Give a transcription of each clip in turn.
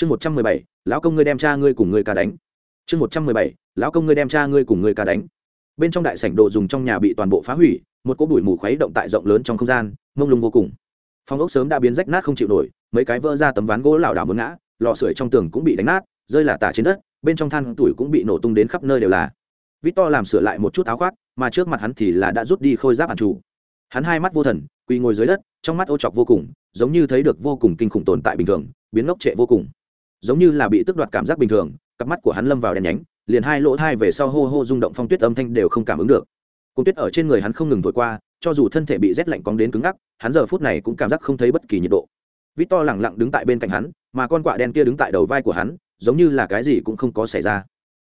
chương một trăm mười bảy, lão công ngươi đem cha ngươi cùng ngươi ca đánh. Chương một trăm mười bảy, lão công ngươi đem cha ngươi cùng ngươi ca đánh. Bên trong đại sảnh đồ dùng trong nhà bị toàn bộ phá hủy, một cỗ bụi mù khuấy động tại rộng lớn trong không gian, mông lung vô cùng. Phòng ốc sớm đã biến rách nát không chịu nổi, mấy cái vỡ ra tấm ván gỗ lảo đảo muốn ngã, lò sưởi trong tường cũng bị đánh nát, rơi là tả trên đất, bên trong than tuổi cũng bị nổ tung đến khắp nơi đều là. Victor làm sửa lại một chút áo khoác, mà trước mặt hắn thì là đã rút đi khôi giáp hàn chủ hắn hai mắt vô thần, quỳ ngồi dưới đất, trong mắt ô chọc vô cùng, giống như thấy được vô cùng kinh khủng tồn tại bình thường, biến ngốc trệ vô cùng giống như là bị tước đoạt cảm giác bình thường, cặp mắt của hắn lâm vào đèn nhánh, liền hai lỗ thai về sau hô hô rung động phong tuyết âm thanh đều không cảm ứng được. Cung tuyết ở trên người hắn không ngừng thổi qua, cho dù thân thể bị rét lạnh cóng đến cứng ngắc, hắn giờ phút này cũng cảm giác không thấy bất kỳ nhiệt độ. Vít to lẳng lặng đứng tại bên cạnh hắn, mà con quạ đen kia đứng tại đầu vai của hắn, giống như là cái gì cũng không có xảy ra.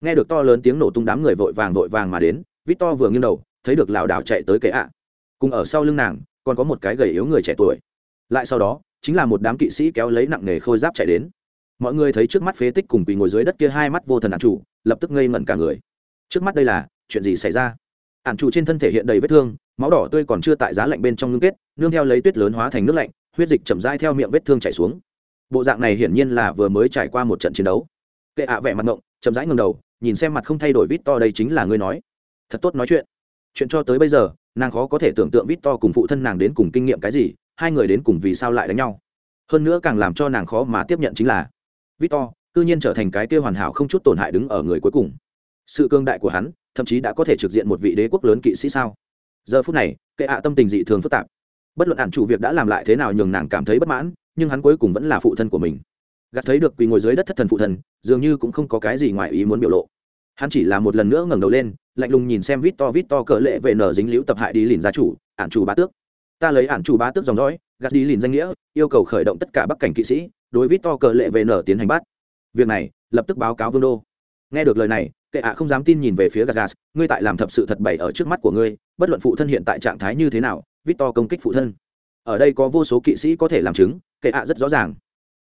Nghe được to lớn tiếng nổ tung đám người vội vàng vội vàng mà đến, vít to vừa nghiêng đầu, thấy được lảo đảo chạy tới kệ ạ. Cùng ở sau lưng nàng, còn có một cái gầy yếu người trẻ tuổi. Lại sau đó, chính là một đám kỵ sĩ kéo lấy nặng nghề khôi giáp chạy đến mọi người thấy trước mắt phế tích cùng quỳ ngồi dưới đất kia hai mắt vô thần ạn chủ, lập tức ngây ngẩn cả người. Trước mắt đây là, chuyện gì xảy ra? Ạn chủ trên thân thể hiện đầy vết thương, máu đỏ tươi còn chưa tại giá lạnh bên trong ngưng kết, nương theo lấy tuyết lớn hóa thành nước lạnh, huyết dịch chậm rãi theo miệng vết thương chảy xuống. Bộ dạng này hiển nhiên là vừa mới trải qua một trận chiến đấu. Kệ ạ vẻ mặt ngộng, chậm rãi ngầm đầu, nhìn xem mặt không thay đổi vít to đây chính là ngươi nói. Thật tốt nói chuyện. Chuyện cho tới bây giờ, nàng khó có thể tưởng tượng vít to cùng phụ thân nàng đến cùng kinh nghiệm cái gì, hai người đến cùng vì sao lại đánh nhau. Hơn nữa càng làm cho nàng khó mà tiếp nhận chính là victor, cư tự nhiên trở thành cái kia hoàn hảo không chút tổn hại đứng ở người cuối cùng. Sự cương đại của hắn, thậm chí đã có thể trực diện một vị đế quốc lớn kỵ sĩ sao? Giờ phút này, kệ ạ tâm tình dị thường phức tạp. Bất luận ạn chủ việc đã làm lại thế nào nhường nàng cảm thấy bất mãn, nhưng hắn cuối cùng vẫn là phụ thân của mình. Gạt thấy được quỳ ngồi dưới đất thất thần phụ thần, dường như cũng không có cái gì ngoài ý muốn biểu lộ. Hắn chỉ là một lần nữa ngẩng đầu lên, lạnh lùng nhìn xem vít to vít to cỡ lệ về nở dính liễu tập hại đi lìn gia chủ ạn chủ bá tước ta lấy ản chủ bá tước dòng dõi, gạt đi lìn danh nghĩa, yêu cầu khởi động tất cả bắc cảnh kỵ sĩ, đối với to cờ lệ về nở tiến hành bắt. Việc này, lập tức báo cáo vương đô. Nghe được lời này, kệ ạ không dám tin nhìn về phía gas ngươi tại làm thập sự thật bày ở trước mắt của ngươi, bất luận phụ thân hiện tại trạng thái như thế nào victor công kích phụ thân. Ở đây có vô số kỵ sĩ có thể làm chứng, kệ ạ rất rõ ràng.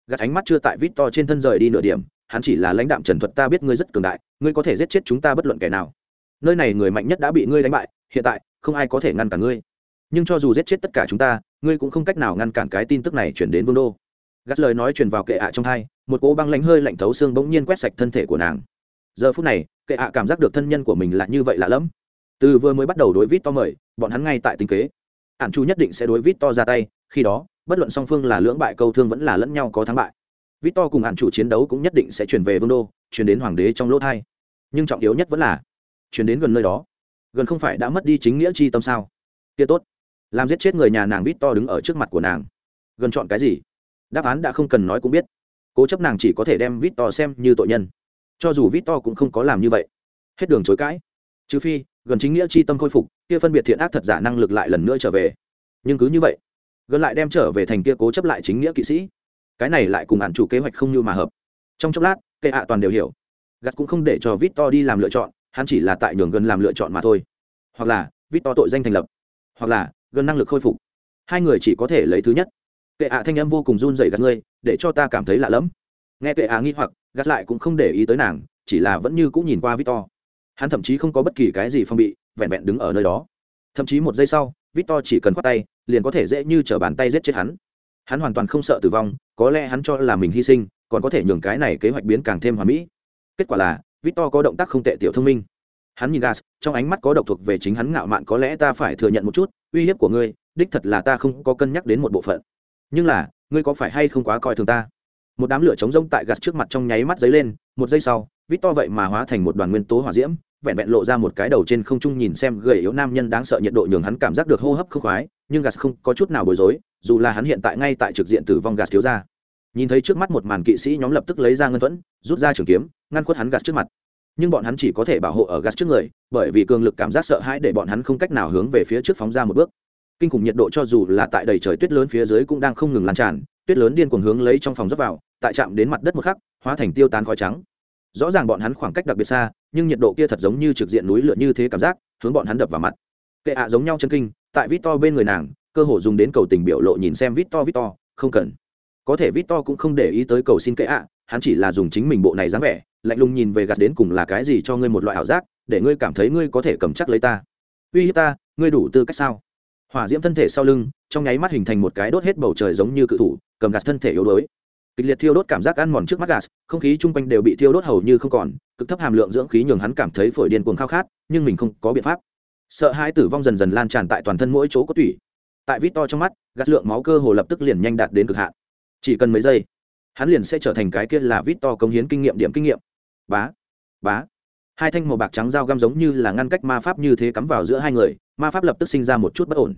Gạt ánh mắt chưa tại victor trên thân rời đi nửa điểm, hắn chỉ là lãnh đạm trần thuật ta biết ngươi rất cường đại, ngươi có thể giết chết chúng ta bất luận kẻ nào. Nơi này người mạnh nhất đã bị ngươi đánh bại, hiện tại, không ai có thể ngăn cả ngươi nhưng cho dù giết chết tất cả chúng ta, ngươi cũng không cách nào ngăn cản cái tin tức này chuyển đến vương đô. Gắt lời nói truyền vào kệ ạ trong hai, một cỗ băng lánh hơi lạnh thấu xương bỗng nhiên quét sạch thân thể của nàng. Giờ phút này, kệ ạ cảm giác được thân nhân của mình là như vậy lạ lẫm. Từ vừa mới bắt đầu đối vít to mời, bọn hắn ngay tại tình kế. Ạn chu nhất định sẽ đối vít to ra tay, khi đó, bất luận song phương là lưỡng bại câu thương vẫn là lẫn nhau có thắng bại. Vít to cùng ạn chủ chiến đấu cũng nhất định sẽ chuyển về vương đô, chuyển đến hoàng đế trong lỗ thai. Nhưng trọng yếu nhất vẫn là chuyển đến gần nơi đó. Gần không phải đã mất đi chính nghĩa chi tâm sao? Kia tốt làm giết chết người nhà nàng vít to đứng ở trước mặt của nàng. Gần chọn cái gì? Đáp án đã không cần nói cũng biết. Cố chấp nàng chỉ có thể đem vít to xem như tội nhân. Cho dù vít to cũng không có làm như vậy. Hết đường chối cãi. Trừ phi, gần chính nghĩa chi tâm khôi phục, kia phân biệt thiện ác thật giả năng lực lại lần nữa trở về. Nhưng cứ như vậy, gần lại đem trở về thành kia cố chấp lại chính nghĩa kỵ sĩ. Cái này lại cùng hạn chủ kế hoạch không như mà hợp. Trong chốc lát, kệ hạ toàn đều hiểu. Gắt cũng không để cho vít to đi làm lựa chọn, hắn chỉ là tại nhường gần làm lựa chọn mà thôi. Hoặc là, vít to tội danh thành lập. Hoặc là gần năng lực khôi phục. Hai người chỉ có thể lấy thứ nhất. Kệ ạ thanh âm vô cùng run dày gắt ngươi, để cho ta cảm thấy lạ lẫm. Nghe kệ ạ nghi hoặc gắt lại cũng không để ý tới nàng, chỉ là vẫn như cũng nhìn qua victor. Hắn thậm chí không có bất kỳ cái gì phong bị, vẹn vẹn đứng ở nơi đó. Thậm chí một giây sau, victor chỉ cần khoát tay, liền có thể dễ như t r ở bàn tay giết chết hắn. Hắn hoàn toàn không sợ tử vong, có lẽ hắn cho là mình hy sinh, còn có thể nhường cái này kế hoạch biến càng thêm hoàn mỹ. Kết quả là, victor có động tác không tệ tiểu thông minh hắn nhìn gas, trong ánh mắt có độc thuộc về chính hắn ngạo mạn có lẽ ta phải thừa nhận một chút, uy hiếp của ngươi, đích thật là ta không có cân nhắc đến một bộ phận. Nhưng là, ngươi có phải hay không quá coi thường ta? Một đám lửa trống rông tại gas trước mặt trong nháy mắt dấy lên, một giây sau vít to vậy mà hóa thành một đoàn nguyên tố hỏa diễm, vẹn vẹn lộ ra một cái đầu trên không trung nhìn xem gầy yếu nam nhân đáng sợ nhiệt độ nhường hắn cảm giác được hô hấp không khoái, nhưng gas không có chút nào bối rối, dù là hắn hiện tại ngay tại trực diện tử vong gas thiếu ra nhìn thấy trước mắt một màn kỵ sĩ nhóm lập tức lấy ra ngân thuẫn, rút ra trường kiếm, ngăn khuất hắn gas trước mặt nhưng bọn hắn chỉ có thể bảo hộ ở gas trước người, bởi vì cường lực cảm giác sợ hãi để bọn hắn không cách nào hướng về phía trước phóng ra một bước. Kinh khủng nhiệt độ cho dù là tại đầy trời tuyết lớn phía dưới cũng đang không ngừng lan tràn, tuyết lớn điên cuồng hướng lấy trong phòng dốc vào, tại chạm đến mặt đất một khắc, hóa thành tiêu tán khói trắng. Rõ ràng bọn hắn khoảng cách đặc biệt xa, nhưng nhiệt độ kia thật giống như trực diện núi lửa như thế cảm giác, hướng bọn hắn đập vào mặt. Kệ ạ giống nhau chân kinh, tại vít to bên người nàng, cơ hồ dùng đến cầu tình biểu lộ nhìn xem vít to vít to không cần. Có thể vít to cũng không để ý tới cầu xin kệ ạ, hắn chỉ là dùng chính mình bộ này dáng vẻ lạnh lùng nhìn về gạt đến cùng là cái gì cho ngươi một loại ảo giác, để ngươi cảm thấy ngươi có thể cầm chắc lấy ta. Uy hiếp ta, ngươi đủ tư cách sao? Hỏa diễm thân thể sau lưng, trong nháy mắt hình thành một cái đốt hết bầu trời giống như cự thủ, cầm gạt thân thể yếu đuối. Kịch liệt thiêu đốt cảm giác ăn mòn trước mắt gas không khí chung quanh đều bị thiêu đốt hầu như không còn, cực thấp hàm lượng dưỡng khí nhường hắn cảm thấy phổi điên cuồng khao khát, nhưng mình không có biện pháp. Sợ hãi tử vong dần dần lan tràn tại toàn thân mỗi chỗ có tủy. Tại vít to trong mắt, gạt lượng máu cơ hồ lập tức liền nhanh đạt đến cực hạn. Chỉ cần mấy giây, hắn liền sẽ trở thành cái kia là vít to cống hiến kinh nghiệm điểm kinh nghiệm bá bá. Hai thanh màu bạc trắng dao găm giống như là ngăn cách ma pháp như thế cắm vào giữa hai người ma pháp lập tức sinh ra một chút bất ổn.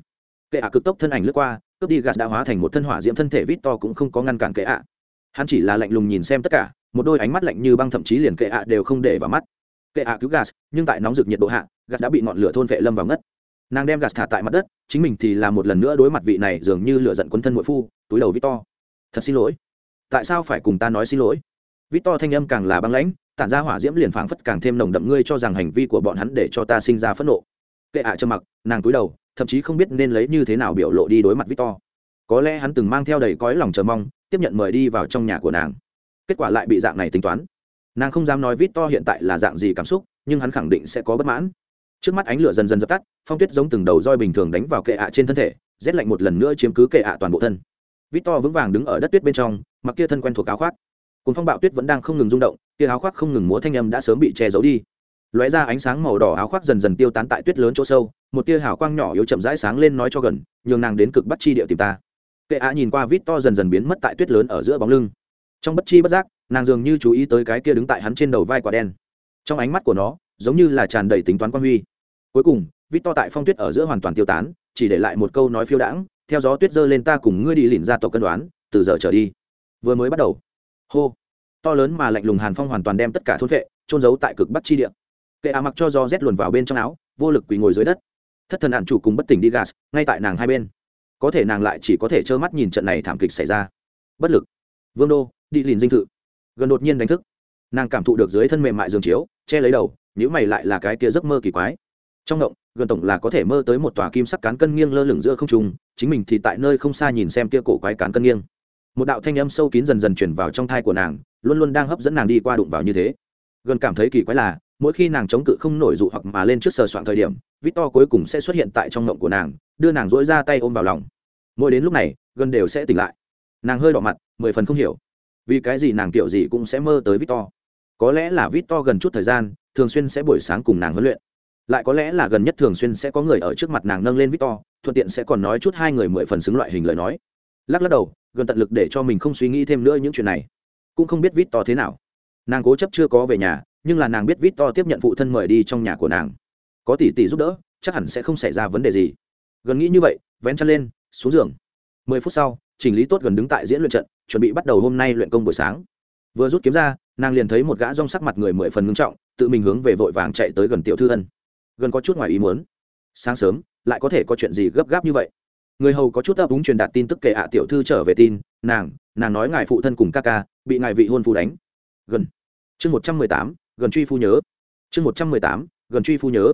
Kệ ạ cực tốc thân ảnh lướt qua cướp đi gạt đã hóa thành một thân hỏa diễm thân thể vít to cũng không có ngăn cản kệ ạ. Hắn chỉ là lạnh lùng nhìn xem tất cả một đôi ánh mắt lạnh như băng thậm chí liền kệ ạ đều không để vào mắt. Kệ ạ cứu gạt, nhưng tại nóng rực nhiệt độ hạ gạt đã bị ngọn lửa thôn vệ lâm vào ngất. Nàng đem gạt thả tại mặt đất chính mình thì là một lần nữa đối mặt vị này dường như lửa giận quân thân mũi phu túi đầu victor thật xin lỗi. Tại sao phải cùng ta nói xin lỗi? Victor thanh âm càng là băng lãnh tản ra hỏa diễm liền phảng phất càng thêm nồng đậm, ngươi cho rằng hành vi của bọn hắn để cho ta sinh ra phẫn nộ. Kệ ạ trầm mặc, nàng cúi đầu, thậm chí không biết nên lấy như thế nào biểu lộ đi đối mặt victor. Có lẽ hắn từng mang theo đầy cõi lòng chờ mong, tiếp nhận mời đi vào trong nhà của nàng. Kết quả lại bị dạng này tính toán. Nàng không dám nói victor hiện tại là dạng gì cảm xúc, nhưng hắn khẳng định sẽ có bất mãn. Trước mắt ánh lửa dần dần dập tắt, phong tuyết giống từng đầu roi bình thường đánh vào kệ ạ trên thân thể, rét lạnh một lần nữa chiếm cứ kệ ạ toàn bộ thân. Victor vững vàng đứng ở đất tuyết bên trong, mặc kia thân quen thuộc áo khoác. Cuốn phong bạo tuyết vẫn đang không ngừng rung động kia áo khoác không ngừng múa thanh âm đã sớm bị che giấu đi. Lóe ra ánh sáng màu đỏ áo khoác dần dần tiêu tán tại tuyết lớn chỗ sâu, một tia hào quang nhỏ yếu chậm rãi sáng lên nói cho gần, nhường nàng đến cực bắt chi điệu tìm ta. Kệ á nhìn qua vít to dần dần biến mất tại tuyết lớn ở giữa bóng lưng. Trong bất chi bất giác, nàng dường như chú ý tới cái kia đứng tại hắn trên đầu vai quả đen. Trong ánh mắt của nó, giống như là tràn đầy tính toán quan huy. Cuối cùng, vít to tại phong tuyết ở giữa hoàn toàn tiêu tán, chỉ để lại một câu nói phiêu đãng, theo gió tuyết dơ lên ta cùng ngươi đi lìn ra tộc cân đoán, từ giờ trở đi. Vừa mới bắt đầu. Hô to lớn mà lạnh lùng hàn phong hoàn toàn đem tất cả thôn vệ trôn giấu tại cực bắc chi địa. Kệ ạ mặc cho do rét luồn vào bên trong áo, vô lực quỳ ngồi dưới đất. Thất thần ạn chủ cùng bất tỉnh đi gas, ngay tại nàng hai bên. Có thể nàng lại chỉ có thể trơ mắt nhìn trận này thảm kịch xảy ra. Bất lực. Vương đô, đi lìn dinh thự. Gần đột nhiên đánh thức. Nàng cảm thụ được dưới thân mềm mại giường chiếu, che lấy đầu nhữ mày lại là cái kia giấc mơ kỳ quái. Trong động gần tổng là có thể mơ tới một tòa kim sắc cán cân nghiêng lơ lửng giữa không trung, chính mình thì tại nơi không xa nhìn xem kia cổ quái cán cân nghiêng một đạo thanh âm sâu kín dần dần chuyển vào trong thai của nàng, luôn luôn đang hấp dẫn nàng đi qua đụng vào như thế. Gần cảm thấy kỳ quái là, mỗi khi nàng chống cự không nổi dụ hoặc mà lên trước sờ soạn thời điểm, victor cuối cùng sẽ xuất hiện tại trong ngộng của nàng, đưa nàng dỗi ra tay ôm vào lòng. Mỗi đến lúc này, gần đều sẽ tỉnh lại. Nàng hơi đỏ mặt, mười phần không hiểu. Vì cái gì nàng kiểu gì cũng sẽ mơ tới victor? Có lẽ là victor gần chút thời gian, thường xuyên sẽ buổi sáng cùng nàng huấn luyện. Lại có lẽ là gần nhất thường xuyên sẽ có người ở trước mặt nàng nâng lên victor, thuận tiện sẽ còn nói chút hai người mười phần xứng loại hình lời nói. Lắc lắc đầu gần tận lực để cho mình không suy nghĩ thêm nữa những chuyện này. Cũng không biết vít to thế nào. Nàng cố chấp chưa có về nhà, nhưng là nàng biết vít to tiếp nhận phụ thân mời đi trong nhà của nàng. Có tỷ tỷ giúp đỡ, chắc hẳn sẽ không xảy ra vấn đề gì. Gần nghĩ như vậy, vén chân lên, xuống giường. Mười phút sau, chỉnh lý tốt gần đứng tại diễn luyện trận, chuẩn bị bắt đầu hôm nay luyện công buổi sáng. Vừa rút kiếm ra, nàng liền thấy một gã rong sắc mặt người mười phần ngưng trọng, tự mình hướng về vội vàng chạy tới gần tiểu thư ân gần có chút ngoài ý muốn. Sáng sớm, lại có thể có chuyện gì gấp gáp như vậy? Người hầu có chút ấp úng truyền đạt tin tức kể ạ tiểu thư trở về tin, nàng nàng nói ngài phụ thân cùng ca ca bị ngài vị hôn phu đánh. Gần. Chương một trăm mười tám, gần truy phu nhớ. Chương một trăm mười tám, gần truy phu nhớ.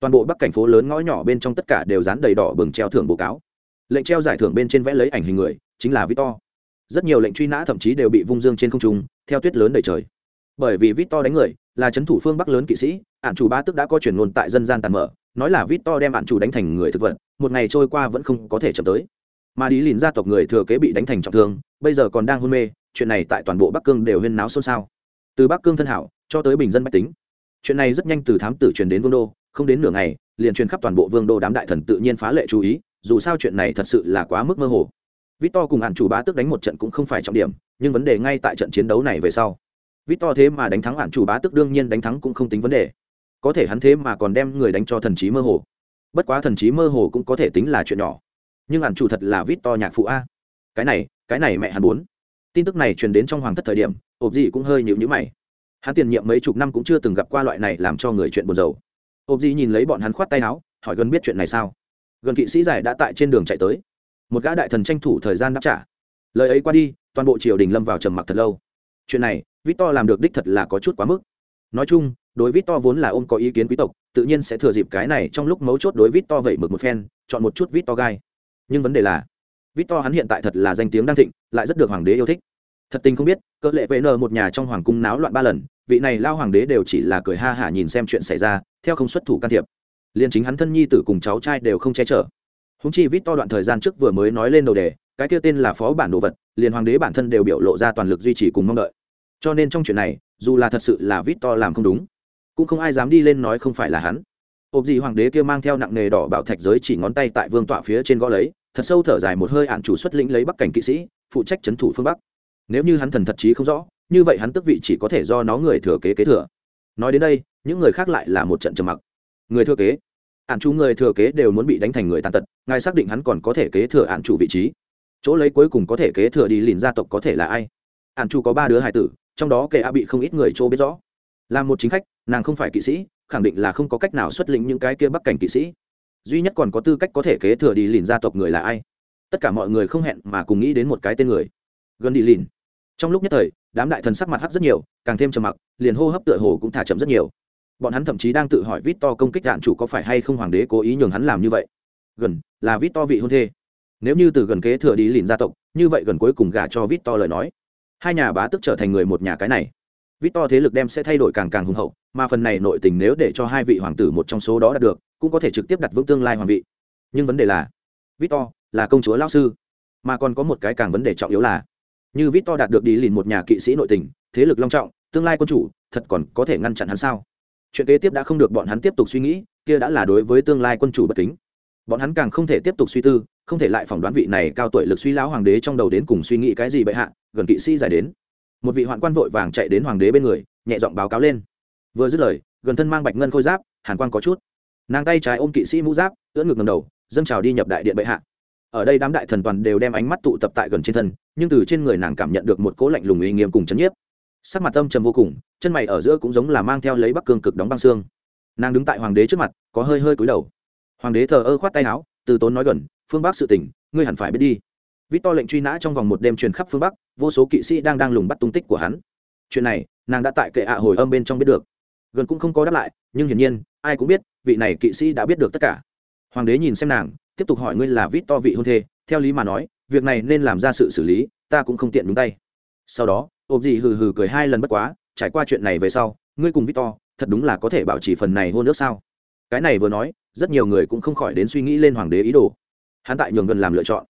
Toàn bộ bắc cảnh phố lớn ngõ nhỏ bên trong tất cả đều dán đầy đỏ bừng treo thưởng bố cáo. Lệnh treo giải thưởng bên trên vẽ lấy ảnh hình người, chính là victor. Rất nhiều lệnh truy nã thậm chí đều bị vung dương trên không trung, theo tuyết lớn đầy trời. Bởi vì victor đánh người, là c thủ phương bắc lớn kỵ sĩ, ạn chủ ba tức đã có chuyển ngôn tại dân gian tàn mở nói là victor đem bạn chủ đánh thành người thực vật, một ngày trôi qua vẫn không có thể chậm tới. Mà đi lìn gia tộc người thừa kế bị đánh thành trọng thương, bây giờ còn đang hôn mê, chuyện này tại toàn bộ bắc cương đều huyên náo xôn xao. Từ bắc cương thân hảo, cho tới bình dân bách tính. Chuyện này rất nhanh từ thám tử truyền đến vương đô, không đến nửa ngày, liền truyền khắp toàn bộ vương đô đám đại thần tự nhiên phá lệ chú ý, dù sao chuyện này thật sự là quá mức mơ hồ. Victor cùng hạn chủ bá tức đánh một trận cũng không phải trọng điểm, nhưng vấn đề ngay tại trận chiến đấu này về sau. Victor thế mà đánh thắng hạn chủ bá tức đương nhiên đánh thắng cũng không tính vấn đề có thể hắn thế mà còn đem người đánh cho thần trí mơ hồ. Bất quá thần trí mơ hồ cũng có thể tính là chuyện nhỏ. Nhưng hẳn chủ thật là vít to nhạc phụ a. Cái này cái này mẹ hắn muốn. Tin tức này truyền đến trong hoàng thất thời điểm, ộp dị cũng hơi nhịu nhữ mày. Hắn tiền nhiệm mấy chục năm cũng chưa từng gặp qua loại này làm cho người chuyện buồn rầu. Ộp dị nhìn lấy bọn hắn khoát tay áo, hỏi gần biết chuyện này sao? Gần kỵ sĩ giải đã tại trên đường chạy tới. Một gã đại thần tranh thủ thời gian đáp trả. Lời ấy qua đi, toàn bộ triều đình lâm vào trầm mặc thật lâu. Chuyện này vít to làm được đích thật là có chút quá mức nói chung, đối victor vốn là ôm có ý kiến quý tộc, tự nhiên sẽ thừa dịp cái này trong lúc mấu chốt đối victor vậy mực một phen, chọn một chút victor gai. Nhưng vấn đề là victor hắn hiện tại thật là danh tiếng đang thịnh, lại rất được hoàng đế yêu thích. Thật tình không biết, cỡ lệ vệ nờ một nhà trong hoàng cung náo loạn ba lần, vị này lao hoàng đế đều chỉ là cười ha hả nhìn xem chuyện xảy ra, theo không xuất thủ can thiệp. Liền chính hắn thân nhi tử cùng cháu trai đều không che chở. Húng chi vít to đoạn thời gian trước vừa mới nói lên đầu đề, cái kia tên là phó bản đồ vật, liền hoàng đế bản thân đều biểu lộ ra toàn lực duy trì cùng mong đợi. Cho nên trong chuyện này dù là thật sự là vít to làm không đúng, cũng không ai dám đi lên nói không phải là hắn. Ộp gì hoàng đế kia mang theo nặng nề đỏ bảo thạch giới chỉ ngón tay tại vương tọa phía trên gõ lấy, thật sâu thở dài một hơi ạn chủ xuất lĩnh lấy bắc cảnh kỵ sĩ, phụ trách c thủ phương bắc. Nếu như hắn thần thật chí không rõ, như vậy hắn tức vị chỉ có thể do nó người thừa kế kế thừa. Nói đến đây, những người khác lại là một trận trầm mặc. Người thừa kế? Ạn chủ người thừa kế đều muốn bị đánh thành người tàn tật, ngài xác định hắn còn có thể kế thừa ạn chủ vị trí. Chỗ lấy cuối cùng có thể kế thừa đi lìn gia tộc có thể là ai? Ạn chủ có ba đứa hải tử trong đó kệ a bị không ít người chỗ biết rõ. Là một chính khách, nàng không phải kỵ sĩ, khẳng định là không có cách nào xuất lĩnh những cái kia bắc cảnh kỵ sĩ. Duy nhất còn có tư cách có thể kế thừa đi lìn gia tộc người là ai? Tất cả mọi người không hẹn mà cùng nghĩ đến một cái tên người. Gần đi lìn. Trong lúc nhất thời, đám đại thần sắc mặt hắt rất nhiều, càng thêm trầm mặc, liền hô hấp tựa hồ cũng thả chậm rất nhiều. Bọn hắn thậm chí đang tự hỏi vít to công kích đạn chủ có phải hay không hoàng đế cố ý nhường hắn làm như vậy. Gần, là vít to vị hôn thê. Nếu như từ gần kế thừa đi lìn gia tộc, như vậy gần cuối cùng gả cho vít to lời nói hai nhà bá tức trở thành người một nhà cái này. Vít to thế lực đem sẽ thay đổi càng càng hùng hậu, mà phần này nội tình nếu để cho hai vị hoàng tử một trong số đó đạt được, cũng có thể trực tiếp đặt vững tương lai hoàng vị. Nhưng vấn đề là vít to là công chúa lao sư, mà còn có một cái càng vấn đề trọng yếu là, như vít to đạt được đi lìn một nhà kỵ sĩ nội tình, thế lực long trọng, tương lai quân chủ, thật còn có thể ngăn chặn hắn sao? Chuyện kế tiếp đã không được bọn hắn tiếp tục suy nghĩ, kia đã là đối với tương lai quân chủ bất kính. Bọn hắn càng không thể tiếp tục suy tư, không thể lại phỏng đoán vị này cao tuổi lực suy lão hoàng đế trong đầu đến cùng suy nghĩ cái gì bệ hạ gần kỵ sĩ giải đến. Một vị hoạn quan vội vàng chạy đến hoàng đế bên người, nhẹ giọng báo cáo lên. Vừa dứt lời, gần thân mang bạch ngân khôi giáp, hàn quan có chút. Nàng tay trái ôm kỵ sĩ mũ giáp, ưỡn ngực ngầm đầu, dâng trào đi nhập đại điện bệ hạ. Ở đây đám đại thần toàn đều đem ánh mắt tụ tập tại gần trên thân, nhưng từ trên người nàng cảm nhận được một cỗ lạnh lùng uy nghiêm cùng chấn nhiếp. Sắc mặt tâm trầm vô cùng, chân mày ở giữa cũng giống là mang theo lấy bắc cương cực đóng băng xương. Nàng đứng tại hoàng đế trước mặt, có hơi hơi cúi đầu. Hoàng đế thờ ơ khoát tay áo, từ tốn nói gần, phương bắc sự tỉnh ngươi hẳn phải biết đi vít to lệnh truy nã trong vòng một đêm truyền khắp phương bắc, vô số kỵ sĩ đang đang lùng bắt tung tích của hắn. Chuyện này, nàng đã tại kệ ạ hồi âm bên trong biết được. Gần cũng không có đáp lại, nhưng hiển nhiên, ai cũng biết, vị này kỵ sĩ đã biết được tất cả. Hoàng đế nhìn xem nàng, tiếp tục hỏi ngươi là vít to vị hôn thê, theo lý mà nói, việc này nên làm ra sự xử lý, ta cũng không tiện đúng tay. Sau đó, ộp gì hừ hừ cười hai lần bất quá, trải qua chuyện này về sau, ngươi cùng vít to thật đúng là có thể bảo trì phần này hôn nước sao? Cái này vừa nói, rất nhiều người cũng không khỏi đến suy nghĩ lên hoàng đế ý đồ. Hắn tại nhường gần làm lựa chọn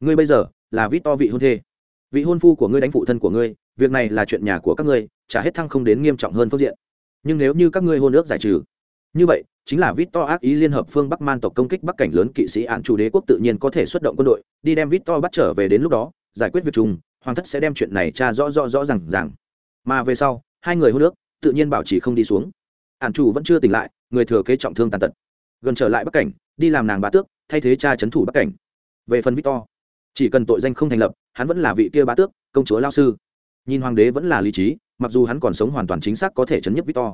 ngươi bây giờ là vít to vị hôn thê. Vị hôn phu của ngươi đánh phụ thân của ngươi, việc này là chuyện nhà của các ngươi, trả hết thăng không đến nghiêm trọng hơn phương diện. Nhưng nếu như các ngươi hôn ước giải trừ, như vậy, chính là vít to ác ý liên hợp phương bắc man tộc công kích bắc cảnh lớn kỵ sĩ án chủ đế quốc tự nhiên có thể xuất động quân đội, đi đem vít to bắt trở về đến lúc đó, giải quyết việc chung hoàng thất sẽ đem chuyện này tra rõ rõ rõ rằng rằng mà về sau, hai người hôn ước, tự nhiên bảo trì không đi xuống. Ản chủ vẫn chưa tỉnh lại, người thừa kế trọng thương tàn tật. Gần trở lại bắc cảnh, đi làm nàng bá tước, thay thế cha c thủ bắc cảnh. Về phần victor chỉ cần tội danh không thành lập, hắn vẫn là vị kia bá tước, công chúa lao sư. Nhìn hoàng đế vẫn là lý trí, mặc dù hắn còn sống hoàn toàn chính xác có thể chấn nhấp victor.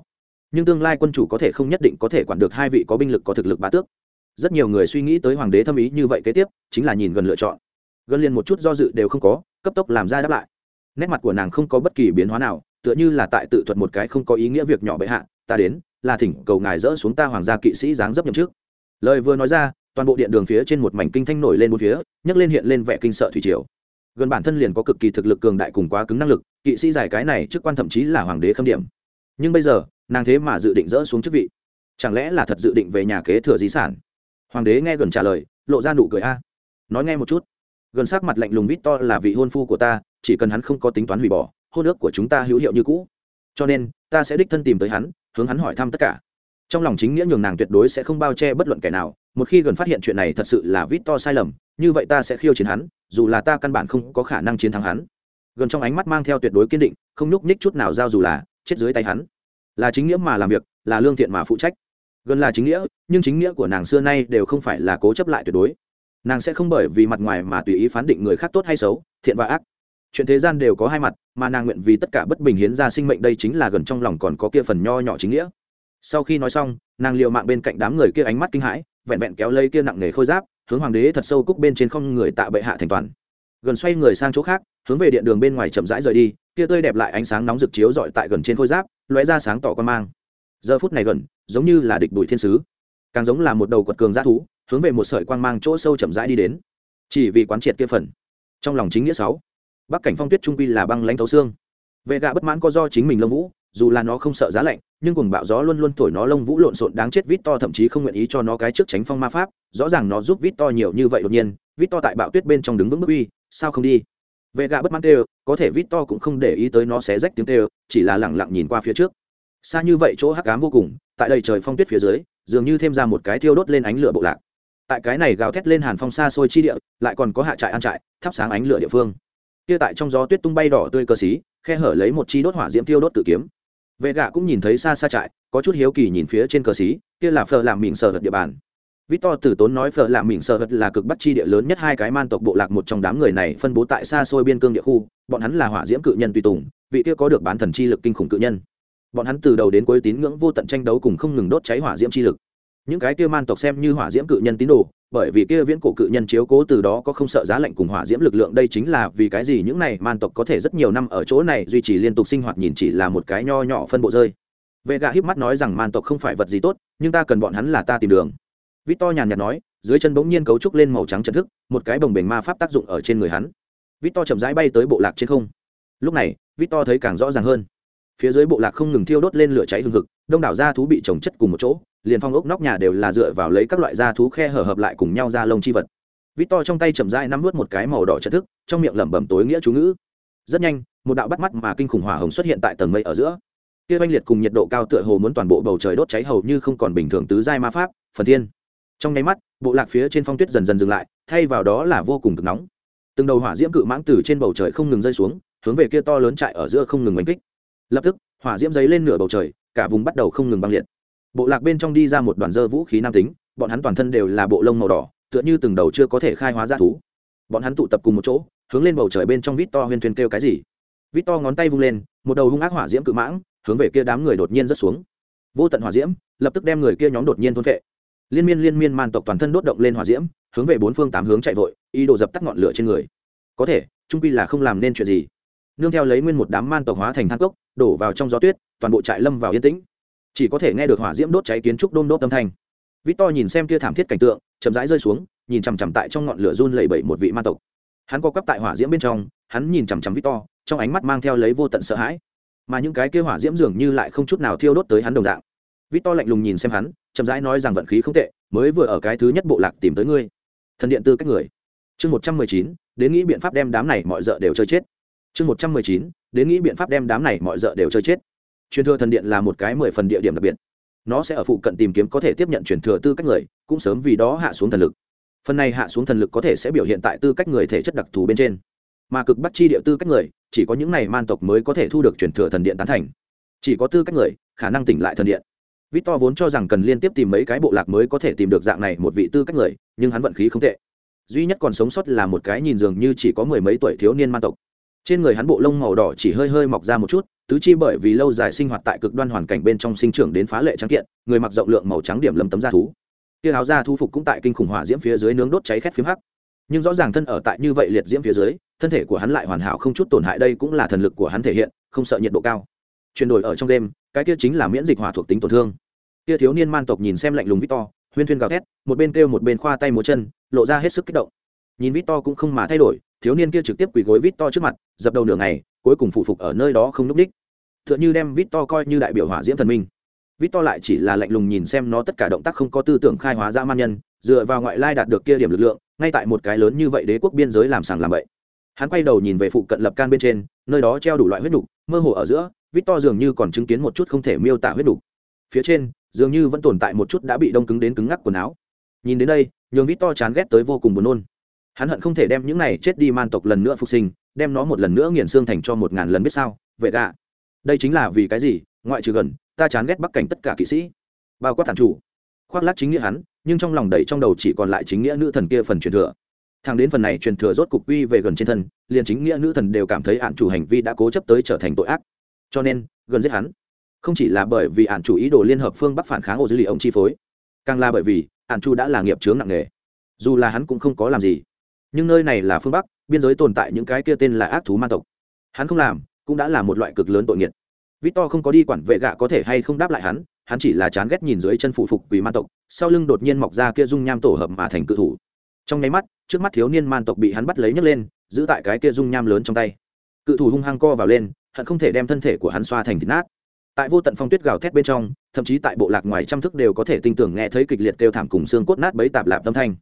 Nhưng tương lai quân chủ có thể không nhất định có thể quản được hai vị có binh lực, có thực lực bá tước. Rất nhiều người suy nghĩ tới hoàng đế thâm ý như vậy kế tiếp, chính là nhìn gần lựa chọn. Gần liền một chút do dự đều không có, cấp tốc làm ra đáp lại. Nét mặt của nàng không có bất kỳ biến hóa nào, tựa như là tại tự thuật một cái không có ý nghĩa việc nhỏ bệ hạ, ta đến, là thỉnh cầu ngài dỡ xuống ta hoàng gia kỵ sĩ dáng dấp nhậm trước lời vừa nói ra toàn bộ điện đường phía trên một mảnh kinh thanh nổi lên một phía, nhấc lên hiện lên vẻ kinh sợ thủy triều. Gần bản thân liền có cực kỳ thực lực cường đại cùng quá cứng năng lực, kỵ sĩ giải cái này trước quan thậm chí là hoàng đế khâm điểm. Nhưng bây giờ, nàng thế mà dự định dỡ xuống chức vị. Chẳng lẽ là thật dự định về nhà kế thừa di sản? Hoàng đế nghe gần trả lời, lộ ra nụ cười a. Nói nghe một chút. Gần sắc mặt lạnh lùng vít to là vị hôn phu của ta, chỉ cần hắn không có tính toán hủy bỏ, hôn ước của chúng ta hữu hiệu như cũ. Cho nên, ta sẽ đích thân tìm tới hắn, hướng hắn hỏi thăm tất cả. Trong lòng chính nghĩa nhường nàng tuyệt đối sẽ không bao che bất luận kẻ nào một khi gần phát hiện chuyện này thật sự là vít to sai lầm, như vậy ta sẽ khiêu chiến hắn, dù là ta căn bản không có khả năng chiến thắng hắn. Gần trong ánh mắt mang theo tuyệt đối kiên định, không nhúc nhích chút nào giao dù là chết dưới tay hắn. Là chính nghĩa mà làm việc, là lương thiện mà phụ trách. Gần là chính nghĩa, nhưng chính nghĩa của nàng xưa nay đều không phải là cố chấp lại tuyệt đối. Nàng sẽ không bởi vì mặt ngoài mà tùy ý phán định người khác tốt hay xấu, thiện và ác. Chuyện thế gian đều có hai mặt, mà nàng nguyện vì tất cả bất bình hiến ra sinh mệnh đây chính là gần trong lòng còn có kia phần nho nhỏ chính nghĩa. Sau khi nói xong nàng liệu mạng bên cạnh đám người kia ánh mắt kinh hãi, vẹn vẹn kéo lây kia nặng nề khôi giáp, hướng hoàng đế thật sâu cúc bên trên không người tạ bệ hạ thành toàn. Gần xoay người sang chỗ khác, hướng về điện đường bên ngoài chậm rãi rời đi, kia tươi đẹp lại ánh sáng nóng rực chiếu dọi tại gần trên khôi giáp, lóe ra sáng tỏ quan mang. Giờ phút này gần, giống như là địch bùi thiên sứ. Càng giống là một đầu quật cường g thú, hướng về một sợi quang mang chỗ sâu chậm rãi đi đến. Chỉ vì quán triệt kia phần. Trong lòng chính nghĩa sáu. Bắc cảnh phong tuyết trung quy là băng lãnh thấu xương. Vệ gạ bất mãn có do chính mình lâm vũ dù là nó không sợ giá lạnh, nhưng cùng bạo gió luôn luôn thổi nó lông vũ lộn xộn đáng chết vít to thậm chí không nguyện ý cho nó cái trước tránh phong ma pháp, rõ ràng nó giúp vít to nhiều như vậy đột nhiên, vít to tại bạo tuyết bên trong đứng vững bước uy, sao không đi? Vệ gạ bất mãn tê có thể vít to cũng không để ý tới nó xé rách tiếng tê chỉ là lẳng lặng nhìn qua phía trước. Xa như vậy chỗ hắc cám vô cùng, tại đây trời phong tuyết phía dưới, dường như thêm ra một cái thiêu đốt lên ánh lửa bộ lạc. Tại cái này gào thét lên hàn phong xa xôi chi địa, lại còn có hạ trại ăn trại, thắp sáng ánh lửa địa phương. Kia tại trong gió tuyết tung bay đỏ tươi cơ xí, khe hở lấy một chi đốt hỏa diễm tiêu đốt tự kiếm vệ gạ cũng nhìn thấy xa xa trại có chút hiếu kỳ nhìn phía trên cờ xí kia là phở làm mình sờ hật địa bàn Victor Tử Tốn nói Phở làm mình Sở hật là cực bắc chi địa lớn nhất hai cái man tộc bộ lạc một trong đám người này phân bố tại xa xôi biên cương địa khu, bọn hắn là hỏa diễm cự nhân tùy tùng, vị kia có được bán thần chi lực kinh khủng cự nhân. Bọn hắn từ đầu đến cuối tín ngưỡng vô tận tranh đấu cùng không ngừng đốt cháy hỏa diễm chi lực. Những cái kia man tộc xem như hỏa diễm cự nhân tín đồ, bởi vì kia viễn cổ cự nhân chiếu cố từ đó có không sợ giá lạnh cùng hỏa diễm lực lượng đây chính là vì cái gì những này man tộc có thể rất nhiều năm ở chỗ này duy trì liên tục sinh hoạt nhìn chỉ là một cái nho nhỏ phân bộ rơi. Vệ gạ híp mắt nói rằng man tộc không phải vật gì tốt, nhưng ta cần bọn hắn là ta tìm đường. Victor nhàn nhạt nói, dưới chân bỗng nhiên cấu trúc lên màu trắng chân thức một cái bồng bềnh ma pháp tác dụng ở trên người hắn vít to chậm rãi bay tới bộ lạc trên không lúc này vít to thấy càng rõ ràng hơn phía dưới bộ lạc không ngừng thiêu đốt lên lửa cháy hừng hực đông đảo gia thú bị trồng chất cùng một chỗ liền phong ốc nóc nhà đều là dựa vào lấy các loại da thú khe hở hợp lại cùng nhau ra lông chi vật. Vít to trong tay chậm dai nắm vớt một cái màu đỏ trận thức, trong miệng lẩm bẩm tối nghĩa chú ngữ. Rất nhanh, một đạo bắt mắt mà kinh khủng hỏa hồng xuất hiện tại tầng mây ở giữa. Kia oanh liệt cùng nhiệt độ cao tựa hồ muốn toàn bộ bầu trời đốt cháy hầu như không còn bình thường tứ giai ma pháp, phần thiên. Trong nháy mắt, bộ lạc phía trên phong tuyết dần dần dừng lại, thay vào đó là vô cùng cực nóng. Từng đầu hỏa diễm cự mãng từ trên bầu trời không ngừng rơi xuống, hướng về kia to lớn trại ở giữa không ngừng đánh kích. Lập tức, hỏa diễm giấy lên nửa bầu trời, cả vùng bắt đầu không ngừng băng liệt bộ lạc bên trong đi ra một đoàn dơ vũ khí nam tính, bọn hắn toàn thân đều là bộ lông màu đỏ, tựa như từng đầu chưa có thể khai hóa ra thú. Bọn hắn tụ tập cùng một chỗ, hướng lên bầu trời bên trong vít to huyên thuyên kêu cái gì. Vít to ngón tay vung lên, một đầu hung ác hỏa diễm cự mãng, hướng về kia đám người đột nhiên rớt xuống. Vô tận hỏa diễm, lập tức đem người kia nhóm đột nhiên thôn vệ liên miên liên miên man tộc toàn thân đốt động lên hỏa diễm, hướng về bốn phương tám hướng chạy vội, ý đồ dập tắt ngọn lửa trên người. Có thể, trung quy là không làm nên chuyện gì. Nương theo lấy nguyên một đám man tộc hóa thành thang cốc, đổ vào trong gió tuyết, toàn bộ trại lâm vào yên tĩnh chỉ có thể nghe được hỏa diễm đốt cháy kiến trúc đôn đốt âm thanh. Vít to nhìn xem kia thảm thiết cảnh tượng, chậm rãi rơi xuống, nhìn chằm chằm tại trong ngọn lửa run lẩy bẩy một vị ma tộc. Hắn co quắp tại hỏa diễm bên trong, hắn nhìn chằm chằm vít to trong ánh mắt mang theo lấy vô tận sợ hãi. Mà những cái kia hỏa diễm dường như lại không chút nào thiêu đốt tới hắn đồng dạng. Vít to lạnh lùng nhìn xem hắn, chậm rãi nói rằng vận khí không tệ, mới vừa ở cái thứ nhất bộ lạc tìm tới ngươi. Thần điện tư cách người. Chương một trăm mười chín, đến nghĩ biện pháp đem đám này mọi d đều chơi chết. Chương một trăm mười chín, đến nghĩ biện pháp đem đám này mọi d đều chơi chết truyền thừa thần điện là một cái mười phần địa điểm đặc biệt. Nó sẽ ở phụ cận tìm kiếm có thể tiếp nhận truyền thừa tư cách người cũng sớm vì đó hạ xuống thần lực. Phần này hạ xuống thần lực có thể sẽ biểu hiện tại tư cách người thể chất đặc thù bên trên. Mà cực bắt chi địa tư cách người chỉ có những này man tộc mới có thể thu được truyền thừa thần điện tán thành. Chỉ có tư cách người khả năng tỉnh lại thần điện. Victor vốn cho rằng cần liên tiếp tìm mấy cái bộ lạc mới có thể tìm được dạng này một vị tư cách người, nhưng hắn vận khí không tệ. Duy nhất còn sống sót là một cái nhìn dường như chỉ có mười mấy tuổi thiếu niên man tộc. Trên người hắn bộ lông màu đỏ chỉ hơi hơi mọc ra một chút, tứ chi bởi vì lâu dài sinh hoạt tại cực đoan hoàn cảnh bên trong sinh trưởng đến phá lệ trắng kiện, người mặc rộng lượng màu trắng điểm lấm tấm da thú. Kia áo da thú phục cũng tại kinh khủng hỏa diễm phía dưới nướng đốt cháy khét phím hắc. Nhưng rõ ràng thân ở tại như vậy liệt diễm phía dưới, thân thể của hắn lại hoàn hảo không chút tổn hại đây cũng là thần lực của hắn thể hiện, không sợ nhiệt độ cao. Chuyển đổi ở trong đêm, cái kia chính là miễn dịch hỏa thuộc tính tổn thương kia thiếu niên man tộc nhìn xem lạnh lùng victor huyên thuyên gào thét một bên kêu một bên khoa tay múa chân lộ ra hết sức kích động nhìn victor cũng không mà thay đổi, thiếu niên kia trực tiếp quỳ gối victor trước mặt, dập đầu nửa ngày, cuối cùng phụ phục ở nơi đó không núp đích. T h ư ợ n h ư đem to coi như đại biểu hỏa diễm thần minh. Victor lại chỉ là lạnh lùng nhìn xem nó tất cả động tác không có tư tưởng khai hóa ra man nhân, dựa vào ngoại lai đạt được kia điểm lực lượng, ngay tại một cái lớn như vậy đế quốc biên giới làm sàng làm bậy. Hắn quay đầu nhìn về phụ cận lập can bên trên, nơi đó treo đủ loại huyết đục mơ hồ ở giữa victor dường như còn chứng kiến một chút không thể miêu tả huyết đục phía trên, dường như vẫn tồn tại một chút đã bị đông cứng đến cứng ngắc quần áo. Nhìn đến đây, nhường vít to chán ghét tới vô cùng buồn nôn hắn hận không thể đem những này chết đi man tộc lần nữa phục sinh, đem nó một lần nữa nghiền xương thành cho một ngàn lần biết sao, vệ gạ. Đây chính là vì cái gì? Ngoại trừ gần, ta chán ghét bắc cảnh tất cả kỵ sĩ. Bao quát thản chủ. Khoác lát chính nghĩa hắn, nhưng trong lòng đầy trong đầu chỉ còn lại chính nghĩa nữ thần kia phần truyền thừa. Thằng đến phần này truyền thừa rốt cục uy về gần trên thân, liền chính nghĩa nữ thần đều cảm thấy ạn chủ hành vi đã cố chấp tới trở thành tội ác. Cho nên, gần giết hắn. Không chỉ là bởi vì ạn chủ ý đồ liên hợp phương bắc phản kháng ô dư lì ông chi phối, càng là bởi vì ạn chủ đã là nghiệp chướng nặng nề. Dù là hắn cũng không có làm gì nhưng nơi này là phương bắc biên giới tồn tại những cái kia tên là ác thú man tộc hắn không làm cũng đã là một loại cực lớn tội nghiệt victor không có đi quản vệ gạ có thể hay không đáp lại hắn hắn chỉ là chán ghét nhìn dưới chân phụ phục quỷ man tộc sau lưng đột nhiên mọc ra kia dung nham tổ hợp mà thành cự thủ trong nháy mắt trước mắt thiếu niên man tộc bị hắn bắt lấy nhấc lên giữ tại cái kia dung nham lớn trong tay cự thủ hung hăng co vào lên hận không thể đem thân thể của hắn xoa thành thịt nát tại vô tận phong tuyết gào thét bên trong thậm chí tại bộ lạc ngoài trăm thức đều có thể tinh tưởng nghe thấy kịch liệt kêu thảm cùng xương cốt nát bấy tạp lạp tâm thanh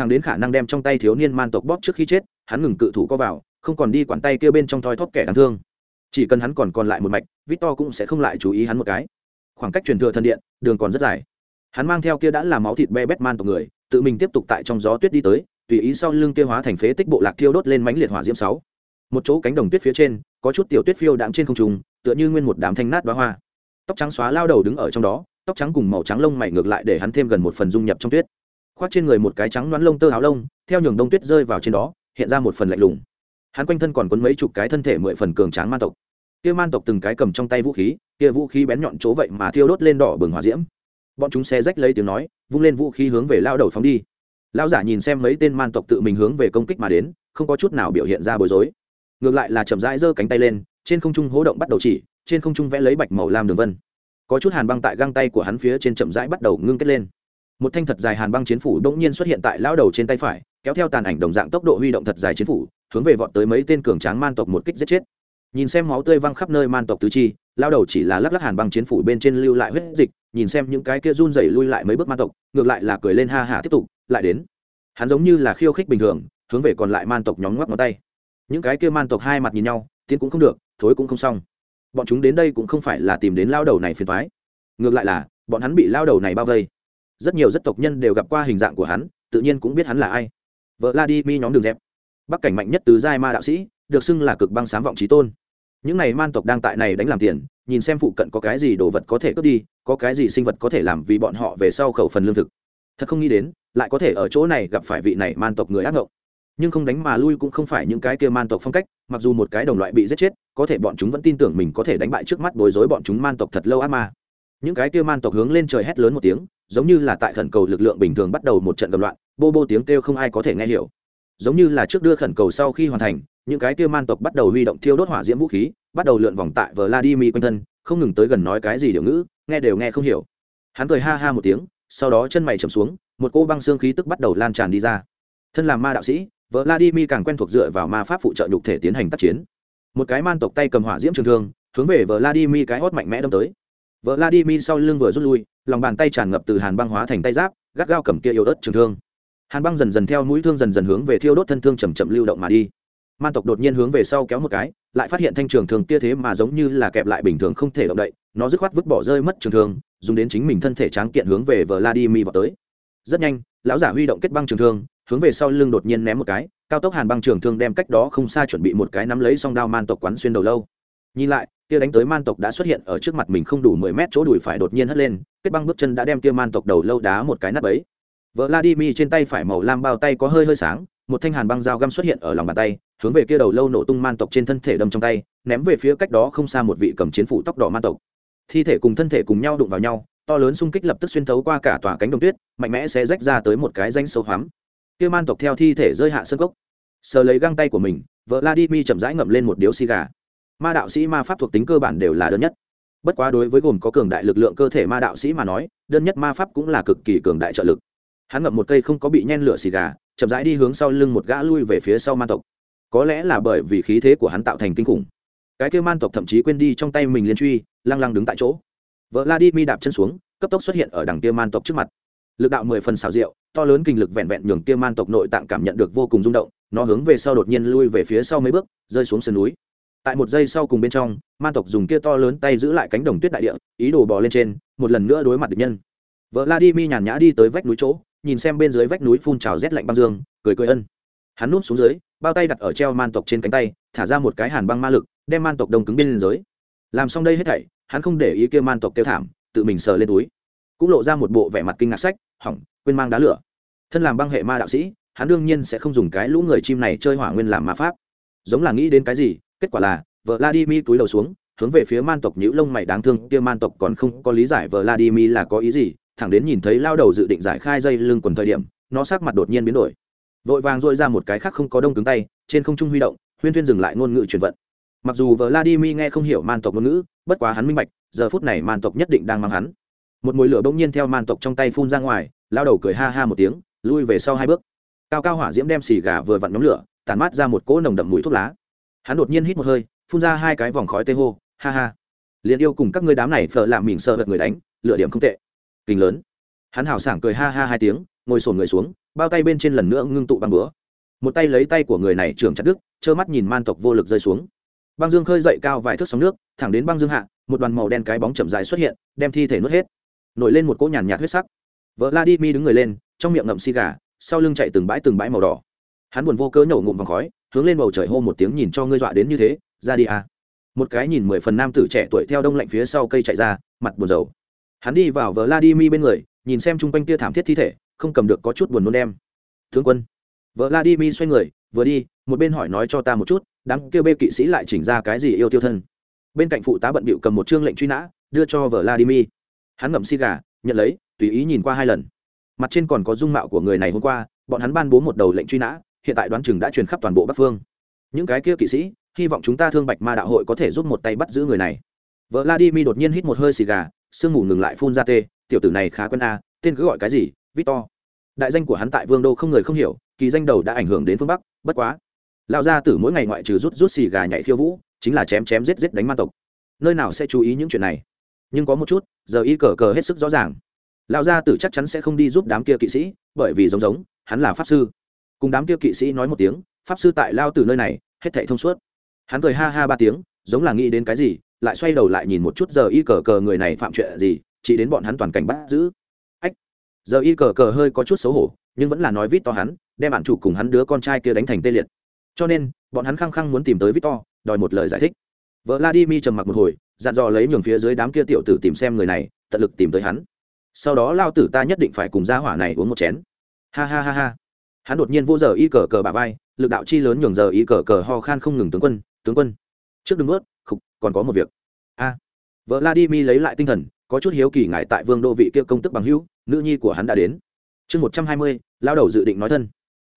thằng đến khả năng đem trong tay thiếu niên man tộc bóp trước khi chết, hắn ngừng cự thủ có vào, không còn đi quản tay kia bên trong thoi thóp kẻ đáng thương. Chỉ cần hắn còn còn lại một mạch, victor cũng sẽ không lại chú ý hắn một cái. Khoảng cách truyền thừa thần điện, đường còn rất dài. Hắn mang theo kia đã là máu thịt be bét man tộc người, tự mình tiếp tục tại trong gió tuyết đi tới, tùy ý sau lưng kia hóa thành phế tích bộ lạc thiêu đốt lên mánh liệt hỏa diễm sáu. Một chỗ cánh đồng tuyết phía trên, có chút tiểu tuyết phiêu đạm trên không trung, tựa như nguyên một đám thanh nát đoá hoa. Tóc trắng xóa lao đầu đứng ở trong đó, tóc trắng cùng màu trắng lông mày ngược lại để hắn thêm gần một phần dung nhập trong tuyết khoác trên người một cái trắng đoán lông tơ áo lông, theo nhường đông tuyết rơi vào trên đó, hiện ra một phần lạnh lùng. Hắn quanh thân còn quấn mấy chục cái thân thể mười phần cường tráng man tộc. Kia man tộc từng cái cầm trong tay vũ khí, kia vũ khí bén nhọn chỗ vậy mà thiêu đốt lên đỏ bừng hỏa diễm. Bọn chúng xe rách lấy tiếng nói, vung lên vũ khí hướng về lao đầu phóng đi. Lao giả nhìn xem mấy tên man tộc tự mình hướng về công kích mà đến, không có chút nào biểu hiện ra bối rối. Ngược lại là chậm rãi giơ cánh tay lên, trên không trung hố động bắt đầu chỉ, trên không trung vẽ lấy bạch màu lam đường vân. Có chút hàn băng tại găng tay của hắn phía trên chậm rãi bắt đầu ngưng kết lên một thanh thật dài hàn băng chiến phủ bỗng nhiên xuất hiện tại lao đầu trên tay phải, kéo theo tàn ảnh đồng dạng tốc độ huy động thật dài chiến phủ, hướng về vọt tới mấy tên cường tráng man tộc một kích giết chết. Nhìn xem máu tươi văng khắp nơi man tộc tứ chi lao đầu chỉ là lắc lắc hàn băng chiến phủ bên trên lưu lại huyết dịch, nhìn xem những cái kia run rẩy lui lại mấy bước man tộc, ngược lại là cười lên ha hả tiếp tục, lại đến. Hắn giống như là khiêu khích bình thường, hướng về còn lại man tộc nhóm ngoắc ngón tay. Những cái kia man tộc hai mặt nhìn nhau, tiến cũng không được, thối cũng không xong. Bọn chúng đến đây cũng không phải là tìm đến lao đầu này phiền thoái ngược lại là, bọn hắn bị lao đầu này bao vây rất nhiều rất tộc nhân đều gặp qua hình dạng của hắn, tự nhiên cũng biết hắn là ai. Vợ la đi mi nhóm đường dẹp. Bắc cảnh mạnh nhất từ giai ma đạo sĩ, được xưng là cực băng sám vọng trí tôn. Những này man tộc đang tại này đánh làm tiền, nhìn xem phụ cận có cái gì đồ vật có thể cướp đi, có cái gì sinh vật có thể làm vì bọn họ về sau khẩu phần lương thực. Thật không nghĩ đến, lại có thể ở chỗ này gặp phải vị này man tộc người ác ngộng. Nhưng không đánh mà lui cũng không phải những cái kia man tộc phong cách, mặc dù một cái đồng loại bị giết chết, có thể bọn chúng vẫn tin tưởng mình có thể đánh bại trước mắt bối rối bọn chúng man tộc thật lâu ác ma. Những cái kia man tộc hướng lên trời hét lớn một tiếng giống như là tại khẩn cầu lực lượng bình thường bắt đầu một trận gầm loạn, bô bô tiếng kêu không ai có thể nghe hiểu. Giống như là trước đưa khẩn cầu sau khi hoàn thành, những cái kia man tộc bắt đầu huy động thiêu đốt hỏa diễm vũ khí, bắt đầu lượn vòng tại vladimir quanh thân, không ngừng tới gần nói cái gì điều ngữ, nghe đều nghe không hiểu. Hắn cười ha ha một tiếng, sau đó chân mày chầm xuống, một cô băng xương khí tức bắt đầu lan tràn đi ra. Thân làm ma đạo sĩ, vladimir càng quen thuộc dựa vào ma pháp phụ trợ nhục thể tiến hành tác chiến. Một cái man tộc tay cầm hỏa diễm trường thương, hướng về vladimir cái hót mạnh mẽ đâm tới. Vợ vladimir sau lưng vừa rút lui, lòng bàn tay tràn ngập từ hàn băng hóa thành tay giáp, gắt gao cầm kia yếu ớt trường thương. Hàn băng dần dần theo mũi thương dần dần hướng về thiêu đốt thân thương chầm chậm lưu động mà đi. Man tộc đột nhiên hướng về sau kéo một cái, lại phát hiện thanh trường thường kia thế mà giống như là kẹp lại bình thường không thể động đậy, nó dứt khoát vứt bỏ rơi mất trường thương, dùng đến chính mình thân thể tráng kiện hướng về vladimir vào tới. Rất nhanh, lão giả huy động kết băng trường thương, hướng về sau lưng đột nhiên ném một cái, cao tốc hàn băng trường thương đem cách đó không xa chuẩn bị một cái nắm lấy song đao man tộc quán xuyên đầu lâu nhìn lại, kia đánh tới man tộc đã xuất hiện ở trước mặt mình không đủ mười mét chỗ đùi phải đột nhiên hất lên, kết băng bước chân đã đem kia man tộc đầu lâu đá một cái nắp ấy vladimir trên tay phải màu lam bao tay có hơi hơi sáng, một thanh hàn băng dao găm xuất hiện ở lòng bàn tay, hướng về kia đầu lâu nổ tung man tộc trên thân thể đâm trong tay, ném về phía cách đó không xa một vị cầm chiến phủ tóc đỏ man tộc. Thi thể cùng thân thể cùng nhau đụng vào nhau, to lớn xung kích lập tức xuyên thấu qua cả tòa cánh đồng tuyết, mạnh mẽ sẽ rách ra tới một cái danh sâu hoắm. Kia man tộc theo thi thể rơi hạ sân gốc. Sờ lấy găng tay của mình vợ vladimir chậm rãi ngậm lên một điếu xì gà ma đạo sĩ ma pháp thuộc tính cơ bản đều là đơn nhất. Bất quá đối với gồm có cường đại lực lượng cơ thể ma đạo sĩ mà nói, đơn nhất ma pháp cũng là cực kỳ cường đại trợ lực. Hắn ngậm một cây không có bị nhen lửa xì gà, chậm rãi đi hướng sau lưng một gã lui về phía sau man tộc. Có lẽ là bởi vì khí thế của hắn tạo thành kinh khủng. Cái kêu man tộc thậm chí quên đi trong tay mình liên truy, lăng lăng đứng tại chỗ. Vợ la đi mi đạp chân xuống, cấp tốc xuất hiện ở đằng kia man tộc trước mặt. Lực đạo mười phần xào rượu to lớn kinh lực vẹn vẹn nhường kia man tộc nội tạng cảm nhận được vô cùng rung động, nó hướng về sau đột nhiên lui về phía sau mấy bước, rơi xuống sườn núi tại một giây sau cùng bên trong man tộc dùng kia to lớn tay giữ lại cánh đồng tuyết đại địa, ý đồ bò lên trên, một lần nữa đối mặt địch nhân. Vợ la đi mi nhàn nhã đi tới vách núi chỗ, nhìn xem bên dưới vách núi phun trào rét lạnh băng dương, cười cười ân. Hắn núp xuống dưới, bao tay đặt ở treo man tộc trên cánh tay, thả ra một cái hàn băng ma lực, đem man tộc đông cứng bên dưới làm xong đây hết thảy, hắn không để ý kia man tộc kêu thảm, tự mình sờ lên túi. Cũng lộ ra một bộ vẻ mặt kinh ngạc sách, hỏng, quên mang đá lửa. Thân làm băng hệ ma đạo sĩ, hắn đương nhiên sẽ không dùng cái lũ người chim này chơi hỏa nguyên làm ma pháp. Giống là nghĩ đến cái gì kết quả là vợ vladimir túi đầu xuống, hướng về phía man tộc nhữ lông mày đáng thương kia man tộc còn không có lý giải vợ vladimir là có ý gì, thẳng đến nhìn thấy lao đầu dự định giải khai dây lưng quần thời điểm, nó sắc mặt đột nhiên biến đổi. Vội vàng dội ra một cái khác không có đông cứng tay, trên không trung huy động, huyên thuyên dừng lại ngôn ngữ truyền vận. Mặc dù vladimir nghe không hiểu man tộc ngôn ngữ, bất quá hắn minh bạch, giờ phút này man tộc nhất định đang mang hắn. Một mồi lửa bỗng nhiên theo man tộc trong tay phun ra ngoài, lao đầu cười ha ha một tiếng, lui về sau hai bước. Cao cao hỏa diễm đem xì gà vừa vặn nhóm lửa tàn mát ra một cỗ nồng đậm mùi thuốc lá hắn đột nhiên hít một hơi, phun ra hai cái vòng khói tê hô, ha ha. Liền yêu cùng các ngươi đám này phở làm mình sợ vật người đánh, lựa điểm không tệ. Kinh lớn. Hắn hào sảng cười ha ha hai tiếng, ngồi sổn người xuống, bao tay bên trên lần nữa ngưng tụ băng bữa một tay lấy tay của người này trưởng chặt đứt, trơ mắt nhìn man tộc vô lực rơi xuống. Băng dương khơi dậy cao vài thước sóng nước, thẳng đến băng dương hạ, một đoàn màu đen cái bóng chậm dài xuất hiện, đem thi thể nuốt hết. Nổi lên một cỗ nhàn nhạt huyết sắc. Vợ mi đứng người lên, trong miệng ngậm xì gà, sau lưng chạy từng bãi từng bãi màu đỏ. Hắn buồn vô cớ nhổ ngụm vòng khói hướng lên bầu trời hô một tiếng nhìn cho ngươi dọa đến như thế, ra đi à. một cái nhìn mười phần nam tử trẻ tuổi theo đông lạnh phía sau cây chạy ra, mặt buồn rầu. Hắn đi vào vợ vladimir bên người, nhìn xem chung quanh kia thảm thiết thi thể, không cầm được có chút buồn nôn đem. Tướng quân. Vợ vladimir xoay người, vừa đi, một bên hỏi nói cho ta một chút, đám kêu bê kỵ sĩ lại chỉnh ra cái gì yêu tiêu thân. Bên cạnh phụ tá bận bịu cầm một chương lệnh truy nã, đưa cho vợ vladimir. Hắn ngậm xi gà, nhận lấy, tùy ý nhìn qua hai lần. Mặt trên còn có dung mạo của người này hôm qua, bọn hắn ban bố một đầu lệnh truy nã hiện tại đoán chừng đã truyền khắp toàn bộ bắc phương. Những cái kia kỵ sĩ, hy vọng chúng ta thương bạch ma đạo hội có thể giúp một tay bắt giữ người này. Vợ vladimir đột nhiên hít một hơi xì gà, sương mù ngừng lại phun ra tê, tiểu tử này khá quân a, tên cứ gọi cái gì? Victor. Đại danh của hắn tại vương đô không người không hiểu, kỳ danh đầu đã ảnh hưởng đến phương bắc, bất quá. Lão gia tử mỗi ngày ngoại trừ rút rút xì gà nhảy khiêu vũ, chính là chém chém giết giết đánh man tộc. Nơi nào sẽ chú ý những chuyện này? Nhưng có một chút, giờ y cờ cờ hết sức rõ ràng. Lão gia tử chắc chắn sẽ không đi giúp đám kia kỵ sĩ, bởi vì giống giống, hắn là pháp sư cùng đám kia kỵ sĩ nói một tiếng, pháp sư tại lao từ nơi này, hết thảy thông suốt. Hắn cười ha ha ba tiếng, giống là nghĩ đến cái gì, lại xoay đầu lại nhìn một chút giờ y cờ cờ người này phạm chuyện gì, chỉ đến bọn hắn toàn cảnh bắt giữ. Ách! Giờ y cờ cờ hơi có chút xấu hổ, nhưng vẫn là nói vít to hắn, đem bạn chủ cùng hắn đứa con trai kia đánh thành tê liệt. Cho nên, bọn hắn khăng khăng muốn tìm tới vít to, đòi một lời giải thích. Vợ la di mi trầm mặc một hồi, dặn dò lấy nhường phía dưới đám kia tiểu tử tìm xem người này, tận lực tìm tới hắn. Sau đó lao tử ta nhất định phải cùng gia hỏa này uống một chén. Ha ha ha ha hắn đột nhiên vô giờ y cờ cờ bà vai, lực đạo chi lớn nhường giờ y cờ cờ ho khan không ngừng tướng quân tướng quân. Trước đừng ướt khục, còn có một việc. A. Vợ vladimir lấy lại tinh thần, có chút hiếu kỳ ngại tại vương đô vị kia công tức bằng hữu, nữ nhi của hắn đã đến. Chương một trăm hai mươi lao đầu dự định nói thân.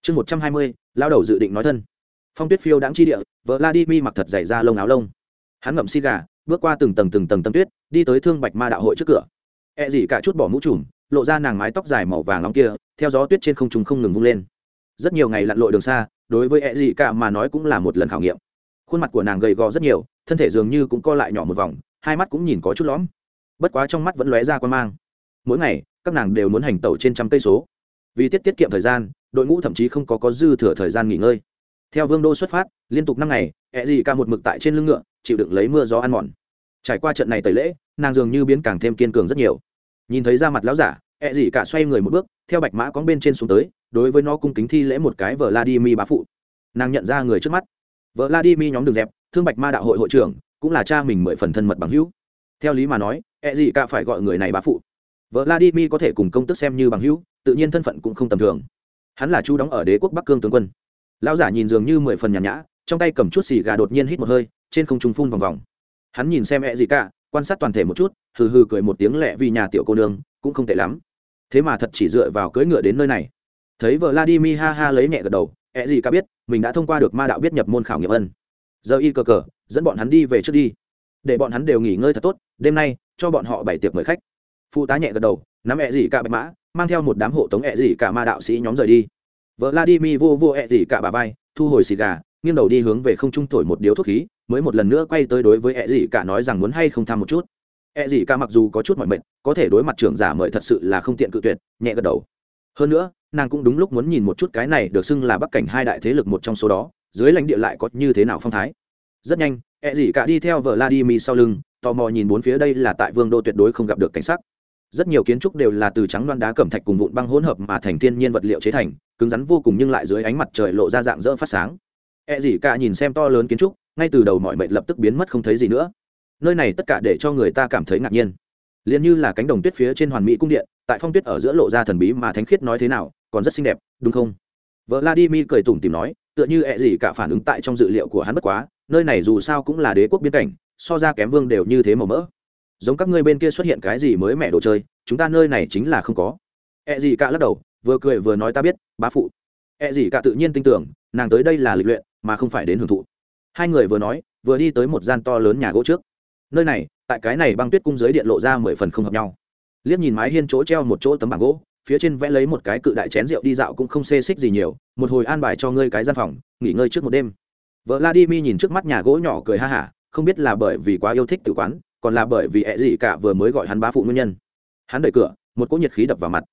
Chương một trăm hai mươi lao đầu dự định nói thân. Phong tuyết phiêu đáng chi địa vợ vladimir mặc thật dày ra lông áo lông. Hắn ngậm xi gà, bước qua từng tầng từng tầng tầng tuyết, đi tới thương bạch ma đạo hội trước cửa. E gì cả chút bỏ mũ trùm, lộ ra nàng mái tóc dài màu vàng nóng kia, theo gió tuyết trên không trung không ngừng vung lên rất nhiều ngày lặn lội đường xa, đối với E gì cả mà nói cũng là một lần khảo nghiệm. Khuôn mặt của nàng gầy gò rất nhiều, thân thể dường như cũng co lại nhỏ một vòng, hai mắt cũng nhìn có chút lõm. Bất quá trong mắt vẫn lóe ra quan mang. Mỗi ngày, các nàng đều muốn hành tẩu trên trăm cây số. Vì tiết tiết kiệm thời gian, đội ngũ thậm chí không có có dư thừa thời gian nghỉ ngơi. Theo vương đô xuất phát, liên tục năm ngày ẹ Dị cả một mực tại trên lưng ngựa, chịu đựng lấy mưa gió ăn mòn. Trải qua trận này tẩy lễ, nàng dường như biến càng thêm kiên cường rất nhiều. Nhìn thấy ra mặt lão giả ẹ Dị cả xoay người một bước, theo bạch mã cóng bên trên xuống tới đối với nó cung kính thi lễ một cái vợ Vladimir bá phụ. Nàng nhận ra người trước mắt. Vợ Vladimir nhóm đường dẹp, thương bạch ma đạo hội hội trưởng, cũng là cha mình mười phần thân mật bằng hữu. Theo lý mà nói e gì cả phải gọi người này bá phụ. Vợ Vladimir có thể cùng công tức xem như bằng hữu, tự nhiên thân phận cũng không tầm thường. Hắn là chú đóng ở đế quốc bắc cương tướng quân. Lão giả nhìn dường như mười phần nhàn nhã, trong tay cầm chút xì gà đột nhiên hít một hơi, trên không trung phun vòng vòng. Hắn nhìn xem e gì cả, quan sát toàn thể một chút, hừ hừ cười một tiếng lẹ vì nhà tiểu cô nương, cũng không tệ lắm. Thế mà thật chỉ dựa vào cưỡi ngựa đến nơi này thấy vợ vladimir ha ha lấy nhẹ gật đầu, ẹ gì cả biết, mình đã thông qua được ma đạo biết nhập môn khảo nghiệm ân. Giờ y cờ cờ, dẫn bọn hắn đi về trước đi. Để bọn hắn đều nghỉ ngơi thật tốt, đêm nay, cho bọn họ bảy tiệc mời khách. Phụ tá nhẹ gật đầu, nắm ẹ gì cả bạch mã, mang theo một đám hộ tống ẹ gì cả ma đạo sĩ nhóm rời đi. Vợ vladimir vô vô ẹ gì cả bà vai, thu hồi xì gà, nghiêng đầu đi hướng về không trung thổi một điếu thuốc khí, mới một lần nữa quay tới đối với ẹ gì cả nói rằng muốn hay không tham một chút. Ẹ gì cả mặc dù có chút mọi mệt, có thể đối mặt trưởng giả mời thật sự là không tiện cự tuyệt, nhẹ gật đầu. Hơn nữa nàng cũng đúng lúc muốn nhìn một chút cái này được xưng là bắc cảnh hai đại thế lực một trong số đó, dưới lãnh địa lại có như thế nào phong thái. Rất nhanh e ẹ dị cả đi theo vợ la di mi sau lưng, tò mò nhìn bốn phía đây là tại vương đô tuyệt đối không gặp được cảnh sắc. Rất nhiều kiến trúc đều là từ trắng loan đá cẩm thạch cùng vụn băng hỗn hợp mà thành thiên nhiên vật liệu chế thành, cứng rắn vô cùng nhưng lại dưới ánh mặt trời lộ ra dạng dỡ phát sáng. E gì cả nhìn xem to lớn kiến trúc, ngay từ đầu mọi mệnh lập tức biến mất không thấy gì nữa. Nơi này tất cả để cho người ta cảm thấy ngạc nhiên. Liền như là cánh đồng tuyết phía trên hoàn mỹ cung điện, tại phong tuyết ở giữa lộ ra thần bí mà thánh khiết nói thế nào còn rất xinh đẹp, đúng không? Vợ vladimir cười tủm tìm nói, tựa như ẹ gì cả phản ứng tại trong dự liệu của hắn bất quá, nơi này dù sao cũng là đế quốc biên cảnh, so ra kém vương đều như thế màu mỡ. Giống các ngươi bên kia xuất hiện cái gì mới mẹ đồ chơi, chúng ta nơi này chính là không có. Ẹ gì cả lắc đầu, vừa cười vừa nói ta biết, bá phụ. Ẹ gì cả tự nhiên tin tưởng, nàng tới đây là lịch luyện, mà không phải đến hưởng thụ. Hai người vừa nói, vừa đi tới một gian to lớn nhà gỗ trước. Nơi này, tại cái này băng tuyết cung dưới điện lộ ra mười phần không hợp nhau. Liếc nhìn mái hiên chỗ treo một chỗ tấm bảng gỗ phía trên vẽ lấy một cái cự đại chén rượu đi dạo cũng không xê xích gì nhiều, một hồi an bài cho ngươi cái gian phòng, nghỉ ngơi trước một đêm. Vợ vladimir nhìn trước mắt nhà gỗ nhỏ cười ha hả, không biết là bởi vì quá yêu thích tử quán, còn là bởi vì ẹ gì cả vừa mới gọi hắn bá phụ nguyên nhân. Hắn đẩy cửa, một cỗ nhiệt khí đập vào mặt.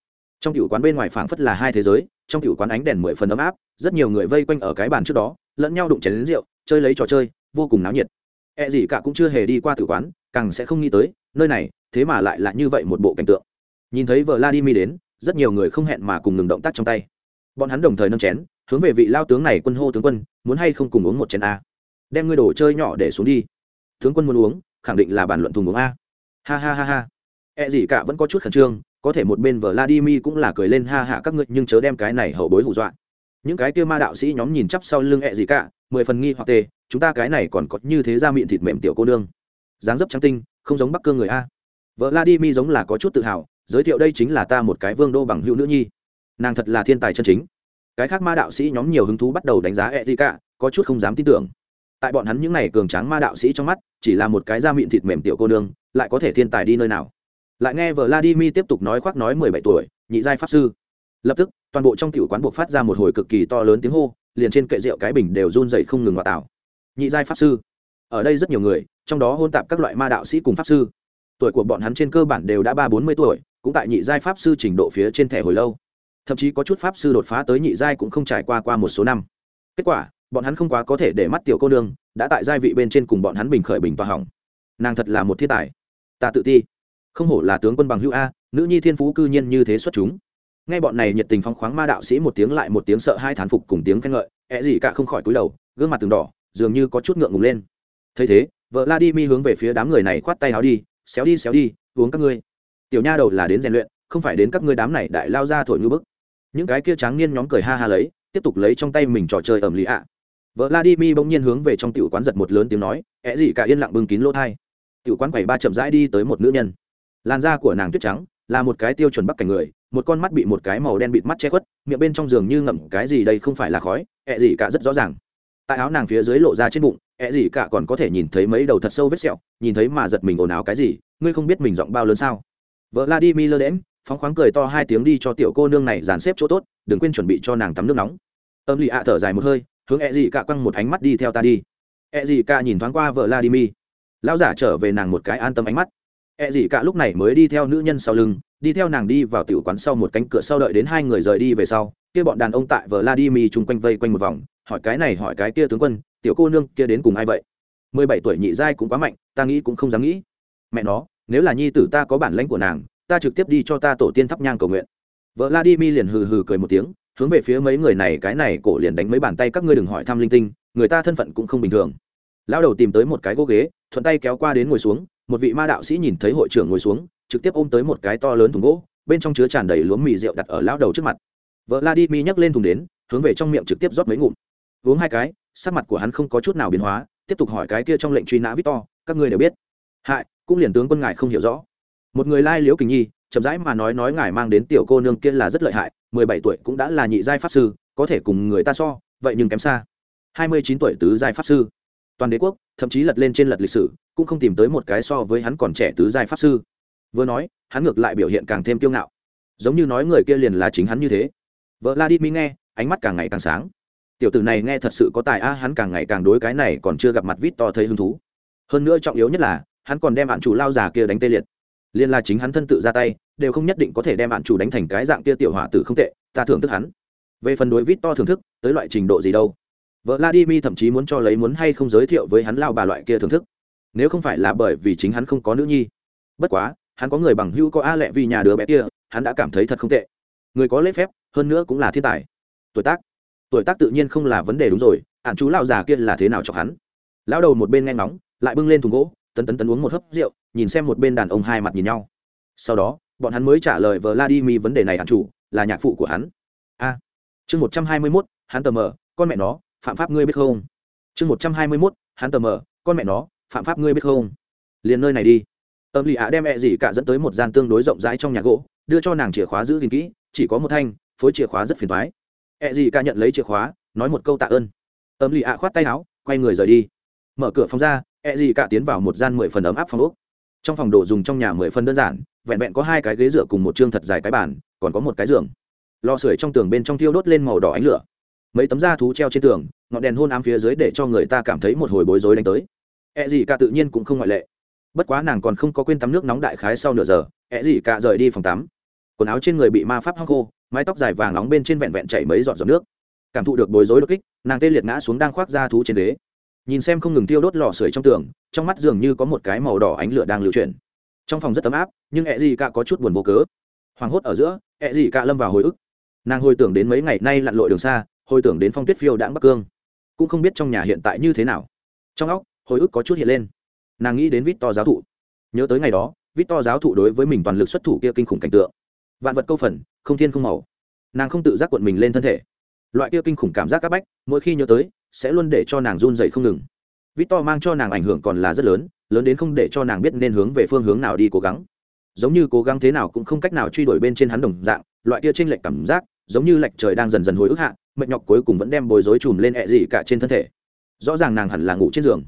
Trong tiểu quán bên ngoài phảng phất là hai thế giới, trong tiểu quán ánh đèn mười phần ấm áp, rất nhiều người vây quanh ở cái bàn trước đó, lẫn nhau đụng chén đến rượu, chơi lấy trò chơi, vô cùng náo nhiệt. E gì cả cũng chưa hề đi qua tử quán, càng sẽ không nghĩ tới, nơi này, thế mà lại là như vậy một bộ cảnh tượng. Nhìn thấy vợ vladimir đến rất nhiều người không hẹn mà cùng ngừng động tác trong tay. Bọn hắn đồng thời nâng chén, hướng về vị lao tướng này quân hô tướng quân, muốn hay không cùng uống một chén a. Đem ngươi đồ chơi nhỏ để xuống đi. Tướng quân muốn uống, khẳng định là bàn luận thùng uống a. Ha ha ha ha. E gì cả vẫn có chút khẩn trương, có thể một bên vợ vladimir cũng là cười lên ha hạ các ngươi, nhưng chớ đem cái này hậu bối hù dọa. Những cái kia ma đạo sĩ nhóm nhìn chắp sau lưng e gì cả, mười phần nghi hoặc tê, chúng ta cái này còn có như thế ra miệng thịt mềm tiểu cô nương. Dáng dấp trắng tinh, không giống bắc cương người a. Vợ la đi mi giống là có chút tự hào giới thiệu đây chính là ta một cái vương đô bằng hữu nữ nhi. Nàng thật là thiên tài chân chính. Cái khác ma đạo sĩ nhóm nhiều hứng thú bắt đầu đánh giá ẹ gì cả có chút không dám tin tưởng. Tại bọn hắn những n à y cường tráng ma đạo sĩ trong mắt, chỉ là một cái da miệng thịt mềm tiểu cô nương, lại có thể thiên tài đi nơi nào? Lại nghe vợ Vladimir tiếp tục nói khoác nói mười bảy tuổi, nhị giai pháp sư. Lập tức, toàn bộ trong tiểu quán buộc phát ra một hồi cực kỳ to lớn tiếng hô, liền trên kệ rượu cái bình đều run dậy không ngừng ngoại tảo. Nhị giai pháp sư. Ở đây rất nhiều người, trong đó hôn tạp các loại ma đạo sĩ cùng pháp sư. Tuổi của bọn hắn trên cơ bản đều đã ba bốn mươi tuổi cũng tại nhị giai pháp sư trình độ phía trên thẻ hồi lâu. Thậm chí có chút pháp sư đột phá tới nhị giai cũng không trải qua qua một số năm. Kết quả, bọn hắn không quá có thể để mắt tiểu cô nương, đã tại giai vị bên trên cùng bọn hắn bình khởi bình và hỏng. Nàng thật là một thiên tài. Ta tự ti. Không hổ là tướng quân bằng hữu a, nữ nhi thiên phú cư nhiên như thế xuất chúng. Nghe bọn này nhiệt tình phong khoáng ma đạo sĩ một tiếng lại một tiếng sợ hai thán phục cùng tiếng khen ngợi ẹ gì cả không khỏi cúi đầu, gương mặt từng đỏ, dường như có chút ngượng ngùng lên. Thấy thế, vợ la đi mi hướng về phía đám người này khoát tay áo đi, xéo đi xéo đi, uống các ngươi tiểu nha đầu là đến rèn luyện, không phải đến các ngươi đám này đại lao ra thổi ngư bức. Những cái kia tráng niên nhóm cười ha ha lấy, tiếp tục lấy trong tay mình trò chơi ẩm lý ạ. Vợ la đi mi bỗng nhiên hướng về trong tiểu quán giật một lớn tiếng nói ẹ gì cả yên lặng bưng kín lỗ thai. Tiểu quán quầy ba chậm rãi đi tới một nữ nhân. Làn da của nàng tuyết trắng, là một cái tiêu chuẩn bắc cảnh người, một con mắt bị một cái màu đen bịt mắt che khuất, miệng bên trong giường như ngậm cái gì đây không phải là khói ẹ gì cả rất rõ ràng. Tại áo nàng phía dưới lộ ra trên bụng ẹ gì cả còn có thể nhìn thấy mấy đầu thật sâu vết sẹo, nhìn thấy mà giật mình ồn ào cái gì, ngươi không biết mình giọng bao lớn sao? Vợ la đi mi lơ đễm phóng khoáng cười to hai tiếng đi cho tiểu cô nương này dàn xếp chỗ tốt, đừng quên chuẩn bị cho nàng tắm nước nóng. Âm lì ạ thở dài một hơi, hướng ẹ dị cả quăng một ánh mắt đi theo ta đi. Ẹ dị cả nhìn thoáng qua vợ la đi mi lão giả trở về nàng một cái an tâm ánh mắt. Ẹ gì cả lúc này mới đi theo nữ nhân sau lưng, đi theo nàng đi vào tiểu quán sau một cánh cửa sau đợi đến hai người rời đi về sau, kia bọn đàn ông tại Vladimir chung quanh vây quanh một vòng, hỏi cái này hỏi cái kia tướng quân, tiểu cô nương kia đến cùng ai vậy? Mười bảy tuổi nhị giai cũng quá mạnh, ta nghĩ cũng không dám nghĩ. Mẹ nó nếu là nhi tử ta có bản lãnh của nàng, ta trực tiếp đi cho ta tổ tiên thắp nhang cầu nguyện. Vợ Vladimir liền hừ hừ cười một tiếng, hướng về phía mấy người này, cái này cổ liền đánh mấy bàn tay các ngươi đừng hỏi thăm linh tinh, người ta thân phận cũng không bình thường. Lão đầu tìm tới một cái gỗ ghế, thuận tay kéo qua đến ngồi xuống, một vị ma đạo sĩ nhìn thấy hội trưởng ngồi xuống, trực tiếp ôm tới một cái to lớn thùng gỗ, bên trong chứa tràn đầy lúa mì rượu đặt ở lão đầu trước mặt. Vợ la đi mi nhấc lên thùng đến, hướng về trong miệng trực tiếp rót mấy ngụm. Uống hai cái, sắc mặt của hắn không có chút nào biến hóa, tiếp tục hỏi cái kia trong lệnh truy nã victor, các ngươi đều biết. Hại cũng liền tướng quân ngài không hiểu rõ. Một người lai liễu kình nhi, chậm rãi mà nói nói ngài mang đến tiểu cô nương kia là rất lợi hại, mười bảy tuổi cũng đã là nhị giai pháp sư, có thể cùng người ta so, vậy nhưng kém xa. Hai mươi chín tuổi tứ giai pháp sư. Toàn đế quốc, thậm chí lật lên trên lật lịch sử, cũng không tìm tới một cái so với hắn còn trẻ tứ giai pháp sư. Vừa nói, hắn ngược lại biểu hiện càng thêm kiêu ngạo. Giống như nói người kia liền là chính hắn như thế. Vợ la đi mi nghe, ánh mắt càng ngày càng sáng. Tiểu tử này nghe thật sự có tài a, hắn càng ngày càng đối cái này còn chưa gặp mặt vít to thấy hứng thú. Hơn nữa trọng yếu nhất là hắn còn đem bạn chủ lao già kia đánh tê liệt. Liên là chính hắn thân tự ra tay, đều không nhất định có thể đem bạn chủ đánh thành cái dạng kia tiểu hỏa tử không tệ, ta thưởng thức hắn. Về phần đối vít to thưởng thức, tới loại trình độ gì đâu. Vợ vladimir thậm chí muốn cho lấy muốn hay không giới thiệu với hắn lao bà loại kia thưởng thức. Nếu không phải là bởi vì chính hắn không có nữ nhi. Bất quá, hắn có người bằng hữu có a lẹ vì nhà đứa bé kia, hắn đã cảm thấy thật không tệ. Người có lễ phép, hơn nữa cũng là thiên tài. Tuổi tác. Tuổi tác tự nhiên không là vấn đề đúng rồi, ạn chú lão già kia là thế nào cho hắn? Lão đầu một bên nghe ngóng, lại bưng lên thùng gỗ tấn tấn tấn uống một hớp rượu, nhìn xem một bên đàn ông hai mặt nhìn nhau. Sau đó, bọn hắn mới trả lời vờ vladimir vấn đề này ạn chủ, là nhạc phụ của hắn. A. Chương một trăm hai mươi mốt, hắn tờ mờ, con mẹ nó, phạm pháp ngươi biết không? Chương một trăm hai mươi mốt, hắn tờ mờ, con mẹ nó, phạm pháp ngươi biết không? Liền nơi này đi. Âm lì ạ đem e mẹ gì cả dẫn tới một gian tương đối rộng rãi trong nhà gỗ, đưa cho nàng chìa khóa giữ gìn kỹ, chỉ có một thanh, phối chìa khóa rất phiền thoái ẹ e gì cả nhận lấy chìa khóa, nói một câu tạ ơn. Âm lì ạ khoát tay áo, quay người rời đi. Mở cửa phòng ra e gì cả tiến vào một gian mười phần ấm áp phòng ốc. Trong phòng đồ dùng trong nhà mười phần đơn giản, vẹn vẹn có hai cái ghế dựa cùng một chương thật dài cái bàn, còn có một cái giường. Lò sưởi trong tường bên trong thiêu đốt lên màu đỏ ánh lửa. Mấy tấm da thú treo trên tường, ngọn đèn hôn ám phía dưới để cho người ta cảm thấy một hồi bối rối đánh tới. E gì cả tự nhiên cũng không ngoại lệ. Bất quá nàng còn không có quên tắm nước nóng đại khái sau nửa giờ E gì cả rời đi phòng tắm. Quần áo trên người bị ma pháp hăng khô, mái tóc dài vàng nóng bên trên vẹn vẹn chảy mấy giọt giọt nước. Cảm thụ được bối rối đột kích, nàng tê liệt ngã xuống đang khoác da thú trên đế nhìn xem không ngừng tiêu đốt lò sưởi trong tường, trong mắt dường như có một cái màu đỏ ánh lửa đang lưu chuyển. Trong phòng rất ấm áp, nhưng ẹ gì cả có chút buồn vô cớ. Hoảng hốt ở giữa ẹ gì cả lâm vào hồi ức. Nàng hồi tưởng đến mấy ngày nay lặn lội đường xa, hồi tưởng đến phong tuyết phiêu đãng bắc cương. Cũng không biết trong nhà hiện tại như thế nào. Trong óc, hồi ức có chút hiện lên. Nàng nghĩ đến vít to giáo thụ. Nhớ tới ngày đó vít to giáo thụ đối với mình toàn lực xuất thủ kia kinh khủng cảnh tượng. Vạn vật câu phần, không thiên không màu. Nàng không tự giác cuộn mình lên thân thể. Loại kia kinh khủng cảm giác c áp bách, mỗi khi nhớ tới sẽ luôn để cho nàng run dậy không ngừng. Vít to mang cho nàng ảnh hưởng còn là rất lớn lớn đến không để cho nàng biết nên hướng về phương hướng nào đi cố gắng. Giống như cố gắng thế nào cũng không cách nào truy đuổi bên trên hắn đồng dạng loại kia t r ê n lệch cảm giác giống như lệch trời đang dần dần hồi ức hạ mệt nhọc cuối cùng vẫn đem bối rối chùm lên ẹ gì cả trên thân thể. Rõ ràng nàng hẳn là ngủ trên giường.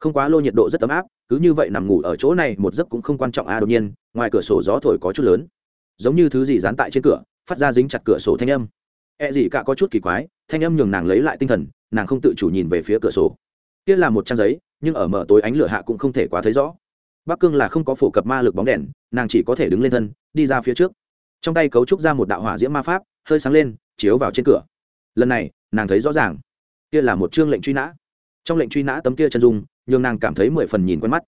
Không quá lô nhiệt độ rất ấm áp cứ như vậy nằm ngủ ở chỗ này một giấc cũng không quan trọng a à, đột nhiên ngoài cửa sổ gió thổi có chút lớn. Giống như thứ gì dán tại trên cửa phát ra dính chặt cửa sổ thanh âm. E cả có chút kỳ quái thanh âm nhường nàng lấy lại tinh thần, nàng không tự chủ nhìn về phía cửa sổ. Kia là một trang giấy, nhưng ở mở tối ánh lửa hạ cũng không thể quá thấy rõ. Bắc cương là không có phổ cập ma lực bóng đèn, nàng chỉ có thể đứng lên thân, đi ra phía trước. Trong tay cấu trúc ra một đạo hỏa diễm ma pháp, hơi sáng lên, chiếu vào trên cửa. Lần này, nàng thấy rõ ràng. Kia là một chương lệnh truy nã. Trong lệnh truy nã tấm kia chân dung, nhường nàng cảm thấy mười phần nhìn quen mắt.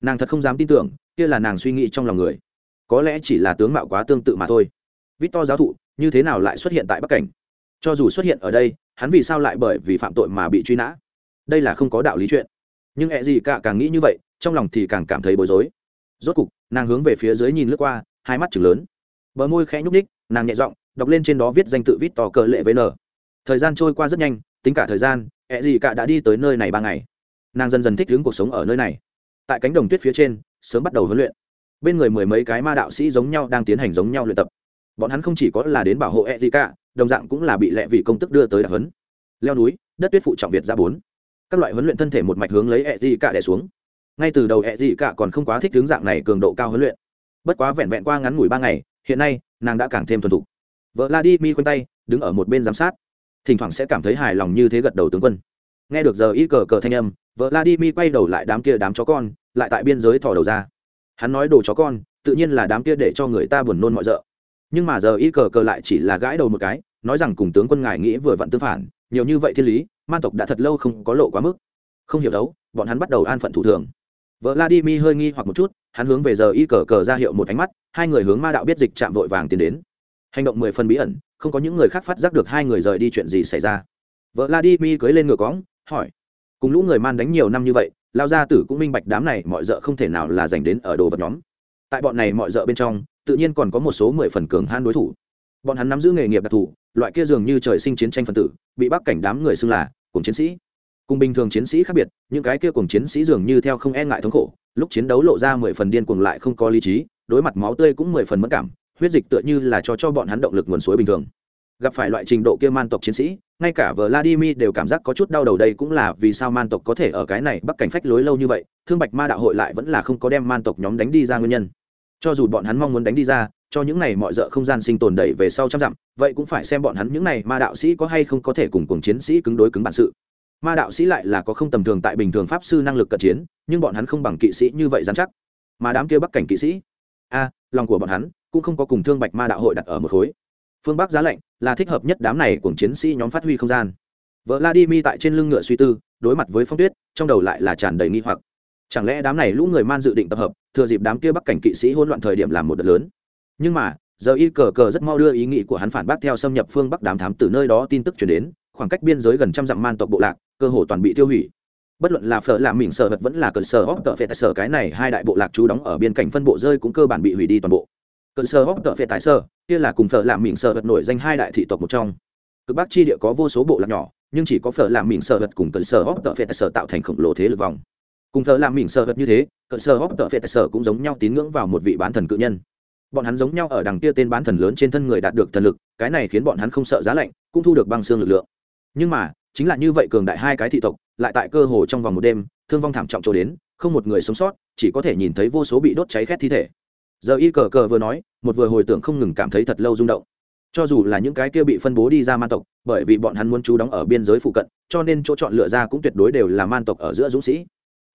Nàng thật không dám tin tưởng, kia là nàng suy nghĩ trong lòng người. Có lẽ chỉ là tướng mạo quá tương tự mà thôi. Vít to giáo thụ, như thế nào lại xuất hiện tại bắc cảnh? Cho dù xuất hiện ở đây, hắn vì sao lại bởi vì phạm tội mà bị truy nã? Đây là không có đạo lý chuyện. Nhưng ẹ gì cả càng nghĩ như vậy, trong lòng thì càng cảm thấy bối rối. Rốt cục, nàng hướng về phía dưới nhìn lướt qua, hai mắt chừng lớn. Bờ môi khẽ nhúc ních nàng nhẹ giọng, đọc lên trên đó viết danh tự vít to cờ lệ với n. Thời gian trôi qua rất nhanh, tính cả thời gian ẹ gì cả đã đi tới nơi này ba ngày. Nàng dần dần thích ứng cuộc sống ở nơi này. Tại cánh đồng tuyết phía trên, sớm bắt đầu huấn luyện. Bên người mười mấy cái ma đạo sĩ giống nhau đang tiến hành giống nhau luyện tập. Bọn hắn không chỉ có là đến bảo hộ e gì cả đồng dạng cũng là bị lệ vị công tức đưa tới đặc huấn. Leo núi, đất tuyết phụ trọng việt ra bốn. Các loại huấn luyện thân thể một mạch hướng lấy ẹ dị cả đẻ xuống. Ngay từ đầu ẹ dị cả còn không quá thích hướng dạng này cường độ cao huấn luyện. Bất quá vẹn vẹn qua ngắn ngủi ba ngày, hiện nay, nàng đã càng thêm thuần thục. Vợ la đi mi khoanh tay, đứng ở một bên giám sát. Thỉnh thoảng sẽ cảm thấy hài lòng như thế gật đầu tướng quân. Nghe được giờ y cờ cờ thanh âm vợ la đi mi quay đầu lại đám kia đám chó con, lại tại biên giới thò đầu ra. Hắn nói đồ chó con, tự nhiên là đám kia để cho người ta buồn nôn mọi rợ nhưng mà giờ y cờ cờ lại chỉ là gãi đầu một cái, nói rằng cùng tướng quân ngài nghĩ vừa vặn tương phản, nhiều như vậy thiên lý, man tộc đã thật lâu không có lộ quá mức. Không hiểu đấu, bọn hắn bắt đầu an phận thủ thường. Vợ la đi mi hơi nghi hoặc một chút, hắn hướng về giờ y cờ cờ ra hiệu một ánh mắt, hai người hướng ma đạo biết dịch chạm vội vàng tiến đến. Hành động mười phần bí ẩn, không có những người khác phát giác được hai người rời đi chuyện gì xảy ra. Vợ la đi mi cưới lên ngựa cóng hỏi, cùng lũ người man đánh nhiều năm như vậy lao gia tử cũng minh bạch đám này mọi d không thể nào là dành đến ở đồ vật nhóm. Tại bọn này mọi d bên trong tự nhiên còn có một số mười phần cường han đối thủ. Bọn hắn nắm giữ nghề nghiệp đặc thù, loại kia dường như trời sinh chiến tranh phân tử, bị bắc cảnh đám người xưng là cùng chiến sĩ. Cùng bình thường chiến sĩ khác biệt, những cái kia cùng chiến sĩ dường như theo không e ngại thống khổ, lúc chiến đấu lộ ra mười phần điên cuồng lại không có lý trí, đối mặt máu tươi cũng mười phần mất cảm, huyết dịch tựa như là cho cho bọn hắn động lực nguồn suối bình thường. Gặp phải loại trình độ kia man tộc chiến sĩ, ngay cả vladimir đều cảm giác có chút đau đầu đây cũng là vì sao man tộc có thể ở cái này bắc cảnh phách lối lâu như vậy, thương bạch ma đạo hội lại vẫn là không có đem man tộc nhóm đánh đi ra nguyên nhân cho dù bọn hắn mong muốn đánh đi ra, cho những này mọi d không gian sinh tồn đẩy về sau trăm dặm, vậy cũng phải xem bọn hắn những này ma đạo sĩ có hay không có thể cùng cùng chiến sĩ cứng đối cứng bản sự. Ma đạo sĩ lại là có không tầm thường tại bình thường pháp sư năng lực cận chiến, nhưng bọn hắn không bằng kỵ sĩ như vậy dán chắc. Mà đám kia bắc cảnh kỵ sĩ, a, lòng của bọn hắn cũng không có cùng thương bạch ma đạo hội đặt ở một khối. Phương bắc giá lạnh là thích hợp nhất đám này cùng chiến sĩ nhóm phát huy không gian. Vợ La Di Mi tại trên lưng ngựa suy tư, đối mặt với phong tuyết, trong đầu lại là tràn đầy nghi hoặc chẳng lẽ đám này lũ người man dự định tập hợp, thừa dịp đám kia bắc cảnh kỵ sĩ hỗn loạn thời điểm làm một đợt lớn? Nhưng mà, giờ y cờ cờ rất mau đưa ý nghĩ của hắn phản bác theo xâm nhập phương bắc đám thám từ nơi đó tin tức chuyển đến, khoảng cách biên giới gần trăm dặm man tộc bộ lạc, cơ hồ toàn bị tiêu hủy. Bất luận là phở làm mình sở vật vẫn là cờ sở hóc tợ phệ tại sở cái này hai đại bộ lạc trú đóng ở biên cảnh phân bộ rơi cũng cơ bản bị hủy đi toàn bộ. Cờ sở hóc tợ phệ tại sở, kia là cùng phở làm mình sở vật nổi danh hai đại thị tộc một trong. Cực bắc chi địa có vô số bộ lạc nhỏ, nhưng chỉ có phở làm mình sở vật cùng cờ sở hóc tợ phệ tại sở tạo thành khổng lồ thế lực vòng cùng thợ làm mình sợ vật như thế, cỡ sơ hóc tợ phệ tại sở cũng giống nhau tín ngưỡng vào một vị bán thần cự nhân. Bọn hắn giống nhau ở đằng kia tên bán thần lớn trên thân người đạt được thần lực, cái này khiến bọn hắn không sợ giá lạnh, cũng thu được băng xương lực lượng. Nhưng mà, chính là như vậy cường đại hai cái thị tộc, lại tại cơ hồ trong vòng một đêm, thương vong thảm trọng chỗ đến, không một người sống sót, chỉ có thể nhìn thấy vô số bị đốt cháy khét thi thể. Giờ y cờ cờ vừa nói, một vừa hồi tưởng không ngừng cảm thấy thật lâu rung động. Cho dù là những cái kia bị phân bố đi ra man tộc, bởi vì bọn hắn muốn trú đóng ở biên giới phụ cận, cho nên chỗ chọn lựa ra cũng tuyệt đối đều là man tộc ở giữa dũng sĩ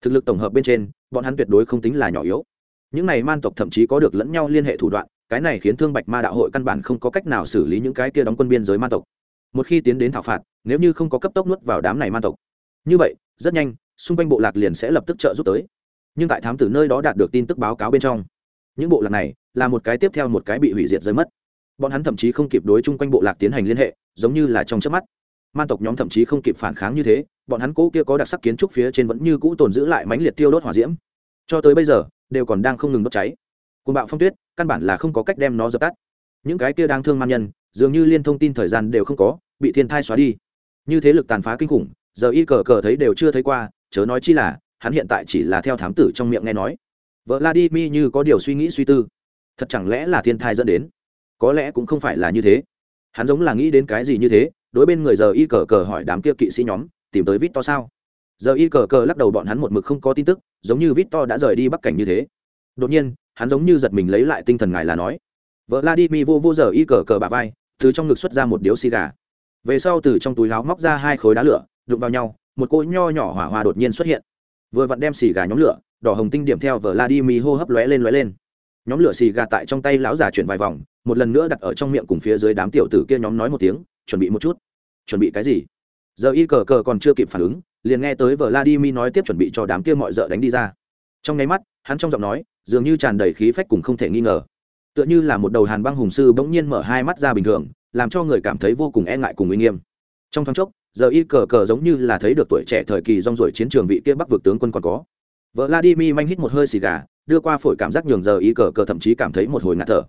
thực lực tổng hợp bên trên, bọn hắn tuyệt đối không tính là nhỏ yếu. Những này man tộc thậm chí có được lẫn nhau liên hệ thủ đoạn, cái này khiến thương bạch ma đạo hội căn bản không có cách nào xử lý những cái kia đóng quân biên giới man tộc. Một khi tiến đến thảo phạt, nếu như không có cấp tốc nuốt vào đám này man tộc. Như vậy, rất nhanh, xung quanh bộ lạc liền sẽ lập tức trợ giúp tới. Nhưng tại thám tử nơi đó đạt được tin tức báo cáo bên trong, những bộ lạc này là một cái tiếp theo một cái bị hủy diệt rơi mất. Bọn hắn thậm chí không kịp đối chung quanh bộ lạc tiến hành liên hệ, giống như là trong chớp mắt. Man tộc nhóm thậm chí không kịp phản kháng như thế bọn hắn cũ kia có đặc sắc kiến trúc phía trên vẫn như cũ tồn giữ lại mãnh liệt tiêu đốt hỏa diễm. Cho tới bây giờ, đều còn đang không ngừng đốt cháy. Côn bạo phong tuyết, căn bản là không có cách đem nó dập tắt. Những cái kia đang thương man nhân, dường như liên thông tin thời gian đều không có, bị thiên thai xóa đi. Như thế lực tàn phá kinh khủng, giờ y cờ cờ thấy đều chưa thấy qua, chớ nói chi là, hắn hiện tại chỉ là theo thám tử trong miệng nghe nói. Vợ la đi mi như có điều suy nghĩ suy tư. Thật chẳng lẽ là thiên thai dẫn đến? Có lẽ cũng không phải là như thế. Hắn giống là nghĩ đến cái gì như thế, đối bên người giờ y cờ cờ hỏi đám kia kỵ sĩ nhóm tìm tới vít to sao? Giờ y cờ cờ lắc đầu bọn hắn một mực không có tin tức, giống như vít to đã rời đi bắc cảnh như thế. Đột nhiên, hắn giống như giật mình lấy lại tinh thần ngài là nói. Vợ la đi mi vô vô giờ y cờ cờ bà vai, từ trong ngực xuất ra một điếu xì gà. Về sau từ trong túi láo móc ra hai khối đá lửa, đụng vào nhau, một cỗ nho nhỏ hỏa hoa đột nhiên xuất hiện. Vừa vặn đem xì gà nhóm lửa, đỏ hồng tinh điểm theo vờ la đi mi hô hấp lóe lên lóe lên. Nhóm lửa xì gà tại trong tay lão già chuyển vài vòng, một lần nữa đặt ở trong miệng cùng phía dưới đám tiểu tử kia nhóm nói một tiếng, chuẩn bị một chút. Chuẩn bị cái gì? Giờ y cờ cờ còn chưa kịp phản ứng, liền nghe tới vợ vladimir nói tiếp chuẩn bị cho đám kia mọi d đánh đi ra. Trong nháy mắt, hắn trong giọng nói, dường như tràn đầy khí phách cùng không thể nghi ngờ. Tựa như là một đầu hàn băng hùng sư bỗng nhiên mở hai mắt ra bình thường, làm cho người cảm thấy vô cùng e ngại cùng uy nghiêm. Trong thoáng chốc, giờ y cờ cờ giống như là thấy được tuổi trẻ thời kỳ rong ruổi chiến trường vị kia bắc vực tướng quân còn có. Vợ vladimir manh hít một hơi xì gà, đưa qua phổi cảm giác nhường giờ y cờ cờ thậm chí cảm thấy một hồi ngạt thở.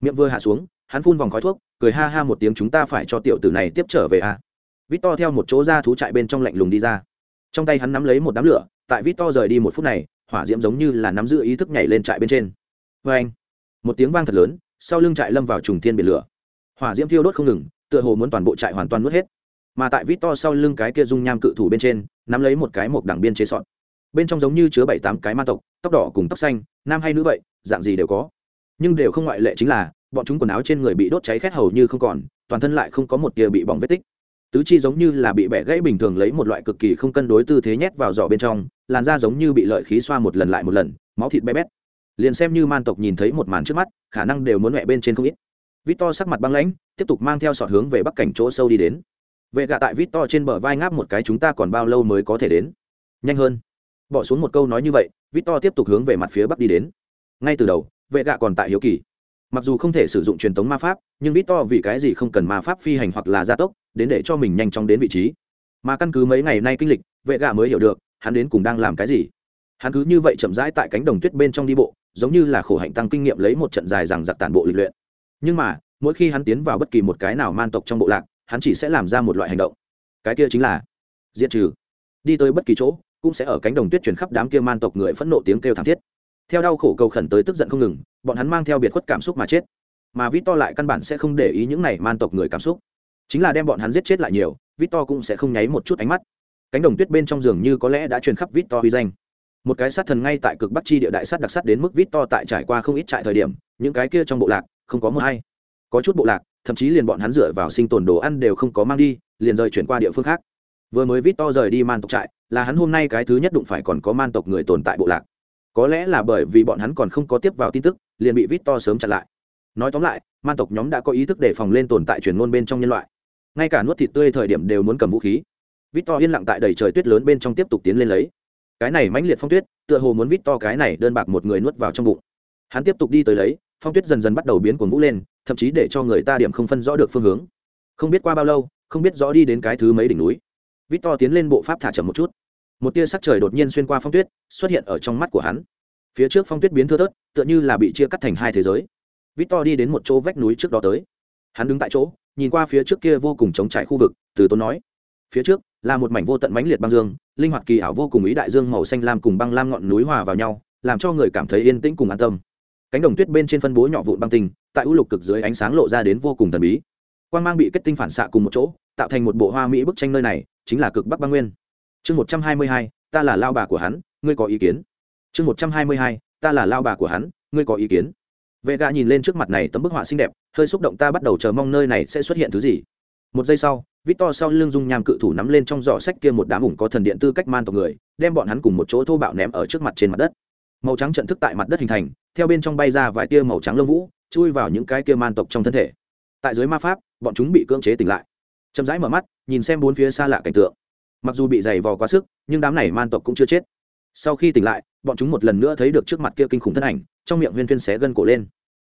Miệng vừa hạ xuống, hắn phun vòng khói thuốc, cười ha ha một tiếng, chúng ta phải cho tiểu tử này tiếp trở về a à vít to theo một chỗ ra thú trại bên trong lạnh lùng đi ra. Trong tay hắn nắm lấy một đám lửa, tại vít to rời đi một phút này, hỏa diễm giống như là nắm giữ ý thức nhảy lên trại bên trên. Vê anh, một tiếng vang thật lớn, sau lưng trại lâm vào trùng thiên biển lửa. Hỏa diễm thiêu đốt không ngừng, tựa hồ muốn toàn bộ trại hoàn toàn nuốt hết. Mà tại vít to sau lưng cái kia dung nham cự thủ bên trên, nắm lấy một cái mộc đẳng biên chế sọn bên trong giống như chứa bảy tám cái ma tộc, tóc đỏ cùng tóc xanh, nam hay nữ vậy, dạng gì đều có. Nhưng đều không ngoại lệ chính là, bọn chúng quần áo trên người bị đốt cháy khét hầu như không còn, toàn thân lại không có một tia bị bỏng vết tích tứ chi giống như là bị bẻ gãy bình thường lấy một loại cực kỳ không cân đối tư thế nhét vào giỏ bên trong, làn da giống như bị lợi khí xoa một lần lại một lần, máu thịt bé bét. Liền xem như man tộc nhìn thấy một màn trước mắt, khả năng đều muốn mẹ bên trên không ít. Vít to sắc mặt băng lãnh, tiếp tục mang theo sọt hướng về bắc cảnh chỗ sâu đi đến. Vệ gạ tại vít to trên bờ vai ngáp một cái chúng ta còn bao lâu mới có thể đến? Nhanh hơn. Bỏ xuống một câu nói như vậy vít to tiếp tục hướng về mặt phía bắc đi đến. Ngay từ đầu, vệ gạ còn tại hiếu kỳ mặc dù không thể sử dụng truyền thống ma pháp, nhưng vít to vì cái gì không cần ma pháp phi hành hoặc là gia tốc, đến để cho mình nhanh chóng đến vị trí. Mà căn cứ mấy ngày nay kinh lịch, vệ gà mới hiểu được, hắn đến cùng đang làm cái gì. Hắn cứ như vậy chậm rãi tại cánh đồng tuyết bên trong đi bộ, giống như là khổ hạnh tăng kinh nghiệm lấy một trận dài rằng giặc tản bộ lịch luyện. Nhưng mà, mỗi khi hắn tiến vào bất kỳ một cái nào man tộc trong bộ lạc, hắn chỉ sẽ làm ra một loại hành động. Cái kia chính là diệt trừ. Đi tới bất kỳ chỗ, cũng sẽ ở cánh đồng tuyết chuyển khắp đám kia man tộc người phẫn nộ tiếng kêu thảm thiết. Theo đau khổ cầu khẩn tới tức giận không ngừng bọn hắn mang theo biệt khuất cảm xúc mà chết. Mà vít to lại căn bản sẽ không để ý những này man tộc người cảm xúc. Chính là đem bọn hắn giết chết lại nhiều vít to cũng sẽ không nháy một chút ánh mắt. Cánh đồng tuyết bên trong giường như có lẽ đã truyền khắp vít to huy danh. Một cái sát thần ngay tại cực bắc chi địa đại sát đặc sát đến mức vít to tại trải qua không ít trại thời điểm, những cái kia trong bộ lạc, không có mưa hay. Có chút bộ lạc, thậm chí liền bọn hắn dựa vào sinh tồn đồ ăn đều không có mang đi, liền rời chuyển qua địa phương khác. Vừa mới vít to rời đi man tộc trại, là hắn hôm nay cái thứ nhất đụng phải còn có man tộc người tồn tại bộ lạc. Có lẽ là bởi vì bọn hắn còn không có tiếp vào tin tức liền bị vít to sớm chặn lại. Nói tóm lại, man tộc nhóm đã có ý thức đề phòng lên tồn tại truyền ngôn bên trong nhân loại. Ngay cả nuốt thịt tươi thời điểm đều muốn cầm vũ khí. Vít to yên lặng tại đầy trời tuyết lớn bên trong tiếp tục tiến lên lấy. Cái này mãnh liệt phong tuyết, tựa hồ muốn vít to cái này đơn bạc một người nuốt vào trong bụng. Hắn tiếp tục đi tới lấy, phong tuyết dần dần bắt đầu biến cuồng vũ lên, thậm chí để cho người ta điểm không phân rõ được phương hướng. Không biết qua bao lâu, không biết rõ đi đến cái thứ mấy đỉnh núi. Vít to tiến lên bộ pháp thả chậm một chút. Một tia sắc trời đột nhiên xuyên qua phong tuyết, xuất hiện ở trong mắt của hắn phía trước phong tuyết biến thưa thớt, tựa như là bị chia cắt thành hai thế giới. Victor đi đến một chỗ vách núi trước đó tới. Hắn đứng tại chỗ, nhìn qua phía trước kia vô cùng trống trải khu vực, từ tốn nói. Phía trước, là một mảnh vô tận mãnh liệt băng dương, linh hoạt kỳ ảo vô cùng ý đại dương màu xanh lam cùng băng lam ngọn núi hòa vào nhau, làm cho người cảm thấy yên tĩnh cùng an tâm. Cánh đồng tuyết bên trên phân bố nhỏ vụn băng tinh, tại u lục cực dưới ánh sáng lộ ra đến vô cùng thần bí. Quan mang bị kết tinh phản xạ cùng một chỗ, tạo thành một bộ hoa mỹ bức tranh nơi này, chính là cực bắc băng nguyên. Chương một trăm hai mươi hai, ta là lao bà của hắn, ngươi có ý kiến? Chương một trăm hai mươi hai, ta là lao bà của hắn, ngươi có ý kiến? Vệ gà nhìn lên trước mặt này tấm bức họa xinh đẹp, hơi xúc động ta bắt đầu chờ mong nơi này sẽ xuất hiện thứ gì. Một giây sau, victor sau lưng dung nham cự thủ nắm lên trong giỏ sách kia một đám ủng có thần điện tư cách man tộc người, đem bọn hắn cùng một chỗ thô bạo ném ở trước mặt trên mặt đất. Màu trắng trận thức tại mặt đất hình thành, theo bên trong bay ra vài tia màu trắng lông vũ, chui vào những cái kia man tộc trong thân thể. Tại dưới ma pháp, bọn chúng bị cưỡng chế tỉnh lại. Chậm rãi mở mắt, nhìn xem bốn phía xa lạ cảnh tượng. Mặc dù bị dày vò quá sức, nhưng đám này man tộc cũng chưa chết. Sau khi tỉnh lại bọn chúng một lần nữa thấy được trước mặt kia kinh khủng thân ảnh, trong miệng huyên thuyên xé gân cổ lên.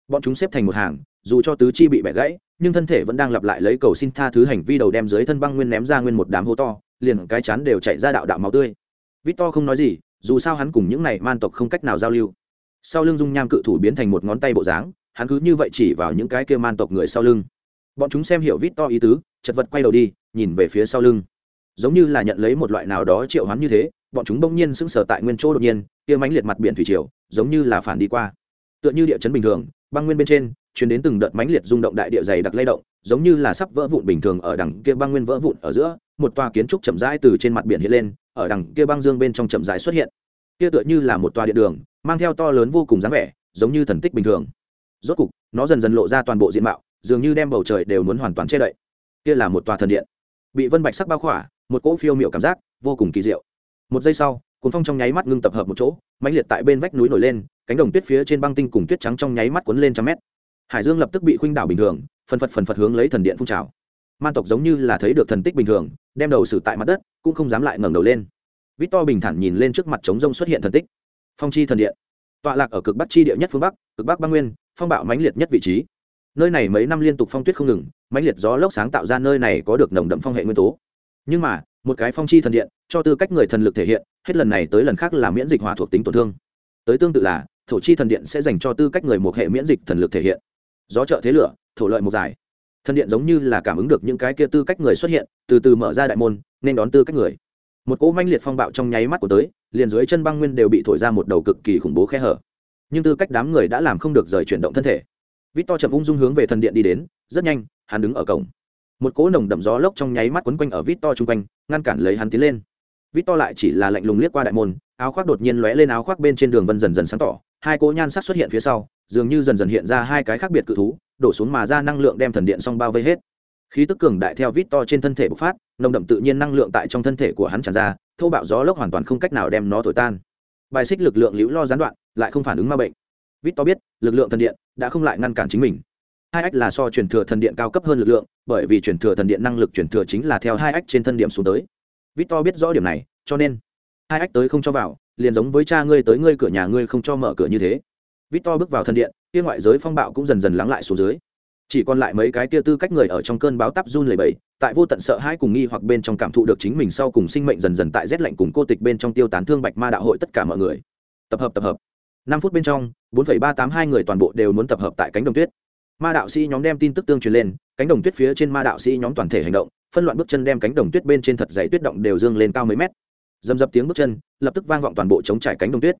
Bọn chúng xếp thành một hàng, dù cho tứ chi bị bẻ gãy, nhưng thân thể vẫn đang lặp lại lấy cầu xin tha thứ hành vi đầu đem dưới thân băng nguyên ném ra nguyên một đám hố to, liền cái chán đều chạy ra đạo đạo máu tươi. Vít to không nói gì, dù sao hắn cùng những này man tộc không cách nào giao lưu. Sau lưng dung nham cự thủ biến thành một ngón tay bộ dáng, hắn cứ như vậy chỉ vào những cái kia man tộc người sau lưng. Bọn chúng xem hiểu vít to ý tứ, chật vật quay đầu đi, nhìn về phía sau lưng. Giống như là nhận lấy một loại nào đó triệu hắn như thế bọn chúng bỗng nhiên sững sờ tại nguyên chỗ đột nhiên, kia mãnh liệt mặt biển thủy triều, giống như là phản đi qua. Tựa như địa chấn bình thường, băng nguyên bên trên chuyển đến từng đợt mãnh liệt rung động đại địa dày đặc lay động, giống như là sắp vỡ vụn bình thường ở đằng kia băng nguyên vỡ vụn ở giữa, một tòa kiến trúc chậm rãi từ trên mặt biển hiện lên, ở đằng kia băng dương bên trong chậm rãi xuất hiện. Kia tựa như là một tòa điện đường, mang theo to lớn vô cùng dáng vẻ, giống như thần tích bình thường. Rốt cục, nó dần dần lộ ra toàn bộ diện mạo, dường như đem bầu trời đều muốn hoàn toàn che đậy. Kia là một tòa thần điện. Bị vân bạch sắc bao khỏa, một cỗ phiêu miệu cảm giác, vô cùng kỳ diệu một giây sau, cuốn phong trong nháy mắt ngưng tập hợp một chỗ, mãnh liệt tại bên vách núi nổi lên, cánh đồng tuyết phía trên băng tinh cùng tuyết trắng trong nháy mắt cuốn lên trăm mét. Hải dương lập tức bị khuynh đảo bình thường, phần phật phần phật hướng lấy thần điện phun trào. Man tộc giống như là thấy được thần tích bình thường, đem đầu xử tại mặt đất, cũng không dám lại ngẩng đầu lên. Vít to bình thản nhìn lên trước mặt trống rông xuất hiện thần tích. Phong chi thần điện. Tọa lạc ở cực bắc chi địa nhất phương bắc, cực bắc băng nguyên, phong bạo mãnh liệt nhất vị trí. Nơi này mấy năm liên tục phong tuyết không ngừng, mãnh liệt gió lốc sáng tạo ra nơi này có được nồng đậm phong hệ nguyên tố. Nhưng mà một cái phong chi thần điện, cho tư cách người thần lực thể hiện, hết lần này tới lần khác là miễn dịch hỏa thuộc tính tổn thương. Tới tương tự là, thổ chi thần điện sẽ dành cho tư cách người một hệ miễn dịch thần lực thể hiện. Gió trợ thế lửa, thổ lợi một giải. Thần điện giống như là cảm ứng được những cái kia tư cách người xuất hiện, từ từ mở ra đại môn, nên đón tư cách người. Một cỗ manh liệt phong bạo trong nháy mắt của tới, liền dưới chân băng nguyên đều bị thổi ra một đầu cực kỳ khủng bố khe hở. Nhưng tư cách đám người đã làm không được rời chuyển động thân thể. Vít to chậm ung dung hướng về thần điện đi đến, rất nhanh, hắn đứng ở cổng một cỗ nồng đậm gió lốc trong nháy mắt quấn quanh ở vít to chung quanh, ngăn cản lấy hắn tiến lên. Vít to lại chỉ là lạnh lùng liếc qua đại môn, áo khoác đột nhiên lóe lên áo khoác bên trên đường vân dần dần sáng tỏ, hai cỗ nhan sắc xuất hiện phía sau, dường như dần dần hiện ra hai cái khác biệt cự thú, đổ xuống mà ra năng lượng đem thần điện xong bao vây hết. Khí tức cường đại theo vít to trên thân thể bộc phát, nồng đậm tự nhiên năng lượng tại trong thân thể của hắn tràn ra, thô bạo gió lốc hoàn toàn không cách nào đem nó thổi tan. Bài xích lực lượng liễu lo gián đoạn, lại không phản ứng ma bệnh. Vít to biết, lực lượng thần điện đã không lại ngăn cản chính mình. Hai ách là so truyền thừa thần điện cao cấp hơn lực lượng bởi vì truyền thừa thần điện năng lực truyền thừa chính là theo hai ách trên thân điểm xuống tới. Vít to biết rõ điểm này, cho nên hai ách tới không cho vào, liền giống với cha ngươi tới ngươi cửa nhà ngươi không cho mở cửa như thế. Vít to bước vào thần điện, kia ngoại giới phong bạo cũng dần dần lắng lại xuống dưới. Chỉ còn lại mấy cái kia tư cách người ở trong cơn báo tắp run lầy bầy tại vô tận sợ hãi cùng nghi hoặc bên trong cảm thụ được chính mình sau cùng sinh mệnh dần dần tại rét lạnh cùng cô tịch bên trong tiêu tán thương bạch ma đạo hội tất cả mọi người. Tập hợp tập hợp. Năm phút bên trong, bốn phẩy ba tám hai người toàn bộ đều muốn tập hợp tại cánh đồng tuyết. Ma đạo sĩ nhóm đem tin tức tương truyền lên cánh đồng tuyết phía trên ma đạo sĩ nhóm toàn thể hành động, phân loạn bước chân đem cánh đồng tuyết bên trên thật dày tuyết động đều dương lên cao mấy mét. Dầm dập tiếng bước chân, lập tức vang vọng toàn bộ chống trải cánh đồng tuyết.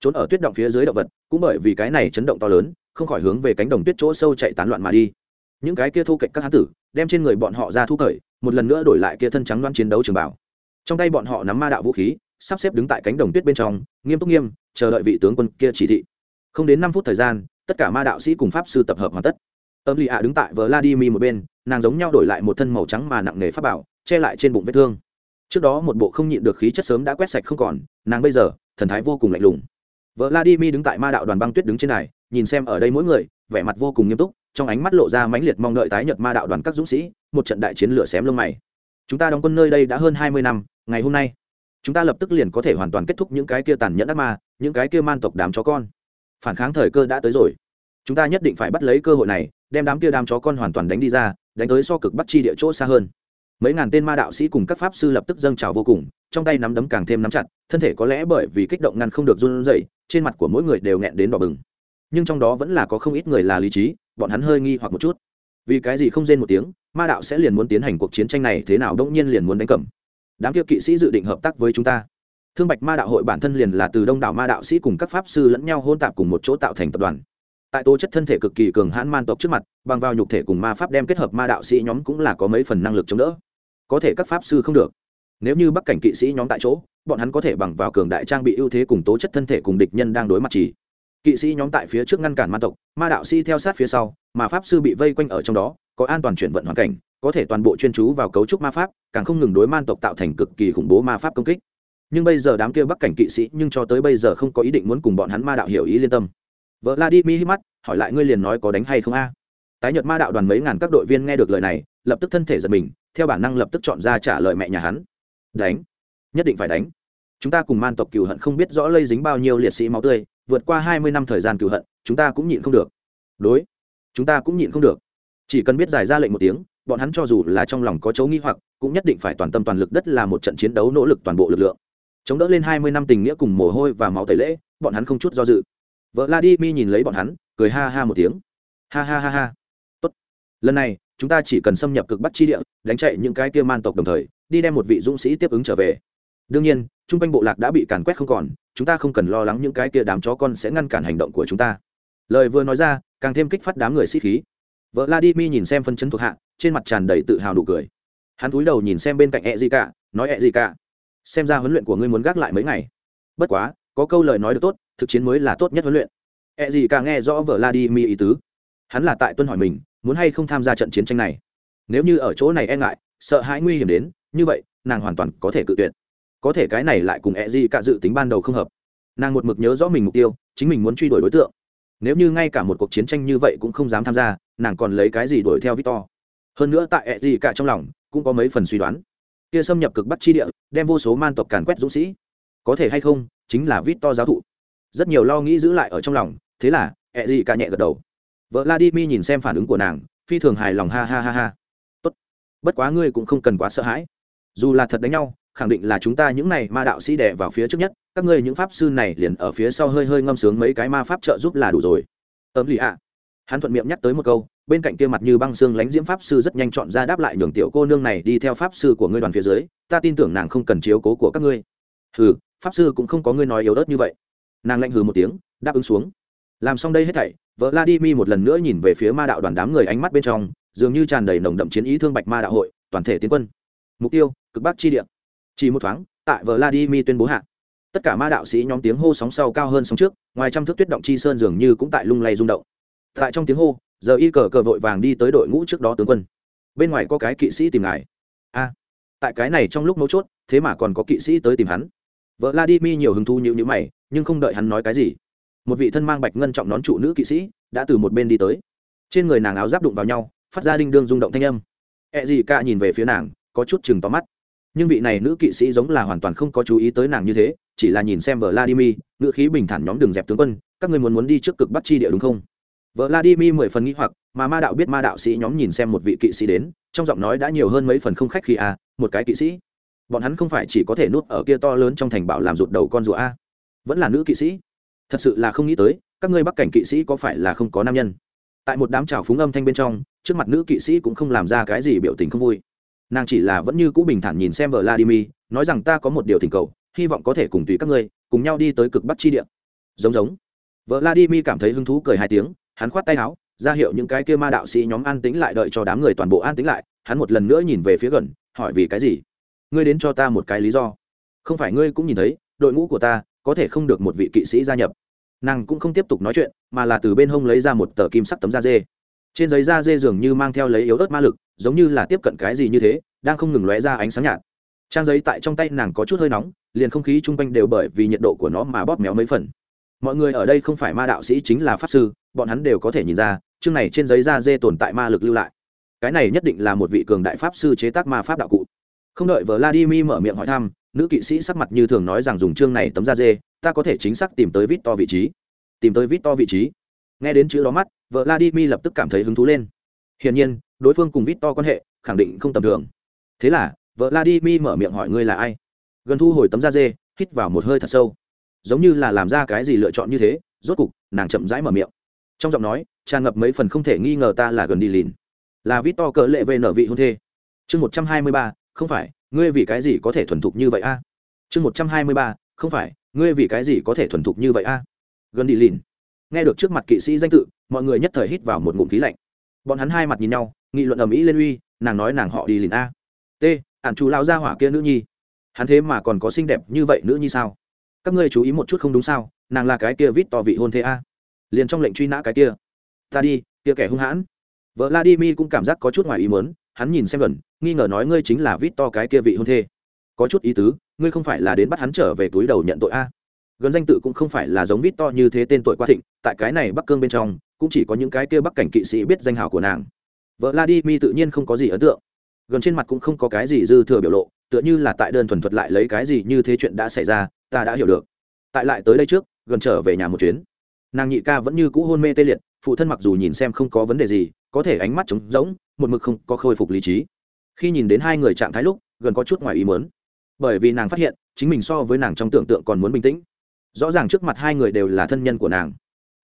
Trốn ở tuyết động phía dưới động vật, cũng bởi vì cái này chấn động to lớn, không khỏi hướng về cánh đồng tuyết chỗ sâu chạy tán loạn mà đi. Những cái kia thu cạnh các hán tử, đem trên người bọn họ ra thu cởi, một lần nữa đổi lại kia thân trắng loan chiến đấu trường bảo. Trong tay bọn họ nắm ma đạo vũ khí, sắp xếp đứng tại cánh đồng tuyết bên trong, nghiêm túc nghiêm, chờ đợi vị tướng quân kia chỉ thị. Không đến năm phút thời gian, tất cả ma đạo sĩ cùng pháp sư tập hợp hoàn tất âm lì ạ đứng tại vladimir một bên, nàng giống nhau đổi lại một thân màu trắng mà nặng nề pháp bảo, che lại trên bụng vết thương. Trước đó một bộ không nhịn được khí chất sớm đã quét sạch không còn, nàng bây giờ, thần thái vô cùng lạnh lùng. Vladimir đứng tại ma đạo đoàn băng tuyết đứng trên này, nhìn xem ở đây mỗi người, vẻ mặt vô cùng nghiêm túc, trong ánh mắt lộ ra mãnh liệt mong đợi tái nhật ma đạo đoàn các dũng sĩ, một trận đại chiến lửa xém lông mày. Chúng ta đóng quân nơi đây đã hơn hai mươi năm, ngày hôm nay, chúng ta lập tức liền có thể hoàn toàn kết thúc những cái kia tàn nhẫn ác ma, những cái kia man tộc đám chó con. Phản kháng thời cơ đã tới rồi chúng ta nhất định phải bắt lấy cơ hội này, đem đám kia đám chó con hoàn toàn đánh đi ra, đánh tới so cực bắt chi địa chỗ xa hơn. Mấy ngàn tên ma đạo sĩ cùng các pháp sư lập tức dâng trào vô cùng, trong tay nắm đấm càng thêm nắm chặt, thân thể có lẽ bởi vì kích động ngăn không được run rẩy, trên mặt của mỗi người đều nghẹn đến đỏ bừng. Nhưng trong đó vẫn là có không ít người là lý trí, bọn hắn hơi nghi hoặc một chút. Vì cái gì không rên một tiếng, ma đạo sẽ liền muốn tiến hành cuộc chiến tranh này thế nào đông nhiên liền muốn đánh cầm đám kia kỵ sĩ dự định hợp tác với chúng ta. Thương bạch ma đạo hội bản thân liền là từ đông đảo ma đạo sĩ cùng các pháp sư lẫn nhau hôn tạp cùng một chỗ tạo thành tập đoàn tại tố chất thân thể cực kỳ cường hãn man tộc trước mặt, bằng vào nhục thể cùng ma pháp đem kết hợp ma đạo sĩ nhóm cũng là có mấy phần năng lực chống đỡ. Có thể các pháp sư không được. Nếu như bắc cảnh kỵ sĩ nhóm tại chỗ, bọn hắn có thể bằng vào cường đại trang bị ưu thế cùng tố chất thân thể cùng địch nhân đang đối mặt chỉ. Kỵ sĩ nhóm tại phía trước ngăn cản ma tộc, ma đạo sĩ theo sát phía sau, mà pháp sư bị vây quanh ở trong đó, có an toàn chuyển vận hoàn cảnh, có thể toàn bộ chuyên chú vào cấu trúc ma pháp, càng không ngừng đối man tộc tạo thành cực kỳ khủng bố ma pháp công kích. Nhưng bây giờ đám kia bắc cảnh kỵ sĩ nhưng cho tới bây giờ không có ý định muốn cùng bọn hắn ma đạo hiểu ý liên tâm vợ la đi mi hít mắt, hỏi lại ngươi liền nói có đánh hay không a? Tái nhật ma đạo đoàn mấy ngàn các đội viên nghe được lời này, lập tức thân thể giật mình, theo bản năng lập tức chọn ra trả lời mẹ nhà hắn. Đánh. Nhất định phải đánh. Chúng ta cùng man tộc cừu hận không biết rõ lây dính bao nhiêu liệt sĩ máu tươi, vượt qua hai mươi năm thời gian cừu hận, chúng ta cũng nhịn không được. Đối. Chúng ta cũng nhịn không được. Chỉ cần biết giải ra lệnh một tiếng, bọn hắn cho dù là trong lòng có chấu nghi hoặc, cũng nhất định phải toàn tâm toàn lực đất là một trận chiến đấu nỗ lực toàn bộ lực lượng. Chống đỡ lên hai mươi năm tình nghĩa cùng mồ hôi và máu tẩy lễ, bọn hắn không chút do dự vợ la đi mi nhìn lấy bọn hắn, cười ha ha một tiếng. Ha ha ha ha. Tốt. Lần này, chúng ta chỉ cần xâm nhập cực bắc chi địa, đánh chạy những cái kia man tộc đồng thời, đi đem một vị dũng sĩ tiếp ứng trở về. Đương nhiên chung quanh bộ lạc đã bị càn quét không còn, chúng ta không cần lo lắng những cái kia đám chó con sẽ ngăn cản hành động của chúng ta. Lời vừa nói ra, càng thêm kích phát đám người sĩ khí. Vợ la đi mi nhìn xem phân chấn thuộc hạ, trên mặt tràn đầy tự hào đủ cười. Hắn cúi đầu nhìn xem bên cạnh ẹ gì cả nói ẹ gì cả xem ra huấn luyện của ngươi muốn gác lại mấy ngày. Bất quá, có câu lời nói được tốt thực chiến mới là tốt nhất huấn luyện. Ẹ gì cả nghe rõ vợ la đi mi ý tứ. Hắn là tại tuân hỏi mình, muốn hay không tham gia trận chiến tranh này. Nếu như ở chỗ này e ngại, sợ hãi nguy hiểm đến, như vậy, nàng hoàn toàn có thể cự tuyệt. Có thể cái này lại cùng ẹ gì cả dự tính ban đầu không hợp. Nàng một mực nhớ rõ mình mục tiêu, chính mình muốn truy đuổi đối tượng. Nếu như ngay cả một cuộc chiến tranh như vậy cũng không dám tham gia, nàng còn lấy cái gì đuổi theo victor? Hơn nữa tại ẹ gì cả trong lòng, cũng có mấy phần suy đoán. Kia xâm nhập cực bắc chi địa, đem vô số man tộc càn quét dũng sĩ. Có thể hay không, chính là victor giáo thụ rất nhiều lo nghĩ giữ lại ở trong lòng, thế là, ẹ gì cả nhẹ gật đầu. Vợ la đi mi nhìn xem phản ứng của nàng, phi thường hài lòng, ha ha ha ha. Tốt. Bất quá ngươi cũng không cần quá sợ hãi. Dù là thật đánh nhau, khẳng định là chúng ta những này ma đạo sĩ đẻ vào phía trước nhất, các ngươi những pháp sư này liền ở phía sau hơi hơi ngâm sướng mấy cái ma pháp trợ giúp là đủ rồi. Ấm lì ạ. Hắn thuận miệng nhắc tới một câu, bên cạnh kia mặt như băng xương lánh diễm pháp sư rất nhanh chọn ra đáp lại nhường tiểu cô nương này đi theo pháp sư của ngươi đoàn phía dưới, ta tin tưởng nàng không cần chiếu cố của các ngươi. Ừ pháp sư cũng không có ngươi nói yếu ớt như vậy nàng lạnh hừ một tiếng, đáp ứng xuống. Làm xong đây hết thảy, vợ vladimir một lần nữa nhìn về phía ma đạo đoàn đám người ánh mắt bên trong, dường như tràn đầy nồng đậm chiến ý thương bạch ma đạo hội, toàn thể tiến quân. Mục tiêu, cực bắc chi địa. Chỉ một thoáng, tại vợ vladimir tuyên bố hạ. Tất cả ma đạo sĩ nhóm tiếng hô sóng sau cao hơn sóng trước, ngoài trăm thước tuyết động chi sơn dường như cũng tại lung lay rung động. Tại trong tiếng hô, giờ y cờ cờ vội vàng đi tới đội ngũ trước đó tướng quân. Bên ngoài có cái kỵ sĩ tìm ngài. A, tại cái này trong lúc mấu chốt, thế mà còn có kỵ sĩ tới tìm hắn. Vợ la đi mi nhiều hứng thú như nhữ mày nhưng không đợi hắn nói cái gì. Một vị thân mang bạch ngân trọng nón trụ nữ kỵ sĩ đã từ một bên đi tới. Trên người nàng áo giáp đụng vào nhau phát ra đinh đương rung động thanh âm. E gì cả nhìn về phía nàng có chút chừng tóm mắt. Nhưng vị này nữ kỵ sĩ giống là hoàn toàn không có chú ý tới nàng như thế chỉ là nhìn xem Vladimir, ngữ khí bình thản nhóm đường dẹp tướng quân, các ngươi muốn muốn đi trước cực Bắc chi địa đúng không? Vladimir mười phần nghĩ hoặc, mà ma đạo biết ma đạo sĩ nhóm nhìn xem một vị kỵ sĩ đến, trong giọng nói đã nhiều hơn mấy phần không khách khí a, à, một cái kỵ sĩ. Bọn hắn không phải chỉ có thể nuốt ở kia to lớn trong thành bảo làm rụt đầu con rùa a, vẫn là nữ kỵ sĩ. Thật sự là không nghĩ tới, các ngươi Bắc cảnh kỵ sĩ có phải là không có nam nhân? Tại một đám trào phúng âm thanh bên trong, trước mặt nữ kỵ sĩ cũng không làm ra cái gì biểu tình không vui. Nàng chỉ là vẫn như cũ bình thản nhìn xem Vladimir, nói rằng ta có một điều thỉnh cầu, hy vọng có thể cùng tùy các ngươi cùng nhau đi tới cực bắc chi địa giống giống vợ vladimir cảm thấy hứng thú cười hai tiếng hắn khoát tay áo ra hiệu những cái kia ma đạo sĩ nhóm an tĩnh lại đợi cho đám người toàn bộ an tĩnh lại hắn một lần nữa nhìn về phía gần hỏi vì cái gì ngươi đến cho ta một cái lý do không phải ngươi cũng nhìn thấy đội ngũ của ta có thể không được một vị kỵ sĩ gia nhập. Nàng cũng không tiếp tục nói chuyện, mà là từ bên hông lấy ra một tờ kim sắc tấm da dê. Trên giấy da dê dường như mang theo lấy yếu ớt ma lực, giống như là tiếp cận cái gì như thế, đang không ngừng lóe ra ánh sáng nhạt. Trang giấy tại trong tay nàng có chút hơi nóng, liền không khí chung quanh đều bởi vì nhiệt độ của nó mà bóp méo mấy phần. Mọi người ở đây không phải ma đạo sĩ chính là pháp sư, bọn hắn đều có thể nhìn ra, chương này trên giấy da dê tồn tại ma lực lưu lại. Cái này nhất định là một vị cường đại pháp sư chế tác ma pháp đạo cụ không đợi vladimir mở miệng hỏi thăm, nữ kỵ sĩ sắc mặt như thường nói rằng dùng chương này tấm da dê, ta có thể chính xác tìm tới vít to vị trí. Tìm tới vít to vị trí. Nghe đến chữ đó mắt, vladimir lập tức cảm thấy hứng thú lên. Hiển nhiên, đối phương cùng vít to quan hệ, khẳng định không tầm thường. Thế là, vladimir mở miệng hỏi ngươi là ai? Gần thu hồi tấm da dê, hít vào một hơi thật sâu. Giống như là làm ra cái gì lựa chọn như thế, rốt cục, nàng chậm rãi mở miệng. Trong giọng nói, tràn ngập mấy phần không thể nghi ngờ ta là gần đi lìn là vít to cỡ lệ về nở vị hôn thê. Chương một trăm hai mươi ba không phải, ngươi vì cái gì có thể thuần thục như vậy a? Chương một trăm hai mươi ba, không phải, ngươi vì cái gì có thể thuần thục như vậy a? Gần đi lìn. Nghe được trước mặt kỵ sĩ danh tự, mọi người nhất thời hít vào một ngụm khí lạnh. Bọn hắn hai mặt nhìn nhau, nghị luận ầm ĩ lên uy, nàng nói nàng họ đi lìn a. T, ản chú lao ra hỏa kia nữ nhi. Hắn thế mà còn có xinh đẹp như vậy nữ nhi sao? Các ngươi chú ý một chút không đúng sao, nàng là cái kia vít to vị hôn thế a. Liền trong lệnh truy nã cái kia. Ta đi, kia kẻ hung hãn. Vợ vladimir cũng cảm giác có chút ngoài ý mớn hắn nhìn xem gần, nghi ngờ nói ngươi chính là vít to cái kia vị hôn thê. Có chút ý tứ, ngươi không phải là đến bắt hắn trở về túi đầu nhận tội a? Gần danh tự cũng không phải là giống vít to như thế tên tuổi quá thịnh, tại cái này bắc cương bên trong, cũng chỉ có những cái kia bắc cảnh kỵ sĩ biết danh hào của nàng. Vợ vladimir tự nhiên không có gì ấn tượng. Gần trên mặt cũng không có cái gì dư thừa biểu lộ, tựa như là tại đơn thuần thuật lại lấy cái gì như thế chuyện đã xảy ra, ta đã hiểu được. Tại lại tới đây trước, gần trở về nhà một chuyến. Nàng nhị ca vẫn như cũ hôn mê tê liệt, phụ thân mặc dù nhìn xem không có vấn đề gì, có thể ánh mắt trống rỗng một mực không có khôi phục lý trí. Khi nhìn đến hai người trạng thái lúc, gần có chút ngoài ý mớn bởi vì nàng phát hiện, chính mình so với nàng trong tưởng tượng còn muốn bình tĩnh. Rõ ràng trước mặt hai người đều là thân nhân của nàng,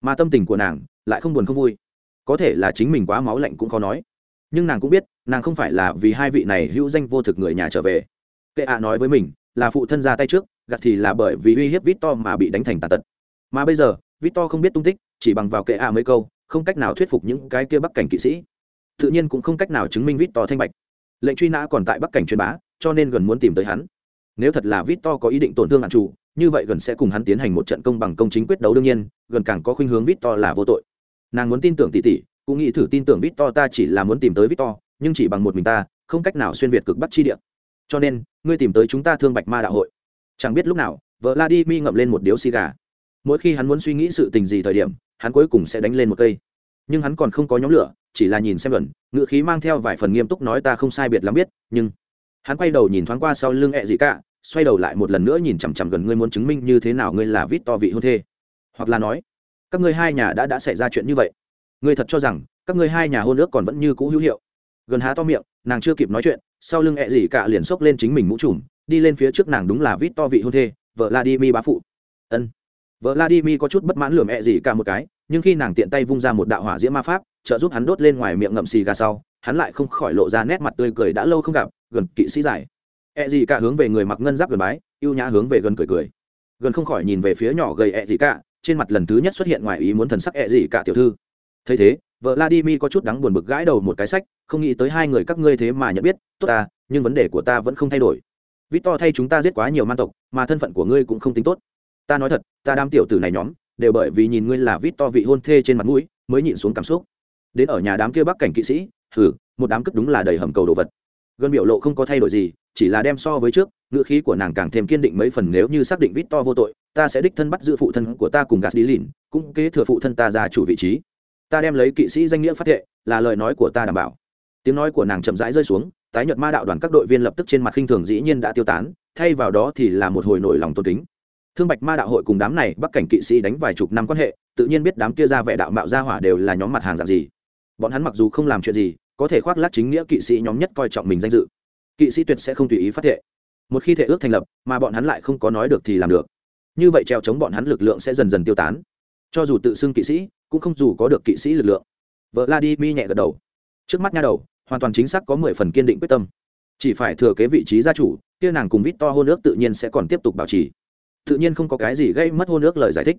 mà tâm tình của nàng lại không buồn không vui. Có thể là chính mình quá máu lạnh cũng khó nói. Nhưng nàng cũng biết, nàng không phải là vì hai vị này hữu danh vô thực người nhà trở về. Kệ ạ nói với mình, là phụ thân ra tay trước gặt thì là bởi vì uy hiếp vít to mà bị đánh thành tàn tật. Mà bây giờ vít to không biết tung tích, chỉ bằng vào kệ ạ mấy câu, không cách nào thuyết phục những cái kia bắc cảnh kỵ sĩ tự nhiên cũng không cách nào chứng minh vít to thanh bạch. Lệnh truy nã còn tại bắc cảnh truyền bá, cho nên gần muốn tìm tới hắn. Nếu thật là vít to có ý định tổn thương hạn chủ, như vậy gần sẽ cùng hắn tiến hành một trận công bằng công chính quyết đấu đương nhiên, gần càng có khuynh hướng vít to là vô tội. Nàng muốn tin tưởng tỷ tỷ, cũng nghĩ thử tin tưởng vít to ta chỉ là muốn tìm tới vít to nhưng chỉ bằng một mình ta, không cách nào xuyên việt cực bắc chi địa. Cho nên, ngươi tìm tới chúng ta thương bạch ma đạo hội. Chẳng biết lúc nào vợ la đi mi ngậm lên một điếu xì gà. Mỗi khi hắn muốn suy nghĩ sự tình gì thời điểm, hắn cuối cùng sẽ đánh lên một cây. Nhưng hắn còn không có nhóm lửa chỉ là nhìn xem gần ngựa khí mang theo vài phần nghiêm túc nói ta không sai biệt lắm biết, nhưng hắn quay đầu nhìn thoáng qua sau lưng ẹ gì cả, xoay đầu lại một lần nữa nhìn chằm chằm gần ngươi muốn chứng minh như thế nào ngươi là vít to vị hôn thê. Hoặc là nói, các ngươi hai nhà đã đã xảy ra chuyện như vậy. Ngươi thật cho rằng, các ngươi hai nhà hôn ước còn vẫn như cũ hữu hiệu. Gần há to miệng, nàng chưa kịp nói chuyện, sau lưng ẹ gì cả liền xốc lên chính mình mũ trùm, đi lên phía trước nàng đúng là vít to vị hôn thê vợ la đi mi bá phụ. Ân. Vợ la đi mi có chút bất mãn lườm ẹ gì cả một cái, nhưng khi nàng tiện tay vung ra một đạo hỏa diễm ma pháp trợ giúp hắn đốt lên ngoài miệng ngậm xì gà sau, hắn lại không khỏi lộ ra nét mặt tươi cười đã lâu không gặp, gần kỵ sĩ giải. E gì cả hướng về người mặc ngân giáp gần bái yêu nhã hướng về gần cười cười. Gần không khỏi nhìn về phía nhỏ gầy e gì cả trên mặt lần thứ nhất xuất hiện ngoài ý muốn thần sắc e gì cả tiểu thư. Thấy thế vợ vladimir có chút đắng buồn bực gãi đầu một cái sách, không nghĩ tới hai người các ngươi thế mà nhận biết, tốt ta, nhưng vấn đề của ta vẫn không thay đổi. Victor thay chúng ta giết quá nhiều man tộc, mà thân phận của ngươi cũng không tính tốt. Ta nói thật, ta đam tiểu tử này nhóm, đều bởi vì nhìn ngươi là victor vị hôn thê trên mặt mũi, mới nhịn xuống cảm xúc đến ở nhà đám kia bắc cảnh kỵ sĩ thử một đám cất đúng là đầy hầm cầu đồ vật. Gần biểu lộ không có thay đổi gì, chỉ là đem so với trước, ngựa khí của nàng càng thêm kiên định mấy phần nếu như xác định vít to vô tội, ta sẽ đích thân bắt giữ phụ thân của ta cùng gạt đi lìn, cũng kế thừa phụ thân ta ra chủ vị trí. Ta đem lấy kỵ sĩ danh nghĩa phát thệ, là lời nói của ta đảm bảo. Tiếng nói của nàng chậm rãi rơi xuống, tái nhợt ma đạo đoàn các đội viên lập tức trên mặt khinh thường dĩ nhiên đã tiêu tán, thay vào đó thì là một hồi nổi lòng tôn kính. Thương bạch ma đạo hội cùng đám này bắc cảnh kỵ sĩ đánh vài chục năm quan hệ, tự nhiên biết đám kia ra vẻ đạo mạo gia hỏa đều là nhóm mặt hàng dạng gì bọn hắn mặc dù không làm chuyện gì, có thể khoác lác chính nghĩa kỵ sĩ nhóm nhất coi trọng mình danh dự. Kỵ sĩ tuyệt sẽ không tùy ý phát thệ. Một khi thể ước thành lập, mà bọn hắn lại không có nói được thì làm được. Như vậy treo chống bọn hắn lực lượng sẽ dần dần tiêu tán. Cho dù tự xưng kỵ sĩ, cũng không dù có được kỵ sĩ lực lượng. Vợ la đi mi nhẹ gật đầu. Trước mắt nha đầu, hoàn toàn chính xác có mười phần kiên định quyết tâm. Chỉ phải thừa kế vị trí gia chủ, kia nàng cùng vít to hôn ước tự nhiên sẽ còn tiếp tục bảo trì. Tự nhiên không có cái gì gây mất hôn ước lời giải thích.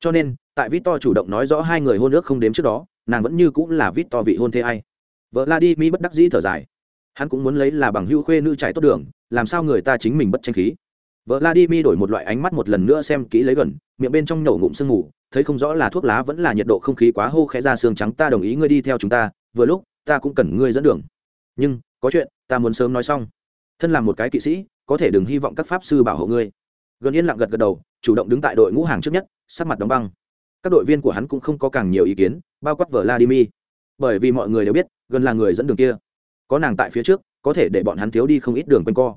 Cho nên, tại vít to chủ động nói rõ hai người hôn ước không đếm trước đó nàng vẫn như cũng là vít to vị hôn thê ai. Vợ la đi mi bất đắc dĩ thở dài. Hắn cũng muốn lấy là bằng hữu khuê nữ trải tốt đường, làm sao người ta chính mình bất tranh khí. Vợ la đi mi đổi một loại ánh mắt một lần nữa xem kỹ lấy gần, miệng bên trong nổ ngụm sương mù, thấy không rõ là thuốc lá vẫn là nhiệt độ không khí quá hô khẽ ra xương trắng, ta đồng ý ngươi đi theo chúng ta, vừa lúc, ta cũng cần ngươi dẫn đường. Nhưng, có chuyện, ta muốn sớm nói xong. Thân là một cái kỵ sĩ, có thể đừng hy vọng các pháp sư bảo hộ ngươi. Gần yên lặng gật gật đầu, chủ động đứng tại đội ngũ hàng trước nhất, sắc mặt đóng băng các đội viên của hắn cũng không có càng nhiều ý kiến, bao quát vladimir. Bởi vì mọi người đều biết, gần là người dẫn đường kia. Có nàng tại phía trước, có thể để bọn hắn thiếu đi không ít đường quanh co.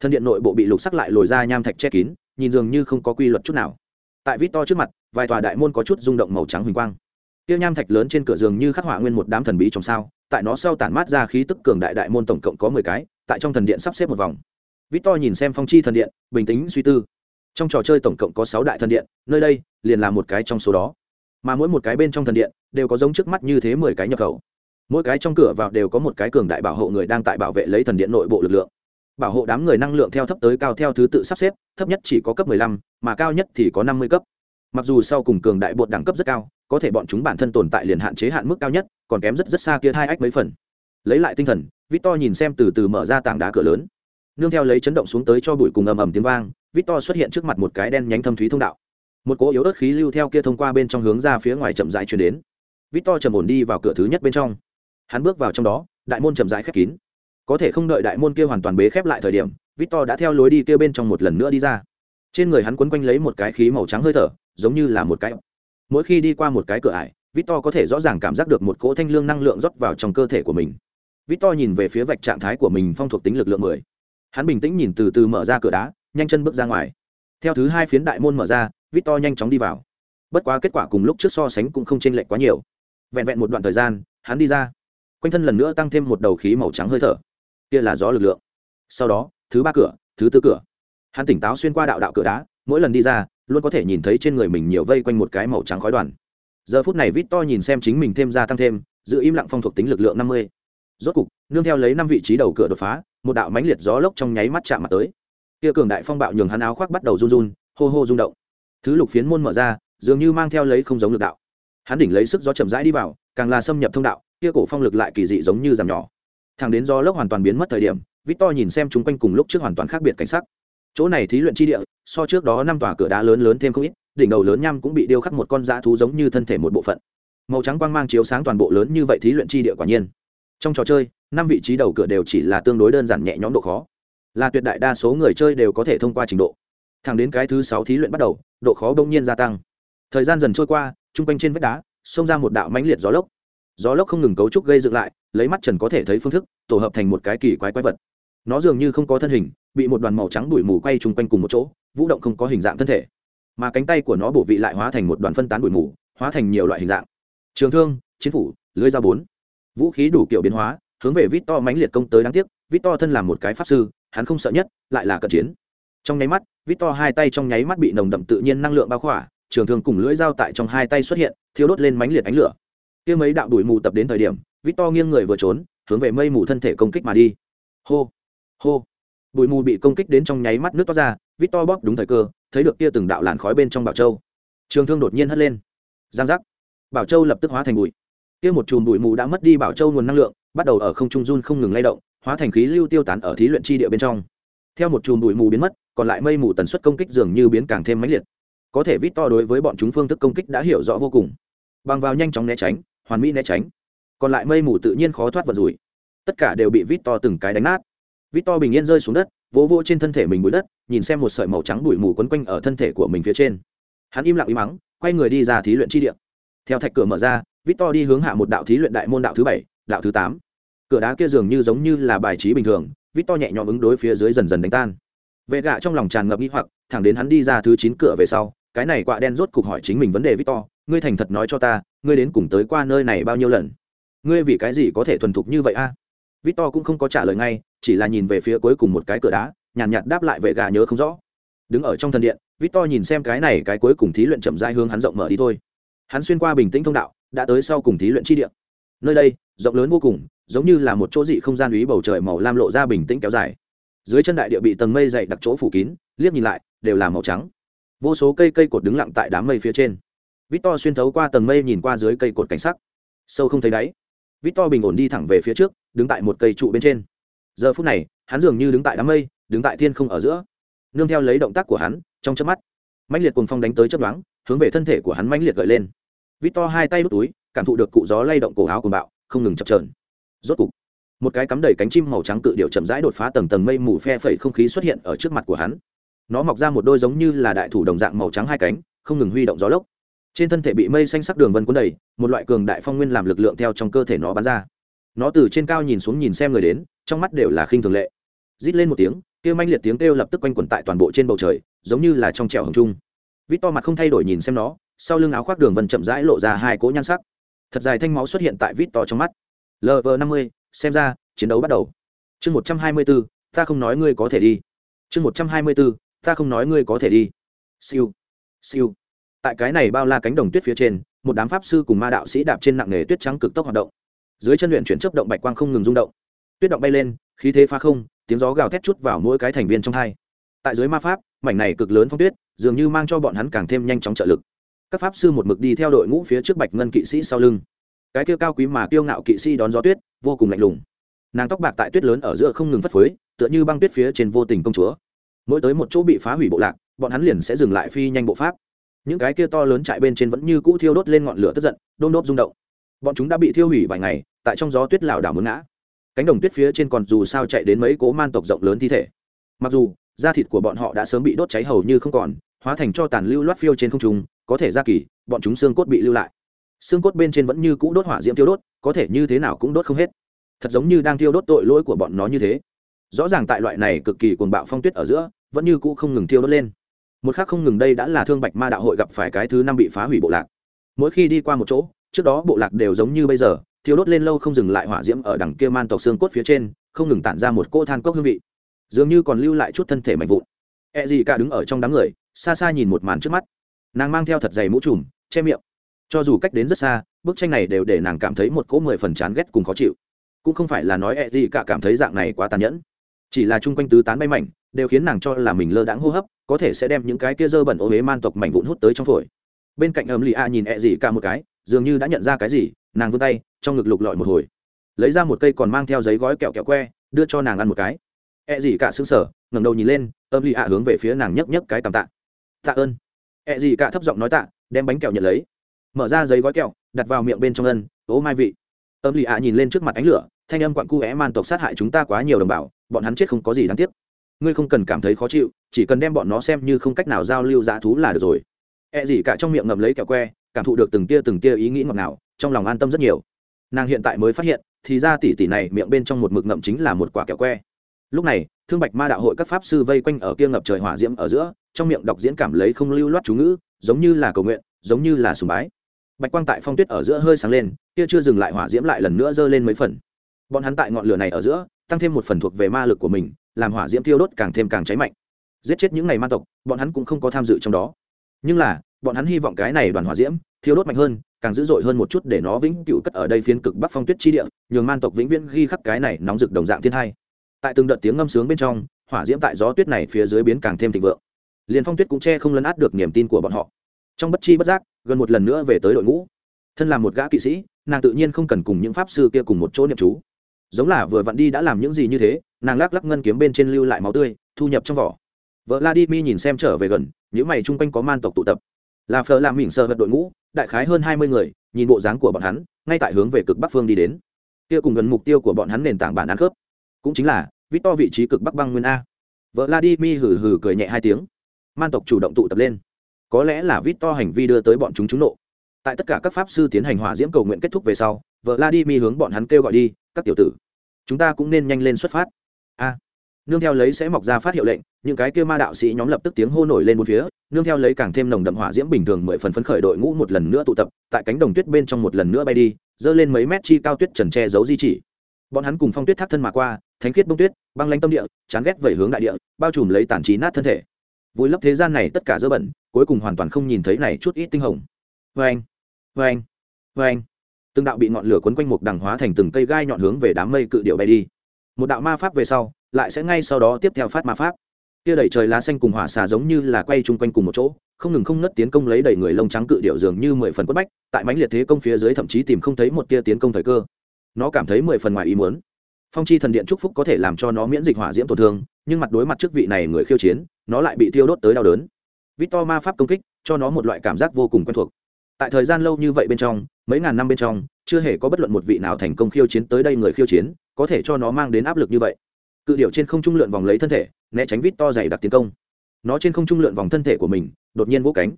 Thân điện nội bộ bị lục sắc lại lồi ra nham thạch che kín, nhìn dường như không có quy luật chút nào. Tại vít to trước mặt, vài tòa đại môn có chút rung động màu trắng huỳnh quang. Tiêu nham thạch lớn trên cửa giường như khắc họa nguyên một đám thần bí trong sao, tại nó sau tản mát ra khí tức cường đại đại môn tổng cộng có mười cái, tại trong thần điện sắp xếp một vòng. Vít to nhìn xem phong chi thần điện, bình tĩnh suy tư trong trò chơi tổng cộng có sáu đại thần điện nơi đây liền là một cái trong số đó. Mà mỗi một cái bên trong thần điện đều có giống trước mắt như thế mười cái nhập khẩu. Mỗi cái trong cửa vào đều có một cái cường đại bảo hộ người đang tại bảo vệ lấy thần điện nội bộ lực lượng. Bảo hộ đám người năng lượng theo thấp tới cao theo thứ tự sắp xếp thấp nhất chỉ có cấp 15, mà cao nhất thì có 50 cấp. Mặc dù sau cùng cường đại bột đẳng cấp rất cao có thể bọn chúng bản thân tồn tại liền hạn chế hạn mức cao nhất còn kém rất rất xa kia hai ách mấy phần. Lấy lại tinh thần victor nhìn xem từ từ mở ra tảng đá cửa lớn nương theo lấy chấn động xuống tới cho bụi cùng ầm ầm tiếng vang, victor xuất hiện trước mặt một cái đen nhánh thâm thúy thông đạo. Một cỗ yếu ớt khí lưu theo kia thông qua bên trong hướng ra phía ngoài chậm rãi truyền đến. Victor trầm ổn đi vào cửa thứ nhất bên trong. Hắn bước vào trong đó, đại môn chậm rãi khép kín. Có thể không đợi đại môn kia hoàn toàn bế khép lại thời điểm, victor đã theo lối đi kia bên trong một lần nữa đi ra. Trên người hắn quấn quanh lấy một cái khí màu trắng hơi thở, giống như là một cái. Mỗi khi đi qua một cái cửa ải, victor có thể rõ ràng cảm giác được một cỗ thanh lương năng lượng rót vào trong cơ thể của mình. Victor nhìn về phía vạch trạng thái của mình phong thuộc tính lực lượng mười hắn bình tĩnh nhìn từ từ mở ra cửa đá, nhanh chân bước ra ngoài. Theo thứ hai phiến đại môn mở ra vít to nhanh chóng đi vào. Bất quá kết quả cùng lúc trước so sánh cũng không chênh lệch quá nhiều. Vẹn vẹn một đoạn thời gian, hắn đi ra. Quanh thân lần nữa tăng thêm một đầu khí màu trắng hơi thở. Kia là gió lực lượng. Sau đó, thứ ba cửa, thứ tư cửa. Hắn tỉnh táo xuyên qua đạo đạo cửa đá, mỗi lần đi ra, luôn có thể nhìn thấy trên người mình nhiều vây quanh một cái màu trắng khói đoàn. Giờ phút này vít to nhìn xem chính mình thêm ra tăng thêm, giữ im lặng phong thuộc tính lực lượng năm mươi. Rốt cục, nương theo lấy năm vị trí đầu cửa đột phá một đạo mãnh liệt gió lốc trong nháy mắt chạm mặt tới. Kia cường đại phong bạo nhường hắn áo khoác bắt đầu run run, hô hô rung động. Thứ lục phiến môn mở ra, dường như mang theo lấy không giống lực đạo. Hắn đỉnh lấy sức gió chậm rãi đi vào, càng là xâm nhập thông đạo, kia cổ phong lực lại kỳ dị giống như giảm nhỏ. Thẳng đến do lốc hoàn toàn biến mất thời điểm, victor nhìn xem chúng quanh cùng lúc trước hoàn toàn khác biệt cảnh sắc. Chỗ này thí luyện chi địa, so trước đó năm tòa cửa đá lớn lớn thêm không ít, đỉnh đầu lớn nham cũng bị điêu khắc một con dã thú giống như thân thể một bộ phận. Màu trắng quang mang chiếu sáng toàn bộ lớn như vậy thí luyện chi địa quả nhiên trong trò chơi, năm vị trí đầu cửa đều chỉ là tương đối đơn giản nhẹ nhõm độ khó. Là tuyệt đại đa số người chơi đều có thể thông qua trình độ. Thẳng đến cái thứ sáu thí luyện bắt đầu, độ khó bỗng nhiên gia tăng. Thời gian dần trôi qua t r u n g quanh trên vách đá, xông ra một đạo mãnh liệt gió lốc. Gió lốc không ngừng cấu trúc gây dựng lại, lấy mắt trần có thể thấy phương thức, tổ hợp thành một cái kỳ quái quái vật. Nó dường như không có thân hình, bị một đoàn màu trắng bụi mù quay chung quanh cùng một chỗ, vũ động không có hình dạng thân thể. Mà cánh tay của nó bổ vị lại hóa thành một đoàn phân tán bụi mù, hóa thành nhiều loại hình dạng. Trường thương, chiến phủ, lưới dao bốn vũ khí đủ kiểu biến hóa, hướng về vít to mãnh liệt công tới đáng tiếc vít to thân làm một cái pháp sư, hắn không sợ nhất, lại là cận chiến. Trong nháy mắt vít to hai tay trong nháy mắt bị nồng đậm tự nhiên năng lượng bao khỏa, trường thương cùng lưỡi dao tại trong hai tay xuất hiện thiếu đốt lên mãnh liệt ánh lửa. Kia mấy đạo đuổi mù tập đến thời điểm vít to nghiêng người vừa trốn, hướng về mây mù thân thể công kích mà đi. Hô hô. Bụi mù bị công kích đến trong nháy mắt nước toát ra vít to bóp đúng thời cơ, thấy được kia từng đạo làn khói bên trong bảo châu trường thương đột nhiên hất lên. Giang giác. Bảo châu lập tức hóa thành bụi kia một chùm bụi mù đã mất đi bảo châu nguồn năng lượng, bắt đầu ở không trung run không ngừng lay động, hóa thành khí lưu tiêu tán ở thí luyện chi địa bên trong. Theo một chùm bụi mù biến mất, còn lại mây mù tần suất công kích dường như biến càng thêm mãnh liệt. Có thể vít to đối với bọn chúng phương thức công kích đã hiểu rõ vô cùng. Bằng vào nhanh chóng né tránh, hoàn mỹ né tránh, còn lại mây mù tự nhiên khó thoát vật rủi. Tất cả đều bị vít to từng cái đánh nát. Vít to bình yên rơi xuống đất, vỗ vỗ trên thân thể mình bụi đất, nhìn xem một sợi màu trắng bụi mù quấn quanh ở thân thể của mình phía trên. Hắn im lặng im mắng, quay người đi ra thí luyện chi địa theo thạch cửa mở ra victor đi hướng hạ một đạo thí luyện đại môn đạo thứ bảy đạo thứ tám. Cửa đá kia dường như giống như là bài trí bình thường victor nhẹ nhõm ứng đối phía dưới dần dần đánh tan. Vệ gạ trong lòng tràn ngập nghi hoặc thẳng đến hắn đi ra thứ chín cửa về sau cái này quạ đen rốt cục hỏi chính mình vấn đề victor ngươi thành thật nói cho ta ngươi đến cùng tới qua nơi này bao nhiêu lần? Ngươi vì cái gì có thể thuần thục như vậy a? Victor cũng không có trả lời ngay chỉ là nhìn về phía cuối cùng một cái cửa đá nhàn nhạt, nhạt đáp lại vệ gà nhớ không rõ. Đứng ở trong thần điện victor nhìn xem cái này cái cuối cùng thí luyện chậm rãi hướng hắn rộng mở đi thôi hắn xuyên qua bình tĩnh thông đạo, đã tới sau cùng thí luyện chi địa. Nơi đây, rộng lớn vô cùng, giống như là một chỗ dị không gian ý bầu trời màu lam lộ ra bình tĩnh kéo dài. Dưới chân đại địa bị tầng mây dày đặc chỗ phủ kín, liếc nhìn lại, đều là màu trắng. Vô số cây cây cột đứng lặng tại đám mây phía trên. Victor xuyên thấu qua tầng mây nhìn qua dưới cây cột cảnh sắc. Sâu không thấy đáy. Victor bình ổn đi thẳng về phía trước, đứng tại một cây trụ bên trên. Giờ phút này, hắn dường như đứng tại đám mây, đứng tại thiên không ở giữa. Nương theo lấy động tác của hắn, trong chớp mắt, mãnh liệt cuồng phong đánh tới chớp đoán hướng về thân thể của hắn mãnh liệt gợi lên. Vít to hai tay đút túi, cảm thụ được cụ gió lay động cổ áo của bạo, không ngừng chập trờn rốt cục, một cái cắm đầy cánh chim màu trắng cự điệu chậm rãi đột phá tầng tầng mây mù phe phẩy không khí xuất hiện ở trước mặt của hắn. Nó mọc ra một đôi giống như là đại thủ đồng dạng màu trắng hai cánh, không ngừng huy động gió lốc. Trên thân thể bị mây xanh sắc đường vân cuốn đầy, một loại cường đại phong nguyên làm lực lượng theo trong cơ thể nó bắn ra. Nó từ trên cao nhìn xuống nhìn xem người đến, trong mắt đều là khinh thường lệ. Rít lên một tiếng, kêu manh liệt tiếng kêu lập tức quanh quẩn tại toàn bộ trên bầu trời, giống như là trong trèo hồng trung vít to mặt không thay đổi nhìn xem nó, sau lưng áo khoác đường vân chậm rãi lộ ra hai cỗ nhan sắc. Thật dài thanh máu xuất hiện tại vít to trong mắt. Lv năm mươi, xem ra, chiến đấu bắt đầu. Chương một trăm hai mươi bốn ta không nói ngươi có thể đi. Chương một trăm hai mươi bốn ta không nói ngươi có thể đi. Siêu siêu. Tại cái này bao la cánh đồng tuyết phía trên, một đám pháp sư cùng ma đạo sĩ đạp trên nặng nghề tuyết trắng cực tốc hoạt động. Dưới chân luyện chuyển chấp động bạch quang không ngừng rung động. Tuyết động bay lên, khí thế phá không, tiếng gió gào thét chút vào mỗi cái thành viên trong hai. Tại dưới ma pháp, mảnh này cực lớn phong tuyết dường như mang cho bọn hắn càng thêm nhanh chóng trợ lực. Các pháp sư một mực đi theo đội ngũ phía trước bạch ngân kỵ sĩ sau lưng. Cái kia cao quý mà kiêu ngạo kỵ sĩ đón gió tuyết, vô cùng lạnh lùng. Nàng tóc bạc tại tuyết lớn ở giữa không ngừng phất phới, tựa như băng tuyết phía trên vô tình công chúa. Mỗi tới một chỗ bị phá hủy bộ lạc, bọn hắn liền sẽ dừng lại phi nhanh bộ pháp. Những cái kia to lớn chạy bên trên vẫn như cũ thiêu đốt lên ngọn lửa tức giận, đôn đốt rung động. Bọn chúng đã bị thiêu hủy vài ngày, tại trong gió tuyết lảo đảo mướn ngã. Cánh đồng tuyết phía trên còn dù sao chạy đến mấy cố man tộc rộng lớn thi thể. Mặc dù da thịt của bọn họ đã sớm bị đốt cháy hầu như không còn, hóa thành cho tàn lưu loát phiêu trên không trung, có thể ra kỳ, bọn chúng xương cốt bị lưu lại. Xương cốt bên trên vẫn như cũ đốt hỏa diễm tiêu đốt, có thể như thế nào cũng đốt không hết. Thật giống như đang tiêu đốt tội lỗi của bọn nó như thế. Rõ ràng tại loại này cực kỳ cuồng bạo phong tuyết ở giữa, vẫn như cũ không ngừng tiêu đốt lên. Một khác không ngừng đây đã là thương bạch ma đạo hội gặp phải cái thứ năm bị phá hủy bộ lạc. Mỗi khi đi qua một chỗ, trước đó bộ lạc đều giống như bây giờ, thiêu đốt lên lâu không dừng lại hỏa diễm ở đằng kia man tộc xương cốt phía trên, không ngừng tản ra một cỗ than cốc hương vị dường như còn lưu lại chút thân thể mạnh vụn. E gì cả đứng ở trong đám người, xa xa nhìn một màn trước mắt. Nàng mang theo thật dày mũ trùm, che miệng. Cho dù cách đến rất xa, bức tranh này đều để nàng cảm thấy một cỗ mười phần chán ghét cùng khó chịu. Cũng không phải là nói e gì cả cảm thấy dạng này quá tàn nhẫn. Chỉ là chung quanh tứ tán bay mảnh, đều khiến nàng cho là mình lơ đãng hô hấp, có thể sẽ đem những cái kia dơ bẩn ô huế man tộc mảnh vụn hút tới trong phổi. Bên cạnh ấm lì a nhìn ẹ gì cả một cái, dường như đã nhận ra cái gì, nàng vươn tay, trong ngực lục lọi một hồi. Lấy ra một cây còn mang theo giấy gói kẹo kẹo que, đưa cho nàng ăn một cái. E gì cả sững sở ngẩng đầu nhìn lên, âm ly ạ hướng về phía nàng nhấc nhấc cái tầm tạ. Tạ ơn. E gì cả thấp giọng nói tạ, đem bánh kẹo nhận lấy. Mở ra giấy gói kẹo, đặt vào miệng bên trong ân, ố mai vị. Âm ly ạ nhìn lên trước mặt ánh lửa, thanh âm quặn cu é man tộc sát hại chúng ta quá nhiều đồng bào, bọn hắn chết không có gì đáng tiếc. Ngươi không cần cảm thấy khó chịu, chỉ cần đem bọn nó xem như không cách nào giao lưu dã thú là được rồi. E gì cả trong miệng ngậm lấy kẹo que, cảm thụ được từng tia từng tia ý nghĩ ngọt ngào, trong lòng an tâm rất nhiều. Nàng hiện tại mới phát hiện, thì ra tỷ tỷ này miệng bên trong một mực ngậm chính là một quả kẹo que lúc này, thương bạch ma đạo hội các pháp sư vây quanh ở kia ngập trời hỏa diễm ở giữa, trong miệng đọc diễn cảm lấy không lưu loát chú ngữ, giống như là cầu nguyện, giống như là sùng bái. Bạch quang tại phong tuyết ở giữa hơi sáng lên, kia chưa dừng lại hỏa diễm lại lần nữa dơ lên mấy phần. Bọn hắn tại ngọn lửa này ở giữa, tăng thêm một phần thuộc về ma lực của mình, làm hỏa diễm thiêu đốt càng thêm càng cháy mạnh. Giết chết những ngày ma tộc, bọn hắn cũng không có tham dự trong đó. Nhưng là, bọn hắn hy vọng cái này đoàn hỏa diễm, thiêu đốt mạnh hơn, càng dữ dội hơn một chút để nó vĩnh cựu cất ở đây phiến cực bắc phong tuyết chi địa, nhường man tộc vĩnh viễn ghi khắc cái này nóng rực đồng dạng thiên hai tại từng đợt tiếng ngâm sướng bên trong, hỏa diễm tại gió tuyết này phía dưới biến càng thêm thịnh vượng. Liền phong tuyết cũng che không lấn át được niềm tin của bọn họ. Trong bất chi bất giác, gần một lần nữa về tới đội ngũ. Thân là một gã kỵ sĩ, nàng tự nhiên không cần cùng những pháp sư kia cùng một chỗ niệm chú. Giống là vừa vặn đi đã làm những gì như thế, nàng lắc lắc ngân kiếm bên trên lưu lại máu tươi, thu nhập trong vỏ. Vợ la đi mi nhìn xem trở về gần, những mày chung quanh có man tộc tụ tập. Là phờ làm mỉn sợ vật đội ngũ, đại khái hơn hai mươi người, nhìn bộ dáng của bọn hắn, ngay tại hướng về cực bắc phương đi đến. Kia cùng gần mục tiêu của bọn hắn nền tảng bản án khớp, cũng chính là vít to vị trí cực bắc băng nguyên a. Vợ la đi mi hử hử cười nhẹ hai tiếng. Man tộc chủ động tụ tập lên. Có lẽ là vít to hành vi đưa tới bọn chúng trúng nộ. Tại tất cả các pháp sư tiến hành hỏa diễm cầu nguyện kết thúc về sau vợ la đi mi hướng bọn hắn kêu gọi đi, các tiểu tử, chúng ta cũng nên nhanh lên xuất phát. A. Nương theo lấy sẽ mọc ra phát hiệu lệnh, những cái kia ma đạo sĩ nhóm lập tức tiếng hô nổi lên một phía, nương theo lấy càng thêm nồng đậm hỏa diễm bình thường mười phần phấn khởi đội ngũ một lần nữa tụ tập, tại cánh đồng tuyết bên trong một lần nữa bay đi, dơ lên mấy mét chi cao tuyết trần tre giấu di chỉ. Bọn hắn cùng phong tuyết thác thân mà qua thánh khiết bông tuyết, băng lanh tâm địa, chán ghét vẩy hướng đại địa, bao trùm lấy tản trí nát thân thể. Vùi lấp thế gian này tất cả dơ bẩn, cuối cùng hoàn toàn không nhìn thấy này chút ít tinh hồng. Vê anh vê anh vê anh từng đạo bị ngọn lửa quấn quanh một đằng hóa thành từng cây gai nhọn hướng về đám mây cự điệu bay đi. Một đạo ma pháp về sau, lại sẽ ngay sau đó tiếp theo phát ma pháp. Kia đẩy trời lá xanh cùng hỏa xà giống như là quay chung quanh cùng một chỗ, không ngừng không ngất tiến công lấy đầy người lông trắng cự điệu dường như mười phần quất bách, tại mãnh liệt thế công phía dưới thậm chí tìm không thấy một tia tiến công thời cơ. Nó cảm thấy mười phần ngoài ý muốn phong chi thần điện chúc phúc có thể làm cho nó miễn dịch hỏa diễm tổn thương, nhưng mặt đối mặt trước vị này người khiêu chiến, nó lại bị tiêu đốt tới đau đớn. Vít to ma pháp công kích, cho nó một loại cảm giác vô cùng quen thuộc. Tại thời gian lâu như vậy bên trong, mấy ngàn năm bên trong, chưa hề có bất luận một vị nào thành công khiêu chiến tới đây người khiêu chiến, có thể cho nó mang đến áp lực như vậy. Cự điệu trên không trung lượn vòng lấy thân thể, né tránh vít to dày đặc tiến công. Nó trên không trung lượn vòng thân thể của mình, đột nhiên vỗ cánh.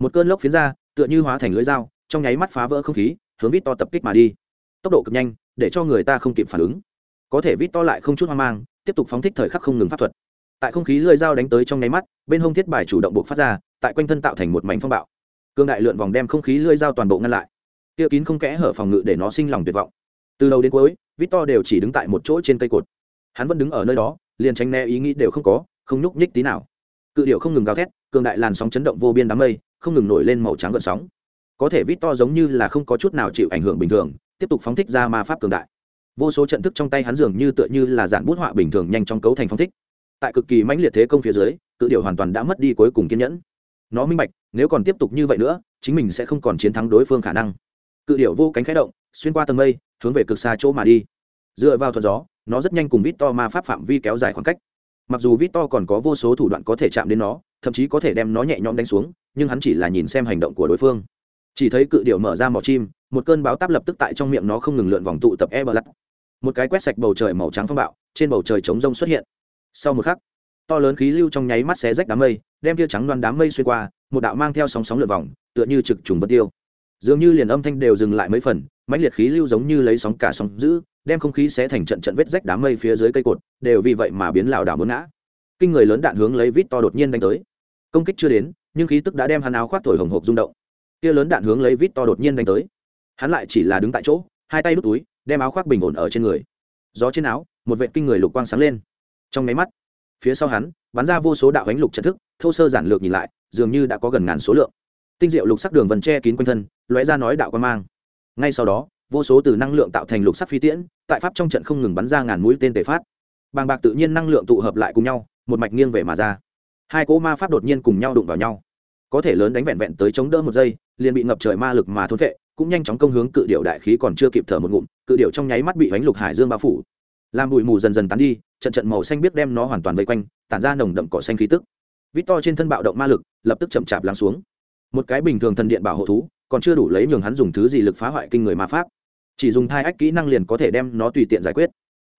Một cơn lốc phiến ra, tựa như hóa thành lưới dao, trong nháy mắt phá vỡ không khí, hướng vít to tập kích mà đi. Tốc độ cực nhanh, để cho người ta không kịp phản ứng có thể vít to lại không chút hoang mang, tiếp tục phóng thích thời khắc không ngừng pháp thuật. Tại không khí lưỡi dao đánh tới trong nháy mắt, bên hông thiết bài chủ động buộc phát ra, tại quanh thân tạo thành một mảnh phong bạo. Cương đại lượn vòng đem không khí lưỡi dao toàn bộ ngăn lại. Kia kín không kẽ hở phòng ngự để nó sinh lòng tuyệt vọng. Từ đầu đến cuối, vít to đều chỉ đứng tại một chỗ trên cây cột. Hắn vẫn đứng ở nơi đó, liền tránh né ý nghĩ đều không có, không nhúc nhích tí nào. Cự điệu không ngừng gào thét, cường đại làn sóng chấn động vô biên đám mây, không ngừng nổi lên màu trắng gợn sóng. Có thể vít to giống như là không có chút nào chịu ảnh hưởng bình thường, tiếp tục phóng thích ra ma pháp cường đại vô số trận thức trong tay hắn dường như tựa như là dạn bút họa bình thường nhanh trong cấu thành phong thích. Tại cực kỳ mãnh liệt thế công phía dưới, cự điệu hoàn toàn đã mất đi cuối cùng kiên nhẫn. Nó minh bạch, nếu còn tiếp tục như vậy nữa, chính mình sẽ không còn chiến thắng đối phương khả năng. Cự điệu vô cánh khái động, xuyên qua tầng mây, hướng về cực xa chỗ mà đi. Dựa vào thuận gió, nó rất nhanh cùng vít to ma pháp phạm vi kéo dài khoảng cách. Mặc dù vít to còn có vô số thủ đoạn có thể chạm đến nó, thậm chí có thể đem nó nhẹ nhõm đánh xuống, nhưng hắn chỉ là nhìn xem hành động của đối phương. Chỉ thấy cự điệu mở ra mỏ chim, một cơn báo táp lập tức tại trong miệng nó không ngừng lượn vòng tụ tập e bờ lặt một cái quét sạch bầu trời màu trắng phong bạo, trên bầu trời trống rông xuất hiện. Sau một khắc, to lớn khí lưu trong nháy mắt xé rách đám mây, đem tia trắng đoan đám mây xuyên qua, một đạo mang theo sóng sóng lượn vòng, tựa như trực trùng vân tiêu. Dường như liền âm thanh đều dừng lại mấy phần, mãnh liệt khí lưu giống như lấy sóng cả sóng giữ, đem không khí xé thành trận trận vết rách đám mây phía dưới cây cột, đều vì vậy mà biến lảo đảo muốn ngã. Kinh người lớn đạn hướng lấy vít to đột nhiên đánh tới. Công kích chưa đến, nhưng khí tức đã đem hắn áo khoác thổi hồng hộp rung động. Kia lớn đạn hướng lấy vít to đột nhiên đánh tới. Hắn lại chỉ là đứng tại chỗ, hai tay đút túi đem áo khoác bình ổn ở trên người. Gió trên áo, một vệ kinh người lục quang sáng lên. Trong máy mắt, phía sau hắn, bắn ra vô số đạo ánh lục trận thức, thô sơ giản lược nhìn lại, dường như đã có gần ngàn số lượng. Tinh diệu lục sắc đường vần che kín quanh thân, lóe ra nói đạo quan mang. Ngay sau đó, vô số từ năng lượng tạo thành lục sắc phi tiễn, tại pháp trong trận không ngừng bắn ra ngàn mũi tên tề phát. Bàng bạc tự nhiên năng lượng tụ hợp lại cùng nhau, một mạch nghiêng về mà ra. Hai cỗ ma pháp đột nhiên cùng nhau đụng vào nhau. Có thể lớn đánh vẹn vẹn tới chống đỡ một giây, liền bị ngập trời ma lực mà thốn vệ cũng nhanh chóng công hướng cự điệu đại khí còn chưa kịp thở một ngụm, cự điệu trong nháy mắt bị bánh lục hải dương bao phủ. Làm bụi mù dần dần tán đi, trận trận màu xanh biết đem nó hoàn toàn vây quanh, tản ra nồng đậm cỏ xanh khí tức. Vít to trên thân bạo động ma lực, lập tức chậm chạp lắng xuống. Một cái bình thường thần điện bảo hộ thú, còn chưa đủ lấy nhường hắn dùng thứ gì lực phá hoại kinh người ma pháp. Chỉ dùng thai ách kỹ năng liền có thể đem nó tùy tiện giải quyết.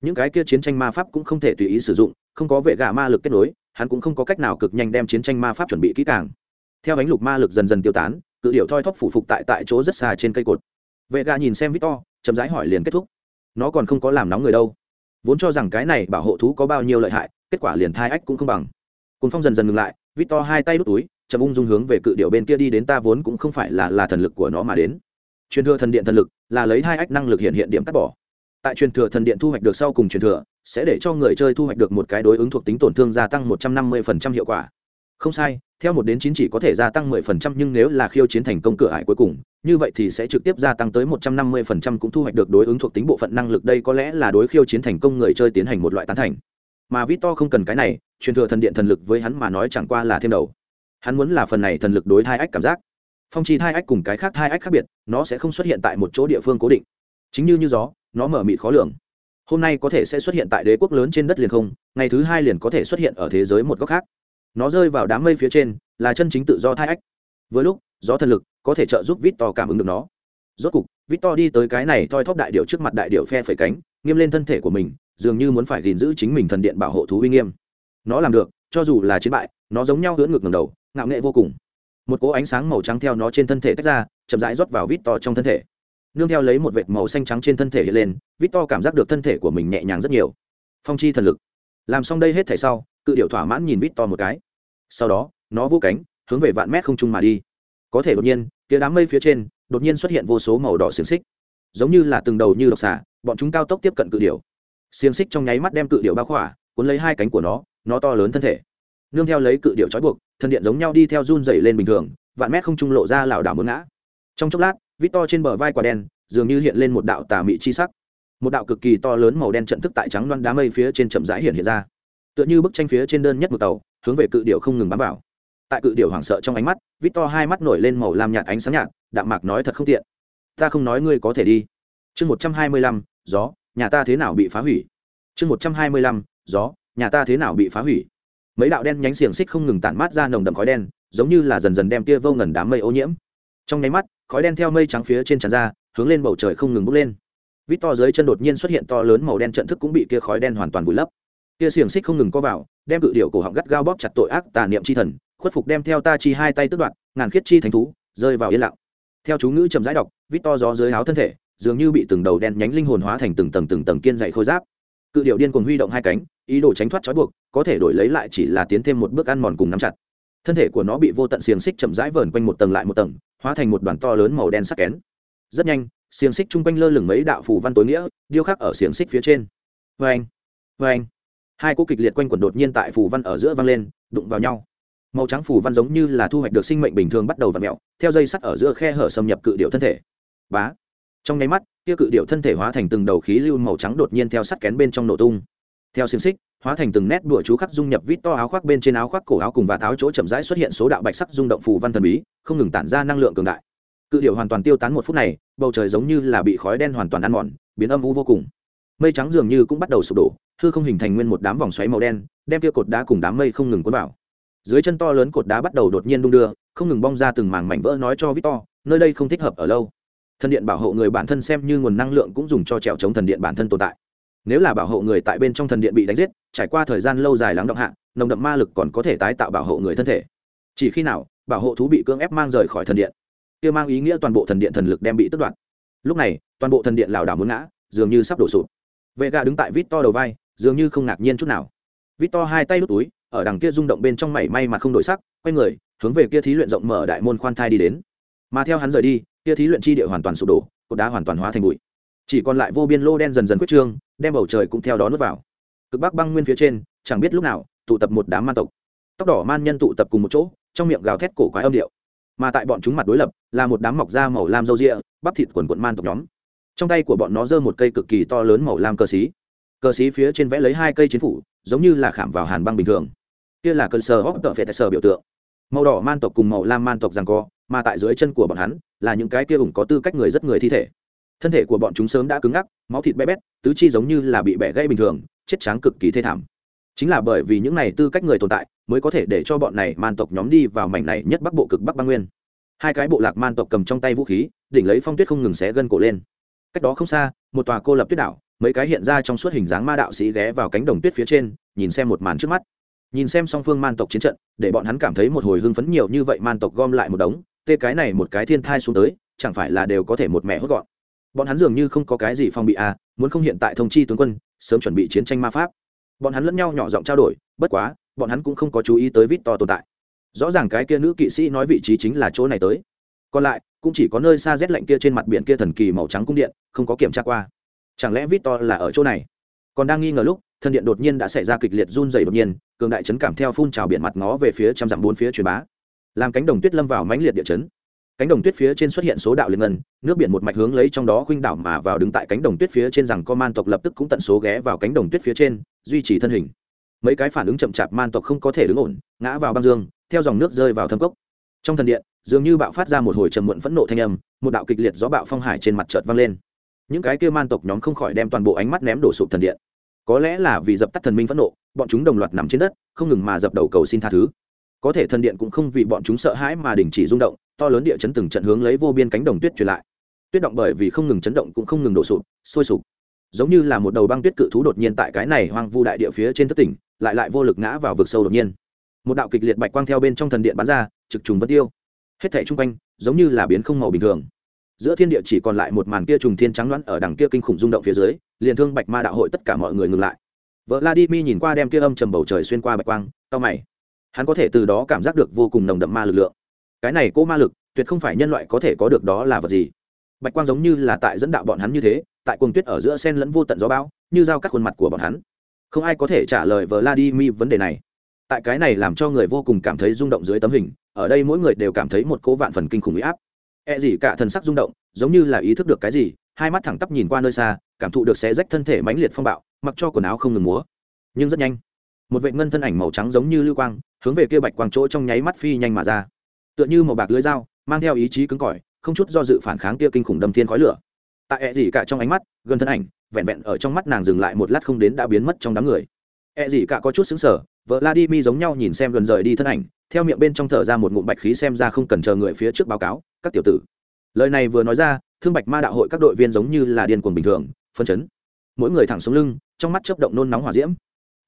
Những cái kia chiến tranh ma pháp cũng không thể tùy ý sử dụng, không có vệ gà ma lực kết nối, hắn cũng không có cách nào cực nhanh đem chiến tranh ma pháp chuẩn bị kỹ càng. Theo bánh lục ma lực dần dần tiêu tán cự điệu thoi thóp phủ phục tại tại chỗ rất xa trên cây cột. Vệ gà nhìn xem victor, chậm rãi hỏi liền kết thúc. Nó còn không có làm nóng người đâu. Vốn cho rằng cái này bảo hộ thú có bao nhiêu lợi hại, kết quả liền thai ách cũng không bằng. Cùng phong dần dần ngừng lại, victor hai tay đút túi, chậm ung dung hướng về cự điệu bên kia đi đến ta vốn cũng không phải là là thần lực của nó mà đến. Truyền thừa thần điện thần lực là lấy hai ách năng lực hiện hiện điểm cắt bỏ. Tại truyền thừa thần điện thu hoạch được sau cùng truyền thừa, sẽ để cho người chơi thu hoạch được một cái đối ứng thuộc tính tổn thương gia tăng một trăm năm mươi phần trăm hiệu quả. Không sai theo một đến chín chỉ có thể gia tăng mười phần trăm, nhưng nếu là khiêu chiến thành công cửa ải cuối cùng, như vậy thì sẽ trực tiếp gia tăng tới một trăm năm mươi phần trăm cũng thu hoạch được đối ứng thuộc tính bộ phận năng lực. Đây có lẽ là đối khiêu chiến thành công người chơi tiến hành một loại tán thành. Mà Victor không cần cái này, truyền thừa thần điện thần lực với hắn mà nói chẳng qua là thêm đầu. Hắn muốn là phần này thần lực đối thai ách cảm giác. Phong chi thai ách cùng cái khác thai ách khác biệt, nó sẽ không xuất hiện tại một chỗ địa phương cố định. Chính như như gió, nó mở mịt khó lường. Hôm nay có thể sẽ xuất hiện tại đế quốc lớn trên đất liền không, ngày thứ hai liền có thể xuất hiện ở thế giới một góc khác nó rơi vào đám mây phía trên, là chân chính tự do thai ách. Với lúc, gió thần lực có thể trợ giúp vít to cảm ứng được nó. Rốt cục vít to đi tới cái này thoi thóp đại điệu trước mặt đại điệu phe phẩy cánh, nghiêm lên thân thể của mình, dường như muốn phải gìn giữ chính mình thần điện bảo hộ thú uy nghiêm. Nó làm được, cho dù là chiến bại, nó giống nhau hướng ngược ngầm đầu, ngạo nghệ vô cùng. Một cỗ ánh sáng màu trắng theo nó trên thân thể tách ra, chậm rãi rót vào vít to trong thân thể. Nương theo lấy một vệt màu xanh trắng trên thân thể hiện lên vít to cảm giác được thân thể của mình nhẹ nhàng rất nhiều. Phong chi thần lực. Làm xong đây hết thể sau, cự điệu thỏa mãn nhìn vít to một cái sau đó, nó vô cánh, hướng về vạn mét không trung mà đi. Có thể đột nhiên, kia đám mây phía trên, đột nhiên xuất hiện vô số màu đỏ xiềng xích. Giống như là từng đầu như độc xả bọn chúng cao tốc tiếp cận cự điệu xiềng xích trong nháy mắt đem cự điệu bao khỏa, cuốn lấy hai cánh của nó nó to lớn thân thể. Nương theo lấy cự điệu trói buộc, thân điện giống nhau đi theo run dày lên bình thường, vạn mét không trung lộ ra lảo đảo muốn ngã. Trong chốc lát, vít to trên bờ vai quả đen, dường như hiện lên một đạo tà mị chi sắc. Một đạo cực kỳ to lớn màu đen trận thức tại trắng loan đá mây phía trên chậm rãi hiện hiện ra. Tựa như bức tranh phía trên đơn nhất một tàu hướng về cự điệu không ngừng bám vào. Tại cự điệu hoảng sợ trong ánh mắt vít to hai mắt nổi lên màu lam nhạt ánh sáng nhạt, đạm mạc nói thật không tiện. Ta không nói ngươi có thể đi. Chương một trăm hai mươi lăm, gió, nhà ta thế nào bị phá hủy? Chương một trăm hai mươi lăm, gió, nhà ta thế nào bị phá hủy? Mấy đạo đen nhánh xiềng xích không ngừng tản mát ra nồng đậm khói đen, giống như là dần dần đem tia vô ngần đám mây ô nhiễm. Trong nháy mắt, khói đen theo mây trắng phía trên tràn ra, hướng lên bầu trời không ngừng bốc lên. Vít to dưới chân đột nhiên xuất hiện to lớn màu đen trận thức cũng bị kia khói đen hoàn toàn vùi lấp. Kia xiềng xích không ngừng co vào đem cự điệu cổ họng gắt gao bóp chặt tội ác tà niệm chi thần, khuất phục đem theo ta chi hai tay tức đoạn ngàn khiết chi thành thú, rơi vào yên lặng. Theo chú ngữ chậm rãi đọc, vít to gió dưới áo thân thể, dường như bị từng đầu đen nhánh linh hồn hóa thành từng tầng từng tầng kiên dày khôi giáp. Cự điệu điên cuồng huy động hai cánh, ý đồ tránh thoát trói buộc, có thể đổi lấy lại chỉ là tiến thêm một bước ăn mòn cùng nắm chặt. Thân thể của nó bị vô tận xiềng xích chậm rãi vờn quanh một tầng lại một tầng, hóa thành một đoàn to lớn màu đen sắc kén. Rất nhanh, xiềng xích chung quanh lơ lửng mấy đạo phù văn tối nghĩa, điêu khắc ở xiềng xích phía trên. Vê anh vê anh hai cỗ kịch liệt quanh quẩn đột nhiên tại phù văn ở giữa văng lên, đụng vào nhau. Màu trắng phù văn giống như là thu hoạch được sinh mệnh bình thường bắt đầu và mẹo theo dây sắt ở giữa khe hở xâm nhập cự điệu thân thể. Bá! Trong nháy mắt kia cự điệu thân thể hóa thành từng đầu khí lưu màu trắng đột nhiên theo sắt kén bên trong nổ tung. Theo xiềng xích, hóa thành từng nét đùa chú khắc dung nhập vít to áo khoác bên trên áo khoác cổ áo cùng và tháo chỗ chậm rãi xuất hiện số đạo bạch sắc rung động phù văn thần bí, không ngừng tản ra năng lượng cường đại. Cự điệu hoàn toàn tiêu tán một phút này, bầu trời giống như là bị khói đen hoàn toàn ăn mòn, biến âm u vô cùng. Mây trắng dường như cũng bắt đầu sụp đổ hư không hình thành nguyên một đám vòng xoáy màu đen, đem kia cột đá cùng đám mây không ngừng cuốn vào. Dưới chân to lớn cột đá bắt đầu đột nhiên đung đưa, không ngừng bong ra từng mảng mảnh vỡ nói cho victor, nơi đây không thích hợp ở lâu. Thần điện bảo hộ người bản thân xem như nguồn năng lượng cũng dùng cho trèo chống thần điện bản thân tồn tại. Nếu là bảo hộ người tại bên trong thần điện bị đánh giết, trải qua thời gian lâu dài lắng động hạ, nồng đậm ma lực còn có thể tái tạo bảo hộ người thân thể. Chỉ khi nào, bảo hộ thú bị cưỡng ép mang rời khỏi thần điện, kia mang ý nghĩa toàn bộ thần điện thần lực đem bị tước đoạt. Lúc này, toàn bộ thần điện lảo đảo muốn ngã, dường như sắp đổ sụp. Vệ gà đứng tại vít to đầu vai dường như không ngạc nhiên chút nào. Vít to hai tay đút túi, ở đằng kia rung động bên trong mảy may mà không đổi sắc, quay người, hướng về kia thí luyện rộng mở đại môn khoan thai đi đến. Mà theo hắn rời đi, kia thí luyện chi địa hoàn toàn sụp đổ, cột đá hoàn toàn hóa thành bụi. Chỉ còn lại vô biên lô đen dần dần quyết trương, đem bầu trời cũng theo đó nuốt vào. Cực bắc băng nguyên phía trên, chẳng biết lúc nào, tụ tập một đám man tộc. Tóc đỏ man nhân tụ tập cùng một chỗ, trong miệng gào thét cổ quái âm điệu. Mà tại bọn chúng mặt đối lập, là một đám mọc da màu lam râu rịa bắp thịt quần quận man tộc nhóm. Trong tay của bọn nó giơ một cây cực kỳ to lớn màu lam cơ xí cờ xí phía trên vẽ lấy hai cây chiến phủ, giống như là khảm vào hàn băng bình thường. Kia là cơn sờ hóc tợ phệ tại sờ biểu tượng. Màu đỏ man tộc cùng màu lam man tộc rằng co, mà tại dưới chân của bọn hắn, là những cái kia ủng có tư cách người rất người thi thể. Thân thể của bọn chúng sớm đã cứng ngắc, máu thịt bé bét, tứ chi giống như là bị bẻ gãy bình thường, chết tráng cực kỳ thê thảm. Chính là bởi vì những này tư cách người tồn tại, mới có thể để cho bọn này man tộc nhóm đi vào mảnh này nhất bắc bộ cực bắc băng nguyên. Hai cái bộ lạc man tộc cầm trong tay vũ khí, đỉnh lấy phong tuyết không ngừng xé gân cổ lên. Cách đó không xa, một tòa cô lập tuyết đảo mấy cái hiện ra trong suốt hình dáng ma đạo sĩ ghé vào cánh đồng tuyết phía trên, nhìn xem một màn trước mắt. Nhìn xem song phương man tộc chiến trận, để bọn hắn cảm thấy một hồi hưng phấn nhiều như vậy man tộc gom lại một đống, tê cái này một cái thiên thai xuống tới, chẳng phải là đều có thể một mẹ hốt gọn. Bọn hắn dường như không có cái gì phong bị à muốn không hiện tại thông chi tướng quân, sớm chuẩn bị chiến tranh ma pháp. Bọn hắn lẫn nhau nhỏ giọng trao đổi, bất quá, bọn hắn cũng không có chú ý tới vít to tồn tại. Rõ ràng cái kia nữ kỵ sĩ nói vị trí chính là chỗ này tới. Còn lại, cũng chỉ có nơi xa rét lạnh kia trên mặt biển kia thần kỳ màu trắng cung điện, không có kiểm tra qua chẳng lẽ victor là ở chỗ này? Còn đang nghi ngờ lúc, thân điện đột nhiên đã xảy ra kịch liệt run dày đột nhiên, cường đại chấn cảm theo phun trào biển mặt ngó về phía trăm dặm bốn phía truyền bá. Làm cánh đồng tuyết lâm vào mãnh liệt địa chấn. Cánh đồng tuyết phía trên xuất hiện số đạo liên ngân, nước biển một mạch hướng lấy trong đó khuynh đảo mà vào đứng tại cánh đồng tuyết phía trên rằng có man tộc lập tức cũng tận số ghé vào cánh đồng tuyết phía trên, duy trì thân hình. Mấy cái phản ứng chậm chạp man tộc không có thể đứng ổn, ngã vào băng dương, theo dòng nước rơi vào thâm cốc. Trong thần điện, dường như bạo phát ra một hồi trầm muộn phẫn nộ thanh âm, một đạo kịch liệt gió bạo phong hải trên mặt chợt vang lên những cái kia man tộc nhóm không khỏi đem toàn bộ ánh mắt ném đổ sụp thần điện. Có lẽ là vì dập tắt thần minh phẫn nộ, bọn chúng đồng loạt nằm trên đất, không ngừng mà dập đầu cầu xin tha thứ. Có thể thần điện cũng không vì bọn chúng sợ hãi mà đình chỉ rung động, to lớn địa chấn từng trận hướng lấy vô biên cánh đồng tuyết truyền lại. Tuyết động bởi vì không ngừng chấn động cũng không ngừng đổ sụp, sôi sụp giống như là một đầu băng tuyết cự thú đột nhiên tại cái này hoang vu đại địa phía trên thất tỉnh, lại lại vô lực ngã vào vực sâu đột nhiên. Một đạo kịch liệt bạch quang theo bên trong thần điện bắn ra, trực trùng vân tiêu. Hết thảy chung quanh giống như là biến không màu bình thường giữa thiên địa chỉ còn lại một màn kia trùng thiên trắng loãng ở đằng kia kinh khủng rung động phía dưới, liền thương bạch ma đạo hội tất cả mọi người ngừng lại. Vợ vladimir nhìn qua đem kia âm trầm bầu trời xuyên qua bạch quang tao mày. Hắn có thể từ đó cảm giác được vô cùng nồng đậm ma lực lượng. Cái này cô ma lực, tuyệt không phải nhân loại có thể có được đó là vật gì. Bạch quang giống như là tại dẫn đạo bọn hắn như thế, tại cuồng tuyết ở giữa sen lẫn vô tận gió bão, như giao các khuôn mặt của bọn hắn. Không ai có thể trả lời vladimir vấn đề này. Tại cái này làm cho người vô cùng cảm thấy rung động dưới tấm hình, ở đây mỗi người đều cảm thấy một cỗ vạn phần kinh khủng huy áp e gì cả thần sắc rung động giống như là ý thức được cái gì hai mắt thẳng tắp nhìn qua nơi xa cảm thụ được xé rách thân thể mãnh liệt phong bạo mặc cho quần áo không ngừng múa. Nhưng rất nhanh một vệt ngân thân ảnh màu trắng giống như lưu quang hướng về kia bạch quang chỗ trong nháy mắt phi nhanh mà ra. Tựa như màu bạc lưỡi dao mang theo ý chí cứng cỏi không chút do dự phản kháng kia kinh khủng đâm thiên khói lửa. Tại E gì cả trong ánh mắt gần thân ảnh vẹn vẹn ở trong mắt nàng dừng lại một lát không đến đã biến mất trong đám người. E gì cả có chút sững sờ, vợ Vladimir mi giống nhau nhìn xem gần rời đi thân ảnh theo miệng bên trong thở ra một ngụm bạch khí xem ra không cần chờ người phía trước báo cáo các tiểu tử. Lời này vừa nói ra, thương bạch ma đạo hội các đội viên giống như là điên cuồng bình thường, phân chấn. Mỗi người thẳng xuống lưng, trong mắt chớp động nôn nóng hỏa diễm.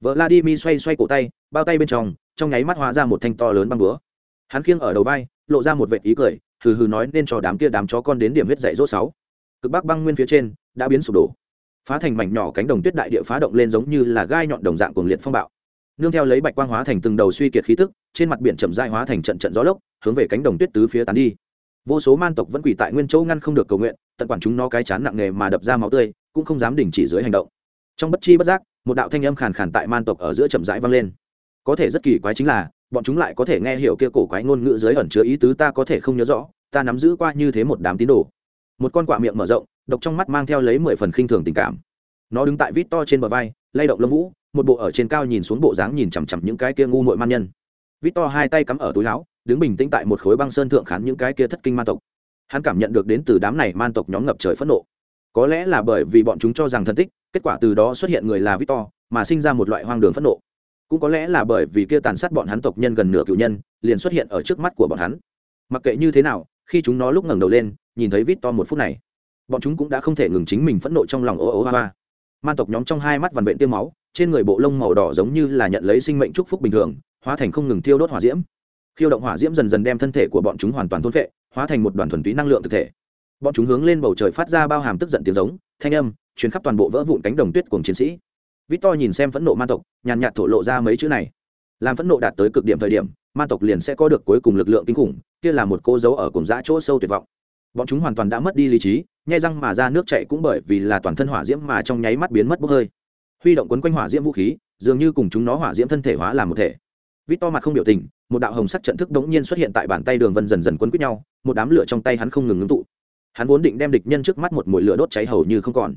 Vợ la đi mi xoay xoay cổ tay, bao tay bên trong trong nháy mắt hóa ra một thanh to lớn băng búa. Hắn khiêng ở đầu vai, lộ ra một vệ ý cười, hừ hừ nói nên cho đám kia đám chó con đến điểm huyết dạy dỗ sáu. Cực bắc băng nguyên phía trên, đã biến sụp đổ. Phá thành mảnh nhỏ cánh đồng tuyết đại địa phá động lên giống như là gai nhọn đồng dạng cuồng liệt phong bạo. Nương theo lấy bạch quang hóa thành từng đầu suy kiệt khí tức, trên mặt biển chậm dai hóa thành trận trận gió lốc, hướng về cánh đồng tuyết tứ phía tán đi vô số man tộc vẫn quỳ tại nguyên châu ngăn không được cầu nguyện, tận quản chúng nó cái chán nặng nề mà đập ra máu tươi, cũng không dám đình chỉ dưới hành động. Trong bất chi bất giác, một đạo thanh âm khàn khàn tại man tộc ở giữa chậm rãi vang lên. Có thể rất kỳ quái chính là, bọn chúng lại có thể nghe hiểu kia cổ quái ngôn ngữ dưới ẩn chứa ý tứ ta có thể không nhớ rõ, ta nắm giữ qua như thế một đám tín đồ. Một con quạ miệng mở rộng, độc trong mắt mang theo lấy mười phần khinh thường tình cảm. Nó đứng tại vít to trên bờ vai, lay động lông vũ, một bộ ở trên cao nhìn xuống bộ dáng nhìn chằm chằm những cái kia ngu muội man nhân. Vít to hai tay cắm ở túi láo đứng bình tĩnh tại một khối băng sơn thượng khán những cái kia thất kinh man tộc. Hắn cảm nhận được đến từ đám này man tộc nhóm ngập trời phẫn nộ. Có lẽ là bởi vì bọn chúng cho rằng thân tích, kết quả từ đó xuất hiện người là victor, mà sinh ra một loại hoang đường phẫn nộ. Cũng có lẽ là bởi vì kia tàn sát bọn hắn tộc nhân gần nửa cựu nhân, liền xuất hiện ở trước mắt của bọn hắn. Mặc kệ như thế nào, khi chúng nó lúc ngẩng đầu lên, nhìn thấy victor một phút này, bọn chúng cũng đã không thể ngừng chính mình phẫn nộ trong lòng ô ô hoa hoa man tộc nhóm trong hai mắt vằn vện tiêm máu, trên người bộ lông màu đỏ giống như là nhận lấy sinh mệnh chúc phúc bình thường, hóa thành không ngừng tiêu đốt hỏa diễm khiêu động hỏa diễm dần dần đem thân thể của bọn chúng hoàn toàn thôn vệ hóa thành một đoàn thuần túy năng lượng thực thể. Bọn chúng hướng lên bầu trời phát ra bao hàm tức giận tiếng giống, thanh âm chuyến khắp toàn bộ vỡ vụn cánh đồng tuyết cùng chiến sĩ. Vít to nhìn xem phẫn nộ man tộc, nhàn nhạt thổ lộ ra mấy chữ này. Làm phẫn nộ đạt tới cực điểm thời điểm man tộc liền sẽ có được cuối cùng lực lượng kinh khủng, kia là một cô dấu ở cùng dã chỗ sâu tuyệt vọng. Bọn chúng hoàn toàn đã mất đi lý trí, nhai răng mà ra nước chạy cũng bởi vì là toàn thân hỏa diễm mà trong nháy mắt biến mất bốc hơi. Huy động quấn quanh hỏa diễm vũ khí, dường như cùng chúng nó hỏa diễm thân thể hóa làm một thể vít to mặt không biểu tình, một đạo hồng sắc trận thức đống nhiên xuất hiện tại bàn tay đường vân dần dần quấn quýt nhau, một đám lửa trong tay hắn không ngừng ngưng tụ. Hắn vốn định đem địch nhân trước mắt một mũi lửa đốt cháy hầu như không còn.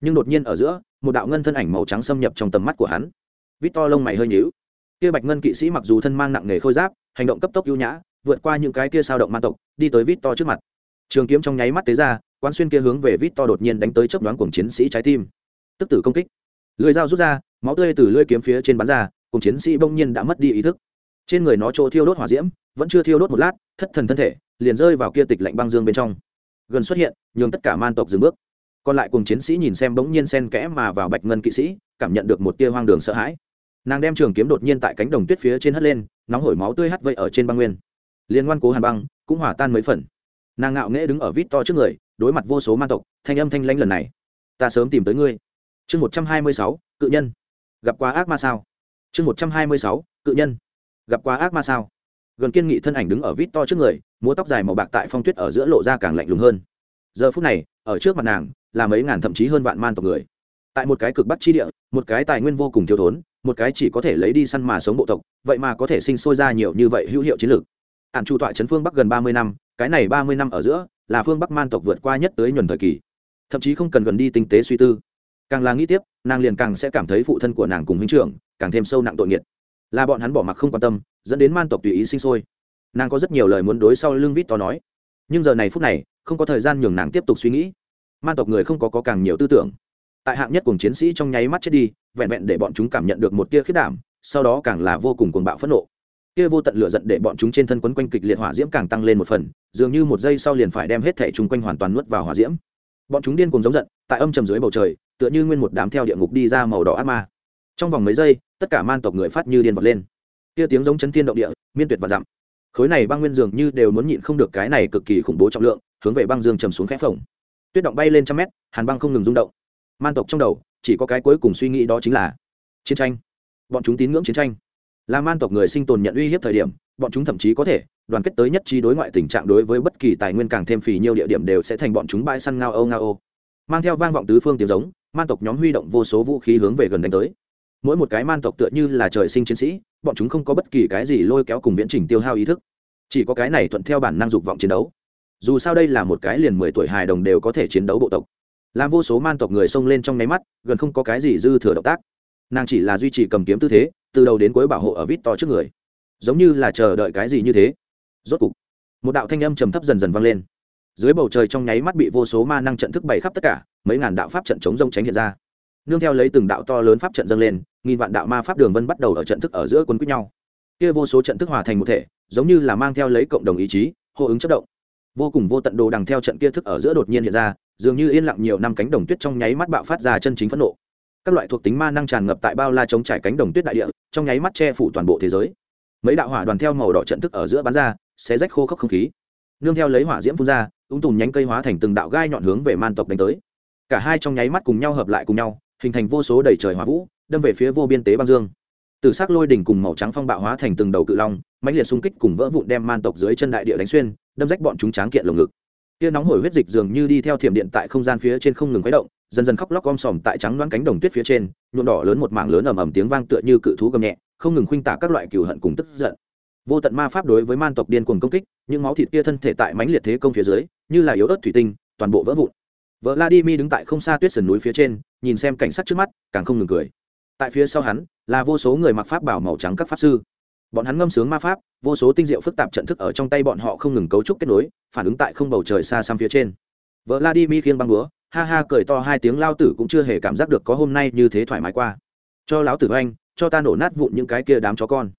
Nhưng đột nhiên ở giữa, một đạo ngân thân ảnh màu trắng xâm nhập trong tầm mắt của hắn. Vít to lông mày hơi nhíu. Kia bạch ngân kỵ sĩ mặc dù thân mang nặng nghề khôi giáp, hành động cấp tốc ưu nhã, vượt qua những cái kia sao động man tộc, đi tới vít to trước mặt. Trường kiếm trong nháy mắt tế ra quan xuyên kia hướng về vít to đột nhiên đánh tới chấp đoán cùng chiến sĩ trái tim. Tức tử công kích. Lưỡi dao rút ra, máu tươi từ lưỡi kiếm phía trên bắn ra cùng chiến sĩ bỗng nhiên đã mất đi ý thức. Trên người nó chỗ thiêu đốt hỏa diễm, vẫn chưa thiêu đốt một lát, thất thần thân thể, liền rơi vào kia tịch lạnh băng dương bên trong. Gần xuất hiện, nhường tất cả man tộc dừng bước. Còn lại cùng chiến sĩ nhìn xem bỗng nhiên sen kẽ mà vào bạch ngân kỵ sĩ, cảm nhận được một tia hoang đường sợ hãi. Nàng đem trường kiếm đột nhiên tại cánh đồng tuyết phía trên hất lên, nóng hổi máu tươi hắt vây ở trên băng nguyên. Liên ngoan cố hàn băng, cũng hỏa tan mấy phần. Nàng ngạo nghễ đứng ở vít to trước người, đối mặt vô số man tộc, thanh âm thanh lãnh lần này. Ta sớm tìm tới ngươi. Chương một trăm hai mươi sáu, cự nhân. Gặp quá ác ma sao? Chương một trăm hai mươi sáu, cự nhân. Gặp qua ác ma sao? Gần kiên nghị thân ảnh đứng ở vít to trước người, múa tóc dài màu bạc tại phong tuyết ở giữa lộ ra càng lạnh lùng hơn. Giờ phút này, ở trước mặt nàng, là mấy ngàn thậm chí hơn vạn man tộc người. Tại một cái cực bắc chi địa, một cái tài nguyên vô cùng thiếu thốn, một cái chỉ có thể lấy đi săn mà sống bộ tộc, vậy mà có thể sinh sôi ra nhiều như vậy hữu hiệu chiến lược. Ạn trụ tọa chấn phương bắc gần ba mươi năm, cái này ba mươi năm ở giữa, là phương bắc man tộc vượt qua nhất tới nhuần thời kỳ. Thậm chí không cần gần đi tinh tế suy tư càng là nghĩ tiếp nàng liền càng sẽ cảm thấy phụ thân của nàng cùng huynh trưởng càng thêm sâu nặng tội nghiệt là bọn hắn bỏ mặc không quan tâm dẫn đến man tộc tùy ý sinh sôi. Nàng có rất nhiều lời muốn đối sau lưng vít to nói. Nhưng giờ này phút này không có thời gian nhường nàng tiếp tục suy nghĩ. Man tộc người không có, có càng nhiều tư tưởng. Tại hạng nhất cùng chiến sĩ trong nháy mắt chết đi vẹn vẹn để bọn chúng cảm nhận được một tia khiết đảm sau đó càng là vô cùng cuồng bạo phẫn nộ. Kia vô tận lửa giận để bọn chúng trên thân quấn quanh kịch liệt hỏa diễm càng tăng lên một phần dường như một giây sau liền phải đem hết thể chung quanh hoàn toàn nuốt vào hỏa diễm bọn chúng điên cùng giống giận, tại âm trầm dưới bầu trời, tựa như nguyên một đám theo địa ngục đi ra màu đỏ ác ma. Trong vòng mấy giây, tất cả man tộc người phát như điên vật lên. Kia tiếng giống chấn thiên động địa, miên tuyệt và dặm. Khối này băng nguyên dường như đều muốn nhịn không được cái này cực kỳ khủng bố trọng lượng, hướng về băng dương trầm xuống khẽ phồng. Tuyết động bay lên trăm mét, hàn băng không ngừng rung động. Man tộc trong đầu, chỉ có cái cuối cùng suy nghĩ đó chính là chiến tranh. Bọn chúng tín ngưỡng chiến tranh. Là man tộc người sinh tồn nhận uy hiếp thời điểm bọn chúng thậm chí có thể, đoàn kết tới nhất trí đối ngoại tình trạng đối với bất kỳ tài nguyên càng thêm phì nhiều địa điểm đều sẽ thành bọn chúng bãi săn ngao âu ngao âu. Mang theo vang vọng tứ phương tiếng giống, man tộc nhóm huy động vô số vũ khí hướng về gần đánh tới. Mỗi một cái man tộc tựa như là trời sinh chiến sĩ, bọn chúng không có bất kỳ cái gì lôi kéo cùng viễn trình tiêu hao ý thức. Chỉ có cái này thuận theo bản năng dục vọng chiến đấu. Dù sao đây là một cái liền mười tuổi hài đồng đều có thể chiến đấu bộ tộc. Làm vô số man tộc người xông lên trong nháy mắt, gần không có cái gì dư thừa động tác. Nàng chỉ là duy trì cầm kiếm tư thế, từ đầu đến cuối bảo hộ ở vít to trước người giống như là chờ đợi cái gì như thế. Rốt cục, một đạo thanh âm trầm thấp dần dần vang lên. Dưới bầu trời trong nháy mắt bị vô số ma năng trận thức bày khắp tất cả, mấy ngàn đạo pháp trận chống rông tránh hiện ra. Nương theo lấy từng đạo to lớn pháp trận dâng lên, nghìn vạn đạo ma pháp đường vân bắt đầu ở trận thức ở giữa quân quýt nhau. Kia vô số trận thức hòa thành một thể, giống như là mang theo lấy cộng đồng ý chí, hô ứng chất động. Vô cùng vô tận đồ đằng theo trận kia thức ở giữa đột nhiên hiện ra, dường như yên lặng nhiều năm cánh đồng tuyết trong nháy mắt bạo phát ra chân chính phẫn nộ. Các loại thuộc tính ma năng tràn ngập tại bao la chống trải cánh đồng tuyết đại địa, trong nháy mắt che phủ toàn bộ thế giới mấy đạo hỏa đoàn theo màu đỏ trận thức ở giữa bắn ra sẽ rách khô khốc không khí. Nương theo lấy hỏa diễm phun ra ung tùm nhánh cây hóa thành từng đạo gai nhọn hướng về man tộc đánh tới. Cả hai trong nháy mắt cùng nhau hợp lại cùng nhau, hình thành vô số đầy trời hỏa vũ, đâm về phía vô biên tế băng dương. Từ xác lôi đỉnh cùng màu trắng phong bạo hóa thành từng đầu cự long, mãnh liệt xung kích cùng vỡ vụn đem man tộc dưới chân đại địa đánh xuyên, đâm rách bọn chúng tráng kiện lồng ngực. Kia nóng hổi huyết dịch dường như đi theo thiểm điện tại không gian phía trên không ngừng khuấy động, dần dần khóc lóc om sòm tại trắng đoán cánh đồng tuyết phía trên, nhuộm đỏ lớn một mảng lớn ầm ầm tiếng vang tựa như cự thú gầm nhẹ không ngừng khuynh tả các loại cừu hận cùng tức giận. Vô tận ma pháp đối với man tộc điên cuồng công kích, những máu thịt kia thân thể tại mãnh liệt thế công phía dưới, như là yếu ớt thủy tinh, toàn bộ vỡ vụn. Vợ vladimir đứng tại không xa tuyết sườn núi phía trên, nhìn xem cảnh sát trước mắt, càng không ngừng cười. Tại phía sau hắn, là vô số người mặc pháp bảo màu trắng các pháp sư. Bọn hắn ngâm sướng ma pháp, vô số tinh diệu phức tạp trận thức ở trong tay bọn họ không ngừng cấu trúc kết nối, phản ứng tại không bầu trời xa xăm phía trên. Vợ vladimir khiêng băng búa, ha ha cười to hai tiếng, lao tử cũng chưa hề cảm giác được có hôm nay như thế thoải mái qua. Cho lão tử anh cho ta nổ nát vụn những cái kia đám chó con.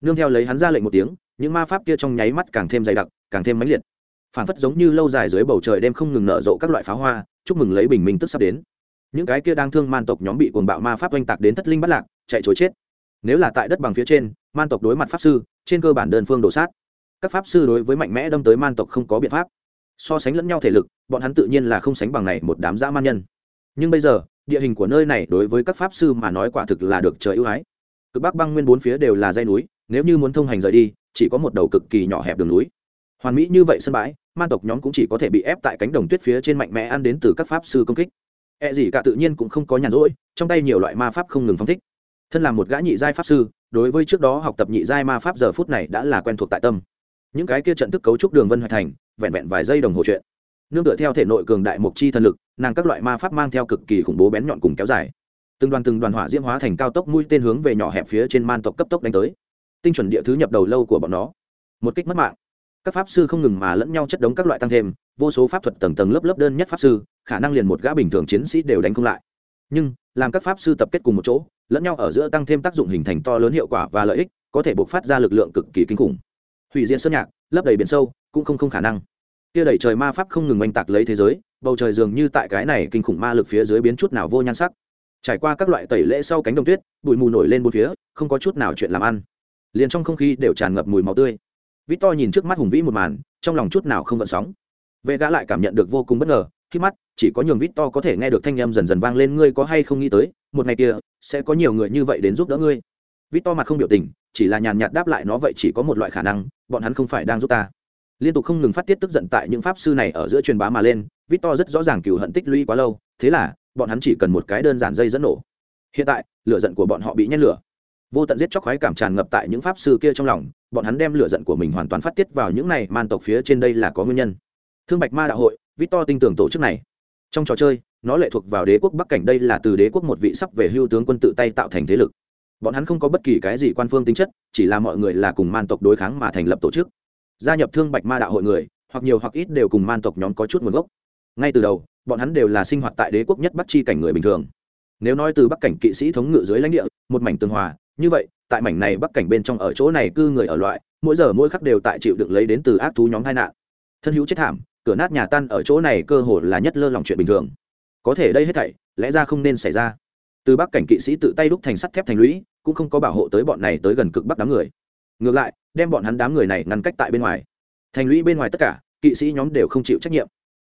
Nương theo lấy hắn ra lệnh một tiếng, những ma pháp kia trong nháy mắt càng thêm dày đặc, càng thêm mãnh liệt. Phản phất giống như lâu dài dưới bầu trời đêm không ngừng nở rộ các loại pháo hoa, chúc mừng lấy bình minh tức sắp đến. Những cái kia đang thương man tộc nhóm bị cuồng bạo ma pháp oanh tạc đến thất linh bắt lạc, chạy chối chết. Nếu là tại đất bằng phía trên, man tộc đối mặt pháp sư, trên cơ bản đơn phương đổ sát. Các pháp sư đối với mạnh mẽ đâm tới man tộc không có biện pháp. So sánh lẫn nhau thể lực, bọn hắn tự nhiên là không sánh bằng này một đám dã man nhân. Nhưng bây giờ địa hình của nơi này đối với các pháp sư mà nói quả thực là được trời ưu ái. Cực bắc băng nguyên bốn phía đều là dây núi, nếu như muốn thông hành rời đi, chỉ có một đầu cực kỳ nhỏ hẹp đường núi. Hoàn mỹ như vậy sân bãi, man tộc nhóm cũng chỉ có thể bị ép tại cánh đồng tuyết phía trên mạnh mẽ ăn đến từ các pháp sư công kích. E gì cả tự nhiên cũng không có nhàn rỗi, trong tay nhiều loại ma pháp không ngừng phóng thích. Thân là một gã nhị giai pháp sư, đối với trước đó học tập nhị giai ma pháp giờ phút này đã là quen thuộc tại tâm. Những cái kia trận thức cấu trúc đường vân hoạch thành, vẹn vẹn vài giây đồng hồ chuyện nương tựa theo thể nội cường đại mộc chi thần lực, nàng các loại ma pháp mang theo cực kỳ khủng bố bén nhọn cùng kéo dài. Từng đoàn từng đoàn hỏa diễm hóa thành cao tốc mũi tên hướng về nhỏ hẹp phía trên man tộc cấp tốc đánh tới. Tinh chuẩn địa thứ nhập đầu lâu của bọn nó. Một kích mất mạng. Các pháp sư không ngừng mà lẫn nhau chất đống các loại tăng thêm, vô số pháp thuật tầng tầng lớp lớp đơn nhất pháp sư, khả năng liền một gã bình thường chiến sĩ đều đánh không lại. Nhưng, làm các pháp sư tập kết cùng một chỗ, lẫn nhau ở giữa tăng thêm tác dụng hình thành to lớn hiệu quả và lợi ích, có thể buộc phát ra lực lượng cực kỳ kinh khủng. Hủy diệt sơn nhạc, lấp đầy biển sâu, cũng không không khả năng kia đẩy trời ma pháp không ngừng oanh tạc lấy thế giới, bầu trời dường như tại cái này kinh khủng ma lực phía dưới biến chút nào vô nhan sắc. Trải qua các loại tẩy lễ sau cánh đồng tuyết, bụi mù nổi lên bốn phía, không có chút nào chuyện làm ăn. Liền trong không khí đều tràn ngập mùi máu tươi. Vít to nhìn trước mắt hùng vĩ một màn, trong lòng chút nào không gợn sóng. Vệ gã lại cảm nhận được vô cùng bất ngờ, khi mắt, chỉ có nhường vít to có thể nghe được thanh âm dần dần vang lên, ngươi có hay không nghĩ tới, một ngày kia, sẽ có nhiều người như vậy đến giúp đỡ ngươi? Vít to mặt không biểu tình, chỉ là nhàn nhạt đáp lại, nó vậy chỉ có một loại khả năng, bọn hắn không phải đang giúp ta liên tục không ngừng phát tiết tức giận tại những pháp sư này ở giữa truyền bá mà lên, vít to rất rõ ràng cựu hận tích lũy quá lâu, thế là, bọn hắn chỉ cần một cái đơn giản dây dẫn nổ. Hiện tại, lửa giận của bọn họ bị nhét lửa. Vô tận giết chóc khoái cảm tràn ngập tại những pháp sư kia trong lòng, bọn hắn đem lửa giận của mình hoàn toàn phát tiết vào những này, man tộc phía trên đây là có nguyên nhân. Thương bạch ma đạo hội victor tin tưởng tổ chức này. Trong trò chơi, nó lệ thuộc vào đế quốc bắc cảnh, đây là từ đế quốc một vị sắp về hưu tướng quân tự tay tạo thành thế lực. Bọn hắn không có bất kỳ cái gì quan phương tính chất, chỉ là mọi người là cùng man tộc đối kháng mà thành lập tổ chức gia nhập thương bạch ma đạo hội người, hoặc nhiều hoặc ít đều cùng man tộc nhóm có chút nguồn gốc. Ngay từ đầu, bọn hắn đều là sinh hoạt tại đế quốc nhất bắc chi cảnh người bình thường. Nếu nói từ bắc cảnh kỵ sĩ thống ngự dưới lãnh địa, một mảnh tường hòa, như vậy, tại mảnh này bắc cảnh bên trong ở chỗ này cư người ở loại, mỗi giờ mỗi khắc đều tại chịu đựng lấy đến từ ác thú nhóm tai nạn. Thân hữu chết thảm, cửa nát nhà tan ở chỗ này cơ hồ là nhất lơ lòng chuyện bình thường. Có thể đây hết thảy, lẽ ra không nên xảy ra. Từ bắc cảnh kỵ sĩ tự tay đúc thành sắt thép thành lũy, cũng không có bảo hộ tới bọn này tới gần cực bắc đám người ngược lại, đem bọn hắn đám người này ngăn cách tại bên ngoài. Thành lũy bên ngoài tất cả, kỵ sĩ nhóm đều không chịu trách nhiệm.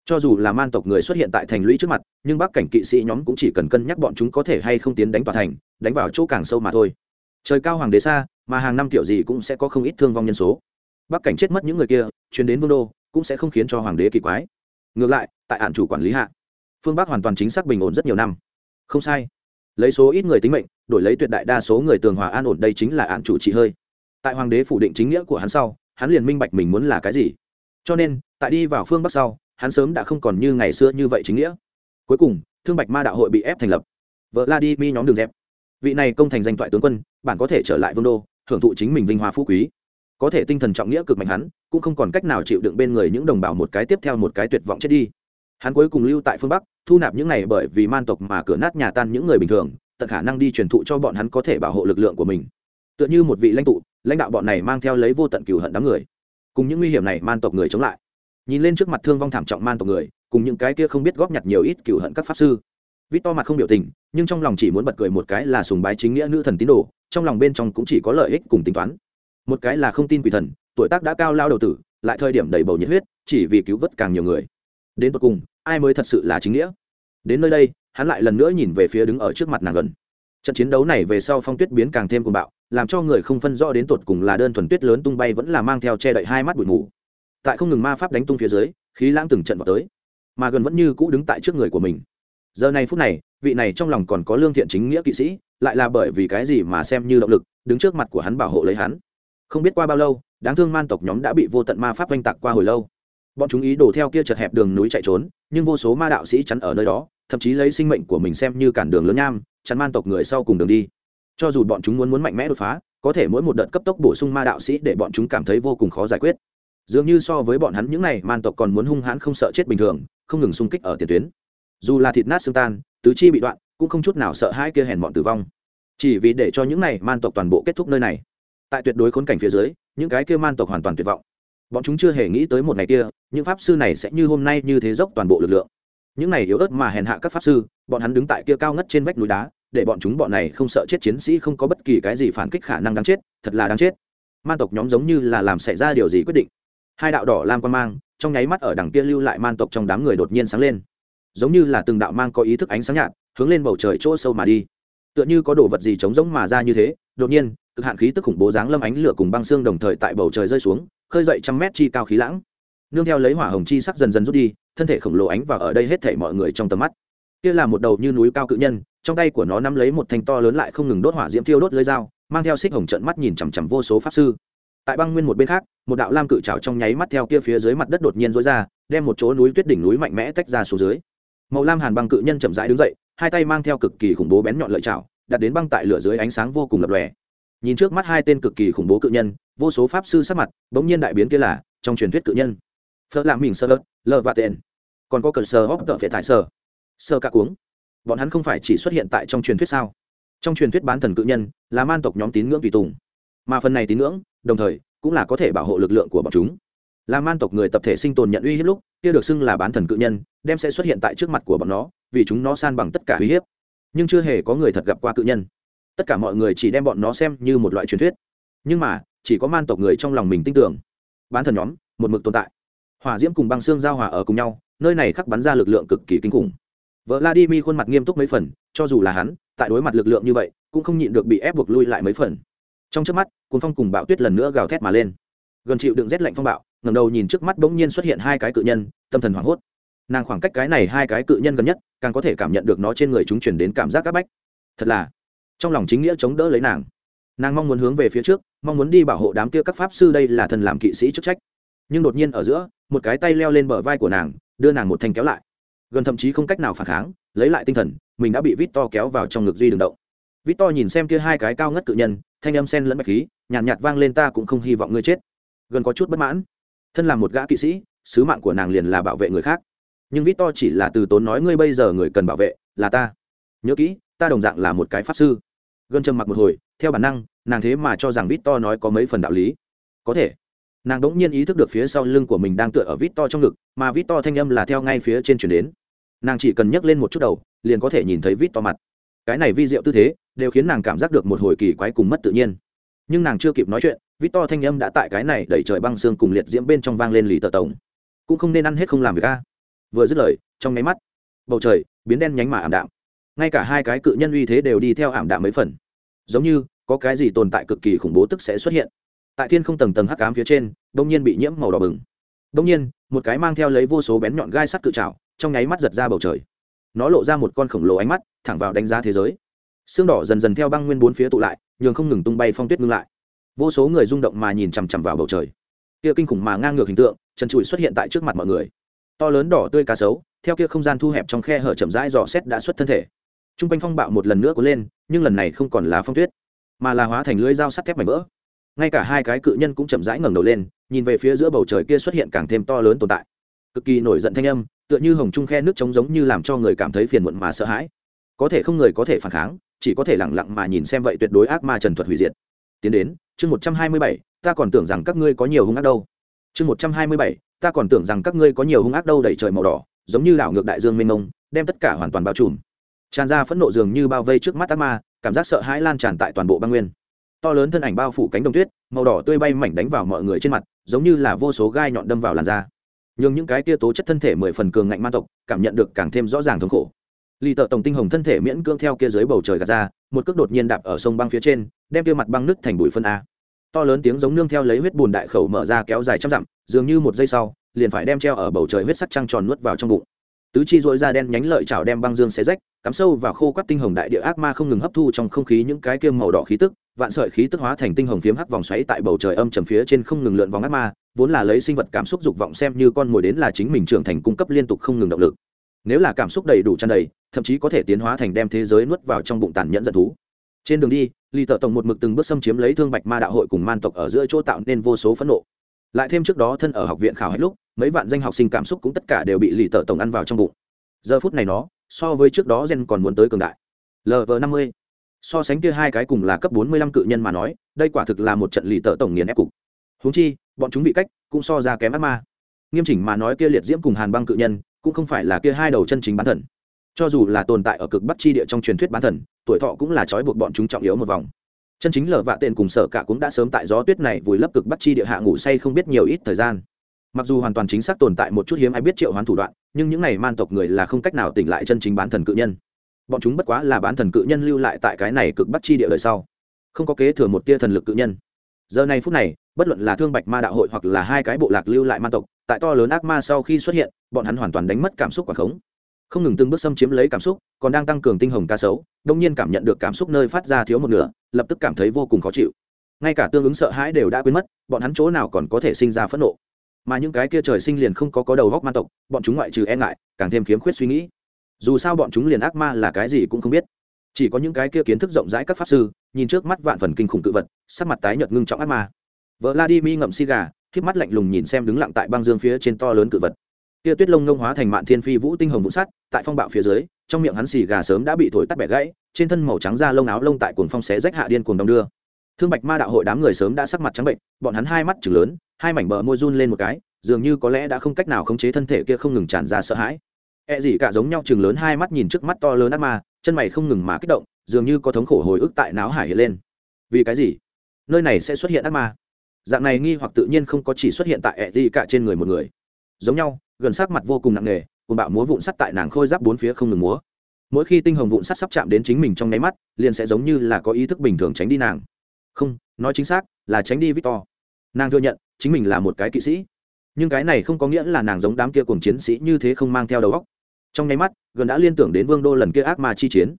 Cho dù là man tộc người xuất hiện tại thành lũy trước mặt, nhưng bắc cảnh kỵ sĩ nhóm cũng chỉ cần cân nhắc bọn chúng có thể hay không tiến đánh tòa thành, đánh vào chỗ càng sâu mà thôi. Trời cao hoàng đế xa, mà hàng năm kiểu gì cũng sẽ có không ít thương vong nhân số. Bắc cảnh chết mất những người kia chuyến đến vương đô, cũng sẽ không khiến cho hoàng đế kỳ quái. Ngược lại, tại hạn chủ quản lý hạ, phương bắc hoàn toàn chính xác bình ổn rất nhiều năm. Không sai. Lấy số ít người tính mệnh, đổi lấy tuyệt đại đa số người tường hòa an ổn đây chính là hạn chủ trị hơi tại hoàng đế phủ định chính nghĩa của hắn sau, hắn liền minh bạch mình muốn là cái gì. Cho nên, tại đi vào phương bắc sau, hắn sớm đã không còn như ngày xưa như vậy chính nghĩa. Cuối cùng, thương bạch ma đạo hội bị ép thành lập. Vợ la đi mi nhóm đường dẹp. Vị này công thành danh toại tướng quân bạn có thể trở lại vương đô hưởng thụ chính mình vinh hoa phú quý. Có thể tinh thần trọng nghĩa cực mạnh hắn, cũng không còn cách nào chịu đựng bên người những đồng bào một cái tiếp theo một cái tuyệt vọng chết đi. Hắn cuối cùng lưu tại phương bắc, thu nạp những này bởi vì man tộc mà cửa nát nhà tan những người bình thường, tận khả năng đi truyền thụ cho bọn hắn có thể bảo hộ lực lượng của mình. Tựa như một vị lãnh tụ lãnh đạo bọn này mang theo lấy vô tận cừu hận đám người, cùng những nguy hiểm này man tộc người chống lại. Nhìn lên trước mặt thương vong thảm trọng man tộc người, cùng những cái kia không biết góp nhặt nhiều ít cừu hận các pháp sư. Vít to mặt không biểu tình, nhưng trong lòng chỉ muốn bật cười một cái là sùng bái chính nghĩa nữ thần tín đồ, trong lòng bên trong cũng chỉ có lợi ích cùng tính toán. Một cái là không tin quỷ thần, tuổi tác đã cao lao đầu tử, lại thời điểm đầy bầu nhiệt huyết, chỉ vì cứu vớt càng nhiều người. Đến tột cùng, ai mới thật sự là chính nghĩa? Đến nơi đây, hắn lại lần nữa nhìn về phía đứng ở trước mặt nàng gần. Trận chiến đấu này về sau phong tuyết biến càng thêm cuồng bạo làm cho người không phân rõ đến tột cùng là đơn thuần tuyết lớn tung bay vẫn là mang theo che đậy hai mắt bụi mù. Tại không ngừng ma pháp đánh tung phía dưới, khí lãng từng trận vào tới, mà gần vẫn như cũ đứng tại trước người của mình. Giờ này phút này, vị này trong lòng còn có lương thiện chính nghĩa kỵ sĩ, lại là bởi vì cái gì mà xem như động lực, đứng trước mặt của hắn bảo hộ lấy hắn. Không biết qua bao lâu, đáng thương man tộc nhóm đã bị vô tận ma pháp oanh tạc qua hồi lâu. Bọn chúng ý đổ theo kia chật hẹp đường núi chạy trốn, nhưng vô số ma đạo sĩ chắn ở nơi đó, thậm chí lấy sinh mệnh của mình xem như cản đường lớn nham, chắn man tộc người sau cùng đường đi cho dù bọn chúng muốn muốn mạnh mẽ đột phá, có thể mỗi một đợt cấp tốc bổ sung ma đạo sĩ để bọn chúng cảm thấy vô cùng khó giải quyết. Dường như so với bọn hắn những này, man tộc còn muốn hung hãn không sợ chết bình thường, không ngừng xung kích ở tiền tuyến. Dù là thịt nát xương tan, tứ chi bị đoạn, cũng không chút nào sợ hai kia hèn bọn tử vong. Chỉ vì để cho những này man tộc toàn bộ kết thúc nơi này. Tại tuyệt đối khốn cảnh phía dưới, những cái kia man tộc hoàn toàn tuyệt vọng. Bọn chúng chưa hề nghĩ tới một ngày kia, những pháp sư này sẽ như hôm nay như thế dốc toàn bộ lực lượng. Những này yếu ớt mà hèn hạ các pháp sư, bọn hắn đứng tại kia cao ngất trên vách núi đá để bọn chúng bọn này không sợ chết chiến sĩ không có bất kỳ cái gì phản kích khả năng đáng chết, thật là đáng chết. Man tộc nhóm giống như là làm xảy ra điều gì quyết định. Hai đạo đỏ lam quan mang, trong nháy mắt ở đằng kia lưu lại man tộc trong đám người đột nhiên sáng lên. Giống như là từng đạo mang có ý thức ánh sáng nhạt, hướng lên bầu trời chỗ sâu mà đi. Tựa như có đồ vật gì trống rỗng mà ra như thế, đột nhiên, cực hạn khí tức khủng bố dáng lâm ánh lửa cùng băng xương đồng thời tại bầu trời rơi xuống, khơi dậy trăm mét chi cao khí lãng. Nương theo lấy hỏa hồng chi sắc dần dần rút đi, thân thể khổng lồ ánh vào ở đây hết thảy mọi người trong tầm mắt. Kia là một đầu như núi cao cự nhân trong tay của nó nắm lấy một thanh to lớn lại không ngừng đốt hỏa diễm thiêu đốt lưới dao, mang theo xích hồng trận mắt nhìn chằm chằm vô số pháp sư. Tại băng nguyên một bên khác, một đạo lam cự trào trong nháy mắt theo kia phía dưới mặt đất đột nhiên rối ra, đem một chỗ núi tuyết đỉnh núi mạnh mẽ tách ra xuống dưới. Màu lam hàn băng cự nhân chậm rãi đứng dậy, hai tay mang theo cực kỳ khủng bố bén nhọn lợi chảo đặt đến băng tại lửa dưới ánh sáng vô cùng lập lòe. Nhìn trước mắt hai tên cực kỳ khủng bố cự nhân, vô số pháp sư sắc mặt bỗng nhiên đại biến kia là trong truyền thuyết cự nhân. Phớt làm mình sơ lợt, lờ và tên còn có cờ sơ hóc tợ phệ tại sơ. Sơ ca cuống bọn hắn không phải chỉ xuất hiện tại trong truyền thuyết sao? Trong truyền thuyết bán thần cự nhân, là man tộc nhóm tín ngưỡng tùy tùng. Mà phần này tín ngưỡng, đồng thời, cũng là có thể bảo hộ lực lượng của bọn chúng. Là man tộc người tập thể sinh tồn nhận uy hiếp lúc, kia được xưng là bán thần cự nhân, đem sẽ xuất hiện tại trước mặt của bọn nó, vì chúng nó san bằng tất cả uy hiếp. Nhưng chưa hề có người thật gặp qua cự nhân. Tất cả mọi người chỉ đem bọn nó xem như một loại truyền thuyết. Nhưng mà, chỉ có man tộc người trong lòng mình tin tưởng. Bán thần nhóm, một mực tồn tại. Hỏa diễm cùng băng xương giao hòa ở cùng nhau, nơi này khắc bắn ra lực lượng cực kỳ kinh khủng vợ vladimir khuôn mặt nghiêm túc mấy phần, cho dù là hắn, tại đối mặt lực lượng như vậy, cũng không nhịn được bị ép buộc lui lại mấy phần. Trong trước mắt cuốn phong cùng Bạo tuyết lần nữa gào thét mà lên. Gần chịu đựng rét lạnh phong bạo ngầm đầu nhìn trước mắt bỗng nhiên xuất hiện hai cái cự nhân, tâm thần hoảng hốt. Nàng khoảng cách cái này hai cái cự nhân gần nhất, càng có thể cảm nhận được nó trên người chúng chuyển đến cảm giác áp bách. Thật là, trong lòng chính nghĩa chống đỡ lấy nàng. Nàng mong muốn hướng về phía trước, mong muốn đi bảo hộ đám kia các pháp sư đây là thần làm kỵ sĩ chức trách. Nhưng đột nhiên ở giữa, một cái tay leo lên bờ vai của nàng, đưa nàng một thanh kéo lại gần thậm chí không cách nào phản kháng lấy lại tinh thần mình đã bị vít to kéo vào trong ngực duy đường động. Vít to nhìn xem kia hai cái cao ngất cự nhân thanh âm sen lẫn bạch khí nhàn nhạt, nhạt vang lên ta cũng không hy vọng ngươi chết. Gần có chút bất mãn. Thân là một gã kỵ sĩ sứ mạng của nàng liền là bảo vệ người khác. Nhưng vít to chỉ là từ tốn nói ngươi bây giờ người cần bảo vệ là ta. Nhớ kỹ ta đồng dạng là một cái pháp sư. Gần trầm mặc một hồi theo bản năng nàng thế mà cho rằng vít to nói có mấy phần đạo lý. Có thể. Nàng đỗng nhiên ý thức được phía sau lưng của mình đang tựa ở vít to trong ngực mà vít to thanh âm là theo ngay phía trên chuyển đến nàng chỉ cần nhấc lên một chút đầu, liền có thể nhìn thấy vít to mặt. Cái này vi diệu tư thế, đều khiến nàng cảm giác được một hồi kỳ quái cùng mất tự nhiên. Nhưng nàng chưa kịp nói chuyện, vít to thanh âm đã tại cái này đẩy trời băng xương cùng liệt diễm bên trong vang lên lì tờ tổng. Cũng không nên ăn hết không làm việc a. Vừa dứt lời, trong nháy mắt, bầu trời biến đen nhánh mà ảm đạm. Ngay cả hai cái cự nhân uy thế đều đi theo ảm đạm mấy phần. Giống như, có cái gì tồn tại cực kỳ khủng bố tức sẽ xuất hiện. Tại thiên không tầng tầng hắc ám phía trên đông nhiên bị nhiễm màu đỏ bừng. Đông nhiên, một cái mang theo lấy vô số bén nhọn gai sắt cự trào trong nháy mắt giật ra bầu trời. Nó lộ ra một con khổng lồ ánh mắt, thẳng vào đánh giá thế giới. Xương đỏ dần dần theo băng nguyên bốn phía tụ lại, nhường không ngừng tung bay phong tuyết ngưng lại. Vô số người rung động mà nhìn chằm chằm vào bầu trời. Kia kinh khủng mà ngang ngược hình tượng, trần trụi xuất hiện tại trước mặt mọi người. To lớn đỏ tươi cá sấu, theo kia không gian thu hẹp trong khe hở chậm rãi dò xét đã xuất thân thể. T r u n g quanh phong bạo một lần nữa có lên, nhưng lần này không còn là phong tuyết, mà là hóa thành lưới dao sắt thép mảnh vỡ. Ngay cả hai cái cự nhân cũng chậm rãi ngẩng đầu lên, nhìn về phía giữa bầu trời kia xuất hiện càng thêm to lớn tồn tại. Cực kỳ nổi giận thanh âm tựa như hồng trung khe nước trống giống như làm cho người cảm thấy phiền muộn mà sợ hãi. Có thể không người có thể phản kháng, chỉ có thể lẳng lặng mà nhìn xem vậy tuyệt đối ác ma trần thuật hủy diệt. Tiến đến, chương một trăm hai mươi bảy, ta còn tưởng rằng các ngươi có nhiều hung ác đâu. Chương một trăm hai mươi bảy, ta còn tưởng rằng các ngươi có nhiều hung ác đâu đẩy trời màu đỏ, giống như đảo ngược đại dương mênh mông, đem tất cả hoàn toàn bao trùm. Tràn ra phẫn nộ dường như bao vây trước mắt ác ma, cảm giác sợ hãi lan tràn tại toàn bộ băng nguyên. To lớn thân ảnh bao phủ cánh đồng tuyết, màu đỏ tươi bay mảnh đánh vào mọi người trên mặt, giống như là vô số gai nhọn đâm vào làn da nhưng những cái tia tố chất thân thể mười phần cường ngạnh man tộc, cảm nhận được càng thêm rõ ràng thống khổ. Lì tợ tổng tinh hồng thân thể miễn cưỡng theo kia dưới bầu trời gạt ra, một cước đột nhiên đạp ở sông băng phía trên, đem kia mặt băng nứt thành bụi phân a. To lớn tiếng giống nương theo lấy huyết bùn đại khẩu mở ra kéo dài trăm dặm, dường như một giây sau, liền phải đem treo ở bầu trời huyết sắc trăng tròn nuốt vào trong bụng. Tứ chi dội ra đen nhánh lợi chảo đem băng dương xé rách, cắm sâu vào khô quắt tinh hồng đại địa ác ma không ngừng hấp thu trong không khí những cái kiêm màu đỏ khí tức, vạn sợi khí tức hóa thành tinh hồng phiếm hắc vòng xoáy tại bầu trời âm trầm phía trên không ngừng lượn vòng ác ma vốn là lấy sinh vật cảm xúc dục vọng xem như con mồi đến là chính mình trưởng thành cung cấp liên tục không ngừng động lực. Nếu là cảm xúc đầy đủ tràn đầy, thậm chí có thể tiến hóa thành đem thế giới nuốt vào trong bụng tàn nhẫn giận thú. Trên đường đi lì tợ tổng một mực từng bước xâm chiếm lấy thương bạch ma đạo hội cùng man tộc ở giữa chỗ tạo nên vô số phẫn nộ. Lại thêm trước đó thân ở học viện khảo hết lúc, mấy vạn danh học sinh cảm xúc cũng tất cả đều bị lì tợ tổng ăn vào trong bụng. Giờ phút này nó, so với trước đó gen còn muốn tới cường đại. Lv năm mươi. So sánh kia hai cái cùng là cấp bốn mươi lăm cự nhân mà nói, đây quả thực là một trận lì tợ tổng nghiền ép cục huống chi, bọn chúng bị cách cũng so ra kém ác ma. Nghiêm chỉnh mà nói kia liệt diễm cùng hàn băng cự nhân, cũng không phải là kia hai đầu chân chính bán thần. Cho dù là tồn tại ở cực bắc chi địa trong truyền thuyết bán thần, tuổi thọ cũng là trói buộc bọn chúng trọng yếu một vòng. Chân chính lở vạ tên cùng sở cả cũng đã sớm tại gió tuyết này vùi lấp cực bắc chi địa hạ ngủ say không biết nhiều ít thời gian. Mặc dù hoàn toàn chính xác tồn tại một chút hiếm ai biết triệu hoán thủ đoạn, nhưng những n à y man tộc người là không cách nào tỉnh lại chân chính bán thần cự nhân. Bọn chúng bất quá là bán thần cự nhân lưu lại tại cái này cực bắt chi địa đời sau, không có kế thừa một tia thần lực cự nhân giờ này phút này, bất luận là thương bạch ma đạo hội hoặc là hai cái bộ lạc lưu lại man tộc, tại to lớn ác ma sau khi xuất hiện, bọn hắn hoàn toàn đánh mất cảm xúc quả khống. Không ngừng từng bước xâm chiếm lấy cảm xúc, còn đang tăng cường tinh hồng ca sấu, đông nhiên cảm nhận được cảm xúc nơi phát ra thiếu một nửa, lập tức cảm thấy vô cùng khó chịu. Ngay cả tương ứng sợ hãi đều đã quên mất, bọn hắn chỗ nào còn có thể sinh ra phẫn nộ. Mà những cái kia trời sinh liền không có có đầu góc man tộc, bọn chúng ngoại trừ e ngại, càng thêm khiếm khuyết suy nghĩ. Dù sao bọn chúng liền ác ma là cái gì cũng không biết chỉ có những cái kia kiến thức rộng rãi các pháp sư, nhìn trước mắt vạn phần kinh khủng cự vật, sắc mặt tái nhợt ngưng trọng ác ma. Vợ la đi mi ngậm xi gà khiếp mắt lạnh lùng nhìn xem đứng lặng tại băng dương phía trên to lớn cự vật. Kia tuyết lông ngông hóa thành mạn thiên phi vũ tinh hồng vũ sắt, tại phong bạo phía dưới, trong miệng hắn xì gà sớm đã bị thổi tắt bẻ gãy, trên thân màu trắng da lông áo lông tại cuồng phong xé rách hạ điên cuồng đông đưa. Thương bạch ma đạo hội đám người sớm đã sắc mặt trắng bệnh, bọn hắn hai mắt chừng lớn, hai mảnh bờ môi run lên một cái, dường như có lẽ đã không cách nào khống chế thân thể kia không ngừng tràn ra sợ hãi. E gì cả giống nhau chừng lớn hai mắt nhìn trước mắt to lớn ác ma chân mày không ngừng mà kích động, dường như có thống khổ hồi ức tại não hải hiện lên. Vì cái gì? Nơi này sẽ xuất hiện ác ma. Dạng này nghi hoặc tự nhiên không có chỉ xuất hiện tại E gì cả trên người một người. Giống nhau, gần sát mặt vô cùng nặng nề cùng bạo múa vụn sắt tại nàng khôi giáp bốn phía không ngừng múa. Mỗi khi tinh hồng vụn sắt sắp chạm đến chính mình trong nháy mắt, liền sẽ giống như là có ý thức bình thường tránh đi nàng. Không, nói chính xác, là tránh đi victor. Nàng thừa nhận, chính mình là một cái kỵ sĩ. Nhưng cái này không có nghĩa là nàng giống đám kia cùng chiến sĩ như thế không mang theo đầu óc trong nháy mắt, gần đã liên tưởng đến vương đô lần kia ác ma chi chiến.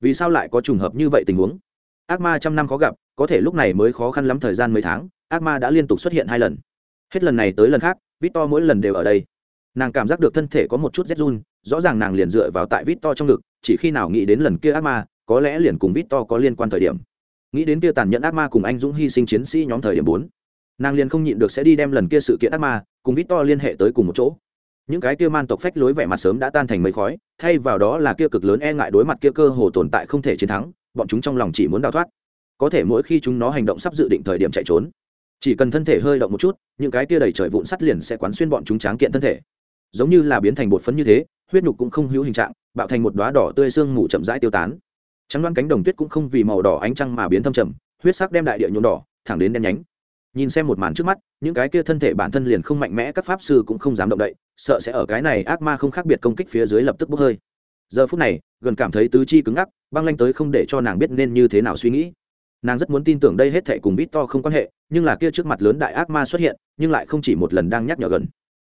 Vì sao lại có trùng hợp như vậy tình huống? Ác ma trăm năm khó gặp, có thể lúc này mới khó khăn lắm thời gian mấy tháng, ác ma đã liên tục xuất hiện hai lần. Hết lần này tới lần khác, victor mỗi lần đều ở đây. Nàng cảm giác được thân thể có một chút rét run, rõ ràng nàng liền dựa vào tại vít to trong ngực, chỉ khi nào nghĩ đến lần kia ác ma, có lẽ liền cùng vít to có liên quan thời điểm. Nghĩ đến kia tàn nhẫn ác ma cùng anh dũng hy sinh chiến sĩ nhóm thời điểm bốn, nàng liền không nhịn được sẽ đi đem lần kia sự kiện ác ma cùng vít to liên hệ tới cùng một chỗ những cái kia man tộc phách lối vẻ mặt sớm đã tan thành mây khói, thay vào đó là kia cực lớn e ngại đối mặt kia cơ hồ tồn tại không thể chiến thắng, bọn chúng trong lòng chỉ muốn đào thoát. Có thể mỗi khi chúng nó hành động sắp dự định thời điểm chạy trốn, chỉ cần thân thể hơi động một chút, những cái kia đầy trời vụn sắt liền sẽ quán xuyên bọn chúng tráng kiện thân thể. Giống như là biến thành bột phấn như thế, huyết nhục cũng không hữu hình trạng, bạo thành một đoá đỏ tươi sương mù chậm rãi tiêu tán. Trắng loan cánh đồng tuyết cũng không vì màu đỏ ánh trăng mà biến thâm trầm, huyết sắc đem đại địa nhuộm đỏ, thẳng đến đen nhánh nhìn xem một màn trước mắt, những cái kia thân thể bản thân liền không mạnh mẽ, các pháp sư cũng không dám động đậy, sợ sẽ ở cái này ác ma không khác biệt công kích phía dưới lập tức bốc hơi. Giờ phút này, gần cảm thấy tứ chi cứng ngắc, băng lanh tới không để cho nàng biết nên như thế nào suy nghĩ. Nàng rất muốn tin tưởng đây hết thệ cùng vít to không quan hệ, nhưng là kia trước mặt lớn đại ác ma xuất hiện, nhưng lại không chỉ một lần đang nhắc nhở gần.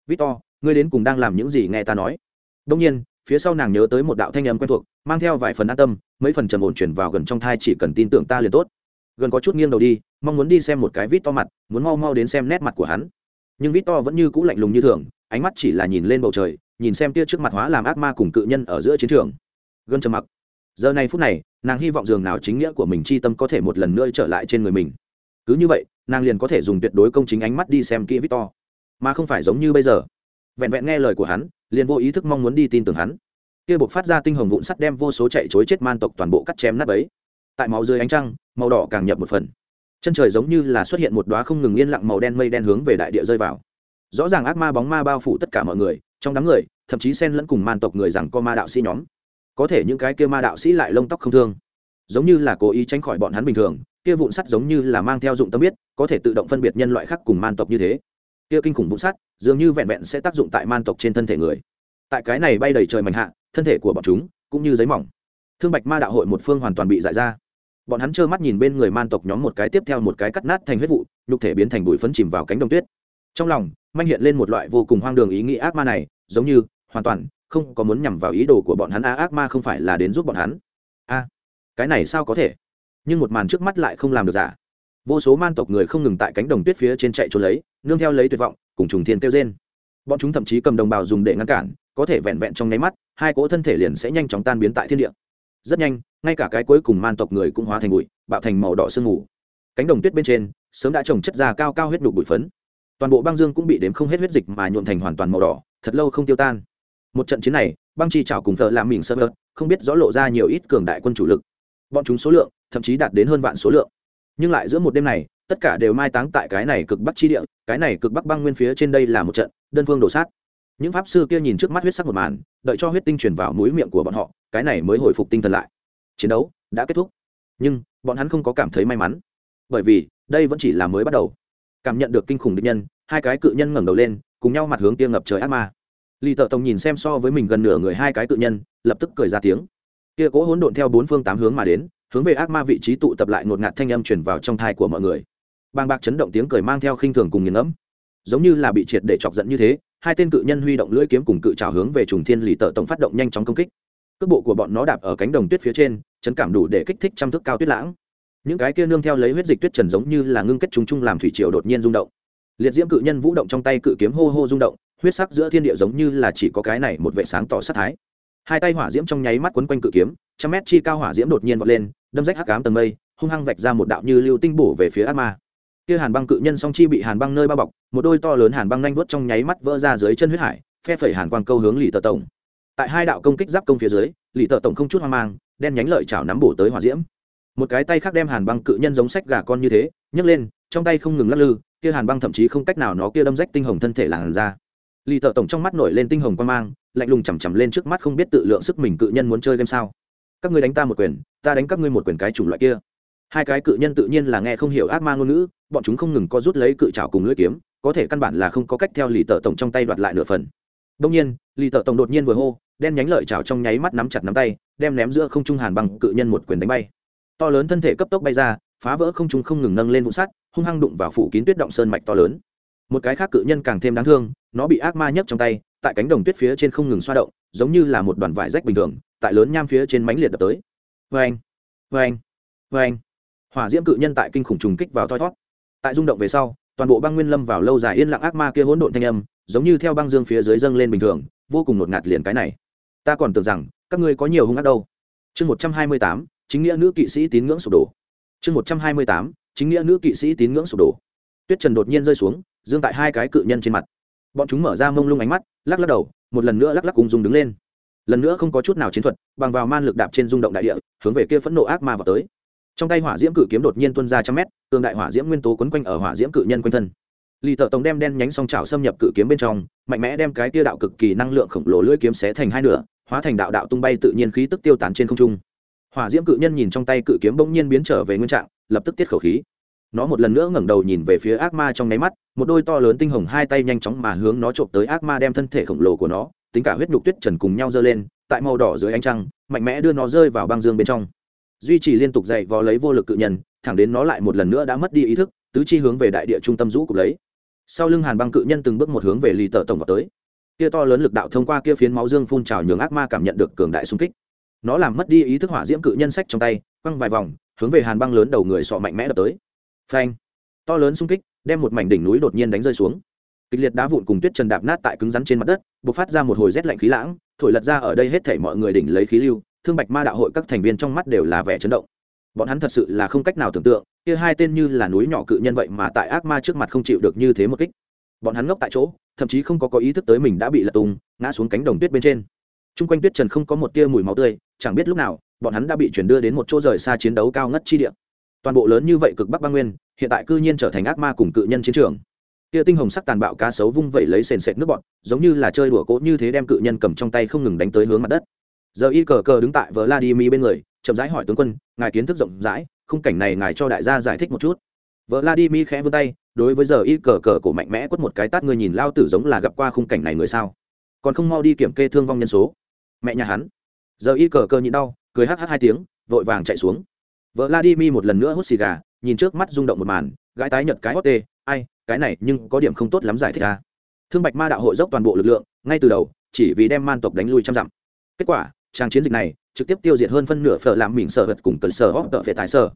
Vít to ngươi đến cùng đang làm những gì nghe ta nói? Đông nhiên, phía sau nàng nhớ tới một đạo thanh âm quen thuộc, mang theo vài phần an tâm, mấy phần trầm ổn chuyển vào gần trong thai chỉ cần tin tưởng ta liền tốt. Gần có chút nghiêng đầu đi mong muốn đi xem một cái vít to mặt, muốn mau mau đến xem nét mặt của hắn. Nhưng vít to vẫn như cũ lạnh lùng như thường, ánh mắt chỉ là nhìn lên bầu trời, nhìn xem tia trước mặt hóa làm ác ma cùng cự nhân ở giữa chiến trường. Gần trầm mặc. Giờ này phút này, nàng hy vọng dường nào chính nghĩa của mình chi tâm có thể một lần nữa trở lại trên người mình. Cứ như vậy, nàng liền có thể dùng tuyệt đối công chính ánh mắt đi xem kỹ victor. Mà không phải giống như bây giờ. Vẹn vẹn nghe lời của hắn, liền vô ý thức mong muốn đi tin tưởng hắn. Kia buộc phát ra tinh hồng vụn sắt đem vô số chạy chối chết man tộc toàn bộ cắt chém nát ấy tại máu dưới ánh trăng, màu đỏ càng nhập một phần chân trời giống như là xuất hiện một đoá không ngừng yên lặng màu đen mây đen hướng về đại địa rơi vào. Rõ ràng ác ma bóng ma bao phủ tất cả mọi người, trong đám người, thậm chí xen lẫn cùng man tộc người rằng có ma đạo sĩ nhóm. Có thể những cái kia ma đạo sĩ lại lông tóc không thương. Giống như là cố ý tránh khỏi bọn hắn bình thường, kia vụn sắt giống như là mang theo dụng tâm biết, có thể tự động phân biệt nhân loại khác cùng man tộc như thế. Kia kinh khủng vụn sắt, dường như vẹn vẹn sẽ tác dụng tại man tộc trên thân thể người. Tại cái này bay đầy trời mạnh hạ, thân thể của bọn chúng cũng như giấy mỏng. Thương bạch ma đạo hội một phương hoàn toàn bị giải ra bọn hắn trơ mắt nhìn bên người man tộc nhóm một cái tiếp theo một cái cắt nát thành huyết vụ, nhục thể biến thành bụi phấn chìm vào cánh đồng tuyết. Trong lòng, manh hiện lên một loại vô cùng hoang đường ý nghĩ ác ma này, giống như, hoàn toàn, không có muốn nhằm vào ý đồ của bọn hắn a ác ma không phải là đến giúp bọn hắn. A, cái này sao có thể? Nhưng một màn trước mắt lại không làm được giả. Vô số man tộc người không ngừng tại cánh đồng tuyết phía trên chạy trốn lấy, nương theo lấy tuyệt vọng, cùng trùng thiên kêu trên bọn chúng thậm chí cầm đồng bào dùng để ngăn cản, có thể vẹn vẹn trong nháy mắt, hai cỗ thân thể liền sẽ nhanh chóng tan biến tại thiên địa rất nhanh ngay cả cái cuối cùng man tộc người cũng hóa thành bụi bạo thành màu đỏ sương mù. Cánh đồng tuyết bên trên sớm đã trồng chất ra cao cao huyết đục bụi phấn. Toàn bộ băng dương cũng bị đếm không hết huyết dịch mà nhuộn thành hoàn toàn màu đỏ thật lâu không tiêu tan. Một trận chiến này băng chi trào cùng thợ làm mình sơ vớt, không biết rõ lộ ra nhiều ít cường đại quân chủ lực. Bọn chúng số lượng thậm chí đạt đến hơn vạn số lượng. Nhưng lại giữa một đêm này tất cả đều mai táng tại cái này cực bắc chi địa cái này cực bắc băng nguyên phía trên đây là một trận đơn phương đổ sát. Những pháp sư kia nhìn trước mắt huyết sắc một màn đợi cho huyết tinh truyền vào mũi miệng của bọn họ cái này mới hồi phục tinh thần lại. Chiến đấu đã kết thúc, nhưng bọn hắn không có cảm thấy may mắn, bởi vì đây vẫn chỉ là mới bắt đầu. Cảm nhận được kinh khủng địch nhân, hai cái cự nhân ngẩng đầu lên, cùng nhau mặt hướng kia ngập trời ác ma. Lì tợ tổng nhìn xem so với mình gần nửa người hai cái cự nhân, lập tức cười ra tiếng. Kia cố hỗn độn theo bốn phương tám hướng mà đến, hướng về ác ma vị trí tụ tập lại ngột ngạt thanh âm chuyển vào trong thai của mọi người. Bàng bạc chấn động tiếng cười mang theo khinh thường cùng nghiền ngẫm. Giống như là bị triệt để chọc giận như thế, hai tên cự nhân huy động lưỡi kiếm cùng cự trào hướng về trùng thiên lì tợ tổng phát động nhanh chóng công kích cước bộ của bọn nó đạp ở cánh đồng tuyết phía trên, chấn cảm đủ để kích thích trăm thước cao tuyết lãng. Những cái kia nương theo lấy huyết dịch tuyết trần giống như là ngưng kết trùng chung làm thủy triều đột nhiên rung động. Liệt diễm cự nhân vũ động trong tay cự kiếm hô hô rung động, huyết sắc giữa thiên địa giống như là chỉ có cái này một vệ sáng tỏ sát thái. Hai tay hỏa diễm trong nháy mắt quấn quanh cự kiếm, trăm mét chi cao hỏa diễm đột nhiên vọt lên, đâm rách hắc ám tầng mây, hung hăng vạch ra một đạo như lưu tinh bổ về phía ác ma. Kia hàn băng cự nhân song chi bị hàn băng nơi bao bọc, một đôi to lớn hàn băng nhanh vớt trong nháy mắt vỡ ra dưới chân huyết hải, phe phẩy hàn quang câu hướng lì tờ tổng tại hai đạo công kích giáp công phía dưới, lì tợ tổng không chút hoang mang, đen nhánh lợi chảo nắm bổ tới hỏa diễm. Một cái tay khác đem hàn băng cự nhân giống sách gà con như thế, nhấc lên, trong tay không ngừng lắc lư, kia hàn băng thậm chí không cách nào nó kia đâm rách tinh hồng thân thể làn ra. Lì tợ tổng trong mắt nổi lên tinh hồng quan mang, lạnh lùng chằm chằm lên trước mắt không biết tự lượng sức mình cự nhân muốn chơi game sao. Các ngươi đánh ta một quyền, ta đánh các ngươi một quyền cái chủng loại kia. Hai cái cự nhân tự nhiên là nghe không hiểu ác ma ngôn ngữ, bọn chúng không ngừng có rút lấy cự trảo cùng lưỡi kiếm, có thể căn bản là không có cách theo lì tợ tổng trong tay đoạt lại nửa phần đông nhiên, lì Tự tổng đột nhiên vừa hô, đen nhánh lợi chảo trong nháy mắt nắm chặt nắm tay, đem ném giữa không trung hàn bằng cự nhân một quyền đánh bay. To lớn thân thể cấp tốc bay ra, phá vỡ không trung không ngừng nâng lên vụ sắt, hung hăng đụng vào phủ kín tuyết động sơn mạch to lớn. Một cái khác cự nhân càng thêm đáng thương, nó bị ác ma nhấc trong tay, tại cánh đồng tuyết phía trên không ngừng xoa động, giống như là một đoàn vải rách bình thường, tại lớn nham phía trên mãnh liệt đập tới. Vê anh vê hỏa diễm cự nhân tại kinh khủng trùng kích vào thoi thoát. tại rung động về sau, toàn bộ băng nguyên lâm vào lâu dài yên lặng ác ma kia hỗn độn thanh âm giống như theo băng dương phía dưới dâng lên bình thường, vô cùng ngột ngạt liền cái này. Ta còn tưởng rằng, các ngươi có nhiều hung ác đâu. Chương một trăm hai mươi tám, chính nghĩa nữ kỵ sĩ tín ngưỡng sụp đổ. Chương một trăm hai mươi tám, chính nghĩa nữ kỵ sĩ tín ngưỡng sụp đổ. Tuyết trần đột nhiên rơi xuống, dương tại hai cái cự nhân trên mặt. Bọn chúng mở ra mông lung ánh mắt, lắc lắc đầu, một lần nữa lắc lắc cùng dùng đứng lên. Lần nữa không có chút nào chiến thuật, bằng vào man lực đạp trên rung động đại địa, hướng về kia phẫn nộ ác ma vào tới. Trong tay hỏa diễm cự kiếm đột nhiên tuân ra trăm mét tương đại hỏa diễm nguyên tố quấn quanh ở hỏa diễm cự nhân quanh thân lì tợ tống đem đen nhánh song trào xâm nhập cự kiếm bên trong, mạnh mẽ đem cái tia đạo cực kỳ năng lượng khổng lồ lưỡi kiếm xé thành hai nửa, hóa thành đạo đạo tung bay tự nhiên khí tức tiêu tán trên không trung. Hỏa diễm cự nhân nhìn trong tay cự kiếm bỗng nhiên biến trở về nguyên trạng, lập tức tiết khẩu khí. Nó một lần nữa ngẩng đầu nhìn về phía ác ma trong nháy mắt, một đôi to lớn tinh hồng hai tay nhanh chóng mà hướng nó trộm tới ác ma đem thân thể khổng lồ của nó, tính cả huyết nhục tuyết trần cùng nhau giơ lên, tại màu đỏ dưới ánh trăng, mạnh mẽ đưa nó rơi vào băng dương bên trong. Duy trì liên tục dậy vò lấy vô lực cự nhân, thẳng đến nó lại một lần nữa đã mất đi ý thức, tứ chi hướng về đại địa trung tâm rũ cục lấy sau lưng hàn băng cự nhân từng bước một hướng về lì tờ tổng vào tới kia to lớn lực đạo thông qua kia phiến máu dương phun trào nhường ác ma cảm nhận được cường đại xung kích nó làm mất đi ý thức hỏa diễm cự nhân sách trong tay quăng vài vòng hướng về hàn băng lớn đầu người sọ mạnh mẽ đập tới phanh to lớn xung kích đem một mảnh đỉnh núi đột nhiên đánh rơi xuống kịch liệt đá vụn cùng tuyết trần đạp nát tại cứng rắn trên mặt đất bộc phát ra một hồi rét lạnh khí lãng thổi lật ra ở đây hết thể mọi người đỉnh lấy khí lưu thương bạch ma đạo hội các thành viên trong mắt đều là vẻ chấn động bọn hắn thật sự là không cách nào tưởng tượng, kia hai tên như là núi nhỏ cự nhân vậy mà tại ác ma trước mặt không chịu được như thế một kích. Bọn hắn ngốc tại chỗ, thậm chí không có có ý thức tới mình đã bị lật tung, ngã xuống cánh đồng tuyết bên trên. T r u n g quanh tuyết trần không có một tia mùi máu tươi, chẳng biết lúc nào, bọn hắn đã bị chuyển đưa đến một chỗ rời xa chiến đấu cao ngất chi địa. Toàn bộ lớn như vậy cực bắc băng nguyên, hiện tại cư nhiên trở thành ác ma cùng cự nhân chiến trường. Kia tinh hồng sắc tàn bạo cá sấu vung vẩy lấy sền sệt nước bọn, giống như là chơi đùa cỗ như thế đem cự nhân cầm trong tay không ngừng đánh tới hướng mặt đất. Giờ y cờ cờ đứng tại vladimir bên người chậm rãi hỏi tướng quân ngài kiến thức rộng rãi khung cảnh này ngài cho đại gia giải thích một chút. Vợ vladimir khẽ vươn tay đối với giờ y cờ cờ cổ mạnh mẽ quất một cái tát người nhìn lao tử giống là gặp qua khung cảnh này người sao? Còn không mau đi kiểm kê thương vong nhân số. Mẹ nhà hắn. Giờ y cờ cờ nhịn đau cười hh hai tiếng vội vàng chạy xuống. Vợ Vladimir một lần nữa hút xì gà, nhìn trước mắt rung động một màn, gái tái nhợt cái hót tê, ai, cái này nhưng có điểm không tốt lắm giải thích ra Thương Bạch Ma đạo hội dốc toàn bộ lực lượng, ngay từ đầu, chỉ vì đem man tộc đánh lui trăm dặm. Kết quả, trang chiến dịch này trực tiếp tiêu diệt hơn phân nửa phở làm mình sở vật cùng cần sở hốc tợ phệ tài sở.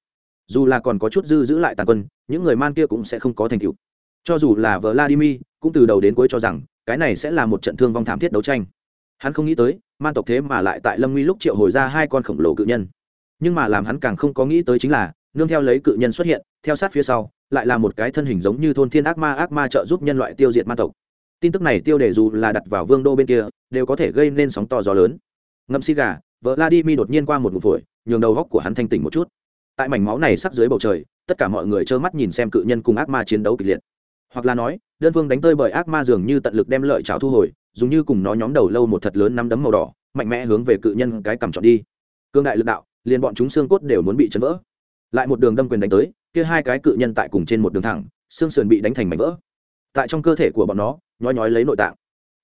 Dù là còn có chút dư giữ lại tàn quân, những người man kia cũng sẽ không có thành tựu. Cho dù là Vladimir, cũng từ đầu đến cuối cho rằng, cái này sẽ là một trận thương vong thảm thiết đấu tranh. Hắn không nghĩ tới, man tộc thế mà lại tại Lâm Nguy lúc triệu hồi ra hai con khổng lồ cự nhân nhưng mà làm hắn càng không có nghĩ tới chính là nương theo lấy cự nhân xuất hiện theo sát phía sau lại là một cái thân hình giống như thôn thiên ác ma ác ma trợ giúp nhân loại tiêu diệt man tộc tin tức này tiêu đề dù là đặt vào vương đô bên kia đều có thể gây nên sóng to gió lớn ngậm xi gà vợ vladimir đột nhiên qua một ngụm phổi, nhường đầu góc của hắn thanh tỉnh một chút. Tại mảnh máu này sắc dưới bầu trời, tất cả mọi người trơ mắt nhìn xem cự nhân cùng ác ma chiến đấu kịch liệt. Hoặc là nói, đơn phương đánh tơi bởi ác ma dường như tận lực đem lợi trào thu hồi, dùng như cùng nó nhóm đầu lâu một thật lớn nắm đấm màu đỏ, mạnh mẽ hướng về cự nhân cái cầm trọn đi. Cương đại lực đạo, liền bọn chúng xương cốt đều muốn bị chấn vỡ. Lại một đường đâm quyền đánh tới, kia hai cái cự nhân tại cùng trên một đường thẳng, xương sườn bị đánh thành mảnh vỡ. Tại trong cơ thể của bọn nó, nhói nhói lấy nội tạng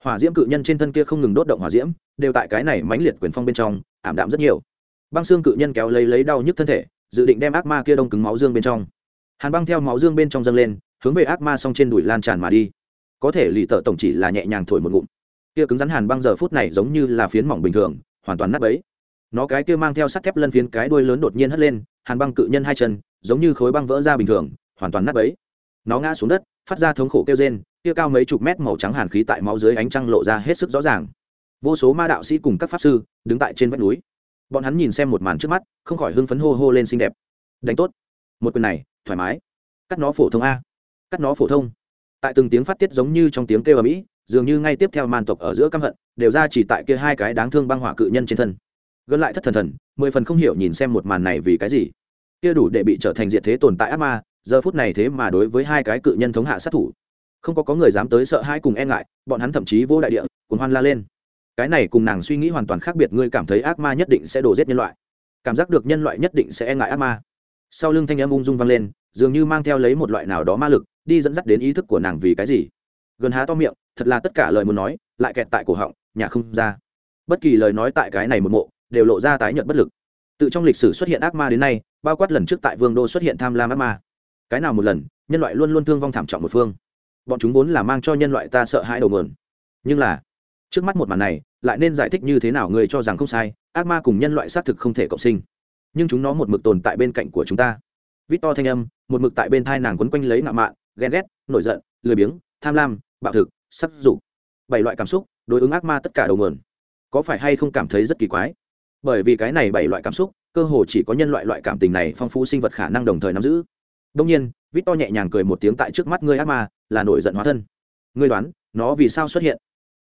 hỏa diễm cự nhân trên thân kia không ngừng đốt động hỏa diễm, đều tại cái này mãnh liệt quyền phong bên trong, ảm đạm rất nhiều. Băng xương cự nhân kéo lấy lấy đau nhức thân thể, dự định đem ác ma kia đông cứng máu dương bên trong. Hàn băng theo máu dương bên trong dâng lên, hướng về ác ma xong trên đùi lan tràn mà đi. Có thể lì tợ tổng chỉ là nhẹ nhàng thổi một ngụm. Kia cứng rắn hàn băng giờ phút này giống như là phiến mỏng bình thường, hoàn toàn nát bấy. Nó cái kia mang theo sắt thép lân phiến cái đuôi lớn đột nhiên hất lên, hàn băng cự nhân hai chân, giống như khối băng vỡ ra bình thường, hoàn toàn nát bấy nó ngã xuống đất, phát ra thống khổ kêu rên, kia cao mấy chục mét màu trắng hàn khí tại máu dưới ánh trăng lộ ra hết sức rõ ràng. Vô số ma đạo sĩ cùng các pháp sư đứng tại trên vách núi. Bọn hắn nhìn xem một màn trước mắt, không khỏi hưng phấn hô hô lên xinh đẹp. Đánh tốt. Một quyền này, thoải mái. Cắt nó phổ thông a. Cắt nó phổ thông. Tại từng tiếng phát tiết giống như trong tiếng kêu ở mỹ dường như ngay tiếp theo màn tộc ở giữa căm hận, đều ra chỉ tại kia hai cái đáng thương băng hỏa cự nhân trên thân. Gần lại thất thần thần, mười phần không hiểu nhìn xem một màn này vì cái gì. Kia đủ để bị trở thành diện thế tồn tại ác ma giờ phút này thế mà đối với hai cái cự nhân thống hạ sát thủ. Không có có người dám tới sợ hai cùng e ngại, bọn hắn thậm chí vô đại địa cùng hoan la lên. Cái này cùng nàng suy nghĩ hoàn toàn khác biệt, ngươi cảm thấy ác ma nhất định sẽ đổ giết nhân loại. Cảm giác được nhân loại nhất định sẽ e ngại ác ma. Sau lưng thanh âm ung dung vang lên, dường như mang theo lấy một loại nào đó ma lực, đi dẫn dắt đến ý thức của nàng vì cái gì. Gần há to miệng, thật là tất cả lời muốn nói, lại kẹt tại cổ họng, nhà không ra. Bất kỳ lời nói tại cái này một mộ, đều lộ ra tái nhợt bất lực. Tự trong lịch sử xuất hiện ác ma đến nay, bao quát lần trước tại vương đô xuất hiện tham lam ác ma cái nào một lần, nhân loại luôn luôn thương vong thảm trọng một phương. Bọn chúng vốn là mang cho nhân loại ta sợ hãi đầu nguồn. nhưng là, trước mắt một màn này, lại nên giải thích như thế nào người cho rằng không sai, ác ma cùng nhân loại xác thực không thể cộng sinh. Nhưng chúng nó một mực tồn tại bên cạnh của chúng ta. Vít to thanh âm, một mực tại bên thai nàng quấn quanh lấy nạo mạn, ghen ghét, nổi giận, lười biếng, tham lam, bạo thực sắc dục. Bảy loại cảm xúc, đối ứng ác ma tất cả đầu nguồn. Có phải hay không cảm thấy rất kỳ quái? Bởi vì cái này bảy loại cảm xúc, cơ hồ chỉ có nhân loại loại cảm tình này phong phú sinh vật khả năng đồng thời nắm giữ đông nhiên vít to nhẹ nhàng cười một tiếng tại trước mắt ngươi ác ma, là nổi giận hóa thân. Ngươi đoán, nó vì sao xuất hiện?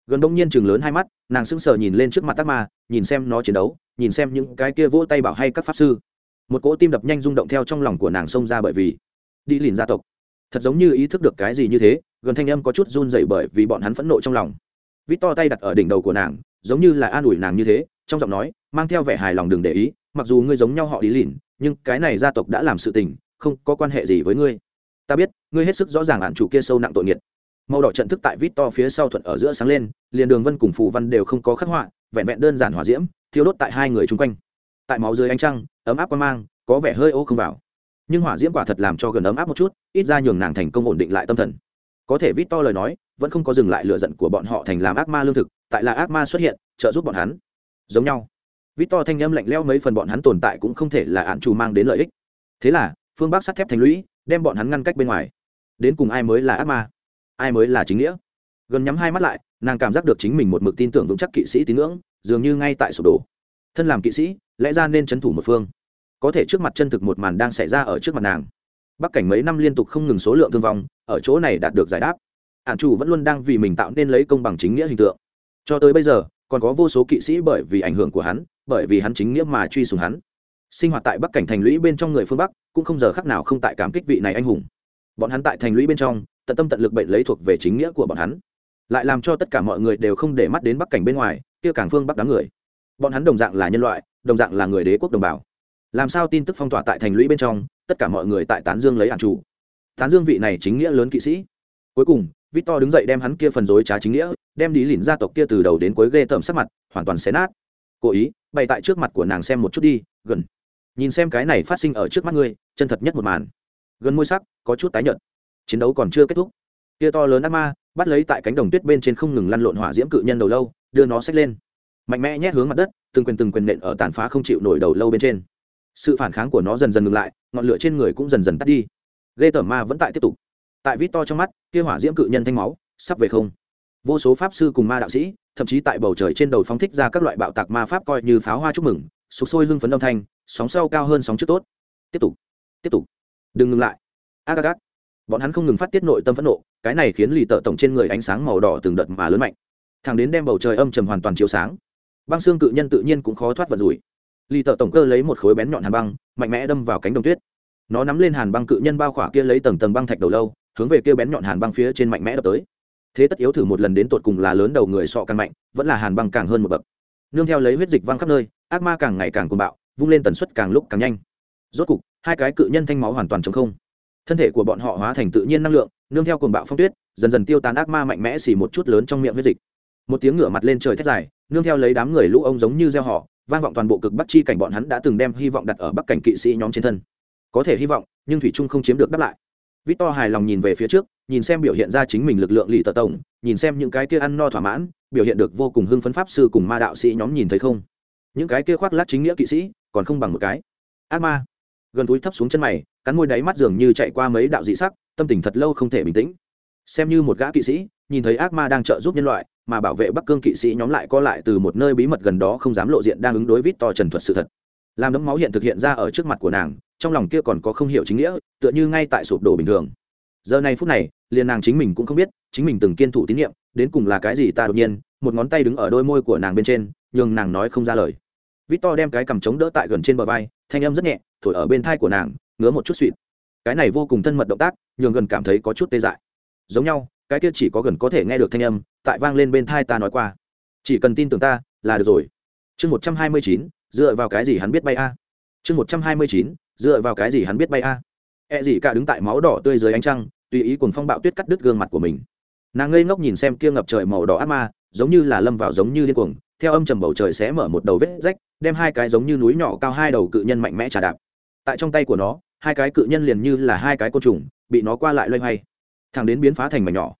Gần đông nhiên chừng lớn hai mắt, nàng sững sờ nhìn lên trước mặt ác ma, nhìn xem nó chiến đấu, nhìn xem những cái kia vỗ tay bảo hay các pháp sư. Một cỗ tim đập nhanh rung động theo trong lòng của nàng xông ra bởi vì đi lìn gia tộc. Thật giống như ý thức được cái gì như thế, gần thanh âm có chút run rẩy bởi vì bọn hắn phẫn nộ trong lòng. Vít to tay đặt ở đỉnh đầu của nàng, giống như là an ủi nàng như thế, trong giọng nói mang theo vẻ hài lòng đừng để ý, mặc dù ngươi giống nhau họ đi lìn, nhưng cái này gia tộc đã làm sự tình không có quan hệ gì với ngươi. Ta biết, ngươi hết sức rõ ràng ạn chủ kia sâu nặng tội nghiệt. Màu đỏ trận thức tại vít to phía sau thuận ở giữa sáng lên, liền đường vân cùng phù văn đều không có khắc họa, vẹn vẹn đơn giản hòa diễm thiếu đốt tại hai người chung quanh. Tại máu dưới ánh trăng, ấm áp quan mang, có vẻ hơi ô không vào. Nhưng hỏa diễm quả thật làm cho gần ấm áp một chút, ít ra nhường nàng thành công ổn định lại tâm thần. Có thể vít to lời nói, vẫn không có dừng lại lựa giận của bọn họ thành làm ác ma lương thực, tại là ác ma xuất hiện, trợ giúp bọn hắn. Giống nhau. Vít to thanh âm lạnh leo mấy phần bọn hắn tồn tại cũng không thể là ạn chủ mang đến lợi ích. Thế là phương bắc sắt thép thành lũy, đem bọn hắn ngăn cách bên ngoài. Đến cùng ai mới là ác ma? Ai mới là chính nghĩa? Gần nhắm hai mắt lại, nàng cảm giác được chính mình một mực tin tưởng vững chắc kỵ sĩ tín ngưỡng, dường như ngay tại sụp đổ. Thân làm kỵ sĩ, lẽ ra nên c h ấ n thủ một phương. Có thể trước mặt chân thực một màn đang xảy ra ở trước mặt nàng. Bắc cảnh mấy năm liên tục không ngừng số lượng thương vong, ở chỗ này đạt được giải đáp. Ạn chủ vẫn luôn đang vì mình tạo nên lấy công bằng chính nghĩa hình tượng. Cho tới bây giờ, còn có vô số kỵ sĩ bởi vì ảnh hưởng của hắn, bởi vì hắn chính nghĩa mà truy sùng hắn sinh hoạt tại bắc cảnh thành lũy bên trong người phương bắc, cũng không giờ khắc nào không tại cảm kích vị này anh hùng. Bọn hắn tại thành lũy bên trong, tận tâm tận lực bệnh lấy thuộc về chính nghĩa của bọn hắn. Lại làm cho tất cả mọi người đều không để mắt đến bắc cảnh bên ngoài, kia cảng phương bắc đám người. Bọn hắn đồng dạng là nhân loại, đồng dạng là người đế quốc đồng bào. Làm sao tin tức phong tỏa tại thành lũy bên trong, tất cả mọi người tại tán dương lấy ạn chủ. Tán dương vị này chính nghĩa lớn kỵ sĩ. Cuối cùng, victor đứng dậy đem hắn kia phần dối trá chính nghĩa, đem đi lìn gia tộc kia từ đầu đến cuối ghê tởm sắc mặt, hoàn toàn xé nát. Cố ý, bày tại trước mặt của nàng xem một chút đi, gần nhìn xem cái này phát sinh ở trước mắt ngươi, chân thật nhất một màn. Gần môi sắc, có chút tái nhợt. Chiến đấu còn chưa kết thúc. Kia to lớn ác ma, bắt lấy tại cánh đồng tuyết bên trên không ngừng lăn lộn hỏa diễm cự nhân đầu lâu, đưa nó xách lên. Mạnh mẽ nhét hướng mặt đất, từng quyền từng quyền nện ở tàn phá không chịu nổi đầu lâu bên trên. Sự phản kháng của nó dần dần ngừng lại, ngọn lửa trên người cũng dần dần tắt đi. Ghê tởm ma vẫn tại tiếp tục. Tại vít to trong mắt kia hỏa diễm cự nhân thanh máu, sắp về không. Vô số pháp sư cùng ma đạo sĩ, thậm chí tại bầu trời trên đầu phóng thích ra các loại bạo tạc ma pháp coi như pháo hoa chúc mừng sục sôi hưng phấn âm thanh, sóng sau cao hơn sóng trước tốt. Tiếp tục tiếp tục. Đừng ngừng lại. A gác bọn hắn không ngừng phát tiết nội tâm phẫn nộ, cái này khiến lì tợ tổng trên người ánh sáng màu đỏ từng đợt mà lớn mạnh. Thẳng đến đem bầu trời âm trầm hoàn toàn chiếu sáng. Băng xương cự nhân tự nhiên cũng khó thoát vật rủi. Lì tợ tổng cơ lấy một khối bén nhọn hàn băng, mạnh mẽ đâm vào cánh đồng tuyết. Nó nắm lên hàn băng cự nhân bao khỏa kia lấy tầng tầng băng thạch đầu lâu, hướng về kia bén nhọn hàn băng phía trên mạnh mẽ đập tới. Thế tất yếu thử một lần đến tột cùng là lớn đầu người sọ càng mạnh, vẫn là hàn băng càng hơn một bậc nương theo lấy huyết dịch văng khắp nơi, ác ma càng ngày càng cuồng bạo, vung lên tần suất càng lúc càng nhanh. Rốt cục, hai cái cự nhân thanh máu hoàn toàn chống không. Thân thể của bọn họ hóa thành tự nhiên năng lượng, nương theo cuồng bạo phong tuyết, dần dần tiêu tán ác ma mạnh mẽ xì một chút lớn trong miệng huyết dịch. Một tiếng ngửa mặt lên trời thét dài, nương theo lấy đám người lũ ông giống như gieo họ, vang vọng toàn bộ cực bắc chi cảnh bọn hắn đã từng đem hy vọng đặt ở bắc cảnh kỵ sĩ nhóm trên thân. Có thể hy vọng, nhưng thủy trung không chiếm được đáp lại. Vít To hài lòng nhìn về phía trước, nhìn xem biểu hiện ra chính mình lực lượng lì tờ tổng, nhìn xem những cái kia ăn no thỏa mãn biểu hiện được vô cùng hưng phấn pháp sư cùng ma đạo sĩ nhóm nhìn thấy không? Những cái kia khoác lát chính nghĩa kỵ sĩ, còn không bằng một cái. Ác ma. Gần túi thấp xuống chân mày, cắn môi đáy mắt dường như chạy qua mấy đạo dị sắc, tâm tình thật lâu không thể bình tĩnh. Xem như một gã kỵ sĩ, nhìn thấy ác ma đang trợ giúp nhân loại, mà bảo vệ bắc cương kỵ sĩ nhóm lại co lại từ một nơi bí mật gần đó không dám lộ diện đang ứng đối vít to trần thuật sự thật. Làm đấm máu hiện thực hiện ra ở trước mặt của nàng, trong lòng kia còn có không hiểu chính nghĩa, tựa như ngay tại sụp đổ bình thường giờ này phút này, liền nàng chính mình cũng không biết, chính mình từng kiên thủ tín nhiệm, đến cùng là cái gì ta đột nhiên, một ngón tay đứng ở đôi môi của nàng bên trên, nhường nàng nói không ra lời. Vít to đem cái cầm chống đỡ tại gần trên bờ vai, thanh âm rất nhẹ, thổi ở bên thai của nàng, ngứa một chút suỵt cái này vô cùng thân mật động tác, nhường gần cảm thấy có chút tê dại. Giống nhau, cái kia chỉ có gần có thể nghe được thanh âm, tại vang lên bên thai ta nói qua. Chỉ cần tin tưởng ta, là được rồi. Chương một trăm hai mươi chín, dựa vào cái gì hắn biết bay a? Chương một trăm hai mươi chín, dựa vào cái gì hắn biết bay a? E gì cả đứng tại máu đỏ tươi dưới ánh trăng, tùy ý cùng phong bạo tuyết cắt đứt gương mặt của mình. Nàng ngây ngốc nhìn xem kia ngập trời màu đỏ ác ma, giống như là lâm vào giống như điên cuồng, theo âm trầm bầu trời sẽ mở một đầu vết rách, đem hai cái giống như núi nhỏ cao hai đầu cự nhân mạnh mẽ trà đạp. Tại trong tay của nó, hai cái cự nhân liền như là hai cái côn trùng, bị nó qua lại loay hoay. Thẳng đến biến phá thành mảnh nhỏ.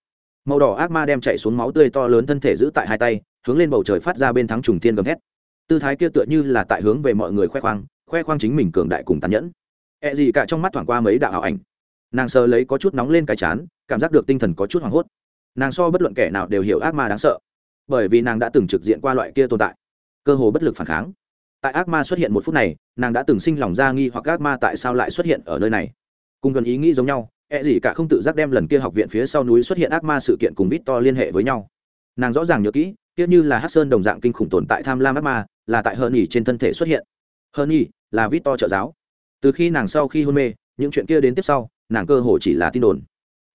Màu đỏ ác ma đem chạy xuống máu tươi to lớn thân thể giữ tại hai tay, hướng lên bầu trời phát ra bên thắng trùng thiên gầm hét tư thái kia tựa như là tại hướng về mọi người khoe khoang khoe khoang chính mình cường đại cùng tàn nhẫn. E gì cả trong mắt thoảng qua mấy đạo ảo ảnh. Nàng sờ lấy có chút nóng lên cái chán, cảm giác được tinh thần có chút hoảng hốt. Nàng so bất luận kẻ nào đều hiểu ác ma đáng sợ, bởi vì nàng đã từng trực diện qua loại kia tồn tại, cơ hồ bất lực phản kháng. Tại ác ma xuất hiện một phút này, nàng đã từng sinh lòng ra nghi hoặc ác ma tại sao lại xuất hiện ở nơi này. Cùng gần ý nghĩ giống nhau e gì cả không tự giác đem lần kia học viện phía sau núi xuất hiện ác ma sự kiện cùng Victor liên hệ với nhau. Nàng rõ ràng nhớ kỹ, kia như là hắc sơn đồng dạng kinh khủng tồn tại tham lam ác ma, là tại hơn nhỉ trên thân thể xuất hiện. Hơn nhỉ là Victor trợ giáo từ khi nàng sau khi hôn mê, những chuyện kia đến tiếp sau, nàng cơ hồ chỉ là tin đồn.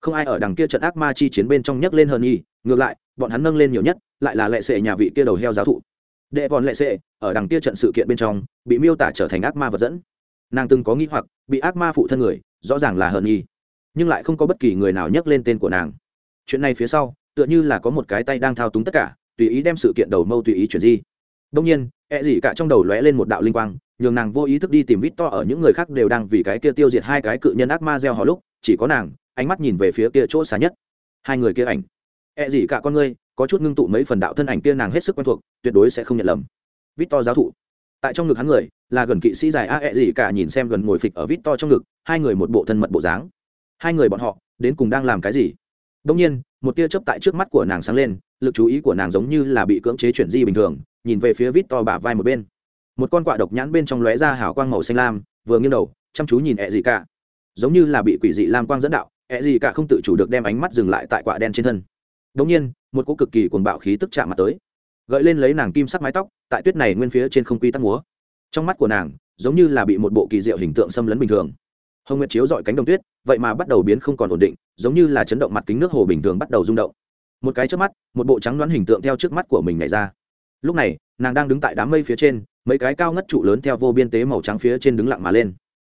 Không ai ở đằng kia trận ác ma chi chiến bên trong nhấc lên hơn y ngược lại, bọn hắn nâng lên nhiều nhất, lại là lệ sệ nhà vị kia đầu heo giáo thụ. Đệ vòn lệ sệ, ở đằng kia trận sự kiện bên trong, bị miêu tả trở thành ác ma vật dẫn. Nàng từng có nghĩ hoặc, bị ác ma phụ thân người, rõ ràng là hờn nhi, nhưng lại không có bất kỳ người nào nhắc lên tên của nàng. Chuyện này phía sau, tựa như là có một cái tay đang thao túng tất cả, tùy ý đem sự kiện đầu mâu tùy ý chuyển di đông nhiên e gì cả trong đầu lóe lên một đạo linh quang, nhường nàng vô ý thức đi tìm vít to ở những người khác đều đang vì cái kia tiêu diệt hai cái cự nhân ác ma gieo họ lúc, chỉ có nàng, ánh mắt nhìn về phía kia chỗ xa nhất. Hai người kia ảnh. E gì cả con ngươi, có chút ngưng tụ mấy phần đạo thân ảnh kia nàng hết sức quen thuộc, tuyệt đối sẽ không nhận lầm. Vít to giáo thụ. Tại trong ngực hắn người, là gần kỵ sĩ dài a e ẹ gì cả nhìn xem gần ngồi phịch ở vít to trong ngực, hai người một bộ thân mật bộ dáng. Hai người bọn họ, đến cùng đang làm cái gì? Đông nhiên, một tia chớp tại trước mắt của nàng sáng lên, lực chú ý của nàng giống như là bị cưỡng chế chuyển di bình thường nhìn về phía vít to bả vai một bên. Một con quạ độc nhãn bên trong lóe ra hào quang màu xanh lam, vừa nghiêng đầu, chăm chú nhìn ẹ gì cả giống như là bị quỷ dị lam quang dẫn đạo ẹ gì cả không tự chủ được đem ánh mắt dừng lại tại quạ đen trên thân. Đông nhiên, một cỗ cực kỳ cuồng bạo khí tức chạm mặt tới. Gợi lên lấy nàng kim sắc mái tóc, tại tuyết này nguyên phía trên không quy tắc múa. Trong mắt của nàng, giống như là bị một bộ kỳ diệu hình tượng xâm lấn bình thường. Hồng nguyệt chiếu dọi cánh đồng tuyết, vậy mà bắt đầu biến không còn ổn định, giống như là chấn động mặt kính nước hồ bình thường bắt đầu rung động. Một cái trước mắt, một bộ trắng đoán hình tượng theo trước mắt của mình nhảy ra lúc này, nàng đang đứng tại đám mây phía trên, mấy cái cao ngất trụ lớn theo vô biên tế màu trắng phía trên đứng lặng mà lên.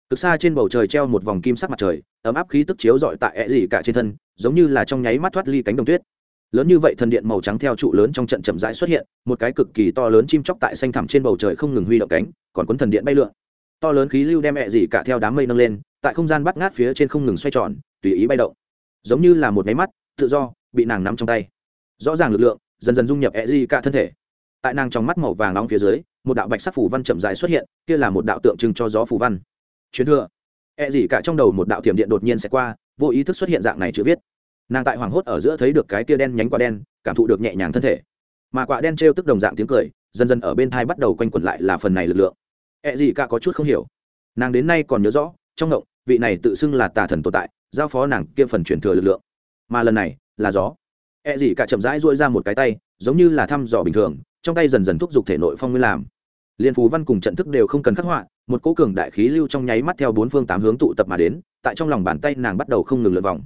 Cực xa trên bầu trời treo một vòng kim sắc mặt trời, ấm áp khí tức chiếu dọi tại ẹ gì cả trên thân, giống như là trong nháy mắt thoát ly cánh đồng tuyết. Lớn như vậy thần điện màu trắng theo trụ lớn trong trận chậm rãi xuất hiện, một cái cực kỳ to lớn chim chóc tại xanh thẳm trên bầu trời không ngừng huy động cánh, còn cuốn thần điện bay lượn. To lớn khí lưu đem ẹ gì cả theo đám mây nâng lên, tại không gian bắt ngát phía trên không ngừng xoay tròn, tùy ý bay động. Giống như là một máy mắt, tự do, bị nàng nắm trong tay. Rõ ràng lực lượng, dần dần dung nhập e gì cả thân thể tại nàng trong mắt màu vàng nóng phía dưới, một đạo bạch sắc phủ văn chậm dài xuất hiện, kia là một đạo tượng trưng cho gió phủ văn. Truyền thừa. E gì cả trong đầu một đạo thiểm điện đột nhiên sẽ qua, vô ý thức xuất hiện dạng này chữ viết. Nàng tại hoàng hốt ở giữa thấy được cái kia đen nhánh quả đen, cảm thụ được nhẹ nhàng thân thể. Mà quả đen trêu tức đồng dạng tiếng cười, dần dần ở bên thai bắt đầu quanh quẩn lại là phần này lực lượng. Ẹ gì cả có chút không hiểu. Nàng đến nay còn nhớ rõ, trong ngộng, vị này tự xưng là tà thần tồn tại, giao phó nàng kia phần chuyển thừa lực lượng. Mà lần này, là gió. Ẹ gì cả chậm rãi duỗi ra một cái tay, giống như là thăm dò bình thường trong tay dần dần thúc giục thể nội phong nguyên làm. Liên phú văn cùng trận thức đều không cần khắc họa, một cỗ cường đại khí lưu trong nháy mắt theo bốn phương tám hướng tụ tập mà đến, tại trong lòng bàn tay nàng bắt đầu không ngừng lượn vòng.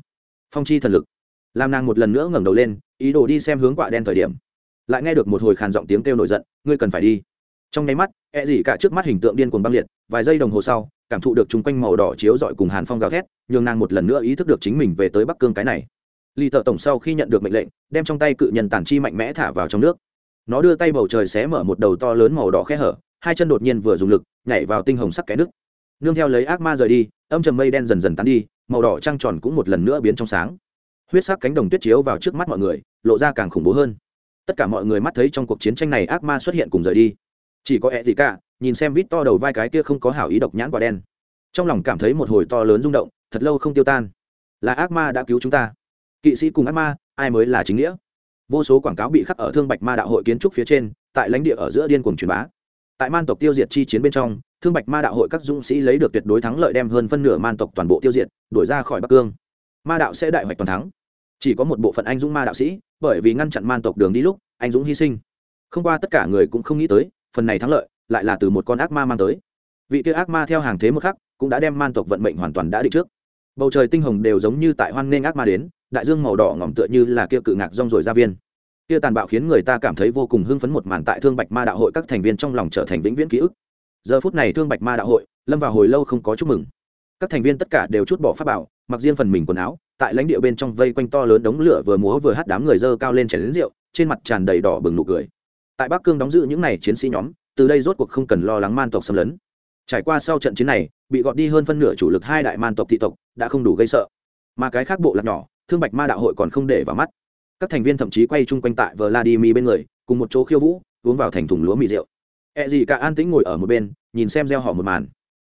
Phong chi thần lực. Làm nàng một lần nữa ngẩng đầu lên, ý đồ đi xem hướng quạ đen thời điểm, lại nghe được một hồi khàn giọng tiếng kêu nổi giận, ngươi cần phải đi. Trong nháy mắt e gì cả trước mắt hình tượng điên cuồng băng liệt, vài giây đồng hồ sau, cảm thụ được chung quanh màu đỏ chiếu dọi cùng hàn phong gào thét, nhường nàng một lần nữa ý thức được chính mình về tới bắc cương cái này. Lì thợ tổng sau khi nhận được mệnh lệnh, đem trong tay cự nhân tản chi mạnh mẽ thả vào trong nước nó đưa tay bầu trời xé mở một đầu to lớn màu đỏ khe hở, hai chân đột nhiên vừa dùng lực, nhảy vào tinh hồng sắc cái nước nương theo lấy ác ma rời đi, âm trầm mây đen dần dần tán đi, màu đỏ trăng tròn cũng một lần nữa biến trong sáng. Huyết sắc cánh đồng tuyết chiếu vào trước mắt mọi người, lộ ra càng khủng bố hơn. Tất cả mọi người mắt thấy trong cuộc chiến tranh này ác ma xuất hiện cùng rời đi. Chỉ có ẹ gì cả nhìn xem vít to đầu vai cái kia không có hảo ý độc nhãn quả đen. Trong lòng cảm thấy một hồi to lớn rung động, thật lâu không tiêu tan. Là ác ma đã cứu chúng ta. Kỵ sĩ cùng ác ma, ai mới là chính nghĩa? Vô số quảng cáo bị khắc ở thương bạch ma đạo hội kiến trúc phía trên, tại lãnh địa ở giữa điên cuồng truyền bá. Tại man tộc tiêu diệt chi chiến bên trong, thương bạch ma đạo hội các dũng sĩ lấy được tuyệt đối thắng lợi đem hơn phân nửa man tộc toàn bộ tiêu diệt, đuổi ra khỏi bắc cương. Ma đạo sẽ đại hoạch toàn thắng. Chỉ có một bộ phận anh dũng ma đạo sĩ, bởi vì ngăn chặn man tộc đường đi lúc, anh dũng hy sinh. Không qua tất cả người cũng không nghĩ tới, phần này thắng lợi lại là từ một con ác ma mang tới. Vị kia ác ma theo hàng thế một khắc, cũng đã đem man tộc vận mệnh hoàn toàn đã định trước. Bầu trời tinh hồng đều giống như tại hoan nghênh ác ma đến đại dương màu đỏ ngỏm tựa như là kia cự ngạc rong rồi ra viên. Kia tàn bạo khiến người ta cảm thấy vô cùng hưng phấn một màn tại thương bạch ma đạo hội các thành viên trong lòng trở thành vĩnh viễn ký ức. Giờ phút này thương bạch ma đạo hội, lâm vào hồi lâu không có chúc mừng. Các thành viên tất cả đều chút bỏ pháp bảo, mặc riêng phần mình quần áo, tại lãnh địa bên trong vây quanh to lớn đống lửa vừa múa vừa hát đám người dơ cao lên chảy đến rượu, trên mặt tràn đầy đỏ bừng nụ cười. Tại bắc cương đóng giữ những n à y chiến sĩ nhóm, từ đây rốt cuộc không cần lo lắng man tộc xâm lấn. Trải qua sau trận chiến này, bị gọt đi hơn phân nửa chủ lực hai đại man tộc thị tộc, đã không đủ gây sợ. Mà cái khác bộ lạc nhỏ thương bạch ma đạo hội còn không để vào mắt. Các thành viên thậm chí quay chung quanh tại vladimir bên người, cùng một chỗ khiêu vũ, uống vào thành thùng lúa mì rượu. E gì cả an tĩnh ngồi ở một bên, nhìn xem gieo họ một màn.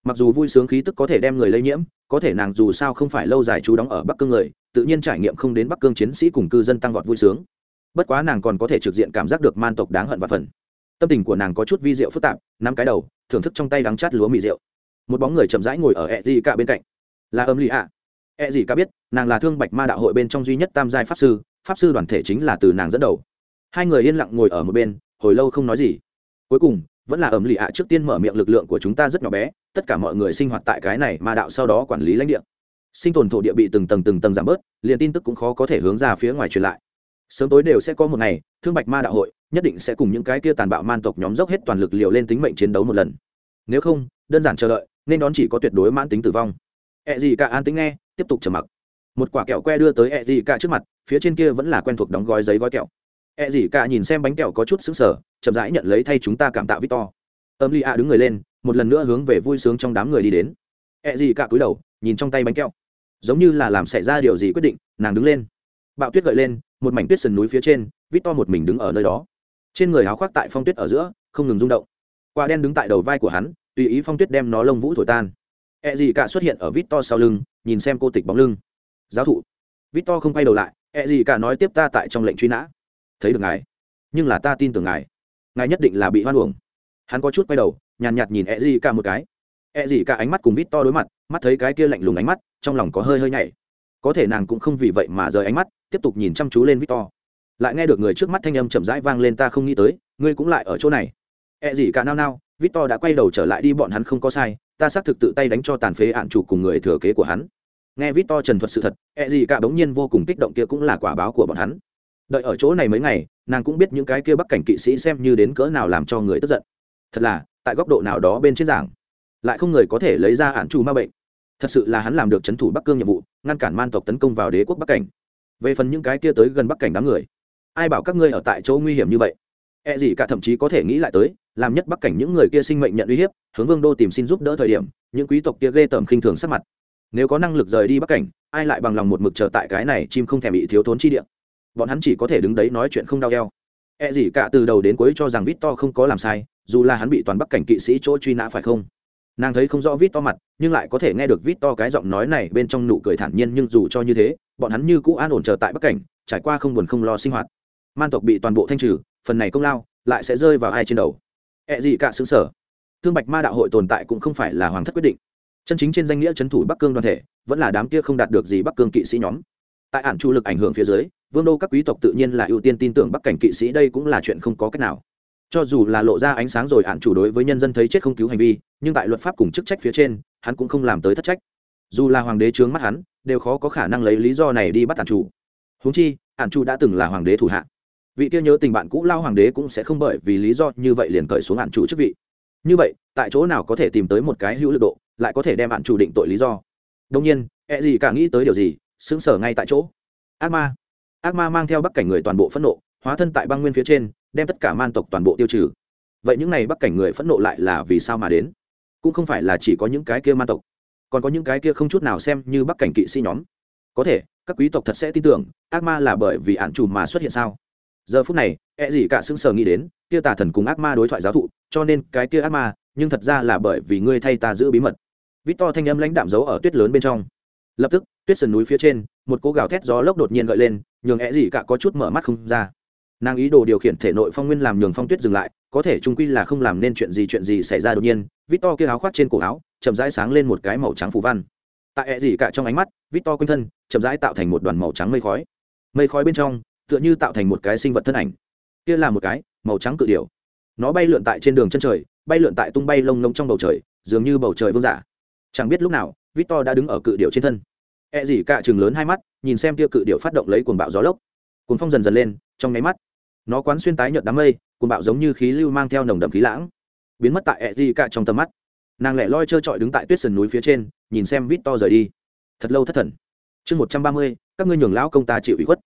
Mặc dù vui sướng khí tức có thể đem người lây nhiễm, có thể nàng dù sao không phải lâu dài trú đóng ở bắc cương người, tự nhiên trải nghiệm không đến bắc cương chiến sĩ cùng cư dân tăng vọt vui sướng. Bất quá nàng còn có thể trực diện cảm giác được man tộc đáng hận và phần. Tâm tình của nàng có chút vi rượu phức tạp, nắm cái đầu, thưởng thức trong tay đắng chát lúa mì rượu. Một bóng người chậm rãi ngồi ở e gì cả bên cạnh. Là âm lì ạ e gì cả biết, nàng là thương bạch ma đạo hội bên trong duy nhất tam giai pháp sư pháp sư đoàn thể chính là từ nàng dẫn đầu. Hai người yên lặng ngồi ở một bên, hồi lâu không nói gì. Cuối cùng, vẫn là ẩm lì ạ trước tiên mở miệng lực lượng của chúng ta rất nhỏ bé, tất cả mọi người sinh hoạt tại cái này ma đạo sau đó quản lý lãnh địa. Sinh tồn thổ địa bị từng tầng từng tầng giảm bớt, liền tin tức cũng khó có thể hướng ra phía ngoài truyền lại. Sớm tối đều sẽ có một ngày, thương bạch ma đạo hội nhất định sẽ cùng những cái kia tàn bạo man tộc nhóm dốc hết toàn lực liều lên tính mệnh chiến đấu một lần. Nếu không, đơn giản chờ đợi, nên đón chỉ có tuyệt đối mãn tính tử vong ẹ gì cả an tính nghe, tiếp tục trầm mặc. Một quả kẹo que đưa tới ẹ gì cả trước mặt, phía trên kia vẫn là quen thuộc đóng gói giấy gói kẹo. Ẹ gì cả nhìn xem bánh kẹo có chút xứng sở chậm rãi nhận lấy thay chúng ta cảm tạ victor. Âm ly a đứng người lên, một lần nữa hướng về vui sướng trong đám người đi đến. Ẹ gì cả cúi đầu, nhìn trong tay bánh kẹo. Giống như là làm xảy ra điều gì quyết định, nàng đứng lên. Bạo tuyết gợi lên, một mảnh tuyết sườn núi phía trên, victor một mình đứng ở nơi đó. Trên người áo khoác tại phong tuyết ở giữa, không ngừng rung động. Quả đen đứng tại đầu vai của hắn, tùy ý phong tuyết đem nó lông vũ thổi tan. E gì cả xuất hiện ở victor sau lưng nhìn xem cô tịch bóng lưng. Giáo thụ. Victor không quay đầu lại E gì cả nói tiếp ta tại trong lệnh truy nã. Thấy được ngài. Nhưng là ta tin tưởng ngài. Ngài nhất định là bị hoan uổng. Hắn có chút quay đầu nhàn nhạt, nhìn E gì cả một cái. E gì cả ánh mắt cùng victor đối mặt mắt thấy cái kia lạnh lùng ánh mắt trong lòng có hơi hơi nhảy. Có thể nàng cũng không vì vậy mà rời ánh mắt tiếp tục nhìn chăm chú lên victor. Lại nghe được người trước mắt thanh âm chậm rãi vang lên ta không nghĩ tới ngươi cũng lại ở chỗ này. E gì cả nao nao victor đã quay đầu trở lại đi bọn hắn không có sai ta xác thực tự tay đánh cho tàn phế hạn chủ cùng người thừa kế của hắn. Nghe vít to trần thuật sự thật e gì cả bỗng nhiên vô cùng kích động kia cũng là quả báo của bọn hắn. Đợi ở chỗ này mấy ngày, nàng cũng biết những cái kia bắc cảnh kỵ sĩ xem như đến cỡ nào làm cho người tức giận. Thật là, tại góc độ nào đó bên trên giảng, lại không người có thể lấy ra hạn chủ ma bệnh. Thật sự là hắn làm được c h ấ n thủ bắc cương nhiệm vụ, ngăn cản man tộc tấn công vào đế quốc bắc cảnh. Về phần những cái kia tới gần bắc cảnh đám người, ai bảo các ngươi ở tại chỗ nguy hiểm như vậy? E gì cả thậm chí có thể nghĩ lại tới, làm nhất bắc cảnh những người kia sinh mệnh nhận uy hiếp, hướng vương đô tìm xin giúp đỡ thời điểm, những quý tộc kia ghê tởm khinh thường sắc mặt. Nếu có năng lực rời đi bắc cảnh, ai lại bằng lòng một mực chờ tại cái này chim không thèm bị thiếu thốn chi điện bọn hắn chỉ có thể đứng đấy nói chuyện không đau eo. E gì cả từ đầu đến cuối cho rằng vít to không có làm sai, dù là hắn bị toàn bắc cảnh kỵ sĩ chỗ truy nã phải không? Nàng thấy không rõ vít to mặt, nhưng lại có thể nghe được vít to cái giọng nói này bên trong nụ cười thản nhiên nhưng dù cho như thế, bọn hắn như cũ an ổn chờ tại bắc cảnh, trải qua không buồn không lo sinh hoạt. Man tộc bị toàn bộ thanh trừ phần này công lao lại sẽ rơi vào ai trên đầu. Ẹ gì cả xứ sở. Thương bạch ma đạo hội tồn tại cũng không phải là hoàng thất quyết định. Chân chính trên danh nghĩa trấn thủ bắc cương đoàn thể, vẫn là đám kia không đạt được gì bắc cương kỵ sĩ nhóm. Tại ản chủ lực ảnh hưởng phía dưới, vương đô các quý tộc tự nhiên là ưu tiên tin tưởng bắc cảnh kỵ sĩ, đây cũng là chuyện không có cách nào. Cho dù là lộ ra ánh sáng rồi ản chủ đối với nhân dân thấy chết không cứu hành vi, nhưng tại luật pháp cùng chức trách phía trên, hắn cũng không làm tới thất trách. Dù là hoàng đế trướng mắt hắn, đều khó có khả năng lấy lý do này đi bắt ản chủ húng chi, ản chủ đã từng là hoàng đế thủ hạ vị kia nhớ tình bạn cũ lao hoàng đế cũng sẽ không bởi vì lý do như vậy liền cởi xuống hạn chủ chức vị. Như vậy, tại chỗ nào có thể tìm tới một cái hữu lực độ, lại có thể đem hạn chủ định tội lý do? Đông nhiên e gì cả nghĩ tới điều gì xứng sở ngay tại chỗ. Ác ma. Ác ma mang theo bắc cảnh người toàn bộ phẫn nộ, hóa thân tại băng nguyên phía trên, đem tất cả man tộc toàn bộ tiêu trừ. Vậy những n à y bắc cảnh người phẫn nộ lại là vì sao mà đến? Cũng không phải là chỉ có những cái kia man tộc. Còn có những cái kia không chút nào xem như bắc cảnh kỵ sĩ nhóm. Có thể, các quý tộc thật sẽ tin tưởng, ác ma là bởi vì ạn chủ mà xuất hiện sao? Giờ phút này e gì cả sững sờ nghĩ đến, kia tà thần cùng ác ma đối thoại giáo thụ, cho nên cái kia ác ma, nhưng thật ra là bởi vì ngươi thay ta giữ bí mật. Vít to thanh âm lãnh đạm giấu ở tuyết lớn bên trong. Lập tức, tuyết sườn núi phía trên, một cô gào thét gió lốc đột nhiên gợi lên, nhường e gì cả có chút mở mắt không ra. Nàng ý đồ điều khiển thể nội phong nguyên làm nhường phong tuyết dừng lại, có thể trung quy là không làm nên chuyện gì chuyện gì xảy ra đột nhiên vít to kia áo khoác trên cổ áo, chậm rãi sáng lên một cái màu trắng phù văn. Tại e gì cả trong ánh mắt vít to quanh thân, chậm rãi tạo thành một đoàn màu trắng mây khói. Mây khói bên trong tựa như tạo thành một cái sinh vật thân ảnh. Kia là một cái, màu trắng cự điểu. Nó bay lượn tại trên đường chân trời, bay lượn tại tung bay lông lông trong bầu trời, dường như bầu trời vương giả. Chẳng biết lúc nào, victor đã đứng ở cự điểu trên thân. E gì cả chừng lớn hai mắt, nhìn xem kia cự điểu phát động lấy cuồng bạo gió lốc. Cuồng phong dần dần lên, trong nháy mắt, nó quán xuyên tái nhợt đám mây, cuồng bạo giống như khí lưu mang theo nồng đậm khí lãng, biến mất tại E gì cả trong tầm mắt. Nàng lẻ loi trơ trọi đứng tại tuyết sườn núi phía trên, nhìn xem victor rời đi. Thật lâu thất thần. Chương một trăm ba mươi, các ngươi nhường lão công ta chịu ủy khuất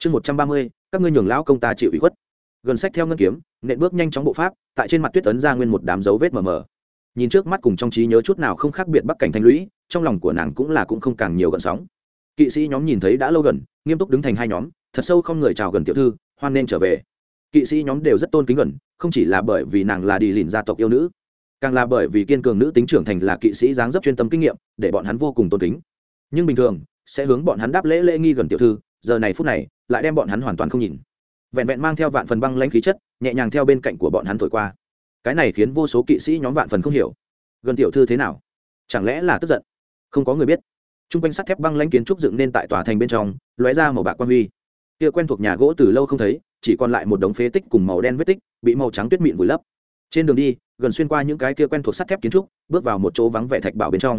chương một trăm ba mươi, các ngươi nhường lão công ta chịu ủy khuất. Gần sách theo ngân kiếm, nện bước nhanh chóng bộ pháp, tại trên mặt tuyết tấn ra nguyên một đám dấu vết mờ mờ. Nhìn trước mắt cùng trong trí nhớ chút nào không khác biệt bắc cảnh thanh lũy, trong lòng của nàng cũng là cũng không càng nhiều gần sóng. Kỵ sĩ nhóm nhìn thấy đã lâu gần, nghiêm túc đứng thành hai nhóm, thật sâu không người chào gần tiểu thư, hoan nên trở về. Kỵ sĩ nhóm đều rất tôn kính gần, không chỉ là bởi vì nàng là đi lìn gia tộc yêu nữ, càng là bởi vì kiên cường nữ tính trưởng thành là kỵ sĩ dáng dấp chuyên tâm kinh nghiệm, để bọn hắn vô cùng tôn kính. Nhưng bình thường, sẽ hướng bọn hắn đáp lễ lễ nghi gần tiểu thư giờ này phút này, lại đem bọn hắn hoàn toàn không nhìn. Vẹn vẹn mang theo vạn phần băng lãnh khí chất, nhẹ nhàng theo bên cạnh của bọn hắn thổi qua. Cái này khiến vô số kỵ sĩ nhóm vạn phần không hiểu. Gần tiểu thư thế nào? Chẳng lẽ là tức giận? Không có người biết. T r u n g quanh sắt thép băng lãnh kiến trúc dựng nên tại tòa thành bên trong, lóe ra màu bạc quan huy. Kia quen thuộc nhà gỗ từ lâu không thấy, chỉ còn lại một đống phế tích cùng màu đen vết tích, bị màu trắng tuyết mịn vùi lấp. Trên đường đi, gần xuyên qua những cái kia quen thuộc sắt thép kiến trúc, bước vào một chỗ vắng vẻ thạch bảo bên trong.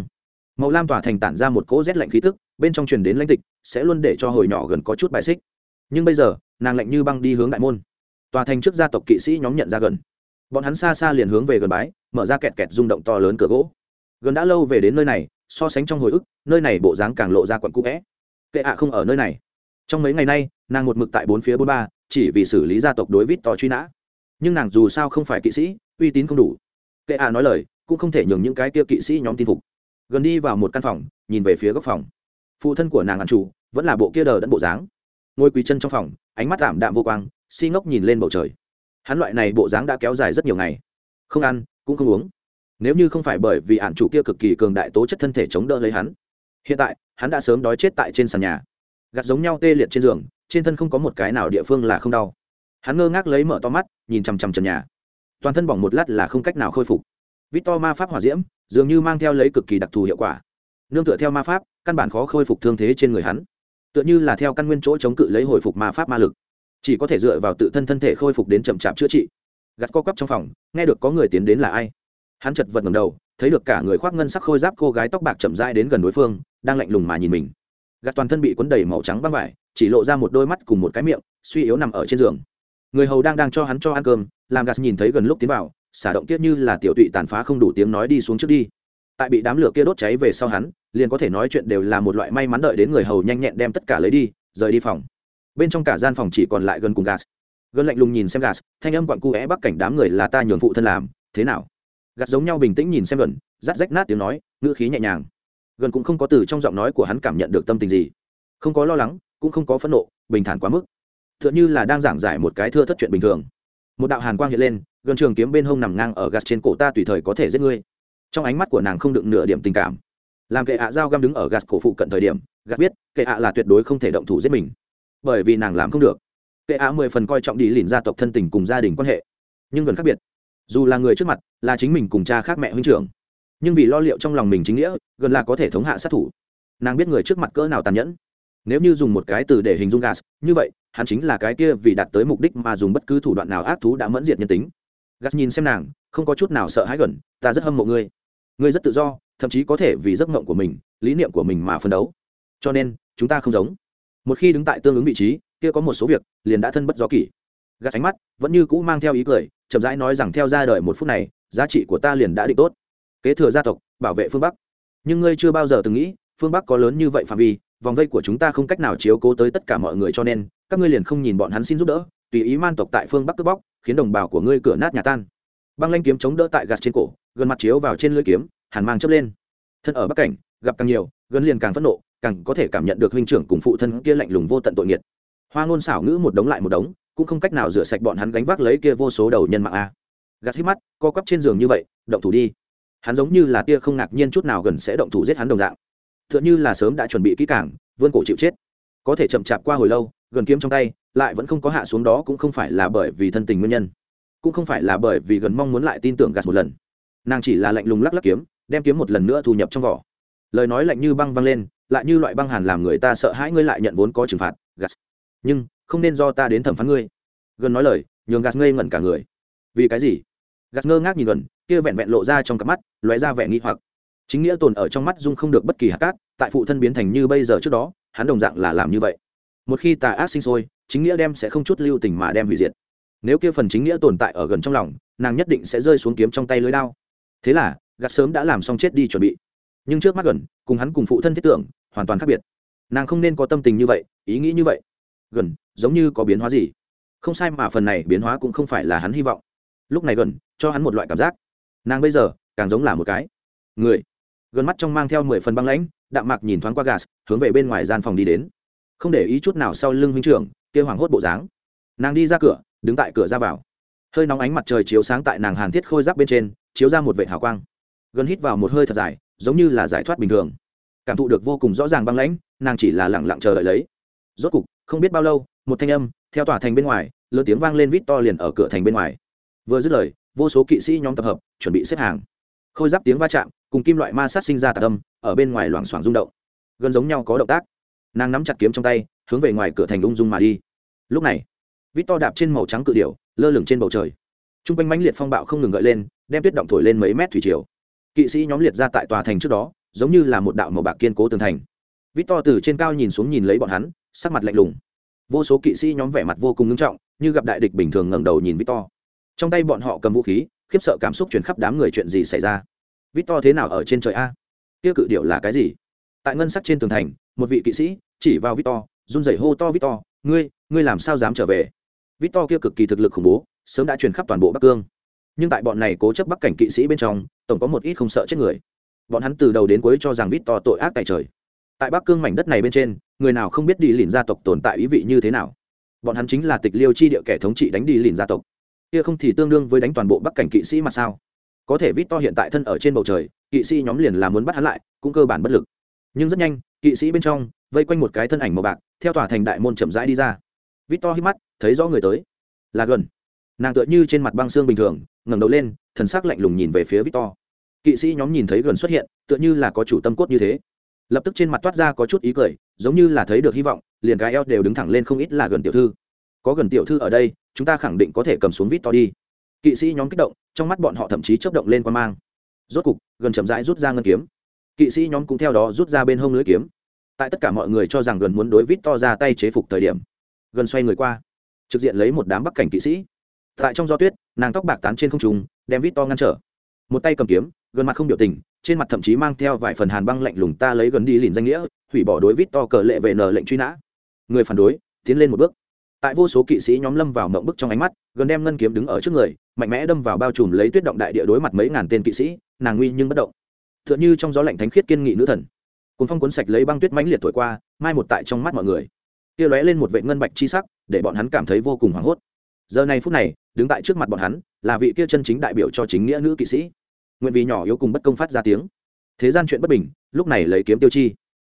Màu lam tòa thành tản ra một cỗ rét lạnh khí tức bên trong truyền đến lãnh tịch, sẽ luôn để cho hồi nhỏ gần có chút bài xích. Nhưng bây giờ, nàng lạnh như băng đi hướng đại môn. Tòa thành trước gia tộc kỵ sĩ nhóm nhận ra gần. Bọn hắn xa xa liền hướng về gần bái, mở ra kẹt kẹt rung động to lớn cửa gỗ. Gần đã lâu về đến nơi này, so sánh trong hồi ức, nơi này bộ dáng càng lộ ra quận cũ vẽ. Kệ ạ không ở nơi này. Trong mấy ngày nay, nàng một mực tại bốn phía bốn ba, chỉ vì xử lý gia tộc đối vít to truy nã. Nhưng nàng dù sao không phải kỵ sĩ, uy tín không đủ. Kệ ạ nói lời, cũng không thể nhường những cái kia kỵ sĩ nhóm tin phục. Gần đi vào một căn phòng, nhìn về phía góc phòng phụ thân của nàng ăn chủ, vẫn là bộ kia đờ đẫn bộ dáng. Ngồi quỳ chân trong phòng, ánh mắt tạm đạm vô quang, si ngốc nhìn lên bầu trời. Hắn loại này bộ dáng đã kéo dài rất nhiều ngày. Không ăn, cũng không uống. Nếu như không phải bởi vì ạn chủ kia cực kỳ cường đại tố chất thân thể chống đỡ lấy hắn, hiện tại, hắn đã sớm đói chết tại trên sàn nhà. Gặt giống nhau tê liệt trên giường, trên thân không có một cái nào địa phương là không đau. Hắn ngơ ngác lấy mở to mắt, nhìn chằm chằm trần nhà. Toàn thân bỏng một lát là không cách nào khôi phục. Vít to ma pháp hỏa diễm, dường như mang theo lấy cực kỳ đặc thù hiệu quả. Nương tựa theo ma pháp căn bản khó khôi phục thương thế trên người hắn. Tựa như là theo căn nguyên chỗ chống cự lấy hồi phục ma pháp ma lực. Chỉ có thể dựa vào tự thân thân thể khôi phục đến chậm chạp chữa trị. Gặt co quắp trong phòng, nghe được có người tiến đến là ai? Hắn chật vật ngầm đầu, thấy được cả người khoác ngân sắc khôi giáp cô gái tóc bạc chậm dai đến gần đối phương, đang lạnh lùng mà nhìn mình. Gạt toàn thân bị cuốn đầy màu trắng băng vải, chỉ lộ ra một đôi mắt cùng một cái miệng, suy yếu nằm ở trên giường. Người hầu đang đang cho hắn cho ăn cơm, làm gạt nhìn thấy gần lúc tiến vào, xả động tiết như là tiểu tụy tàn phá không đủ tiếng nói đi xuống trước đi tại bị đám lửa kia đốt cháy về sau hắn, liền có thể nói chuyện đều là một loại may mắn đợi đến người hầu nhanh nhẹn đem tất cả lấy đi, rời đi phòng. Bên trong cả gian phòng chỉ còn lại gần cùng gas. Gần lạnh lùng nhìn xem gas, thanh âm quặn cu é bắc cảnh đám người là ta nhường phụ thân làm, thế nào? Gas giống nhau bình tĩnh nhìn xem gần rát rách nát tiếng nói, ngữ khí nhẹ nhàng. Gần cũng không có từ trong giọng nói của hắn cảm nhận được tâm tình gì. Không có lo lắng, cũng không có phẫn nộ, bình thản quá mức. T h ư ợ n như là đang giảng giải một cái thưa thất chuyện bình thường. Một đạo hàn quang hiện lên gần trường kiếm bên hông nằm ngang ở gas trên cổ ta tùy thời có thể giết ngươi trong ánh mắt của nàng không đựng nửa điểm tình cảm. Làm kệ ạ dao găm đứng ở gạt cổ phụ cận thời điểm, gạt biết kệ ạ là tuyệt đối không thể động thủ giết mình. Bởi vì nàng làm không được. Kệ ạ mười phần coi trọng đi lìn gia tộc thân tình cùng gia đình quan hệ. Nhưng gần khác biệt. Dù là người trước mặt, là chính mình cùng cha khác mẹ huynh trưởng. Nhưng vì lo liệu trong lòng mình chính nghĩa, gần là có thể thống hạ sát thủ. Nàng biết người trước mặt cỡ nào tàn nhẫn. Nếu như dùng một cái từ để hình dung gas như vậy, hắn chính là cái kia vì đạt tới mục đích mà dùng bất cứ thủ đoạn nào ác thú đã mẫn diệt nhân tính. Gas nhìn xem nàng, không có chút nào sợ hãi gần, ta rất hâm mộ ngươi ngươi rất tự do, thậm chí có thể vì giấc mộng của mình, lý niệm của mình mà phấn đấu. Cho nên, chúng ta không giống. Một khi đứng tại tương ứng vị trí, kia có một số việc liền đã thân bất do kỷ. Gạt ánh mắt, vẫn như cũ mang theo ý cười, chậm rãi nói rằng theo ra đời một phút này, giá trị của ta liền đã định tốt. Kế thừa gia tộc, bảo vệ phương bắc. Nhưng ngươi chưa bao giờ từng nghĩ, phương bắc có lớn như vậy phạm vi, vòng vây của chúng ta không cách nào chiếu cố tới tất cả mọi người cho nên, các ngươi liền không nhìn bọn hắn xin giúp đỡ, tùy ý man tộc tại phương bắc cướp bóc, khiến đồng bào của ngươi cửa nát nhà tan băng lanh kiếm chống đỡ tại gạt trên cổ, gần mặt chiếu vào trên lưỡi kiếm, hàn mang chấp lên. Thân ở bắc cảnh, gặp càng nhiều, gần liền càng phẫn nộ, càng có thể cảm nhận được huynh trưởng cùng phụ thân kia lạnh lùng vô tận tội nghiệt. Hoa ngôn xảo ngữ một đống lại một đống, cũng không cách nào rửa sạch bọn hắn gánh vác lấy kia vô số đầu nhân mạng a. Gạt hít mắt, co quắp trên giường như vậy, động thủ đi. Hắn giống như là tia không ngạc nhiên chút nào gần sẽ động thủ giết hắn đồng dạng. T h ư ợ n như là sớm đã chuẩn bị kỹ càng, vươn cổ chịu chết. Có thể chậm chạp qua hồi lâu, gần kiếm trong tay, lại vẫn không có hạ xuống đó cũng không phải là bởi vì thân tình nguyên nhân cũng không phải là bởi vì gần mong muốn lại tin tưởng gạt một lần. Nàng chỉ là lạnh lùng lắc lắc kiếm, đem kiếm một lần nữa thu nhập trong vỏ. Lời nói lạnh như băng văng lên, lại như loại băng hàn làm người ta sợ hãi ngươi lại nhận vốn có trừng phạt, gạt. Nhưng, không nên do ta đến thẩm phán ngươi. Gần nói lời, nhường gạt ngây ngẩn cả người. Vì cái gì? Gạt ngơ ngác nhìn gần, kia vẹn vẹn lộ ra trong cặp mắt, lóe ra vẻ nghi hoặc. Chính nghĩa tồn ở trong mắt dung không được bất kỳ hạt cát, tại phụ thân biến thành như bây giờ trước đó, hắn đồng dạng là làm như vậy. Một khi tà ác sinh sôi, chính nghĩa đem sẽ không chút lưu tình mà đem hủy diệt nếu kia phần chính nghĩa tồn tại ở gần trong lòng, nàng nhất định sẽ rơi xuống kiếm trong tay lưới đao. Thế là, gạt sớm đã làm xong chết đi chuẩn bị. Nhưng trước mắt gần, cùng hắn cùng phụ thân thiết tưởng, hoàn toàn khác biệt. Nàng không nên có tâm tình như vậy, ý nghĩ như vậy. Gần, giống như có biến hóa gì. Không sai mà phần này biến hóa cũng không phải là hắn hy vọng. Lúc này gần, cho hắn một loại cảm giác. Nàng bây giờ, càng giống là một cái. Người. Gần mắt trong mang theo mười phần băng lãnh, đạm mạc nhìn thoáng qua gas hướng về bên ngoài gian phòng đi đến. Không để ý chút nào sau lưng huynh trưởng kêu hoảng hốt bộ dáng. Nàng đi ra cửa đứng tại cửa ra vào. Hơi nóng ánh mặt trời chiếu sáng tại nàng hàn thiết khôi giáp bên trên, chiếu ra một vệ hào quang. Gần hít vào một hơi thật dài, giống như là giải thoát bình thường. Cảm thụ được vô cùng rõ ràng băng lãnh, nàng chỉ là lẳng lặng chờ đợi lấy. Rốt cục, không biết bao lâu, một thanh âm, theo tòa thành bên ngoài, lớn tiếng vang lên vít to liền ở cửa thành bên ngoài. Vừa dứt lời, vô số kỵ sĩ nhóm tập hợp, chuẩn bị xếp hàng. Khôi giáp tiếng va chạm, cùng kim loại ma sát sinh ra tạc âm, ở bên ngoài loảng xoảng rung động. Gần giống nhau có động tác. Nàng nắm chặt kiếm trong tay, hướng về ngoài cửa thành ung dung mà đi. Lúc này vít to đạp trên màu trắng cự điểu, lơ lửng trên bầu trời. T r u n g quanh mãnh liệt phong bạo không ngừng gợi lên, đem tuyết động thổi lên mấy mét thủy triều. Kỵ sĩ nhóm liệt ra tại tòa thành trước đó, giống như là một đạo màu bạc kiên cố tường thành. Vít to từ trên cao nhìn xuống nhìn lấy bọn hắn, sắc mặt lạnh lùng. Vô số kỵ sĩ nhóm vẻ mặt vô cùng ngưng trọng, như gặp đại địch bình thường ngẩng đầu nhìn vít to. Trong tay bọn họ cầm vũ khí, khiếp sợ cảm xúc truyền khắp đám người chuyện gì xảy ra. Vít to thế nào ở trên trời a? Kia cự điệu là cái gì? Tại ngân sắc trên tường thành, một vị kỵ sĩ chỉ vào vít to, run rẩy hô to vít to, ngươi ngươi làm sao dám trở về? Vít to kia cực kỳ thực lực khủng bố, sớm đã truyền khắp toàn bộ bắc cương. Nhưng tại bọn này cố chấp bắc cảnh kỵ sĩ bên trong, tổng có một ít không sợ chết người. Bọn hắn từ đầu đến cuối cho rằng vít to tội ác tại trời. Tại bắc cương mảnh đất này bên trên, người nào không biết đi lìn gia tộc tồn tại ý vị như thế nào. Bọn hắn chính là tịch liêu chi địa kẻ thống trị đánh đi lìn gia tộc. Kia không thì tương đương với đánh toàn bộ bắc cảnh kỵ sĩ mà sao? Có thể vít to hiện tại thân ở trên bầu trời, kỵ sĩ nhóm liền là muốn bắt hắn lại, cũng cơ bản bất lực. Nhưng rất nhanh, kỵ sĩ bên trong, vây quanh một cái thân ảnh màu bạc, theo tòa thành đại môn chậm rãi đi ra vít to hít mắt, thấy rõ người tới. Là gần. Nàng tựa như trên mặt băng xương bình thường, ngẩng đầu lên, thần sắc lạnh lùng nhìn về phía vít to. Kỵ sĩ nhóm nhìn thấy gần xuất hiện, tựa như là có chủ tâm cốt như thế. Lập tức trên mặt toát ra có chút ý cười, giống như là thấy được hy vọng, liền cái eo đều đứng thẳng lên không ít là gần tiểu thư. Có gần tiểu thư ở đây, chúng ta khẳng định có thể cầm xuống vít to đi. Kỵ sĩ nhóm kích động, trong mắt bọn họ thậm chí chấp động lên quan mang. Rốt cục, gần chậm rãi rút ra ngân kiếm. Kỵ sĩ nhóm cũng theo đó rút ra bên hông lưới kiếm. Tại tất cả mọi người cho rằng gần muốn đối vít to ra tay chế phục thời điểm gần xoay người qua, trực diện lấy một đám bắc cảnh kỵ sĩ. Tại trong gió tuyết, nàng tóc bạc tán trên không trùng đem vít to ngăn trở. Một tay cầm kiếm gần mặt không biểu tình, trên mặt thậm chí mang theo vài phần hàn băng lạnh lùng ta lấy gần đi lìn danh nghĩa, hủy bỏ đối vít to cờ lệ về nờ lệnh truy nã. Người phản đối, tiến lên một bước. Tại vô số kỵ sĩ nhóm lâm vào mộng bức trong ánh mắt, gần đem ngân kiếm đứng ở trước người, mạnh mẽ đâm vào bao trùm lấy tuyết động đại địa đối mặt mấy ngàn tên kỵ sĩ, nàng nguy nhưng bất động. T h ư ợ n h ư trong gió lạnh thánh khiết kiên nghị nữ thần. Cuốn phong cuốn sạch lấy băng tuyết mãnh liệt thổi qua, mai một tại trong mắt mọi người kia lóe lên một vệ ngân bạch chi sắc, để bọn hắn cảm thấy vô cùng hoảng hốt. Giờ này phút này, đứng tại trước mặt bọn hắn, là vị kia chân chính đại biểu cho chính nghĩa nữ kỵ sĩ. Nguyện vì nhỏ yếu cùng bất công phát ra tiếng. Thế gian chuyện bất bình, lúc này lấy kiếm tiêu chi.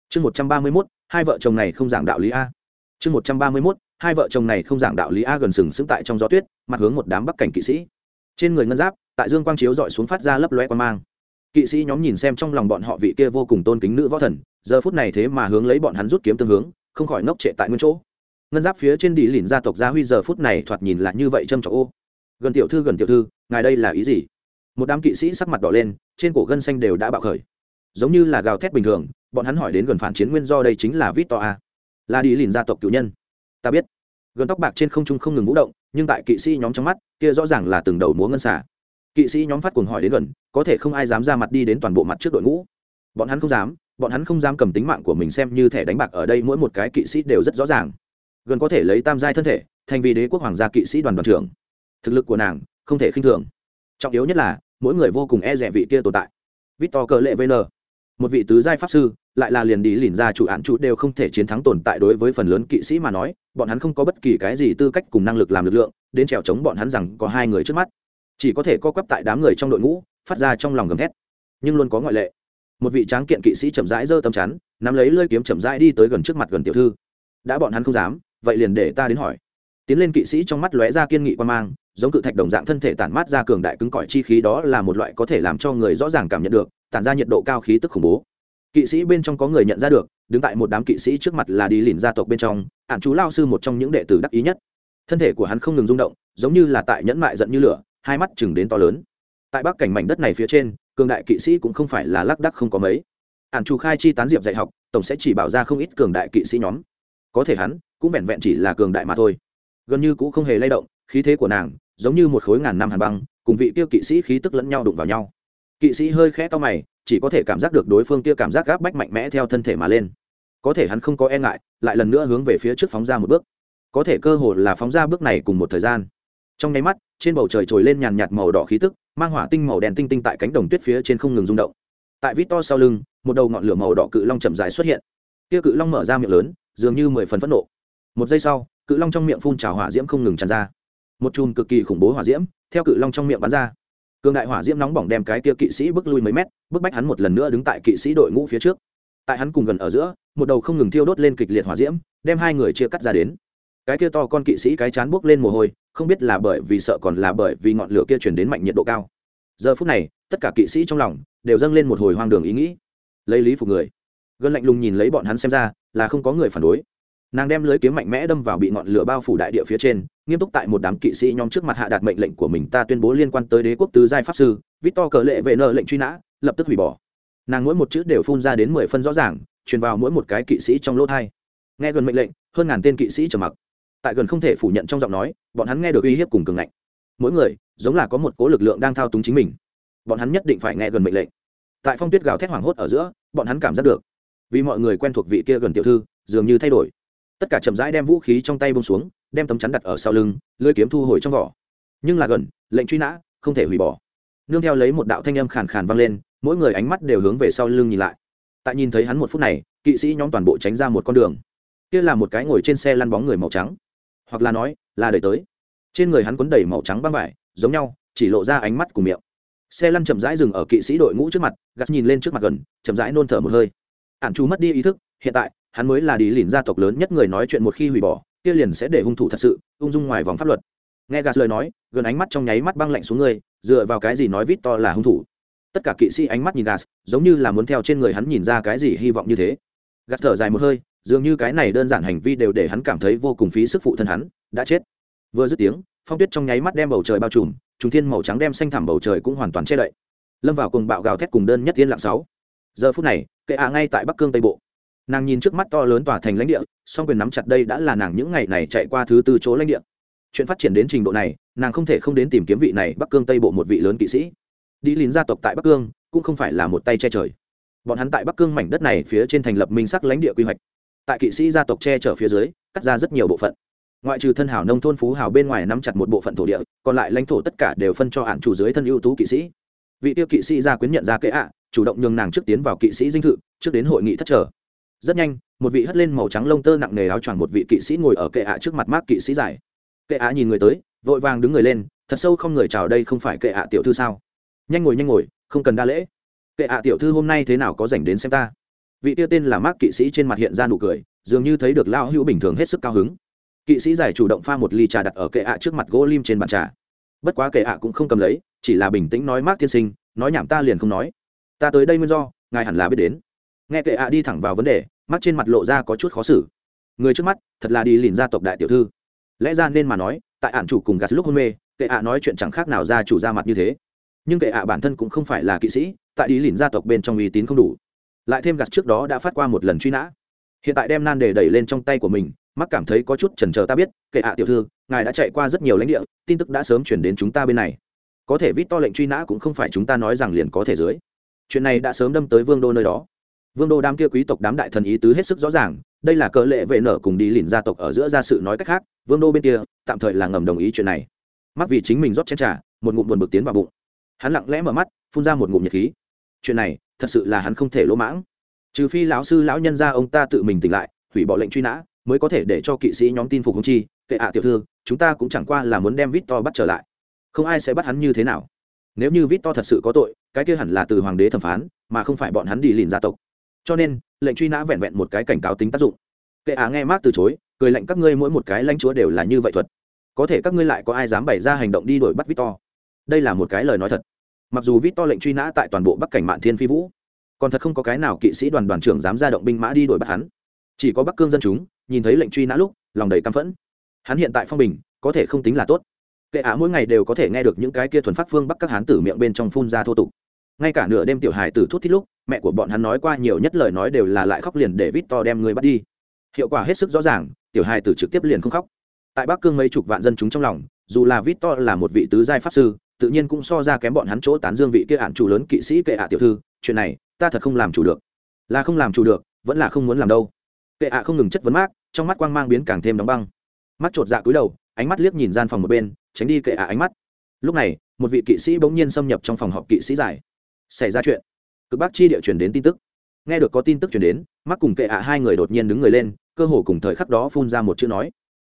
Chương một trăm ba mươi mốt, hai vợ chồng này không giảng đạo lý a. Chương một trăm ba mươi mốt, hai vợ chồng này không giảng đạo lý a gần sừng sững tại trong gió tuyết, mặt hướng một đám bắc cảnh kỵ sĩ. Trên người ngân giáp, tại dương quang chiếu dọi xuống phát ra lấp loe quan mang. Kỵ sĩ nhóm nhìn xem trong lòng bọn họ vị kia vô cùng tôn kính nữ võ thần, giờ phút này thế mà hướng lấy bọn hắn rút kiếm tương hướng không khỏi ngốc trệ tại nguyên chỗ. Ngân giáp phía trên đi lìn gia tộc gia huy giờ phút này thoạt nhìn là như vậy trâm trọc ô. Gần tiểu thư, gần tiểu thư, ngài đây là ý gì? Một đám kỵ sĩ sắc mặt đỏ lên, trên cổ gân xanh đều đã bạo khởi. Giống như là gào thét bình thường, bọn hắn hỏi đến gần phản chiến nguyên do đây chính là vít to a. Là đi lìn gia tộc cựu nhân. Ta biết. Gần tóc bạc trên không trung không ngừng vũ động, nhưng tại kỵ sĩ nhóm trong mắt, kia rõ ràng là từng đầu múa ngân xả kỵ sĩ nhóm phát cuồng hỏi đến gần, có thể không ai dám ra mặt đi đến toàn bộ mặt trước đội ngũ. Bọn hắn không dám bọn hắn không dám cầm tính mạng của mình xem như thẻ đánh bạc ở đây, mỗi một cái kỵ sĩ đều rất rõ ràng. Gần có thể lấy tam giai thân thể, thành vì đế quốc hoàng gia kỵ sĩ đoàn đoàn trưởng. Thực lực của nàng không thể khinh thường. Trọng yếu nhất là, mỗi người vô cùng e rẻ vị kia tồn tại. Victor cờ lệ vn một vị tứ giai pháp sư, lại là liền đi lìn ra chủ án chủ đều không thể chiến thắng tồn tại đối với phần lớn kỵ sĩ mà nói, bọn hắn không có bất kỳ cái gì tư cách cùng năng lực làm lực lượng, đến trèo chống bọn hắn rằng có hai người trước mắt. Chỉ có thể co quắp tại đám người trong đội ngũ, phát ra trong lòng gầm thét. Nhưng luôn có ngoại lệ một vị tráng kiện kỵ sĩ chậm rãi giơ tầm chắn, nắm lấy lơi kiếm chậm rãi đi tới gần trước mặt gần tiểu thư. Đã bọn hắn không dám, vậy liền để ta đến hỏi. Tiến lên kỵ sĩ trong mắt lóe ra kiên nghị quan mang, giống cự thạch đồng dạng thân thể tản mát ra cường đại cứng cỏi chi khí đó là một loại có thể làm cho người rõ ràng cảm nhận được, tản ra nhiệt độ cao khí tức khủng bố. Kỵ sĩ bên trong có người nhận ra được, đứng tại một đám kỵ sĩ trước mặt là đi lìn gia tộc bên trong ạn chú lao sư một trong những đệ tử đắc ý nhất. Thân thể của hắn không ngừng rung động, giống như là tại nhẫn mại giận như lửa, hai mắt chừng đến to lớn. Tại bắc cảnh mảnh đất này phía trên cường đại kỵ sĩ cũng không phải là lác đắc không có mấy. Ạn chủ khai chi tán diệp dạy học, tổng sẽ chỉ bảo ra không ít cường đại kỵ sĩ nhóm. Có thể hắn, cũng vẹn vẹn chỉ là cường đại mà thôi. Gần như cũng không hề lay động, khí thế của nàng, giống như một khối ngàn năm hàn băng, cùng vị tiêu kỵ sĩ khí tức lẫn nhau đụng vào nhau. Kỵ sĩ hơi khẽ to mày, chỉ có thể cảm giác được đối phương kia cảm giác gáp bách mạnh mẽ theo thân thể mà lên. Có thể hắn không có e ngại, lại lần nữa hướng về phía trước phóng ra một bước. Có thể cơ hồ là phóng ra bước này cùng một thời gian. Trong nháy mắt, trên bầu trời trồi lên nhàn nhạt màu đỏ khí tức mang hỏa tinh màu đen tinh tinh tại cánh đồng tuyết phía trên không ngừng rung động. Tại vít to sau lưng, một đầu ngọn lửa màu đỏ cự long chậm dài xuất hiện. Kia cự long mở ra miệng lớn, dường như mười phần phẫn nộ. Một giây sau, cự long trong miệng phun trào hỏa diễm không ngừng tràn ra. Một chùm cực kỳ khủng bố hỏa diễm, theo cự long trong miệng bắn ra. Cường đại hỏa diễm nóng bỏng đem cái kia kỵ sĩ bước lui mấy mét bước bách hắn một lần nữa đứng tại kỵ sĩ đội ngũ phía trước. Tại hắn cùng gần ở giữa, một đầu không ngừng thiêu đốt lên kịch liệt hỏa diễm, đem hai người chia cắt ra đến cái kia to con kỵ sĩ cái chán buốc lên mồ hôi, không biết là bởi vì sợ còn là bởi vì ngọn lửa kia chuyển đến mạnh nhiệt độ cao. Giờ phút này, tất cả kỵ sĩ trong lòng đều dâng lên một hồi hoang đường ý nghĩ. Lấy lý phục người. Gần lạnh lùng nhìn lấy bọn hắn xem ra là không có người phản đối. Nàng đem lưới kiếm mạnh mẽ đâm vào bị ngọn lửa bao phủ đại địa phía trên, nghiêm túc tại một đám kỵ sĩ nhóm trước mặt hạ đạt mệnh lệnh của mình ta tuyên bố liên quan tới đế quốc tứ giai pháp sư, victor cờ lệ vệ nợ lệnh truy nã, lập tức hủy bỏ. Nàng mỗi một chữ đều phun ra đến mười phân rõ ràng, truyền vào mỗi một cái kỵ sĩ trong lỗ thai. Nghe gần mệnh lệnh, hơn ngàn tên kỵ sĩ trầm mặc tại gần không thể phủ nhận trong giọng nói, bọn hắn nghe được uy hiếp cùng cường ngạnh. Mỗi người, giống là có một cố lực lượng đang thao túng chính mình. Bọn hắn nhất định phải nghe gần mệnh lệnh. Tại phong tuyết gào thét hoảng hốt ở giữa, bọn hắn cảm giác được, vì mọi người quen thuộc vị kia gần tiểu thư, dường như thay đổi. Tất cả chậm rãi đem vũ khí trong tay bông xuống, đem tấm chắn đặt ở sau lưng, lưới kiếm thu hồi trong vỏ. Nhưng là gần, lệnh truy nã, không thể hủy bỏ. Nương theo lấy một đạo thanh âm khàn khàn vang lên, mỗi người ánh mắt đều hướng về sau lưng nhìn lại. Tại nhìn thấy hắn một phút này, kỵ sĩ nhóm toàn bộ tránh ra một con đường. Kia là một cái ngồi trên xe lăn bóng người màu trắng hoặc là nói, là đẩy tới. Trên người hắn quấn đầy màu trắng băng vải, giống nhau, chỉ lộ ra ánh mắt cùng miệng. Xe lăn chậm rãi dừng ở kỵ sĩ đội ngũ trước mặt, gắt nhìn lên trước mặt gần, chậm rãi nôn thở một hơi. Ản chú mất đi ý thức, hiện tại, hắn mới là đi lìn gia tộc lớn nhất người nói chuyện một khi hủy bỏ, kia liền sẽ để hung thủ thật sự, ung dung ngoài vòng pháp luật. Nghe gas lời nói, gần ánh mắt trong nháy mắt băng lạnh xuống người, dựa vào cái gì nói vít to là hung thủ? Tất cả kỵ sĩ ánh mắt nhìn gas giống như là muốn theo trên người hắn nhìn ra cái gì hy vọng như thế. Gạt thở dài một hơi dường như cái này đơn giản hành vi đều để hắn cảm thấy vô cùng phí sức phụ thân hắn, đã chết. Vừa dứt tiếng, phong tuyết trong nháy mắt đem bầu trời bao trùm, trùng thiên màu trắng đem xanh thẳm bầu trời cũng hoàn toàn che đậy. Lâm vào cùng bạo gào thét cùng đơn nhất tiên lạng sáu. Giờ phút này, kệ ạ ngay tại bắc cương tây bộ. Nàng nhìn trước mắt to lớn tòa thành lãnh địa, song quyền nắm chặt đây đã là nàng những ngày này chạy qua thứ tư chỗ lãnh địa. Chuyện phát triển đến trình độ này, nàng không thể không đến tìm kiếm vị này bắc cương tây bộ một vị lớn kỵ sĩ. Đi lín gia tộc tại bắc cương cũng không phải là một tay che trời. Bọn hắn tại bắc cương mảnh đất này phía trên thành lập minh sắc lãnh địa quy hoạch tại kỵ sĩ gia tộc che chở phía dưới, cắt ra rất nhiều bộ phận. Ngoại trừ thân hảo nông thôn phú hảo bên ngoài nắm chặt một bộ phận thổ địa, còn lại lãnh thổ tất cả đều phân cho hạn chủ dưới thân ưu tú kỵ sĩ. Vị tiêu kỵ sĩ gia quyến nhận ra kệ ạ, chủ động nhường nàng trước tiến vào kỵ sĩ dinh thự, trước đến hội nghị thất trở. Rất nhanh, một vị hất lên màu trắng lông tơ nặng nề áo choàng một vị kỵ sĩ ngồi ở kệ ạ trước mặt mác kỵ sĩ giải kệ ạ nhìn người tới, vội vàng đứng người lên, thật sâu không người chào đây không phải kệ ạ tiểu thư sao? Nhanh ngồi nhanh ngồi, không cần đa lễ. Kệ ạ tiểu thư hôm nay thế nào có dành đến xem ta? Vị tiêu tên là mác kỵ sĩ trên mặt hiện ra nụ cười, dường như thấy được lao hữu bình thường hết sức cao hứng. Kỵ sĩ giải chủ động pha một ly trà đặt ở kệ ạ trước mặt gỗ lim trên bàn trà. Bất quá kệ ạ cũng không cầm lấy, chỉ là bình tĩnh nói mác tiên sinh, nói nhảm ta liền không nói. Ta tới đây nguyên do, ngài hẳn là biết đến. Nghe kệ ạ đi thẳng vào vấn đề mắt trên mặt lộ ra có chút khó xử. Người trước mắt, thật là đi lìn gia tộc đại tiểu thư. Lẽ ra nên mà nói, tại ản chủ cùng gạt lúc hôn mê, kệ ạ nói chuyện chẳng khác nào ra chủ ra mặt như thế. Nhưng kệ ạ bản thân cũng không phải là kỵ sĩ, tại đi lìn gia tộc bên trong uy tín không đủ lại thêm gạt trước đó đã phát qua một lần truy nã. Hiện tại đem nan đề đẩy lên trong tay của mình mắc cảm thấy có chút chần chờ ta biết, kệ ạ, tiểu thư, ngài đã chạy qua rất nhiều lãnh địa, tin tức đã sớm chuyển đến chúng ta bên này. Có thể vít to lệnh truy nã cũng không phải chúng ta nói rằng liền có thể dưới. Chuyện này đã sớm đâm tới vương đô nơi đó. Vương đô đám kia quý tộc đám đại thần ý tứ hết sức rõ ràng, đây là cỡ lệ vệ nở cùng đi lìn gia tộc ở giữa gia sự nói cách khác, vương đô bên kia tạm thời là ngầm đồng ý chuyện này. Mắc vì chính mình rót chén trà, một ngụm buồn bực tiến vào bụng. Hắn lặng lẽ mở mắt, phun ra một ngụm nhiệt khí. Chuyện này thật sự là hắn không thể lỗ mãng. Trừ phi lão sư lão nhân gia ông ta tự mình tỉnh lại, hủy bỏ lệnh truy nã, mới có thể để cho kỵ sĩ nhóm tin phục hùng chi. Kệ ạ tiểu thư, chúng ta cũng chẳng qua là muốn đem vít to bắt trở lại. Không ai sẽ bắt hắn như thế nào. Nếu như vít to thật sự có tội, cái kia hẳn là từ hoàng đế thẩm phán, mà không phải bọn hắn đi lìn gia tộc. Cho nên, lệnh truy nã vẹn vẹn một cái cảnh cáo tính tác dụng. Kệ ạ nghe mát từ chối, cười lệnh các ngươi mỗi một cái lãnh chúa đều là như vậy thuật. Có thể các ngươi lại có ai dám bày ra hành động đi đuổi bắt vít to đây là một cái lời nói thật mặc dù vít to lệnh truy nã tại toàn bộ bắc cảnh mạn thiên phi vũ, còn thật không có cái nào kỵ sĩ đoàn đoàn trưởng dám ra động binh mã đi đuổi bắt hắn. Chỉ có bắc cương dân chúng, nhìn thấy lệnh truy nã lúc, lòng đầy căm phẫn. Hắn hiện tại phong bình, có thể không tính là tốt. Kệ ả mỗi ngày đều có thể nghe được những cái kia thuần phát phương bắc các hán tử miệng bên trong phun ra thô tục. Ngay cả nửa đêm tiểu hài tử thút thít lúc, mẹ của bọn hắn nói qua nhiều nhất lời nói đều là lại khóc liền để vít to đem người bắt đi. Hiệu quả hết sức rõ ràng, tiểu hài tử trực tiếp liền không khóc. Tại bắc cương mấy chục vạn dân chúng trong lòng, dù là vít to là một vị tứ giai pháp sư tự nhiên cũng so ra kém bọn hắn chỗ tán dương vị kia ạn chủ lớn kỵ sĩ kệ ả tiểu thư, chuyện này, ta thật không làm chủ được. Là không làm chủ được, vẫn là không muốn làm đâu. Kệ ạ không ngừng chất vấn mát trong mắt quang mang biến càng thêm đóng băng. Mắt chột dạ cúi đầu, ánh mắt liếc nhìn gian phòng một bên, tránh đi kệ ạ ánh mắt. Lúc này, một vị kỵ sĩ bỗng nhiên xâm nhập trong phòng họp kỵ sĩ giải. Xảy ra chuyện. Cực bắc chi địa truyền đến tin tức. Nghe được có tin tức truyền đến mắt cùng kệ ạ hai người đột nhiên đứng người lên, cơ hồ cùng thời khắc đó phun ra một chữ nói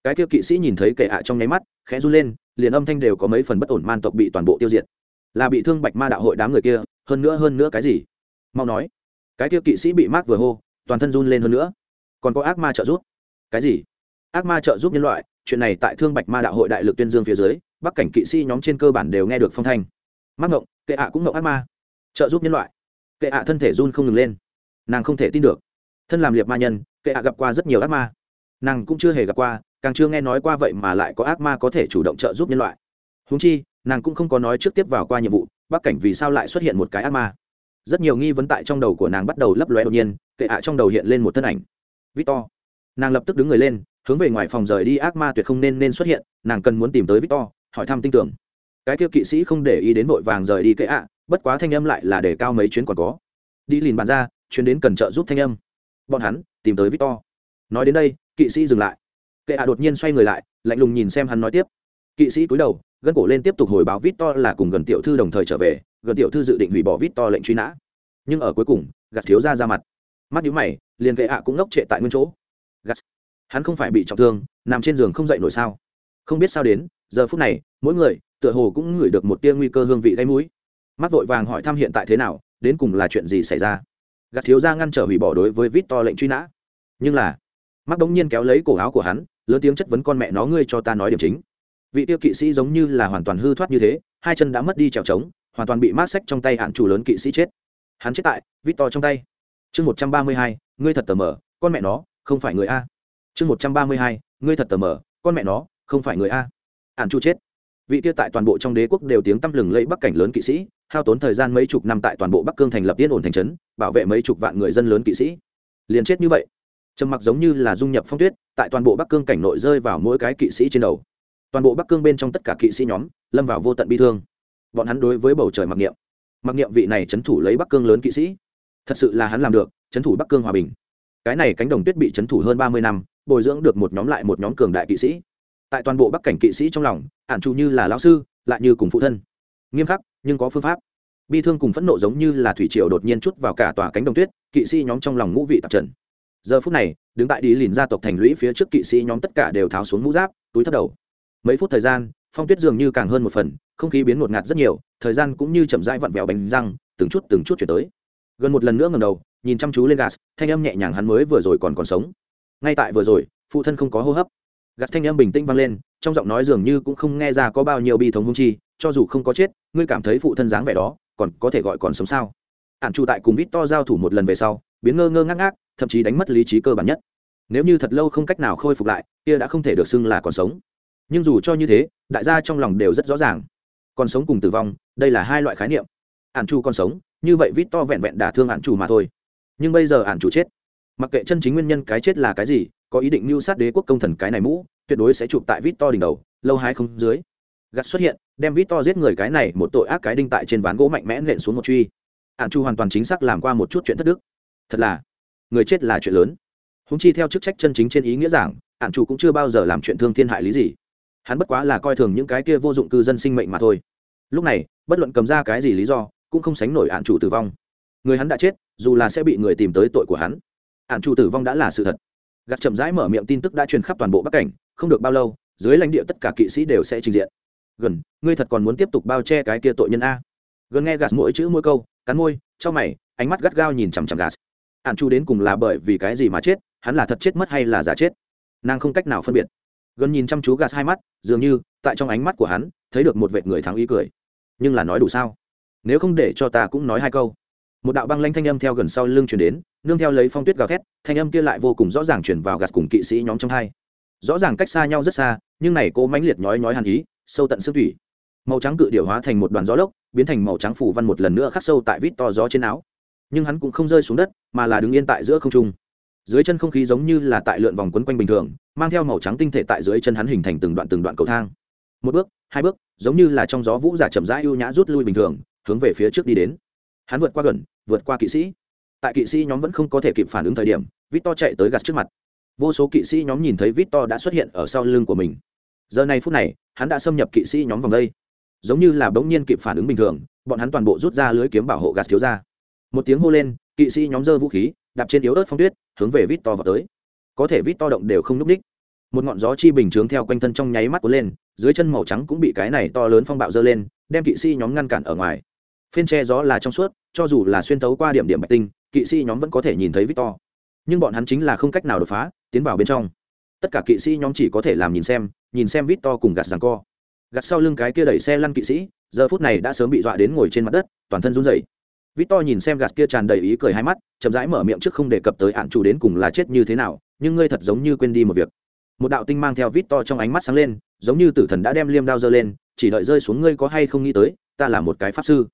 cái kia kỵ sĩ nhìn thấy kệ ạ trong nháy mắt, khẽ run lên, liền âm thanh đều có mấy phần bất ổn man tộc bị toàn bộ tiêu diệt. Là bị thương bạch ma đạo hội đám người kia, hơn nữa hơn nữa cái gì? Mau nói. Cái kia kỵ sĩ bị mát vừa hô, toàn thân run lên hơn nữa. Còn có ác ma trợ giúp. Cái gì? Ác ma trợ giúp nhân loại, chuyện này tại thương bạch ma đạo hội đại lực tuyên dương phía dưới, bắc cảnh kỵ sĩ nhóm trên cơ bản đều nghe được phong thanh. Mắc ngộng kệ ạ cũng ngộng ác ma. Trợ giúp nhân loại. Kệ ạ thân thể run không ngừng lên. Nàng không thể tin được. Thân làm liệt ma nhân kệ ạ gặp qua rất nhiều ác ma. Nàng cũng chưa hề gặp qua càng chưa nghe nói qua vậy mà lại có ác ma có thể chủ động trợ giúp nhân loại. Húng chi, nàng cũng không có nói trước tiếp vào qua nhiệm vụ bắc cảnh vì sao lại xuất hiện một cái ác ma? Rất nhiều nghi vấn tại trong đầu của nàng bắt đầu lấp lóe đột nhiên, kệ ạ trong đầu hiện lên một thân ảnh. Victor. Nàng lập tức đứng người lên, hướng về ngoài phòng rời đi, ác ma tuyệt không nên nên xuất hiện, nàng cần muốn tìm tới victor, hỏi thăm tin tưởng. Cái kia kỵ sĩ không để ý đến vội vàng rời đi kệ ạ, bất quá thanh âm lại là để cao mấy chuyến còn có. Đi lìn bàn ra, chuyến đến cần trợ giúp thanh âm. Bọn hắn, tìm tới victor. Nói đến đây, kỵ sĩ dừng lại kệ ạ đột nhiên xoay người lại, lạnh lùng nhìn xem hắn nói tiếp. Kỵ sĩ cúi đầu, gân cổ lên tiếp tục hồi báo victor là cùng gần tiểu thư đồng thời trở về, gần tiểu thư dự định hủy bỏ victor lệnh truy nã. Nhưng ở cuối cùng, gạt thiếu ra ra mặt. Mắt nhíu mày, liền kệ ạ cũng ngốc trệ tại nguyên chỗ. Gạt. Hắn không phải bị trọng thương, nằm trên giường không dậy nổi sao? Không biết sao đến, giờ phút này, mỗi người, tựa hồ cũng ngửi được một tia nguy cơ hương vị gây mũi. Mắt vội vàng hỏi thăm hiện tại thế nào, đến cùng là chuyện gì xảy ra? Gạt thiếu ra ngăn trở hủy bỏ đối với vít to lệnh truy nã. Nhưng là, mắt bỗng nhiên kéo lấy cổ áo của hắn lớn tiếng chất vấn con mẹ nó ngươi cho ta nói điểm chính. Vị tiêu kỵ sĩ giống như là hoàn toàn hư thoát như thế, hai chân đã mất đi trèo trống, hoàn toàn bị mát sách trong tay hạn chủ lớn kỵ sĩ chết. Hắn chết tại vít to trong tay. Chương một trăm ba mươi hai, ngươi thật tờ mờ, con mẹ nó, không phải người a. Chương một trăm ba mươi hai, ngươi thật tờ mờ, con mẹ nó, không phải người a. Hạn chủ chết. Vị kia tại toàn bộ trong đế quốc đều tiếng tăm lừng lẫy bắc cảnh lớn kỵ sĩ, hao tốn thời gian mấy chục năm tại toàn bộ bắc cương thành lập yên ổn thành trấn, bảo vệ mấy chục vạn người dân lớn kỵ sĩ. Liền chết như vậy trầm mặc giống như là dung nhập phong tuyết, tại toàn bộ bắc cương cảnh nội rơi vào mỗi cái kỵ sĩ trên đầu. Toàn bộ bắc cương bên trong tất cả kỵ sĩ nhóm, lâm vào vô tận bi thương. Bọn hắn đối với bầu trời mặc niệm. Mặc niệm vị này trấn thủ lấy bắc cương lớn kỵ sĩ. Thật sự là hắn làm được, trấn thủ bắc cương hòa bình. Cái này cánh đồng tuyết bị trấn thủ hơn ba mươi năm, bồi dưỡng được một nhóm lại một nhóm cường đại kỵ sĩ. Tại toàn bộ bắc cảnh kỵ sĩ trong lòng, ản trụ như là lão sư, lại như cùng phụ thân. Nghiêm khắc, nhưng có phương pháp. Bi thương cùng phẫn nộ giống như là thủy triều đột nhiên chút vào cả tòa cánh đồng tuyết, kỵ sĩ nhóm trong lòng ngũ vị tạp trần giờ phút này, đứng tại đi lìn gia tộc thành lũy phía trước kỵ sĩ nhóm tất cả đều tháo xuống mũ giáp, túi thấp đầu. Mấy phút thời gian, phong tuyết dường như càng hơn một phần, không khí biến ngột ngạt rất nhiều, thời gian cũng như chậm rãi vặn vẹo bánh răng, từng chút từng chút chuyển tới. Gần một lần nữa ngầm đầu, nhìn chăm chú lên gas thanh âm nhẹ nhàng hắn mới vừa rồi còn còn sống. Ngay tại vừa rồi, phụ thân không có hô hấp. Gạt thanh âm bình tĩnh vang lên, trong giọng nói dường như cũng không nghe ra có bao nhiêu bi thống hung chi, cho dù không có chết, ngươi cảm thấy phụ thân dáng vẻ đó, còn có thể gọi còn sống sao? Ạn trụ tại cùng vít to giao thủ một lần về sau, biến ngơ ngơ ngác ngác thậm chí đánh mất lý trí cơ bản nhất. Nếu như thật lâu không cách nào khôi phục lại, kia đã không thể được xưng là còn sống. Nhưng dù cho như thế, đại gia trong lòng đều rất rõ ràng. Còn sống cùng tử vong, đây là hai loại khái niệm. Ạn chủ còn sống, như vậy vít to vẹn vẹn đả thương ạn chủ mà thôi. Nhưng bây giờ ạn chủ chết. Mặc kệ chân chính nguyên nhân cái chết là cái gì, có ý định mưu sát đế quốc công thần cái này mũ, tuyệt đối sẽ chụp tại vít to đỉnh đầu, lâu hai không dưới. Gặt xuất hiện, đem vít to giết người cái này một tội ác cái đinh tại trên ván gỗ mạnh mẽ nện xuống một truy. Ạn chu hoàn toàn chính xác làm qua một chút chuyện thất đức. Thật là người chết là chuyện lớn. Húng chi theo chức trách chân chính trên ý nghĩa giảng, ạn chủ cũng chưa bao giờ làm chuyện thương thiên hại lý gì. Hắn bất quá là coi thường những cái kia vô dụng cư dân sinh mệnh mà thôi. Lúc này, bất luận cầm ra cái gì lý do, cũng không sánh nổi ạn chủ tử vong. Người hắn đã chết, dù là sẽ bị người tìm tới tội của hắn. Ạn chủ tử vong đã là sự thật. Gạt chậm rãi mở miệng tin tức đã truyền khắp toàn bộ bắc cảnh, không được bao lâu, dưới lãnh địa tất cả kỵ sĩ đều sẽ trình diện. Gần, ngươi thật còn muốn tiếp tục bao che cái kia tội nhân a. Gần nghe gạt mỗi chữ mỗi câu, cắn môi cho mày, ánh mắt gắt gao nhìn chằm chằm gạt ạn chu đến cùng là bởi vì cái gì mà chết, hắn là thật chết mất hay là giả chết? Nàng không cách nào phân biệt. Gần nhìn chăm chú gạt hai mắt, dường như, tại trong ánh mắt của hắn, thấy được một vệt người thắng ý cười. Nhưng là nói đủ sao? Nếu không để cho ta cũng nói hai câu. Một đạo băng lanh thanh âm theo gần sau lưng chuyển đến, nương theo lấy phong tuyết gào thét, thanh âm kia lại vô cùng rõ ràng chuyển vào gạt cùng kỵ sĩ nhóm trong hai. Rõ ràng cách xa nhau rất xa, nhưng này cô mãnh liệt nhói nhói hàn ý, sâu tận xương thủy. Màu trắng cự điệu hóa thành một đoàn gió lốc, biến thành màu trắng phủ văn một lần nữa khắc sâu tại vít to gió trên áo nhưng hắn cũng không rơi xuống đất, mà là đứng yên tại giữa không trung. Dưới chân không khí giống như là tại lượn vòng quấn quanh bình thường, mang theo màu trắng tinh thể tại dưới chân hắn hình thành từng đoạn từng đoạn cầu thang. Một bước, hai bước, giống như là trong gió vũ giả chậm rãi ưu nhã rút lui bình thường, hướng về phía trước đi đến. Hắn vượt qua gần, vượt qua kỵ sĩ. Tại kỵ sĩ nhóm vẫn không có thể kịp phản ứng thời điểm vít to chạy tới gạt trước mặt. Vô số kỵ sĩ nhóm nhìn thấy vít to đã xuất hiện ở sau lưng của mình. Giờ này phút này, hắn đã xâm nhập kỵ sĩ nhóm vòng đây. Giống như là bỗng nhiên kịp phản ứng bình thường, bọn hắn toàn bộ rút ra lưới kiếm bảo hộ gạt thiếu ra một tiếng hô lên, kỵ sĩ nhóm dơ vũ khí, đạp trên yếu ớt phong tuyết, hướng về vít to vào tới. Có thể vít to động đều không núp ních. Một ngọn gió chi bình chướng theo quanh thân trong nháy mắt cuốn lên, dưới chân màu trắng cũng bị cái này to lớn phong bạo dơ lên, đem kỵ sĩ nhóm ngăn cản ở ngoài. Phiên tre gió là trong suốt, cho dù là xuyên tấu qua điểm điểm bạch tinh, kỵ sĩ nhóm vẫn có thể nhìn thấy vít to nhưng bọn hắn chính là không cách nào đột phá, tiến vào bên trong. Tất cả kỵ sĩ nhóm chỉ có thể làm nhìn xem nhìn xem vít to cùng gạt rằng co. Gạt sau lưng cái kia đẩy xe lăn kỵ sĩ, giờ phút này đã sớm bị dọa đến ngồi trên mặt đất, toàn thân run rẩy vít to nhìn xem gạt kia tràn đầy ý cười hai mắt, chậm rãi mở miệng trước không đề cập tới ạn chủ đến cùng là chết như thế nào, nhưng ngươi thật giống như quên đi một việc. Một đạo tinh mang theo vít to trong ánh mắt sáng lên, giống như tử thần đã đem liêm đao giơ lên, chỉ đợi rơi xuống ngươi có hay không nghĩ tới, ta là một cái pháp sư.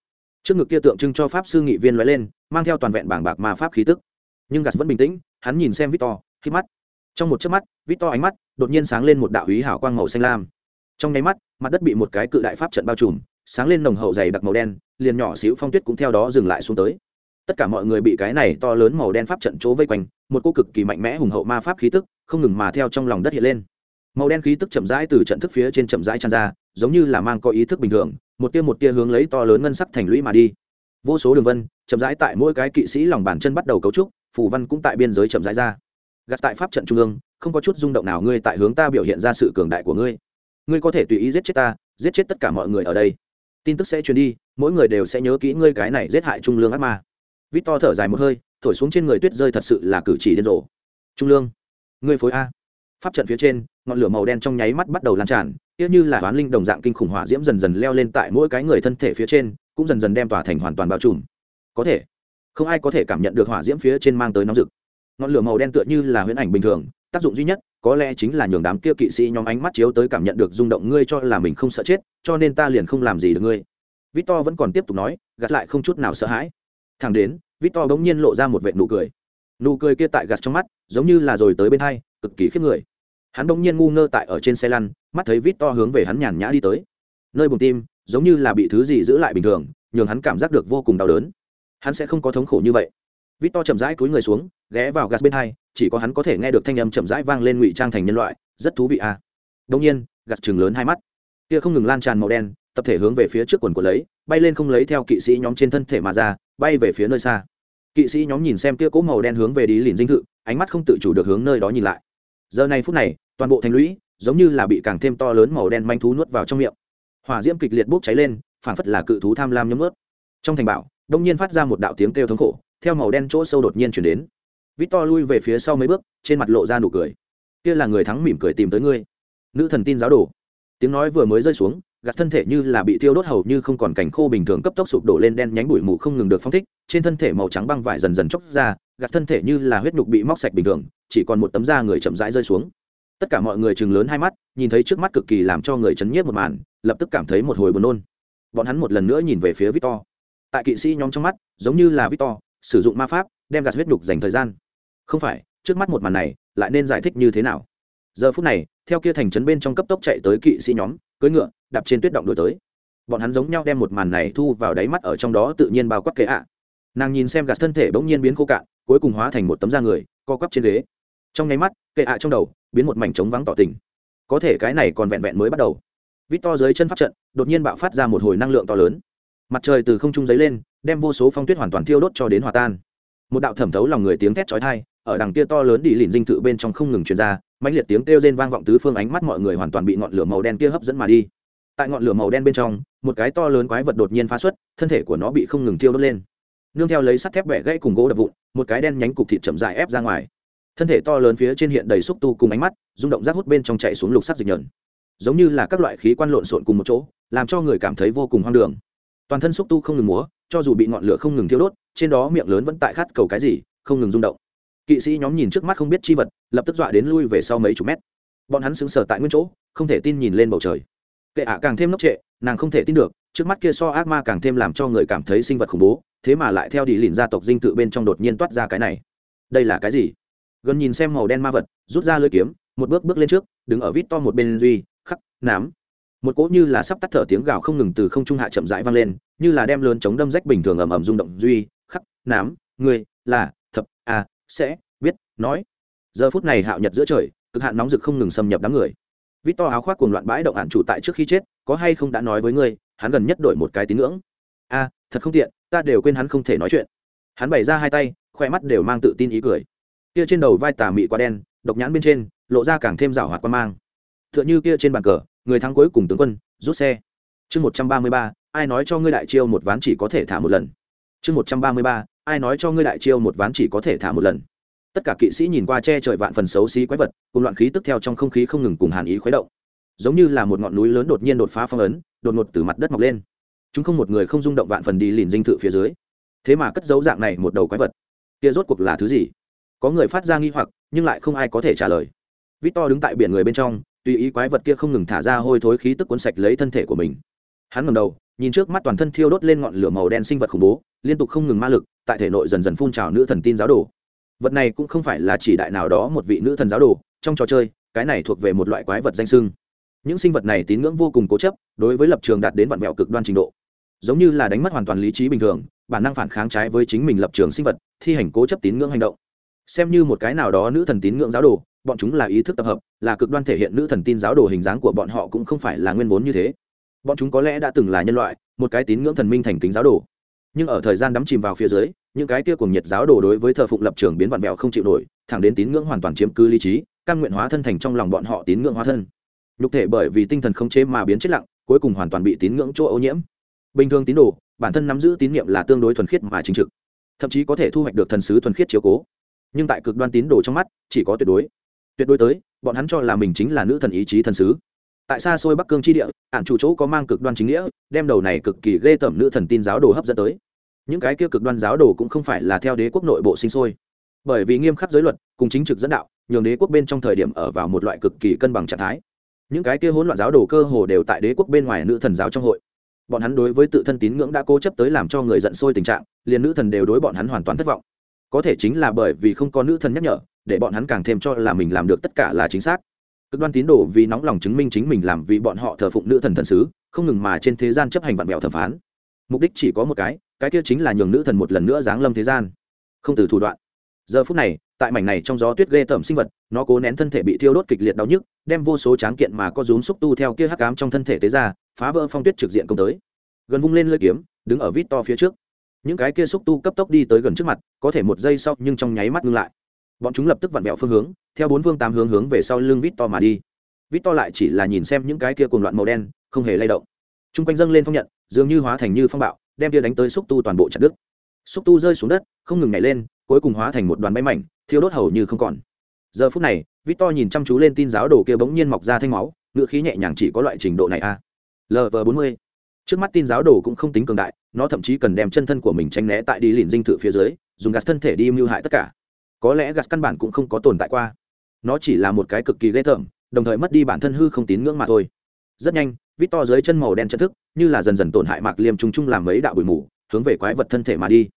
Trước ngực kia tượng trưng cho pháp sư nghị viên lóe lên, mang theo toàn vẹn bảng bạc ma pháp khí tức. Nhưng gạt vẫn bình tĩnh, hắn nhìn xem victor khi mắt. Trong một chớp mắt, victor ánh mắt đột nhiên sáng lên một đạo ý hảo quang màu xanh lam. Trong nháy mắt, mặt đất bị một cái cự đại pháp trận bao trùm sáng lên nồng hậu dày đặc màu đen, liền nhỏ xíu phong tuyết cũng theo đó dừng lại xuống tới. Tất cả mọi người bị cái này to lớn màu đen pháp trận chỗ vây quanh, một cô cực kỳ mạnh mẽ hùng hậu ma pháp khí tức, không ngừng mà theo trong lòng đất hiện lên. Màu đen khí tức chậm rãi từ trận thức phía trên chậm rãi tràn ra, giống như là mang có ý thức bình thường, một tia một tia hướng lấy to lớn ngân sắc thành lũy mà đi. Vô số đường vân, chậm rãi tại mỗi cái kỵ sĩ lòng bàn chân bắt đầu cấu trúc, phù văn cũng tại biên giới chậm rãi ra. Gạt tại pháp trận trung ương, không có chút rung động nào ngươi tại hướng ta biểu hiện ra sự cường đại của ngươi. Ngươi có thể tùy ý giết chết ta, giết chết tất cả mọi người ở đây tin tức sẽ truyền đi, mỗi người đều sẽ nhớ kỹ ngươi cái này giết hại trung lương ác ma. Vít to thở dài một hơi, thổi xuống trên người tuyết rơi thật sự là cử chỉ điên rồ. Trung lương, ngươi phối a. Pháp trận phía trên, ngọn lửa màu đen trong nháy mắt bắt đầu lan tràn tiếc như là hoán linh đồng dạng kinh khủng hỏa diễm dần dần leo lên tại mỗi cái người thân thể phía trên, cũng dần dần đem tỏa thành hoàn toàn bao trùm. Có thể, không ai có thể cảm nhận được hỏa diễm phía trên mang tới nóng rực. Ngọn lửa màu đen tựa như là huyễn ảnh bình thường, tác dụng duy nhất có lẽ chính là nhường đám kia kỵ sĩ nhóm ánh mắt chiếu tới cảm nhận được rung động ngươi cho là mình không sợ chết, cho nên ta liền không làm gì được ngươi. Victor vẫn còn tiếp tục nói, gạt lại không chút nào sợ hãi. Thẳng đến, victor bỗng nhiên lộ ra một vệ nụ cười. Nụ cười kia tại gạt trong mắt, giống như là rồi tới bên hai, cực kỳ khiếp người. Hắn bỗng nhiên ngu ngơ tại ở trên xe lăn, mắt thấy victor hướng về hắn nhàn nhã đi tới. Nơi bùng tim, giống như là bị thứ gì giữ lại bình thường, nhường hắn cảm giác được vô cùng đau đớn. Hắn sẽ không có thống khổ như vậy vít to chậm rãi cúi người xuống, ghé vào gas bên hai, chỉ có hắn có thể nghe được thanh âm chậm rãi vang lên ngụy trang thành nhân loại, rất thú vị à. Đông nhiên, gạt chừng lớn hai mắt. Kia không ngừng lan tràn màu đen, tập thể hướng về phía trước quần của lấy, bay lên không lấy theo kỵ sĩ nhóm trên thân thể mà ra, bay về phía nơi xa. Kỵ sĩ nhóm nhìn xem kia cỗ màu đen hướng về đi liền dinh thự, ánh mắt không tự chủ được hướng nơi đó nhìn lại. Giờ này phút này, toàn bộ thành lũy, giống như là bị càng thêm to lớn màu đen manh thú nuốt vào trong miệng. Hỏa diễm kịch liệt bốc cháy lên phản phất là cự thú tham lam nhấm ướt trong thành bảo, đông nhiên phát ra một đạo tiếng kêu thống khổ theo màu đen chỗ sâu đột nhiên chuyển đến. Vít to lui về phía sau mấy bước, trên mặt lộ ra nụ cười. Kia là người thắng mỉm cười tìm tới ngươi. Nữ thần tin giáo đồ. Tiếng nói vừa mới rơi xuống, gạt thân thể như là bị thiêu đốt hầu như không còn cảnh khô bình thường cấp tốc sụp đổ lên đen nhánh bụi mù không ngừng được phong thích, trên thân thể màu trắng băng vải dần dần chóc ra, gạt thân thể như là huyết nhục bị móc sạch bình thường, chỉ còn một tấm da người chậm rãi rơi xuống. Tất cả mọi người chừng lớn hai mắt, nhìn thấy trước mắt cực kỳ làm cho người chấn nhiếp một màn, lập tức cảm thấy một hồi buồn nôn. Bọn hắn một lần nữa nhìn về phía victor. Tại kỵ sĩ nhóm trong mắt, giống như là victor sử dụng ma pháp, đem gạt huyết nhục dành thời gian. Không phải, trước mắt một màn này, lại nên giải thích như thế nào? Giờ phút này, theo kia thành trấn bên trong cấp tốc chạy tới kỵ sĩ nhóm, cưỡi ngựa, đạp trên tuyết động đổi tới. Bọn hắn giống nhau đem một màn này thu vào đáy mắt ở trong đó tự nhiên bao quát kệ ạ. Nàng nhìn xem gạt thân thể bỗng nhiên biến khô cạn, cuối cùng hóa thành một tấm da người, co quắp trên ghế. Trong nháy mắt kệ ạ trong đầu biến một mảnh trống vắng tỏ tình. Có thể cái này còn vẹn vẹn mới bắt đầu. Vít to dưới chân pháp trận, đột nhiên bạo phát ra một hồi năng lượng to lớn. Mặt trời từ không trung giấy lên đem vô số phong tuyết hoàn toàn thiêu đốt cho đến hòa tan. Một đạo thẩm thấu lòng người tiếng thét chói tai, ở đằng kia to lớn đi lìn dinh thự bên trong không ngừng truyền ra, mãnh liệt tiếng kêu rên vang vọng tứ phương ánh mắt mọi người hoàn toàn bị ngọn lửa màu đen kia hấp dẫn mà đi. Tại ngọn lửa màu đen bên trong, một cái to lớn quái vật đột nhiên phá xuất, thân thể của nó bị không ngừng thiêu đốt lên. Nương theo lấy sắt thép bẻ gãy cùng gỗ đập vụn, một cái đen nhánh cục thịt chậm dài ép ra ngoài. Thân thể to lớn phía trên hiện đầy xúc tu cùng ánh mắt, rung động rác hút bên trong chạy xuống lục sắc dịch nhờn. Giống như là các loại khí quan lộn xộn cùng một chỗ, làm cho người cảm thấy vô cùng hoang đường. Toàn thân xúc tu không ngừng múa cho dù bị ngọn lửa không ngừng thiêu đốt, trên đó miệng lớn vẫn tại khát cầu cái gì, không ngừng rung động. Kỵ sĩ nhóm nhìn trước mắt không biết chi vật, lập tức dọa đến lui về sau mấy chục mét. Bọn hắn sững sờ tại nguyên chỗ, không thể tin nhìn lên bầu trời. Kệ ạ càng thêm nốc trệ, nàng không thể tin được, trước mắt kia so ác ma càng thêm làm cho người cảm thấy sinh vật khủng bố, thế mà lại theo đi lìn gia tộc dinh tự bên trong đột nhiên toát ra cái này. Đây là cái gì? Gần nhìn xem màu đen ma vật, rút ra lưỡi kiếm, một bước bước lên trước, đứng ở vít to một bên duy, khắc, nám một cỗ như là sắp tắt thở tiếng gào không ngừng từ không trung hạ chậm rãi vang lên, như là đem lớn chống đâm rách bình thường ầm ầm rung động, duy, khắc, nám người là, thập a sẽ, biết, nói. Giờ phút này hạo nhật giữa trời, cực hạn nóng rực không ngừng xâm nhập đám người. Vít to áo khoác cuồng loạn bãi động hạn chủ tại trước khi chết, có hay không đã nói với ngươi, hắn gần nhất đổi một cái tín ngưỡng. A, thật không tiện, ta đều quên hắn không thể nói chuyện. Hắn bày ra hai tay, khoe mắt đều mang tự tin ý cười. Kia trên đầu vai tà mị quá đen, độc nhãn bên trên, lộ ra càng thêm rảo hoạt quan mang. Tựa như kia trên bàn cờ người thắng cuối cùng tướng quân, rút xe. Chương một trăm ba mươi ba, ai nói cho ngươi đại chiêu một ván chỉ có thể thả một lần? Chương một trăm ba mươi ba, ai nói cho ngươi đại chiêu một ván chỉ có thể thả một lần? Tất cả kỵ sĩ nhìn qua che trời vạn phần xấu xí quái vật, cùng loạn khí tức theo trong không khí không ngừng cùng hàn ý khuấy động. Giống như là một ngọn núi lớn đột nhiên đột phá phong ấn, đột ngột từ mặt đất mọc lên. Chúng không một người không rung động vạn phần đi lìn dinh thự phía dưới. Thế mà cất dấu dạng này một đầu quái vật. Kia rốt cuộc là thứ gì? Có người phát ra nghi hoặc, nhưng lại không ai có thể trả lời. Vít to đứng tại biển người bên trong tùy ý quái vật kia không ngừng thả ra hôi thối khí tức cuốn sạch lấy thân thể của mình. Hắn ngầm đầu, nhìn trước mắt toàn thân thiêu đốt lên ngọn lửa màu đen sinh vật khủng bố, liên tục không ngừng ma lực, tại thể nội dần dần phun trào nữ thần tin giáo đồ. Vật này cũng không phải là chỉ đại nào đó một vị nữ thần giáo đồ, trong trò chơi, cái này thuộc về một loại quái vật danh sưng những sinh vật này tín ngưỡng vô cùng cố chấp, đối với lập trường đạt đến vận vẹo cực đoan trình độ. Giống như là đánh mất hoàn toàn lý trí bình thường, bản năng phản kháng trái với chính mình lập trường sinh vật, thi hành cố chấp tín ngưỡng hành động. Xem như một cái nào đó nữ thần tín ngưỡng giáo đồ bọn chúng là ý thức tập hợp, là cực đoan thể hiện nữ thần tin giáo đồ hình dáng của bọn họ cũng không phải là nguyên vốn như thế. Bọn chúng có lẽ đã từng là nhân loại, một cái tín ngưỡng thần minh thành kính giáo đồ. Nhưng ở thời gian đắm chìm vào phía dưới, những cái kia cùng nhiệt giáo đồ đối với thờ phụng lập trường biến vặn vẹo không chịu nổi, thẳng đến tín ngưỡng hoàn toàn chiếm cứ lý trí căn nguyện hóa thân thành trong lòng bọn họ tín ngưỡng hóa thân. Nhục thể bởi vì tinh thần không chế mà biến chết lặng, cuối cùng hoàn toàn bị tín ngưỡng chỗ ô nhiễm. Bình thường tín đồ, bản thân nắm giữ tín nhiệm là tương đối thuần khiết mà chính trực, thậm chí có thể thu hoạch được thần sứ thuần khiết chiếu cố. Nhưng tại cực đoan tín đồ trong mắt, chỉ có tuyệt đối tuyệt đối tới, bọn hắn cho là mình chính là nữ thần ý chí thần sứ. Tại xa xôi bắc cương tri địa ạn chủ chỗ có mang cực đoan chính nghĩa, đem đầu này cực kỳ ghê tởm nữ thần tin giáo đồ hấp dẫn tới. Những cái kia cực đoan giáo đồ cũng không phải là theo đế quốc nội bộ sinh sôi. Bởi vì nghiêm khắc giới luật, cùng chính trực dẫn đạo, nhường đế quốc bên trong thời điểm ở vào một loại cực kỳ cân bằng trạng thái. Những cái kia hỗn loạn giáo đồ cơ hồ đều tại đế quốc bên ngoài nữ thần giáo trong hội. Bọn hắn đối với tự thân tín ngưỡng đã cố chấp tới làm cho người giận sôi tình trạng, liền nữ thần đều đối bọn hắn hoàn toàn thất vọng. Có thể chính là bởi vì không có nữ thần nhắc nhở để bọn hắn càng thêm cho là mình làm được tất cả là chính xác. Cực đoan tín đồ vì nóng lòng chứng minh chính mình làm vì bọn họ thờ phụng nữ thần thần sứ, không ngừng mà trên thế gian chấp hành vạn mẹo thẩm phán. Mục đích chỉ có một cái cái kia chính là nhường nữ thần một lần nữa giáng lâm thế gian. Không từ thủ đoạn. Giờ phút này, tại mảnh này trong gió tuyết ghê tởm sinh vật, nó cố nén thân thể bị thiêu đốt kịch liệt đau nhức, đem vô số tráng kiện mà có rúm xúc tu theo kia hắc cám trong thân thể tế ra, phá vỡ phong tuyết trực diện công tới. Gần vung lên lơi kiếm, đứng ở vít to phía trước. Những cái kia xúc tu cấp tốc đi tới gần trước mặt, có thể một giây sau nhưng trong nháy mắt ngưng lại bọn chúng lập tức vặn vẹo phương hướng, theo bốn phương tám hướng hướng về sau lưng vít to mà đi. Vít to lại chỉ là nhìn xem những cái kia cùng loạn màu đen, không hề lay động. T r u n g quanh dâng lên phong nhận, dường như hóa thành như phong bạo, đem tia đánh tới xúc tu toàn bộ chặt đứt. Xúc tu rơi xuống đất, không ngừng nhảy lên, cuối cùng hóa thành một đoàn bay mảnh, thiêu đốt hầu như không còn. Giờ phút này vít to nhìn chăm chú lên tin giáo đồ kia bỗng nhiên mọc ra thanh máu ngựa khí nhẹ nhàng chỉ có loại trình độ này a à. lv bốn mươi. Trước mắt tin giáo đồ cũng không tính cường đại, nó thậm chí cần đem chân thân của mình tranh né tại đi lìn dinh thự phía dưới, dùng gạt thân thể đi mưu hại tất cả có lẽ gạt căn bản cũng không có tồn tại qua. Nó chỉ là một cái cực kỳ ghê tởm, đồng thời mất đi bản thân hư không tín ngưỡng mà thôi. Rất nhanh vít to dưới chân màu đen chân thức, như là dần dần tổn hại mạc liêm trung trung làm mấy đạo bụi mù, hướng về quái vật thân thể mà đi.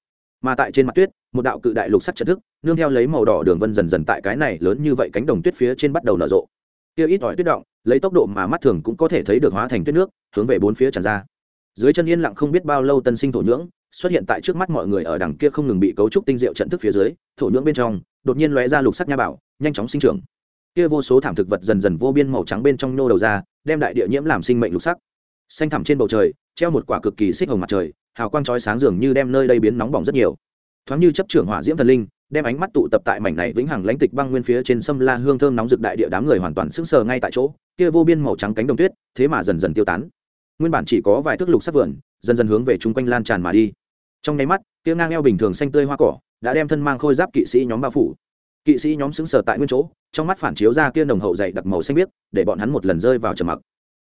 Mà tại trên mặt tuyết, một đạo cự đại lục sắt trận thức, nương theo lấy màu đỏ đường vân dần dần tại cái này lớn như vậy cánh đồng tuyết phía trên bắt đầu nở rộ. Kia ít ỏi tuyết động, lấy tốc độ mà mắt thường cũng có thể thấy được hóa thành tuyết nước, hướng về bốn phía tràn ra. Dưới chân yên lặng không biết bao lâu tân sinh thổ nhưỡng xuất hiện tại trước mắt mọi người ở đằng kia không ngừng bị cấu trúc tinh diệu trận thức phía dưới, thổ nhưỡng bên trong, đột nhiên lóe ra lục sắc nha bảo, nhanh chóng sinh trưởng. Kia vô số thảm thực vật dần dần vô biên màu trắng bên trong nô đầu ra, đem đại địa nhiễm làm sinh mệnh lục sắc. Xanh thẳm trên bầu trời, treo một quả cực kỳ xích hồng mặt trời, hào quang chói sáng dường như đem nơi đây biến nóng bỏng rất nhiều. Thoáng như chấp trưởng hỏa diễm thần linh, đem ánh mắt tụ tập tại mảnh này vĩnh hằng lãnh tịch băng nguyên phía trên sâm la hương thơm nóng rực đại địa đám người hoàn toàn sững sờ ngay tại chỗ, kia vô biên màu trắng cánh đồng tuyết, thế mà dần dần tiêu tán. Nguyên bản chỉ có vài thước lục sắc vườn, dần dần hướng về chung quanh lan tràn mà đi trong nháy mắt, kia ngang eo bình thường xanh tươi hoa cỏ đã đem thân mang khôi giáp kỵ sĩ nhóm bao phủ. Kỵ sĩ nhóm xứng sở tại nguyên chỗ, trong mắt phản chiếu ra kia nồng hậu dày đặc màu xanh biếc, để bọn hắn một lần rơi vào trầm mặc.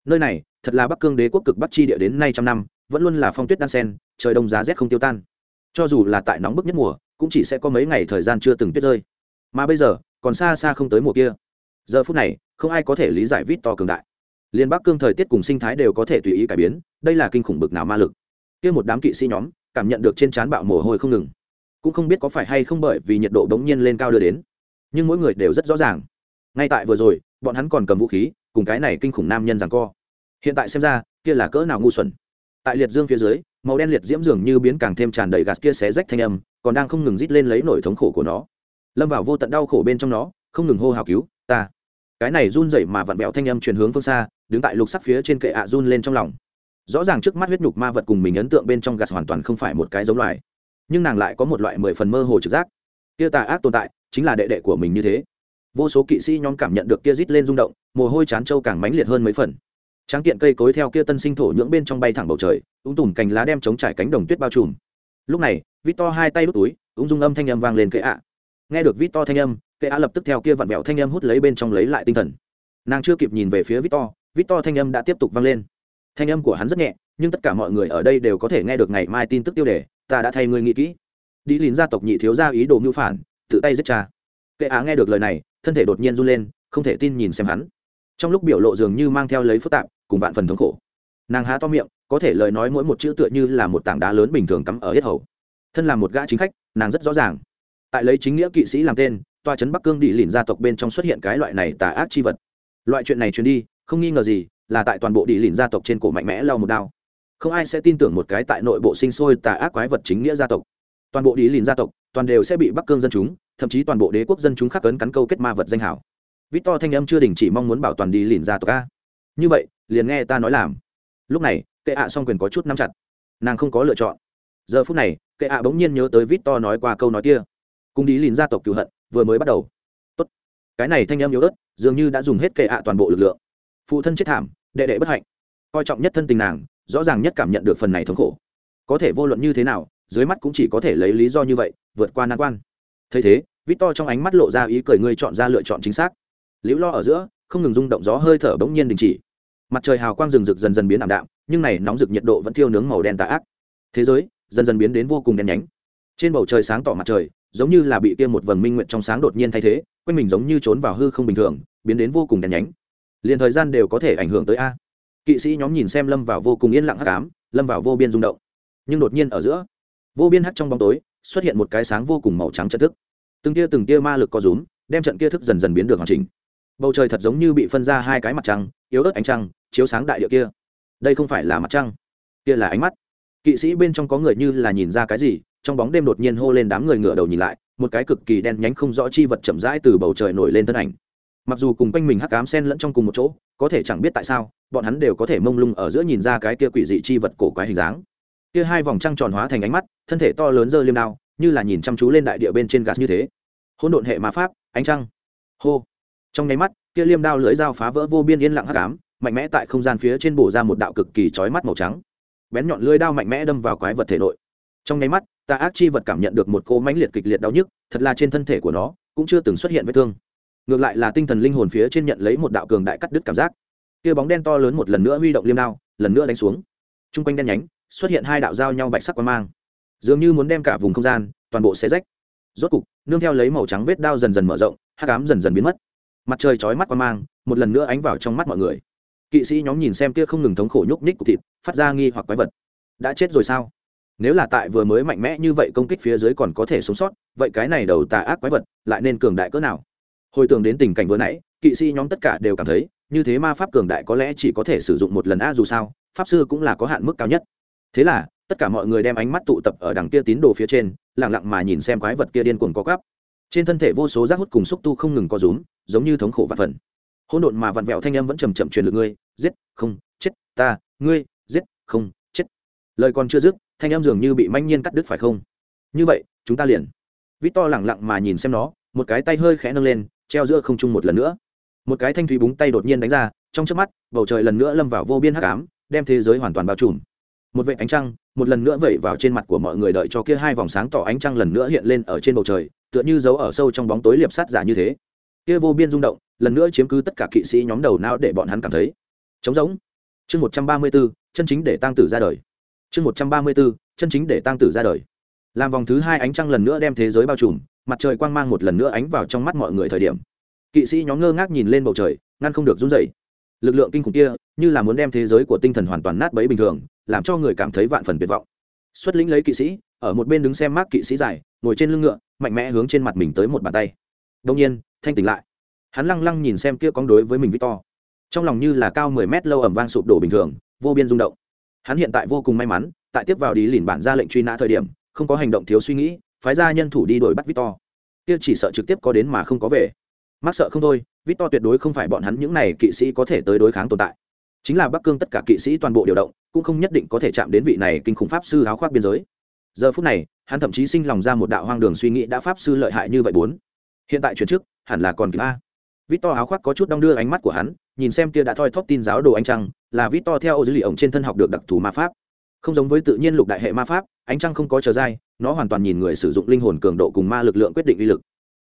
Nơi này, thật là bắc cương đế quốc cực bắc chi địa đến nay trăm năm, vẫn luôn là phong tuyết đan sen, trời đông giá rét không tiêu tan. Cho dù là tại nóng bức nhất mùa, cũng chỉ sẽ có mấy ngày thời gian chưa từng tuyết rơi. Mà bây giờ, còn xa xa không tới mùa kia. Giờ phút này, không ai có thể lý giải vít to cường đại. Liên bắc cương thời tiết cùng sinh thái đều có thể tùy ý cải biến, đây là kinh khủng bực nào ma lực. Kia một đám kỵ sĩ nhóm cảm nhận được trên trán bạo mồ hôi không ngừng. Cũng không biết có phải hay không bởi vì nhiệt độ đống nhiên lên cao đưa đến. Nhưng mỗi người đều rất rõ ràng. Ngay tại vừa rồi, bọn hắn còn cầm vũ khí, cùng cái này kinh khủng nam nhân rằng co. Hiện tại xem ra, kia là cỡ nào ngu xuẩn. Tại liệt dương phía dưới, màu đen liệt diễm dường như biến càng thêm tràn đầy gạt kia xé rách thanh âm, còn đang không ngừng rít lên lấy nổi thống khổ của nó. Lâm vào vô tận đau khổ bên trong nó, không ngừng hô hào cứu, ta! Cái này run rẩy mà vặn vẹo thanh âm truyền hướng phương xa, đứng tại lục sắc phía trên kệ ạ run lên trong lòng rõ ràng trước mắt huyết nhục ma vật cùng mình ấn tượng bên trong gạt hoàn toàn không phải một cái giống loài, nhưng nàng lại có một loại mười phần mơ hồ trực giác. Kia tà ác tồn tại, chính là đệ đệ của mình như thế. Vô số kỵ sĩ nhóm cảm nhận được kia rít lên rung động, mồ hôi chán trâu càng mãnh liệt hơn mấy phần. Tráng kiện cây cối theo kia tân sinh thổ nhưỡng bên trong bay thẳng bầu trời ung tùm cành lá đem chống trải cánh đồng tuyết bao trùm. Lúc này vít to hai tay đút túi, ung dung âm thanh âm vang lên kệ ạ. Nghe được vít to thanh âm, kệ ạ lập tức theo kia vặn vẹo thanh âm hút lấy bên trong lấy lại tinh thần. Nàng chưa kịp nhìn về phía vít to vít to thanh âm đã tiếp tục vang lên thanh âm của hắn rất nhẹ, nhưng tất cả mọi người ở đây đều có thể nghe được ngày mai tin tức tiêu đề, ta đã thay ngươi nghĩ kỹ. Đi lìn gia tộc nhị thiếu gia ý đồ mưu phản, tự tay giết cha. Kệ á nghe được lời này, thân thể đột nhiên run lên, không thể tin nhìn xem hắn. Trong lúc biểu lộ dường như mang theo lấy phức tạp, cùng vạn phần thống khổ. Nàng há to miệng, có thể lời nói mỗi một chữ tựa như là một tảng đá lớn bình thường cắm ở hết hầu. Thân là một gã chính khách, nàng rất rõ ràng. Tại lấy chính nghĩa kỵ sĩ làm tên, tòa trấn bắc cương đi lìn gia tộc bên trong xuất hiện cái loại này tà ác chi vật. Loại chuyện này truyền đi, không nghi ngờ gì là tại toàn bộ đi lìn gia tộc trên cổ mạnh mẽ lau một đao. Không ai sẽ tin tưởng một cái tại nội bộ sinh sôi tà ác quái vật chính nghĩa gia tộc. Toàn bộ đi lìn gia tộc, toàn đều sẽ bị bắc cương dân chúng, thậm chí toàn bộ đế quốc dân chúng khắc cấn cắn câu kết ma vật danh hảo. Vít to thanh âm chưa đình chỉ mong muốn bảo toàn đi lìn gia tộc a. Như vậy, liền nghe ta nói làm. Lúc này, kệ ạ song quyền có chút nắm chặt. Nàng không có lựa chọn. Giờ phút này, kệ ạ bỗng nhiên nhớ tới vít to nói qua câu nói kia. Cùng đi lìn gia tộc cựu hận, vừa mới bắt đầu. Tốt. Cái này thanh âm yếu ớt, dường như đã dùng hết kệ ạ toàn bộ lực lượng. Phụ thân chết thảm đệ đệ bất hạnh. Coi trọng nhất thân tình nàng, rõ ràng nhất cảm nhận được phần này thống khổ. Có thể vô luận như thế nào, dưới mắt cũng chỉ có thể lấy lý do như vậy, vượt qua nan quan. Thấy thế vít to trong ánh mắt lộ ra ý cười ngươi chọn ra lựa chọn chính xác. Liễu lo ở giữa, không ngừng rung động gió hơi thở bỗng nhiên đình chỉ. Mặt trời hào quang rừng rực dần dần biến ảm đạm, nhưng này nóng rực nhiệt độ vẫn thiêu nướng màu đen tà ác. Thế giới, dần dần biến đến vô cùng đen nhánh. Trên bầu trời sáng tỏ mặt trời, giống như là bị kia một vầng minh nguyện trong sáng đột nhiên thay thế, quanh mình giống như trốn vào hư không bình thường, biến đến vô cùng đen nhánh liền thời gian đều có thể ảnh hưởng tới a. Kỵ sĩ nhóm nhìn xem lâm vào vô cùng yên lặng hắc ám, lâm vào vô biên rung động. Nhưng đột nhiên ở giữa, vô biên hắt trong bóng tối, xuất hiện một cái sáng vô cùng màu trắng trận thức. Từng tia từng tia ma lực co rúm, đem trận kia thức dần dần biến được hoàn chỉnh. Bầu trời thật giống như bị phân ra hai cái mặt trăng, yếu ớt ánh trăng, chiếu sáng đại địa kia. Đây không phải là mặt trăng, kia là ánh mắt. Kỵ sĩ bên trong có người như là nhìn ra cái gì, trong bóng đêm đột nhiên hô lên đám người ngửa đầu nhìn lại, một cái cực kỳ đen nhánh không rõ chi vật chậm rãi từ bầu trời nổi lên thân ảnh mặc dù cùng quanh mình hắc ám sen lẫn trong cùng một chỗ, có thể chẳng biết tại sao, bọn hắn đều có thể mông lung ở giữa nhìn ra cái kia quỷ dị chi vật cổ quái hình dáng. Kia hai vòng trăng tròn hóa thành ánh mắt, thân thể to lớn dơ liêm đao, như là nhìn chăm chú lên đại địa bên trên gạt như thế. Hỗn độn hệ ma pháp, ánh trăng. Hô. Trong nháy mắt, kia liêm đao lưỡi dao phá vỡ vô biên yên lặng hắc ám, mạnh mẽ tại không gian phía trên bổ ra một đạo cực kỳ chói mắt màu trắng. Bén nhọn lưỡi đao mạnh mẽ đâm vào quái vật thể nội. Trong nháy mắt ta ác chi vật cảm nhận được một cô mãnh liệt kịch liệt đau nhức, thật là trên thân thể của nó cũng chưa từng xuất hiện vết thương ngược lại là tinh thần linh hồn phía trên nhận lấy một đạo cường đại cắt đứt cảm giác. Kia bóng đen to lớn một lần nữa huy động liêm đao, lần nữa đánh xuống. T r u n g quanh đen nhánh, xuất hiện hai đạo dao nhau bạch sắc quang mang. Dường như muốn đem cả vùng không gian, toàn bộ xé rách. Rốt cục, nương theo lấy màu trắng vết đao dần dần mở rộng hát cám dần dần biến mất. Mặt trời chói mắt quang mang, một lần nữa ánh vào trong mắt mọi người. Kỵ sĩ nhóm nhìn xem kia không ngừng thống khổ nhúc nhích cục thịt, phát ra nghi hoặc quái vật. Đã chết rồi sao? Nếu là tại vừa mới mạnh mẽ như vậy công kích phía dưới còn có thể sống sót, vậy cái này đầu tà ác quái vật lại nên cường đại cỡ nào? Hồi tưởng đến tình cảnh vừa nãy, kỵ sĩ nhóm tất cả đều cảm thấy, như thế ma pháp cường đại có lẽ chỉ có thể sử dụng một lần a dù sao, pháp sư cũng là có hạn mức cao nhất. Thế là, tất cả mọi người đem ánh mắt tụ tập ở đằng kia tín đồ phía trên lẳng lặng mà nhìn xem quái vật kia điên cuồng có cắp trên thân thể vô số rác hút cùng xúc tu không ngừng có rúm, giống như thống khổ và phần. Hỗn độn mà vặn vẹo thanh âm vẫn chầm chậm truyền lực ngươi, giết, không, chết, ta, ngươi, giết, không, chết. Lời còn chưa dứt, thanh âm dường như bị manh nhiên cắt đứt phải không? Như vậy, chúng ta liền. Vít to lẳng lặng mà nhìn xem nó, một cái tay hơi khẽ nâng lên treo giữa không trung một lần nữa. Một cái thanh thủy búng tay đột nhiên đánh ra, trong chớp mắt, bầu trời lần nữa lâm vào vô biên hắc ám, đem thế giới hoàn toàn bao trùm. Một vệ ánh trăng, một lần nữa vẩy vào trên mặt của mọi người đợi cho kia hai vòng sáng tỏ ánh trăng lần nữa hiện lên ở trên bầu trời, tựa như giấu ở sâu trong bóng tối liệp sát giả như thế. Kia vô biên rung động, lần nữa chiếm cứ tất cả kỵ sĩ nhóm đầu não để bọn hắn cảm thấy trống rỗng. Chương một trăm ba mươi b ố chân chính để tăng tử ra đời. Chương một trăm ba mươi b ố chân chính để tăng tử ra đời. Làm vòng thứ hai ánh trăng lần nữa đem thế giới bao trùm mặt trời quang mang một lần nữa ánh vào trong mắt mọi người thời điểm. Kỵ sĩ nhóm ngơ ngác nhìn lên bầu trời, ngăn không được run dậy lực lượng kinh khủng kia, như là muốn đem thế giới của tinh thần hoàn toàn nát bấy bình thường, làm cho người cảm thấy vạn phần tuyệt vọng. Xuất lĩnh lấy kỵ sĩ, ở một bên đứng xem mác kỵ sĩ dài, ngồi trên lưng ngựa, mạnh mẽ hướng trên mặt mình tới một bàn tay. Đông nhiên, thanh tỉnh lại. Hắn lăng lăng nhìn xem kia con đối với mình victor. Trong lòng như là cao mười mét lâu ẩm vang sụp đổ bình thường, vô biên rung động. Hắn hiện tại vô cùng may mắn, tại tiếp vào đi lìn bản ra lệnh truy nã thời điểm, không có hành động thiếu suy nghĩ phái ra nhân thủ đi đuổi bắt victor. Kia chỉ sợ trực tiếp có đến mà không có về. Mắc sợ không thôi, victor tuyệt đối không phải bọn hắn những này kỵ sĩ có thể tới đối kháng tồn tại. Chính là bắc cương tất cả kỵ sĩ toàn bộ điều động, cũng không nhất định có thể chạm đến vị này kinh khủng pháp sư áo khoác biên giới. Giờ phút này, hắn thậm chí sinh lòng ra một đạo hoang đường suy nghĩ đã pháp sư lợi hại như vậy bốn. Hiện tại chuyển trước, hẳn là còn kịp a. Victor áo khoác có chút đong đưa ánh mắt của hắn, nhìn xem kia đã thoi thóp tin giáo đồ anh trăng, là Victor theo ô dữ liệu ổng trên thân học được đặc thù ma pháp. Không giống với tự nhiên lục đại hệ ma pháp, ánh trăng không có trở dai nó hoàn toàn nhìn người sử dụng linh hồn cường độ cùng ma lực lượng quyết định uy lực.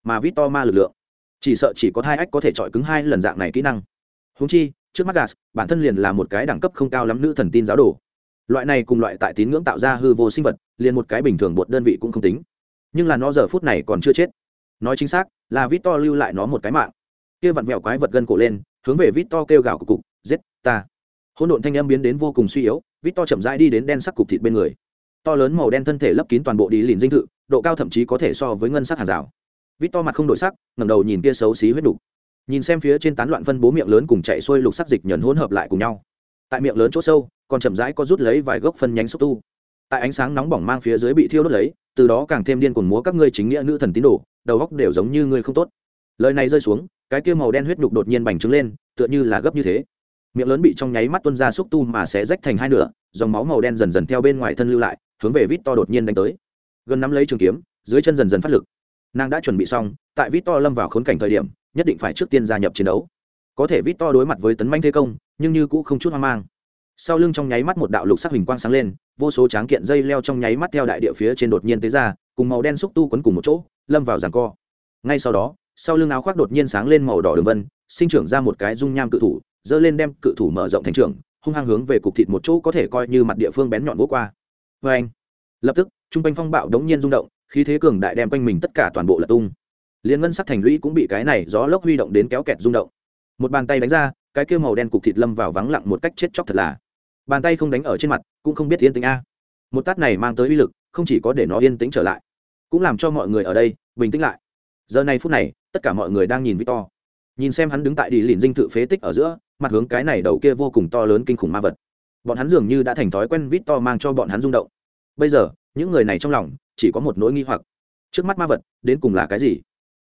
Mà vít to ma lực lượng, chỉ sợ chỉ có hai ách có thể chọi cứng hai lần dạng này kỹ năng. Húng chi, trước mắt gas, bản thân liền là một cái đẳng cấp không cao lắm nữ thần tin giáo đồ. Loại này cùng loại tại tín ngưỡng tạo ra hư vô sinh vật, liền một cái bình thường một đơn vị cũng không tính. Nhưng là nó giờ phút này còn chưa chết. Nói chính xác, là vít to lưu lại nó một cái mạng. Kia vặn vẹo quái vật gân cổ lên, hướng về vít to kêu gào cục cục, giết ta! Hỗn độn thanh âm biến đến vô cùng suy yếu vít to chậm rãi đi đến đen sắc cục thịt bên người to lớn màu đen thân thể lấp kín toàn bộ đi lìn dinh thự, độ cao thậm chí có thể so với ngân sắc hàng rào. Vít to mặt không đổi sắc, ngẩng đầu nhìn kia xấu xí huyết đục nhìn xem phía trên tán loạn phân bố miệng lớn cùng chạy xuôi lục sắc dịch nhẫn hỗn hợp lại cùng nhau. Tại miệng lớn chỗ sâu, còn chậm rãi có rút lấy vài gốc phân nhánh xúc tu. Tại ánh sáng nóng bỏng mang phía dưới bị thiêu đốt lấy, từ đó càng thêm điên cuồng múa các ngươi chính nghĩa nữ thần tín đồ, đầu góc đều giống như ngươi không tốt. Lời này rơi xuống, cái kia màu đen huyết nhục đột nhiên bành trướng lên, tựa như là gấp như thế. Miệng lớn bị trong nháy mắt tuân ra xúc tu mà sẽ rách thành hai nửa, dòng máu màu đen dần dần theo bên ngoài thân lưu lại hướng về vít to đột nhiên đánh tới. Gần nắm lấy trường kiếm, dưới chân dần dần phát lực. Nàng đã chuẩn bị xong, tại vít to lâm vào khốn cảnh thời điểm, nhất định phải trước tiên gia nhập chiến đấu. Có thể vít to đối mặt với tấn manh thế công, nhưng như cũng không chút hoang mang. Sau lưng trong nháy mắt một đạo lục sắc hình quang sáng lên, vô số tráng kiện dây leo trong nháy mắt theo đại địa phía trên đột nhiên tới ra, cùng màu đen xúc tu quấn cùng một chỗ, lâm vào giằng co. Ngay sau đó, sau lưng áo khoác đột nhiên sáng lên màu đỏ đường vân, sinh trưởng ra một cái dung nham cự thủ dơ lên đem cự thủ mở rộng thành trường, hung hăng hướng về cục thịt một chỗ có thể coi như mặt địa phương bén nhọn vỗ qua vê anh. Lập tức trung quanh phong bạo đống nhiên rung động, khí thế cường đại đem quanh mình tất cả toàn bộ lật tung. Liên ngân sắc thành lũy cũng bị cái này gió lốc huy động đến kéo kẹt rung động. Một bàn tay đánh ra, cái kia màu đen cục thịt lâm vào vắng lặng một cách chết chóc thật là. Bàn tay không đánh ở trên mặt, cũng không biết yên tĩnh a. Một tát này mang tới uy lực, không chỉ có để nó yên tĩnh trở lại, cũng làm cho mọi người ở đây bình tĩnh lại. Giờ này phút này, tất cả mọi người đang nhìn victor. Nhìn xem hắn đứng tại đi lìn dinh thự phế tích ở giữa, mặt hướng cái này đầu kia vô cùng to lớn kinh khủng ma vật. Bọn hắn dường như đã thành thói quen victor mang cho bọn hắn rung động bây giờ, những người này trong lòng chỉ có một nỗi nghi hoặc. Trước mắt ma vật, đến cùng là cái gì?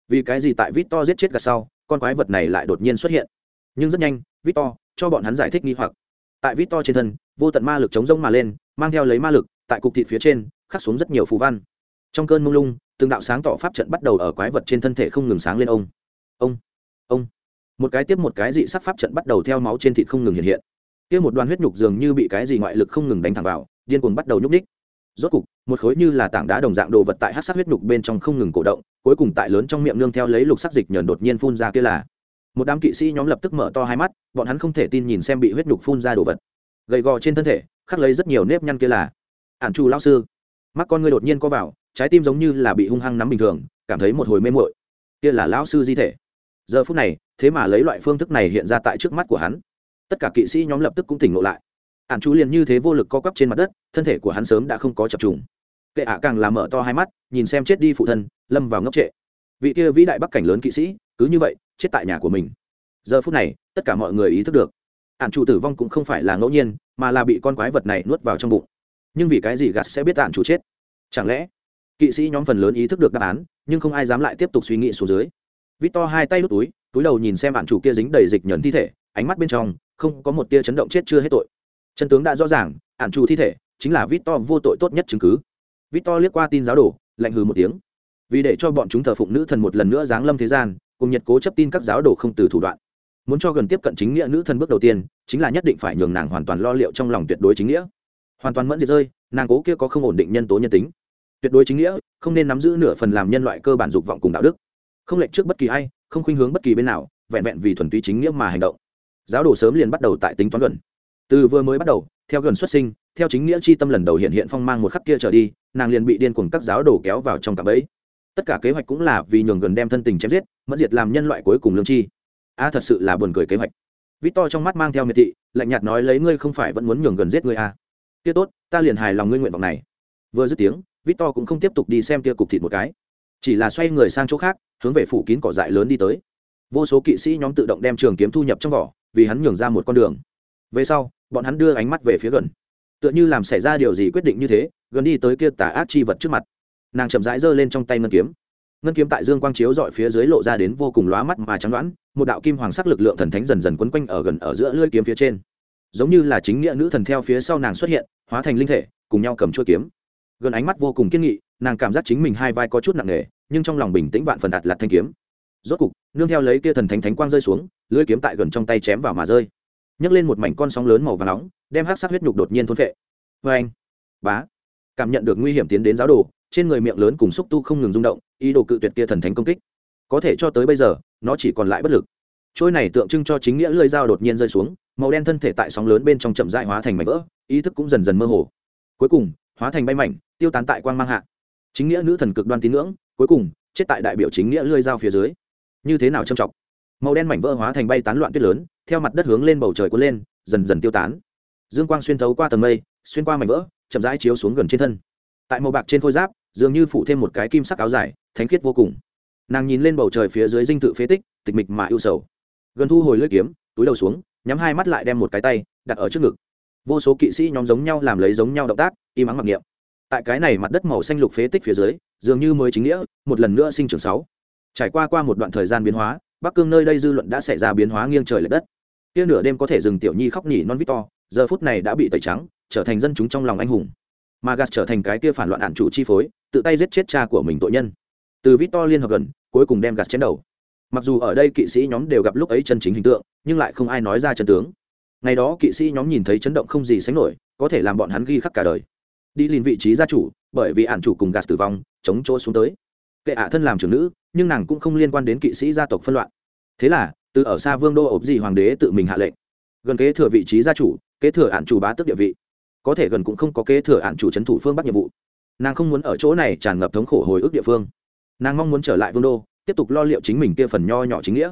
Vì cái gì tại victor giết chết gạt sau, con quái vật này lại đột nhiên xuất hiện? Nhưng rất nhanh, victor cho bọn hắn giải thích nghi hoặc. Tại victor trên thân, vô tận ma lực chống rông mà lên, mang theo lấy ma lực, tại cục thịt phía trên, khắc xuống rất nhiều phù văn. Trong cơn mông lung, từng đạo sáng tỏ pháp trận bắt đầu ở quái vật trên thân thể không ngừng sáng lên ông. Ông ông. Một cái tiếp một cái dị sắc pháp trận bắt đầu theo máu trên thịt không ngừng hiện hiện. Kia một đoàn huyết nhục dường như bị cái gì ngoại lực không ngừng đánh thẳng vào, điên cuồng bắt đầu nhúc ních rốt cục, một khối như là tảng đá đồng dạng đồ vật tại hát sắc huyết nhục bên trong không ngừng cổ động, cuối cùng tại lớn trong miệng nương theo lấy lục sắc dịch nhờn đột nhiên phun ra kia là. Một đám kỵ sĩ nhóm lập tức mở to hai mắt, bọn hắn không thể tin nhìn xem bị huyết nhục phun ra đồ vật. Gầy gò trên thân thể, khắc lấy rất nhiều nếp nhăn kia là. Ản chu lao sư, mắt con ngươi đột nhiên có vào, trái tim giống như là bị hung hăng nắm bình thường, cảm thấy một hồi mê mội kia là lão sư di thể. Giờ phút này, thế mà lấy loại phương thức này hiện ra tại trước mắt của hắn. Tất cả kỵ sĩ nhóm lập tức cũng tỉnh ngộ lại hạn chú liền như thế vô lực co quắp trên mặt đất, thân thể của hắn sớm đã không có chập trùng. Kệ ạ càng làm mở to hai mắt, nhìn xem chết đi phụ thân, lâm vào ngốc trệ. Vị kia vĩ đại bắc cảnh lớn kỵ sĩ, cứ như vậy, chết tại nhà của mình. Giờ phút này, tất cả mọi người ý thức được. Ạn chủ tử vong cũng không phải là ngẫu nhiên, mà là bị con quái vật này nuốt vào trong bụng. Nhưng vì cái gì gạt sẽ biết tạn chủ chết? Chẳng lẽ, kỵ sĩ nhóm phần lớn ý thức được đáp án, nhưng không ai dám lại tiếp tục suy nghĩ xuống dưới. Vít to hai tay đút túi túi đầu nhìn xem bạn chủ kia dính đầy dịch nhẫn thi thể, ánh mắt bên trong, không có một tia chấn động chết chưa hết tội chân tướng đã rõ ràng ạn trù thi thể chính là vít to vô tội tốt nhất chứng cứ. Vít to liếc qua tin giáo đồ, lạnh hừ một tiếng. Vì để cho bọn chúng thờ phụng nữ thần một lần nữa giáng lâm thế gian, cùng nhật cố chấp tin các giáo đồ không từ thủ đoạn. Muốn cho gần tiếp cận chính nghĩa nữ thần bước đầu tiên, chính là nhất định phải nhường nàng hoàn toàn lo liệu trong lòng tuyệt đối chính nghĩa. Hoàn toàn mẫn diệt rơi, nàng cố kia có không ổn định nhân tố nhân tính. Tuyệt đối chính nghĩa, không nên nắm giữ nửa phần làm nhân loại cơ bản dục vọng cùng đạo đức. Không lệnh trước bất kỳ ai, không khuynh hướng bất kỳ bên nào, vẹn vẹn vì thuần túy chính nghĩa mà hành động. Giáo đồ sớm liền bắt đầu tại tính toán gần từ vừa mới bắt đầu, theo gần xuất sinh, theo chính nghĩa chi tâm lần đầu hiện hiện phong mang một khắc kia trở đi, nàng liền bị điên cuồng các giáo đồ kéo vào trong cặp ấy tất cả kế hoạch cũng là vì nhường gần đem thân tình chém giết mất diệt làm nhân loại cuối cùng lương chi. A, thật sự là buồn cười kế hoạch. Vít to trong mắt mang theo miệt thị, lạnh nhạt nói lấy ngươi không phải vẫn muốn nhường gần giết ngươi a. À. kia tốt, ta liền hài lòng ngươi nguyện vọng này. Vừa dứt tiếng vít to cũng không tiếp tục đi xem kia cục thịt một cái. Chỉ là xoay người sang chỗ khác, hướng về phủ kín cỏ dại lớn đi tới. Vô số kỵ sĩ nhóm tự động đem trường kiếm thu nhập trong vỏ, vì hắn nhường ra một con đường. Về sau bọn hắn đưa ánh mắt về phía gần. Tựa như làm xảy ra điều gì quyết định như thế, gần đi tới kia tà ác chi vật trước mặt. Nàng chậm rãi giơ lên trong tay ngân kiếm. Ngân kiếm tại dương quang chiếu dọi phía dưới lộ ra đến vô cùng lóa mắt mà trắng đoán, một đạo kim hoàng sắc lực lượng thần thánh dần dần quấn quanh ở gần ở giữa lưỡi kiếm phía trên. Giống như là chính nghĩa nữ thần theo phía sau nàng xuất hiện, hóa thành linh thể, cùng nhau cầm chuôi kiếm. Gần ánh mắt vô cùng kiên nghị, nàng cảm giác chính mình hai vai có chút nặng nề, nhưng trong lòng bình tĩnh vạn phần đạt lặt thanh kiếm. Rốt cục, nương theo lấy kia thần thánh thánh quang rơi xuống, lưỡi kiếm tại gần trong tay chém vào mà rơi nhấc lên một mảnh con sóng lớn màu và nóng, đem hắc sắc huyết nhục đột nhiên thôn phệ. Vê anh, bá, cảm nhận được nguy hiểm tiến đến giáo đồ, trên người miệng lớn cùng xúc tu không ngừng rung động, ý đồ cự tuyệt kia thần thánh công kích. Có thể cho tới bây giờ, nó chỉ còn lại bất lực. Trôi này tượng trưng cho chính nghĩa lưỡi dao đột nhiên rơi xuống, màu đen thân thể tại sóng lớn bên trong chậm dại hóa thành mảnh vỡ, ý thức cũng dần dần mơ hồ. Cuối cùng, hóa thành bay mảnh, tiêu tán tại quang mang hạ. Chính nghĩa nữ thần cực đoan tín ngưỡng, cuối cùng, chết tại đại biểu chính nghĩa lưỡi dao phía dưới. Như thế nào trầm trọng? Màu đen mảnh vỡ hóa thành bay tán loạn tuyết lớn, theo mặt đất hướng lên bầu trời cuốn lên, dần dần tiêu tán. Dương quang xuyên thấu qua tầng mây, xuyên qua mảnh vỡ, chậm rãi chiếu xuống gần trên thân. Tại màu bạc trên khôi giáp, dường như phủ thêm một cái kim sắc áo dài, thánh khiết vô cùng. Nàng nhìn lên bầu trời phía dưới dinh tự phế tích, tịch mịch mà ưu sầu. Gần thu hồi lưỡi kiếm, túi đầu xuống, nhắm hai mắt lại đem một cái tay đặt ở trước ngực. Vô số kỵ sĩ nhóm giống nhau làm lấy giống nhau động tác, im ắng mặc niệm. Tại cái này mặt đất màu xanh lục phế tích phía dưới, dường như mới chính nghĩa, một lần nữa sinh trưởng sáu. Trải qua qua một đoạn thời gian biến hóa bắc cương nơi đây dư luận đã xảy ra biến hóa nghiêng trời l ệ đất. Kia nửa đêm có thể dừng tiểu nhi khóc nhỉ, non victor, giờ phút này đã bị tẩy trắng, trở thành dân chúng trong lòng anh hùng. Mà gạt trở thành cái kia phản loạn ạn chủ chi phối, tự tay giết chết cha của mình tội nhân. Từ victor liên hợp gần, cuối cùng đem gạt chém đầu. Mặc dù ở đây kỵ sĩ nhóm đều gặp lúc ấy chân chính hình tượng, nhưng lại không ai nói ra chân tướng. Ngày đó kỵ sĩ nhóm nhìn thấy chấn động không gì sánh nổi, có thể làm bọn hắn ghi khắc cả đời. Đi liền vị trí gia chủ, bởi vì ạn chủ cùng gạt tử vong, chống chỗ xuống tới. Kệ ả thân làm trưởng nữ nhưng nàng cũng không liên quan đến kỵ sĩ gia tộc phân loạn. Thế là, từ ở xa vương đô ộp gì hoàng đế tự mình hạ lệnh. Gần kế thừa vị trí gia chủ, kế thừa ạn chủ bá tước địa vị. Có thể gần cũng không có kế thừa ạn chủ trấn thủ phương bắc nhiệm vụ. Nàng không muốn ở chỗ này tràn ngập thống khổ hồi ức địa phương. Nàng mong muốn trở lại vương đô, tiếp tục lo liệu chính mình kia phần nho nhỏ chính nghĩa.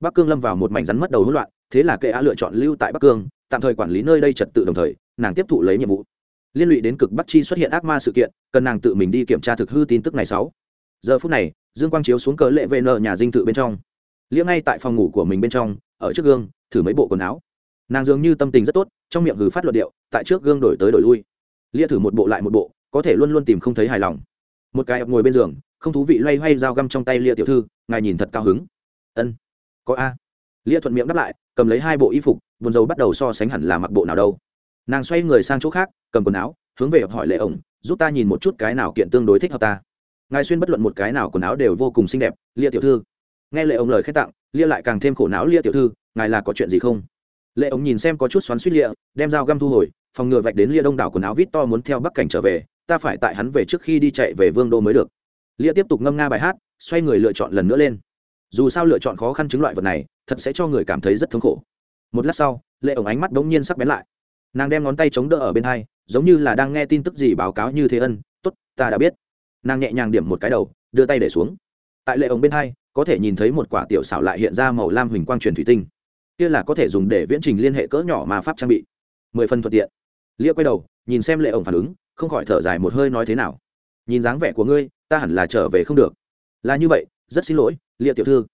Bắc cương lâm vào một mảnh rắn mất đầu hỗn loạn, thế là kệ á lựa chọn lưu tại bắc cương, tạm thời quản lý nơi đây trật tự đồng thời, nàng tiếp thụ lấy nhiệm vụ. Liên lụy đến cực bắc chi xuất hiện ác ma sự kiện, cần nàng tự mình đi kiểm tra thực hư tin tức này sáu giờ phút này, dương quang chiếu xuống cờ lệ vệ nợ nhà dinh thự bên trong. Lia ngay tại phòng ngủ của mình bên trong, ở trước gương, thử mấy bộ quần áo. Nàng dường như tâm tình rất tốt, trong miệng hừ phát luận điệu, tại trước gương đổi tới đổi lui. Lia thử một bộ lại một bộ, có thể luôn luôn tìm không thấy hài lòng. Một cái ngồi bên giường, không thú vị loay hoay dao găm trong tay lia tiểu thư, ngài nhìn thật cao hứng. Ân, có a. Lia thuận miệng đáp lại, cầm lấy hai bộ y phục, buồn dầu bắt đầu so sánh hẳn là mặc bộ nào đâu. Nàng xoay người sang chỗ khác, cầm quần áo, hướng về hỏi lệ ổng, giúp ta nhìn một chút cái nào kiện tương đối thích hợp ta ngài xuyên bất luận một cái nào quần áo đều vô cùng xinh đẹp, lia tiểu thư. Nghe lệ ông lời khen tặng, lia lại càng thêm khổ não, lia tiểu thư, ngài là có chuyện gì không? Lệ ông nhìn xem có chút xoắn suýt lia, đem dao găm thu hồi, phòng ngừa vạch đến lia đông đảo quần áo vít to muốn theo bắc cảnh trở về, ta phải tại hắn về trước khi đi chạy về vương đô mới được. Lia tiếp tục ngâm nga bài hát, xoay người lựa chọn lần nữa lên. Dù sao lựa chọn khó khăn chứng loại vật này, thật sẽ cho người cảm thấy rất thống khổ. Một lát sau, lệ ổng ánh mắt đ ố n g nhiên sắc bén lại. Nàng đem ngón tay chống đỡ ở bên hai, giống như là đang nghe tin tức gì báo cáo như thế ân t ố t ta đã biết nàng nhẹ nhàng điểm một cái đầu, đưa tay để xuống. Tại lệ ống bên hai, có thể nhìn thấy một quả tiểu xảo lại hiện ra màu lam huỳnh quang truyền thủy tinh. Kia là có thể dùng để viễn trình liên hệ cỡ nhỏ mà pháp trang bị. Mười phần thuận tiện. Lia quay đầu, nhìn xem lệ ổng phản ứng, không khỏi thở dài một hơi nói thế nào. Nhìn dáng vẻ của ngươi, ta hẳn là trở về không được. Là như vậy, rất xin lỗi, lia tiểu thư.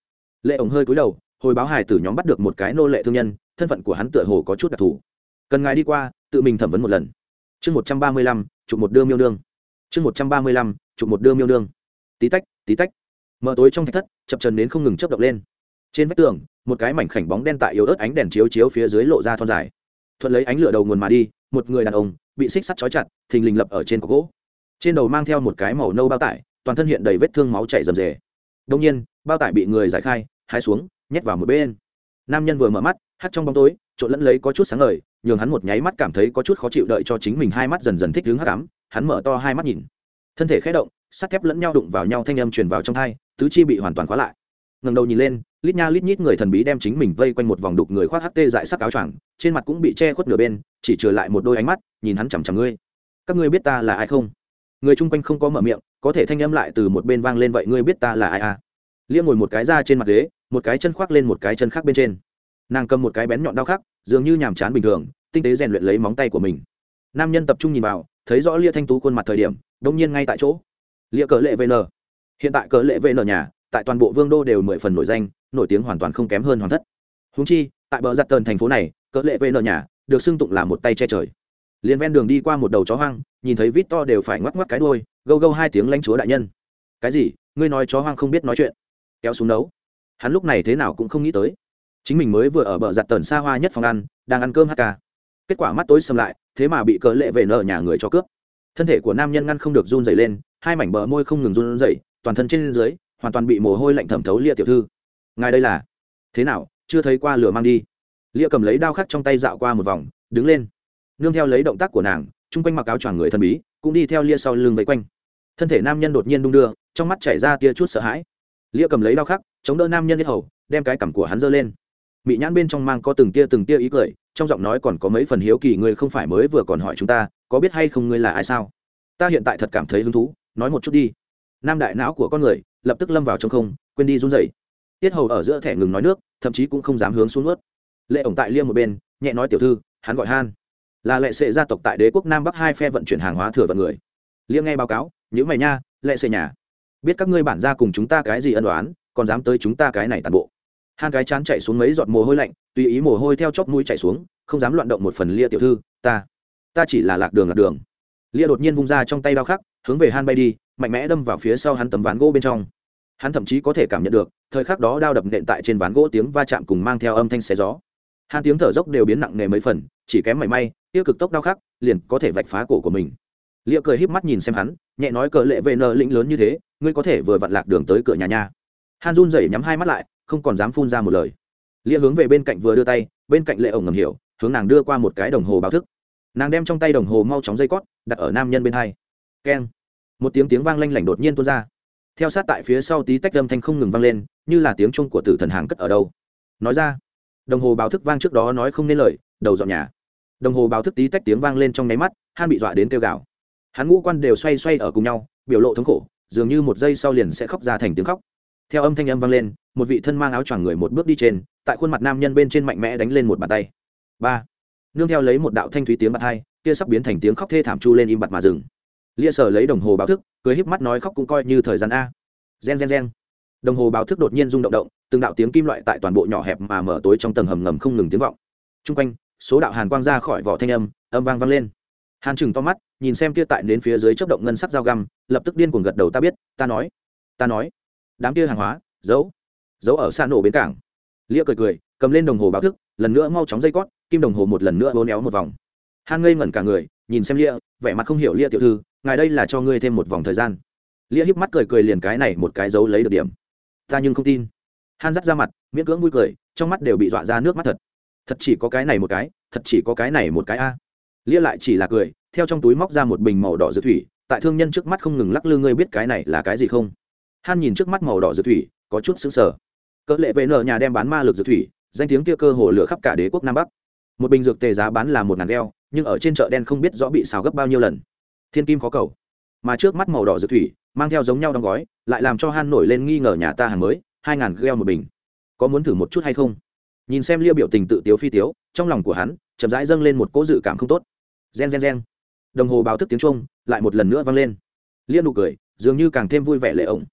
Lệ ổng hơi cúi đầu, hồi báo hài tử nhóm bắt được một cái nô lệ thương nhân, thân phận của hắn tựa hồ có chút đặc thù. Cần ngài đi qua, tự mình thẩm vấn một lần. Chương một trăm ba mươi lăm, chụp một đưa miêu nương chương một trăm ba mươi lăm chụp một đưa miêu nương. Tí tách tí tách. Mở tối trong thạch thất, chập trần đến không ngừng chớp động lên. Trên vách tường, một cái mảnh khảnh bóng đen tại yếu ớt ánh đèn chiếu chiếu phía dưới lộ ra thon dài. Thuận lấy ánh lửa đầu nguồn mà đi, một người đàn ông bị xích sắt trói chặt, thình lình lập ở trên cọc gỗ. Trên đầu mang theo một cái màu nâu bao tải, toàn thân hiện đầy vết thương máu chảy rầm rề. Đông nhiên, bao tải bị người giải khai, hái xuống, nhét vào một bên. Nam nhân vừa mở mắt, hắt trong bóng tối, trộn lẫn lấy có chút sáng ngời, nhường hắn một nháy mắt cảm thấy có chút khó chịu đợi cho chính mình hai mắt dần dần thích đứng hắc ám. Hắn mở to hai mắt nhìn thân thể khẽ động, sắt thép lẫn nhau đụng vào nhau thanh âm truyền vào trong thai, tứ chi bị hoàn toàn khóa lại. Ngẩng đầu nhìn lên, lít nha lít nhít người thần bí đem chính mình vây quanh một vòng đục người khoác ht tê dại sắc áo choàng, trên mặt cũng bị che khuất nửa bên, chỉ trừ lại một đôi ánh mắt, nhìn hắn chằm chằm ngươi. Các ngươi biết ta là ai không? Người chung quanh không có mở miệng, có thể thanh âm lại từ một bên vang lên vậy ngươi biết ta là ai à? Lia ngồi một cái ra trên mặt ghế, một cái chân khoác lên một cái chân khác bên trên. Nàng cầm một cái bén nhọn đau khắc, dường như nhàm chán bình thường, tinh tế rèn luyện lấy móng tay của mình. Nam nhân tập trung nhìn vào, thấy rõ lia thanh tú khuôn mặt thời điểm đông nhiên ngay tại chỗ. Lia cờ lệ vn hiện tại cờ lệ vn nhà, tại toàn bộ vương đô đều mười phần nổi danh, nổi tiếng hoàn toàn không kém hơn hoàn thất. Húng chi, tại bờ giặt tờn thành phố này, cờ lệ vn nhà được xưng tụng là một tay che trời. Liền ven đường đi qua một đầu chó hoang, nhìn thấy vít to đều phải ngoắc ngoắc cái đôi gâu gâu hai tiếng lanh chúa đại nhân. Cái gì? Ngươi nói chó hoang không biết nói chuyện. Kéo xuống đấu. hắn lúc này thế nào cũng không nghĩ tới. Chính mình mới vừa ở bờ giặt tần xa hoa nhất phòng ăn, đang ăn cơm hk kết quả mắt tối xâm lại, thế mà bị cỡ lệ về nợ nhà người cho cướp thân thể của nam nhân ngăn không được run dày lên, hai mảnh bờ môi không ngừng run dày toàn thân trên dưới, hoàn toàn bị mồ hôi lạnh thẩm thấu lia tiểu thư. Ngài đây là? Thế nào, chưa thấy qua lửa mang đi? Lia cầm lấy đao khắc trong tay dạo qua một vòng, đứng lên. Nương theo lấy động tác của nàng, chung quanh mặc áo choàng người thần bí, cũng đi theo lia sau lưng vây quanh. Thân thể nam nhân đột nhiên đung đưa, trong mắt chảy ra tia chút sợ hãi. Lia cầm lấy đao khắc, chống đỡ nam nhân hết hầu, đem cái cằm của hắn giơ lên. Mị nhãn bên trong mang có từng tia từng tia ý cười trong giọng nói còn có mấy phần hiếu kỳ, ngươi không phải mới vừa còn hỏi chúng ta, có biết hay không ngươi là ai sao? Ta hiện tại thật cảm thấy hứng thú, nói một chút đi. Nam đại não của con người, lập tức lâm vào trong không, quên đi run rẩy. Tiết hầu ở giữa thẻ ngừng nói nước, thậm chí cũng không dám hướng xuống ướt lệ ổng tại liêm một bên, nhẹ nói tiểu thư, hắn gọi han. Là lệ sệ gia tộc tại đế quốc nam bắc hai phe vận chuyển hàng hóa thừa vận người. Liêm nghe báo cáo nhữ mày nha, lệ sệ nhà. Biết các ngươi bản ra cùng chúng ta cái gì ân đoán còn dám tới chúng ta cái này tàn bộ han cái chán chạy xuống mấy giọt mồ hôi lạnh, tùy ý mồ hôi theo chóp mũi chạy xuống, không dám loạn động một phần lia tiểu thư, ta ta chỉ là lạc đường lạc đường. Lia đột nhiên vung ra trong tay đao khắc, hướng về han bay đi, mạnh mẽ đâm vào phía sau hắn tấm ván gỗ bên trong. Hắn thậm chí có thể cảm nhận được, thời khắc đó đao đập nện tại trên ván gỗ tiếng va chạm cùng mang theo âm thanh xé gió. Han tiếng thở dốc đều biến nặng nề mấy phần, chỉ kém mảy may, tiêu cực tốc đao khắc, liền có thể vạch phá cổ của mình. Lia cười híp mắt nhìn xem hắn, nhẹ nói cờ lệ về nợ lĩnh lớn như thế, ngươi có thể vừa vặn lạc đường tới cửa nhà nha. Han run rẩy nhắm hai mắt lại không còn dám phun ra một lời. Lia hướng về bên cạnh vừa đưa tay, bên cạnh lệ ổng ngầm hiểu, hướng nàng đưa qua một cái đồng hồ báo thức. Nàng đem trong tay đồng hồ mau chóng dây cót, đặt ở nam nhân bên hai. Keng. Một tiếng tiếng vang lanh lảnh đột nhiên tuôn ra. Theo sát tại phía sau tí tách âm thanh không ngừng vang lên, như là tiếng chung của tử thần hàng cất ở đâu. Nói ra, đồng hồ báo thức vang trước đó nói không nên lời, đầu dọn nhà. Đồng hồ báo thức tí tách tiếng vang lên trong nháy mắt, han bị dọa đến kêu gào. Hắn ngũ quan đều xoay xoay ở cùng nhau, biểu lộ thống khổ, dường như một giây sau liền sẽ khóc ra thành tiếng khóc. Theo âm thanh âm vang lên một vị thân mang áo choàng người một bước đi trên, tại khuôn mặt nam nhân bên trên mạnh mẽ đánh lên một bàn tay. Ba. Nương theo lấy một đạo thanh thúy tiếng bạt hai, kia sắp biến thành tiếng khóc thê thảm chu lên im bặt mà dừng. Lia sở lấy đồng hồ báo thức, cười híp mắt nói khóc cũng coi như thời gian a. Gen gen gen. Đồng hồ báo thức đột nhiên rung động động, từng đạo tiếng kim loại tại toàn bộ nhỏ hẹp mà mở tối trong tầng hầm ngầm không ngừng tiếng vọng. T r u n g quanh, số đạo hàn quang ra khỏi vỏ thanh âm âm vang vang lên. Hàn chừng to mắt, nhìn xem kia tại đến phía dưới chấp động ngân sắc dao găm, lập tức điên cuồng gật đầu, ta biết, ta nói ta nói. Đám kia hàng hóa giấu giấu ở xa nổ bến cảng. Lia cười cười, cầm lên đồng hồ báo thức, lần nữa mau chóng dây cót, kim đồng hồ một lần nữa bốn éo một vòng. Han ngây ngẩn cả người, nhìn xem lia, vẻ mặt không hiểu lia tiểu thư, ngài đây là cho ngươi thêm một vòng thời gian. Lia híp mắt cười cười liền cái này một cái dấu lấy được điểm. Ta nhưng không tin. Han dắt ra mặt, miễn cưỡng vui cười, trong mắt đều bị dọa ra nước mắt thật. Thật chỉ có cái này một cái, thật chỉ có cái này một cái a. Lia lại chỉ là cười, theo trong túi móc ra một bình màu đỏ dược thủy, tại thương nhân trước mắt không ngừng lắc lư ngươi biết cái này là cái gì không? Han nhìn trước mắt màu đỏ dược thủy có chút xứng sở cỡ lệ vệ nợ nhà đem bán ma lực dược thủy, danh tiếng kia cơ hồ lửa khắp cả đế quốc nam bắc. Một bình dược tề giá bán là một ngàn gheo nhưng ở trên chợ đen không biết rõ bị xào gấp bao nhiêu lần. Thiên kim khó cầu. Mà trước mắt màu đỏ dược thủy, mang theo giống nhau đóng gói, lại làm cho han nổi lên nghi ngờ nhà ta hàng mới, hai ngàn gheo một bình. Có muốn thử một chút hay không? Nhìn xem lia biểu tình tự tiếu phi tiếu, trong lòng của hắn, chậm rãi dâng lên một cỗ dự cảm không tốt. Gen gen gen. Đồng hồ báo thức tiếng trung lại một lần nữa vang lên. Lia nụ cười, dường như càng thêm vui vẻ lệ ổng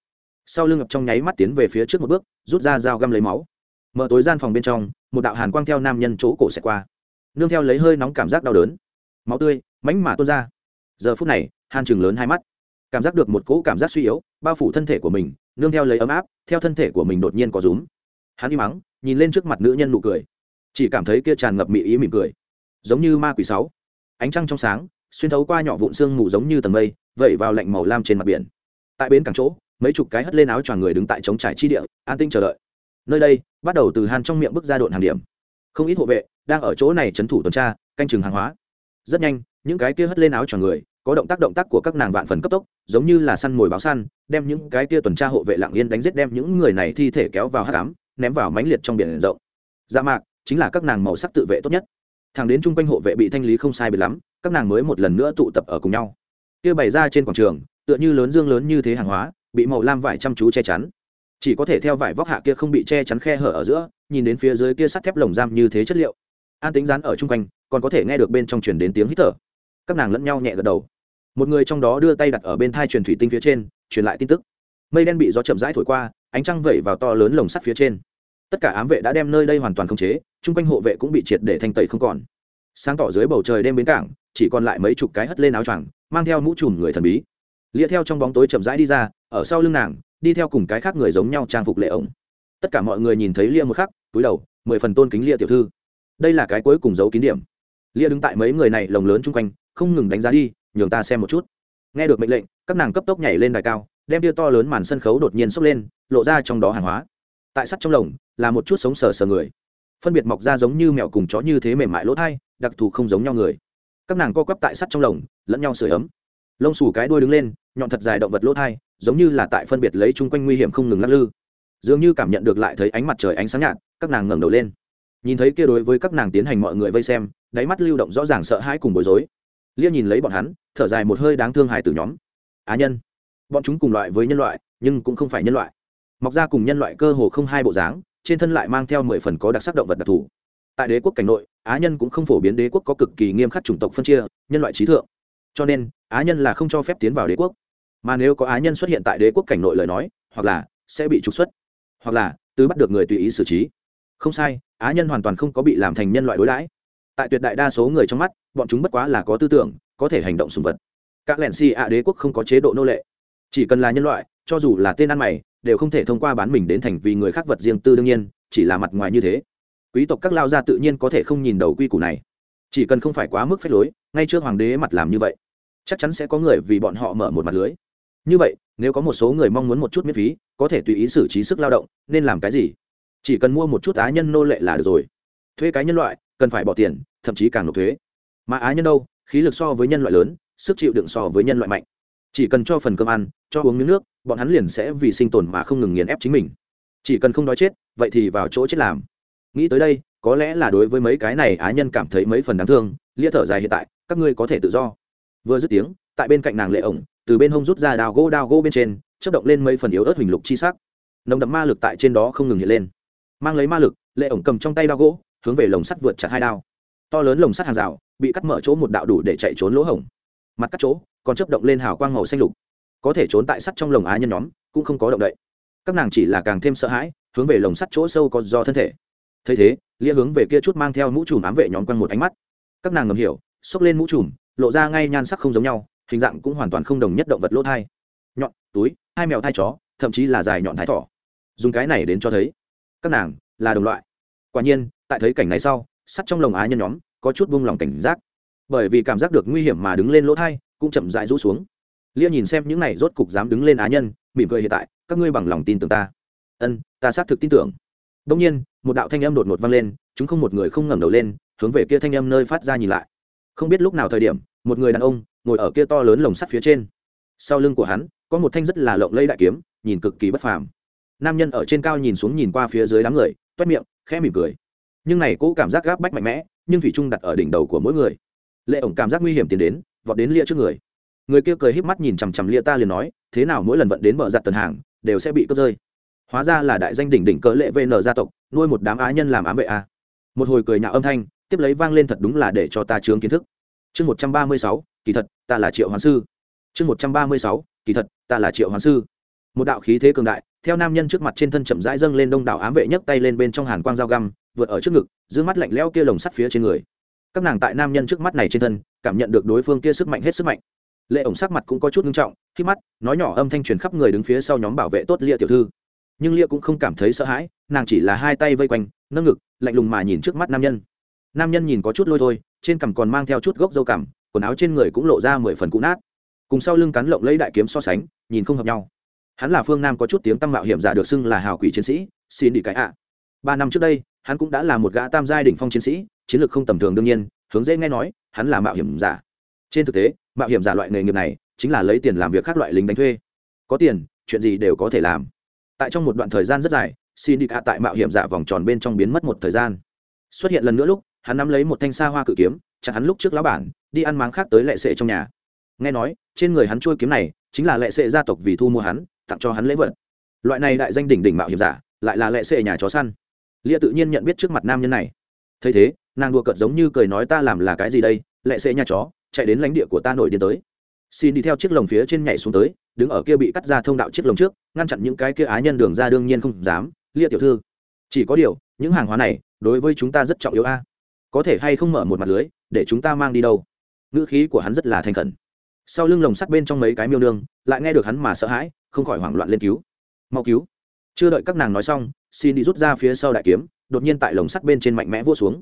sau lưng ngập trong nháy mắt tiến về phía trước một bước, rút ra dao găm lấy máu. Mở tối gian phòng bên trong, một đạo hàn quang theo nam nhân chỗ cổ xẹt qua. Nương theo lấy hơi nóng cảm giác đau đớn. Máu tươi mánh mà tuôn ra. Giờ phút này, hàn chừng lớn hai mắt. Cảm giác được một cỗ cảm giác suy yếu, bao phủ thân thể của mình, nương theo lấy ấm áp, theo thân thể của mình đột nhiên có rúm. Hắn im mắng, nhìn lên trước mặt nữ nhân nụ cười. Chỉ cảm thấy kia tràn ngập mị ý mỉm cười. Giống như ma quỷ sáu. Ánh trăng trong sáng, xuyên thấu qua nhỏ vụn xương mù giống như tầng mây, vẩy vào lạnh màu lam trên mặt biển. Tại bến cảng chỗ mấy chục cái hất lên áo choàng người đứng tại trống trải chi địa, an tinh chờ đợi. Nơi đây, bắt đầu từ han trong miệng bước ra độn hàng điểm. Không ít hộ vệ đang ở chỗ này trấn thủ tuần tra, canh chừng hàng hóa. Rất nhanh, những cái kia hất lên áo choàng người, có động tác động tác của các nàng vạn phần cấp tốc, giống như là săn mồi báo săn, đem những cái kia tuần tra hộ vệ lặng yên đánh giết đem những người này thi thể kéo vào hát cám ném vào mánh liệt trong biển rộng. Dạ mạc chính là các nàng màu sắc tự vệ tốt nhất. Thằng đến chung quanh hộ vệ bị thanh lý không sai biệt lắm, các nàng mới một lần nữa tụ tập ở cùng nhau. Kia bày ra trên quảng trường, tựa như lớn dương lớn như thế hàng hóa bị màu lam vải chăm chú che chắn. Chỉ có thể theo vải vóc hạ kia không bị che chắn khe hở ở giữa, nhìn đến phía dưới kia sắt thép lồng giam như thế chất liệu. An tính rán ở chung quanh, còn có thể nghe được bên trong truyền đến tiếng hít thở. Các nàng lẫn nhau nhẹ gật đầu. Một người trong đó đưa tay đặt ở bên thai truyền thủy tinh phía trên, truyền lại tin tức. Mây đen bị gió chậm rãi thổi qua, ánh trăng vẩy vào to lớn lồng sắt phía trên. Tất cả ám vệ đã đem nơi đây hoàn toàn khống chế, chung quanh hộ vệ cũng bị triệt để thanh tẩy không còn. Sáng tỏ dưới bầu trời đêm bến cảng, chỉ còn lại mấy chục cái hất lên áo choàng, mang theo mũ trùm người thần bí. Lia theo trong bóng tối chậm rãi đi ra ở sau lưng nàng, đi theo cùng cái khác người giống nhau trang phục lệ ổng. Tất cả mọi người nhìn thấy lia một khắc, túi đầu, mười phần tôn kính lia tiểu thư. Đây là cái cuối cùng giấu kín điểm. Lia đứng tại mấy người này lồng lớn chung quanh, không ngừng đánh giá đi, nhường ta xem một chút. Nghe được mệnh lệnh, các nàng cấp tốc nhảy lên đài cao, đem tia to lớn màn sân khấu đột nhiên xốc lên, lộ ra trong đó hàng hóa. Tại sắt trong lồng, là một chút sống sờ sờ người. Phân biệt mọc ra giống như mèo cùng chó như thế mềm mại lỗ thai, đặc thù không giống nhau người. Các nàng co quắp tại sắt trong lồng, lẫn nhau sửa ấm. Lông xù cái đuôi đứng lên nhọn thật dài động vật lỗ thai, giống như là tại phân biệt lấy chung quanh nguy hiểm không ngừng lắc lư. Dường như cảm nhận được lại thấy ánh mặt trời ánh sáng nhạt, các nàng ngẩng đầu lên. Nhìn thấy kia đối với các nàng tiến hành mọi người vây xem, đáy mắt lưu động rõ ràng sợ hãi cùng bối rối. Lia nhìn lấy bọn hắn, thở dài một hơi đáng thương hài từ nhóm. Á nhân. Bọn chúng cùng loại với nhân loại, nhưng cũng không phải nhân loại. Mọc ra cùng nhân loại cơ hồ không hai bộ dáng, trên thân lại mang theo mười phần có đặc sắc động vật đặc thù. Tại đế quốc cảnh nội, á nhân cũng không phổ biến đế quốc có cực kỳ nghiêm khắc chủng tộc phân chia, nhân loại trí thượng. Cho nên, á nhân là không cho phép tiến vào đế quốc mà nếu có á nhân xuất hiện tại đế quốc cảnh nội lời nói, hoặc là sẽ bị trục xuất, hoặc là tứ bắt được người tùy ý xử trí. Không sai, á nhân hoàn toàn không có bị làm thành nhân loại đối đãi. Tại tuyệt đại đa số người trong mắt, bọn chúng bất quá là có tư tưởng, có thể hành động sùng vật. Các lẻn si ạ đế quốc không có chế độ nô lệ. Chỉ cần là nhân loại, cho dù là tên ăn mày, đều không thể thông qua bán mình đến thành vì người khác vật riêng tư đương nhiên, chỉ là mặt ngoài như thế. Quý tộc các lao gia tự nhiên có thể không nhìn đầu quy củ này. Chỉ cần không phải quá mức phép lối, ngay trước hoàng đế mặt làm như vậy, chắc chắn sẽ có người vì bọn họ mở một mặt lưới như vậy, nếu có một số người mong muốn một chút miễn phí, có thể tùy ý xử trí sức lao động, nên làm cái gì? Chỉ cần mua một chút á nhân nô lệ là được rồi. Thuê cái nhân loại, cần phải bỏ tiền, thậm chí càng nộp thuế. Mà á nhân đâu, khí lực so với nhân loại lớn, sức chịu đựng so với nhân loại mạnh. Chỉ cần cho phần cơm ăn, cho uống miếng nước, bọn hắn liền sẽ vì sinh tồn mà không ngừng nghiền ép chính mình. Chỉ cần không đói chết, vậy thì vào chỗ chết làm. Nghĩ tới đây, có lẽ là đối với mấy cái này á nhân cảm thấy mấy phần đáng thương, lia thở dài hiện tại, các ngươi có thể tự do. Vừa dứt tiếng, tại bên cạnh nàng lệ ổng từ bên hông rút ra đào gỗ đào gỗ bên trên chất động lên mấy phần yếu ớt huỳnh lục chi sắc. Nồng đậm ma lực tại trên đó không ngừng hiện lên. Mang lấy ma lực, lệ ổng cầm trong tay đao gỗ, hướng về lồng sắt vượt chặt hai đao. To lớn lồng sắt hàng rào, bị cắt mở chỗ một đạo đủ để chạy trốn lỗ hổng. Mặt cắt chỗ, còn chấp động lên hào quang màu xanh lục. Có thể trốn tại sắt trong lồng á nhân nhóm, cũng không có động đậy. Các nàng chỉ là càng thêm sợ hãi, hướng về lồng sắt chỗ sâu có do thân thể. Thấy thế, lia hướng về kia chút mang theo mũ trùm ám vệ nhóm quanh một ánh mắt. Các nàng ngầm hiểu, xốc lên mũ trùm, lộ ra ngay nhan sắc không giống nhau hình dạng cũng hoàn toàn không đồng nhất động vật lỗ thai. Nhọn, túi, hai mèo thai chó, thậm chí là dài nhọn thái thỏ. Dùng cái này đến cho thấy, các nàng là đồng loại. Quả nhiên, tại thấy cảnh này sau, sắt trong lồng á nhân nhóm có chút buông lòng cảnh giác. Bởi vì cảm giác được nguy hiểm mà đứng lên lỗ thai, cũng chậm dại rũ xuống. Lia nhìn xem những này rốt cục dám đứng lên á nhân, mỉm cười hiện tại, các ngươi bằng lòng tin tưởng ta. Ân, ta xác thực tin tưởng. Đông nhiên, một đạo thanh âm đột ngột vang lên, chúng không một người không ngẩng đầu lên, hướng về kia thanh âm nơi phát ra nhìn lại. Không biết lúc nào thời điểm, một người đàn ông ngồi ở kia to lớn lồng sắt phía trên. Sau lưng của hắn, có một thanh rất là lộng lây đại kiếm, nhìn cực kỳ bất phàm. Nam nhân ở trên cao nhìn xuống nhìn qua phía dưới đám người, toét miệng, khẽ mỉm cười. Nhưng này cũ cảm giác gáp bách mạnh mẽ, nhưng thủy trung đặt ở đỉnh đầu của mỗi người. Lệ ổng cảm giác nguy hiểm tiến đến, vọt đến lia trước người. Người kia cười híp mắt nhìn chằm chằm lia ta liền nói, thế nào mỗi lần vận đến bờ giặt tần hàng, đều sẽ bị cướp rơi. Hóa ra là đại danh đỉnh đỉnh cỡ lệ vn gia tộc, nuôi một đám á nhân làm ám vệ a. Một hồi cười nhạo âm thanh, tiếp lấy vang lên thật đúng là để cho ta chướng kiến thức. Chương một trăm ba mươi sáu, kỳ thật ta là triệu hoàng sư. Chương một trăm ba mươi sáu, kỳ thật, ta là triệu hoàng sư. Một đạo khí thế cường đại, theo nam nhân trước mặt trên thân chậm rãi dâng lên đông đảo ám vệ nhấc tay lên bên trong hàn quang dao găm, vượt ở trước ngực, giữ mắt lạnh leo kia lồng sắt phía trên người. Các nàng tại nam nhân trước mắt này trên thân, cảm nhận được đối phương kia sức mạnh hết sức mạnh. Lệ ổng sắc mặt cũng có chút nghiêm trọng, khi mắt, nói nhỏ âm thanh truyền khắp người đứng phía sau nhóm bảo vệ tốt lia tiểu thư. Nhưng lia cũng không cảm thấy sợ hãi, nàng chỉ là hai tay vây quanh, nâng ngực, lạnh lùng mà nhìn trước mắt nam nhân. Nam nhân nhìn có chút lôi thôi, trên cằm còn mang theo chút gốc dâu cằm quần áo trên người cũng lộ ra mười phần cũ nát. Cùng sau lưng cắn lộng lấy đại kiếm so sánh, nhìn không hợp nhau. Hắn là phương nam có chút tiếng tăng mạo hiểm giả được xưng là hào quỷ chiến sĩ, xin đi cái ạ. Ba năm trước đây, hắn cũng đã là một gã tam giai đỉnh phong chiến sĩ, chiến lược không tầm thường đương nhiên, hướng dễ nghe nói, hắn là mạo hiểm giả. Trên thực tế, mạo hiểm giả loại nghề nghiệp này chính là lấy tiền làm việc khác loại lính đánh thuê. Có tiền, chuyện gì đều có thể làm. Tại trong một đoạn thời gian rất dài, xin đi cả tại mạo hiểm giả vòng tròn bên trong biến mất một thời gian. Xuất hiện lần nữa lúc, hắn nắm lấy một thanh xa hoa cự kiếm chặt hắn lúc trước lão bản, đi ăn máng khác tới lệ sệ trong nhà. Nghe nói, trên người hắn trôi kiếm này chính là lệ sệ gia tộc vì thu mua hắn, tặng cho hắn lễ vật. Loại này đại danh đỉnh đỉnh mạo hiểm giả, lại là lệ sệ nhà chó săn. Lia tự nhiên nhận biết trước mặt nam nhân này. Thấy thế, nàng đùa cợt giống như cười nói ta làm là cái gì đây, lệ sệ nhà chó, chạy đến lãnh địa của ta nổi điên tới. Xin đi theo chiếc lồng phía trên nhảy xuống tới, đứng ở kia bị cắt ra thông đạo chiếc lồng trước, ngăn chặn những cái kia á nhân đường ra đương nhiên không dám. Lia tiểu thư, chỉ có điều, những hàng hóa này, đối với chúng ta rất trọng yếu a. Có thể hay không mở một mặt lưới để chúng ta mang đi đâu? Ngữ khí của hắn rất là thành khẩn. Sau lưng lồng sắt bên trong mấy cái miêu nương, lại nghe được hắn mà sợ hãi, không khỏi hoảng loạn lên cứu. Mau cứu. Chưa đợi các nàng nói xong xin đi rút ra phía sau đại kiếm, đột nhiên tại lồng sắt bên trên mạnh mẽ vỗ xuống.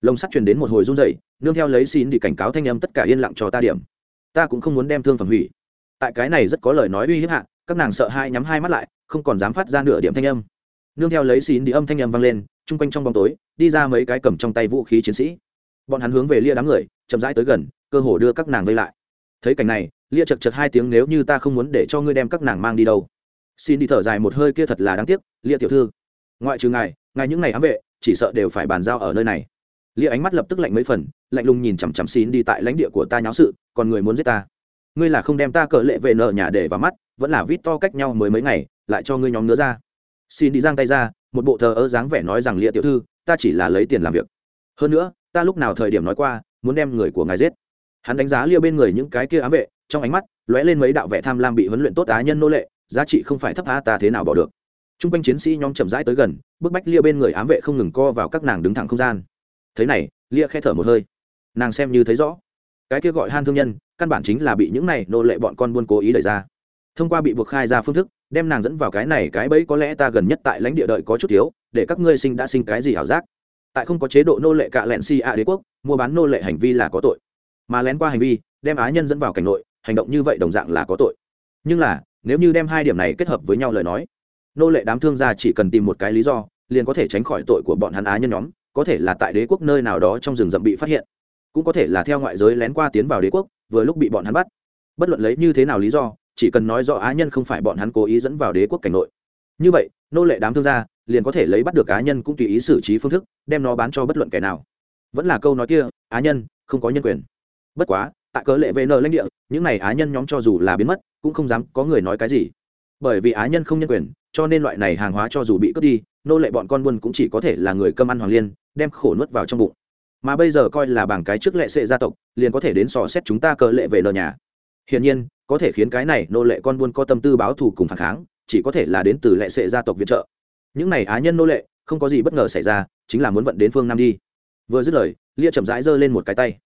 Lồng sắt truyền đến một hồi run dậy nương theo lấy xin đi cảnh cáo thanh âm tất cả yên lặng cho ta điểm. Ta cũng không muốn đem thương phẩm hủy. Tại cái này rất có lời nói uy hiếp hạ, các nàng sợ hai nhắm hai mắt lại, không còn dám phát ra nửa điểm thanh âm. Nương theo lấy xin đi âm thanh âm vang lên, chung quanh trong bóng tối, đi ra mấy cái cầm trong tay vũ khí chiến sĩ bọn hắn hướng về lia đám người, chậm rãi tới gần, cơ hồ đưa các nàng vây lại. Thấy cảnh này, lia chật chật hai tiếng nếu như ta không muốn để cho ngươi đem các nàng mang đi đâu. Xin đi thở dài một hơi kia thật là đáng tiếc, lia tiểu thư. Ngoại trừ ngài ngài những ngày ám vệ, chỉ sợ đều phải bàn giao ở nơi này. Lia ánh mắt lập tức lạnh mấy phần, lạnh lùng nhìn chằm chằm xin đi tại lãnh địa của ta nháo sự, còn người muốn giết ta. Ngươi là không đem ta cỡ lệ về nợ nhà để vào mắt, vẫn là vít to cách nhau mới mấy ngày, lại cho ngươi nhóm nữa ra. Xin đi giang tay ra, một bộ thờ ơ dáng vẻ nói rằng lia tiểu thư, ta chỉ là lấy tiền làm việc. Hơn nữa ta lúc nào thời điểm nói qua, muốn đem người của ngài giết. Hắn đánh giá lia bên người những cái kia ám vệ, trong ánh mắt lóe lên mấy đạo vẻ tham lam bị huấn luyện tốt á nhân nô lệ, giá trị không phải thấp á, ta thế nào bỏ được. T r u n g quanh chiến sĩ nhóm chậm rãi tới gần, bức bách lia bên người ám vệ không ngừng co vào các nàng đứng thẳng không gian. Thế này, lia khe thở một hơi. Nàng xem như thấy rõ. Cái kia gọi han thương nhân, căn bản chính là bị những này nô lệ bọn con buôn cố ý đẩy ra. Thông qua bị buộc khai ra phương thức, đem nàng dẫn vào cái này, cái bẫy có lẽ ta gần nhất tại lãnh địa đợi có chút thiếu, để các ngươi sinh đã sinh cái gì ảo giác tại không có chế độ nô lệ cạ lẹn si ạ đế quốc, mua bán nô lệ hành vi là có tội. Mà lén qua hành vi, đem á nhân dẫn vào cảnh nội, hành động như vậy đồng dạng là có tội. Nhưng là, nếu như đem hai điểm này kết hợp với nhau lời nói, nô lệ đám thương gia chỉ cần tìm một cái lý do, liền có thể tránh khỏi tội của bọn hắn á nhân nhóm, có thể là tại đế quốc nơi nào đó trong rừng rậm bị phát hiện. Cũng có thể là theo ngoại giới lén qua tiến vào đế quốc, vừa lúc bị bọn hắn bắt. Bất luận lấy như thế nào lý do, chỉ cần nói rõ á nhân không phải bọn hắn cố ý dẫn vào đế quốc cảnh nội. Như vậy, nô lệ đám thương gia liền có thể lấy bắt được cá nhân cũng tùy ý xử trí phương thức, đem nó bán cho bất luận kẻ nào. Vẫn là câu nói kia, á nhân, không có nhân quyền. Bất quá, tại cớ lệ vn lãnh địa, những này á nhân nhóm cho dù là biến mất, cũng không dám có người nói cái gì. Bởi vì á nhân không nhân quyền, cho nên loại này hàng hóa cho dù bị cướp đi, nô lệ bọn con buôn cũng chỉ có thể là người cơm ăn hoàng liên, đem khổ nuốt vào trong bụng. Mà bây giờ coi là bảng cái trước lệ sệ gia tộc, liền có thể đến sò xét chúng ta cờ lệ về nợ nhà. Hiển nhiên, có thể khiến cái này nô lệ con buôn có tâm tư báo thù cùng phản kháng, chỉ có thể là đến từ lệ sệ gia tộc viện trợ những này á nhân nô lệ, không có gì bất ngờ xảy ra, chính là muốn vận đến phương nam đi. Vừa dứt lời, lia chậm rãi giơ lên một cái tay.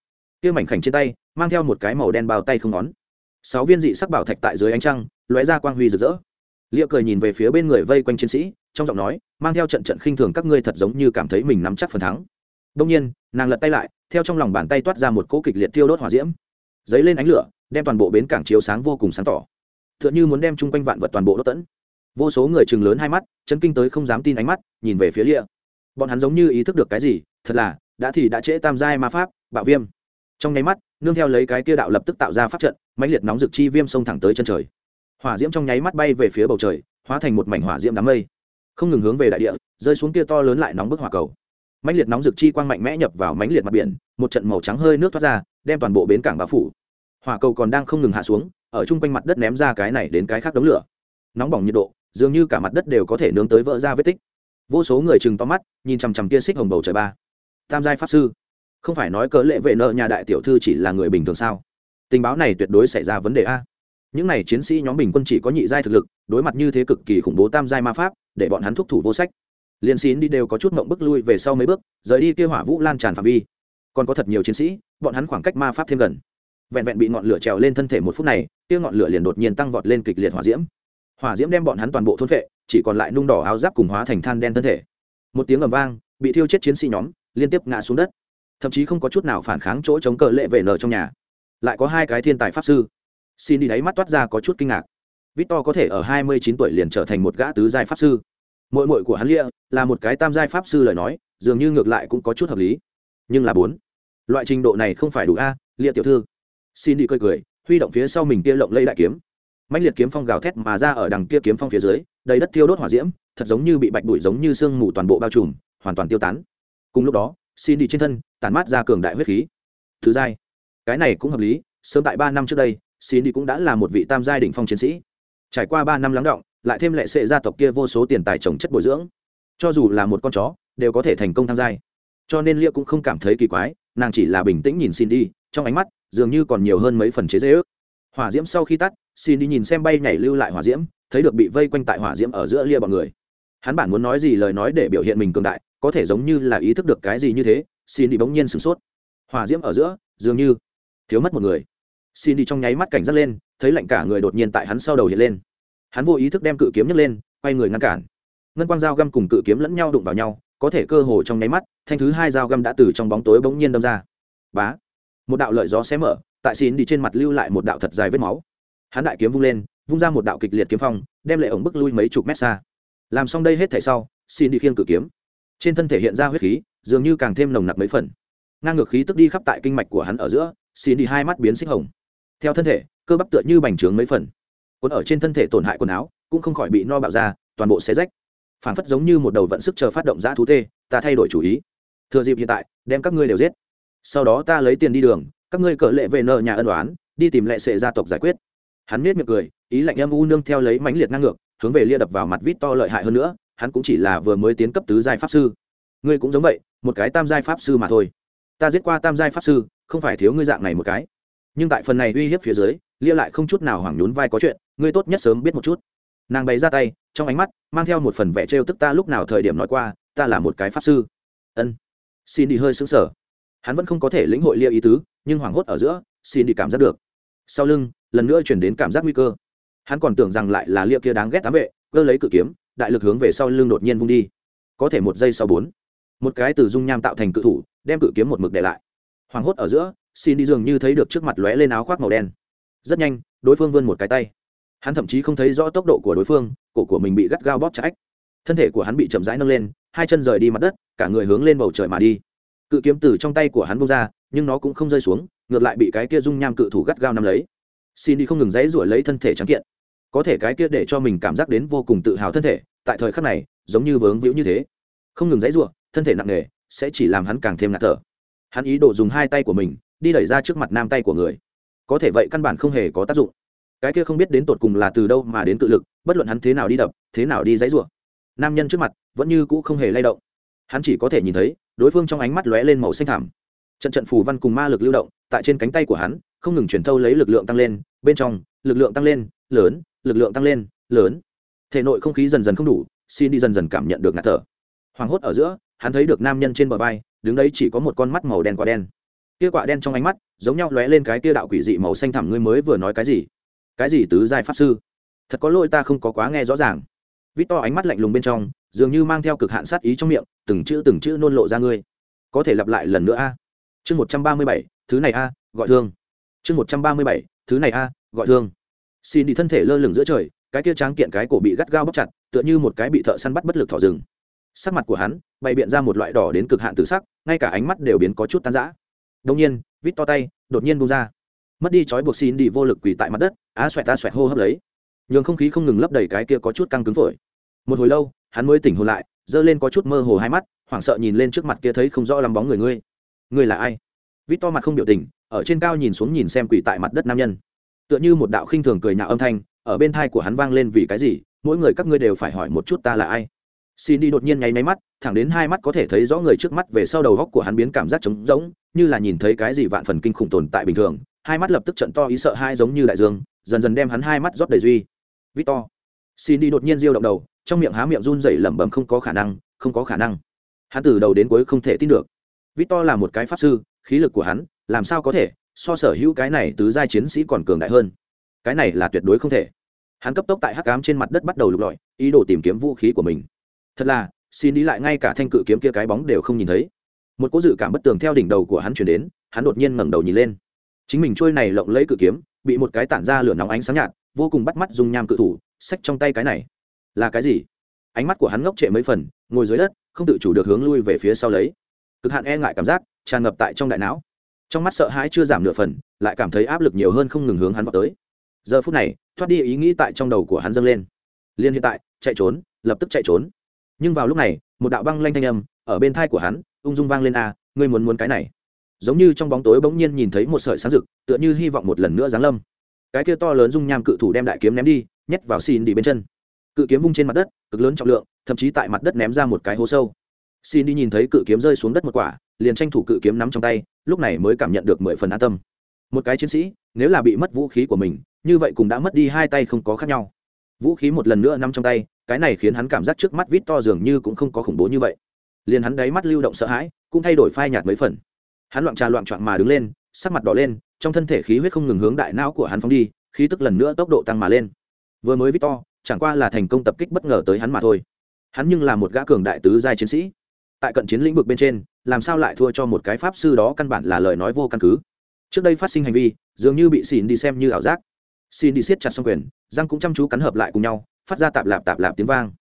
Kia mảnh khảnh trên tay, mang theo một cái màu đen bao tay không ngón. Sáu viên dị sắc bảo thạch tại dưới ánh trăng, lóe ra quang huy rực rỡ. Lia cười nhìn về phía bên người vây quanh chiến sĩ, trong giọng nói, mang theo trận trận khinh thường các ngươi thật giống như cảm thấy mình nắm chắc phần thắng. Đông nhiên, nàng lật tay lại, theo trong lòng bàn tay toát ra một cỗ kịch liệt tiêu đốt hỏa diễm. Dấy lên ánh lửa, đem toàn bộ bến cảng chiếu sáng vô cùng sáng tỏ. T h ư ợ n h ư muốn đem chung quanh vạn vật toàn bộ đốt tẫn vô số người chừng lớn hai mắt, chấn kinh tới không dám tin ánh mắt, nhìn về phía lia bọn hắn giống như ý thức được cái gì, thật là, đã thì đã trễ tam giai ma pháp, bạo viêm. Trong nháy mắt, nương theo lấy cái kia đạo lập tức tạo ra pháp trận, mãnh liệt nóng rực chi viêm xông thẳng tới chân trời. Hỏa diễm trong nháy mắt bay về phía bầu trời, hóa thành một mảnh hỏa diễm đám mây. Không ngừng hướng về đại địa, rơi xuống kia to lớn lại nóng bức hỏa cầu. Mãnh liệt nóng rực chi quang mạnh mẽ nhập vào mãnh liệt mặt biển, một trận màu trắng hơi nước thoát ra, đem toàn bộ bến cảng bao phủ. Hỏa cầu còn đang không ngừng hạ xuống, ở chung quanh mặt đất ném ra cái này đến cái khác đống lửa. Nóng bỏng nhiệt độ dường như cả mặt đất đều có thể nướng tới vỡ ra vết tích. Vô số người chừng to mắt, nhìn chằm chằm kia xích hồng bầu trời ba. Tam giai pháp sư. Không phải nói cớ lệ vệ nợ nhà đại tiểu thư chỉ là người bình thường sao? Tình báo này tuyệt đối xảy ra vấn đề a. Những này chiến sĩ nhóm bình quân chỉ có nhị giai thực lực, đối mặt như thế cực kỳ khủng bố tam giai ma pháp, để bọn hắn thúc thủ vô sách. Liên xín đi đều có chút mộng bước lui về sau mấy bước, rời đi kia hỏa vũ lan tràn phạm vi. Còn có thật nhiều chiến sĩ, bọn hắn khoảng cách ma pháp thêm gần. Vẹn vẹn bị ngọn lửa trèo lên thân thể một phút này, kia ngọn lửa liền đột nhiên tăng vọt lên kịch liệt hỏa diễm hỏa diễm đem bọn hắn toàn bộ thôn phệ, chỉ còn lại nung đỏ áo giáp cùng hóa thành than đen thân thể. Một tiếng ầm vang, bị thiêu chết chiến sĩ nhóm, liên tiếp ngã xuống đất. Thậm chí không có chút nào phản kháng chỗ chống cờ lệ vệ nở trong nhà. Lại có hai cái thiên tài pháp sư. Xin đi đáy mắt toát ra có chút kinh ngạc. Victor có thể ở hai mươi chín tuổi liền trở thành một gã tứ giai pháp sư. Mội mội của hắn lia là một cái tam giai pháp sư lời nói, dường như ngược lại cũng có chút hợp lý. Nhưng là bốn. Loại trình độ này không phải đủ a, lia tiểu thư. Xin đi cười cười, huy động phía sau mình kia lộng lây đại kiếm mạnh liệt kiếm phong gào thét mà ra ở đằng kia kiếm phong phía dưới, đầy đất thiêu đốt hỏa diễm, thật giống như bị bạch bụi giống như sương mù toàn bộ bao trùm, hoàn toàn tiêu tán. Cùng lúc đó, xin đi trên thân tàn mát ra cường đại huyết khí. Thứ giai. Cái này cũng hợp lý, sớm tại ba năm trước đây, xin đi cũng đã là một vị tam giai đỉnh phong chiến sĩ. Trải qua ba năm lắng động, lại thêm lệ sệ gia tộc kia vô số tiền tài trồng chất bồi dưỡng, cho dù là một con chó, đều có thể thành công tham giai. Cho nên lia cũng không cảm thấy kỳ quái, nàng chỉ là bình tĩnh nhìn xin đi, trong ánh mắt dường như còn nhiều hơn mấy phần chế dễ ước hỏa diễm sau khi tắt xin đi nhìn xem bay nhảy lưu lại hỏa diễm, thấy được bị vây quanh tại hỏa diễm ở giữa lia bọn người. Hắn bản muốn nói gì lời nói để biểu hiện mình cường đại, có thể giống như là ý thức được cái gì như thế, xin đi bỗng nhiên sửng sốt. Hỏa diễm ở giữa, dường như thiếu mất một người. Xin đi trong nháy mắt cảnh giác lên, thấy lạnh cả người đột nhiên tại hắn sau đầu hiện lên. Hắn vô ý thức đem cự kiếm nhấc lên, quay người ngăn cản. Ngân quang dao găm cùng cự kiếm lẫn nhau đụng vào nhau, có thể cơ hồ trong nháy mắt, thanh thứ hai dao găm đã từ trong bóng tối bỗng nhiên đâm ra. Bá! Một đạo lợi gió xé mở, tại xin đi trên mặt lưu lại một đạo thật dài vết máu hắn đại kiếm vung lên, vung ra một đạo kịch liệt kiếm phong, đem lệ ổng bức lui mấy chục mét xa. Làm xong đây hết thể sau, xin đi khiêng cử kiếm. Trên thân thể hiện ra huyết khí, dường như càng thêm nồng nặc mấy phần. Ngang ngược khí tức đi khắp tại kinh mạch của hắn ở giữa, xin đi hai mắt biến xích hồng. Theo thân thể, cơ bắp tựa như bành trướng mấy phần. Quần ở trên thân thể tổn hại quần áo, cũng không khỏi bị no bạo ra, toàn bộ xé rách. Phản phất giống như một đầu vận sức chờ phát động giã thú tê, ta thay đổi chủ ý. Thừa dịp hiện tại, đem các ngươi đều giết. Sau đó ta lấy tiền đi đường, các ngươi cỡ lệ về nợ nhà ân đoán đi tìm lệ sệ gia tộc giải quyết hắn nết miệng cười, ý lạnh âm u nương theo lấy mãnh liệt ngang ngược, hướng về lia đập vào mặt vít to lợi hại hơn nữa, hắn cũng chỉ là vừa mới tiến cấp tứ giai pháp sư. Ngươi cũng giống vậy, một cái tam giai pháp sư mà thôi. Ta giết qua tam giai pháp sư, không phải thiếu ngươi dạng này một cái. Nhưng tại phần này uy hiếp phía dưới, lia lại không chút nào hoảng nhún vai có chuyện, ngươi tốt nhất sớm biết một chút. Nàng bày ra tay, trong ánh mắt, mang theo một phần vẻ trêu tức ta lúc nào thời điểm nói qua, ta là một cái pháp sư. Ân. Xin đi hơi xứng sở hắn vẫn không có thể lĩnh hội lia ý tứ, nhưng hoảng hốt ở giữa, xin đi cảm giác được. Sau lưng lần nữa chuyển đến cảm giác nguy cơ. Hắn còn tưởng rằng lại là lia kia đáng ghét tám vệ, cơ lấy cự kiếm, đại lực hướng về sau lưng đột nhiên vung đi. Có thể một giây sau bốn, một cái từ dung nham tạo thành cự thủ, đem cự kiếm một mực để lại. Hoảng hốt ở giữa, xin đi dường như thấy được trước mặt lóe lên áo khoác màu đen. Rất nhanh, đối phương vươn một cái tay. Hắn thậm chí không thấy rõ tốc độ của đối phương, cổ của mình bị gắt gao bóp trái thân thể của hắn bị chậm rãi nâng lên, hai chân rời đi mặt đất, cả người hướng lên bầu trời mà đi. Cự kiếm từ trong tay của hắn bông ra, nhưng nó cũng không rơi xuống, ngược lại bị cái kia dung nham cự thủ gắt gao nắm lấy xin đi không ngừng dãy ruổi lấy thân thể trắng kiện. Có thể cái kia để cho mình cảm giác đến vô cùng tự hào thân thể, tại thời khắc này, giống như vướng víu như thế. Không ngừng dãy ruộng, thân thể nặng nề, sẽ chỉ làm hắn càng thêm ngạt thở. Hắn ý đồ dùng hai tay của mình, đi đẩy ra trước mặt nam tay của người. Có thể vậy căn bản không hề có tác dụng. Cái kia không biết đến tột cùng là từ đâu mà đến tự lực, bất luận hắn thế nào đi đập, thế nào đi dãy ruộng. Nam nhân trước mặt, vẫn như cũ không hề lay động. Hắn chỉ có thể nhìn thấy, đối phương trong ánh mắt lóe lên màu xanh thảm trận trận phù văn cùng ma lực lưu động tại trên cánh tay của hắn, không ngừng chuyển thâu lấy lực lượng tăng lên, bên trong, lực lượng tăng lên, lớn, lực lượng tăng lên, lớn. Thể nội không khí dần dần không đủ, xin đi dần dần cảm nhận được ngạt thở. Hoảng hốt ở giữa, hắn thấy được nam nhân trên bờ vai, đứng đấy chỉ có một con mắt màu đen quả đen. Kia quả đen trong ánh mắt, giống nhau lóe lên cái kia đạo quỷ dị màu xanh thẳm, ngươi mới vừa nói cái gì? Cái gì tứ giai pháp sư? Thật có lỗi ta không có quá nghe rõ ràng. Vít to ánh mắt lạnh lùng bên trong, dường như mang theo cực hạn sát ý trong miệng, từng chữ từng chữ nôn lộ ra ngươi. Có thể lặp lại lần nữa a. Chương một trăm ba mươi bảy thứ này a, gọi thương. Chương một trăm ba mươi bảy, thứ này a, gọi thương. Xin đi thân thể lơ lửng giữa trời, cái kia tráng kiện cái cổ bị gắt gao bóc chặt, tựa như một cái bị thợ săn bắt bất lực thỏ rừng. Sắc mặt của hắn bày biện ra một loại đỏ đến cực hạn tự sắc, ngay cả ánh mắt đều biến có chút tan rã. Đông nhiên, vít to tay, đột nhiên bung ra. Mất đi trói buộc xin đi vô lực quỳ tại mặt đất, á xoẹt ta xoẹt hô hấp lấy. Nhường không khí không ngừng lấp đầy cái kia có chút căng cứng phổi. Một hồi lâu, hắn mới tỉnh hồn lại, giơ lên có chút mơ hồ hai mắt, hoảng sợ nhìn lên trước mặt kia thấy không rõ lắm bóng người ngươi. Ngươi là ai? Vít to mặt không biểu tình, ở trên cao nhìn xuống nhìn xem quỳ tại mặt đất nam nhân. Tựa như một đạo khinh thường cười nhạo âm thanh, ở bên thai của hắn vang lên vì cái gì, mỗi người các ngươi đều phải hỏi một chút ta là ai. Xin đi đột nhiên nháy máy mắt, thẳng đến hai mắt có thể thấy rõ người trước mắt về sau đầu góc của hắn biến cảm giác trống rỗng, như là nhìn thấy cái gì vạn phần kinh khủng tồn tại bình thường. Hai mắt lập tức trận to ý sợ hai giống như đại dương, dần dần đem hắn hai mắt rót đầy duy. Victor xin đi đột nhiên diêu động đầu, trong miệng há miệng run rẩy lẩm bẩm không có khả năng, không có khả năng. Hắn từ đầu đến cuối không thể tin được. Victor là một cái pháp sư khí lực của hắn, làm sao có thể, so sở hữu cái này tứ giai chiến sĩ còn cường đại hơn. Cái này là tuyệt đối không thể. Hắn cấp tốc tại hắc ám trên mặt đất bắt đầu lục lọi, ý đồ tìm kiếm vũ khí của mình. Thật là, xin đi lại ngay cả thanh cự kiếm kia cái bóng đều không nhìn thấy. Một cỗ dự cảm bất tường theo đỉnh đầu của hắn chuyển đến, hắn đột nhiên ngẩng đầu nhìn lên. Chính mình trôi này lộng lấy cự kiếm, bị một cái tản ra lửa nóng ánh sáng nhạt, vô cùng bắt mắt dùng nham cự thủ, xách trong tay cái này. Là cái gì? Ánh mắt của hắn ngốc trệ mấy phần, ngồi dưới đất, không tự chủ được hướng lui về phía sau lấy cực hạn e ngại cảm giác tràn ngập tại trong đại não. Trong mắt sợ hãi chưa giảm nửa phần, lại cảm thấy áp lực nhiều hơn không ngừng hướng hắn vào tới. Giờ phút này, thoát đi ý nghĩ tại trong đầu của hắn dâng lên. Liên hiện tại, chạy trốn, lập tức chạy trốn. Nhưng vào lúc này, một đạo băng lanh thanh âm ở bên thai của hắn, ung dung vang lên, a, ngươi muốn muốn cái này. Giống như trong bóng tối bỗng nhiên nhìn thấy một sợi sáng rực, tựa như hy vọng một lần nữa giáng lâm. Cái kia to lớn dung nham cự thủ đem đại kiếm ném đi, nhét vào xin đi bên chân. Cự kiếm vung trên mặt đất, cực lớn trọng lượng, thậm chí tại mặt đất ném ra một cái hố sâu xin đi nhìn thấy cự kiếm rơi xuống đất một quả, liền tranh thủ cự kiếm nắm trong tay, lúc này mới cảm nhận được mười phần an tâm. Một cái chiến sĩ, nếu là bị mất vũ khí của mình, như vậy cũng đã mất đi hai tay không có khác nhau. Vũ khí một lần nữa nắm trong tay, cái này khiến hắn cảm giác trước mắt vít to dường như cũng không có khủng bố như vậy. Liền hắn đáy mắt lưu động sợ hãi, cũng thay đổi phai nhạt mấy phần. Hắn loạn trà loạn trọn mà đứng lên, sắc mặt đỏ lên, trong thân thể khí huyết không ngừng hướng đại não của hắn phóng đi, khí tức lần nữa tốc độ tăng mà lên. Vừa mới vít to, chẳng qua là thành công tập kích bất ngờ tới hắn mà thôi. Hắn nhưng là một gã cường đại tứ giai chiến sĩ tại cận chiến lĩnh vực bên trên, làm sao lại thua cho một cái pháp sư đó căn bản là lời nói vô căn cứ. Trước đây phát sinh hành vi, dường như bị xỉn đi xem như ảo giác. Xin đi siết chặt xong quyền, răng cũng chăm chú cắn hợp lại cùng nhau, phát ra tạp lạp tạp lạp tiếng vang.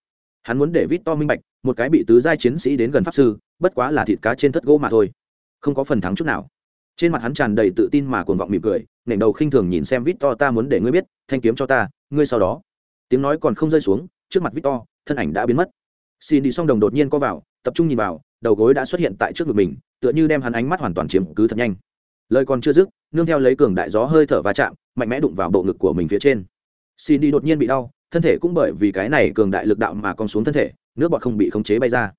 Hắn muốn để vít to minh bạch, một cái bị tứ giai chiến sĩ đến gần pháp sư, bất quá là thịt cá trên thất gỗ mà thôi. Không có phần thắng chút nào. Trên mặt hắn tràn đầy tự tin mà cuồng vọng mỉm cười nghển đầu khinh thường nhìn xem vít to ta muốn để ngươi biết, thanh kiếm cho ta, ngươi sau đó. Tiếng nói còn không rơi xuống, trước mặt vít to, thân ảnh đã biến mất. Xin đi xong đồng đột nhiên co vào tập trung nhìn vào, đầu gối đã xuất hiện tại trước ngực mình, tựa như đem hắn ánh mắt hoàn toàn chiếm cứ thật nhanh. Lời còn chưa dứt, nương theo lấy cường đại gió hơi thở va chạm, mạnh mẽ đụng vào bộ ngực của mình phía trên. Xin đi đột nhiên bị đau, thân thể cũng bởi vì cái này cường đại lực đạo mà còn xuống thân thể, nước bọt không bị khống chế bay ra.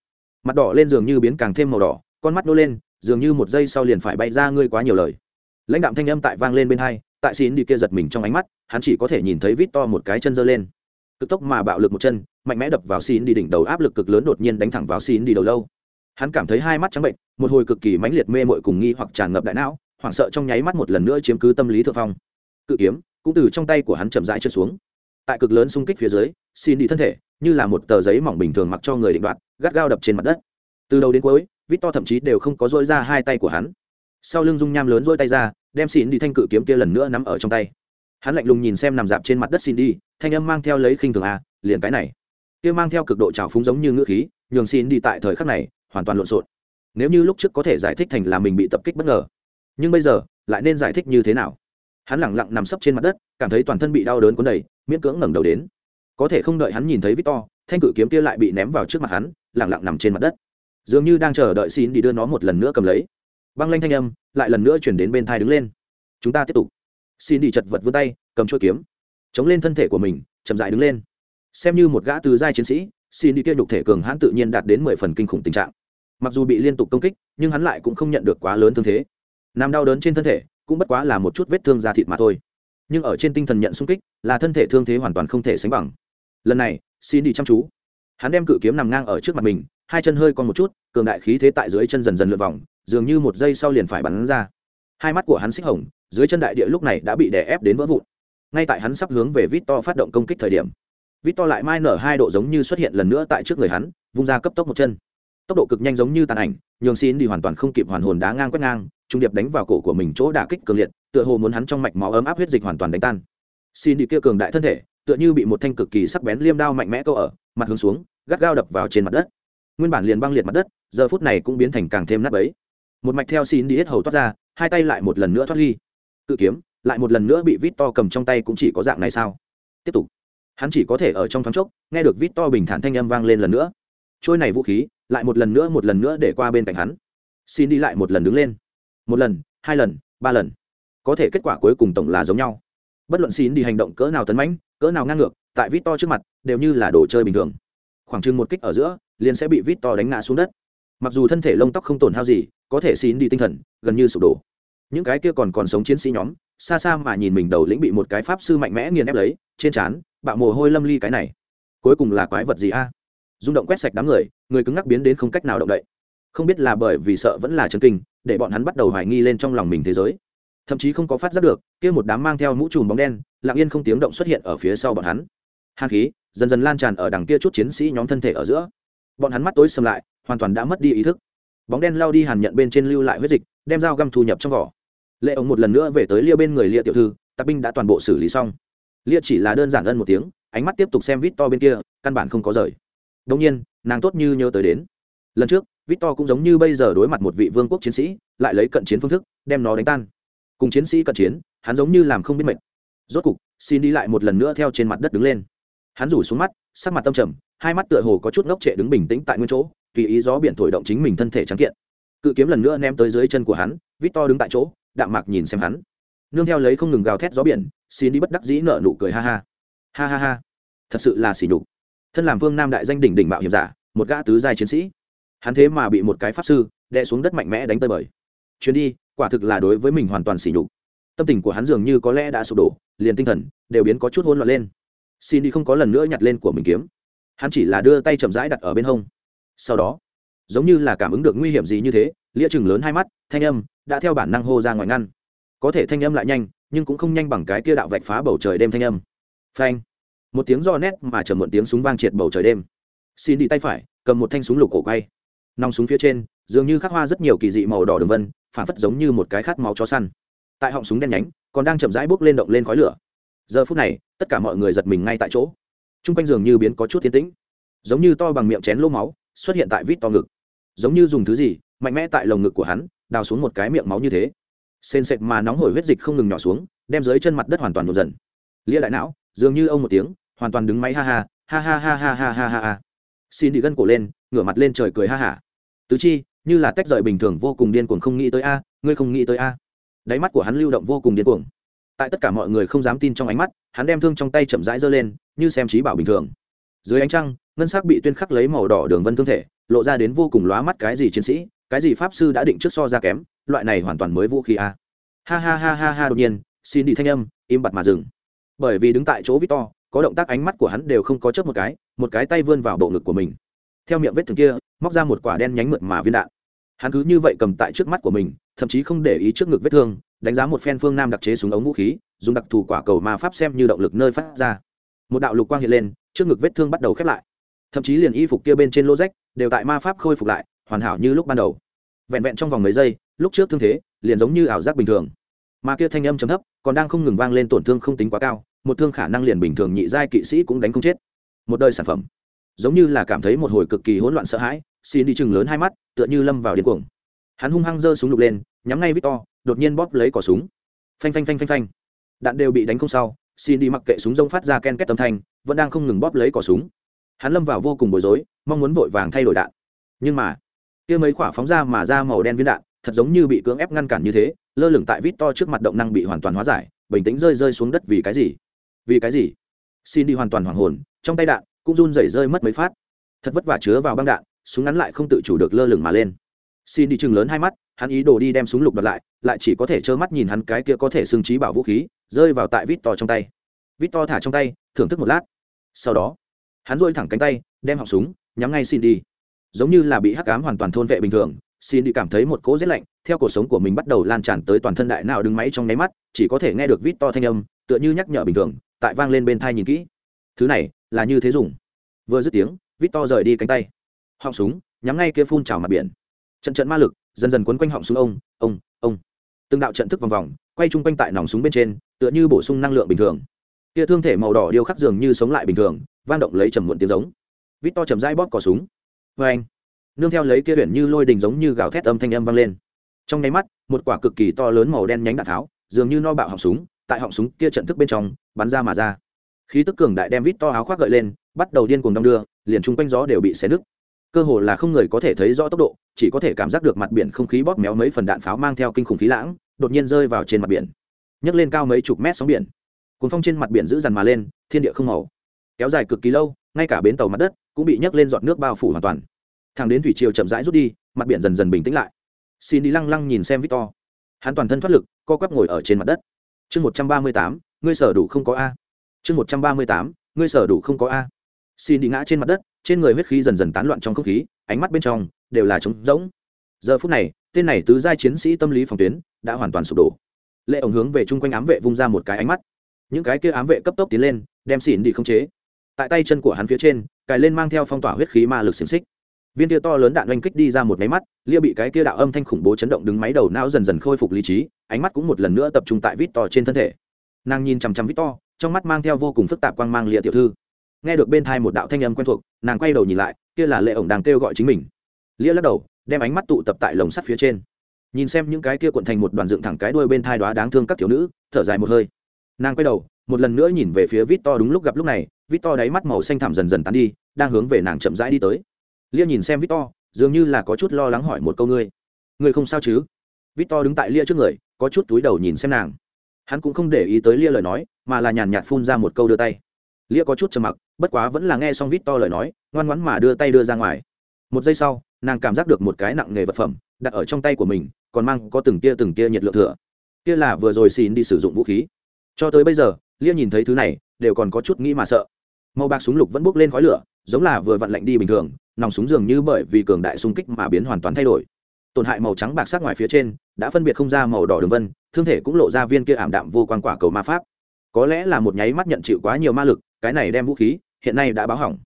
Mặt đỏ lên dường như biến càng thêm màu đỏ, con mắt nô lên, dường như một giây sau liền phải bay ra ngươi quá nhiều lời. Lãnh đạm thanh âm tại vang lên bên hai, tại xin đi kia giật mình trong ánh mắt, hắn chỉ có thể nhìn thấy vít to một cái chân giơ lên. Cực tốc mà bạo lực một chân mạnh mẽ đập vào xin đi đỉnh đầu, áp lực cực lớn đột nhiên đánh thẳng vào xin đi đầu lâu. Hắn cảm thấy hai mắt trắng bệnh, một hồi cực kỳ mãnh liệt mê mội cùng nghi hoặc tràn ngập đại não, hoảng sợ trong nháy mắt một lần nữa chiếm cứ tâm lý thượng phong. Cự kiếm cũng từ trong tay của hắn chậm rãi trượt xuống. Tại cực lớn xung kích phía dưới xin đi thân thể như là một tờ giấy mỏng bình thường mặc cho người định đoạt, gắt gao đập trên mặt đất. Từ đầu đến cuối vít to thậm chí đều không có dỗi ra hai tay của hắn. Sau lưng dung nham lớn dỗi tay ra, đem xin đi thanh cự kiếm kia lần nữa nắm ở trong tay. Hắn lạnh lùng nhìn xem nằm dạp trên mặt đất xin đi, thanh âm mang theo lấy khinh thường a liền cái này kia mang theo cực độ trào phúng giống như ngữ khí, nhường xin đi tại thời khắc này, hoàn toàn lộn xộn. Nếu như lúc trước có thể giải thích thành là mình bị tập kích bất ngờ, nhưng bây giờ, lại nên giải thích như thế nào? Hắn lẳng lặng nằm sấp trên mặt đất, cảm thấy toàn thân bị đau đớn cuốn đầy, miễn cưỡng ngẩng đầu đến. Có thể không đợi hắn nhìn thấy victor, thanh cự kiếm kia lại bị ném vào trước mặt hắn, lẳng lặng nằm trên mặt đất. Dường như đang chờ đợi xin đi đưa nó một lần nữa cầm lấy. Băng lanh thanh âm lại lần nữa chuyển đến bên thai đứng lên. Chúng ta tiếp tục. Xin đi chật vật vươn tay, cầm chuôi kiếm, chống lên thân thể của mình, chậm dại đứng lên xem như một gã từ giai chiến sĩ, xin đi kia nhục thể cường hãn tự nhiên đạt đến mười phần kinh khủng tình trạng. Mặc dù bị liên tục công kích, nhưng hắn lại cũng không nhận được quá lớn thương thế. Nam đau đớn trên thân thể cũng bất quá là một chút vết thương da thịt mà thôi. Nhưng ở trên tinh thần nhận xung kích, là thân thể thương thế hoàn toàn không thể sánh bằng. Lần này, xin đi chăm chú. Hắn đem cự kiếm nằm ngang ở trước mặt mình, hai chân hơi còn một chút, cường đại khí thế tại dưới chân dần dần lượt vòng, dường như một giây sau liền phải bắn ra. Hai mắt của hắn xích hồng, dưới chân đại địa lúc này đã bị đè ép đến vỡ vụn. Ngay tại hắn sắp hướng về vít to phát động công kích thời điểm vít to lại mai nở hai độ giống như xuất hiện lần nữa tại trước người hắn, vung ra cấp tốc một chân. Tốc độ cực nhanh giống như tàn ảnh, nhường xin đi hoàn toàn không kịp hoàn hồn đá ngang quét ngang, trung điệp đánh vào cổ của mình chỗ đả kích cường liệt, tựa hồ muốn hắn trong mạch máu ấm áp huyết dịch hoàn toàn đánh tan. Xin đi kia cường đại thân thể, tựa như bị một thanh cực kỳ sắc bén liêm đao mạnh mẽ câu ở, mặt hướng xuống, gắt gao đập vào trên mặt đất. Nguyên bản liền băng liệt mặt đất, giờ phút này cũng biến thành càng thêm nát bấy. Một mạch theo xin đi hết hầu toát ra, hai tay lại một lần nữa thoát ly. Cự kiếm, lại một lần nữa bị vít to cầm trong tay cũng chỉ có dạng này sao? Tiếp tục hắn chỉ có thể ở trong thoáng chốc, nghe được vít to bình thản thanh âm vang lên lần nữa. Trôi này vũ khí, lại một lần nữa, một lần nữa để qua bên cạnh hắn. Xin đi lại một lần đứng lên. Một lần, hai lần, ba lần. Có thể kết quả cuối cùng tổng là giống nhau. Bất luận xin đi hành động cỡ nào tấn mãnh, cỡ nào ngang ngược, tại vít to trước mặt, đều như là đồ chơi bình thường. Khoảng chừng một kích ở giữa, liền sẽ bị vít to đánh ngã xuống đất. Mặc dù thân thể lông tóc không tổn hao gì, có thể xin đi tinh thần, gần như sụp đổ. Những cái kia còn còn sống chiến sĩ nhóm, xa xa mà nhìn mình đầu lĩnh bị một cái pháp sư mạnh mẽ nghiền ép lấy, trên trán bạo mồ hôi lâm ly cái này. Cuối cùng là quái vật gì a? Rung động quét sạch đám người người cứng ngắc biến đến không cách nào động đậy. Không biết là bởi vì sợ vẫn là chân kinh, để bọn hắn bắt đầu hoài nghi lên trong lòng mình thế giới. Thậm chí không có phát giác được, kia một đám mang theo mũ trùm bóng đen, lặng yên không tiếng động xuất hiện ở phía sau bọn hắn. Hàn khí dần dần lan tràn ở đằng kia chút chiến sĩ nhóm thân thể ở giữa. Bọn hắn mắt tối sầm lại, hoàn toàn đã mất đi ý thức. Bóng đen lao đi hàn nhận bên trên lưu lại huyết dịch, đem dao găm thu nhập trong vỏ. Lệ ống một lần nữa về tới lia bên người lia tiểu thư, tạp binh đã toàn bộ xử lý xong lia chỉ là đơn giản ân một tiếng, ánh mắt tiếp tục xem vít to bên kia, căn bản không có rời. Đông nhiên, nàng tốt như nhớ tới đến. Lần trước vít to cũng giống như bây giờ đối mặt một vị vương quốc chiến sĩ, lại lấy cận chiến phương thức, đem nó đánh tan. Cùng chiến sĩ cận chiến, hắn giống như làm không biết mệt. Rốt cục, xin đi lại một lần nữa theo trên mặt đất đứng lên. Hắn rủ xuống mắt, sắc mặt tâm trầm, hai mắt tựa hồ có chút ngốc trệ đứng bình tĩnh tại nguyên chỗ, tùy ý gió biển thổi động chính mình thân thể trắng kiện. Cự kiếm lần nữa ném tới dưới chân của hắn vít to đứng tại chỗ, đạm mạc nhìn xem hắn nương theo lấy không ngừng gào thét gió biển, xin đi bất đắc dĩ nở nụ cười ha ha. Ha ha ha. Thật sự là xỉ nhục. Thân làm vương nam đại danh đỉnh đỉnh mạo hiểm giả, một gã tứ giai chiến sĩ. Hắn thế mà bị một cái pháp sư đè xuống đất mạnh mẽ đánh tơi bời. Chuyến đi, quả thực là đối với mình hoàn toàn xỉ nhục. Tâm tình của hắn dường như có lẽ đã sụp đổ, liền tinh thần đều biến có chút hỗn loạn lên. Xin đi không có lần nữa nhặt lên của mình kiếm. Hắn chỉ là đưa tay chậm rãi đặt ở bên hông. Sau đó, giống như là cảm ứng được nguy hiểm gì như thế, lia chừng lớn hai mắt, thanh âm đã theo bản năng hô ra ngoài ngăn có thể thanh âm lại nhanh, nhưng cũng không nhanh bằng cái kia đạo vạch phá bầu trời đêm thanh âm. Phanh. Một tiếng do nét mà chờ mượn tiếng súng vang triệt bầu trời đêm. Xin đi tay phải, cầm một thanh súng lục cổ quay. Nòng súng phía trên, dường như khắc hoa rất nhiều kỳ dị màu đỏ đường vân phản phất giống như một cái khát máu chó săn. Tại họng súng đen nhánh, còn đang chậm rãi bốc lên động lên khói lửa. Giờ phút này, tất cả mọi người giật mình ngay tại chỗ. T r u n g quanh giường như biến có chút thiên tĩnh. Giống như to bằng miệng chén lô máu, xuất hiện tại vít to ngực. Giống như dùng thứ gì, mạnh mẽ tại lồng ngực của hắn, đào xuống một cái miệng máu như thế sền sệt mà nóng hổi huyết dịch không ngừng nhỏ xuống, đem dưới chân mặt đất hoàn toàn nổ dần. Lia đại não, dường như ông một tiếng, hoàn toàn đứng máy ha ha ha ha ha ha ha ha ha ha. Xin đi gân cổ lên, ngửa mặt lên trời cười ha hả tứ chi, như là tách rời bình thường vô cùng điên cuồng không nghĩ tới a, ngươi không nghĩ tới a. Đáy mắt của hắn lưu động vô cùng điên cuồng. Tại tất cả mọi người không dám tin trong ánh mắt, hắn đem thương trong tay chậm rãi giơ lên, như xem trí bảo bình thường. Dưới ánh trăng, ngân sắc bị tuyên khắc lấy màu đỏ đường vân thương thể, lộ ra đến vô cùng lóa mắt cái gì chiến sĩ, cái gì pháp sư đã định trước so ra kém loại này hoàn toàn mới vũ khí a. Ha ha ha ha ha, đột nhiên, xin đi thanh âm, im bặt mà dừng. Bởi vì đứng tại chỗ victor, có động tác ánh mắt của hắn đều không có chớp một cái một cái tay vươn vào bộ ngực của mình. Theo miệng vết thương kia, móc ra một quả đen nhánh mượt mà viên đạn. Hắn cứ như vậy cầm tại trước mắt của mình, thậm chí không để ý trước ngực vết thương, đánh giá một phen phương nam đặc chế súng ống vũ khí, dùng đặc thù quả cầu ma pháp xem như động lực nơi phát ra. Một đạo lục quang hiện lên, trước ngực vết thương bắt đầu khép lại. Thậm chí liền y phục kia bên trên lô rách, đều tại ma pháp khôi phục lại, hoàn hảo như lúc ban đầu. Vẹn vẹn trong vòng mấy giây lúc trước thương thế, liền giống như ảo giác bình thường. Mà kia thanh âm chấm thấp, còn đang không ngừng vang lên tổn thương không tính quá cao, một thương khả năng liền bình thường nhị giai kỵ sĩ cũng đánh không chết. Một đời sản phẩm. Giống như là cảm thấy một hồi cực kỳ hỗn loạn sợ hãi xin đi chừng lớn hai mắt, tựa như lâm vào điên cuồng. Hắn hung hăng giơ súng lục lên, nhắm ngay victor, đột nhiên bóp lấy cỏ súng. Phanh phanh phanh phanh phanh. Đạn đều bị đánh không sao xin đi mặc kệ súng rông phát ra ken két âm thanh, vẫn đang không ngừng bóp lấy cỏ súng. Hắn lâm vào vô cùng bối rối, mong muốn vội vàng thay đổi đạn. Nhưng mà, kia mấy quả phóng ra mà ra màu đen viên đạn thật giống như bị cưỡng ép ngăn cản như thế, lơ lửng tại vít to trước mặt động năng bị hoàn toàn hóa giải, bình tĩnh rơi rơi xuống đất vì cái gì? Vì cái gì? Xin đi hoàn toàn hoảng hồn, trong tay đạn cũng run rẩy rơi mất mấy phát. Thật vất vả chứa vào băng đạn, súng ngắn lại không tự chủ được lơ lửng mà lên. Xin đi chừng lớn hai mắt, hắn ý đồ đi đem súng lục đập lại lại chỉ có thể trơ mắt nhìn hắn cái kia có thể xưng trí bảo vũ khí, rơi vào tại vít to trong tay. Vít to thả trong tay, thưởng thức một lát. Sau đó, hắn dôi thẳng cánh tay, đem họng súng nhắm ngay xin đi. Giống như là bị hắc cám hoàn toàn thôn vệ bình thường xin đi cảm thấy một cỗ rét lạnh, theo cuộc sống của mình bắt đầu lan tràn tới toàn thân đại nào đứng máy trong nháy mắt, chỉ có thể nghe được vít to thanh âm, tựa như nhắc nhở bình thường, tại vang lên bên thai nhìn kỹ. Thứ này, là như thế dùng. Vừa dứt tiếng, vít to rời đi cánh tay. Họng súng, nhắm ngay kia phun trào mặt biển. Trận trận ma lực, dần dần quấn quanh họng súng ông ông ông. Từng đạo trận thức vòng vòng, quay chung quanh tại nòng súng bên trên, tựa như bổ sung năng lượng bình thường. Kia thương thể màu đỏ điêu khắc dường như sống lại bình thường, vang động lấy trầm muộn tiếng giống. Vít to chầm dai bóp cỏ súng. Vê anh nương theo lấy kia huyện như lôi đình giống như gào thét âm thanh âm vang lên. Trong nháy mắt, một quả cực kỳ to lớn màu đen nhánh đạn tháo, dường như no bạo họng súng, tại họng súng kia trận thức bên trong, bắn ra mà ra. Khí tức cường đại đem vít to áo khoác gợi lên, bắt đầu điên cuồng đong đưa, liền chung quanh gió đều bị xé nứt. Cơ hồ là không người có thể thấy rõ tốc độ, chỉ có thể cảm giác được mặt biển không khí bóp méo mấy phần đạn pháo mang theo kinh khủng khí lãng, đột nhiên rơi vào trên mặt biển. Nhấc lên cao mấy chục mét sóng biển. Cuốn phong trên mặt biển giữ dằn mà lên, thiên địa không màu. Kéo dài cực kỳ lâu, ngay cả bến tàu mặt đất cũng bị nhấc lên giọt nước bao phủ hoàn toàn thằng đến thủy triều chậm rãi rút đi, mặt biển dần dần bình tĩnh lại. Xin đi lăng lăng nhìn xem victor. Hắn toàn thân thoát lực, co quắp ngồi ở trên mặt đất. Chương một trăm ba mươi tám, ngươi sở đủ không có a. Chương một trăm ba mươi tám, ngươi sở đủ không có a. Xin đi ngã trên mặt đất, trên người huyết khí dần dần tán loạn trong không khí, ánh mắt bên trong đều là trống rỗng. Giờ phút này, tên này tứ giai chiến sĩ tâm lý phòng tuyến đã hoàn toàn sụp đổ. Lệ ổng hướng về chung quanh ám vệ vung ra một cái ánh mắt. Những cái kia ám vệ cấp tốc tiến lên, đem xỉn đi không chế. Tại tay chân của hắn phía trên, cài lên mang theo phong tỏa huyết khí ma lực xiềng xích viên tia to lớn đạn oanh kích đi ra một máy mắt, lia bị cái kia đạo âm thanh khủng bố chấn động đứng máy đầu não dần dần khôi phục lý trí, ánh mắt cũng một lần nữa tập trung tại vít to trên thân thể. Nàng nhìn chằm chằm vít to trong mắt mang theo vô cùng phức tạp quang mang lia tiểu thư. Nghe được bên thai một đạo thanh âm quen thuộc, nàng quay đầu nhìn lại, kia là lệ ổng đang kêu gọi chính mình. Lia lắc đầu, đem ánh mắt tụ tập tại lồng sắt phía trên. Nhìn xem những cái kia cuộn thành một đoàn dựng thẳng cái đuôi bên thai đoá đáng thương các thiếu nữ, thở dài một hơi. Nàng quay đầu, một lần nữa nhìn về phía vít to đúng lúc gặp lúc này vít to đáy mắt màu xanh thẳm dần dần tán đi, đang hướng về nàng chậm rãi đi tới lia nhìn xem victor, dường như là có chút lo lắng hỏi một câu ngươi. Ngươi không sao chứ? Victor đứng tại lia trước người, có chút túi đầu nhìn xem nàng. Hắn cũng không để ý tới lia lời nói, mà là nhàn nhạt phun ra một câu đưa tay. Lia có chút trầm mặc, bất quá vẫn là nghe xong victor lời nói, ngoan ngoãn mà đưa tay đưa ra ngoài. Một giây sau, nàng cảm giác được một cái nặng nghề vật phẩm đặt ở trong tay của mình, còn mang có từng tia từng tia nhiệt lượng thừa. Kia là vừa rồi xin đi sử dụng vũ khí. Cho tới bây giờ, lia nhìn thấy thứ này, đều còn có chút nghĩ mà sợ. Màu bạc súng lục vẫn bốc lên khói lửa, giống là vừa vặn lạnh đi bình thường nòng súng dường như bởi vì cường đại xung kích mà biến hoàn toàn thay đổi. Tổn hại màu trắng bạc sắc ngoài phía trên, đã phân biệt không ra màu đỏ đường vân, thương thể cũng lộ ra viên kia ảm đạm vô quan quả cầu ma pháp. Có lẽ là một nháy mắt nhận chịu quá nhiều ma lực, cái này đem vũ khí, hiện nay đã báo hỏng.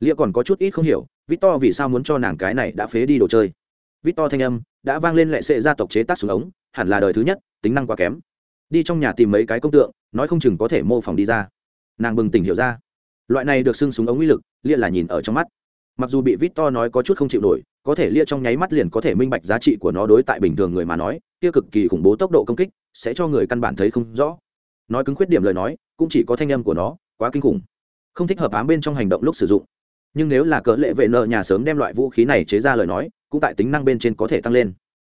Lia còn có chút ít không hiểu, victor vì sao muốn cho nàng cái này đã phế đi đồ chơi? Victor thanh âm, đã vang lên lệ sệ gia tộc chế tác súng ống, hẳn là đời thứ nhất, tính năng quá kém. Đi trong nhà tìm mấy cái công tượng, nói không chừng có thể mô phỏng đi ra. Nàng bừng tỉnh hiểu ra. Loại này được xưng súng ống uy lực, lia là nhìn ở trong mắt mặc dù bị victor nói có chút không chịu nổi, có thể lia trong nháy mắt liền có thể minh bạch giá trị của nó đối tại bình thường người mà nói, kia cực kỳ khủng bố tốc độ công kích, sẽ cho người căn bản thấy không rõ. Nói cứng khuyết điểm lời nói, cũng chỉ có thanh âm của nó, quá kinh khủng. Không thích hợp ám bên trong hành động lúc sử dụng. Nhưng nếu là cỡ lệ vệ nợ nhà sớm đem loại vũ khí này chế ra lời nói, cũng tại tính năng bên trên có thể tăng lên.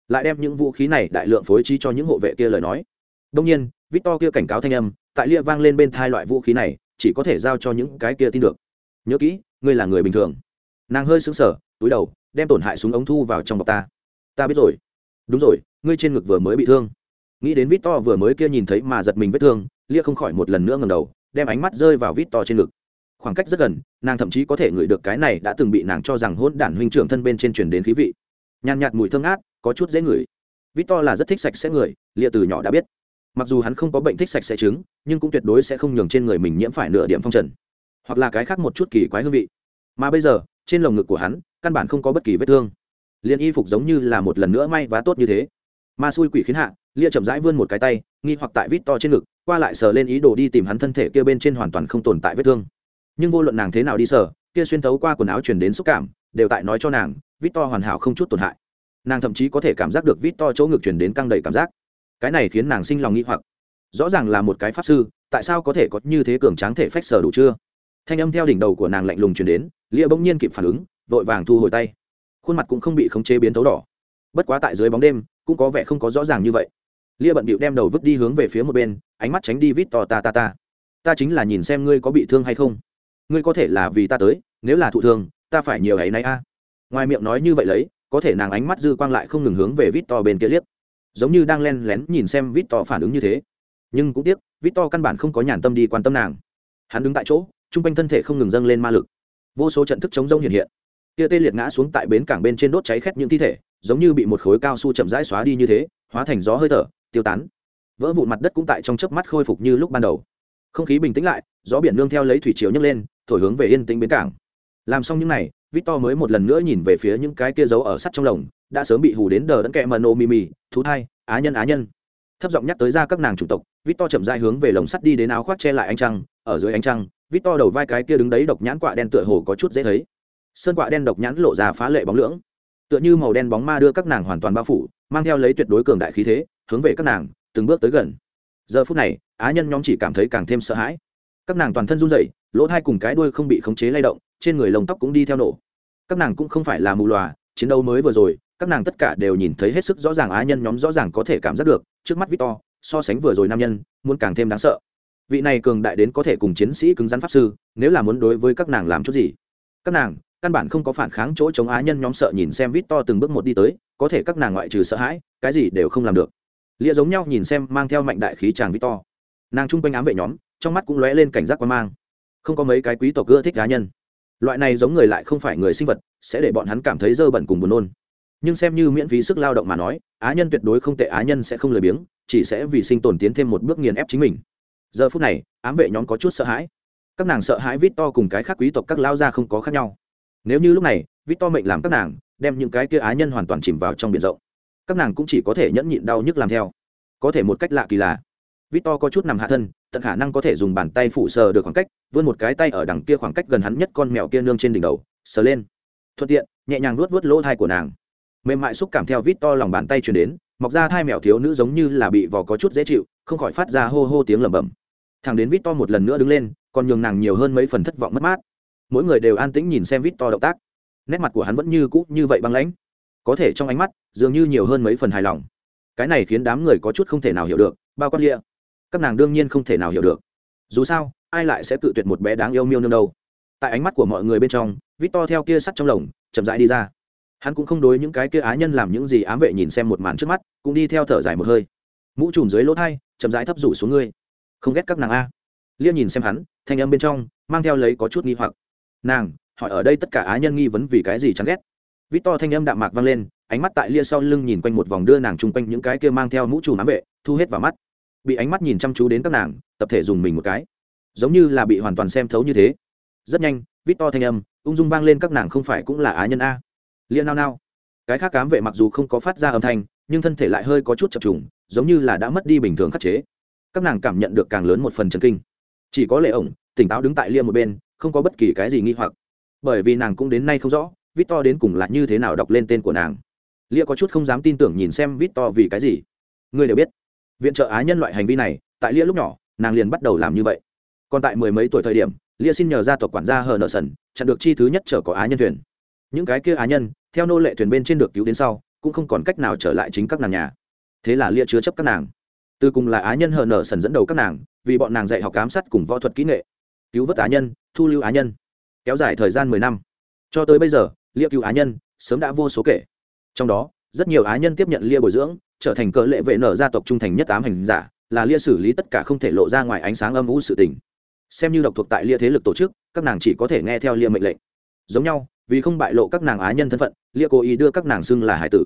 Lại đem những vũ khí này đại lượng phối trí cho những hộ vệ kia lời nói. Đông nhiên, victor kia cảnh cáo thanh âm, tại lia vang lên bên thai loại vũ khí này, chỉ có thể giao cho những cái kia tin được. Nhớ kỹ, ngươi là người bình thường nàng hơi sững sờ, túi đầu, đem tổn hại súng ống thu vào trong bọc ta. Ta biết rồi. Đúng rồi, ngươi trên ngực vừa mới bị thương. Nghĩ đến vít to vừa mới kia nhìn thấy mà giật mình vết thương, lia không khỏi một lần nữa ngầm đầu, đem ánh mắt rơi vào vít to trên ngực. Khoảng cách rất gần, nàng thậm chí có thể ngửi được cái này đã từng bị nàng cho rằng hôn đản huynh trưởng thân bên trên truyền đến khí vị. Nhàn nhạt mùi thơm ngát, có chút dễ ngửi. Vít to là rất thích sạch sẽ người, lia từ nhỏ đã biết. Mặc dù hắn không có bệnh thích sạch sẽ trứng, nhưng cũng tuyệt đối sẽ không nhường trên người mình nhiễm phải nửa điểm phong trần, hoặc là cái khác một chút kỳ quái hương vị. Mà bây giờ trên lồng ngực của hắn, căn bản không có bất kỳ vết thương. Liền y phục giống như là một lần nữa may và tốt như thế. Ma xui quỷ khiến hạ, lia chậm rãi vươn một cái tay, nghi hoặc tại vít to trên ngực, qua lại sờ lên ý đồ đi tìm hắn thân thể kia bên trên hoàn toàn không tồn tại vết thương. Nhưng vô luận nàng thế nào đi sờ, kia xuyên thấu qua quần áo truyền đến xúc cảm, đều tại nói cho nàng, vít to hoàn hảo không chút tổn hại. Nàng thậm chí có thể cảm giác được vít to chỗ ngực truyền đến căng đầy cảm giác. Cái này khiến nàng sinh lòng nghi hoặc. Rõ ràng là một cái pháp sư, tại sao có thể có như thế cường tráng thể phách sờ đủ chưa? Thanh âm theo đỉnh đầu của nàng lạnh lùng truyền đến, lia bỗng nhiên kịp phản ứng, vội vàng thu hồi tay. Khuôn mặt cũng không bị khống chế biến tấu đỏ. Bất quá tại dưới bóng đêm, cũng có vẻ không có rõ ràng như vậy. Lia bận bịu đem đầu vứt đi hướng về phía một bên, ánh mắt tránh đi vít to ta ta ta. Ta chính là nhìn xem ngươi có bị thương hay không. Ngươi có thể là vì ta tới, nếu là thụ thương, ta phải nhiều ấy nay a. Ngoài miệng nói như vậy lấy, có thể nàng ánh mắt dư quang lại không ngừng hướng về vít to bên kia liếc. Giống như đang len lén nhìn xem vít to phản ứng như thế. Nhưng cũng tiếc, vít to căn bản không có nhàn tâm đi quan tâm nàng. Hắn đứng tại chỗ chung quanh thân thể không ngừng dâng lên ma lực. Vô số trận thức chống rông hiện hiện. Kia tê liệt ngã xuống tại bến cảng bên trên đốt cháy khét những thi thể, giống như bị một khối cao su chậm rãi xóa đi như thế, hóa thành gió hơi thở, tiêu tán. Vỡ vụn mặt đất cũng tại trong chớp mắt khôi phục như lúc ban đầu. Không khí bình tĩnh lại, gió biển nương theo lấy thủy chiều nhấc lên, thổi hướng về yên tĩnh bến cảng. Làm xong những này, victor mới một lần nữa nhìn về phía những cái kia giấu ở sắt trong lồng, đã sớm bị hù đến đờ đẫn kẹ mờ nô mì mì, thú thai, á nhân á nhân. Thấp giọng nhắc tới ra các nàng chủ tộc, victor chậm rãi hướng về lồng sắt đi đến áo khoác che lại ánh trăng, ở dưới ánh trăng victor đầu vai cái kia đứng đấy độc nhãn quạ đen tựa hồ có chút dễ thấy. Sơn quạ đen độc nhãn lộ ra phá lệ bóng lưỡng. Tựa như màu đen bóng ma đưa các nàng hoàn toàn bao phủ, mang theo lấy tuyệt đối cường đại khí thế, hướng về các nàng, từng bước tới gần. Giờ phút này, á nhân nhóm chỉ cảm thấy càng thêm sợ hãi. Các nàng toàn thân run rẩy, lỗ thai cùng cái đuôi không bị khống chế lay động, trên người lồng tóc cũng đi theo nổ. Các nàng cũng không phải là mù lòa chiến đấu mới vừa rồi, các nàng tất cả đều nhìn thấy hết sức rõ ràng á nhân nhóm rõ ràng có thể cảm giác được, trước mắt victor, so sánh vừa rồi nam nhân, muốn càng thêm đáng sợ vị này cường đại đến có thể cùng chiến sĩ cứng rắn pháp sư, nếu là muốn đối với các nàng làm chút gì. Các nàng, căn bản không có phản kháng chỗ chống á nhân nhóm sợ nhìn xem vít to từng bước một đi tới, có thể các nàng ngoại trừ sợ hãi, cái gì đều không làm được. Lia giống nhau nhìn xem mang theo mạnh đại khí chàng vít to. Nàng chung quanh ám vệ nhóm, trong mắt cũng lóe lên cảnh giác quan mang. Không có mấy cái quý tộc ưa thích cá nhân. Loại này giống người lại không phải người sinh vật, sẽ để bọn hắn cảm thấy dơ bẩn cùng buồn nôn. Nhưng xem như miễn phí sức lao động mà nói, á nhân tuyệt đối không tệ, á nhân sẽ không lười biếng, chỉ sẽ vì sinh tồn tiến thêm một bước nghiền ép chính mình giờ phút này, ám vệ nhóm có chút sợ hãi. Các nàng sợ hãi vít to cùng cái khác quý tộc các lao ra không có khác nhau. Nếu như lúc này vít to mệnh làm các nàng, đem những cái kia á nhân hoàn toàn chìm vào trong biển rộng. Các nàng cũng chỉ có thể nhẫn nhịn đau nhức làm theo. Có thể một cách lạ kỳ lạ vít to có chút nằm hạ thân, tận khả năng có thể dùng bàn tay phụ sờ được khoảng cách, vươn một cái tay ở đằng kia khoảng cách gần hắn nhất con mèo kia nương trên đỉnh đầu, sờ lên. Thuận tiện, nhẹ nhàng nuốt vớt lỗ thai của nàng. Mềm mại xúc cảm theo vít to lòng bàn tay chuyển đến, mọc ra thai mèo thiếu nữ giống như là bị vò có chút dễ chịu, không khỏi phát ra hô hô tiếng lẩm bẩm thằng đến vít to một lần nữa đứng lên, còn nhường nàng nhiều hơn mấy phần thất vọng mất mát. Mỗi người đều an tĩnh nhìn xem vít to động tác. Nét mặt của hắn vẫn như cũ như vậy băng lãnh. Có thể trong ánh mắt, dường như nhiều hơn mấy phần hài lòng. Cái này khiến đám người có chút không thể nào hiểu được, bao quan địa các nàng đương nhiên không thể nào hiểu được. Dù sao, ai lại sẽ tự tuyệt một bé đáng yêu miêu nương đâu? Tại ánh mắt của mọi người bên trong vít to theo kia sắt trong lồng, chậm rãi đi ra. Hắn cũng không đối những cái kia á nhân làm những gì ám vệ nhìn xem một màn trước mắt, cũng đi theo thở dài một hơi. Mũ trùm dưới lỗ thai, chậm rãi thấp rủ xuống ngươi không ghét các nàng a. Lia nhìn xem hắn, thanh âm bên trong mang theo lấy có chút nghi hoặc. Nàng, hỏi ở đây tất cả á nhân nghi vấn vì cái gì chẳng ghét? Vít to thanh âm đạm mạc vang lên, ánh mắt tại lia sau lưng nhìn quanh một vòng đưa nàng chung quanh những cái kia mang theo mũ trùm ám vệ, thu hết vào mắt. Bị ánh mắt nhìn chăm chú đến các nàng, tập thể dùng mình một cái. Giống như là bị hoàn toàn xem thấu như thế. Rất nhanh vít to thanh âm, ung dung vang lên các nàng không phải cũng là á nhân a. Lia nao nao. Cái khác cám vệ mặc dù không có phát ra âm thanh, nhưng thân thể lại hơi có chút chập trùng, giống như là đã mất đi bình thường khắc chế các nàng cảm nhận được càng lớn một phần chân kinh. Chỉ có lệ ổng, tỉnh táo đứng tại lia một bên, không có bất kỳ cái gì nghi hoặc. Bởi vì nàng cũng đến nay không rõ vít to đến cùng là như thế nào đọc lên tên của nàng. Lia có chút không dám tin tưởng nhìn xem vít to vì cái gì. Ngươi đều biết, viện trợ á nhân loại hành vi này, tại lia lúc nhỏ, nàng liền bắt đầu làm như vậy. Còn tại mười mấy tuổi thời điểm, lia xin nhờ gia tộc quản gia hờ nợ sần, chặn được chi thứ nhất chở có á nhân thuyền. Những cái kia á nhân, theo nô lệ thuyền bên trên được cứu đến sau, cũng không còn cách nào trở lại chính các nàng nhà. Thế là lia chứa chấp các nàng từ cùng là á nhân hờ nở sần dẫn đầu các nàng, vì bọn nàng dạy học cám sát cùng võ thuật kỹ nghệ. Cứu vớt á nhân, thu lưu á nhân. Kéo dài thời gian mười năm. Cho tới bây giờ lia cứu á nhân sớm đã vô số kể. Trong đó, rất nhiều á nhân tiếp nhận lia bồi dưỡng, trở thành cỡ lệ vệ nở gia tộc trung thành nhất ám hành giả, là lia xử lý tất cả không thể lộ ra ngoài ánh sáng âm u sự tình. Xem như độc thuộc tại lia thế lực tổ chức, các nàng chỉ có thể nghe theo lia mệnh lệnh. Giống nhau, vì không bại lộ các nàng á nhân thân phận, lia cố ý đưa các nàng xưng là hải tử.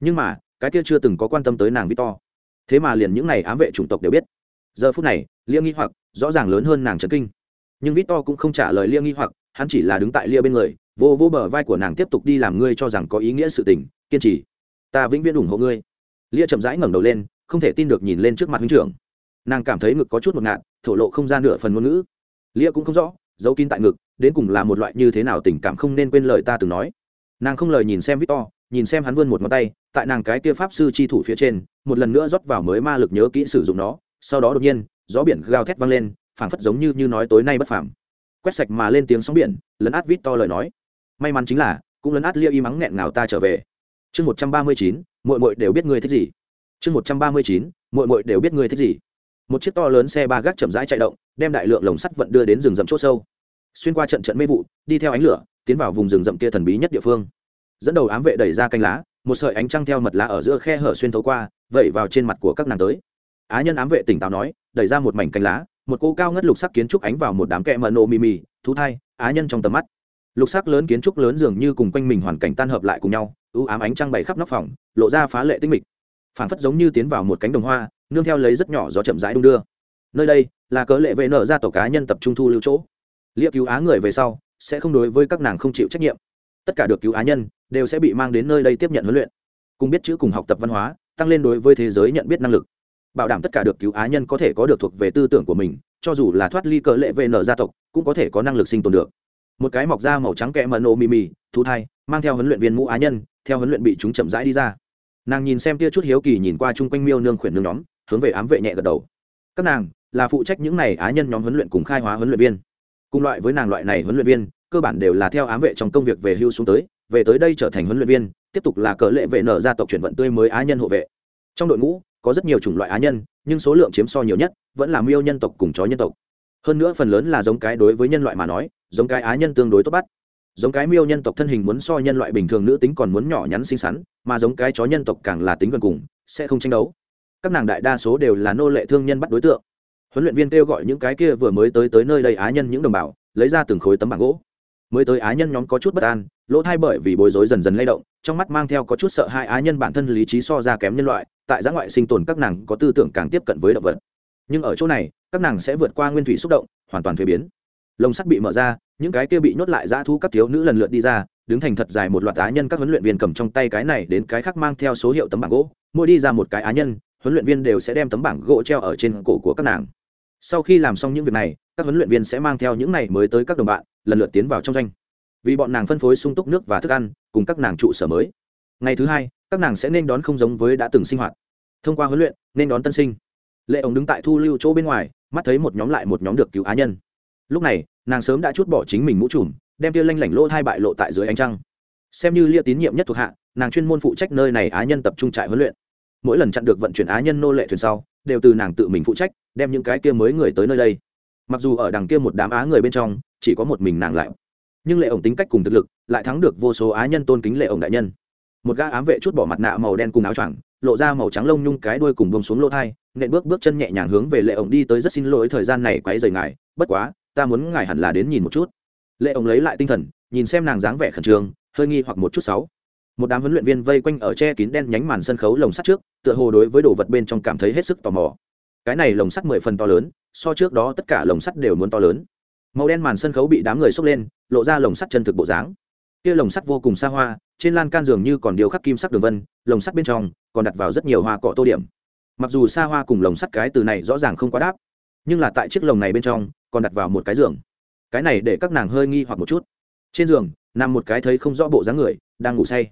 Nhưng mà, cái kia chưa từng có quan tâm tới nàng victor thế mà liền những n à y ám vệ chủng tộc đều biết. Giờ phút này, lia nghi hoặc rõ ràng lớn hơn nàng trấn kinh. Nhưng victor cũng không trả lời lia nghi hoặc, hắn chỉ là đứng tại lia bên người, vô vô bờ vai của nàng tiếp tục đi làm ngươi cho rằng có ý nghĩa sự tình, kiên trì. Ta vĩnh viễn ủng hộ ngươi. Lia chậm rãi ngẩng đầu lên, không thể tin được nhìn lên trước mặt huynh trưởng. Nàng cảm thấy ngực có chút một ngạn thổ lộ không gian nửa phần ngôn ngữ. Lia cũng không rõ, giấu kín tại ngực, đến cùng là một loại như thế nào tình cảm không nên quên lời ta từng nói. Nàng không lời nhìn xem victor nhìn xem hắn vươn một ngón tay, tại nàng cái kia pháp sư chi thủ phía trên, một lần nữa rót vào mới ma lực nhớ kỹ sử dụng nó, sau đó đột nhiên, gió biển gào thét vang lên, phảng phất giống như như nói tối nay bất phàm. Quét sạch mà lên tiếng sóng biển, lấn át vít to lời nói. May mắn chính là, cũng lấn át lia y mắng nghẹn ngào ta trở về. Chương một trăm ba mươi chín mội mội đều biết ngươi thích gì. Chương một trăm ba mươi chín mội mội đều biết ngươi thích gì. Một chiếc to lớn xe ba gác chậm rãi chạy động, đem đại lượng lồng sắt vận đưa đến rừng rậm c h ỗ sâu. Xuyên qua trận trận mê vụ, đi theo ánh lửa, tiến vào vùng rừng rậm kia thần bí nhất địa phương dẫn đầu ám vệ đẩy ra canh lá, một sợi ánh trăng theo mật lá ở giữa khe hở xuyên thấu qua, vẩy vào trên mặt của các nàng tới. Á nhân ám vệ tỉnh táo nói, đẩy ra một mảnh canh lá, một cô cao ngất lục sắc kiến trúc ánh vào một đám kẹ mờ nô mì mì thú thai, á nhân trong tầm mắt. Lục sắc lớn kiến trúc lớn dường như cùng quanh mình hoàn cảnh tan hợp lại cùng nhau ưu ám ánh trăng bày khắp nóc phòng, lộ ra phá lệ tinh mịch. Phảng phất giống như tiến vào một cánh đồng hoa, nương theo lấy rất nhỏ gió chậm rãi đung đưa. Nơi đây, là cớ lệ vệ nở ra tổ cá nhân tập trung thu lưu chỗ. Liệu cứu á người về sau, sẽ không đối với các nàng không chịu trách nhiệm tất cả được cứu á nhân đều sẽ bị mang đến nơi đây tiếp nhận huấn luyện, cùng biết chữ cùng học tập văn hóa, tăng lên đối với thế giới nhận biết năng lực. Bảo đảm tất cả được cứu á nhân có thể có được thuộc về tư tưởng của mình, cho dù là thoát ly cỡ lệ về gia tộc, cũng có thể có năng lực sinh tồn được. Một cái mọc da màu trắng kẽ mờ nô mì mì, thú thai, mang theo huấn luyện viên mũ á nhân, theo huấn luyện bị chúng chậm rãi đi ra. Nàng nhìn xem tia chút hiếu kỳ nhìn qua chung quanh miêu nương khuyển nương nhóm, hướng về ám vệ nhẹ gật đầu. Các nàng là phụ trách những này á nhân nhóm huấn luyện cùng khai hóa huấn luyện viên. Cùng loại với nàng loại này huấn luyện viên cơ bản đều là theo ám vệ trong công việc về hưu xuống tới, về tới đây trở thành huấn luyện viên, tiếp tục là cờ lệ vệ nở gia tộc chuyển vận tươi mới á nhân hộ vệ. Trong đội ngũ, có rất nhiều chủng loại á nhân, nhưng số lượng chiếm so nhiều nhất vẫn là miêu nhân tộc cùng chó nhân tộc. Hơn nữa phần lớn là giống cái đối với nhân loại mà nói, giống cái á nhân tương đối tốt bắt. Giống cái miêu nhân tộc thân hình muốn so nhân loại bình thường nữ tính còn muốn nhỏ nhắn xinh xắn, mà giống cái chó nhân tộc càng là tính gần cùng, sẽ không tranh đấu. Các nàng đại đa số đều là nô lệ thương nhân bắt đối tượng. Huấn luyện viên kêu gọi những cái kia vừa mới tới tới nơi đây á nhân những đồng bào, lấy ra từng khối tấm bảng gỗ mới tới á nhân nhóm có chút bất an, lỗ thai bởi vì bối rối dần dần lay động, trong mắt mang theo có chút sợ hai á nhân bản thân lý trí so ra kém nhân loại, tại giã ngoại sinh tồn các nàng có tư tưởng càng tiếp cận với động vật. Nhưng ở chỗ này, các nàng sẽ vượt qua nguyên thủy xúc động, hoàn toàn thuế biến. Lồng sắt bị mở ra, những cái kia bị nhốt lại dã thu các thiếu nữ lần lượt đi ra, đứng thành thật dài một loạt á nhân các huấn luyện viên cầm trong tay cái này đến cái khác mang theo số hiệu tấm bảng gỗ, mỗi đi ra một cái á nhân, huấn luyện viên đều sẽ đem tấm bảng gỗ treo ở trên cổ của các nàng sau khi làm xong những việc này, các huấn luyện viên sẽ mang theo những này mới tới các đồng bạn, lần lượt tiến vào trong doanh. Vì bọn nàng phân phối sung túc nước và thức ăn, cùng các nàng trụ sở mới. Ngày thứ hai, các nàng sẽ nên đón không giống với đã từng sinh hoạt. Thông qua huấn luyện, nên đón tân sinh. Lệ ổng đứng tại thu lưu chỗ bên ngoài, mắt thấy một nhóm lại một nhóm được cứu á nhân. Lúc này, nàng sớm đã chút bỏ chính mình mũ trùm, đem tia lanh lảnh lỗ hai bại lộ tại dưới ánh trăng. Xem như lia tín nhiệm nhất thuộc hạ, nàng chuyên môn phụ trách nơi này á nhân tập trung trại huấn luyện. Mỗi lần chặn được vận chuyển á nhân nô lệ thuyền sau đều từ nàng tự mình phụ trách, đem những cái kia mới người tới nơi đây. Mặc dù ở đằng kia một đám á người bên trong, chỉ có một mình nàng lại. Nhưng lệ ổng tính cách cùng thực lực, lại thắng được vô số á nhân tôn kính lệ ổng đại nhân. Một gã ám vệ chút bỏ mặt nạ màu đen cùng áo choàng, lộ ra màu trắng lông nhung cái đuôi cùng bông xuống lỗ thai, nện bước bước chân nhẹ nhàng hướng về lệ ổng đi tới rất xin lỗi thời gian này quấy rời ngài, bất quá, ta muốn ngài hẳn là đến nhìn một chút. Lệ ổng lấy lại tinh thần, nhìn xem nàng dáng vẻ khẩn trương, hơi nghi hoặc một chút sáu một đám huấn luyện viên vây quanh ở che kín đen nhánh màn sân khấu lồng sắt trước, tựa hồ đối với đồ vật bên trong cảm thấy hết sức tò mò. Cái này lồng sắt mười phần to lớn, so trước đó tất cả lồng sắt đều muốn to lớn. Màu đen màn sân khấu bị đám người xốc lên, lộ ra lồng sắt chân thực bộ dáng. Kia lồng sắt vô cùng xa hoa, trên lan can dường như còn điều khắc kim sắc đường vân, lồng sắt bên trong còn đặt vào rất nhiều hoa cọ tô điểm. Mặc dù xa hoa cùng lồng sắt cái từ này rõ ràng không quá đáp, nhưng là tại chiếc lồng này bên trong còn đặt vào một cái giường. Cái này để các nàng hơi nghi hoặc một chút. Trên giường nằm một cái thấy không rõ bộ dáng người, đang ngủ say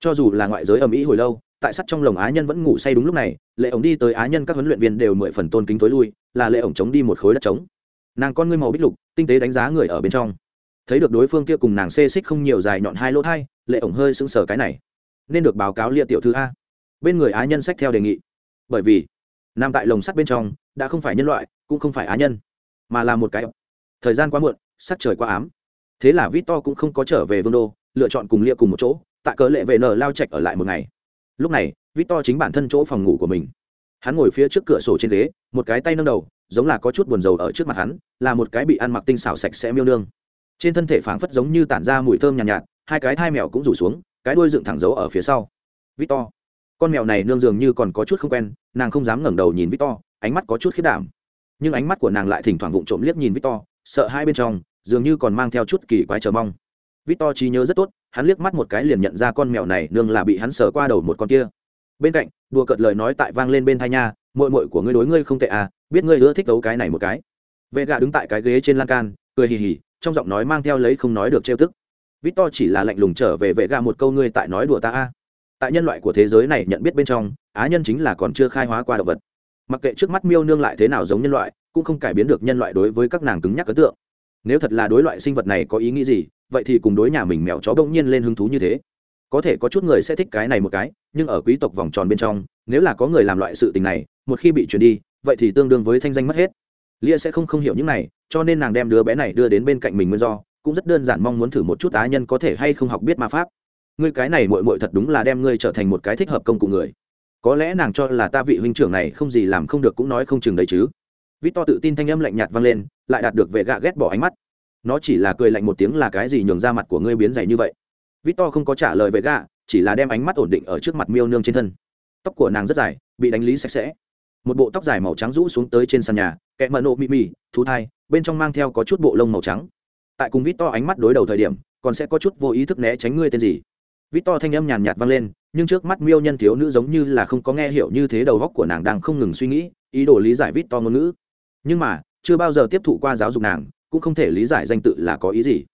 cho dù là ngoại giới ầm ĩ hồi lâu, tại sắt trong lồng á nhân vẫn ngủ say đúng lúc này, lệ ổng đi tới á nhân các huấn luyện viên đều mười phần tôn kính tối lui, là lệ ổng chống đi một khối đất trống. Nàng con ngươi màu bích lục, tinh tế đánh giá người ở bên trong. Thấy được đối phương kia cùng nàng xê xích không nhiều dài nhọn hai lỗ thai, lệ ổng hơi sững sờ cái này. Nên được báo cáo lia tiểu thư a. Bên người á nhân sách theo đề nghị. Bởi vì, nam tại lồng sắt bên trong, đã không phải nhân loại, cũng không phải á nhân, mà là một cái thời gian quá muộn sắc trời quá ám. Thế là vít to cũng không có trở về vương đô, lựa chọn cùng lia cùng một chỗ tại cớ lệ vệ nở lao chạch ở lại một ngày. Lúc này vít to chính bản thân chỗ phòng ngủ của mình. Hắn ngồi phía trước cửa sổ trên ghế một cái tay nâng đầu giống là có chút buồn rầu ở trước mặt hắn là một cái bị ăn mặc tinh xảo sạch sẽ miêu nương. Trên thân thể phảng phất giống như tản ra mùi thơm nhàn nhạt, nhạt hai cái thai mèo cũng rủ xuống cái đuôi dựng thẳng giấu ở phía sau. Victor con mèo này nương dường như còn có chút không quen nàng không dám ngẩng đầu nhìn victor ánh mắt có chút khiết đảm. Nhưng ánh mắt của nàng lại thỉnh thoảng vụng trộm liếc nhìn victor sợ hai bên trong dường như còn mang theo chút kỳ quái chờ mong. Victor trí nhớ rất tốt hắn liếc mắt một cái liền nhận ra con mèo này nương là bị hắn sờ qua đầu một con kia. Bên cạnh, đùa cợt lời nói tại vang lên bên thai nha mội mội của ngươi đối ngươi không tệ à biết ngươi ưa thích đấu cái này một cái. Vệ gà đứng tại cái ghế trên lan can, cười hì hì, trong giọng nói mang theo lấy không nói được trêu tức. Vít To chỉ là lạnh lùng trở về vệ gà một câu, ngươi tại nói đùa ta a tại nhân loại của thế giới này nhận biết bên trong, á nhân chính là còn chưa khai hóa qua động vật. Mặc kệ trước mắt miêu nương lại thế nào giống nhân loại, cũng không cải biến được nhân loại đối với các nàng cứng nhắc ấn tượng. Nếu thật là đối loại sinh vật này có ý nghĩ gì vậy thì cùng đối nhà mình mèo chó bỗng nhiên lên hứng thú như thế. Có thể có chút người sẽ thích cái này một cái, nhưng ở quý tộc vòng tròn bên trong, nếu là có người làm loại sự tình này, một khi bị chuyển đi, vậy thì tương đương với thanh danh mất hết. Lia sẽ không không hiểu những này, cho nên nàng đem đứa bé này đưa đến bên cạnh mình nguyên do, cũng rất đơn giản mong muốn thử một chút á nhân có thể hay không học biết ma pháp. Ngươi cái này mội mội thật đúng là đem ngươi trở thành một cái thích hợp công cụ người. Có lẽ nàng cho là ta vị huynh trưởng này không gì làm không được cũng nói không chừng đấy chứ. Vít to tự tin thanh âm lạnh nhạt vang lên, lại đạt được vệ gạ ghét bỏ ánh mắt nó chỉ là cười lạnh một tiếng là cái gì nhường ra mặt của ngươi biến dày như vậy. Vít to không có trả lời với gạ chỉ là đem ánh mắt ổn định ở trước mặt miêu nương trên thân. Tóc của nàng rất dài, bị đánh lý sạch sẽ. Một bộ tóc dài màu trắng rũ xuống tới trên sàn nhà kẽ mờ nộ mị mị, thú thai, bên trong mang theo có chút bộ lông màu trắng. Tại cùng vít to ánh mắt đối đầu thời điểm, còn sẽ có chút vô ý thức né tránh ngươi tên gì. Vít to thanh âm nhàn nhạt vang lên, nhưng trước mắt miêu nhân thiếu nữ giống như là không có nghe hiểu như thế đầu góc của nàng đang không ngừng suy nghĩ, ý đồ lý giải vít to ngôn ngữ. Nhưng mà, chưa bao giờ tiếp thụ qua giáo dục nàng cũng không thể lý giải danh tự là có ý gì.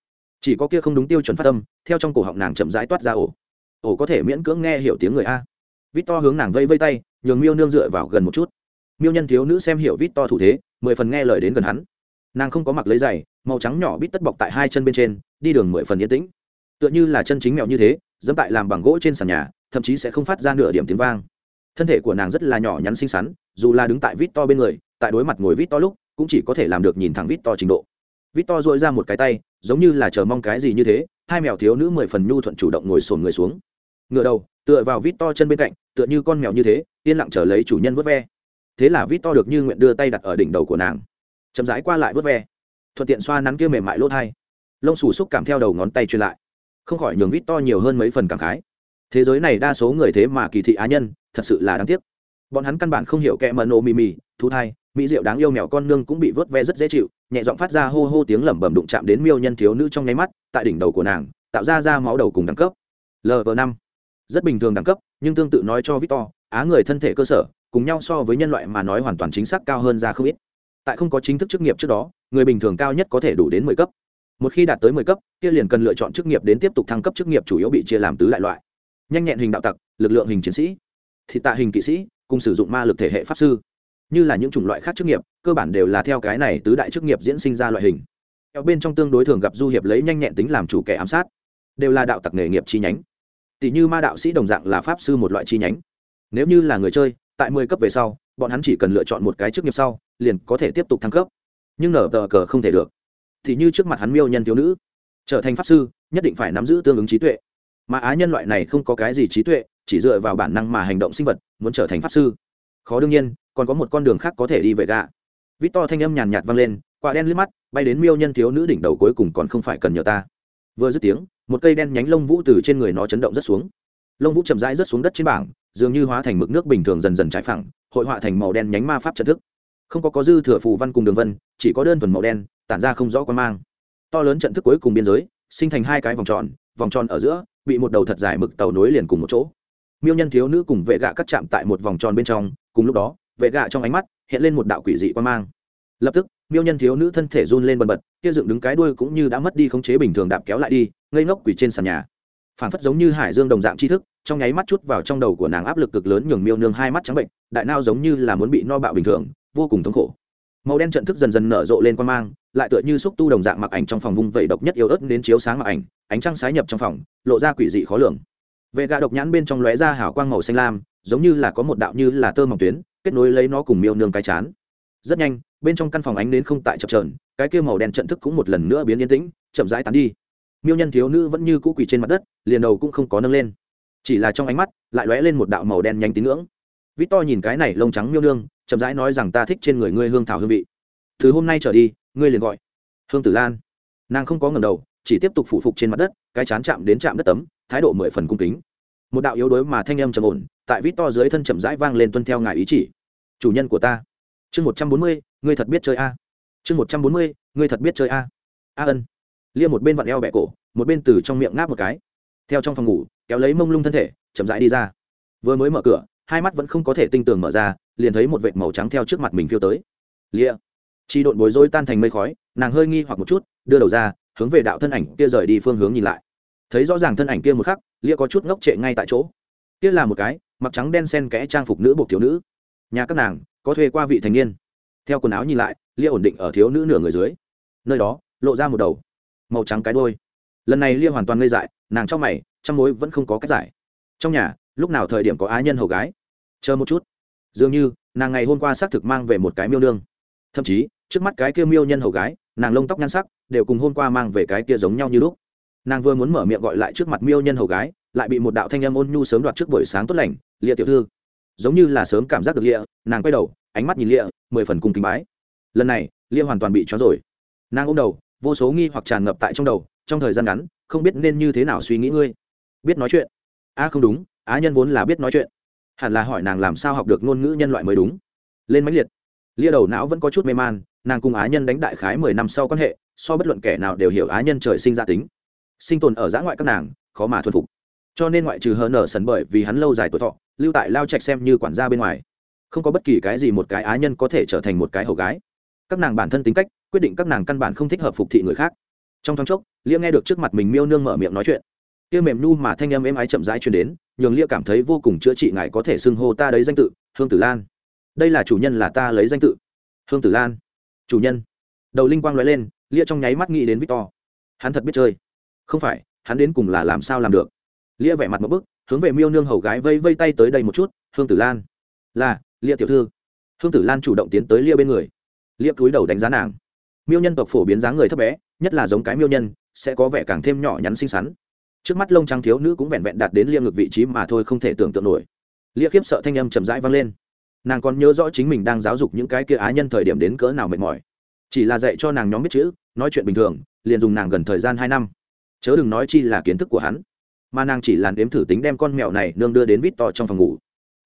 Chỉ có kia không đúng tiêu chuẩn phát tâm, theo trong cổ họng nàng chậm rãi toát ra ổ. Ổ có thể miễn cưỡng nghe hiểu tiếng người a. Vít to hướng nàng vây vây tay, nhường miêu nương dựa vào gần một chút. Miêu nhân thiếu nữ xem hiểu vít to thủ thế, mười phần nghe lời đến gần hắn. Nàng không có mặc lấy giày, màu trắng nhỏ bít tất bọc tại hai chân bên trên, đi đường mười phần yên tĩnh. Tựa như là chân chính mèo như thế, dẫm tại làm bằng gỗ trên sàn nhà, thậm chí sẽ không phát ra nửa điểm tiếng vang. Thân thể của nàng rất là nhỏ nhắn xinh xắn, dù là đứng tại vít to bên người, tại đối mặt ngồi vít to lúc, cũng chỉ có thể làm được nhìn thẳng vít to trình độ vít to dội ra một cái tay, giống như là chờ mong cái gì như thế, hai mèo thiếu nữ mười phần nhu thuận chủ động ngồi sồn người xuống. Ngựa đầu, tựa vào vít to chân bên cạnh, tựa như con mèo như thế, yên lặng trở lấy chủ nhân vớt ve. Thế là vít to được như nguyện đưa tay đặt ở đỉnh đầu của nàng. Chậm rãi qua lại vớt ve. Thuận tiện xoa nắn kia mềm mại lỗ thai lông xù xúc cảm theo đầu ngón tay truyền lại. Không khỏi nhường vít to nhiều hơn mấy phần cảm khái. Thế giới này đa số người thế mà kỳ thị á nhân, thật sự là đáng tiếc. Bọn hắn căn bản không hiểu kẻ mờ nổ mì mì thu thai mỹ diệu đáng yêu mèo con nương cũng bị vớt ve rất dễ chịu, nhẹ giọng phát ra hô hô tiếng lẩm bẩm đụng chạm đến miêu nhân thiếu nữ trong nháy mắt, tại đỉnh đầu của nàng, tạo ra ra máu đầu cùng đẳng cấp. Lv năm. Rất bình thường đẳng cấp, nhưng tương tự nói cho victor, á người thân thể cơ sở, cùng nhau so với nhân loại mà nói hoàn toàn chính xác cao hơn ra không ít. Tại không có chính thức chức nghiệp trước đó, người bình thường cao nhất có thể đủ đến mười cấp. Một khi đạt tới mười cấp, kia liền cần lựa chọn chức nghiệp đến tiếp tục thăng cấp chức nghiệp chủ yếu bị chia làm tứ đại loại. Nhanh nhẹn hình đạo tặc, lực lượng hình chiến sĩ, thị tạ hình kỵ sĩ, cùng sử dụng ma lực thể hệ pháp sư như là những chủng loại khác chức nghiệp, cơ bản đều là theo cái này tứ đại chức nghiệp diễn sinh ra loại hình. Theo bên trong tương đối thường gặp du hiệp lấy nhanh nhẹn tính làm chủ kẻ ám sát, đều là đạo tặc nghề nghiệp chi nhánh. Tỷ như ma đạo sĩ đồng dạng là pháp sư một loại chi nhánh. Nếu như là người chơi, tại mười cấp về sau, bọn hắn chỉ cần lựa chọn một cái chức nghiệp sau, liền có thể tiếp tục thăng cấp. Nhưng nở tờ cờ không thể được. Thì như trước mặt hắn miêu nhân thiếu nữ, trở thành pháp sư, nhất định phải nắm giữ tương ứng trí tuệ. Mà á nhân loại này không có cái gì trí tuệ, chỉ dựa vào bản năng mà hành động sinh vật, muốn trở thành pháp sư khó đương nhiên, còn có một con đường khác có thể đi về gạ. Vít to thanh âm nhàn nhạt vang lên, quả đen liếc mắt, bay đến miêu nhân thiếu nữ đỉnh đầu cuối cùng còn không phải cần nhờ ta. Vừa dứt tiếng, một cây đen nhánh lông vũ từ trên người nó chấn động rất xuống. Lông vũ chậm rãi rớt xuống đất trên bảng, dường như hóa thành mực nước bình thường dần dần trải phẳng, hội họa thành màu đen nhánh ma pháp trận thức. Không có có dư thừa phù văn cùng đường vân, chỉ có đơn thuần màu đen, tản ra không rõ quan mang. To lớn trận thức cuối cùng biên giới, sinh thành hai cái vòng tròn vòng tròn ở giữa, bị một đầu thật dài mực tàu nối liền cùng một chỗ miêu nhân thiếu nữ cùng vệ gạ cắt chạm tại một vòng tròn bên trong, cùng lúc đó, vệ gạ trong ánh mắt hiện lên một đạo quỷ dị quan mang. Lập tức, miêu nhân thiếu nữ thân thể run lên bần bật, kia dựng đứng cái đuôi cũng như đã mất đi khống chế bình thường đạp kéo lại đi, ngây ngốc quỷ trên sàn nhà. Phản phất giống như hải dương đồng dạng tri thức, trong nháy mắt chút vào trong đầu của nàng áp lực cực lớn nhường miêu nương hai mắt trắng bệnh, đại nao giống như là muốn bị no bạo bình thường, vô cùng thống khổ. Màu đen trận thức dần dần nở rộ lên quan mang, lại tựa như xúc tu đồng dạng mặc ảnh trong phòng vung vẩy độc nhất yếu ớt đến chiếu sáng mặc ảnh, ánh trăng sái nhập trong phòng, lộ ra quỷ dị khó lường vệ gà độc nhãn bên trong lóe ra hào quang màu xanh lam, giống như là có một đạo như là tơ mỏng tuyến, kết nối lấy nó cùng miêu nương cái chán. Rất nhanh, bên trong căn phòng ánh đến không tại chập trờn cái kia màu đen trận thức cũng một lần nữa biến yên tĩnh, chậm rãi tán đi. Miêu nhân thiếu nữ vẫn như cũ quỳ trên mặt đất, liền đầu cũng không có nâng lên. Chỉ là trong ánh mắt, lại lóe lên một đạo màu đen nhanh tín ngưỡng. Vít to nhìn cái này lông trắng miêu nương, chậm rãi nói rằng ta thích trên người ngươi hương thảo hương vị. Từ hôm nay trở đi, ngươi liền gọi. Hương tử lan. Nàng không có ngầm đầu, chỉ tiếp tục phụ phục trên mặt đất cái chán chạm đến chạm đất tấm, thái độ mười phần cung kính. Một đạo yếu đuối mà thanh âm trầm ổn, tại vít to dưới thân chậm rãi vang lên tuân theo ngài ý chỉ. Chủ nhân của ta. Chương một trăm bốn mươi, ngươi thật biết chơi a. Chương một trăm bốn mươi, ngươi thật biết chơi a. A ân. Lia một bên vặn eo bẹ cổ, một bên từ trong miệng ngáp một cái. Theo trong phòng ngủ, kéo lấy mông lung thân thể, chậm rãi đi ra. Vừa mới mở cửa, hai mắt vẫn không có thể tinh tường mở ra, liền thấy một vệt màu trắng theo trước mặt mình phiêu tới. Lia. Chi độn bối rối tan thành mây khói, nàng hơi nghi hoặc một chút, đưa đầu ra hướng về đạo thân ảnh kia rời đi phương hướng nhìn lại. Thấy rõ ràng thân ảnh kia một khắc, lia có chút ngốc trệ ngay tại chỗ. Kia là một cái, mặc trắng đen sen kẽ trang phục nữ buộc thiếu nữ. Nhà các nàng, có thuê qua vị thành niên. Theo quần áo nhìn lại, lia ổn định ở thiếu nữ nửa người dưới. Nơi đó, lộ ra một đầu màu trắng cái đôi lần này lia hoàn toàn ngây dại, nàng trong mày, trong mối vẫn không có cách giải. Trong nhà, lúc nào thời điểm có á nhân hầu gái? Chờ một chút. Dường như, nàng ngày hôm qua xác thực mang về một cái miêu nương. Thậm chí, trước mắt cái kia miêu nhân hầu gái, nàng lông tóc nhan sắc đều cùng hôm qua mang về cái kia giống nhau như lúc. Nàng vừa muốn mở miệng gọi lại trước mặt miêu nhân hầu gái, lại bị một đạo thanh âm ôn nhu sớm đoạt trước buổi sáng tốt lành lia tiểu thư. Giống như là sớm cảm giác được lia nàng quay đầu, ánh mắt nhìn lia mười phần cùng kính bái. Lần này lia hoàn toàn bị trói rồi. Nàng ôm đầu, vô số nghi hoặc tràn ngập tại trong đầu, trong thời gian ngắn, không biết nên như thế nào suy nghĩ ngươi. Biết nói chuyện. A không đúng, á nhân vốn là biết nói chuyện. Hẳn là hỏi nàng làm sao học được ngôn ngữ nhân loại mới đúng. Lên mãnh liệt. Lia đầu não vẫn có chút mê man, nàng cùng á nhân đánh đại khái mười năm sau quan hệ so bất luận kẻ nào đều hiểu á nhân trời sinh ra tính. Sinh tồn ở giã ngoại các nàng, khó mà thuần phục. Cho nên ngoại trừ hờ nở sần bởi vì hắn lâu dài tuổi thọ, lưu tại lao trạch xem như quản gia bên ngoài. Không có bất kỳ cái gì một cái á nhân có thể trở thành một cái hầu gái. Các nàng bản thân tính cách, quyết định các nàng căn bản không thích hợp phục thị người khác. Trong thoáng chốc, lia nghe được trước mặt mình miêu nương mở miệng nói chuyện. Kia mềm nu mà thanh âm êm ái chậm rãi truyền đến, nhường lia cảm thấy vô cùng chữa trị ngài có thể xưng hô ta đấy danh tự, hương tử lan. Đây là chủ nhân là ta lấy danh tự. Hương tử lan. Chủ nhân. Đầu linh quang nói lên lia trong nháy mắt nghĩ đến victor. Hắn thật biết chơi. Không phải, hắn đến cùng là làm sao làm được? Lia vẻ mặt một bức, hướng về miêu nương hầu gái vây vây tay tới đây một chút, hương tử lan. Là, lia tiểu thư. Hương tử lan chủ động tiến tới lia bên người. Lia cúi đầu đánh giá nàng. Miêu nhân tộc phổ biến dáng người thấp bé, nhất là giống cái miêu nhân, sẽ có vẻ càng thêm nhỏ nhắn xinh xắn. Trước mắt lông trắng thiếu nữ cũng vẹn vẹn đạt đến lia ngược vị trí mà thôi, không thể tưởng tượng nổi. Lia khiếp sợ thanh âm chậm rãi vang lên. Nàng còn nhớ rõ chính mình đang giáo dục những cái kia á nhân thời điểm đến cỡ nào mệt mỏi. Chỉ là dạy cho nàng nhóm biết chữ nói chuyện bình thường, liền dùng nàng gần thời gian hai năm. Chớ đừng nói chi là kiến thức của hắn. Mà nàng chỉ làn đếm thử tính đem con mèo này nương đưa đến vít to trong phòng ngủ.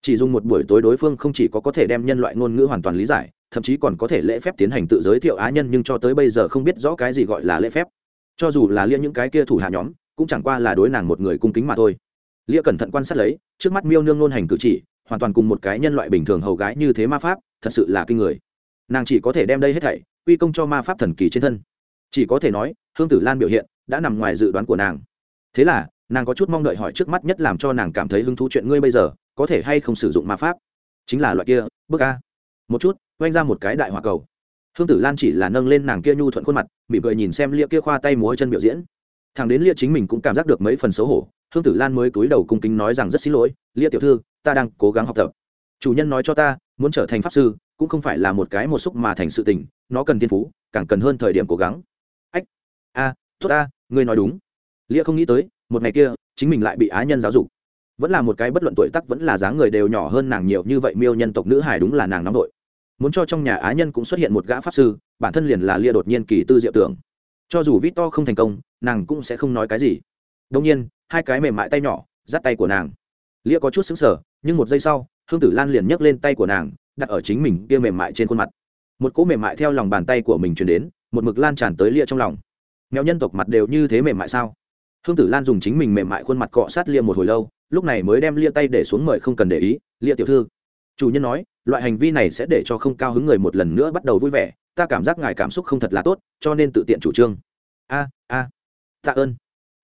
Chỉ dùng một buổi tối đối phương không chỉ có có thể đem nhân loại ngôn ngữ hoàn toàn lý giải, thậm chí còn có thể lễ phép tiến hành tự giới thiệu á nhân nhưng cho tới bây giờ không biết rõ cái gì gọi là lễ phép. Cho dù là lia những cái kia thủ hạ nhóm, cũng chẳng qua là đối nàng một người cung kính mà thôi. Lia cẩn thận quan sát lấy, trước mắt miêu nương ngôn hành cử chỉ, hoàn toàn cùng một cái nhân loại bình thường hầu gái như thế ma pháp, thật sự là kinh người. Nàng chỉ có thể đem đây hết thảy, quy công cho ma pháp thần kỳ trên thân chỉ có thể nói, hương tử lan biểu hiện đã nằm ngoài dự đoán của nàng. Thế là, nàng có chút mong đợi hỏi trước mắt nhất làm cho nàng cảm thấy hứng thú chuyện ngươi bây giờ có thể hay không sử dụng ma pháp. Chính là loại kia bước a. Một chút, oanh ra một cái đại hỏa cầu. Hương tử lan chỉ là nâng lên nàng kia nhu thuận khuôn mặt, mỉm cười nhìn xem lia kia khoa tay múa chân biểu diễn. Thằng đến lia chính mình cũng cảm giác được mấy phần xấu hổ, hương tử lan mới cúi đầu cung kính nói rằng rất xin lỗi, lia tiểu thư, ta đang cố gắng học tập. Chủ nhân nói cho ta, muốn trở thành pháp sư cũng không phải là một cái một xúc mà thành sự tình, nó cần thiên phú, càng cần hơn thời điểm cố gắng a tốt a ngươi nói đúng. Lia không nghĩ tới, một ngày kia, chính mình lại bị á nhân giáo dục. Vẫn là một cái bất luận tuổi tắc vẫn là dáng người đều nhỏ hơn nàng nhiều như vậy, miêu nhân tộc nữ hải đúng là nàng nóng nội muốn cho trong nhà á nhân cũng xuất hiện một gã pháp sư, bản thân liền là lia đột nhiên kỳ tư diệu tưởng. Cho dù vít to không thành công, nàng cũng sẽ không nói cái gì. Đông nhiên, hai cái mềm mại tay nhỏ, dắt tay của nàng. Lia có chút xứng sở nhưng một giây sau, hương tử lan liền nhấc lên tay của nàng, đặt ở chính mình kia mềm mại trên khuôn mặt. Một cỗ mềm mại theo lòng bàn tay của mình chuyển đến, một mực lan tràn tới lia trong lòng mèo nhân tộc mặt đều như thế mềm mại sao? Hương tử lan dùng chính mình mềm mại khuôn mặt cọ sát lia một hồi lâu, lúc này mới đem lia tay để xuống mời không cần để ý, lia tiểu thư. Chủ nhân nói, loại hành vi này sẽ để cho không cao hứng người một lần nữa bắt đầu vui vẻ, ta cảm giác ngài cảm xúc không thật là tốt, cho nên tự tiện chủ trương. A a, tạ ơn.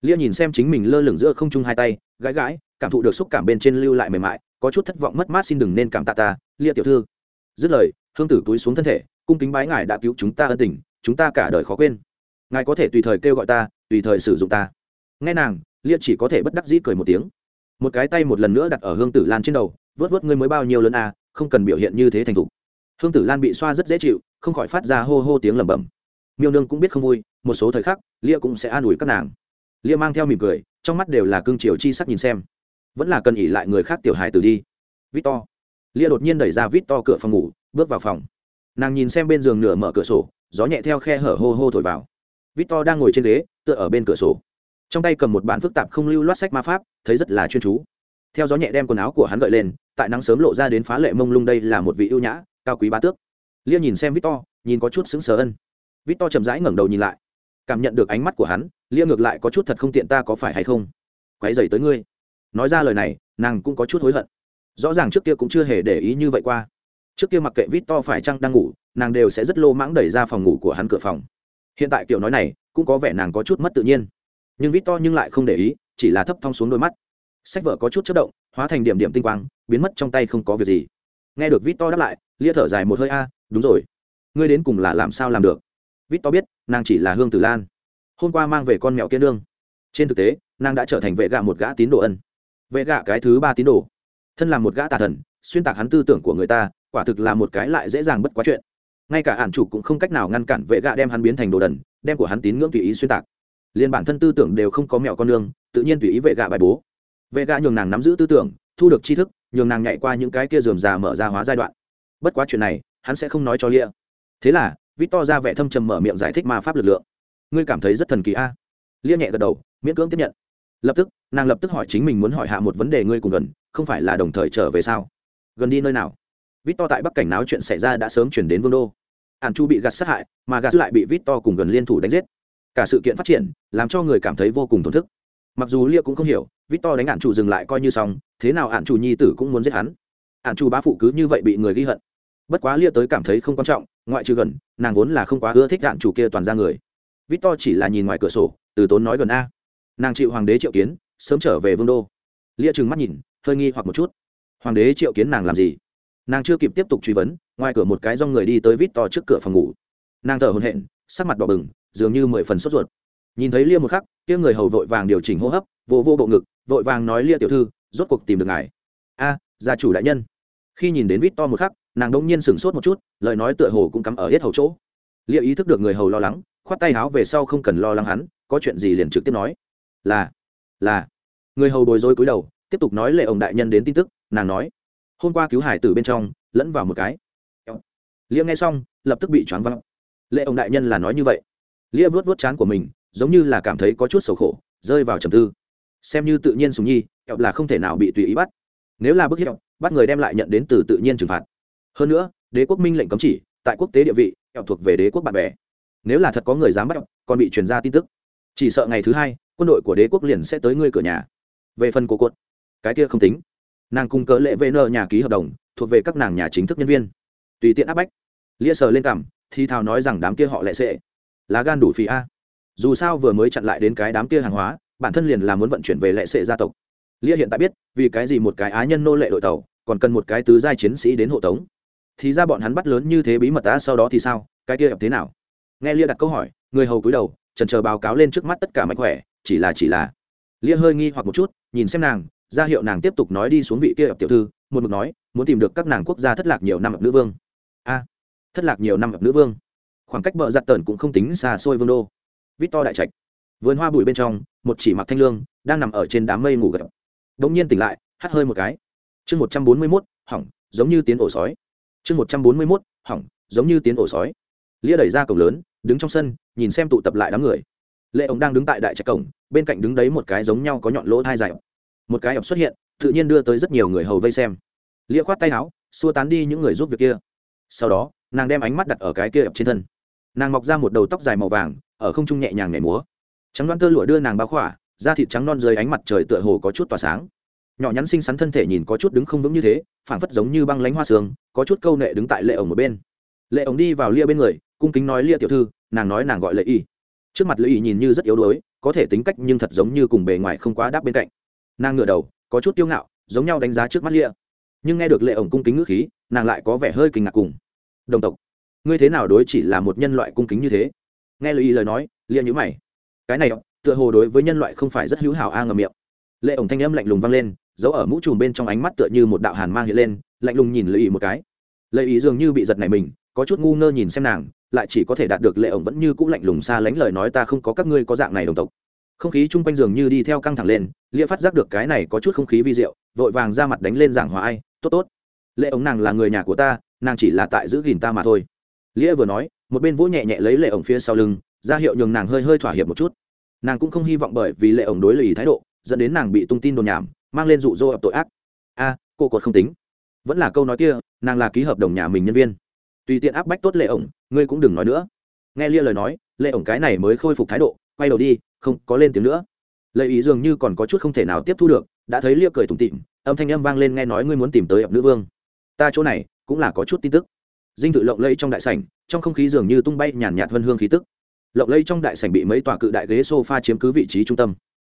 Lia nhìn xem chính mình lơ lửng giữa không trung hai tay, gãi gãi, cảm thụ được xúc cảm bên trên lưu lại mềm mại, có chút thất vọng mất mát, xin đừng nên cảm tạ ta, lia tiểu thư. Dứt lời, hương tử túi xuống thân thể, cung kính bái ngài đã cứu chúng ta ân tình, chúng ta cả đời khó quên ngài có thể tùy thời kêu gọi ta, tùy thời sử dụng ta. Nghe nàng lia chỉ có thể bất đắc dĩ cười một tiếng. Một cái tay một lần nữa đặt ở hương tử lan trên đầu, vớt vớt ngươi mới bao nhiêu lớn à không cần biểu hiện như thế thành thục. Hương tử lan bị xoa rất dễ chịu, không khỏi phát ra hô hô tiếng lẩm bẩm. Miêu nương cũng biết không vui, một số thời khắc lia cũng sẽ an ủi các nàng. Lia mang theo mỉm cười, trong mắt đều là cương triều chi sắc nhìn xem. Vẫn là cần ỉ lại người khác tiểu hài từ đi. Victor. Lia đột nhiên đẩy ra victor cửa phòng ngủ, bước vào phòng. Nàng nhìn xem bên giường nửa mở cửa sổ, gió nhẹ theo khe hở hô hô thổi vào victor đang ngồi trên ghế, tựa ở bên cửa sổ. Trong tay cầm một bản phức tạp không lưu loát sách ma pháp, thấy rất là chuyên chú. Theo gió nhẹ đem quần áo của hắn gợi lên, tại nắng sớm lộ ra đến phá lệ mông lung đây là một vị ưu nhã, cao quý bá tước. Lia nhìn xem victor, nhìn có chút xứng sờ ân victor chậm rãi ngẩng đầu nhìn lại. Cảm nhận được ánh mắt của hắn lia ngược lại có chút thật không tiện ta có phải hay không? Quáy dày tới ngươi. Nói ra lời này, nàng cũng có chút hối hận. Rõ ràng trước kia cũng chưa hề để ý như vậy qua. Trước kia mặc kệ vít to phải chăng đang ngủ, nàng đều sẽ rất lô mãng đẩy ra phòng ngủ của hắn cửa phòng hiện tại kiểu nói này cũng có vẻ nàng có chút mất tự nhiên. Nhưng vít to nhưng lại không để ý, chỉ là thấp thong xuống đôi mắt. Sách vở có chút chất động, hóa thành điểm điểm tinh quang, biến mất trong tay không có việc gì. Nghe được vít to đáp lại, lia thở dài một hơi, a, đúng rồi. Ngươi đến cùng là làm sao làm được? Vít to biết, nàng chỉ là hương tử lan. Hôm qua mang về con mèo kia nương. Trên thực tế, nàng đã trở thành vệ gạ một gã tín đồ ân. Vệ gạ cái thứ ba tín đồ. Thân là một gã tà thần, xuyên tạc hắn tư tưởng của người ta, quả thực là một cái lại dễ dàng bất quá chuyện ngay cả ản chủ cũng không cách nào ngăn cản vệ gạ đem hắn biến thành đồ đần, đem của hắn tín ngưỡng tùy ý xuyên tạc. Liên bản thân tư tưởng đều không có mẹo con nương tự nhiên tùy ý vệ gạ bài bố. Vệ gạ nhường nàng nắm giữ tư tưởng, thu được tri thức, nhường nàng nhảy qua những cái kia dườm già mở ra hóa giai đoạn. Bất quá chuyện này, hắn sẽ không nói cho lia. Thế là vít to ra vẻ thâm trầm mở miệng giải thích ma pháp lực lượng. Ngươi cảm thấy rất thần kỳ a. Lia nhẹ gật đầu, miễn cưỡng tiếp nhận. Lập tức, nàng lập tức hỏi chính mình muốn hỏi hạ một vấn đề ngươi cùng gần, không phải là đồng thời trở về sao? Gần đi nơi nào? Vít to tại bắc cảnh náo chuyện xảy ra đã sớm chuyển đến vương đô ản chu bị gạt sát hại, mà gạt lại bị vít to cùng gần liên thủ đánh giết. Cả sự kiện phát triển làm cho người cảm thấy vô cùng thổn thức. Mặc dù lia cũng không hiểu vít to đánh ản chủ dừng lại coi như xong, thế nào ản chủ nhi tử cũng muốn giết hắn. Ản chủ bá phụ cứ như vậy bị người ghi hận. Bất quá lia tới cảm thấy không quan trọng, ngoại trừ gần, nàng vốn là không quá ưa thích ản chủ kia toàn ra người. Vít to chỉ là nhìn ngoài cửa sổ, từ tốn nói gần a. Nàng chịu hoàng đế triệu kiến, sớm trở về vương đô. Lia trừng mắt nhìn, hơi nghi hoặc một chút. Hoàng đế triệu kiến nàng làm gì? Nàng chưa kịp tiếp tục truy vấn, ngoài cửa một cái do người đi tới vít to trước cửa phòng ngủ. Nàng thở hồn hện sắc mặt đỏ bừng, dường như mười phần sốt ruột. Nhìn thấy lia một khắc, kia người hầu vội vàng điều chỉnh hô hấp, vô vô bộ ngực, vội vàng nói, lia tiểu thư, rốt cuộc tìm được ngài. A, gia chủ đại nhân. Khi nhìn đến vít to một khắc, nàng đông nhiên sửng sốt một chút, lời nói tựa hồ cũng cắm ở hết hầu chỗ. Lia ý thức được người hầu lo lắng, khoát tay áo về sau không cần lo lắng hắn, có chuyện gì liền trực tiếp nói. Là là. Người hầu bồi dối cúi đầu, tiếp tục nói lệ ông đại nhân đến tin tức, nàng nói hôm qua cứu hải tử bên trong, lẫn vào một cái. Lia nghe xong, lập tức bị choáng văng lệ ông đại nhân là nói như vậy. Lia vuốt vuốt chán của mình, giống như là cảm thấy có chút sầu khổ, rơi vào trầm tư. Xem như tự nhiên sùng nhi là không thể nào bị tùy ý bắt. Nếu là bức hiếp, bắt người đem lại nhận đến từ tự nhiên trừng phạt. Hơn nữa, đế quốc minh lệnh cấm chỉ, tại quốc tế địa vị thuộc về đế quốc bạn bè. Nếu là thật có người dám bắt, còn bị truyền ra tin tức. Chỉ sợ ngày thứ hai, quân đội của đế quốc liền sẽ tới ngươi cửa nhà. Về phần cổ cột, cái kia không tính nàng cùng cỡ lệ vn nhà ký hợp đồng thuộc về các nàng nhà chính thức nhân viên. Tùy tiện áp bách. Lia sờ lên cảm thì thào nói rằng đám kia họ lệ sệ. Lá gan đủ phí a. Dù sao vừa mới chặn lại đến cái đám kia hàng hóa bản thân liền là muốn vận chuyển về lệ sệ gia tộc. Lia hiện tại biết vì cái gì một cái á nhân nô lệ đội tàu còn cần một cái tứ giai chiến sĩ đến hộ tống. Thì ra bọn hắn bắt lớn như thế bí mật ta, sau đó thì sao cái kia thế nào? Nghe lia đặt câu hỏi người hầu cúi đầu trần chờ báo cáo lên trước mắt tất cả mạnh khỏe chỉ là chỉ là. Lia hơi nghi hoặc một chút nhìn xem nàng ra hiệu nàng tiếp tục nói đi xuống vị kia ập tiểu thư, một mực nói, muốn tìm được các nàng quốc gia thất lạc nhiều năm ập nữ vương. A, thất lạc nhiều năm ập nữ vương. Khoảng cách bờ giặt tần cũng không tính xa xôi vương đô. Vít to đại trạch. Vườn hoa bụi bên trong, một chỉ mặc thanh lương, đang nằm ở trên đám mây ngủ gật. Đ ỗ n g nhiên tỉnh lại, hắt hơi một cái. Chương một trăm bốn mươi mốt, hỏng, giống như tiến ổ sói. Chương một trăm bốn mươi mốt, hỏng, giống như tiến ổ sói. Lia đẩy ra cổng lớn, đứng trong sân, nhìn xem tụ tập lại đám người. Lệ ổng đang đứng tại đại trạch cổng, bên cạnh đứng đấy một cái giống nhau có nhọn lỗ thai dài một cái ập xuất hiện, tự nhiên đưa tới rất nhiều người hầu vây xem. Lia khoát tay áo, xua tán đi những người giúp việc kia. Sau đó, nàng đem ánh mắt đặt ở cái kia ập trên thân. Nàng mọc ra một đầu tóc dài màu vàng, ở không trung nhẹ nhàng nhảy múa. Trắng đoan tơ lụa đưa nàng bao khỏa, da thịt trắng non dưới ánh mặt trời tựa hồ có chút tỏa sáng. Nhỏ nhắn xinh xắn thân thể nhìn có chút đứng không vững như thế, phảng phất giống như băng lánh hoa sương, có chút câu nệ đứng tại lệ ổng một bên. Lệ ổng đi vào lia bên người, cung kính nói lia tiểu thư, nàng nói nàng gọi lệ y. Trước mặt lệ y nhìn như rất yếu đuối, có thể tính cách nhưng thật giống như cùng bề ngoài không quá đáp bên cạnh nàng ngửa đầu, có chút tiêu ngạo, giống nhau đánh giá trước mắt lia nhưng nghe được lệ ổng cung kính ngữ khí, nàng lại có vẻ hơi kinh ngạc cùng. Đồng tộc, ngươi thế nào đối chỉ là một nhân loại cung kính như thế? Nghe lời ý lời nói lia nhữ mày. Cái này, tựa hồ đối với nhân loại không phải rất hữu hảo a ngầm miệng. Lệ ổng thanh âm lạnh lùng vang lên, giấu ở mũ trùm bên trong ánh mắt tựa như một đạo hàn mang hiện lên, lạnh lùng nhìn lệ ý một cái. Lệ ý dường như bị giật này mình, có chút ngu ngơ nhìn xem nàng, lại chỉ có thể đạt được lệ ổng vẫn như cũ lạnh lùng xa lánh lời nói ta không có các ngươi có dạng này đồng tộc không khí chung quanh giường như đi theo căng thẳng lên, lia phát giác được cái này có chút không khí vi diệu, vội vàng ra mặt đánh lên giảng hòa ai, tốt tốt, lệ ổng nàng là người nhà của ta, nàng chỉ là tại giữ gìn ta mà thôi. Lia vừa nói, một bên vỗ nhẹ nhẹ lấy lệ ổng phía sau lưng, ra hiệu nhường nàng hơi hơi thỏa hiệp một chút. Nàng cũng không hy vọng bởi vì lệ ổng đối lệ ý thái độ, dẫn đến nàng bị tung tin đồn nhảm, mang lên rụ rỗ ập tội ác. A, cô cột không tính. Vẫn là câu nói kia, nàng là ký hợp đồng nhà mình nhân viên. Tùy tiện áp bách tốt lệ ổng, ngươi cũng đừng nói nữa. Nghe lia lời nói, lệ ổng cái này mới khôi phục thái độ, quay đầu đi không có lên tiếng nữa. Lệ ý dường như còn có chút không thể nào tiếp thu được, đã thấy lia cười tủm tịm âm thanh âm vang lên nghe nói ngươi muốn tìm tới ập nữ vương. Ta chỗ này cũng là có chút tin tức. Dinh tự lộng lẫy trong đại sảnh, trong không khí dường như tung bay nhàn nhạt vân hương khí tức. Lộng lẫy trong đại sảnh bị mấy tòa cự đại ghế sofa chiếm cứ vị trí trung tâm.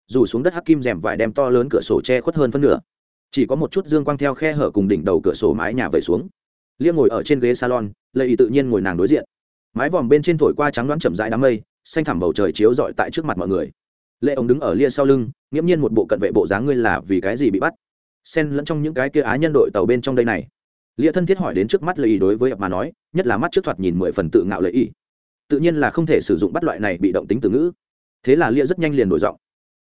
Dù xuống đất hắc kim rèm vải đem to lớn cửa sổ che khuất hơn phân nửa. Chỉ có một chút dương quang theo khe hở cùng đỉnh đầu cửa sổ mái nhà vẩy xuống. Liêng ngồi ở trên ghế salon, lệ ý tự nhiên ngồi nàng đối diện. Mái vòm bên trên thổi qua trắng đoán chậm rãi đám mây xanh thẳm bầu trời chiếu rọi tại trước mặt mọi người. Lệ ông đứng ở lia sau lưng, nghiễm nhiên một bộ cận vệ bộ dáng ngươi là vì cái gì bị bắt? Xen lẫn trong những cái kia á nhân đội tàu bên trong đây này. Lia thân thiết hỏi đến trước mắt lệ ý đối với ập mà nói, nhất là mắt trước thoạt nhìn mười phần tự ngạo lệ ý tự nhiên là không thể sử dụng bắt loại này bị động tính từ ngữ. Thế là lia rất nhanh liền đổi giọng.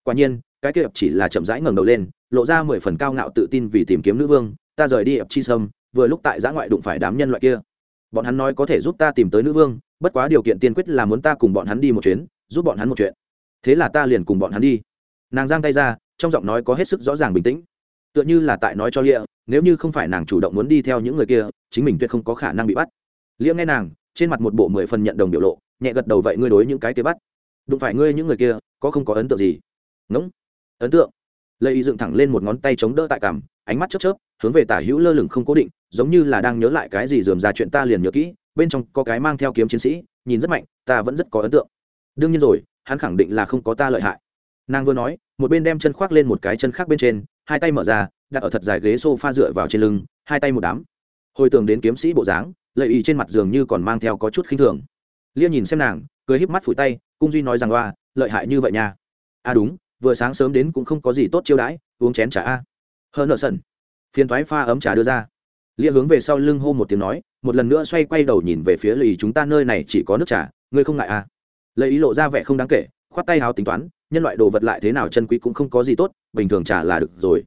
Quả nhiên, cái kia ập chỉ là chậm rãi ngẩng đầu lên, lộ ra mười phần cao ngạo tự tin vì tìm kiếm nữ vương, ta rời đi ập chi sâm, vừa lúc tại giã ngoại đụng phải đám nhân loại kia bọn hắn nói có thể giúp ta tìm tới nữ vương, bất quá điều kiện tiên quyết là muốn ta cùng bọn hắn đi một chuyến, giúp bọn hắn một chuyện. Thế là ta liền cùng bọn hắn đi. Nàng giang tay ra, trong giọng nói có hết sức rõ ràng bình tĩnh. Tựa như là tại nói cho lia nếu như không phải nàng chủ động muốn đi theo những người kia, chính mình tuyệt không có khả năng bị bắt. Lia nghe nàng, trên mặt một bộ mười phần nhận đồng biểu lộ, nhẹ gật đầu vậy ngươi đối những cái kia bắt. Đụng phải ngươi những người kia, có không có ấn tượng gì? Ngỗng. Ấn tượng. Lệ ý dựng thẳng lên một ngón tay chống đỡ tại cằm, ánh mắt chớp chớp hướng về tả hữu lơ lửng không cố định, giống như là đang nhớ lại cái gì dườm ra chuyện ta liền nhớ kỹ, bên trong có cái mang theo kiếm chiến sĩ, nhìn rất mạnh, ta vẫn rất có ấn tượng. Đương nhiên rồi, hắn khẳng định là không có ta lợi hại. Nàng vừa nói, một bên đem chân khoác lên một cái chân khác bên trên, hai tay mở ra, đặt ở thật dài ghế s o f a dựa vào trên lưng, hai tay một đám. Hồi tưởng đến kiếm sĩ bộ dáng lợi ý trên mặt giường như còn mang theo có chút khinh thường. Lia nhìn xem nàng, cười híp mắt phủi tay, cung duy nói rằng, oa, lợi hại như vậy nha. À đúng, vừa sáng sớm đến cũng không có gì tốt chiêu đãi, uống chén trà a. Hơn nợ sần phiền thoái pha ấm trà đưa ra. Lia hướng về sau lưng hô một tiếng nói, một lần nữa xoay quay đầu nhìn về phía lì, chúng ta nơi này chỉ có nước trà, ngươi không ngại à? Lấy ý lộ ra vẻ không đáng kể, khoát tay háo tính toán, nhân loại đồ vật lại thế nào chân quý cũng không có gì tốt, bình thường trà là được rồi.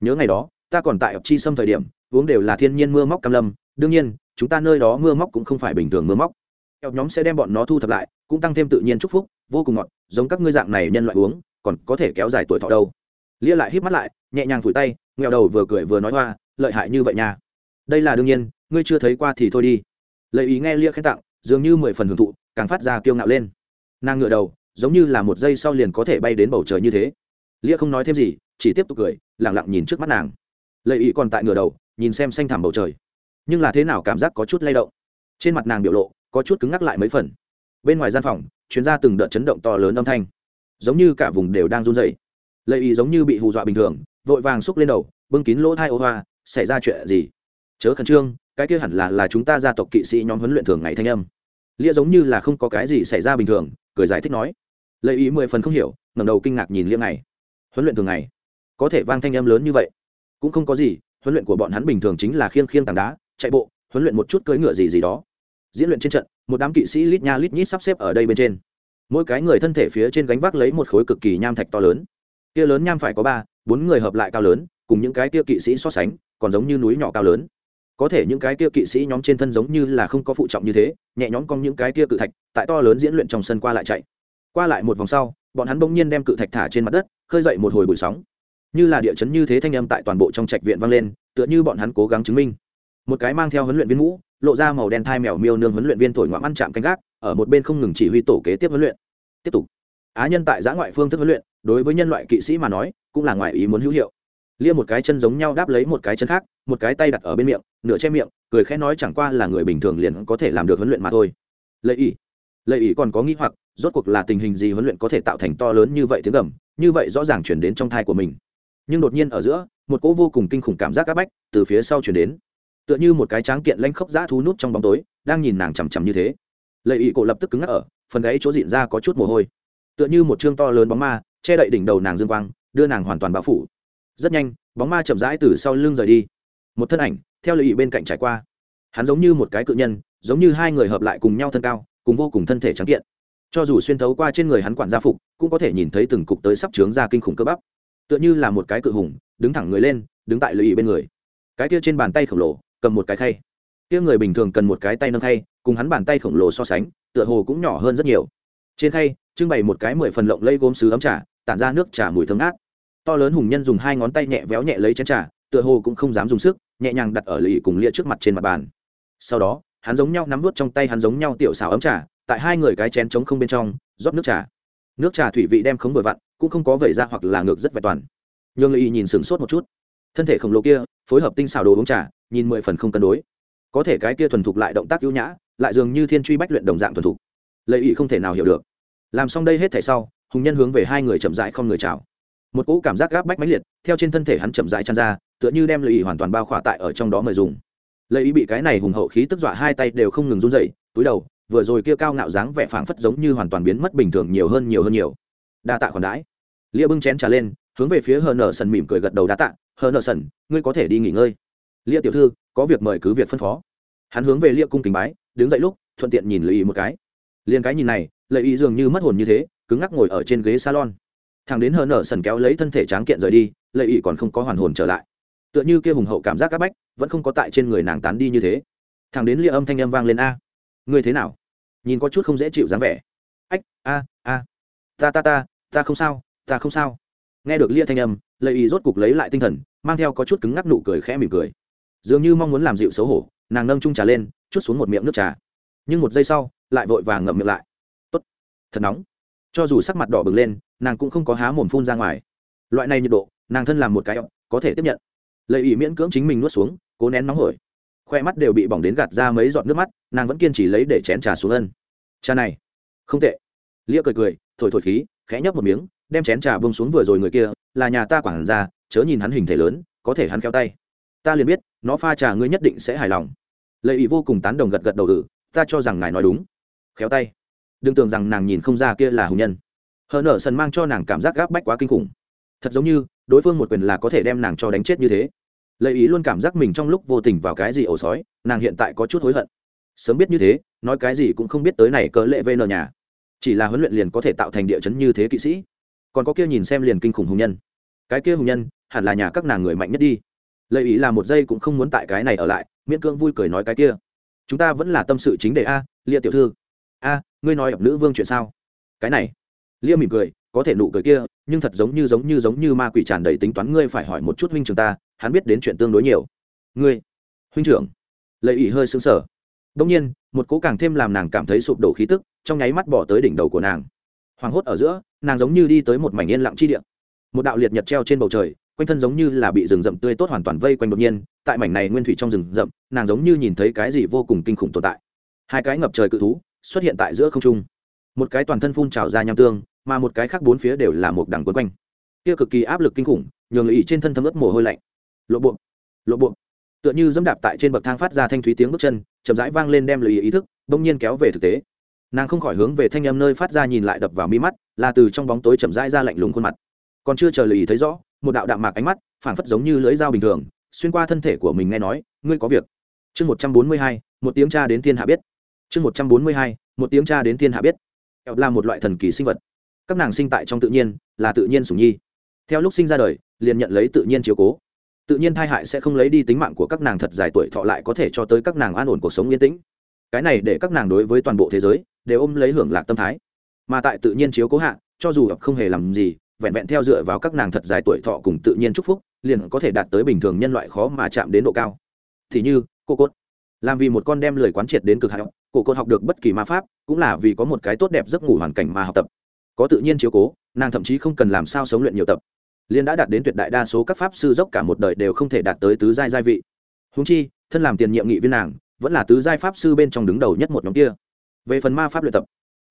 Nhớ ngày đó, ta còn tại ập chi sâm thời điểm, uống đều là thiên nhiên mưa móc cam lâm, đương nhiên, chúng ta nơi đó mưa móc cũng không phải bình thường mưa móc. Eo nhóm sẽ đem bọn nó thu thập lại, cũng tăng thêm tự nhiên chúc phúc, vô cùng ngọt, giống các ngươi dạng này nhân loại uống, còn có thể kéo dài tuổi thọ đâu lia lại hít mắt lại, nhẹ nhàng phủi tay nghèo đầu vừa cười vừa nói hoa, lợi hại như vậy nha. Đây là đương nhiên, ngươi chưa thấy qua thì thôi đi. Lợi ý nghe lia khen tặng, dường như mười phần hưởng thụ, càng phát ra kiêu ngạo lên. Nàng ngựa đầu, giống như là một giây sau liền có thể bay đến bầu trời như thế. Lia không nói thêm gì, chỉ tiếp tục cười lẳng lặng nhìn trước mắt nàng. Lợi ý còn tại ngựa đầu, nhìn xem xanh thẳm bầu trời. Nhưng là thế nào cảm giác có chút lay động? Trên mặt nàng biểu lộ, có chút cứng ngắc lại mấy phần. Bên ngoài gian phòng, chuyến ra từng đợt chấn động to lớn âm thanh. Giống như cả vùng đều đang run rẩy. Lệ ý giống như bị hù dọa bình thường, vội vàng xúc lên đầu, bưng kín lỗ thai ô hoa, xảy ra chuyện gì? Chớ khẩn trương, cái kia hẳn là là chúng ta gia tộc kỵ sĩ nhóm huấn luyện thường ngày thanh âm. Lia giống như là không có cái gì xảy ra bình thường, cười giải thích nói. Lệ ý mười phần không hiểu, ngẩng đầu kinh ngạc nhìn lia này. Huấn luyện thường ngày, có thể vang thanh âm lớn như vậy? Cũng không có gì, huấn luyện của bọn hắn bình thường chính là khiêng khiêng tảng đá, chạy bộ, huấn luyện một chút cưỡi ngựa gì gì đó. Diễn luyện trên trận, một đám kỵ sĩ lít nha lít nhít sắp xếp ở đây bên trên. Mỗi cái người thân thể phía trên gánh vác lấy một khối cực kỳ nham thạch to lớn kia lớn nham phải có ba, bốn người hợp lại cao lớn, cùng những cái kia kỵ sĩ so sánh, còn giống như núi nhỏ cao lớn. Có thể những cái kia kỵ sĩ nhóm trên thân giống như là không có phụ trọng như thế, nhẹ nhõm cong những cái kia cự thạch, tại to lớn diễn luyện trong sân qua lại chạy. Qua lại một vòng sau, bọn hắn bỗng nhiên đem cự thạch thả trên mặt đất, khơi dậy một hồi bụi sóng. Như là địa chấn như thế thanh âm tại toàn bộ trong trạch viện vang lên, tựa như bọn hắn cố gắng chứng minh. Một cái mang theo huấn luyện viên mũ, lộ ra màu đen thai mèo miêu nương huấn luyện viên thổi ngoạm ăn chạm canh gác, ở một bên không ngừng chỉ huy tổ kế tiếp huấn luyện. Tiếp tục. Á nhân tại giã ngoại phương thức huấn luyện đối với nhân loại kỵ sĩ mà nói, cũng là ngoại ý muốn hữu hiệu. Lia một cái chân giống nhau đáp lấy một cái chân khác, một cái tay đặt ở bên miệng, nửa che miệng, cười khẽ nói chẳng qua là người bình thường liền có thể làm được huấn luyện mà thôi. Lệ ý Lệ ý còn có nghĩ hoặc, rốt cuộc là tình hình gì huấn luyện có thể tạo thành to lớn như vậy tiếng gầm, như vậy rõ ràng chuyển đến trong thai của mình. Nhưng đột nhiên ở giữa, một cỗ vô cùng kinh khủng cảm giác áp bách từ phía sau chuyển đến. Tựa như một cái tráng kiện lanh khốc dã thú nút trong bóng tối, đang nhìn nàng chằm chằm như thế. Lệ ý cổ lập tức cứng ngắc ở, phần gáy chỗ diện ra có chút mồ hôi. Tựa như một chương to lớn bóng ma che đậy đỉnh đầu nàng dương quang, đưa nàng hoàn toàn bao phủ. Rất nhanh, bóng ma chậm rãi từ sau lưng rời đi. Một thân ảnh, theo lợi ý bên cạnh trải qua. Hắn giống như một cái cự nhân, giống như hai người hợp lại cùng nhau thân cao, cùng vô cùng thân thể trắng kiện. Cho dù xuyên thấu qua trên người hắn quản gia phục, cũng có thể nhìn thấy từng cục tới sắp trướng ra kinh khủng cơ bắp. Tựa như là một cái cự hùng, đứng thẳng người lên, đứng tại lợi ý bên người. Cái kia trên bàn tay khổng lồ, cầm một cái khay. Kia người bình thường cần một cái tay nâng khay, cùng hắn bàn tay khổng lồ so sánh, tựa hồ cũng nhỏ hơn rất nhiều. Trên khay, trưng bày một cái mười phần lộng lây gốm sứ ấm trà tản ra nước trà mùi thơm ngát. To lớn hùng nhân dùng hai ngón tay nhẹ véo nhẹ lấy chén trà, tựa hồ cũng không dám dùng sức, nhẹ nhàng đặt ở lì cùng lia trước mặt trên mặt bàn. Sau đó, hắn giống nhau nắm vút trong tay hắn giống nhau tiểu xào ấm trà, tại hai người cái chén trống không bên trong, rót nước trà. Nước trà thủy vị đem khống vừa vặn, cũng không có vẩy ra hoặc là ngược rất vẹn toàn. Nhường lì nhìn sửng sốt một chút. Thân thể khổng lồ kia, phối hợp tinh xào đồ uống trà, nhìn mười phần không cân đối. Có thể cái kia thuần thục lại động tác ưu nhã, lại dường như thiên truy bách luyện đồng dạng thuần thục. Lệ ý không thể nào hiểu được. Làm xong đây hết thể sau hùng nhân hướng về hai người chậm rãi không người chào. Một cỗ cảm giác gáp bách mãnh liệt, theo trên thân thể hắn chậm rãi chăn ra, tựa như đem lợi ý hoàn toàn bao khỏa tại ở trong đó mời dùng. Lợi ý bị cái này hùng hậu khí tức dọa hai tay đều không ngừng run dậy túi đầu, vừa rồi kia cao ngạo dáng vẻ phảng phất giống như hoàn toàn biến mất bình thường nhiều hơn nhiều hơn nhiều. Đa tạ còn đãi. Lia bưng chén trà lên, hướng về phía hờ nở sần mỉm cười gật đầu đa tạ, hờ nở sần, ngươi có thể đi nghỉ ngơi. Lia tiểu thư, có việc mời cứ việc phân phó. Hắn hướng về lia cung kính bái, đứng dậy lúc, thuận tiện nhìn lợi ý một cái. Liền cái nhìn này lợi ý dường như mất hồn như thế cứng ngắc ngồi ở trên ghế salon. Thằng đến hờ nở sần kéo lấy thân thể tráng kiện rời đi, lệ ỵ còn không có hoàn hồn trở lại. Tựa như kia hùng hậu cảm giác áp bách, vẫn không có tại trên người nàng tán đi như thế. Thằng đến lia âm thanh âm vang lên, a người thế nào? Nhìn có chút không dễ chịu dáng vẻ. Ách, a a, ta ta ta ta không sao, ta không sao. Nghe được lia thanh âm, lệ ỵ rốt cục lấy lại tinh thần, mang theo có chút cứng ngắc nụ cười khẽ mỉm cười. Dường như mong muốn làm dịu xấu hổ, nàng nâng trung trà lên, chút xuống một miệng nước trà. Nhưng một giây sau, lại vội vàng ngậm miệng lại. Tốt, thật nóng cho dù sắc mặt đỏ bừng lên, nàng cũng không có há mồm phun ra ngoài. Loại này nhiệt độ, nàng thân làm một cái có thể tiếp nhận. Lệ ủy miễn cưỡng chính mình nuốt xuống, cố nén nóng hổi. Khoe mắt đều bị bỏng đến gạt ra mấy giọt nước mắt, nàng vẫn kiên trì lấy để chén trà xuống ân. Cha này, không tệ. Lia cười cười, thổi thổi khí, khẽ nhấp một miếng, đem chén trà bông xuống vừa rồi người kia, là nhà ta quản ra chớ nhìn hắn hình thể lớn, có thể hắn khéo tay. Ta liền biết, nó pha trà ngươi nhất định sẽ hài lòng. Lệ ủy vô cùng tán đồng gật gật đầu ử ta cho rằng ngài nói đúng. Khéo tay đừng tưởng rằng nàng nhìn không ra kia là hùng nhân. Hờ nở sần mang cho nàng cảm giác gáp bách quá kinh khủng. Thật giống như, đối phương một quyền là có thể đem nàng cho đánh chết như thế. Lệ ý luôn cảm giác mình trong lúc vô tình vào cái gì ổ sói, nàng hiện tại có chút hối hận. Sớm biết như thế, nói cái gì cũng không biết tới này cỡ lệ vn nhà. Chỉ là huấn luyện liền có thể tạo thành địa chấn như thế kỵ sĩ. Còn có kia nhìn xem liền kinh khủng hùng nhân. Cái kia hùng nhân, hẳn là nhà các nàng người mạnh nhất đi. Lệ ý là một giây cũng không muốn tại cái này ở lại, miễn cưỡng vui cười nói cái kia. Chúng ta vẫn là tâm sự chính đề a, lia tiểu thư a, ngươi nói ập nữ vương chuyện sao? Cái này. Lia mỉm cười, có thể nụ cười kia, nhưng thật giống như giống như giống như ma quỷ tràn đầy tính toán ngươi phải hỏi một chút huynh trưởng ta, hắn biết đến chuyện tương đối nhiều. Ngươi, huynh trưởng. Lệ ủy hơi xứng sờ. Đông nhiên, một cố càng thêm làm nàng cảm thấy sụp đổ khí tức, trong nháy mắt bỏ tới đỉnh đầu của nàng. Hoảng hốt ở giữa, nàng giống như đi tới một mảnh yên lặng chi địa. Một đạo liệt nhật treo trên bầu trời, quanh thân giống như là bị rừng rậm tươi tốt hoàn toàn vây quanh đột nhiên, tại mảnh này nguyên thủy trong rừng rậm, nàng giống như nhìn thấy cái gì vô cùng kinh khủng tồn tại. Hai cái ngập trời cự thú xuất hiện tại giữa không trung. Một cái toàn thân phun trào ra nham tương, mà một cái khác bốn phía đều là một đằng quấn quanh. Kia cực kỳ áp lực kinh khủng, nhường ý trên thân thấm ướt mồ hôi lạnh. Lộ bộ lộ bộ. Tựa như dẫm đạp tại trên bậc thang phát ra thanh thúy tiếng bước chân, chậm rãi vang lên đem lời ý thức, bỗng nhiên kéo về thực tế. Nàng không khỏi hướng về thanh em nơi phát ra nhìn lại đập vào mi mắt, là từ trong bóng tối chậm rãi ra lạnh lùng khuôn mặt. Còn chưa chờ lời ý thấy rõ, một đạo đạm mạc ánh mắt, phảng phất giống như lưỡi dao bình thường, xuyên qua thân thể của mình nghe nói, ngươi có việc. Chương một trăm bốn mươi hai, một tiếng cha đến thiên hạ biết chương một trăm bốn mươi hai, một tiếng cha đến thiên hạ biết. Là một loại thần kỳ sinh vật. Các nàng sinh tại trong tự nhiên, là tự nhiên sủng nhi. Theo lúc sinh ra đời, liền nhận lấy tự nhiên chiếu cố. Tự nhiên thai hại sẽ không lấy đi tính mạng của các nàng thật dài tuổi thọ lại có thể cho tới các nàng an ổn cuộc sống yên tĩnh. Cái này để các nàng đối với toàn bộ thế giới, đều ôm lấy hưởng lạc tâm thái. Mà tại tự nhiên chiếu cố hạ, cho dù không hề làm gì, vẹn vẹn theo dựa vào các nàng thật dài tuổi thọ cùng tự nhiên chúc phúc, liền có thể đạt tới bình thường nhân loại khó mà chạm đến độ cao. Thì như, cô cốt. Làm vì một con đem lười quán triệt đến cực hạn cổ cột học được bất kỳ ma pháp, cũng là vì có một cái tốt đẹp giấc ngủ hoàn cảnh mà học tập. Có tự nhiên chiếu cố, nàng thậm chí không cần làm sao sống luyện nhiều tập. Liên đã đạt đến tuyệt đại đa số các pháp sư dốc cả một đời đều không thể đạt tới tứ giai giai vị. Húng chi, thân làm tiền nhiệm nghị viên nàng, vẫn là tứ giai pháp sư bên trong đứng đầu nhất một nhóm kia. Về phần ma pháp luyện tập,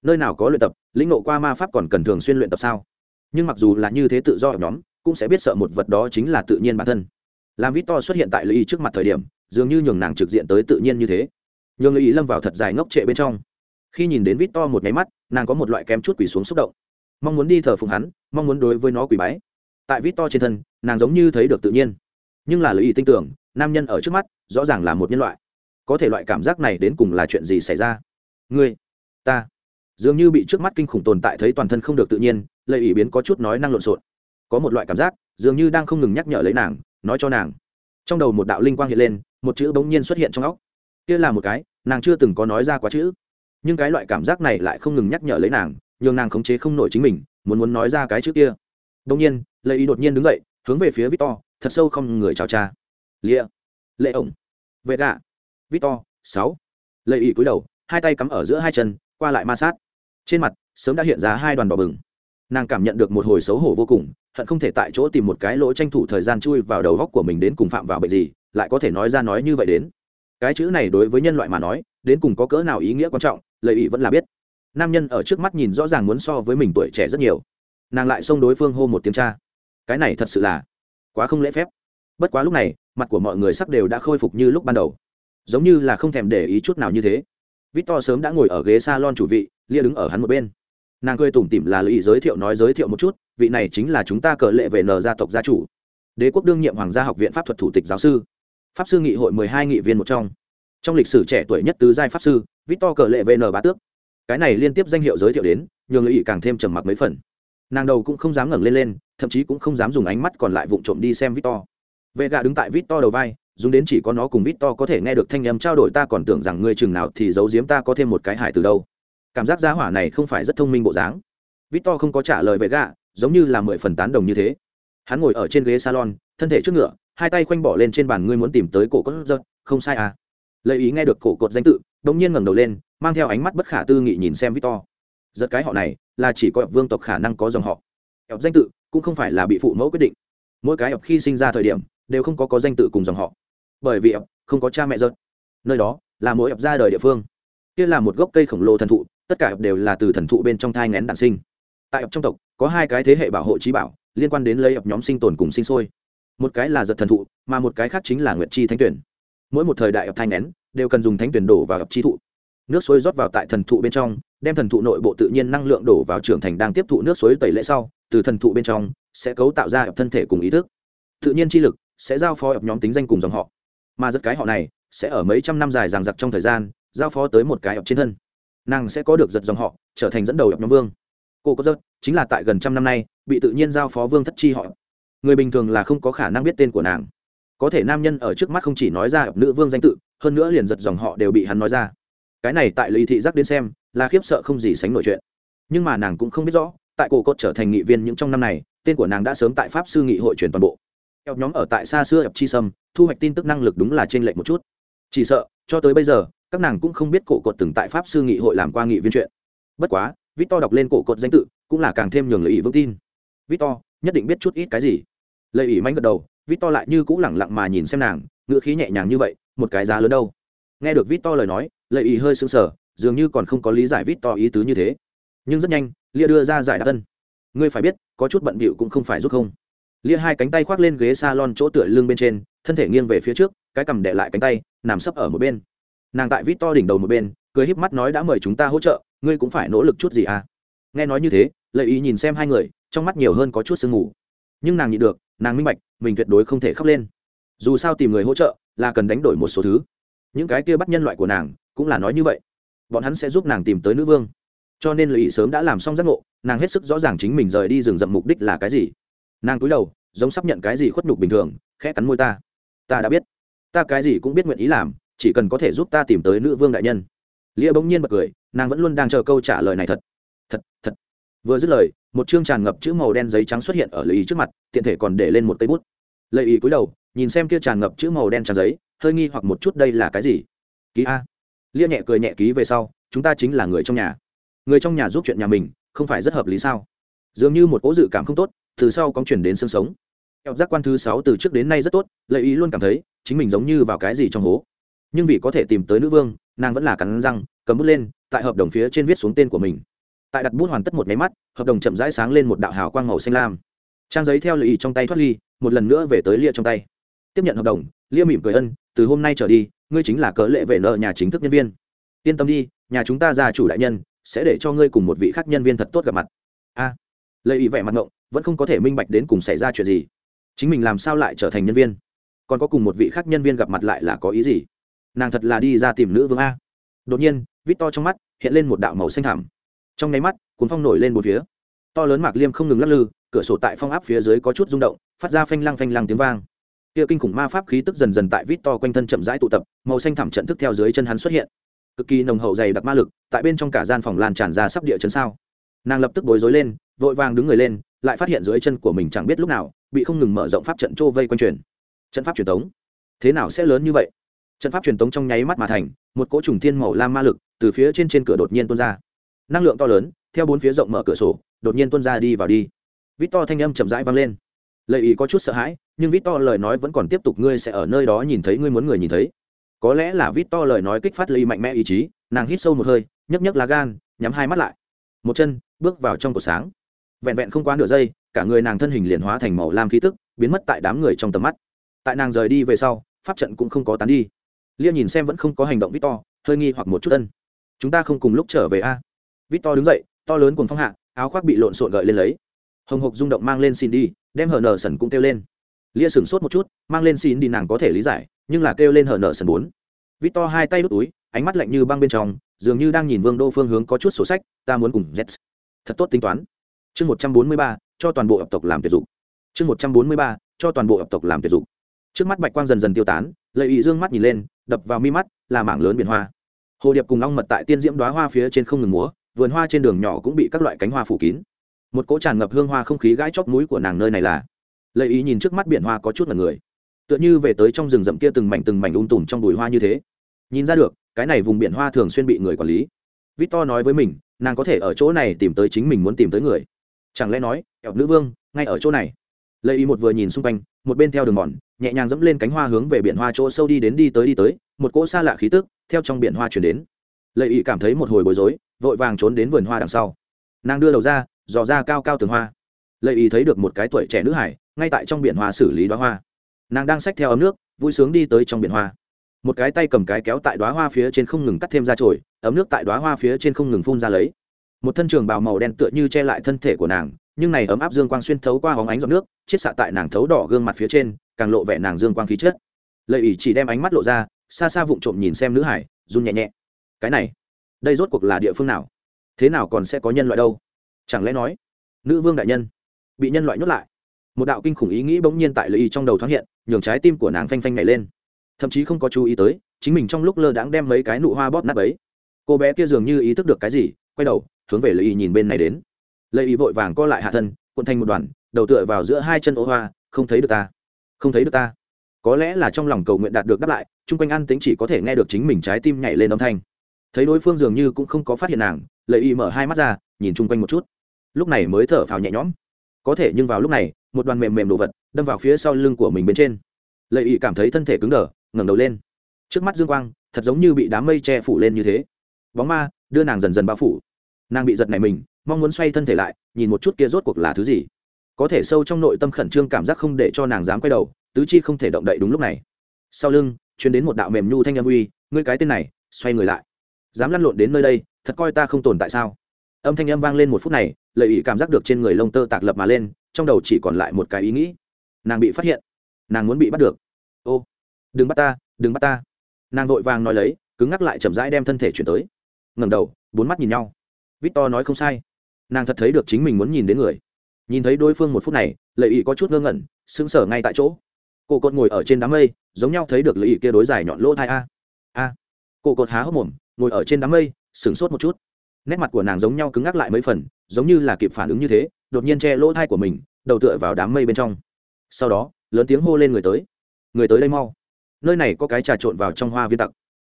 nơi nào có luyện tập, lĩnh ngộ qua ma pháp còn cần thường xuyên luyện tập sao? Nhưng mặc dù là như thế tự do ở nhóm, cũng sẽ biết sợ một vật đó chính là tự nhiên bản thân. Làm vít to xuất hiện tại lợi ý trước mặt thời điểm, dường như nhường nàng trực diện tới tự nhiên như thế nhường lợi ý lâm vào thật dài ngốc trệ bên trong. Khi nhìn đến vít to một nháy mắt, nàng có một loại kém chút quỷ xuống xúc động. Mong muốn đi thờ phụng hắn, mong muốn đối với nó quỷ bái. Tại vít to trên thân, nàng giống như thấy được tự nhiên. Nhưng là lợi ý tin tưởng, nam nhân ở trước mắt, rõ ràng là một nhân loại. Có thể loại cảm giác này đến cùng là chuyện gì xảy ra? Ngươi, ta. Dường như bị trước mắt kinh khủng tồn tại thấy toàn thân không được tự nhiên lệ ý biến có chút nói năng lộn xộn. Có một loại cảm giác, dường như đang không ngừng nhắc nhở lấy nàng, nói cho nàng. Trong đầu một đạo linh quang hiện lên, một chữ bỗng nhiên xuất hiện trong óc kia là một cái, nàng chưa từng có nói ra quá chữ. Nhưng cái loại cảm giác này lại không ngừng nhắc nhở lấy nàng, nhường nàng khống chế không nổi chính mình, muốn muốn nói ra cái chữ kia. Bỗng nhiên, lệ ý đột nhiên đứng dậy, hướng về phía victor, thật sâu không người chào cha. Lịa. Lệ ổng. Vệ gạ victor, sáu. Lệ ý cúi đầu, hai tay cắm ở giữa hai chân, qua lại ma sát. Trên mặt, sớm đã hiện ra hai đoàn đỏ bừng. Nàng cảm nhận được một hồi xấu hổ vô cùng, hận không thể tại chỗ tìm một cái lỗ tranh thủ thời gian chui vào đầu góc của mình đến cùng phạm vào bệnh gì, lại có thể nói ra nói như vậy đến cái chữ này đối với nhân loại mà nói, đến cùng có cỡ nào ý nghĩa quan trọng lợi ý vẫn là biết. Nam nhân ở trước mắt nhìn rõ ràng muốn so với mình tuổi trẻ rất nhiều. Nàng lại xông đối phương hô một tiếng cha. Cái này thật sự là quá không lễ phép. Bất quá lúc này, mặt của mọi người sắp đều đã khôi phục như lúc ban đầu. Giống như là không thèm để ý chút nào như thế. Victor sớm đã ngồi ở ghế s a lon chủ vị, lia đứng ở hắn một bên. Nàng cười tủm tỉm là lợi ý giới thiệu nói giới thiệu một chút, vị này chính là chúng ta cờ lệ về n gia tộc gia chủ. Đế quốc đương nhiệm hoàng gia học viện pháp thuật thủ tịch giáo sư pháp sư nghị hội mười hai nghị viên một trong. Trong lịch sử trẻ tuổi nhất tứ giai pháp sư, victor cờ lệ vn bá tước. Cái này liên tiếp danh hiệu giới thiệu đến, nhường lợi ý càng thêm trầm mặc mấy phần. Nàng đầu cũng không dám ngẩng lên lên, thậm chí cũng không dám dùng ánh mắt còn lại vụng trộm đi xem victor. Vệ gà đứng tại victor đầu vai, dùng đến chỉ có nó cùng victor có thể nghe được thanh âm trao đổi, ta còn tưởng rằng ngươi chừng nào thì giấu giếm ta có thêm một cái hải từ đâu. Cảm giác giá hỏa này không phải rất thông minh bộ dáng. Victor không có trả lời vệ gà giống như là mười phần tán đồng như thế. Hắn ngồi ở trên ghế salon, thân thể trước ngựa hai tay khoanh bỏ lên trên bàn ngươi muốn tìm tới cổ cốt giật, không sai à. Lợi ý nghe được cổ cột danh tự đống nhiên ngẩng đầu lên, mang theo ánh mắt bất khả tư nghị nhìn xem victor. Giật cái họ này, là chỉ có vương tộc khả năng có dòng họ. Ập danh tự, cũng không phải là bị phụ mẫu quyết định. Mỗi cái ập khi sinh ra thời điểm, đều không có có danh tự cùng dòng họ. Bởi vì ập không có cha mẹ giật. Nơi đó, là mỗi ập ra đời địa phương. Kia là một gốc cây khổng lồ thần thụ, tất cả ập đều là từ thần thụ bên trong thai ngén đạn sinh. Tại ập trong tộc, có hai cái thế hệ bảo hộ trí bảo, liên quan đến lấy ập nhóm sinh tồn cùng sinh sôi một cái là giật thần thụ mà một cái khác chính là nguyệt chi thánh tuyển. Mỗi một thời đại ập thai nén, đều cần dùng thánh tuyển đổ vào ập chi thụ. Nước suối rót vào tại thần thụ bên trong đem thần thụ nội bộ tự nhiên năng lượng đổ vào trưởng thành đang tiếp thụ nước suối tẩy lễ sau từ thần thụ bên trong sẽ cấu tạo ra ập thân thể cùng ý thức. Tự nhiên chi lực sẽ giao phó ập nhóm tính danh cùng dòng họ. Mà rất cái họ này sẽ ở mấy trăm năm dài ràng giặc trong thời gian giao phó tới một cái ập trên thân. Nàng sẽ có được giật dòng họ trở thành dẫn đầu ập nhóm vương. Cô có giật chính là tại gần trăm năm nay bị tự nhiên giao phó vương thất chi họ người bình thường là không có khả năng biết tên của nàng. Có thể nam nhân ở trước mắt không chỉ nói ra nữ vương danh tự, hơn nữa liền giật dòng họ đều bị hắn nói ra. Cái này tại lý thị giác đến xem, là khiếp sợ không gì sánh nổi chuyện. Nhưng mà nàng cũng không biết rõ, tại cổ cột trở thành nghị viên những trong năm này, tên của nàng đã sớm tại pháp sư nghị hội truyền toàn bộ. Eo nhóm ở tại xa xưa ập chi sâm, thu hoạch tin tức năng lực đúng là trên lệnh một chút. Chỉ sợ, cho tới bây giờ, các nàng cũng không biết cổ cột từng tại pháp sư nghị hội làm qua nghị viên chuyện. Bất quá, victor đọc lên cổ cột danh tự, cũng là càng thêm nhường lợi ý vững tin. Victor, nhất định biết chút ít cái gì? Lệ ý manh gật đầu Vít To lại như cũng lẳng lặng mà nhìn xem nàng ngựa khí nhẹ nhàng như vậy, một cái giá lớn đâu. Nghe được Vít To lời nói Lệ ý hơi sững sờ, dường như còn không có lý giải Vít To ý tứ như thế. Nhưng rất nhanh, lia đưa ra giải đáp tân ngươi phải biết, có chút bận bịu cũng không phải giúp không. Lia hai cánh tay khoác lên ghế salon chỗ tựa lưng bên trên, thân thể nghiêng về phía trước, cái cầm đệ lại cánh tay, nằm sấp ở một bên. Nàng tại vít to đỉnh đầu một bên, cười híp mắt nói đã mời chúng ta hỗ trợ, ngươi cũng phải nỗ lực chút gì à? Nghe nói như thế Lệ ý nhìn xem hai người, trong mắt nhiều hơn có chút sương mù. Nhưng nàng nhịn được nàng minh bạch, mình tuyệt đối không thể khóc lên. Dù sao tìm người hỗ trợ là cần đánh đổi một số thứ. Những cái kia bắt nhân loại của nàng cũng là nói như vậy. Bọn hắn sẽ giúp nàng tìm tới nữ vương. Cho nên lợi ý sớm đã làm xong giác ngộ, nàng hết sức rõ ràng chính mình rời đi rừng rậm mục đích là cái gì. Nàng cúi đầu, giống sắp nhận cái gì khuất nhục bình thường, khẽ cắn môi ta. Ta đã biết. Ta cái gì cũng biết nguyện ý làm, chỉ cần có thể giúp ta tìm tới nữ vương đại nhân. Lia bỗng nhiên bật cười, nàng vẫn luôn đang chờ câu trả lời này thật. Thật thật. Vừa dứt lời một chương tràn ngập chữ màu đen giấy trắng xuất hiện ở lợi ý trước mặt, tiện thể còn để lên một cây bút. Lợi ý cúi đầu, nhìn xem kia tràn ngập chữ màu đen tràn giấy, hơi nghi hoặc một chút đây là cái gì. Ký a. Lia nhẹ cười nhẹ ký về sau, chúng ta chính là người trong nhà. Người trong nhà giúp chuyện nhà mình, không phải rất hợp lý sao? Dường như một cố dự cảm không tốt, từ sau cóng chuyển đến xương sống. Theo giác quan thứ sáu từ trước đến nay rất tốt lợi ý luôn cảm thấy, chính mình giống như vào cái gì trong hố. Nhưng vì có thể tìm tới nữ vương, nàng vẫn là cắn răng, cầm bút lên, tại hợp đồng phía trên viết xuống tên của mình tại đặt bút hoàn tất một máy mắt, hợp đồng chậm rãi sáng lên một đạo hào quang màu xanh lam. Trang giấy theo lợi ý trong tay thoát ly, một lần nữa về tới lia trong tay. Tiếp nhận hợp đồng, lia mỉm cười ân, từ hôm nay trở đi, ngươi chính là cớ lệ vệ nợ nhà chính thức nhân viên. Yên tâm đi, nhà chúng ta ra chủ đại nhân sẽ để cho ngươi cùng một vị khác nhân viên thật tốt gặp mặt. A. Lệ ý vẻ mặt ngộng, vẫn không có thể minh bạch đến cùng xảy ra chuyện gì. Chính mình làm sao lại trở thành nhân viên? Còn có cùng một vị khác nhân viên gặp mặt lại là có ý gì? Nàng thật là đi ra tìm nữ vương a. Đột nhiên, vít to trong mắt, hiện lên một đạo màu xanh thảm trong nháy mắt cuốn phong nổi lên một phía. To lớn mạc liêm không ngừng lắc lư, cửa sổ tại phong áp phía dưới có chút rung động, phát ra phanh lăng phanh lăng tiếng vang. Kia kinh khủng ma pháp khí tức dần dần tại vít to quanh thân chậm rãi tụ tập, màu xanh thảm trận thức theo dưới chân hắn xuất hiện. Cực kỳ nồng hậu dày đặc ma lực, tại bên trong cả gian phòng lan tràn ra sắp địa chấn sao. Nàng lập tức bối rối lên, vội vàng đứng người lên, lại phát hiện dưới chân của mình chẳng biết lúc nào, bị không ngừng mở rộng pháp trận trô vây quanh truyền trận pháp truyền thống thế nào sẽ lớn như vậy? Trận pháp truyền thống trong nháy mắt mà thành, một cỗ trùng thiên màu lam ma lực từ phía trên trên cửa đột nhiên tuôn ra năng lượng to lớn, theo bốn phía rộng mở cửa sổ, đột nhiên tuôn ra đi vào đi. Vít to thanh âm chậm rãi vang lên. Lệ ý có chút sợ hãi, nhưng vít to lời nói vẫn còn tiếp tục, ngươi sẽ ở nơi đó nhìn thấy, ngươi muốn người nhìn thấy. Có lẽ là vít to lời nói kích phát lợi mạnh mẽ ý chí, nàng hít sâu một hơi, nhấc nhấc lá gan, nhắm hai mắt lại. Một chân, bước vào trong cổ sáng. Vẹn vẹn không quá nửa giây, cả người nàng thân hình liền hóa thành màu lam khí tức, biến mất tại đám người trong tầm mắt. Tại nàng rời đi về sau, pháp trận cũng không có tán đi. Lia nhìn xem vẫn không có hành động victor, hơi nghi hoặc một chút tân chúng ta không cùng lúc trở về a. à? Victor đứng dậy, to lớn cùng phong hạ, áo khoác bị lộn xộn gợi lên lấy. Hồng hộc rung động mang lên xin đi, đem hờ nở sần cũng kêu lên. Lia sửng sốt một chút, mang lên xin đi nàng có thể lý giải, nhưng là kêu lên hờ nở sần bốn. To hai tay đút túi, ánh mắt lạnh như băng bên trong, dường như đang nhìn vương đô phương hướng có chút sổ sách, ta muốn cùng z thật tốt tính toán. Chương một trăm bốn mươi ba, cho toàn bộ ập tộc làm tuyệt dụng chương một trăm bốn mươi ba, cho toàn bộ ập tộc làm tuyệt dụng trước mắt bạch quang dần dần tiêu tán lợi ý dương mắt nhìn lên, đập vào mi mắt, là mảng lớn biển hoa. Hồ điệp cùng long mật tại tiên diễm đoá hoa phía trên không ngừng múa vườn hoa trên đường nhỏ cũng bị các loại cánh hoa phủ kín. Một cỗ tràn ngập hương hoa không khí gãi chóp mũi của nàng nơi này là. Lệ ý nhìn trước mắt biển hoa có chút là người. Tựa như về tới trong rừng rậm kia từng mảnh từng mảnh ung tùm trong bụi hoa như thế. Nhìn ra được, cái này vùng biển hoa thường xuyên bị người quản lý. Victor nói với mình, nàng có thể ở chỗ này tìm tới chính mình muốn tìm tới người. Chẳng lẽ nói kẹo nữ vương, ngay ở chỗ này. Lệ ý một vừa nhìn xung quanh, một bên theo đường mòn, nhẹ nhàng dẫm lên cánh hoa hướng về biển hoa chỗ sâu đi đến đi tới đi tới, một cỗ xa lạ khí tức theo trong biển hoa chuyển đến. Lệ ý cảm thấy một hồi bối rối vội vàng trốn đến vườn hoa đằng sau. Nàng đưa đầu ra, dò ra cao cao tường hoa. Lệ ý thấy được một cái tuổi trẻ nữ hải, ngay tại trong biển hoa xử lý đoá hoa. Nàng đang xách theo ấm nước, vui sướng đi tới trong biển hoa. Một cái tay cầm cái kéo tại đoá hoa phía trên không ngừng cắt thêm ra trồi ấm nước tại đoá hoa phía trên không ngừng phun ra lấy. Một thân trường bào màu đen tựa như che lại thân thể của nàng, nhưng này ấm áp dương quang xuyên thấu qua hóng ánh giọt nước, chiết xạ tại nàng thấu đỏ gương mặt phía trên, càng lộ vẻ nàng dương quang khí chất. Lệ ý chỉ đem ánh mắt lộ ra, xa xa vụng trộm nhìn xem nữ hải, run nhẹ nhẹ. Cái này đây rốt cuộc là địa phương nào? Thế nào còn sẽ có nhân loại đâu? Chẳng lẽ nói, nữ vương đại nhân bị nhân loại nhốt lại? Một đạo kinh khủng ý nghĩ bỗng nhiên tại lợi ý trong đầu thoáng hiện, nhường trái tim của nàng phanh phanh nhảy lên. Thậm chí không có chú ý tới, chính mình trong lúc lơ đãng đem mấy cái nụ hoa bóp nát ấy cô bé kia dường như ý thức được cái gì, quay đầu, hướng về lợi ý nhìn bên này đến. Lợi ý vội vàng co lại hạ thân quận thành một đoàn, đầu tựa vào giữa hai chân ô hoa, không thấy được ta. Không thấy được ta. Có lẽ là trong lòng cầu nguyện đạt được đáp lại, chung quanh an tính chỉ có thể nghe được chính mình trái tim nhảy lên âm thanh thấy đối phương dường như cũng không có phát hiện nàng, lệ y mở hai mắt ra, nhìn chung quanh một chút. Lúc này mới thở phào nhẹ nhõm. Có thể nhưng vào lúc này, một đoàn mềm mềm đồ vật đâm vào phía sau lưng của mình bên trên. Lệ y cảm thấy thân thể cứng đờ, ngẩng đầu lên. Trước mắt dương quang, thật giống như bị đám mây che phủ lên như thế. Bóng ma đưa nàng dần dần bao phủ. Nàng bị giật này mình, mong muốn xoay thân thể lại, nhìn một chút kia rốt cuộc là thứ gì. Có thể sâu trong nội tâm khẩn trương cảm giác không để cho nàng dám quay đầu, tứ chi không thể động đậy đúng lúc này. Sau lưng chuyến đến một đạo mềm nhu thanh âm uy, ngươi cái tên này, xoay người lại dám lăn lộn đến nơi đây, thật coi ta không tồn tại sao? Âm thanh âm vang lên một phút này, lợi ý cảm giác được trên người lông tơ tạc lập mà lên, trong đầu chỉ còn lại một cái ý nghĩ. Nàng bị phát hiện. Nàng muốn bị bắt được. Ô, đừng bắt ta, đừng bắt ta. Nàng vội vàng nói lấy, cứng ngắc lại chậm rãi đem thân thể chuyển tới. Ngầm đầu, bốn mắt nhìn nhau. Victor nói không sai. Nàng thật thấy được chính mình muốn nhìn đến người. Nhìn thấy đối phương một phút này, lợi ý có chút ngơ ngẩn, sững sờ ngay tại chỗ. Cổ cột ngồi ở trên đám mây, giống nhau thấy được lợi ý kia đối dài nhọn lỗ thai a. A. Cổ cột há hốc mồm ngồi ở trên đám mây, sửng sốt một chút. Nét mặt của nàng giống nhau cứng ngắc lại mấy phần, giống như là kịp phản ứng như thế, đột nhiên che lỗ thai của mình, đầu tựa vào đám mây bên trong. Sau đó, lớn tiếng hô lên người tới. Người tới đây mau. Nơi này có cái trà trộn vào trong hoa viên tặc.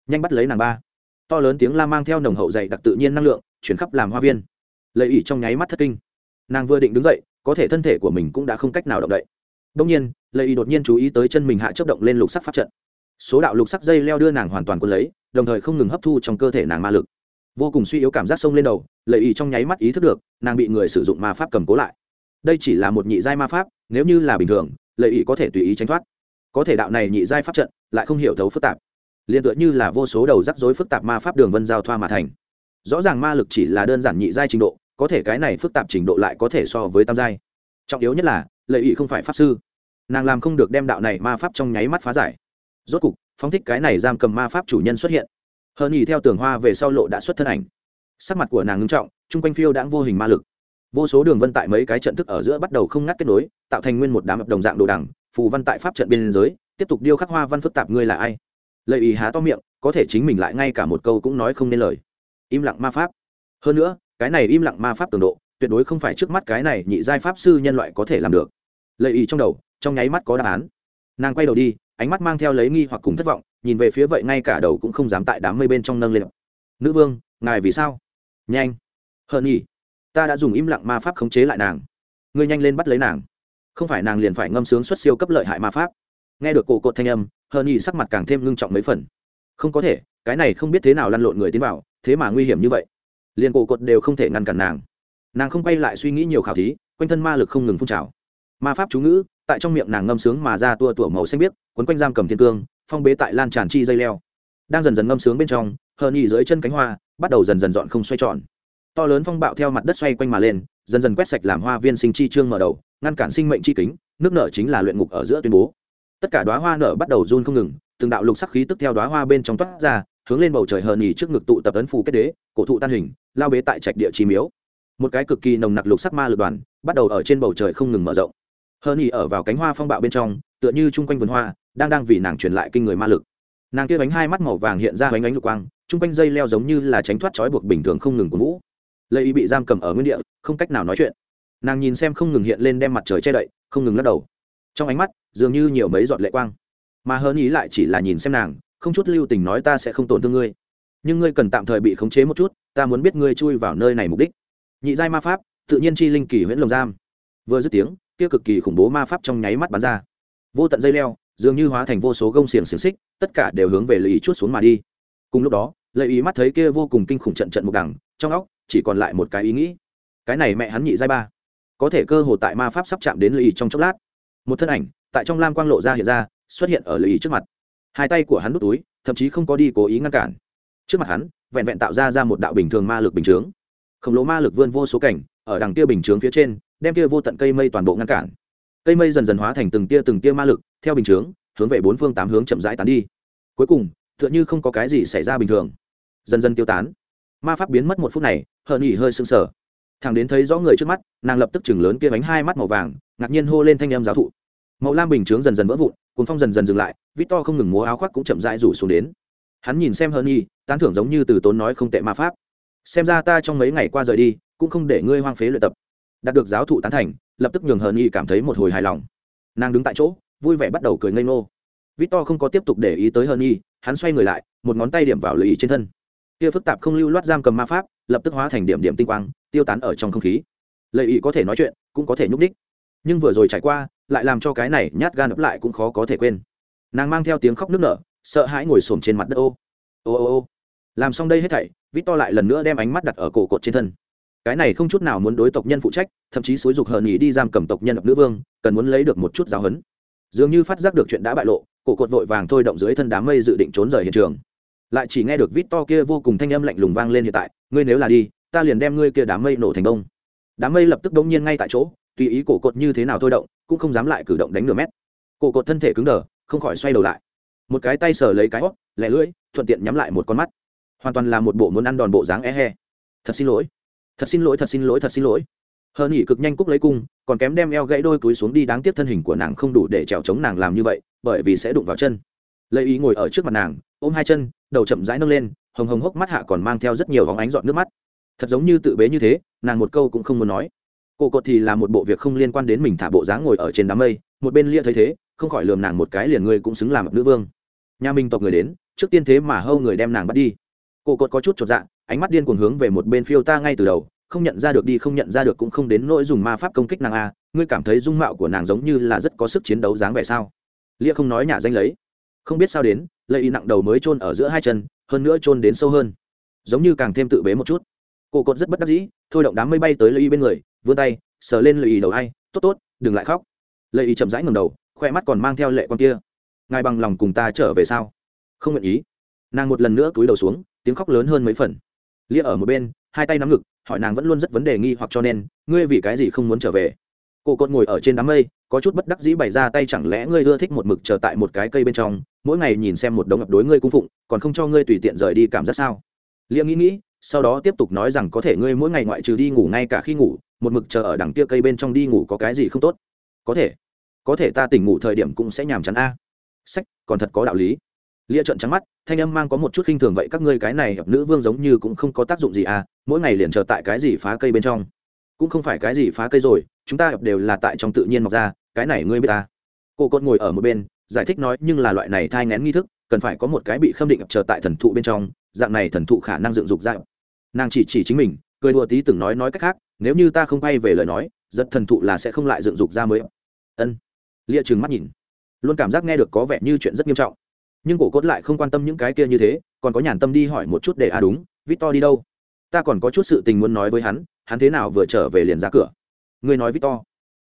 Nhanh bắt lấy nàng ba. To lớn tiếng la mang theo nồng hậu dày đặc tự nhiên năng lượng, chuyển khắp làm hoa viên. Lợi ỉ trong nháy mắt thất kinh. Nàng vừa định đứng dậy, có thể thân thể của mình cũng đã không cách nào động đậy. Đông nhiên lợi ỉ đột nhiên chú ý tới chân mình hạ chấp động lên lục sắc pháp trận số đạo lục sắc dây leo đưa nàng hoàn toàn quân lấy, đồng thời không ngừng hấp thu trong cơ thể nàng ma lực. Vô cùng suy yếu cảm giác sông lên đầu lệ ý trong nháy mắt ý thức được, nàng bị người sử dụng ma pháp cầm cố lại. Đây chỉ là một nhị giai ma pháp, nếu như là bình thường lệ ý có thể tùy ý tránh thoát. Có thể đạo này nhị giai pháp trận, lại không hiểu thấu phức tạp. Liền tựa như là vô số đầu rắc rối phức tạp ma pháp đường vân giao thoa mà thành. Rõ ràng ma lực chỉ là đơn giản nhị giai trình độ, có thể cái này phức tạp trình độ lại có thể so với tam giai. Trọng yếu nhất là lệ ý không phải pháp sư. Nàng làm không được đem đạo này ma pháp trong nháy mắt phá giải rốt cục, phóng thích cái này giam cầm ma pháp chủ nhân xuất hiện. Hơn nhì theo tường hoa về sau lộ đã xuất thân ảnh. Sắc mặt của nàng ngưng trọng, chung quanh phiêu đãng vô hình ma lực. Vô số đường vân tại mấy cái trận thức ở giữa bắt đầu không ngắt kết nối, tạo thành nguyên một đám ập đồng dạng đồ đằng, phù văn tại pháp trận biên giới, tiếp tục điêu khắc hoa văn phức tạp ngươi là ai. Lợi ý há to miệng, có thể chính mình lại ngay cả một câu cũng nói không nên lời. Im lặng ma pháp. Hơn nữa, cái này im lặng ma pháp cường độ, tuyệt đối không phải trước mắt cái này nhị giai pháp sư nhân loại có thể làm được. Lợi ý trong đầu, trong nháy mắt có đáp án. Nàng quay đầu đi ánh mắt mang theo lấy nghi hoặc cùng thất vọng, nhìn về phía vậy ngay cả đầu cũng không dám tại đám mây bên trong nâng lên. Nữ vương, ngài vì sao? Nhanh. Hờn nhỉ, ta đã dùng im lặng ma pháp khống chế lại nàng. Ngươi nhanh lên bắt lấy nàng. Không phải nàng liền phải ngâm sướng xuất siêu cấp lợi hại ma pháp. Nghe được cổ cột thanh âm, hờn nhỉ sắc mặt càng thêm ngưng trọng mấy phần. Không có thể, cái này không biết thế nào lăn lộn người tiến vào, thế mà nguy hiểm như vậy. Liền cổ cột đều không thể ngăn cản nàng. Nàng không quay lại suy nghĩ nhiều khảo thí, quanh thân ma lực không ngừng phun trào. Ma pháp chú ngữ tại trong miệng nàng ngâm sướng mà ra tua tủa màu xanh biếc, quấn quanh giam cầm thiên cương, phong bế tại lan tràn chi dây leo. Đang dần dần ngâm sướng bên trong hờ nhì dưới chân cánh hoa, bắt đầu dần dần dọn không xoay tròn. To lớn phong bạo theo mặt đất xoay quanh mà lên, dần dần quét sạch làm hoa viên sinh chi trương mở đầu, ngăn cản sinh mệnh chi kính, nước nở chính là luyện ngục ở giữa tuyên bố. Tất cả đoá hoa nở bắt đầu run không ngừng, từng đạo lục sắc khí tức theo đoá hoa bên trong toát ra, hướng lên bầu trời hờ nhì trước ngực tụ tập ấn phù kết đế, cổ thụ tan hình, lao bế tại trạch địa chi miếu. Một cái cực kỳ nồng nặc lục sắc ma lực đoàn, bắt đầu ở trên bầu trời không ngừng mở rộng hờ nhì ở vào cánh hoa phong bạo bên trong, tựa như chung quanh vườn hoa, đang đang vì nàng truyền lại kinh người ma lực. Nàng kia bánh hai mắt màu vàng hiện ra bánh ánh lục quang, chung quanh dây leo giống như là tránh thoát trói buộc bình thường không ngừng của vũ. Lây y bị giam cầm ở nguyên địa, không cách nào nói chuyện. Nàng nhìn xem không ngừng hiện lên đem mặt trời che đậy, không ngừng lắc đầu. Trong ánh mắt, dường như nhiều mấy giọt lệ quang. Mà hơn ý lại chỉ là nhìn xem nàng, không chút lưu tình nói ta sẽ không tổn thương ngươi. Nhưng ngươi cần tạm thời bị khống chế một chút, ta muốn biết ngươi chui vào nơi này mục đích. Nhị giai ma pháp, tự nhiên chi linh kỳ huyễn lồng giam. Vừa dứt tiếng kia cực kỳ khủng bố ma pháp trong nháy mắt bắn ra. Vô tận dây leo, dường như hóa thành vô số gông xiềng xiềng xích, tất cả đều hướng về lợi ý chút xuống mà đi. Cùng lúc đó lợi ý mắt thấy kia vô cùng kinh khủng trận trận một đằng, trong óc chỉ còn lại một cái ý nghĩ. Cái này mẹ hắn nhị giai ba. Có thể cơ hồ tại ma pháp sắp chạm đến lợi ý trong chốc lát. Một thân ảnh, tại trong lam quang lộ ra hiện ra, xuất hiện ở lợi ý trước mặt. Hai tay của hắn nút túi, thậm chí không có đi cố ý ngăn cản. Trước mặt hắn, vẹn vẹn tạo ra ra một đạo bình thường ma lực bình chướng. Khổng lồ ma lực vươn vô số cảnh, ở đằng kia bình chướng phía trên đem kia vô tận cây mây toàn bộ ngăn cản. Cây mây dần dần hóa thành từng tia từng tia ma lực, theo bình chướng, hướng về bốn phương tám hướng chậm rãi tán đi. Cuối cùng, tựa như không có cái gì xảy ra bình thường. Dần dần tiêu tán. Ma pháp biến mất một phút này hờn nghỉ hơi sưng sờ. Thằng đến thấy rõ người trước mắt, nàng lập tức chừng lớn kia bánh hai mắt màu vàng, ngạc nhiên hô lên thanh em giáo thụ. Màu lam bình chướng dần dần vỡ vụn, cuốn phong dần dần dừng lại, vít to không ngừng múa áo khoác cũng chậm rãi rủ xuống đến. Hắn nhìn xem hờn nghỉ tán thưởng giống như từ tốn nói không tệ ma pháp. Xem ra ta trong mấy ngày qua rời đi, cũng không để ngươi hoang phế luyện tập đạt được giáo thụ tán thành, lập tức nhường hờn y cảm thấy một hồi hài lòng. Nàng đứng tại chỗ, vui vẻ bắt đầu cười ngây ngô. Vít To không có tiếp tục để ý tới hờn y hắn xoay người lại, một ngón tay điểm vào lợi ý trên thân. Kia phức tạp không lưu loát giam cầm ma pháp, lập tức hóa thành điểm điểm tinh quang, tiêu tán ở trong không khí. Lợi ý có thể nói chuyện, cũng có thể nhúc đích nhưng vừa rồi trải qua, lại làm cho cái này nhát gan ấp lại cũng khó có thể quên. Nàng mang theo tiếng khóc nức nở, sợ hãi ngồi xổm trên mặt đất ô. Ô ô ô. Làm xong đây hết thảy vít to lại lần nữa đem ánh mắt đặt ở cổ cột trên thân cái này không chút nào muốn đối tộc nhân phụ trách, thậm chí xúi dục hờ nhì đi giam cầm tộc nhân ập nữ vương, cần muốn lấy được một chút giáo huấn. Dường như phát giác được chuyện đã bại lộ, cổ cột vội vàng thôi động dưới thân đám mây dự định trốn rời hiện trường. Lại chỉ nghe được vít to kia vô cùng thanh âm lạnh lùng vang lên hiện tại, ngươi nếu là đi, ta liền đem ngươi kia đám mây nổ thành đông đám mây lập tức đông nhiên ngay tại chỗ, tùy ý cổ cột như thế nào thôi động, cũng không dám lại cử động đánh nửa mét. Cổ cột thân thể cứng đờ, không khỏi xoay đầu lại. Một cái tay sờ lấy cái hót lẻ lưỡi, thuận tiện nhắm lại một con mắt. Hoàn toàn là một bộ muốn ăn đòn bộ dáng e he. Thật xin lỗi thật xin lỗi, thật xin lỗi, thật xin lỗi. Hờ nghỉ cực nhanh cúc lấy cung, còn kém đem eo gãy đôi túi xuống đi, đáng tiếc thân hình của nàng không đủ để trèo chống nàng làm như vậy, bởi vì sẽ đụng vào chân. Lấy ý ngồi ở trước mặt nàng, ôm hai chân, đầu chậm rãi nâng lên, hồng hồng hốc mắt hạ còn mang theo rất nhiều vóng ánh dọn nước mắt. Thật giống như tự bế như thế, nàng một câu cũng không muốn nói. Cổ cột thì là một bộ việc không liên quan đến mình thả bộ dáng ngồi ở trên đám mây, một bên lia thấy thế, không khỏi lườm nàng một cái liền ngươi cũng xứng làm nữ vương. Nhà minh tộc người đến, trước tiên thế mà hâu người đem nàng bắt đi. Cổ cột có chút chột dạ ánh mắt điên cuồng hướng về một bên phiêu ta ngay từ đầu, không nhận ra được đi, không nhận ra được cũng không đến nỗi dùng ma pháp công kích nàng a, ngươi cảm thấy dung mạo của nàng giống như là rất có sức chiến đấu dáng vẻ sao? Lia không nói nhà danh lấy. Không biết sao đến lệ y nặng đầu mới chôn ở giữa hai chân, hơn nữa chôn đến sâu hơn. Giống như càng thêm tự bế một chút. Cổ cột rất bất đắc dĩ, thôi động đám mây bay tới lệ y bên người, vươn tay, sờ lên lệ y đầu hay tốt tốt, đừng lại khóc. Lệ y chậm rãi ngầm đầu, khoe mắt còn mang theo lệ con kia. Ngài bằng lòng cùng ta trở về sao? Không nguyện ý. Nàng một lần nữa túi đầu xuống, tiếng khóc lớn hơn mấy phần lia ở một bên, hai tay nắm ngực, hỏi nàng vẫn luôn rất vấn đề nghi hoặc cho nên, ngươi vì cái gì không muốn trở về? Cổ cột ngồi ở trên đám mây, có chút bất đắc dĩ bày ra tay chẳng lẽ ngươi ưa thích một mực chờ tại một cái cây bên trong, mỗi ngày nhìn xem một đống ngập đối ngươi cung phụng, còn không cho ngươi tùy tiện rời đi cảm giác sao? Lia nghĩ nghĩ, sau đó tiếp tục nói rằng có thể ngươi mỗi ngày ngoại trừ đi ngủ ngay cả khi ngủ, một mực chờ ở đằng kia cây bên trong đi ngủ có cái gì không tốt? Có thể có thể ta tỉnh ngủ thời điểm cũng sẽ nhàm chán a. Sách, còn thật có đạo lý lia trợn trắng mắt, thanh âm mang có một chút khinh thường vậy các ngươi cái này hiệp nữ vương giống như cũng không có tác dụng gì à mỗi ngày liền chờ tại cái gì phá cây bên trong. Cũng không phải cái gì phá cây rồi, chúng ta đều là tại trong tự nhiên mọc ra, cái này ngươi biết ta cô cốt ngồi ở một bên, giải thích nói nhưng là loại này thai ngén nghi thức, cần phải có một cái bị khâm định chờ tại thần thụ bên trong, dạng này thần thụ khả năng dựng dục ra. Nàng chỉ chỉ chính mình, cười đùa tí từng nói nói cách khác, nếu như ta không quay về lời nói, giật thần thụ là sẽ không lại dựng dục ra mới. Ân. Lia trừng mắt nhìn, luôn cảm giác nghe được có vẻ như chuyện rất nghiêm trọng nhưng cổ cốt lại không quan tâm những cái kia như thế, còn có nhàn tâm đi hỏi một chút để à đúng, victor đi đâu? Ta còn có chút sự tình muốn nói với hắn hắn thế nào vừa trở về liền ra cửa. Ngươi nói victor.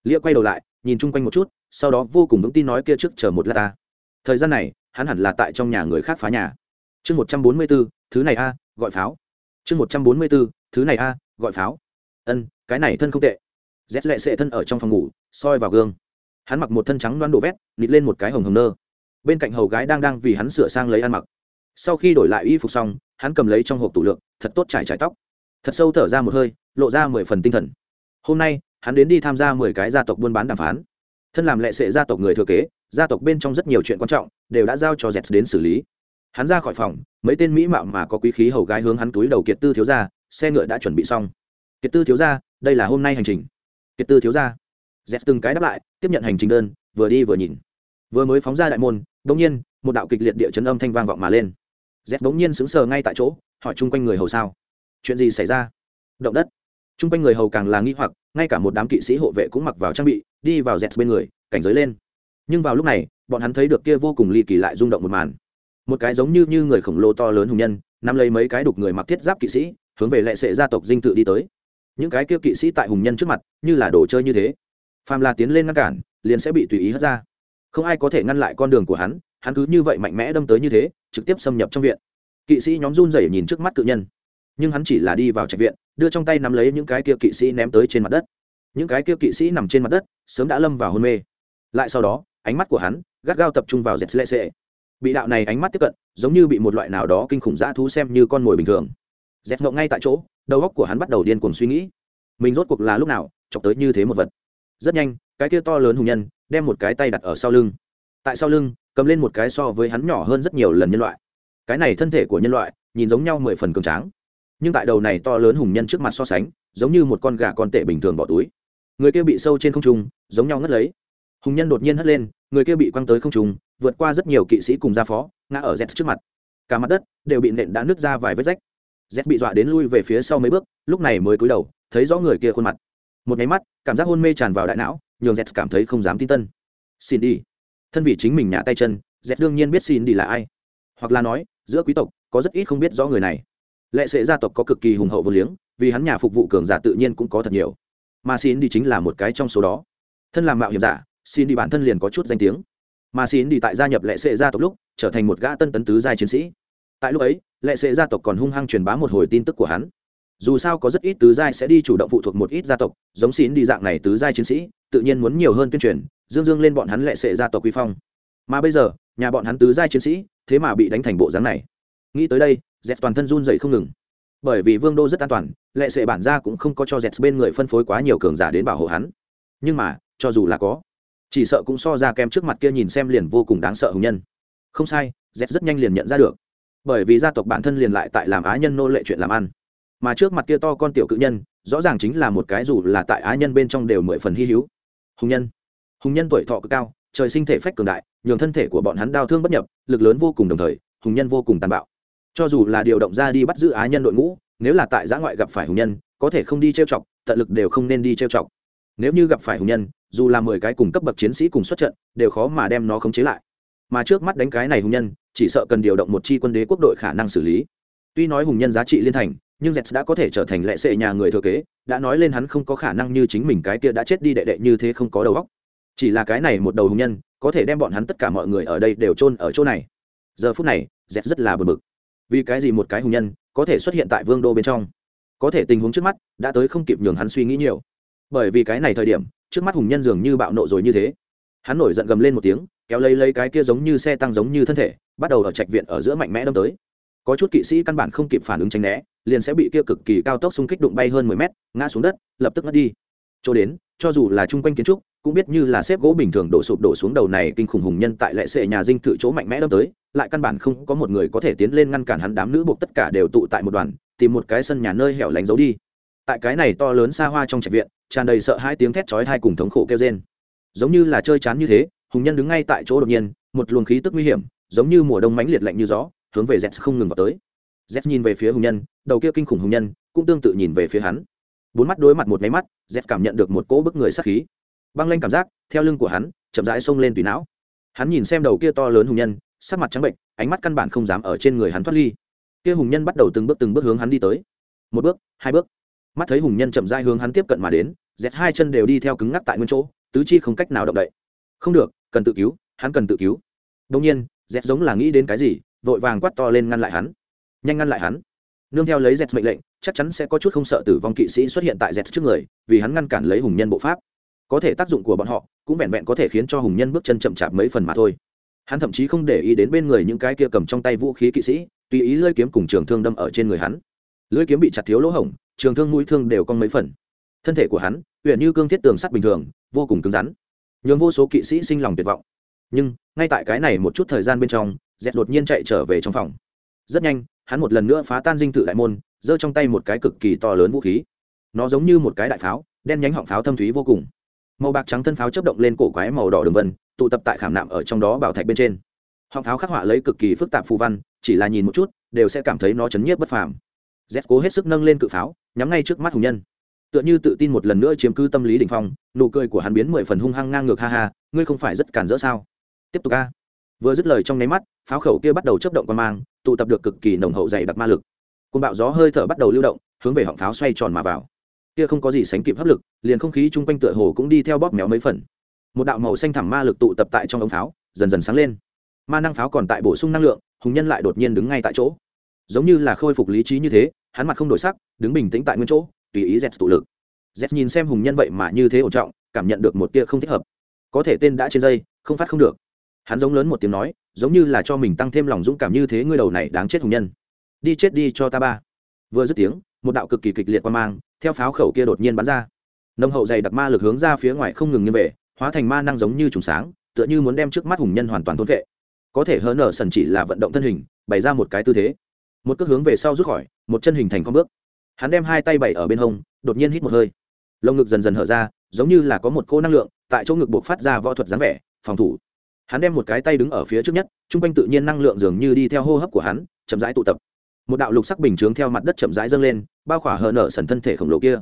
Lia quay đầu lại, nhìn chung quanh một chút, sau đó vô cùng vững tin nói kia trước chờ một lát ta. Thời gian này, hắn hẳn là tại trong nhà người khác phá nhà. Chương một trăm bốn mươi b ố thứ này a, gọi pháo. Chương một trăm bốn mươi b ố thứ này a, gọi pháo. Ân, cái này thân không tệ. Rét lệ sệ thân ở trong phòng ngủ, soi vào gương. Hắn mặc một thân trắng đoán đổ vét, nịt lên một cái hồng hồng nơ bên cạnh hầu gái đang đang vì hắn sửa sang lấy ăn mặc. Sau khi đổi lại y phục xong, hắn cầm lấy trong hộp tủ lượng thật tốt trải trải tóc. Thật sâu thở ra một hơi, lộ ra mười phần tinh thần. Hôm nay, hắn đến đi tham gia mười cái gia tộc buôn bán đàm phán. Thân làm lệ sệ gia tộc người thừa kế, gia tộc bên trong rất nhiều chuyện quan trọng, đều đã giao cho z đến xử lý. Hắn ra khỏi phòng, mấy tên mỹ mạo mà có quý khí hầu gái hướng hắn túi đầu kiệt tư thiếu ra xe ngựa đã chuẩn bị xong. Kiệt tư thiếu ra đây là hôm nay hành trình. Kiệt tư thiếu ra z từng cái đáp lại, tiếp nhận hành trình đơn, vừa đi vừa nhìn vừa mới phóng ra đại môn bỗng nhiên, một đạo kịch liệt địa chấn âm thanh vang vọng mà lên. Z bỗng nhiên sững sờ ngay tại chỗ, hỏi chung quanh người hầu sao? Chuyện gì xảy ra? Động đất. Chung quanh người hầu càng là nghi hoặc, ngay cả một đám kỵ sĩ hộ vệ cũng mặc vào trang bị, đi vào z bên người, cảnh giới lên. Nhưng vào lúc này, bọn hắn thấy được kia vô cùng ly kỳ lại rung động một màn. Một cái giống như như người khổng lồ to lớn hùng nhân, nắm lấy mấy cái đục người mặc thiết giáp kỵ sĩ, hướng về lệ sệ gia tộc dinh tự đi tới. Những cái kia kỵ sĩ tại hùng nhân trước mặt, như là đồ chơi như thế. Phàm là tiến lên ngăn cản, liền sẽ bị tùy ý hất ra không ai có thể ngăn lại con đường của hắn hắn cứ như vậy mạnh mẽ đâm tới như thế, trực tiếp xâm nhập trong viện. Kỵ sĩ nhóm run rẩy nhìn trước mắt cự nhân. Nhưng hắn chỉ là đi vào trạch viện, đưa trong tay nắm lấy những cái kia kỵ sĩ ném tới trên mặt đất. Những cái kia kỵ sĩ nằm trên mặt đất, sớm đã lâm vào hôn mê. Lại sau đó, ánh mắt của hắn gắt gao tập trung vào dẹt lệ xệ bị đạo này ánh mắt tiếp cận, giống như bị một loại nào đó kinh khủng dã thú xem như con mồi bình thường. Dẹt ngộng ngay tại chỗ, đầu óc của hắn bắt đầu điên cuồng suy nghĩ. Mình rốt cuộc là lúc nào chọc tới như thế một vật? Rất nhanh, cái kia to lớn hùng nhân đem một cái tay đặt ở sau lưng. Tại sau lưng, cầm lên một cái so với hắn nhỏ hơn rất nhiều lần nhân loại. Cái này thân thể của nhân loại, nhìn giống nhau mười phần cường tráng. Nhưng tại đầu này to lớn hùng nhân trước mặt so sánh, giống như một con gà con tệ bình thường bỏ túi. Người kia bị sâu trên không trung, giống nhau ngất lấy. Hùng nhân đột nhiên hất lên, người kia bị quăng tới không trung, vượt qua rất nhiều kỵ sĩ cùng gia phó, ngã ở z trước mặt. Cả mặt đất đều bị nện đã nứt ra vài vết rách. Z bị dọa đến lui về phía sau mấy bước, lúc này mới cúi đầu, thấy rõ người kia khuôn mặt. Một nháy mắt, cảm giác hôn mê tràn vào đại não nhường z cảm thấy không dám tin tân. Xin đi thân vị chính mình nhả tay chân z đương nhiên biết xin đi là ai. Hoặc là nói, giữa quý tộc, có rất ít không biết rõ người này. Lệ sệ gia tộc có cực kỳ hùng hậu vô liếng, vì hắn nhà phục vụ cường giả tự nhiên cũng có thật nhiều. Mà xin đi chính là một cái trong số đó. Thân làm mạo hiểm giả xin đi bản thân liền có chút danh tiếng. Mà xin đi tại gia nhập lệ sệ gia tộc lúc, trở thành một gã tân tấn tứ giai chiến sĩ. Tại lúc ấy, lệ sệ gia tộc còn hung hăng truyền bá một hồi tin tức của hắn. Dù sao có rất ít tứ giai sẽ đi chủ động phụ thuộc một ít gia tộc, giống xin đi dạng này tứ giai chiến sĩ tự nhiên muốn nhiều hơn tuyên truyền, dương dương lên bọn hắn lệ sệ ra tộc quy phong. Mà bây giờ, nhà bọn hắn tứ giai chiến sĩ, thế mà bị đánh thành bộ dáng này. Nghĩ tới đây dẹt toàn thân run dậy không ngừng. Bởi vì vương đô rất an toàn, lệ sệ bản ra cũng không có cho dẹt bên người phân phối quá nhiều cường giả đến bảo hộ hắn. Nhưng mà, cho dù là có, chỉ sợ cũng so ra kem trước mặt kia nhìn xem liền vô cùng đáng sợ hùng nhân. Không sai dẹt rất nhanh liền nhận ra được. Bởi vì gia tộc bản thân liền lại tại làm á nhân nô lệ chuyện làm ăn. Mà trước mặt kia to con tiểu cự nhân, rõ ràng chính là một cái dù là tại á nhân bên trong đều mười phần hy hữu hùng nhân. Hùng nhân tuổi thọ cực cao, trời sinh thể phách cường đại, nhường thân thể của bọn hắn đau thương bất nhập, lực lớn vô cùng đồng thời, hùng nhân vô cùng tàn bạo. Cho dù là điều động ra đi bắt giữ á nhân đội ngũ, nếu là tại giã ngoại gặp phải hùng nhân, có thể không đi trêu chọc, tận lực đều không nên đi trêu chọc. Nếu như gặp phải hùng nhân, dù là mười cái cùng cấp bậc chiến sĩ cùng xuất trận, đều khó mà đem nó khống chế lại. Mà trước mắt đánh cái này hùng nhân, chỉ sợ cần điều động một chi quân đế quốc đội khả năng xử lý. Tuy nói hùng nhân giá trị liên thành nhưng z đã có thể trở thành lệ sệ nhà người thừa kế, đã nói lên hắn không có khả năng như chính mình cái kia đã chết đi đệ đệ như thế không có đầu óc. Chỉ là cái này một đầu hùng nhân, có thể đem bọn hắn tất cả mọi người ở đây đều chôn ở chỗ này. Giờ phút này z rất là bực bực. Vì cái gì một cái hùng nhân có thể xuất hiện tại vương đô bên trong? Có thể tình huống trước mắt đã tới không kịp nhường hắn suy nghĩ nhiều. Bởi vì cái này thời điểm, trước mắt hùng nhân dường như bạo nộ rồi như thế. Hắn nổi giận gầm lên một tiếng, kéo lấy lấy cái kia giống như xe tăng giống như thân thể, bắt đầu ở trạch viện ở giữa mạnh mẽ đâm tới có chút kỵ sĩ căn bản không kịp phản ứng tránh né, liền sẽ bị kia cực kỳ cao tốc xung kích đụng bay hơn mười mét, ngã xuống đất, lập tức ngất đi. Cho đến, cho dù là chung quanh kiến trúc, cũng biết như là xếp gỗ bình thường đổ sụp đổ xuống đầu này kinh khủng hùng nhân tại lệ sệ nhà dinh thự chỗ mạnh mẽ đâm tới, lại căn bản không có một người có thể tiến lên ngăn cản hắn đám nữ buộc tất cả đều tụ tại một đoàn, tìm một cái sân nhà nơi hẻo lánh giấu đi. Tại cái này to lớn xa hoa trong trạch viện, tràn đầy sợ hai tiếng thét chói hai cùng thống khổ kêu rên. Giống như là chơi chán như thế, hùng nhân đứng ngay tại chỗ đột nhiên, một luồng khí tức nguy hiểm, giống như mùa đông mãnh liệt lạnh như gió hướng về z không ngừng vào tới. Z nhìn về phía hùng nhân, đầu kia kinh khủng hùng nhân cũng tương tự nhìn về phía hắn. Bốn mắt đối mặt một máy mắt z cảm nhận được một cỗ bức người sát khí. Băng lanh cảm giác, theo lưng của hắn, chậm rãi xông lên tùy não. Hắn nhìn xem đầu kia to lớn hùng nhân, sắc mặt trắng bệnh, ánh mắt căn bản không dám ở trên người hắn thoát ly. Kia hùng nhân bắt đầu từng bước từng bước hướng hắn đi tới. Một bước, hai bước. Mắt thấy hùng nhân chậm rãi hướng hắn tiếp cận mà đến dẹt hai chân đều đi theo cứng ngắc tại nguyên chỗ, tứ chi không cách nào động đậy. Không được, cần tự cứu, hắn cần tự cứu. Đông nhiên dẹt giống là nghĩ đến cái gì vội vàng quát to lên ngăn lại hắn. Nhanh ngăn lại hắn. Nương theo lấy z mệnh lệnh, chắc chắn sẽ có chút không sợ tử vong kỵ sĩ xuất hiện tại z trước người, vì hắn ngăn cản lấy hùng nhân bộ pháp. Có thể tác dụng của bọn họ, cũng vẹn vẹn có thể khiến cho hùng nhân bước chân chậm chạp mấy phần mà thôi. Hắn thậm chí không để ý đến bên người những cái kia cầm trong tay vũ khí kỵ sĩ, tùy ý lơi kiếm cùng trường thương đâm ở trên người hắn. Lưỡi kiếm bị chặt thiếu lỗ hổng, trường thương mũi thương đều con mấy phần. Thân thể của hắn huyện như cương thiết tường sắt bình thường, vô cùng cứng rắn. Nhường vô số kỵ sĩ sinh lòng tuyệt vọng. Nhưng, ngay tại cái này một chút thời gian bên trong dẹt đột nhiên chạy trở về trong phòng. Rất nhanh, hắn một lần nữa phá tan dinh thự đại môn, giơ trong tay một cái cực kỳ to lớn vũ khí. Nó giống như một cái đại pháo, đen nhánh họng pháo thâm thúy vô cùng. Màu bạc trắng thân pháo chấp động lên cổ quái màu đỏ đường vân, tụ tập tại khảm nạm ở trong đó bảo thạch bên trên. Họng pháo khắc họa lấy cực kỳ phức tạp phù văn, chỉ là nhìn một chút, đều sẽ cảm thấy nó chấn nhiếp bất phàm. Z cố hết sức nâng lên cự pháo, nhắm ngay trước mắt hùng nhân. Tựa như tự tin một lần nữa chiếm cứ tâm lý đ ỉ n h phong, nụ cười của hắn biến mười phần hung hăng ngang ngược ha ha, ngươi không phải rất cản rỡ sao? Tiếp tục ca vừa dứt lời trong nháy mắt, pháo khẩu kia bắt đầu chấp động qua mang, tụ tập được cực kỳ nồng hậu dày đặc ma lực. Côn bạo gió hơi thở bắt đầu lưu động, hướng về họng pháo xoay tròn mà vào. Kia không có gì sánh kịp hấp lực, liền không khí chung quanh tựa hồ cũng đi theo bóp méo mấy phần. Một đạo màu xanh thẳm ma lực tụ tập tại trong ống pháo, dần dần sáng lên. Ma năng pháo còn tại bổ sung năng lượng, hùng nhân lại đột nhiên đứng ngay tại chỗ. Giống như là khôi phục lý trí như thế, hắn mặt không đổi sắc, đứng bình tĩnh tại nguyên chỗ, tùy ý z tụ lực. Z nhìn xem hùng nhân vậy mà như thế ổn trọng, cảm nhận được một tia không thích hợp. Có thể tên đã trên dây, không phát không được hắn giống lớn một tiếng nói giống như là cho mình tăng thêm lòng dũng cảm như thế ngươi đầu này đáng chết hùng nhân. Đi chết đi cho ta ba. Vừa dứt tiếng một đạo cực kỳ kịch liệt qua mang theo pháo khẩu kia đột nhiên bắn ra. Nông hậu dày đặc ma lực hướng ra phía ngoài không ngừng như vậy, hóa thành ma năng giống như trùng sáng tựa như muốn đem trước mắt hùng nhân hoàn toàn thôn vệ. Có thể hớn ở sần chỉ là vận động thân hình bày ra một cái tư thế. Một cước hướng về sau rút khỏi một chân hình thành con bước. Hắn đem hai tay bày ở bên hông đột nhiên hít một hơi. Lồng ngực dần dần hở ra giống như là có một cô năng lượng tại chỗ ngực buộc phát ra võ thuật dáng vẻ phòng thủ hắn đem một cái tay đứng ở phía trước nhất, chung quanh tự nhiên năng lượng dường như đi theo hô hấp của hắn, chậm rãi tụ tập. Một đạo lục sắc bình chướng theo mặt đất chậm rãi dâng lên, bao khỏa hờ nở sần thân thể khổng lồ kia.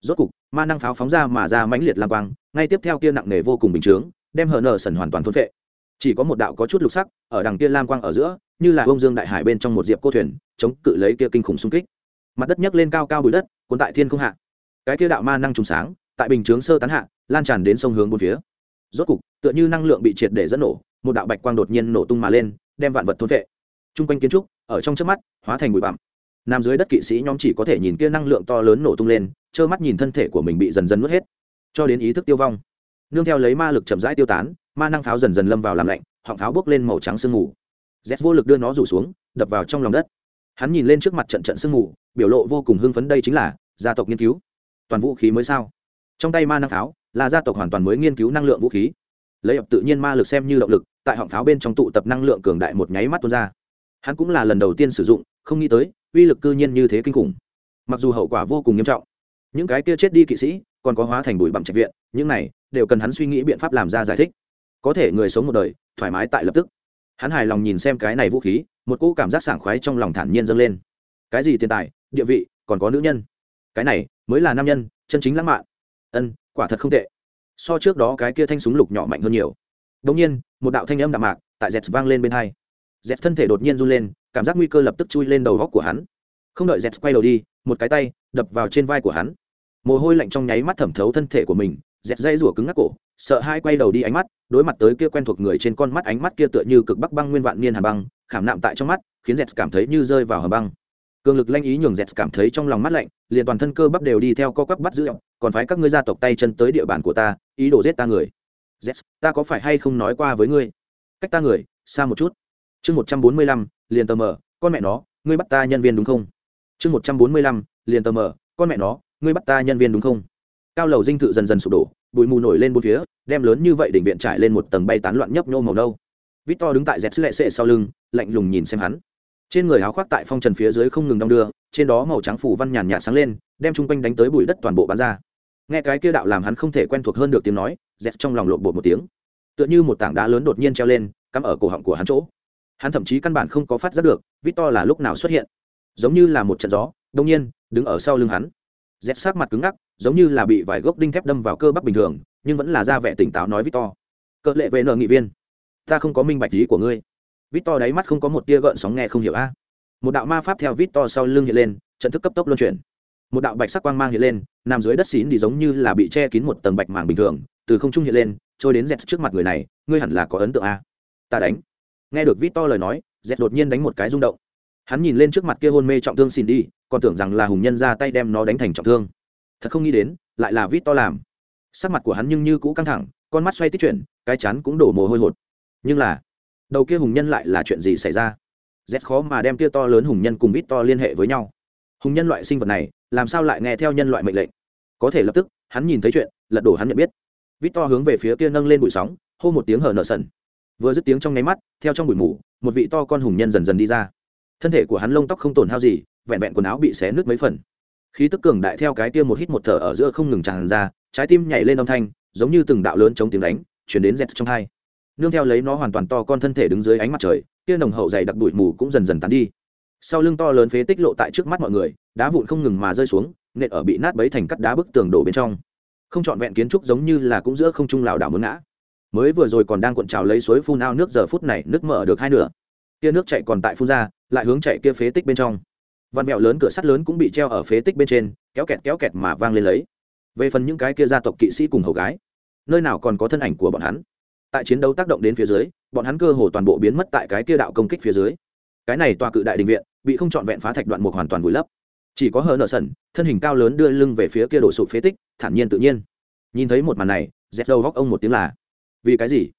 Rốt cục, ma năng pháo phóng ra mà ra mãnh liệt lam quang, ngay tiếp theo kia nặng nề vô cùng bình chướng, đem hờ nở sần hoàn toàn thôn vệ chỉ có một đạo có chút lục sắc, ở đằng kia lam quang ở giữa, như là bông dương đại hải bên trong một diệp cô thuyền, chống cự lấy kia kinh khủng xung kích. Mặt đất nhấc lên cao cao bụi đất, cuốn tại thiên không hạ. Cái kia đạo ma năng trùng sáng, tại bình chướng sơ tán hạ, lan tràn đến sông hướng bốn phía. Rốt cục tựa như năng lượng bị triệt để dẫn nổ, một đạo bạch quang đột nhiên nổ tung mà lên, đem vạn vật thôn vệ. T quanh kiến trúc, ở trong trước mắt, hóa thành bụi bặm. Nằm dưới đất kỵ sĩ nhóm chỉ có thể nhìn kia năng lượng to lớn nổ tung lên, trơ mắt nhìn thân thể của mình bị dần dần nuốt hết. Cho đến ý thức tiêu vong, nương theo lấy ma lực chậm rãi tiêu tán, ma năng pháo dần dần lâm vào làm lạnh, họng pháo bốc lên màu trắng sương mù. Z vô lực đưa nó rủ xuống, đập vào trong lòng đất. Hắn nhìn lên trước mặt trận trận sương mù, biểu lộ vô cùng hưng phấn đây chính là gia tộc nghiên cứu. Toàn vũ khí mới sao? Trong tay ma năng pháo là gia tộc hoàn toàn mới nghiên cứu năng lượng vũ khí lấy ập tự nhiên ma lực xem như động lực, tại họng pháo bên trong tụ tập năng lượng cường đại một nháy mắt tuôn ra. Hắn cũng là lần đầu tiên sử dụng, không nghĩ tới, uy lực cư nhiên như thế kinh khủng. Mặc dù hậu quả vô cùng nghiêm trọng, những cái kia chết đi kỵ sĩ còn có hóa thành bụi bặm trạch viện, những này đều cần hắn suy nghĩ biện pháp làm ra giải thích. Có thể người sống một đời, thoải mái tại lập tức. Hắn hài lòng nhìn xem cái này vũ khí, một cỗ cảm giác sảng khoái trong lòng thản nhiên dâng lên. Cái gì tiền tài, địa vị, còn có nữ nhân. Cái này mới là nam nhân, chân chính lãng mạn. Ân, quả thật không tệ so trước đó cái kia thanh súng lục nhỏ mạnh hơn nhiều. Đông nhiên, một đạo thanh âm đạm mạc tại dẹt vang lên bên hai. Dẹt thân thể đột nhiên run lên, cảm giác nguy cơ lập tức chui lên đầu góc của hắn. Không đợi dẹt quay đầu đi, một cái tay đập vào trên vai của hắn. Mồ hôi lạnh trong nháy mắt thẩm thấu thân thể của mình dẹt dây rủa cứng ngắc cổ, sợ hai quay đầu đi ánh mắt, đối mặt tới kia quen thuộc người trên con mắt ánh mắt kia tựa như cực bắc băng nguyên vạn niên hà băng, khảm nạm tại trong mắt, khiến dẹt cảm thấy như rơi vào hầm băng cường lực lanh ý nhường dẹt cảm thấy trong lòng mắt lạnh, liền toàn thân cơ bắp đều đi theo co quắp bắt giữ còn phái các ngươi gia tộc tay chân tới địa bàn của ta, ý đồ giết ta người. Dẹt ta có phải hay không nói qua với ngươi? Cách ta người, xa một chút. Chương một trăm bốn mươi lăm, liền tờ mờ, con mẹ nó, ngươi bắt ta nhân viên đúng không? Chương một trăm bốn mươi lăm, liền tờ mờ, con mẹ nó, ngươi bắt ta nhân viên đúng không? Cao lầu dinh thự dần dần sụp đổ, bụi mù nổi lên bốn phía, đem lớn như vậy đỉnh viện trải lên một tầng bay tán loạn nhấp nhô màu nâu. Vít to đứng tại dẹt lệ sệ sau lưng, lạnh lùng nhìn xem hắn trên người áo khoác tại phong trần phía dưới không ngừng đong đưa, trên đó màu trắng phủ văn nhàn nhạt sáng lên, đem chung quanh đánh tới bụi đất toàn bộ bán ra. Nghe cái kia đạo làm hắn không thể quen thuộc hơn được tiếng nói dẹt trong lòng lộn bột một tiếng. Tựa như một tảng đá lớn đột nhiên treo lên, cắm ở cổ họng của hắn chỗ. Hắn thậm chí căn bản không có phát giác được vít to là lúc nào xuất hiện. Giống như là một trận gió đông nhiên, đứng ở sau lưng hắn. Dẹt sát mặt cứng ngắc, giống như là bị vài gốc đinh thép đâm vào cơ bắp bình thường, nhưng vẫn là ra vẻ tỉnh táo nói vít to cỡ lệ về nợ nghị viên, ta không có minh bạch lý của ngươi vít to đáy mắt không có một tia gợn sóng nghe không hiểu a. À. Một đạo ma pháp theo vít to sau lưng hiện lên, trận thức cấp tốc luân chuyển. Một đạo bạch sắc quang mang hiện lên, nằm dưới đất xín thì giống như là bị che kín một tầng bạch màng bình thường, từ không trung hiện lên, trôi đến dẹt trước mặt người này, ngươi hẳn là có ấn tượng a. À. Ta đánh. Nghe được vít to lời nói dẹt đột nhiên đánh một cái rung động. Hắn nhìn lên trước mặt kia hôn mê trọng thương xin đi, còn tưởng rằng là hùng nhân ra tay đem nó đánh thành trọng thương. Thật không nghĩ đến, lại là vít to làm. Sắc mặt của hắn nhưng như cũ căng thẳng, con mắt xoay tích chuyển, cái chán cũng đổ mồ hôi hột. Nhưng là đầu kia hùng nhân lại là chuyện gì xảy ra? Z khó mà đem kia to lớn hùng nhân cùng vít to liên hệ với nhau. Hùng nhân loại sinh vật này, làm sao lại nghe theo nhân loại mệnh lệnh? Có thể lập tức, hắn nhìn thấy chuyện, lật đổ hắn nhận biết. Vít to hướng về phía kia nâng lên bụi sóng, hô một tiếng hở nợ sần. Vừa dứt tiếng trong nháy mắt, theo trong bụi mù, một vị to con hùng nhân dần dần đi ra. Thân thể của hắn lông tóc không tổn hao gì, vẹn vẹn quần áo bị xé nứt mấy phần. Khí tức cường đại theo cái kia một hít một thở ở giữa không ngừng tràn ra, trái tim nhảy lên âm thanh, giống như từng đạo lớn chống tiếng đánh, chuyển đến dẹt trong hai nương theo lấy nó hoàn toàn to con thân thể đứng dưới ánh mặt trời, kia nồng hậu dày đặc bụi mù cũng dần dần tán đi. Sau lưng to lớn phế tích lộ tại trước mắt mọi người, đá vụn không ngừng mà rơi xuống, nện ở bị nát bấy thành cắt đá bức tường đổ bên trong. Không trọn vẹn kiến trúc giống như là cũng giữa không trung lảo đảo muốn ngã. Mới vừa rồi còn đang cuộn trào lấy suối phun ao nước, giờ phút này nước mở được hai nửa. Kia nước chạy còn tại phun ra, lại hướng chạy kia phế tích bên trong. Văn mẹo lớn cửa sắt lớn cũng bị treo ở phế tích bên trên, kéo kẹt kéo kẹt mà vang lên lấy. Về phần những cái kia gia tộc kỵ sĩ cùng hầu gái, nơi nào còn có thân ảnh của bọn hắn? Tại chiến đấu tác động đến phía dưới, bọn hắn cơ hồ toàn bộ biến mất tại cái kia đạo công kích phía dưới. Cái này tòa cự đại đình viện, bị không trọn vẹn phá thạch đoạn mục hoàn toàn vùi lấp. Chỉ có hờ nợ sần, thân hình cao lớn đưa lưng về phía kia đổ sụp phế tích, thản nhiên tự nhiên. Nhìn thấy một màn này dẹp đầu góc ông một tiếng là, vì cái gì?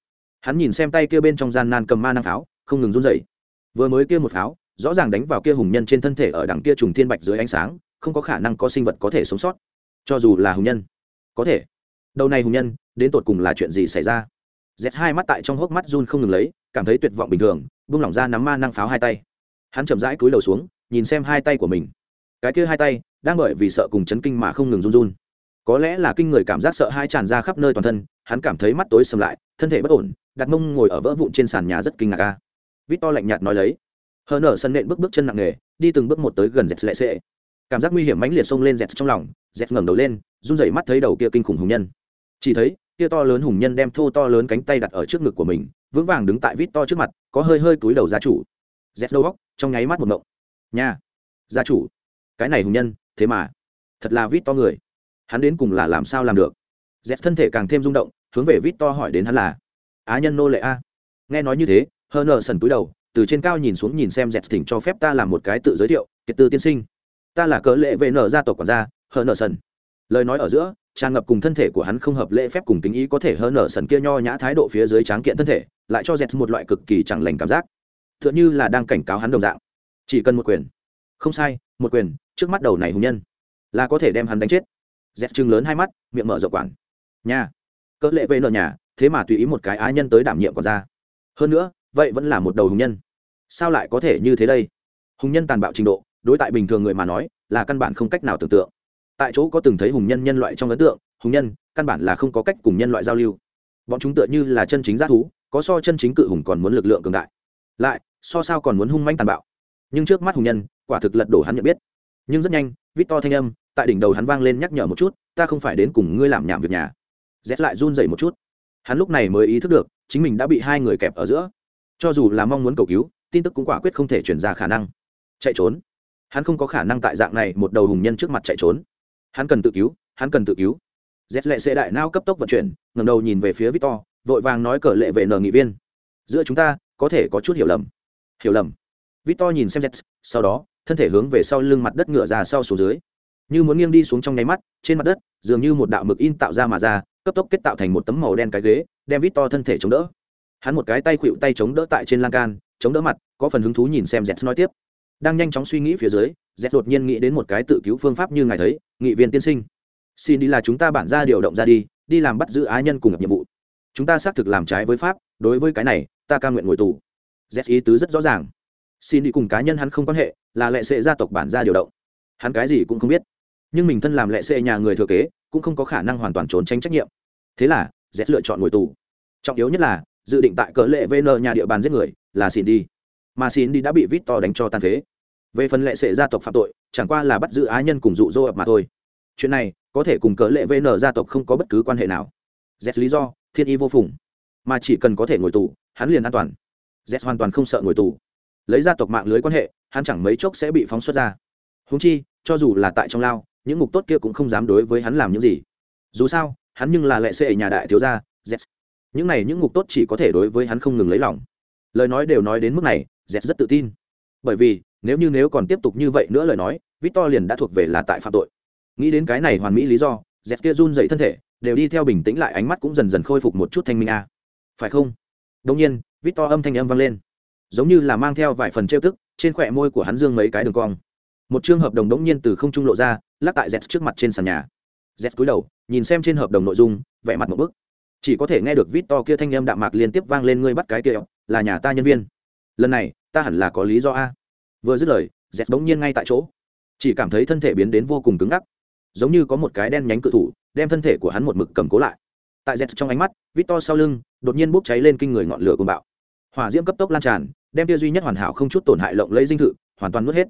Hắn nhìn xem tay kia bên trong gian nan cầm ma năng pháo, không ngừng run rẩy. Vừa mới kia một pháo, rõ ràng đánh vào kia hùng nhân trên thân thể ở đằng kia trùng thiên bạch dưới ánh sáng, không có khả năng có sinh vật có thể sống sót. Cho dù là hùng nhân, có thể. Đầu này hùng nhân, đến tột cùng là chuyện gì xảy ra? Z hai mắt tại trong hốc mắt run không ngừng lấy, cảm thấy tuyệt vọng bình thường, buông lỏng ra nắm ma năng pháo hai tay. Hắn chậm rãi cúi đầu xuống, nhìn xem hai tay của mình. Cái kia hai tay, đang bởi vì sợ cùng chấn kinh mà không ngừng run run. Có lẽ là kinh người cảm giác sợ hai tràn ra khắp nơi toàn thân, hắn cảm thấy mắt tối sầm lại, thân thể bất ổn, đặt mông ngồi ở vỡ vụn trên sàn nhà rất kinh ngạc ca vít to lạnh nhạt nói lấy. Hờ nở sân nện bước bước chân nặng nề, đi từng bước một tới gần dẹt lệ sệ cảm giác nguy hiểm mãnh liệt xông lên dẹt trong lòng dẹt ngẩng đầu lên, run rẩy mắt thấy đầu kia kinh khủng hùng nhân. Chỉ thấy kia to lớn hùng nhân đem thô to lớn cánh tay đặt ở trước ngực của mình, vững vàng đứng tại vít to trước mặt, có hơi hơi túi đầu gia chủ. Z đầu góc, trong nháy mắt một ngộng. Nha, gia chủ, cái này hùng nhân, thế mà, thật là vít to người. Hắn đến cùng là làm sao làm được? Z thân thể càng thêm rung động, hướng về vít to hỏi đến hắn là, á nhân nô lệ a? Nghe nói như thế, hơ nợ sần túi đầu, từ trên cao nhìn xuống nhìn xem dẹt thỉnh cho phép ta làm một cái tự giới thiệu, kiệt tư tiên sinh, ta là cỡ lệ vệ nở gia tộc quản gia hờ nở sần. Lời nói ở giữa tràn ngập cùng thân thể của hắn không hợp lễ phép cùng tính ý có thể hờ nở sần kia nho nhã thái độ phía dưới tráng kiện thân thể, lại cho dẹt một loại cực kỳ chẳng lành cảm giác. T h ư ợ n h ư là đang cảnh cáo hắn đồng dạng. Chỉ cần một quyền. Không sai, một quyền, trước mắt đầu này hùng nhân, là có thể đem hắn đánh chết. Dẹt chừng lớn hai mắt, miệng mở rộng quản. Nhà. Cỡ lệ vệ nợ nhà, thế mà tùy ý một cái á nhân tới đảm nhiệm còn ra hơn nữa, vậy vẫn là một đầu hùng nhân. Sao lại có thể như thế đây? Hùng nhân tàn bạo trình độ, đối tại bình thường người mà nói, là căn bản không cách nào tưởng tượng tại chỗ có từng thấy hùng nhân nhân loại trong ấn tượng, hùng nhân, căn bản là không có cách cùng nhân loại giao lưu. Bọn chúng tựa như là chân chính giác thú, có so chân chính cự hùng còn muốn lực lượng cường đại. Lại, so sao còn muốn hung manh tàn bạo. Nhưng trước mắt hùng nhân, quả thực lật đổ hắn nhận biết. Nhưng rất nhanh vít to thanh âm, tại đỉnh đầu hắn vang lên nhắc nhở một chút, ta không phải đến cùng ngươi làm nhảm việc nhà. Rét lại run dậy một chút. Hắn lúc này mới ý thức được, chính mình đã bị hai người kẹp ở giữa. Cho dù là mong muốn cầu cứu, tin tức cũng quả quyết không thể chuyển ra khả năng. Chạy trốn. Hắn không có khả năng tại dạng này một đầu hùng nhân trước mặt chạy trốn hắn cần tự cứu, hắn cần tự cứu. Z lệ xê đại nao cấp tốc vận chuyển ngầm đầu nhìn về phía victor, vội vàng nói cờ lệ về nờ nghị viên. Giữa chúng ta, có thể có chút hiểu lầm. Hiểu lầm. Victor nhìn xem z sau đó, thân thể hướng về sau lưng mặt đất ngựa ra sau xuống dưới. Như muốn nghiêng đi xuống trong nháy mắt, trên mặt đất, dường như một đạo mực in tạo ra mà ra, cấp tốc kết tạo thành một tấm màu đen cái ghế, đem victor thân thể chống đỡ. Hắn một cái tay khuỵu tay chống đỡ tại trên lan can, chống đỡ mặt, có phần hứng thú nhìn xem z nói tiếp. Đang nhanh chóng suy nghĩ phía dưới z đột nhiên nghĩ đến một cái tự cứu phương pháp như ngài thấy, nghị viên tiên sinh. Xin đi là chúng ta bản ra điều động ra đi đi làm bắt giữ á nhân cùng gặp nhiệm vụ. Chúng ta xác thực làm trái với pháp, đối với cái này, ta ca nguyện ngồi tù. Z ý tứ rất rõ ràng. Xin đi cùng cá nhân hắn không quan hệ, là lệ sệ gia tộc bản gia điều động. Hắn cái gì cũng không biết. Nhưng mình thân làm lệ sệ nhà người thừa kế, cũng không có khả năng hoàn toàn trốn tránh trách nhiệm. Thế là, z lựa chọn ngồi tù. Trọng yếu nhất là, dự định tại cỡ lệ vn nhà địa bàn giết người, là xin đi. Mà xin đi đã bị vít to đánh cho tan phế về phần lệ sệ gia tộc phạm tội, chẳng qua là bắt giữ á nhân cùng dụ dỗ ập mà thôi. Chuyện này, có thể cùng cỡ lệ vn gia tộc không có bất cứ quan hệ nào. Z lý do, thiên y vô phùng. Mà chỉ cần có thể ngồi tù, hắn liền an toàn. Z hoàn toàn không sợ ngồi tù. Lấy gia tộc mạng lưới quan hệ, hắn chẳng mấy chốc sẽ bị phóng xuất ra. Húng chi, cho dù là tại trong lao, những ngục tốt kia cũng không dám đối với hắn làm những gì. Dù sao, hắn nhưng là lệ sệ nhà đại thiếu gia, z. Những này những ngục tốt chỉ có thể đối với hắn không ngừng lấy lòng. Lời nói đều nói đến mức này, z rất tự tin bởi vì, nếu như nếu còn tiếp tục như vậy nữa lời nói, victor liền đã thuộc về là tại phạm tội. Nghĩ đến cái này hoàn mỹ lý do z kia run dậy thân thể, đều đi theo bình tĩnh lại ánh mắt cũng dần dần khôi phục một chút thanh minh a. Phải không? Đông nhiên, victor âm thanh âm vang lên. Giống như là mang theo vài phần trêu tức, trên khỏe môi của hắn dương mấy cái đường cong. Một chương hợp đồng đống nhiên từ không trung lộ ra, lắc tại z trước mặt trên sàn nhà. Z cúi đầu, nhìn xem trên hợp đồng nội dung, vẻ mặt một bức. Chỉ có thể nghe được vít to kia thanh âm đạm mạc liên tiếp vang lên, ngươi bắt cái kia, là nhà ta nhân viên. Lần này ta hẳn là có lý do a. Vừa dứt lời dẹt bỗng nhiên ngay tại chỗ. Chỉ cảm thấy thân thể biến đến vô cùng cứng ngắc. Giống như có một cái đen nhánh cự thủ, đem thân thể của hắn một mực cầm cố lại. Tại dẹt trong ánh mắt vít to sau lưng, đột nhiên bốc cháy lên kinh người ngọn lửa cùng bạo. Hỏa diễm cấp tốc lan tràn, đem tia duy nhất hoàn hảo không chút tổn hại lộng lấy dinh thự, hoàn toàn nuốt hết.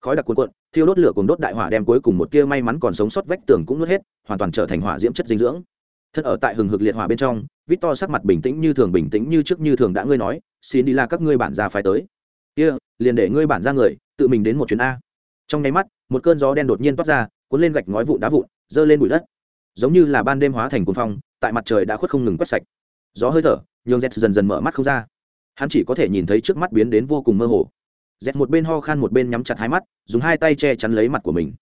Khói đặc cuồn cuộn, thiêu đốt lửa cùng đốt đại hỏa đem cuối cùng một tia may mắn còn sống sót vách tường cũng nuốt hết, hoàn toàn trở thành hỏa diễm chất dinh dưỡng. Thân ở tại hừng hực liệt hỏa bên trong vít to sắc mặt bình tĩnh như thường bình tĩnh như trước như thường đã ngươi nói, xin đi là các ngươi bản gia phải tới kia、yeah, liền để ngươi bản ra người tự mình đến một chuyến a. Trong nháy mắt một cơn gió đen đột nhiên toát ra cuốn lên gạch ngói vụn đá vụn giơ lên bụi đất. Giống như là ban đêm hóa thành cuồng phong tại mặt trời đã khuất không ngừng quét sạch. Gió hơi thở nhường z dần dần mở mắt không ra. Hắn chỉ có thể nhìn thấy trước mắt biến đến vô cùng mơ hồ. Z một bên ho khan một bên nhắm chặt hai mắt dùng hai tay che chắn lấy mặt của mình.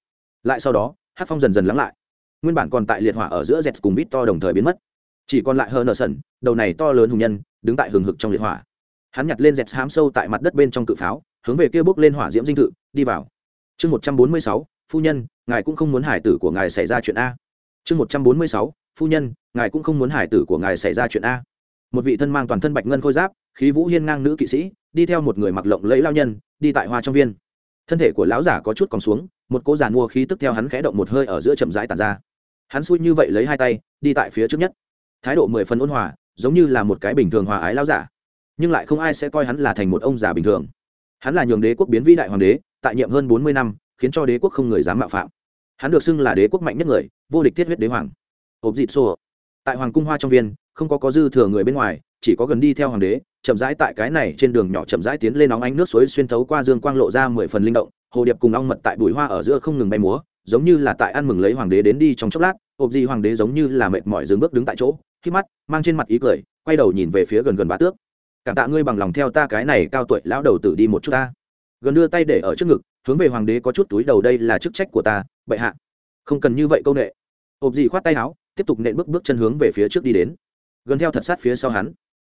Lại sau đó hát phong dần dần lắng lại. Nguyên bản còn tại liệt hỏa ở giữa z cùng vít to đồng thời biến mất. Chỉ còn lại hơn nở sần đầu này to lớn hùng nhân đứng tại hừng hực trong liệt hỏa hắn nhặt lên dẹt hám sâu tại mặt đất bên trong cự pháo, hướng về kia bước lên hỏa diễm dinh thự, đi vào. Chương một trăm bốn mươi sáu, phu nhân, ngài cũng không muốn hải tử của ngài xảy ra chuyện a. Chương một trăm bốn mươi sáu, phu nhân, ngài cũng không muốn hải tử của ngài xảy ra chuyện a. Một vị thân mang toàn thân bạch ngân khôi giáp, khí vũ hiên ngang nữ kỵ sĩ, đi theo một người mặc lộng lẫy lao nhân, đi tại hoa trong viên. Thân thể của lão giả có chút còn xuống, một cô giàn mua khí tức theo hắn khẽ động một hơi ở giữa chậm rãi tàn ra. Hắn xui như vậy lấy hai tay, đi tại phía trước nhất. Thái độ mười phần ôn hòa, giống như là một cái bình thường hòa ái lao giả nhưng lại không ai sẽ coi hắn là thành một ông già bình thường. Hắn là nhường đế quốc biến vĩ đại hoàng đế, tại nhiệm hơn bốn mươi năm, khiến cho đế quốc không người dám mạo phạm. Hắn được xưng là đế quốc mạnh nhất người, vô địch thiết huyết đế hoàng. Ộp dịt xô tại hoàng cung hoa trong viên, không có có dư thừa người bên ngoài, chỉ có gần đi theo hoàng đế, chậm rãi tại cái này trên đường nhỏ chậm rãi tiến lên nóng ánh nước suối xuyên thấu qua dương quang lộ ra mười phần linh động, hồ điệp cùng ong mật tại bụi hoa ở giữa không ngừng bay múa, giống như là tại ăn mừng lấy hoàng đế đến đi trong chốc lát ộp dị hoàng đế giống như là mệt mỏi dừng bước đứng tại chỗ khi mắt, mang trên mặt ý cười, quay đầu nhìn về phía gần gần bá tước cảm tạ ngươi bằng lòng theo ta cái này cao tuổi lão đầu tử đi một chút ta. Gần đưa tay để ở trước ngực, hướng về hoàng đế có chút túi đầu đây là chức trách của ta, bệ hạ. Không cần như vậy công nghệ ộp gì khoát tay áo, tiếp tục nện bước bước chân hướng về phía trước đi đến. Gần theo thật sát phía sau hắn.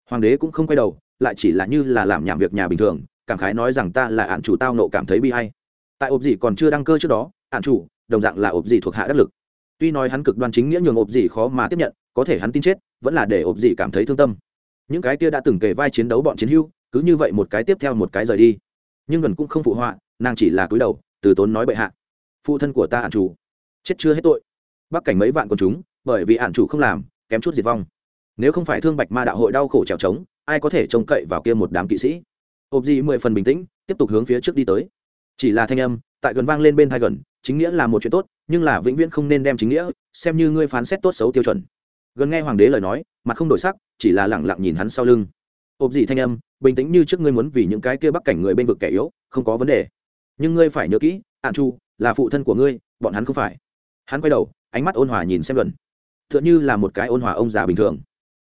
Hoàng đế cũng không quay đầu, lại chỉ là như là làm nhảm việc nhà bình thường, cảm khái nói rằng ta là ạn chủ tao nộ cảm thấy bi hay tại ộp gì còn chưa đăng cơ trước đó, ạn chủ, đồng dạng là ộp gì thuộc hạ đắc lực. Tuy nói hắn cực đoan chính nghĩa nhường ộp gì khó mà tiếp nhận, có thể hắn tin chết, vẫn là để ộp gì cảm thấy thương tâm những cái kia đã từng kể vai chiến đấu bọn chiến hưu, cứ như vậy một cái tiếp theo một cái rời đi. Nhưng gần cũng không phụ họa, nàng chỉ là cúi đầu, từ tốn nói bệ hạ. Phụ thân của ta ạn chủ, chết chưa hết tội. Bắc cảnh mấy vạn con chúng, bởi vì ạn chủ không làm, kém chút diệt vong. Nếu không phải thương bạch ma đạo hội đau khổ trèo trống, ai có thể trông cậy vào kia một đám kỵ sĩ? Ộp gì mười phần bình tĩnh, tiếp tục hướng phía trước đi tới. Chỉ là thanh âm, tại gần vang lên bên thai gần, chính nghĩa là một chuyện tốt, nhưng là vĩnh viễn không nên đem chính nghĩa, xem như ngươi phán xét tốt xấu tiêu chuẩn gần nghe hoàng đế lời nói mà không đổi sắc, chỉ là lẳng lặng nhìn hắn sau lưng. Ộp gì thanh âm, bình tĩnh như trước ngươi muốn vì những cái kia bắc cảnh người bên vực kẻ yếu, không có vấn đề. Nhưng ngươi phải nhớ kỹ ạn chu, là phụ thân của ngươi, bọn hắn không phải. Hắn quay đầu, ánh mắt ôn hòa nhìn xem luận. T h ư ợ n như là một cái ôn hòa ông già bình thường.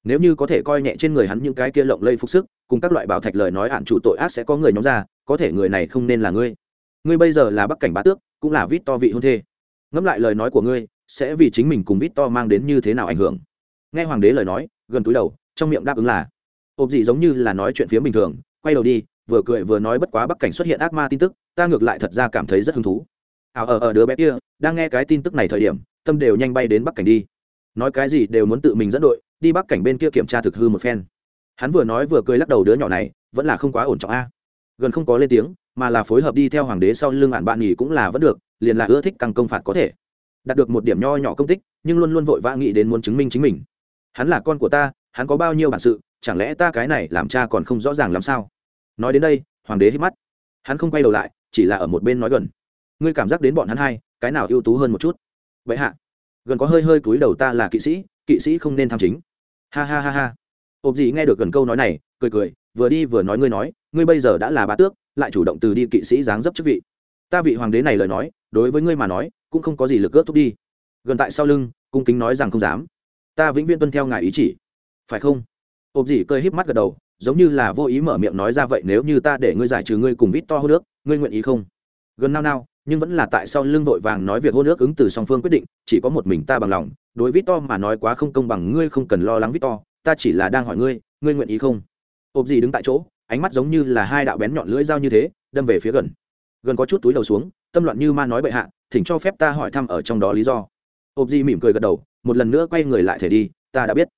Nếu như có thể coi nhẹ trên người hắn những cái kia lộng lây phục sức, cùng các loại bảo thạch lời nói ạn chủ tội ác sẽ có người nhóm ra, có thể người này không nên là ngươi. Ngươi bây giờ là bắc cảnh bá tước, cũng là vít to vị hôn thê. Ngẫm lại lời nói của ngươi, sẽ vì chính mình cùng vít to mang đến như thế nào ảnh hưởng? Nghe hoàng đế lời nói, gần túi đầu, trong miệng đáp ứng là ộp dị giống như là nói chuyện phía bình thường, quay đầu đi, vừa cười vừa nói bất quá bắc cảnh xuất hiện ác ma tin tức, ta ngược lại thật ra cảm thấy rất hứng thú. Ảo ở ở đứa bé kia, đang nghe cái tin tức này thời điểm, tâm đều nhanh bay đến bắc cảnh đi. Nói cái gì đều muốn tự mình dẫn đội, đi bắc cảnh bên kia kiểm tra thực hư một phen. Hắn vừa nói vừa cười lắc đầu đứa nhỏ này, vẫn là không quá ổn trọng a. Gần không có lên tiếng, mà là phối hợp đi theo hoàng đế sau lưng ạn bạn nghỉ cũng là vẫn được, liền là ưa thích càng công phạt có thể. Đạt được một điểm nho nhỏ công tích, nhưng luôn luôn vội vã nghĩ đến muốn chứng minh chính mình hắn là con của ta, hắn có bao nhiêu bản sự, chẳng lẽ ta cái này làm cha còn không rõ ràng làm sao? Nói đến đây, hoàng đế hít mắt. Hắn không quay đầu lại, chỉ là ở một bên nói gần. Ngươi cảm giác đến bọn hắn hai, cái nào ưu tú hơn một chút? Vậy hạ, gần có hơi hơi cúi đầu ta là kỵ sĩ kỵ sĩ không nên tham chính. Ha ha ha ha. Ộp gì nghe được gần câu nói này, cười cười, vừa đi vừa nói ngươi nói, ngươi bây giờ đã là bá tước, lại chủ động từ đi kỵ sĩ dáng dấp chức vị. Ta vị hoàng đế này lời nói, đối với ngươi mà nói, cũng không có gì lực ước thúc đi. Gần tại sau lưng, cung kính nói rằng không dám ta vĩnh viễn tuân theo ngài ý chỉ. Phải không? Ộp dỉ cười híp mắt gật đầu, giống như là vô ý mở miệng nói ra vậy nếu như ta để ngươi giải trừ ngươi cùng vít to hô nước, ngươi nguyện ý không? Gần nao nao, nhưng vẫn là tại sao lưng vội vàng nói việc hôn nước ứng từ song phương quyết định, chỉ có một mình ta bằng lòng, đối vít to mà nói quá không công bằng, ngươi không cần lo lắng vít to, ta chỉ là đang hỏi ngươi ngươi nguyện ý không? Ộp dì đứng tại chỗ, ánh mắt giống như là hai đạo bén nhọn lưỡi dao như thế, đâm về phía gần. Gần có chút túi đầu xuống, tâm loạn như ma nói bệ hạ, thỉnh cho phép ta hỏi thăm ở trong đó lý do. Ộp dì mỉm cười gật đầu một lần nữa quay người lại thể đi, ta đã biết.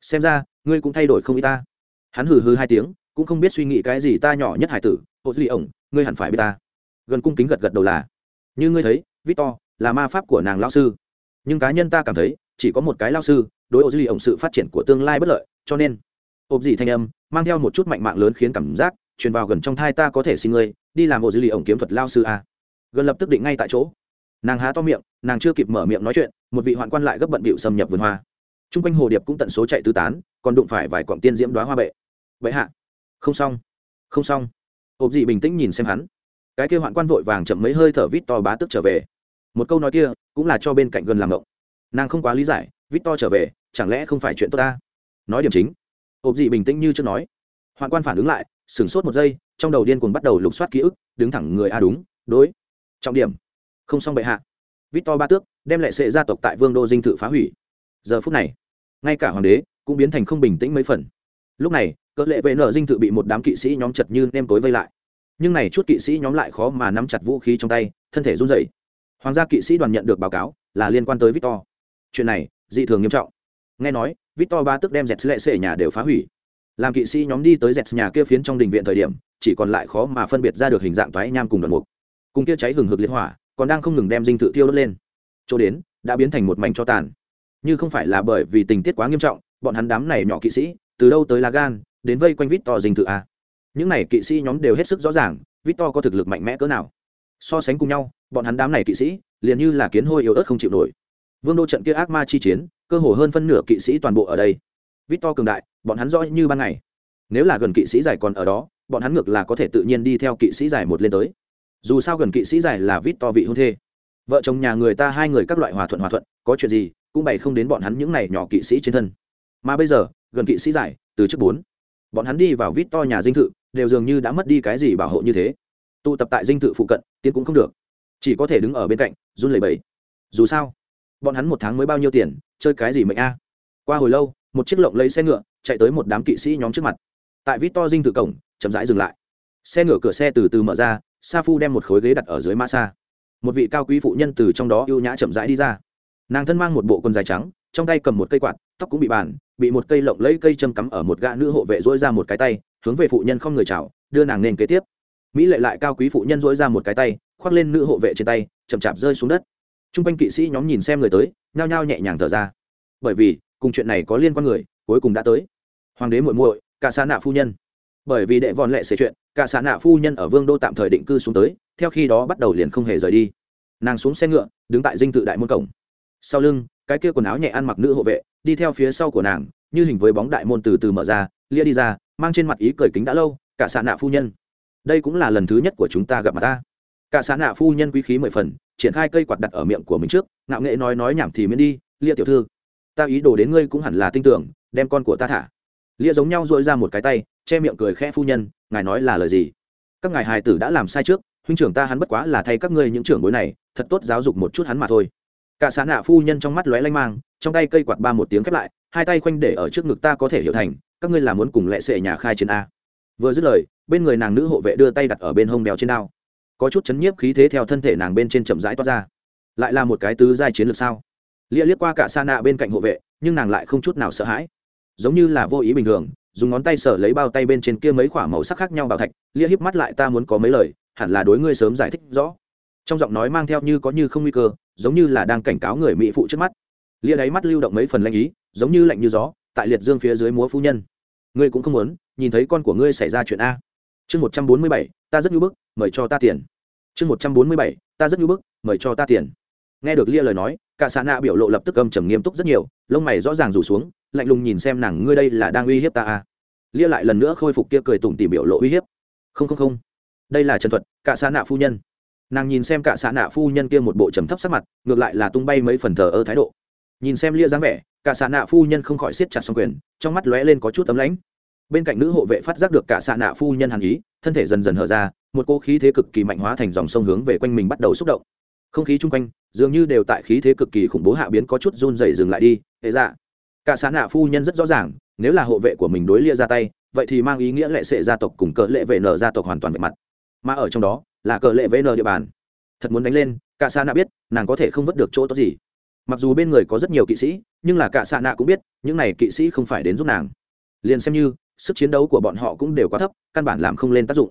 Xem ra, ngươi cũng thay đổi không ý ta. Hắn hừ hừ hai tiếng, cũng không biết suy nghĩ cái gì ta nhỏ nhất hải tử hộ duy ổng, ngươi hẳn phải biết ta. Gần cung kính gật gật đầu là. Như ngươi thấy, victor là ma pháp của nàng lao sư. Nhưng cá nhân ta cảm thấy, chỉ có một cái lao sư, đối ô duy ổng sự phát triển của tương lai bất lợi, cho nên ộp dị thanh âm mang theo một chút mạnh mạng lớn khiến cảm giác truyền vào gần trong thai ta có thể xin ngươi, đi làm ô duy ổng kiếm thuật lao sư à gần lập tức định ngay tại chỗ. Nàng há to miệng, nàng chưa kịp mở miệng nói chuyện một vị hoạn quan lại gấp bận bịu xâm nhập vườn hoa. T r u n g quanh hồ điệp cũng tận số chạy tứ tán, còn đụng phải vài cọng tiên diễm đoá hoa bệ. Bệ hạ. Không xong. Không xong. Hộp dị bình tĩnh nhìn xem hắn. Cái kia hoạn quan vội vàng chậm mấy hơi thở vít to bá tức trở về. Một câu nói kia, cũng là cho bên cạnh gần làm ngộng. Nàng không quá lý giải, vít to trở về, chẳng lẽ không phải chuyện tốt ta? Nói điểm chính. Hộp dị bình tĩnh như chưa nói. Hoạn quan phản ứng lại, sửng sốt một giây, trong đầu điên cuồng bắt đầu lục soát ký ức, đứng thẳng người a đúng, đối. Trọng điểm. Không xong bệ hạ. Victor ba tước đem lại sệ gia tộc tại vương đô dinh thự phá hủy. Giờ phút này, ngay cả hoàng đế cũng biến thành không bình tĩnh mấy phần. Lúc này, cỡ lệ vệ nở dinh thự bị một đám kỵ sĩ nhóm chật như nêm tối vây lại. Nhưng này chút kỵ sĩ nhóm lại khó mà nắm chặt vũ khí trong tay, thân thể run rẩy. Hoàng gia kỵ sĩ đoàn nhận được báo cáo là liên quan tới victor. Chuyện này, dị thường nghiêm trọng. Nghe nói, victor ba tước đem dẹt lệ sệ nhà đều phá hủy. Làm kỵ sĩ nhóm đi tới dẹt nhà kia phiến trong đình viện thời điểm, chỉ còn lại khó mà phân biệt ra được hình dạng toái nham cùng đoàn mục. Cùng kia cháy hừng hực liên hỏa còn đang không ngừng đem dinh thự tiêu đốt lên. Chỗ đến, đã biến thành một mảnh cho tàn. Như không phải là bởi vì tình tiết quá nghiêm trọng, bọn hắn đám này nhỏ kỵ sĩ, từ đâu tới lá gan, đến vây quanh vít to dinh thự a. Những này kỵ sĩ nhóm đều hết sức rõ ràng vít to có thực lực mạnh mẽ cỡ nào. So sánh cùng nhau, bọn hắn đám này kỵ sĩ, liền như là kiến hôi yếu ớt không chịu nổi. Vương đô trận kia ác ma chi chiến, cơ hồ hơn phân nửa kỵ sĩ toàn bộ ở đây. Vít to cường đại, bọn hắn rõ như ban ngày. Nếu là gần kỵ sĩ giải còn ở đó, bọn hắn ngược là có thể tự nhiên đi theo kỵ sĩ giải một lên tới dù sao gần kỵ sĩ giải là vít to vị hôn thê. Vợ chồng nhà người ta hai người các loại hòa thuận hòa thuận, có chuyện gì cũng bày không đến bọn hắn những này nhỏ kỵ sĩ trên thân. Mà bây giờ, gần kỵ sĩ giải từ trước bốn, bọn hắn đi vào vít to nhà dinh thự, đều dường như đã mất đi cái gì bảo hộ như thế. Tụ tập tại dinh thự phụ cận, tiến cũng không được. Chỉ có thể đứng ở bên cạnh, run lẩy bẩy. Dù sao, bọn hắn một tháng mới bao nhiêu tiền, chơi cái gì mệnh a? Qua hồi lâu, một chiếc lộng lấy xe ngựa chạy tới một đám kỵ sĩ nhóm trước mặt. Tại vít to dinh thự cổng, chậm rãi dừng lại. Xe ngựa cửa xe từ từ mở ra sa phu đem một khối ghế đặt ở dưới mã xa. Một vị cao quý phụ nhân từ trong đó ưu nhã chậm rãi đi ra. Nàng thân mang một bộ quần dài trắng, trong tay cầm một cây quạt, tóc cũng bị bàn, bị một cây lộng lấy cây châm cắm ở một gã nữ hộ vệ dỗi ra một cái tay, hướng về phụ nhân không người chào, đưa nàng nên kế tiếp. Mỹ lệ lại cao quý phụ nhân dỗi ra một cái tay, khoác lên nữ hộ vệ trên tay, chậm chạp rơi xuống đất. T r u n g quanh kỵ sĩ nhóm nhìn xem người tới, nhao nhao nhẹ nhàng thở ra. Bởi vì, cùng chuyện này có liên quan người, cuối cùng đã tới. Hoàng đế muội muội cả xa nạ phu nhân bởi vì đệ vòn lệ xảy chuyện, cả xà nạ phu nhân ở vương đô tạm thời định cư xuống tới, theo khi đó bắt đầu liền không hề rời đi. Nàng xuống xe ngựa, đứng tại dinh tự đại môn cổng. Sau lưng, cái kia quần áo nhẹ ăn mặc nữ hộ vệ, đi theo phía sau của nàng, như hình với bóng đại môn từ từ mở ra, lia đi ra, mang trên mặt ý cười kính đã lâu, cả xà nạ phu nhân. Đây cũng là lần thứ nhất của chúng ta gặp mặt ta. Cả xà nạ phu nhân quý khí mười phần, triển khai cây quạt đặt ở miệng của mình trước, ngạo nghệ nói nói nhảm thì miễn đi, lia tiểu thư, ta ý đồ đến ngươi cũng hẳn là tin tưởng, đem con của ta thả. Lia giống nhau dội ra một cái tay che miệng cười khẽ phu nhân, ngài nói là lời gì? Các ngài hài tử đã làm sai trước, huynh trưởng ta hắn bất quá là thay các ngươi những trưởng bối này, thật tốt giáo dục một chút hắn mà thôi. Cả xã nạ phu nhân trong mắt lóe lanh mang, trong tay cây quạt ba một tiếng khép lại, hai tay khoanh để ở trước ngực ta có thể hiểu thành, các ngươi là muốn cùng lệ sệ nhà khai chiến a. Vừa dứt lời, bên người nàng nữ hộ vệ đưa tay đặt ở bên hông đèo trên đao. Có chút chấn nhiếp khí thế theo thân thể nàng bên trên chậm rãi toát ra. Lại là một cái tứ giai chiến lược sao? Lia liếc qua cả sa nạ bên cạnh hộ vệ, nhưng nàng lại không chút nào sợ hãi. Giống như là vô ý bình thường dùng ngón tay sở lấy bao tay bên trên kia mấy khoả màu sắc khác nhau bảo thạch, lia híp mắt lại ta muốn có mấy lời, hẳn là đối ngươi sớm giải thích rõ. Trong giọng nói mang theo như có như không nguy cơ, giống như là đang cảnh cáo người mỹ phụ trước mắt. Lia đáy mắt lưu động mấy phần lanh ý, giống như lạnh như gió, tại liệt dương phía dưới múa phu nhân. Ngươi cũng không muốn, nhìn thấy con của ngươi xảy ra chuyện a. Chương một trăm bốn mươi bảy, ta rất nhu bức, mời cho ta tiền. Chương một trăm bốn mươi bảy, ta rất nhu bức, mời cho ta tiền. Nghe được lia lời nói, cả xã nạ biểu lộ lập tức âm trầm nghiêm túc rất nhiều, lông mày rõ ràng rủ xuống lạnh lùng nhìn xem nàng, ngươi đây là đang uy hiếp ta à? lia lại lần nữa khôi phục kia cười tủm tỉm biểu lộ uy hiếp. Không không không. Đây là trần thuật cả xã nạ phu nhân. Nàng nhìn xem cả xã nạ phu nhân kia một bộ trầm thấp sắc mặt, ngược lại là tung bay mấy phần thờ ơ thái độ. Nhìn xem lia dáng vẻ cả xã nạ phu nhân không khỏi siết chặt xong quyền, trong mắt lóe lên có chút tấm lãnh. Bên cạnh nữ hộ vệ phát giác được cả xã nạ phu nhân hàn ý, thân thể dần dần hở ra, một cô khí thế cực kỳ mạnh hóa thành dòng sông hướng về quanh mình bắt đầu xúc động. Không khí chung quanh, dường như đều tại khí thế cực kỳ khủng bố hạ biến có chút run dày dừng lại đi. Hệ dạ cả xã nạ phu nhân rất rõ ràng, nếu là hộ vệ của mình đối lia ra tay, vậy thì mang ý nghĩa lệ sệ gia tộc cùng cờ lệ vệ nở gia tộc hoàn toàn về mặt. Mà ở trong đó, là cờ lệ vệ địa bàn. Thật muốn đánh lên, cả xã nạ biết, nàng có thể không vứt được chỗ tốt gì. Mặc dù bên người có rất nhiều kỵ sĩ, nhưng là cả xã nạ cũng biết, những này kỵ sĩ không phải đến giúp nàng. Liền xem như, sức chiến đấu của bọn họ cũng đều quá thấp, căn bản làm không lên tác dụng.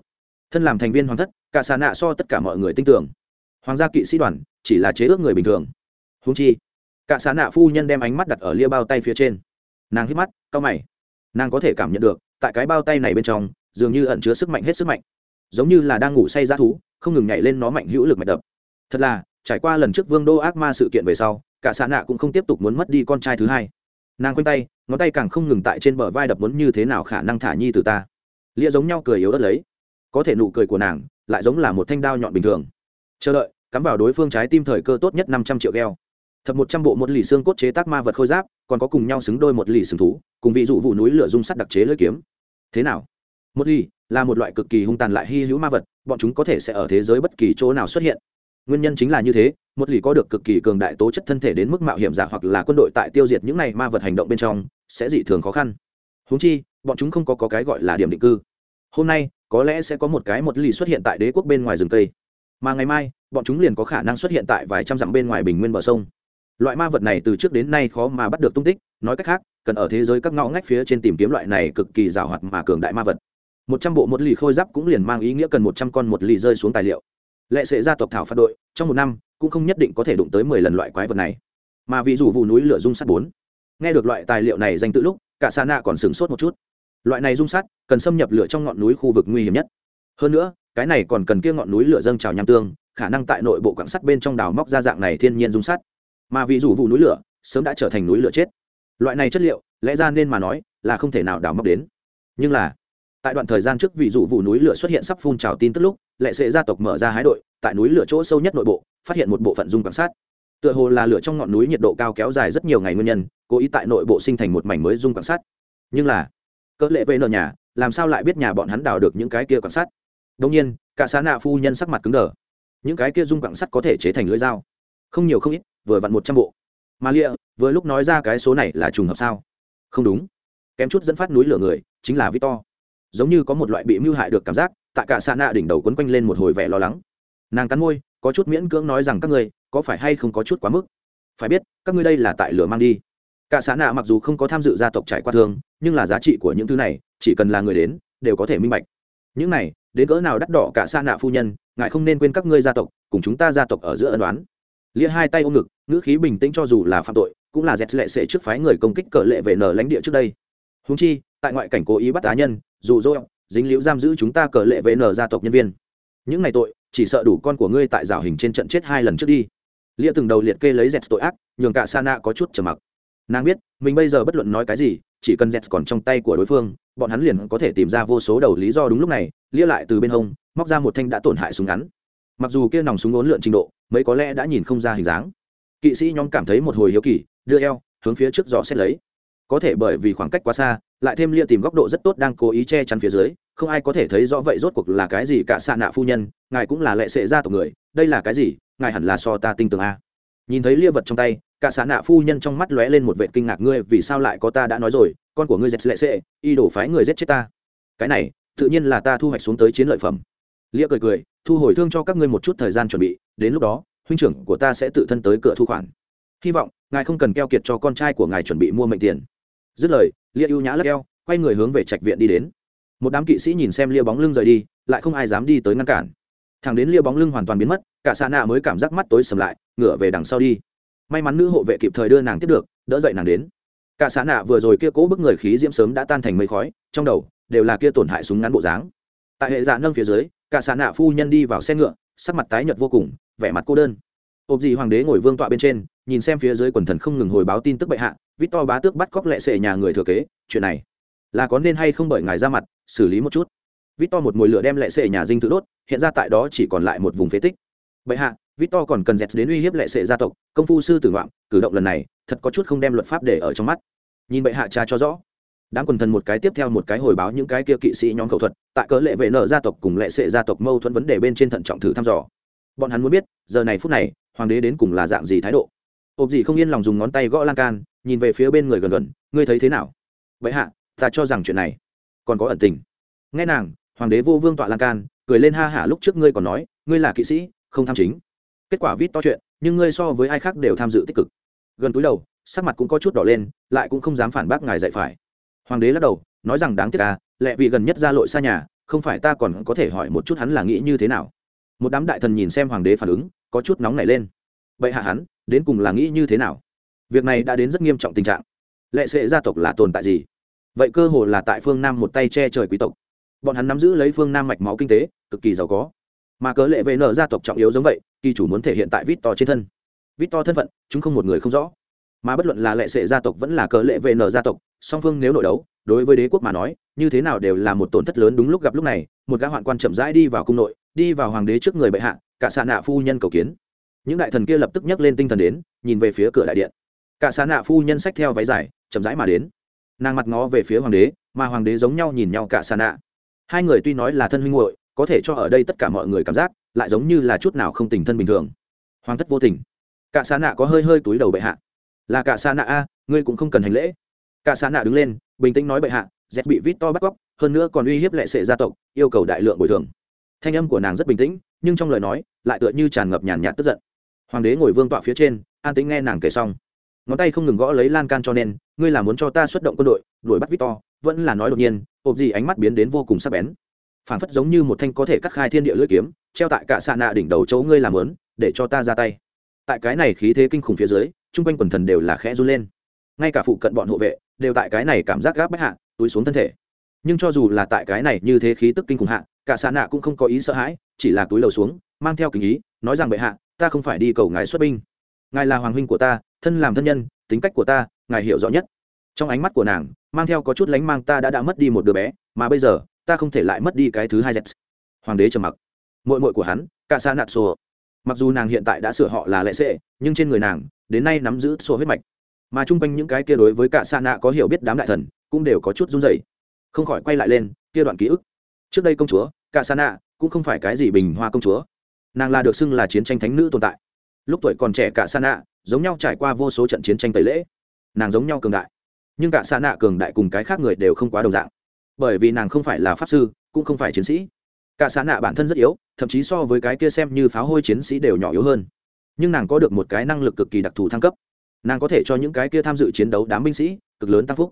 Thân làm thành viên hoàng thất, cả xã nạ so tất cả mọi người tin tưởng. Hoàng gia kỵ sĩ đoàn, chỉ là chế ước người bình thường. Húng chi cả xã nạ phu nhân đem ánh mắt đặt ở lia bao tay phía trên. Nàng hít mắt, cau mày. Nàng có thể cảm nhận được, tại cái bao tay này bên trong, dường như ẩn chứa sức mạnh hết sức mạnh. Giống như là đang ngủ say ra thú, không ngừng nhảy lên nó mạnh hữu lực mạch đập. Thật là, trải qua lần trước vương đô ác ma sự kiện về sau, cả xã nạ cũng không tiếp tục muốn mất đi con trai thứ hai. Nàng quanh tay, ngón tay càng không ngừng tại trên bờ vai đập muốn như thế nào khả năng thả nhi từ ta. Lia giống nhau cười yếu ớt lấy. Có thể nụ cười của nàng, lại giống là một thanh đao nhọn bình thường. Chờ đợi, cắm vào đối phương trái tim thời cơ tốt nhất năm trăm triệu gheo. Thập một trăm bộ một lì xương cốt chế tác ma vật khôi giáp còn có cùng nhau xứng đôi một lì sừng thú cùng vị dụ vụ núi lửa dung sắt đặc chế lưỡi kiếm. Thế nào? Một lì là một loại cực kỳ hung tàn lại hy hữu ma vật bọn chúng có thể sẽ ở thế giới bất kỳ chỗ nào xuất hiện. Nguyên nhân chính là như thế một lì có được cực kỳ cường đại tố chất thân thể đến mức mạo hiểm giả hoặc là quân đội tại tiêu diệt những này ma vật hành động bên trong sẽ dị thường khó khăn. Húng chi bọn chúng không có, có cái gọi là điểm định cư. Hôm nay có lẽ sẽ có một cái một lì xuất hiện tại đế quốc bên ngoài rừng tây mà ngày mai bọn chúng liền có khả năng xuất hiện tại vài trăm dặm bên ngoài bình nguyên bờ sông loại ma vật này từ trước đến nay khó mà bắt được tung tích, nói cách khác, cần ở thế giới các ngõ ngách phía trên tìm kiếm loại này cực kỳ rào hoạt mà cường đại ma vật. Một trăm bộ một lì khôi giáp cũng liền mang ý nghĩa cần một trăm con một lì rơi xuống tài liệu. Lệ sệ gia tộc thảo phạt đội, trong một năm, cũng không nhất định có thể đụng tới mười lần loại quái vật này. Mà vì dù vụ núi lửa dung sắt bốn. Nghe được loại tài liệu này danh tự lúc, cả xa nạ còn sửng sốt một chút. Loại này dung sắt, cần xâm nhập lửa trong ngọn núi khu vực nguy hiểm nhất. Hơn nữa, cái này còn cần kia ngọn núi lửa dâng trào nham tương, khả năng tại nội bộ quảng sắt bên trong đào móc ra dạng này thiên nhiên dung sắt mà vì rủ vụ núi lửa, sớm đã trở thành núi lửa chết. Loại này chất liệu, lẽ ra nên mà nói là không thể nào đào móc đến. Nhưng là, tại đoạn thời gian trước vị dụ vụ núi lửa xuất hiện sắp phun trào tin tức lúc, lệ sệ gia tộc mở ra hái đội, tại núi lửa chỗ sâu nhất nội bộ, phát hiện một bộ phận dung quan sát tựa hồ là lửa trong ngọn núi nhiệt độ cao kéo dài rất nhiều ngày nguyên nhân, cố ý tại nội bộ sinh thành một mảnh mới dung quan sát nhưng là, cỡ lệ vệ nợ nhà, làm sao lại biết nhà bọn hắn đào được những cái kia quan sát đông nhiên, cả xá nạ phu nhân sắc mặt cứng đờ. Những cái kia dung quan sắt có thể chế thành lưỡi dao. Không nhiều không ít vừa vặn một trăm bộ. Mà lịa, vừa lúc nói ra cái số này là trùng hợp sao? Không đúng. Kém chút dẫn phát núi lửa người, chính là victor. Giống như có một loại bị mưu hại được cảm giác, tại cả xa nạ đỉnh đầu quấn quanh lên một hồi vẻ lo lắng. Nàng cắn môi, có chút miễn cưỡng nói rằng các ngươi, có phải hay không có chút quá mức? Phải biết, các ngươi đây là tại lửa mang đi. Cả xã nạ mặc dù không có tham dự gia tộc trải qua thương, nhưng là giá trị của những thứ này, chỉ cần là người đến, đều có thể minh bạch. Những này, đến cỡ nào đắt đỏ cả xa nạ phu nhân, ngài không nên quên các ngươi gia tộc, cùng chúng ta gia tộc ở giữa ân đoán lia hai tay ôm ngực, ngữ khí bình tĩnh cho dù là phạm tội, cũng là dẹt lệ sệ trước phái người công kích cờ lệ về nở lãnh địa trước đây. Húng chi, tại ngoại cảnh cố ý bắt cá nhân, dù dỗ, dính liễu giam giữ chúng ta cờ lệ về nở gia tộc nhân viên. Những ngày tội, chỉ sợ đủ con của ngươi tại rào hình trên trận chết hai lần trước đi. Lia từng đầu liệt kê lấy dẹt tội ác, nhường cả sana có chút trầm mặc. Nàng biết, mình bây giờ bất luận nói cái gì, chỉ cần dẹt còn trong tay của đối phương, bọn hắn liền có thể tìm ra vô số đầu lý do đúng lúc này. Lia lại từ bên hông, móc ra một thanh đã tổn hại súng ngắn mặc dù kia nòng súng ốn lượn trình độ, mấy có lẽ đã nhìn không ra hình dáng. Kỵ sĩ nhóm cảm thấy một hồi hiếu kỳ, đưa eo, hướng phía trước gió xét lấy. Có thể bởi vì khoảng cách quá xa, lại thêm lia tìm góc độ rất tốt đang cố ý che chắn phía dưới, không ai có thể thấy rõ vậy rốt cuộc là cái gì cả xạ nạ phu nhân, ngài cũng là lệ sệ ra tộc người, đây là cái gì, ngài hẳn là so ta tinh tường a. Nhìn thấy lia vật trong tay, cả xạ nạ phu nhân trong mắt lóe lên một vệ kinh ngạc, ngươi vì sao lại có ta đã nói rồi, con của ngươi dẹt lệ sệ y đổ phái người giết chết ta. Cái này, tự nhiên là ta thu hoạch xuống tới chiến lợi phẩm lia cười cười, thu hồi thương cho các ngươi một chút thời gian chuẩn bị, đến lúc đó, huynh trưởng của ta sẽ tự thân tới cửa thu khoản. Hy vọng, ngài không cần keo kiệt cho con trai của ngài chuẩn bị mua mệnh tiền. Dứt lời lia ưu nhã lắc eo, quay người hướng về trạch viện đi đến. Một đám kỵ sĩ nhìn xem lia bóng lưng rời đi, lại không ai dám đi tới ngăn cản. Thằng đến lia bóng lưng hoàn toàn biến mất, cả xa nạ mới cảm giác mắt tối sầm lại, ngửa về đằng sau đi. May mắn nữ hộ vệ kịp thời đưa nàng tiếp được, đỡ dậy nàng đến. Cả xã nạ vừa rồi kia cố bức người khí diễm sớm đã tan thành mây khói, trong đầu đều là kia tổn hại súng ngắn bộ dáng. Tại hệ dạ nâng phía dưới cả xã nạ phu nhân đi vào xe ngựa, sắc mặt tái nhợt vô cùng, vẻ mặt cô đơn. Ộp gì hoàng đế ngồi vương tọa bên trên, nhìn xem phía dưới quần thần không ngừng hồi báo tin tức bệ hạ vít to bá tước bắt cóc lệ sệ nhà người thừa kế, chuyện này là có nên hay không bởi ngài ra mặt, xử lý một chút. Vít to một mồi lửa đem lệ sệ nhà dinh tự đốt, hiện ra tại đó chỉ còn lại một vùng phế tích. Bệ hạ vít to còn cần dẹt đến uy hiếp lệ sệ gia tộc, công phu sư tử ngoạm, cử động lần này, thật có chút không đem luật pháp để ở trong mắt. Nhìn bệ hạ cha cho rõ đám quần thần một cái tiếp theo một cái hồi báo những cái kia kỵ sĩ nhóm khẩu thuật, tại cớ lệ vệ nợ gia tộc cùng lệ sệ gia tộc mâu thuẫn vấn đề bên trên thận trọng thử thăm dò. Bọn hắn muốn biết, giờ này phút này, hoàng đế đến cùng là dạng gì thái độ. Ộp gì không yên lòng dùng ngón tay gõ lan can, nhìn về phía bên người gần gần, ngươi thấy thế nào? Vậy hạ, ta cho rằng chuyện này còn có ẩn tình. Nghe nàng, hoàng đế vô vương tọa lan can, cười lên ha hả lúc trước ngươi còn nói, ngươi là kỵ sĩ, không tham chính. Kết quả vít to chuyện, nhưng ngươi so với ai khác đều tham dự tích cực. Gần túi đầu, sắc mặt cũng có chút đỏ lên, lại cũng không dám phản bác ngài dạy phải hoàng đế lắc đầu, nói rằng đáng tiếc à lệ vị gần nhất ra lội xa nhà, không phải ta còn có thể hỏi một chút hắn là nghĩ như thế nào. Một đám đại thần nhìn xem hoàng đế phản ứng, có chút nóng nảy lên. Vậy hạ hắn, đến cùng là nghĩ như thế nào? Việc này đã đến rất nghiêm trọng tình trạng. Lệ sệ gia tộc là tồn tại gì? Vậy cơ hồ là tại phương nam một tay che trời quý tộc. Bọn hắn nắm giữ lấy phương nam mạch máu kinh tế, cực kỳ giàu có. Mà cớ lệ vệ nợ gia tộc trọng yếu giống vậy, kỳ chủ muốn thể hiện tại vít to trên thân. Vít to thân phận, chúng không một người không rõ mà bất luận là lệ sệ gia tộc vẫn là cờ lệ vệ nợ gia tộc, song phương nếu nội đấu, đối với đế quốc mà nói, như thế nào đều là một tổn thất lớn đúng lúc gặp lúc này, một gã hoạn quan chậm rãi đi vào cung nội, đi vào hoàng đế trước người bệ hạ, cả xà nạ phu nhân cầu kiến. Những đại thần kia lập tức nhấc lên tinh thần đến, nhìn về phía cửa đại điện. Cả xà nạ phu nhân xách theo váy dài, chậm rãi mà đến. Nàng mặt ngó về phía hoàng đế, mà hoàng đế giống nhau nhìn nhau cả xà nạ. Hai người tuy nói là thân huynh hội có thể cho ở đây tất cả mọi người cảm giác, lại giống như là chút nào không tình thân bình thường. Hoàng thất vô tình. Cả xà nạ có hơi hơi túi đầu bệ hạ là cả xa nạ a, ngươi cũng không cần hành lễ. Cả xa nạ đứng lên, bình tĩnh nói bệ hạ dẹp bị vít to bắt cóc, hơn nữa còn uy hiếp lệ sệ gia tộc, yêu cầu đại lượng bồi thường. Thanh âm của nàng rất bình tĩnh, nhưng trong lời nói, lại tựa như tràn ngập nhàn nhạt tức giận. Hoàng đế ngồi vương tọa phía trên, an tĩnh nghe nàng kể xong. Ngón tay không ngừng gõ lấy lan can cho nên, ngươi là muốn cho ta xuất động quân đội, đuổi bắt victor vẫn là nói đột nhiên, ộp gì ánh mắt biến đến vô cùng sắc bén. Phản phất giống như một thanh có thể cắt khai thiên địa lưỡi kiếm, treo tại cả xạ nạ đỉnh đầu chỗ ngươi làm lớn, để cho ta ra tay. Tại cái này khí thế kinh khủng phía dưới chung quanh quần thần đều là khẽ run lên. Ngay cả phụ cận bọn hộ vệ đều tại cái này cảm giác gáp bách hạ, túi xuống thân thể. Nhưng cho dù là tại cái này như thế khí tức kinh khủng hạ, cả xà nạ cũng không có ý sợ hãi, chỉ là túi lầu xuống, mang theo kính ý, nói rằng bệ hạ, ta không phải đi cầu ngài xuất binh. Ngài là hoàng huynh của ta, thân làm thân nhân, tính cách của ta, ngài hiểu rõ nhất. Trong ánh mắt của nàng, mang theo có chút lánh mang ta đã đã mất đi một đứa bé, mà bây giờ, ta không thể lại mất đi cái thứ hai dẹt. hoàng đế trầm mặc. Mội mội của hắn, cả xa nạt sổ mặc dù nàng hiện tại đã sửa họ là lệ sệ, nhưng trên người nàng đến nay nắm giữ sổ huyết mạch. Mà chung quanh những cái kia đối với cả xa nạ có hiểu biết đám đại thần, cũng đều có chút run rẩy. Không khỏi quay lại lên, kia đoạn ký ức. Trước đây công chúa, cả xa nạ cũng không phải cái gì bình hoa công chúa. Nàng là được xưng là chiến tranh thánh nữ tồn tại. Lúc tuổi còn trẻ cả xa nạ giống nhau trải qua vô số trận chiến tranh tẩy lễ. Nàng giống nhau cường đại. Nhưng cả xa nạ cường đại cùng cái khác người đều không quá đồng dạng. Bởi vì nàng không phải là pháp sư, cũng không phải chiến sĩ. Cả xa nạ bản thân rất yếu, thậm chí so với cái kia xem như pháo hôi chiến sĩ đều nhỏ yếu hơn nhưng nàng có được một cái năng lực cực kỳ đặc thù thăng cấp. Nàng có thể cho những cái kia tham dự chiến đấu đám binh sĩ cực lớn tăng phúc.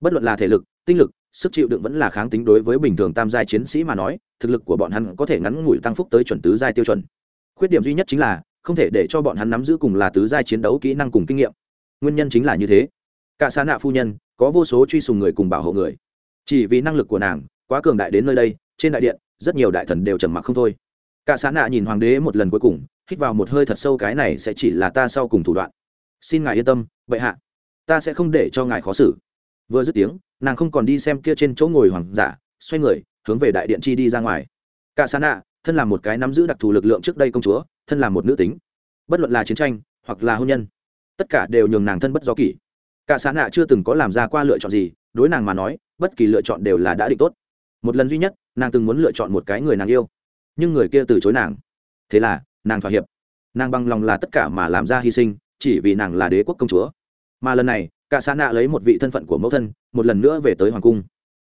Bất luận là thể lực, tinh lực, sức chịu đựng vẫn là kháng tính đối với bình thường tam giai chiến sĩ mà nói, thực lực của bọn hắn có thể ngắn ngủi tăng phúc tới chuẩn tứ giai tiêu chuẩn. Khuyết điểm duy nhất chính là, không thể để cho bọn hắn nắm giữ cùng là tứ giai chiến đấu kỹ năng cùng kinh nghiệm. Nguyên nhân chính là như thế. Cả xã nạ phu nhân, có vô số truy sùng người cùng bảo hộ người. Chỉ vì năng lực của nàng, quá cường đại đến nơi đây, trên đại điện, rất nhiều đại thần đều trầm mặc không thôi. Cả xã nạ nhìn hoàng đế một lần cuối cùng hít vào một hơi thật sâu, cái này sẽ chỉ là ta sau cùng thủ đoạn. Xin ngài yên tâm, bệ hạ. Ta sẽ không để cho ngài khó xử. Vừa dứt tiếng, nàng không còn đi xem kia trên chỗ ngồi hoàng giả, xoay người, hướng về đại điện chi đi ra ngoài. Cả xã nạ thân là một cái nắm giữ đặc thù lực lượng trước đây công chúa, thân là một nữ tính. Bất luận là chiến tranh, hoặc là hôn nhân, tất cả đều nhường nàng thân bất do kỷ. Cả xã nạ chưa từng có làm ra qua lựa chọn gì, đối nàng mà nói, bất kỳ lựa chọn đều là đã định tốt. Một lần duy nhất, nàng từng muốn lựa chọn một cái người nàng yêu, nhưng người kia từ chối nàng. Thế là nàng thỏa hiệp. Nàng bằng lòng là tất cả mà làm ra hy sinh, chỉ vì nàng là đế quốc công chúa. Mà lần này, cả xã nạ lấy một vị thân phận của mẫu thân, một lần nữa về tới hoàng cung.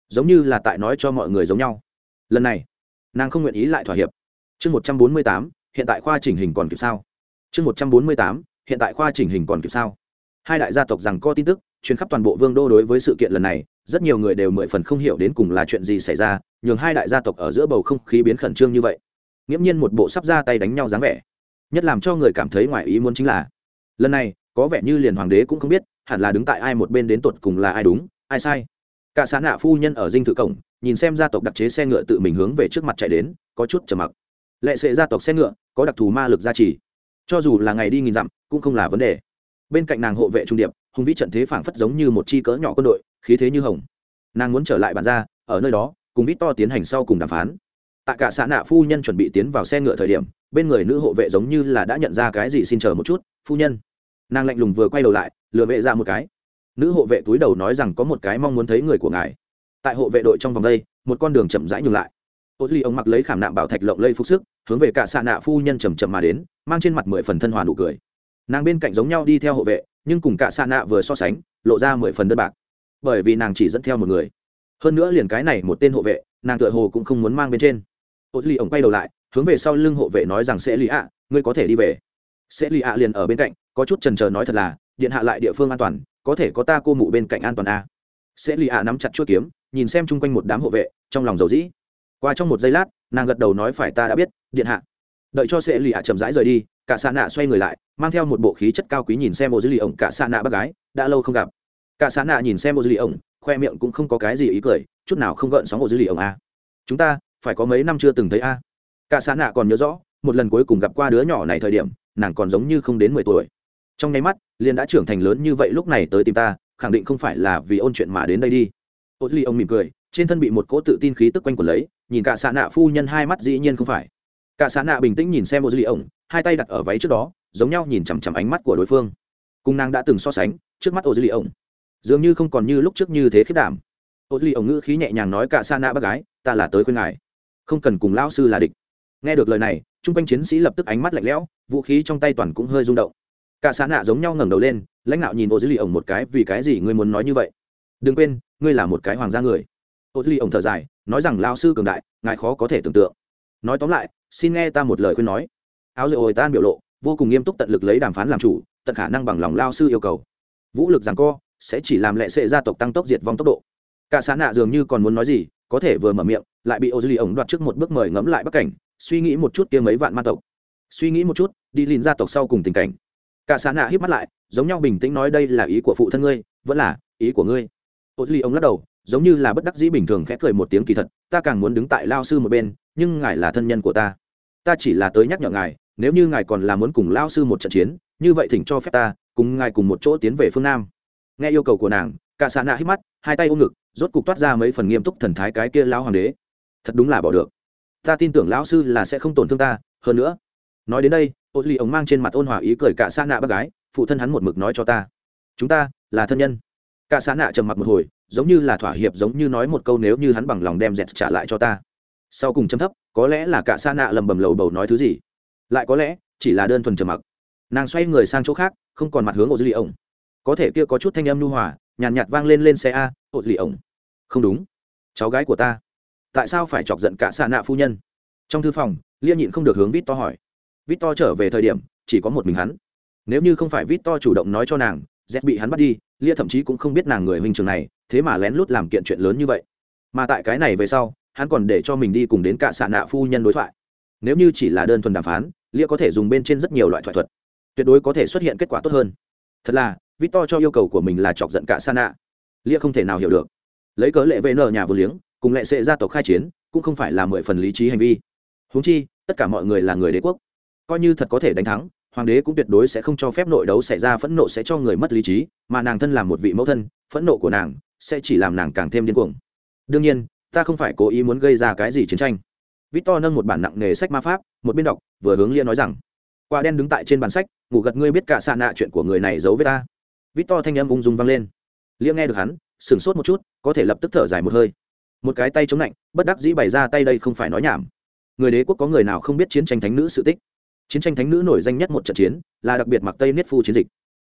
Giống như là tại nói cho mọi người giống nhau. Lần này, nàng không nguyện ý lại thỏa hiệp. Chương một trăm bốn mươi tám, hiện tại khoa chỉnh hình còn kịp sao? Chương một trăm bốn mươi tám, hiện tại khoa chỉnh hình còn kịp sao? Hai đại gia tộc rằng có tin tức, truyền khắp toàn bộ vương đô đối với sự kiện lần này, rất nhiều người đều mười phần không hiểu đến cùng là chuyện gì xảy ra, nhường hai đại gia tộc ở giữa bầu không khí biến khẩn trương như vậy nghiễm nhiên một bộ sắp ra tay đánh nhau dáng vẻ. Nhất làm cho người cảm thấy ngoài ý muốn chính là, lần này, có vẻ như liền hoàng đế cũng không biết, hẳn là đứng tại ai một bên đến tột cùng là ai đúng, ai sai. Cả xã nạ phu nhân ở dinh thự cổng, nhìn xem gia tộc đặc chế xe ngựa tự mình hướng về trước mặt chạy đến, có chút trầm mặc. Lệ sệ gia tộc xe ngựa, có đặc thù ma lực gia trì. Cho dù là ngày đi nghìn dặm, cũng không là vấn đề. Bên cạnh nàng hộ vệ trung điệp, hùng vĩ trận thế phảng phất giống như một chi cỡ nhỏ quân đội, khí thế như hồng. Nàng muốn trở lại bàn ra ở nơi đó, cùng vít to tiến hành sau cùng đàm phán tại cả xã nạ phu nhân chuẩn bị tiến vào xe ngựa thời điểm, bên người nữ hộ vệ giống như là đã nhận ra cái gì xin chờ một chút, phu nhân. Nàng lạnh lùng vừa quay đầu lại lừa vệ ra một cái. Nữ hộ vệ túi đầu nói rằng có một cái mong muốn thấy người của ngài. Tại hộ vệ đội trong vòng đây, một con đường chậm rãi nhường lại. Ô duy ông mặc lấy khảm nạm bảo thạch lộng lây phúc sức, hướng về cả xạ nạ phu nhân chầm chậm mà đến, mang trên mặt mười phần thân hòa nụ cười. Nàng bên cạnh giống nhau đi theo hộ vệ, nhưng cùng cả xạ nạ vừa so sánh, lộ ra mười phần đơn bạc. Bởi vì nàng chỉ dẫn theo một người. Hơn nữa liền cái này một tên hộ vệ, nàng tựa hồ cũng không muốn mang bên trên ô duy ổng quay đầu lại, hướng về sau lưng hộ vệ nói rằng, sẽ lì ạ, ngươi có thể đi về. Sẽ lì ạ liền ở bên cạnh, có chút trần trờ nói thật là, điện hạ lại địa phương an toàn, có thể có ta cô mụ bên cạnh an toàn a sẽ lì ạ nắm chặt chuôi kiếm, nhìn xem chung quanh một đám hộ vệ, trong lòng dầu dĩ. Qua trong một giây lát, nàng gật đầu nói, phải ta đã biết, điện hạ. Đợi cho sẽ lì ạ chậm rãi rời đi, cả xạ nạ xoay người lại, mang theo một bộ khí chất cao quý nhìn xem ô dư lì ổng, cả xạ nạ bác gái, đã lâu không gặp. Cả xạ nạ nhìn xem ô dư lì ổng, khoe miệng cũng không có cái gì ý cười, chút nào không gợn sóng ô dư lì ổng a chúng ta phải có mấy năm chưa từng thấy a. Cả xã nạ còn nhớ rõ, một lần cuối cùng gặp qua đứa nhỏ này thời điểm, nàng còn giống như không đến mười tuổi. Trong nháy mắt liên đã trưởng thành lớn như vậy lúc này tới tìm ta, khẳng định không phải là vì ôn chuyện mà đến đây đi. Ô duy ông mỉm cười, trên thân bị một cỗ tự tin khí tức quanh quần lấy, nhìn cả xã nạ phu nhân hai mắt dĩ nhiên không phải. Cả xã nạ bình tĩnh nhìn xem ô duy ông, hai tay đặt ở váy trước đó, giống nhau nhìn chằm chằm ánh mắt của đối phương. Cùng nàng đã từng so sánh, trước mắt ô duy ông, dường như không còn như lúc trước như thế khiết đảm. Ô duy ông ngữ khí nhẹ nhàng nói cả xã nạ bác gái, ta là tới khuyên ngài không cần cùng lão sư là địch. Nghe được lời này chung quanh chiến sĩ lập tức ánh mắt lạnh lẽo, vũ khí trong tay toàn cũng hơi rung động. Cả xã nạ giống nhau ngẩng đầu lên, lãnh đạo nhìn ô dư lì ổng một cái, vì cái gì ngươi muốn nói như vậy? Đừng quên, ngươi là một cái hoàng gia người. Ô dư lì ổng thở dài, nói rằng lao sư cường đại, ngài khó có thể tưởng tượng. Nói tóm lại, xin nghe ta một lời khuyên nói. Áo dội ồi tan biểu lộ, vô cùng nghiêm túc tận lực lấy đàm phán làm chủ, tận khả năng bằng lòng lao sư yêu cầu. Vũ lực rằng co, sẽ chỉ làm lệ sệ gia tộc tăng tốc diệt vong tốc độ. Cả xã nạ dường như còn muốn nói gì có thể vừa mở miệng, lại bị ô dư lì ổng đoạt trước một bước mời ngẫm lại bắc cảnh, suy nghĩ một chút kia mấy vạn ma tộc. Suy nghĩ một chút, đi lìn gia tộc sau cùng tình cảnh. Cả xã nạ hít mắt lại, giống nhau bình tĩnh nói đây là ý của phụ thân ngươi, vẫn là ý của ngươi. Ô duy ông lắc đầu, giống như là bất đắc dĩ bình thường khẽ cười một tiếng kỳ thật, ta càng muốn đứng tại lao sư một bên, nhưng ngài là thân nhân của ta. Ta chỉ là tới nhắc nhở ngài, nếu như ngài còn là muốn cùng lao sư một trận chiến, như vậy thỉnh cho phép ta, cùng ngài cùng một chỗ tiến về phương nam. Nghe yêu cầu của nàng, cả xạ nạ hít mắt, hai tay ôm ngực rốt cục toát ra mấy phần nghiêm túc thần thái cái kia lão hoàng đế. Thật đúng là bỏ được. Ta tin tưởng lão sư là sẽ không tổn thương ta, hơn nữa, nói đến đây, ô duy ông mang trên mặt ôn hòa ý cười cả xạ nạ bác gái, phụ thân hắn một mực nói cho ta, chúng ta là thân nhân. Cả xạ nạ trầm mặc một hồi, giống như là thỏa hiệp, giống như nói một câu nếu như hắn bằng lòng đem dẹt trả lại cho ta. Sau cùng chấm thấp, có lẽ là cả xạ nạ lầm bầm lầu bầu nói thứ gì. Lại có lẽ, chỉ là đơn thuần trầm mặc. Nàng xoay người sang chỗ khác, không còn mặt hướng ô duy ông. Có thể kia có chút thanh âm nhu hòa nhàn nhạt, vang lên lên xe a ô lì ổng. Không đúng. Cháu gái của ta. Tại sao phải chọc giận cả xa nạ phu nhân? Trong thư phòng lia nhịn không được hướng vít to hỏi. Vít to trở về thời điểm chỉ có một mình hắn. Nếu như không phải vít to chủ động nói cho nàng z bị hắn bắt đi lia thậm chí cũng không biết nàng người huynh trường này thế mà lén lút làm kiện chuyện lớn như vậy. Mà tại cái này về sau hắn còn để cho mình đi cùng đến cả xạ nạ phu nhân đối thoại. Nếu như chỉ là đơn thuần đàm phán lia có thể dùng bên trên rất nhiều loại thoại thuật. Tuyệt đối có thể xuất hiện kết quả tốt hơn. Thật là vít to cho yêu cầu của mình là chọc giận cả xạ nạ lia không thể nào hiểu được. Lấy cớ lệ vệ nở nhà vừa liếng, cùng lệ sệ gia tộc khai chiến, cũng không phải là mười phần lý trí hành vi. Húng chi, tất cả mọi người là người đế quốc. Coi như thật có thể đánh thắng, hoàng đế cũng tuyệt đối sẽ không cho phép nội đấu xảy ra phẫn nộ sẽ cho người mất lý trí, mà nàng thân làm một vị mẫu thân, phẫn nộ của nàng sẽ chỉ làm nàng càng thêm điên cuồng. Đương nhiên, ta không phải cố ý muốn gây ra cái gì chiến tranh. Victor nâng một bản nặng nghề sách ma pháp, một bên đọc, vừa hướng lia nói rằng, quả đen đứng tại trên bàn sách, ngủ gật ngươi biết cả xạ nạ chuyện của người này giấu với ta victor thanh âm ung dung vang lên. Lia nghe được hắn, sửng sốt một chút, có thể lập tức thở dài một hơi. Một cái tay chống lạnh, bất đắc dĩ bày ra tay đây không phải nói nhảm. Người đế quốc có người nào không biết chiến tranh thánh nữ sự tích? Chiến tranh thánh nữ nổi danh nhất một trận chiến, là đặc biệt mặc tây niết phu chiến dịch.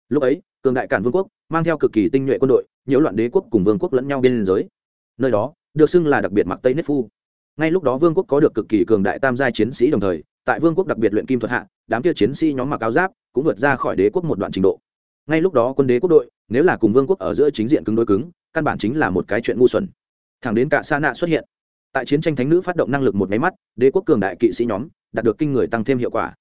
Lúc ấy, cường đại cản vương quốc, mang theo cực kỳ tinh nhuệ quân đội, nhiễu loạn đế quốc cùng vương quốc lẫn nhau bên giới. Nơi đó, được xưng là đặc biệt mặc tây niết phu. Ngay lúc đó vương quốc có được cực kỳ cường đại tam giai chiến sĩ đồng thời, tại vương quốc đặc biệt luyện kim thuật hạ, đám kia chiến sĩ nhóm mặc áo giáp cũng vượt ra khỏi đế quốc một đoạn trình độ ngay lúc đó quân đế quốc đội, nếu là cùng vương quốc ở giữa chính diện cứng đối cứng, căn bản chính là một cái chuyện ngu xuẩn. Thẳng đến cả sa nạ xuất hiện. Tại chiến tranh thánh nữ phát động năng lực một máy mắt, đế quốc cường đại kỵ sĩ nhóm đạt được kinh người tăng thêm hiệu quả.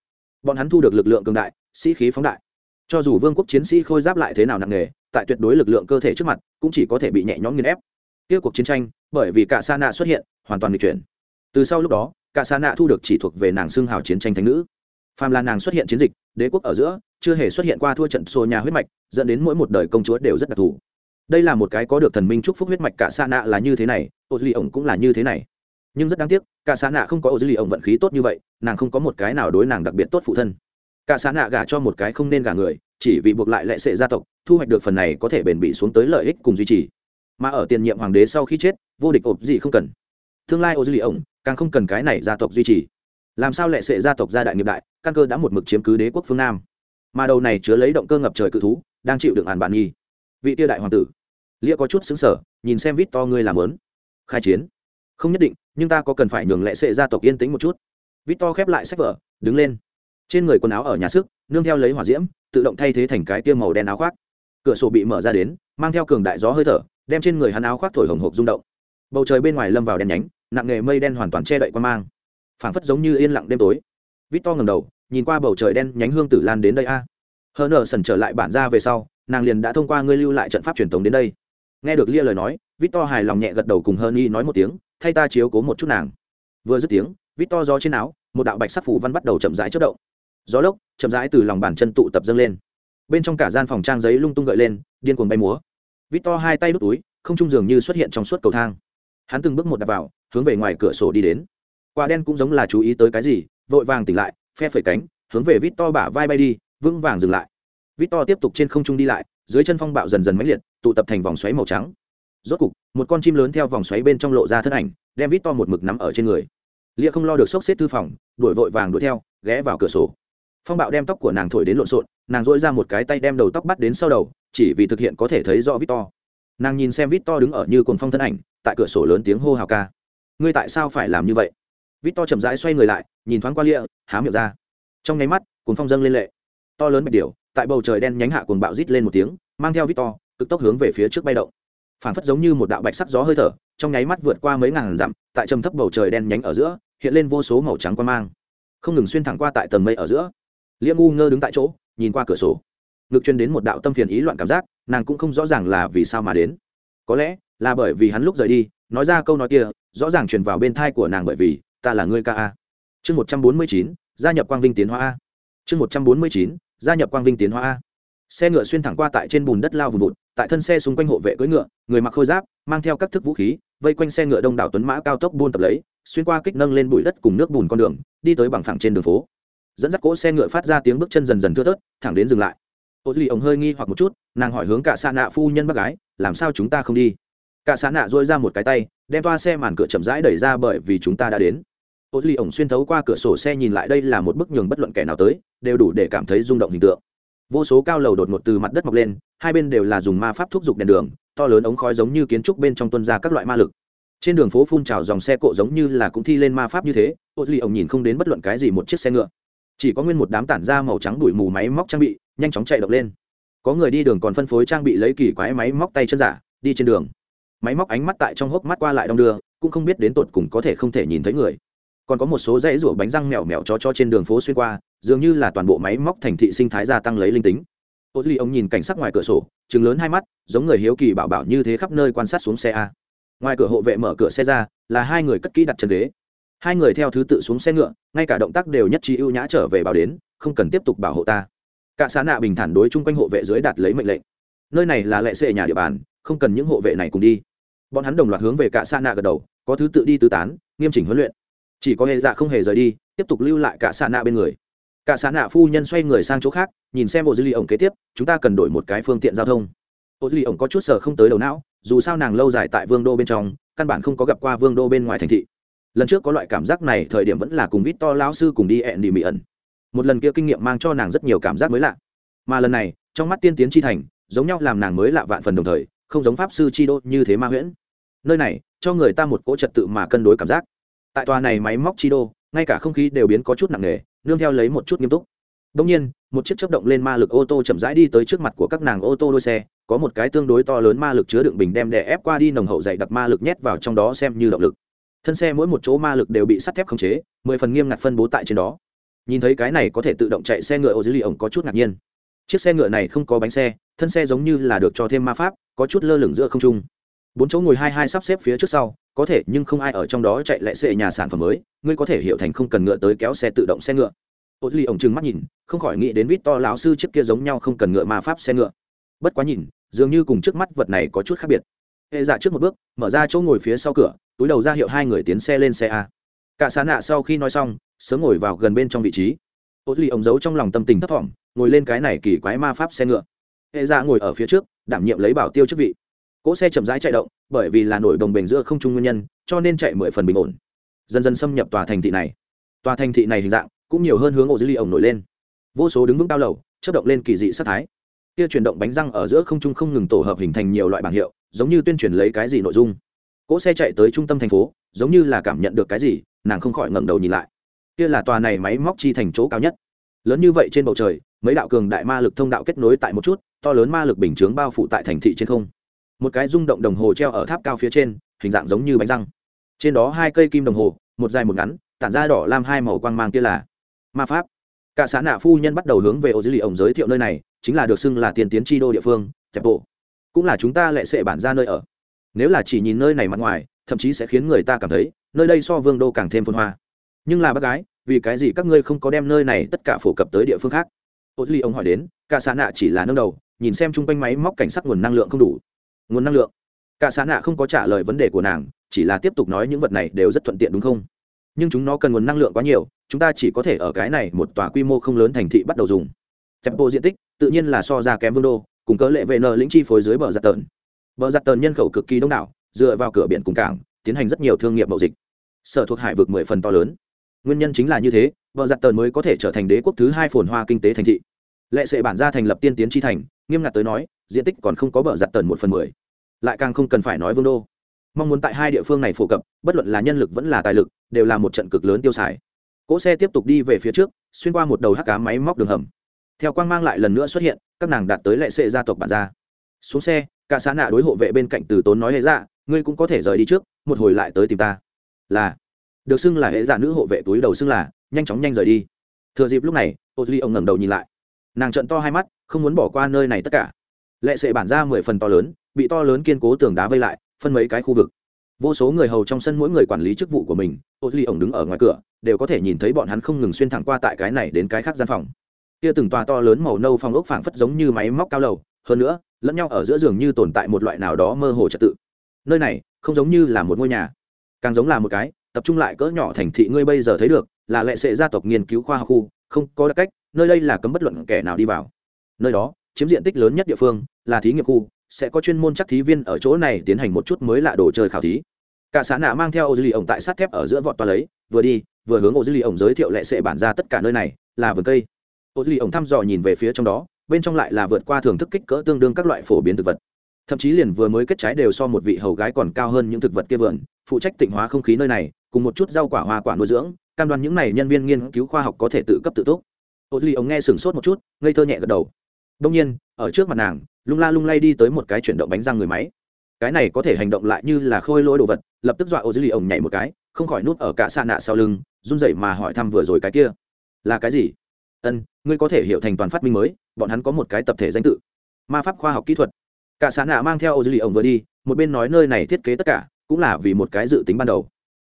Bọn hắn thu được lực lượng cường đại, sĩ khí phóng đại. Cho dù vương quốc chiến sĩ khôi giáp lại thế nào nặng nề, tại tuyệt đối lực lượng cơ thể trước mặt, cũng chỉ có thể bị nhẹ nhõm nghiên ép. Kia cuộc chiến tranh, bởi vì cả sa nạ xuất hiện, hoàn toàn bị chuyển. Từ sau lúc đó, cả sa nạ thu được chỉ thuộc về nàng xương hào chiến tranh thánh nữ phàm là nàng xuất hiện chiến dịch, đế quốc ở giữa, chưa hề xuất hiện qua thua trận xô nhà huyết mạch, dẫn đến mỗi một đời công chúa đều rất đặc thù. Đây là một cái có được thần minh chúc phúc huyết mạch, cả sa nạ là như thế này ô duy ổng cũng là như thế này. Nhưng rất đáng tiếc, cả sa nạ không có ô duy ổng vận khí tốt như vậy, nàng không có một cái nào đối nàng đặc biệt tốt phụ thân. Cả sa nạ gả cho một cái không nên gả người, chỉ vì buộc lại lệ sệ gia tộc, thu hoạch được phần này có thể bền bỉ xuống tới lợi ích cùng duy trì. Mà ở tiền nhiệm hoàng đế sau khi chết, vô địch ộp gì không cần. Tương lai ô duy ổng càng không cần cái này gia tộc duy trì. Làm sao lệ sệ gia tộc gia đại nghiệp đại căn cơ đã một mực chiếm cứ đế quốc phương nam. Mà đầu này chứa lấy động cơ ngập trời cự thú, đang chịu đựng hàn bản nghi. Vị tia đại hoàng tử, lia có chút xứng sở nhìn xem vít to ngươi làm lớn. Khai chiến. Không nhất định, nhưng ta có cần phải nhường lệ sệ gia tộc yên tĩnh một chút. Vít to khép lại sách vở, đứng lên. Trên người quần áo ở nhà sức, nương theo lấy hỏa diễm, tự động thay thế thành cái tiêm màu đen áo khoác. Cửa sổ bị mở ra đến, mang theo cường đại gió hơi thở, đem trên người hắn áo khoác thổi hồng hộp rung động. Bầu trời bên ngoài lâm vào đen nhánh, nặng nghề mây đen hoàn toàn che đậy quan mang. Phảng phất giống như yên lặng đêm tối. Vít to ngầm đầu nhìn qua bầu trời đen nhánh hương tử lan đến đây a. À. Hờ nở sần trở lại bản ra về sau, nàng liền đã thông qua ngươi lưu lại trận pháp truyền thống đến đây. Nghe được lia lời nói, victor hài lòng nhẹ gật đầu cùng hờ y nói một tiếng, thay ta chiếu cố một chút nàng. Vừa dứt tiếng, victor gió trên áo, một đạo bạch sắc phủ văn bắt đầu chậm rãi chất động. Gió lốc, chậm rãi từ lòng bàn chân tụ tập dâng lên. Bên trong cả gian phòng trang giấy lung tung gợi lên, điên cuồng bay múa. Victor hai tay đút túi, không trung dường như xuất hiện trong suốt cầu thang. Hắn từng bước một đặt vào, hướng về ngoài cửa sổ đi đến. Quả đen cũng giống là chú ý tới cái gì, vội vàng tỉnh lại phe phẩy cánh, hướng về victor bả vai bay đi, vững vàng dừng lại. Victor tiếp tục trên không trung đi lại, dưới chân phong bạo dần dần mãnh liệt, tụ tập thành vòng xoáy màu trắng. Rốt cục, một con chim lớn theo vòng xoáy bên trong lộ ra thân ảnh, đem vít to một mực nắm ở trên người. Lia không lo được sốc xếp thư phòng, đuổi vội vàng đuổi theo, ghé vào cửa sổ. Phong bạo đem tóc của nàng thổi đến lộn xộn, nàng dỗi ra một cái tay đem đầu tóc bắt đến sau đầu, chỉ vì thực hiện có thể thấy rõ vít to nàng nhìn xem vít to đứng ở như cồn phong thân ảnh, tại cửa sổ lớn tiếng hô hào ca. Ngươi tại sao phải làm như vậy? Vít to chậm rãi xoay người lại, nhìn thoáng qua lịa, há miệng ra. Trong nháy mắt, cuồng phong dâng lên lệ. To lớn bạch điều tại bầu trời đen nhánh hạ cuồng bạo rít lên một tiếng, mang theo vít to, cực tốc hướng về phía trước bay động. Phản phất giống như một đạo bạch sắc gió hơi thở, trong nháy mắt vượt qua mấy ngàn dặm, tại trầm thấp bầu trời đen nhánh ở giữa, hiện lên vô số màu trắng quan mang. Không ngừng xuyên thẳng qua tại tầng mây ở giữa. Liêm u ngơ đứng tại chỗ, nhìn qua cửa sổ. Ngực chuyên đến một đạo tâm phiền ý loạn cảm giác, nàng cũng không rõ ràng là vì sao mà đến. Có lẽ là bởi vì hắn lúc rời đi, nói ra câu nói kia, rõ ràng truyền vào bên thai của nàng bởi vì ta là ngươi ca a. Chương một trăm bốn mươi chín, gia nhập quang vinh tiến hóa a. Chương một trăm bốn mươi chín, gia nhập quang vinh tiến hóa a. Xe ngựa xuyên thẳng qua tại trên bùn đất lao vùng vụt, tại thân xe xung quanh hộ vệ cưỡi ngựa, người mặc khôi giáp, mang theo các thức vũ khí, vây quanh xe ngựa đông đảo tuấn mã cao tốc buôn tập lấy, xuyên qua kích nâng lên bụi đất cùng nước bùn con đường, đi tới bằng phẳng trên đường phố. Dẫn dắt cỗ xe ngựa phát ra tiếng bước chân dần dần thưa thớt, thẳng đến dừng lại. Ô duy ổng hơi nghi hoặc một chút, nàng hỏi hướng cả xa nạ phu nhân bác gái, làm sao chúng ta không đi? Cả xa nạ dôi ra một cái tay, đem toa xe màn cửa chậm rãi đẩy ra bởi vì chúng ta đã đến ô duy ổng xuyên thấu qua cửa sổ xe nhìn lại đây là một bức nhường bất luận kẻ nào tới, đều đủ để cảm thấy rung động hình tượng. Vô số cao lầu đột ngột từ mặt đất mọc lên, hai bên đều là dùng ma pháp thúc giục đèn đường, to lớn ống khói giống như kiến trúc bên trong tuân ra các loại ma lực. Trên đường phố phun trào dòng xe cộ giống như là cũng thi lên ma pháp như thế, ô duy ổng nhìn không đến bất luận cái gì một chiếc xe ngựa. Chỉ có nguyên một đám tản ra màu trắng đuổi mù máy móc trang bị, nhanh chóng chạy động lên. Có người đi đường còn phân phối trang bị lấy kỳ quái máy móc tay chân giả, đi trên đường. Máy móc ánh mắt tại trong hốc mắt qua lại đong đưa, cũng không biết đến tột cùng có thể không thể nhìn thấy người còn có một số dãy rủa bánh răng mèo mèo cho cho trên đường phố xuyên qua, dường như là toàn bộ máy móc thành thị sinh thái gia tăng lấy linh tính. Ô duy, ông nhìn cảnh sắc ngoài cửa sổ chừng lớn hai mắt, giống người hiếu kỳ bảo bảo như thế khắp nơi quan sát xuống xe a. Ngoài cửa hộ vệ mở cửa xe ra, là hai người cất kỹ đặt chân ghế. Hai người theo thứ tự xuống xe ngựa, ngay cả động tác đều nhất trí ưu nhã trở về bảo đến, không cần tiếp tục bảo hộ ta. Cả xã nạ bình thản đối chung quanh hộ vệ dưới đạt lấy mệnh lệnh. Nơi này là lệ xệ nhà địa bàn, không cần những hộ vệ này cùng đi. Bọn hắn đồng loạt hướng về cả xã nạ gật đầu, có thứ tự đi tứ tán, nghiêm chỉnh huấn luyện chỉ có hệ dạ không hề rời đi, tiếp tục lưu lại cả xà nạ bên người. Cả xà nạ phu nhân xoay người sang chỗ khác, nhìn xem bộ dư ly ổng kế tiếp, chúng ta cần đổi một cái phương tiện giao thông. Bộ dư ly ổng có chút sở không tới đầu não, dù sao nàng lâu dài tại vương đô bên trong, căn bản không có gặp qua vương đô bên ngoài thành thị. Lần trước có loại cảm giác này, thời điểm vẫn là cùng vít to lão sư cùng đi ẹn đi mỹ ẩn. Một lần kia kinh nghiệm mang cho nàng rất nhiều cảm giác mới lạ. Mà lần này, trong mắt tiên tiến chi thành, giống nhau làm nàng mới lạ vạn phần đồng thời, không giống pháp sư chi đô như thế ma huyễn. Nơi này, cho người ta một cỗ trật tự mà cân đối cảm giác tại tòa này máy móc chi đô, ngay cả không khí đều biến có chút nặng nề, nương theo lấy một chút nghiêm túc. Đông nhiên, một chiếc chấp động lên ma lực ô tô chậm rãi đi tới trước mặt của các nàng ô tô đôi xe, có một cái tương đối to lớn ma lực chứa đựng bình đem đè ép qua đi nồng hậu dày đặc ma lực nhét vào trong đó xem như động lực. Thân xe mỗi một chỗ ma lực đều bị sắt thép khống chế, mười phần nghiêm ngặt phân bố tại trên đó. Nhìn thấy cái này có thể tự động chạy xe ngựa ô dưới lì ổng có chút ngạc nhiên. Chiếc xe ngựa này không có bánh xe, thân xe giống như là được cho thêm ma pháp, có chút lơ lửng giữa không trung. Bốn chỗ ngồi hai hai sắp xếp phía trước sau có thể nhưng không ai ở trong đó chạy lại xệ nhà sản phẩm mới, ngươi có thể hiểu thành không cần ngựa tới kéo xe tự động xe ngựa. Ô duy ổng trừng mắt nhìn, không khỏi nghĩ đến vít to lão sư trước kia giống nhau không cần ngựa mà pháp xe ngựa. Bất quá nhìn, dường như cùng trước mắt vật này có chút khác biệt. Hệ dạ trước một bước, mở ra chỗ ngồi phía sau cửa, túi đầu ra hiệu hai người tiến xe lên xe a. Cả xá nạ sau khi nói xong, sớm ngồi vào gần bên trong vị trí. Ô duy ổng giấu trong lòng tâm tình thấp thỏm, ngồi lên cái này kỳ quái ma pháp xe ngựa. Hệ dạ ngồi ở phía trước, đảm nhiệm lấy bảo tiêu chức vị cỗ xe chậm rãi chạy động, bởi vì là nổi đồng bền giữa không trung nguyên nhân, cho nên chạy mười phần bình ổn. Dần dần xâm nhập tòa thành thị này. Tòa thành thị này hình dạng cũng nhiều hơn hướng ổ dưới ly ổng nổi lên. Vô số đứng vững cao lầu chất động lên kỳ dị sắc thái. Kia chuyển động bánh răng ở giữa không trung không ngừng tổ hợp hình thành nhiều loại bảng hiệu, giống như tuyên truyền lấy cái gì nội dung. Cỗ xe chạy tới trung tâm thành phố, giống như là cảm nhận được cái gì, nàng không khỏi ngẩng đầu nhìn lại. Kia là tòa này máy móc chi thành chỗ cao nhất. Lớn như vậy trên bầu trời, mấy đạo cường đại ma lực thông đạo kết nối tại một chút, to lớn ma lực bình chướng bao phủ tại thành thị trên không một cái rung động đồng hồ treo ở tháp cao phía trên, hình dạng giống như bánh răng. Trên đó hai cây kim đồng hồ, một dài một ngắn, tản ra đỏ lam hai màu quang mang kia là ma pháp. Cả xã nạ phu nhân bắt đầu hướng về ô dư lì ổng giới thiệu nơi này, chính là được xưng là tiền tiến tri đô địa phương chẹp bộ cũng là chúng ta lệ sệ bản ra nơi ở. Nếu là chỉ nhìn nơi này mặt ngoài, thậm chí sẽ khiến người ta cảm thấy, nơi đây so vương đô càng thêm phân hoa. Nhưng là bác gái, vì cái gì các ngươi không có đem nơi này tất cả phổ cập tới địa phương khác? Ô dư lì ông hỏi đến, cả xã nạ chỉ là nâng đầu, nhìn xem chung quanh máy móc cảnh sát nguồn năng lượng không đủ nguồn năng lượng. Cả xã nạ không có trả lời vấn đề của nàng, chỉ là tiếp tục nói những vật này đều rất thuận tiện đúng không? Nhưng chúng nó cần nguồn năng lượng quá nhiều, chúng ta chỉ có thể ở cái này một tòa quy mô không lớn thành thị bắt đầu dùng. Chẹp bộ diện tích, tự nhiên là so ra kém vương đô, cùng cớ lệ vệ nợ lĩnh chi phối dưới bờ giặt tờn. Bờ giặt tờn nhân khẩu cực kỳ đông đảo, dựa vào cửa biển cùng cảng, tiến hành rất nhiều thương nghiệp mậu dịch. Sở thuộc hải vực mười phần to lớn. Nguyên nhân chính là như thế, bờ giặt tờn mới có thể trở thành đế quốc thứ hai phồn hoa kinh tế thành thị. Lệ sệ bản gia thành lập tiên tiến chi thành nghiêm ngặt tới nói, diện tích còn không có bờ giặt tần một phần mười. Lại càng không cần phải nói vương đô. Mong muốn tại hai địa phương này phổ cập, bất luận là nhân lực vẫn là tài lực, đều là một trận cực lớn tiêu xài. Cỗ xe tiếp tục đi về phía trước, xuyên qua một đầu hắc cá máy móc đường hầm. Theo quang mang lại lần nữa xuất hiện, các nàng đạt tới lệ sệ gia tộc bản gia. Xuống xe, cả xã nạ đối hộ vệ bên cạnh từ tốn nói hệ dạ ngươi cũng có thể rời đi trước, một hồi lại tới tìm ta. Là, được xưng là hệ dạ nữ hộ vệ túi đầu xưng là, nhanh chóng nhanh rời đi. Thừa dịp lúc này, ô duy ông ngẩng đầu nhìn lại nàng trận to hai mắt, không muốn bỏ qua nơi này tất cả. Lệ sệ bản ra mười phần to lớn, bị to lớn kiên cố tường đá vây lại, phân mấy cái khu vực. Vô số người hầu trong sân mỗi người quản lý chức vụ của mình, ô duy ổng đứng ở ngoài cửa, đều có thể nhìn thấy bọn hắn không ngừng xuyên thẳng qua tại cái này đến cái khác gian phòng. Kia từng tòa to lớn màu nâu phong ốc phảng phất giống như máy móc cao lầu, hơn nữa, lẫn nhau ở giữa giường như tồn tại một loại nào đó mơ hồ trật tự. Nơi này, không giống như là một ngôi nhà, càng giống là một cái, tập trung lại cỡ nhỏ thành thị ngươi bây giờ thấy được, là lệ sệ gia tộc nghiên cứu khoa học khu, không có đặc cách nơi đây là cấm bất luận kẻ nào đi vào. Nơi đó, chiếm diện tích lớn nhất địa phương, là thí nghiệm khu, sẽ có chuyên môn chắc thí viên ở chỗ này tiến hành một chút mới lạ đồ chơi khảo thí. Cả xã nạ mang theo ô dư lì ổng tại sát thép ở giữa vọt toa lấy, vừa đi, vừa hướng ô dư lì ổng giới thiệu lệ sệ bản ra tất cả nơi này, là vườn cây. Ô dư lì ổng thăm dò nhìn về phía trong đó, bên trong lại là vượt qua thưởng thức kích cỡ tương đương các loại phổ biến thực vật. Thậm chí liền vừa mới kết trái đều so một vị hầu gái còn cao hơn những thực vật kia vườn, phụ trách tịnh hóa không khí nơi này, cùng một chút rau quả hoa quả nuôi dưỡng, cam đoan những này nhân viên nghiên cứu khoa học có thể tự cấp tự túc ô duy ống nghe sửng sốt một chút, ngây thơ nhẹ gật đầu. Đông nhiên, ở trước mặt nàng, lung la lung lay đi tới một cái chuyển động bánh răng người máy. Cái này có thể hành động lại như là khôi lỗi đồ vật, lập tức dọa ô duy ống nhảy một cái, không khỏi nút ở cả xa nạ sau lưng, run rẩy mà hỏi thăm vừa rồi cái kia. Là cái gì? Ân, ngươi có thể hiểu thành toàn phát minh mới, bọn hắn có một cái tập thể danh tự. Ma pháp khoa học kỹ thuật. Cả xã nạ mang theo ô duy ống vừa đi, một bên nói nơi này thiết kế tất cả, cũng là vì một cái dự tính ban đầu.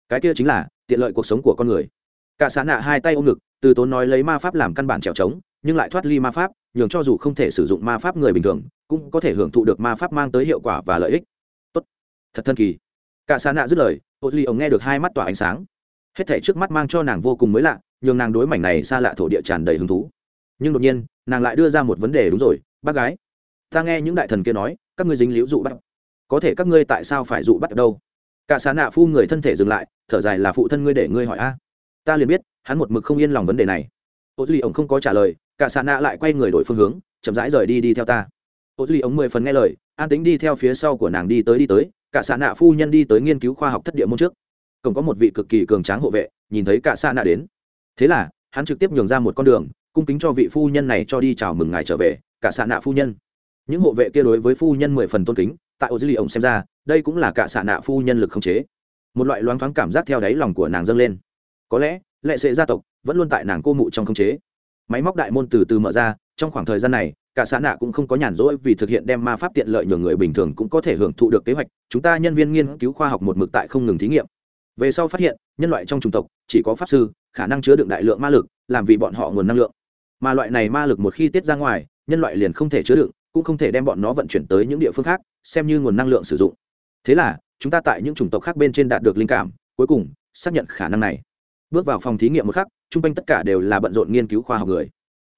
Cái kia chính là, tiện lợi cuộc sống của con người. Cả xã nạ hai tay ôm ngực từ tốn nói lấy ma pháp làm căn bản trèo trống, nhưng lại thoát ly ma pháp, nhường cho dù không thể sử dụng ma pháp người bình thường, cũng có thể hưởng thụ được ma pháp mang tới hiệu quả và lợi ích. Tốt. Thật thân kỳ. Cả xa nạ dứt lời ô ly ông nghe được hai mắt tỏa ánh sáng. Hết thể trước mắt mang cho nàng vô cùng mới lạ, nhường nàng đối mảnh này xa lạ thổ địa tràn đầy hứng thú. Nhưng đột nhiên, nàng lại đưa ra một vấn đề đúng rồi, bác gái, ta nghe những đại thần kia nói, các ngươi dính liễu dụ bắt. Có thể các ngươi tại sao phải dụ bắt đâu? Cả xá nạ phu người thân thể dừng lại, thở dài là phụ thân ngươi để ngươi hỏi a ta liền biết, hắn một mực không yên lòng vấn đề này. Ô duy ổng không có trả lời, cả xà nạ lại quay người đổi phương hướng, chậm rãi rời đi đi theo ta. Ô duy ổng mười phần nghe lời, an tính đi theo phía sau của nàng đi tới đi tới, cả xà nạ phu nhân đi tới nghiên cứu khoa học thất địa môn trước. Cổng có một vị cực kỳ cường tráng hộ vệ, nhìn thấy cả xà nạ đến. Thế là, hắn trực tiếp nhường ra một con đường, cung kính cho vị phu nhân này cho đi chào mừng ngài trở về, cả xà nạ phu nhân. Những hộ vệ kia đối với phu nhân mười phần tôn kính, tại ô dư lì ổng xem ra, đây cũng là cả xà nạ phu nhân lực không chế. Một loại loáng thoáng cảm giác theo đáy lòng của nàng dâng lên có lẽ, lệ sệ gia tộc vẫn luôn tại nàng cô mụ trong không chế. Máy móc đại môn từ từ mở ra, trong khoảng thời gian này, cả xã nạ cũng không có nhàn rỗi vì thực hiện đem ma pháp tiện lợi nhường người bình thường cũng có thể hưởng thụ được kế hoạch. Chúng ta nhân viên nghiên cứu khoa học một mực tại không ngừng thí nghiệm. Về sau phát hiện, nhân loại trong chủng tộc chỉ có pháp sư, khả năng chứa đựng đại lượng ma lực, làm vì bọn họ nguồn năng lượng. Mà loại này ma lực một khi tiết ra ngoài, nhân loại liền không thể chứa đựng, cũng không thể đem bọn nó vận chuyển tới những địa phương khác, xem như nguồn năng lượng sử dụng. Thế là, chúng ta tại những chủng tộc khác bên trên đạt được linh cảm, cuối cùng xác nhận khả năng này bước vào phòng thí nghiệm một khắc, chung quanh tất cả đều là bận rộn nghiên cứu khoa học người.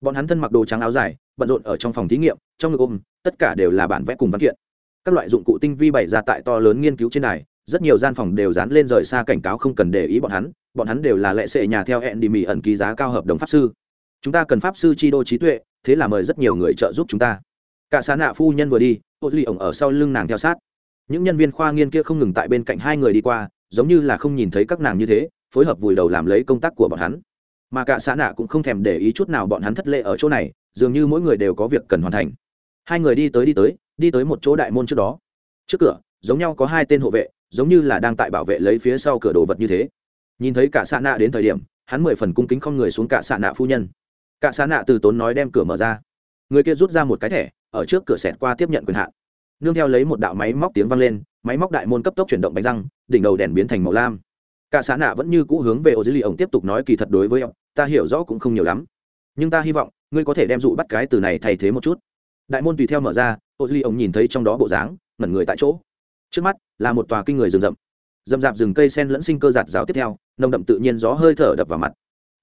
Bọn hắn thân mặc đồ trắng áo dài, bận rộn ở trong phòng thí nghiệm, trong ngực ôm, tất cả đều là bản vẽ cùng văn kiện. Các loại dụng cụ tinh vi bày ra tại to lớn nghiên cứu trên đài, rất nhiều gian phòng đều dán lên rời xa cảnh cáo không cần để ý bọn hắn bọn hắn đều là lệ sệ nhà theo hẹn đi mì ẩn ký giá cao hợp đồng pháp sư. Chúng ta cần pháp sư chi đô trí tuệ, thế là mời rất nhiều người trợ giúp chúng ta. Cả xá nạ phu nhân vừa đi, ô duy ổng ở sau lưng nàng theo sát. Những nhân viên khoa nghiên kia không ngừng tại bên cạnh hai người đi qua, giống như là không nhìn thấy các nàng như thế phối hợp vùi đầu làm lấy công tác của bọn hắn. Mà cả xã nạ cũng không thèm để ý chút nào bọn hắn thất lệ ở chỗ này, dường như mỗi người đều có việc cần hoàn thành. Hai người đi tới đi tới đi tới một chỗ đại môn trước đó. Trước cửa, giống nhau có hai tên hộ vệ, giống như là đang tại bảo vệ lấy phía sau cửa đồ vật như thế. Nhìn thấy cả xã nạ đến thời điểm, hắn mười phần cung kính không người xuống cả xã nạ phu nhân. Cả xã nạ từ tốn nói đem cửa mở ra. Người kia rút ra một cái thẻ, ở trước cửa xẹt qua tiếp nhận quyền hạn. Nương theo lấy một đạo máy móc tiếng vang lên, máy móc đại môn cấp tốc chuyển động bánh răng, đỉnh đầu đèn biến thành màu lam cả xã nạ vẫn như cũ hướng về ô dưới lì ổng tiếp tục nói kỳ thật đối với ông, ta hiểu rõ cũng không nhiều lắm. Nhưng ta hy vọng, ngươi có thể đem dụ bắt cái từ này thay thế một chút. Đại môn tùy theo mở ra ô dưới lì ổng nhìn thấy trong đó bộ dáng, ngẩn người tại chỗ. Trước mắt, là một tòa kinh người rừng rậm. Rậm rạp rừng cây sen lẫn sinh cơ giạt rào tiếp theo, nồng đậm tự nhiên gió hơi thở đập vào mặt.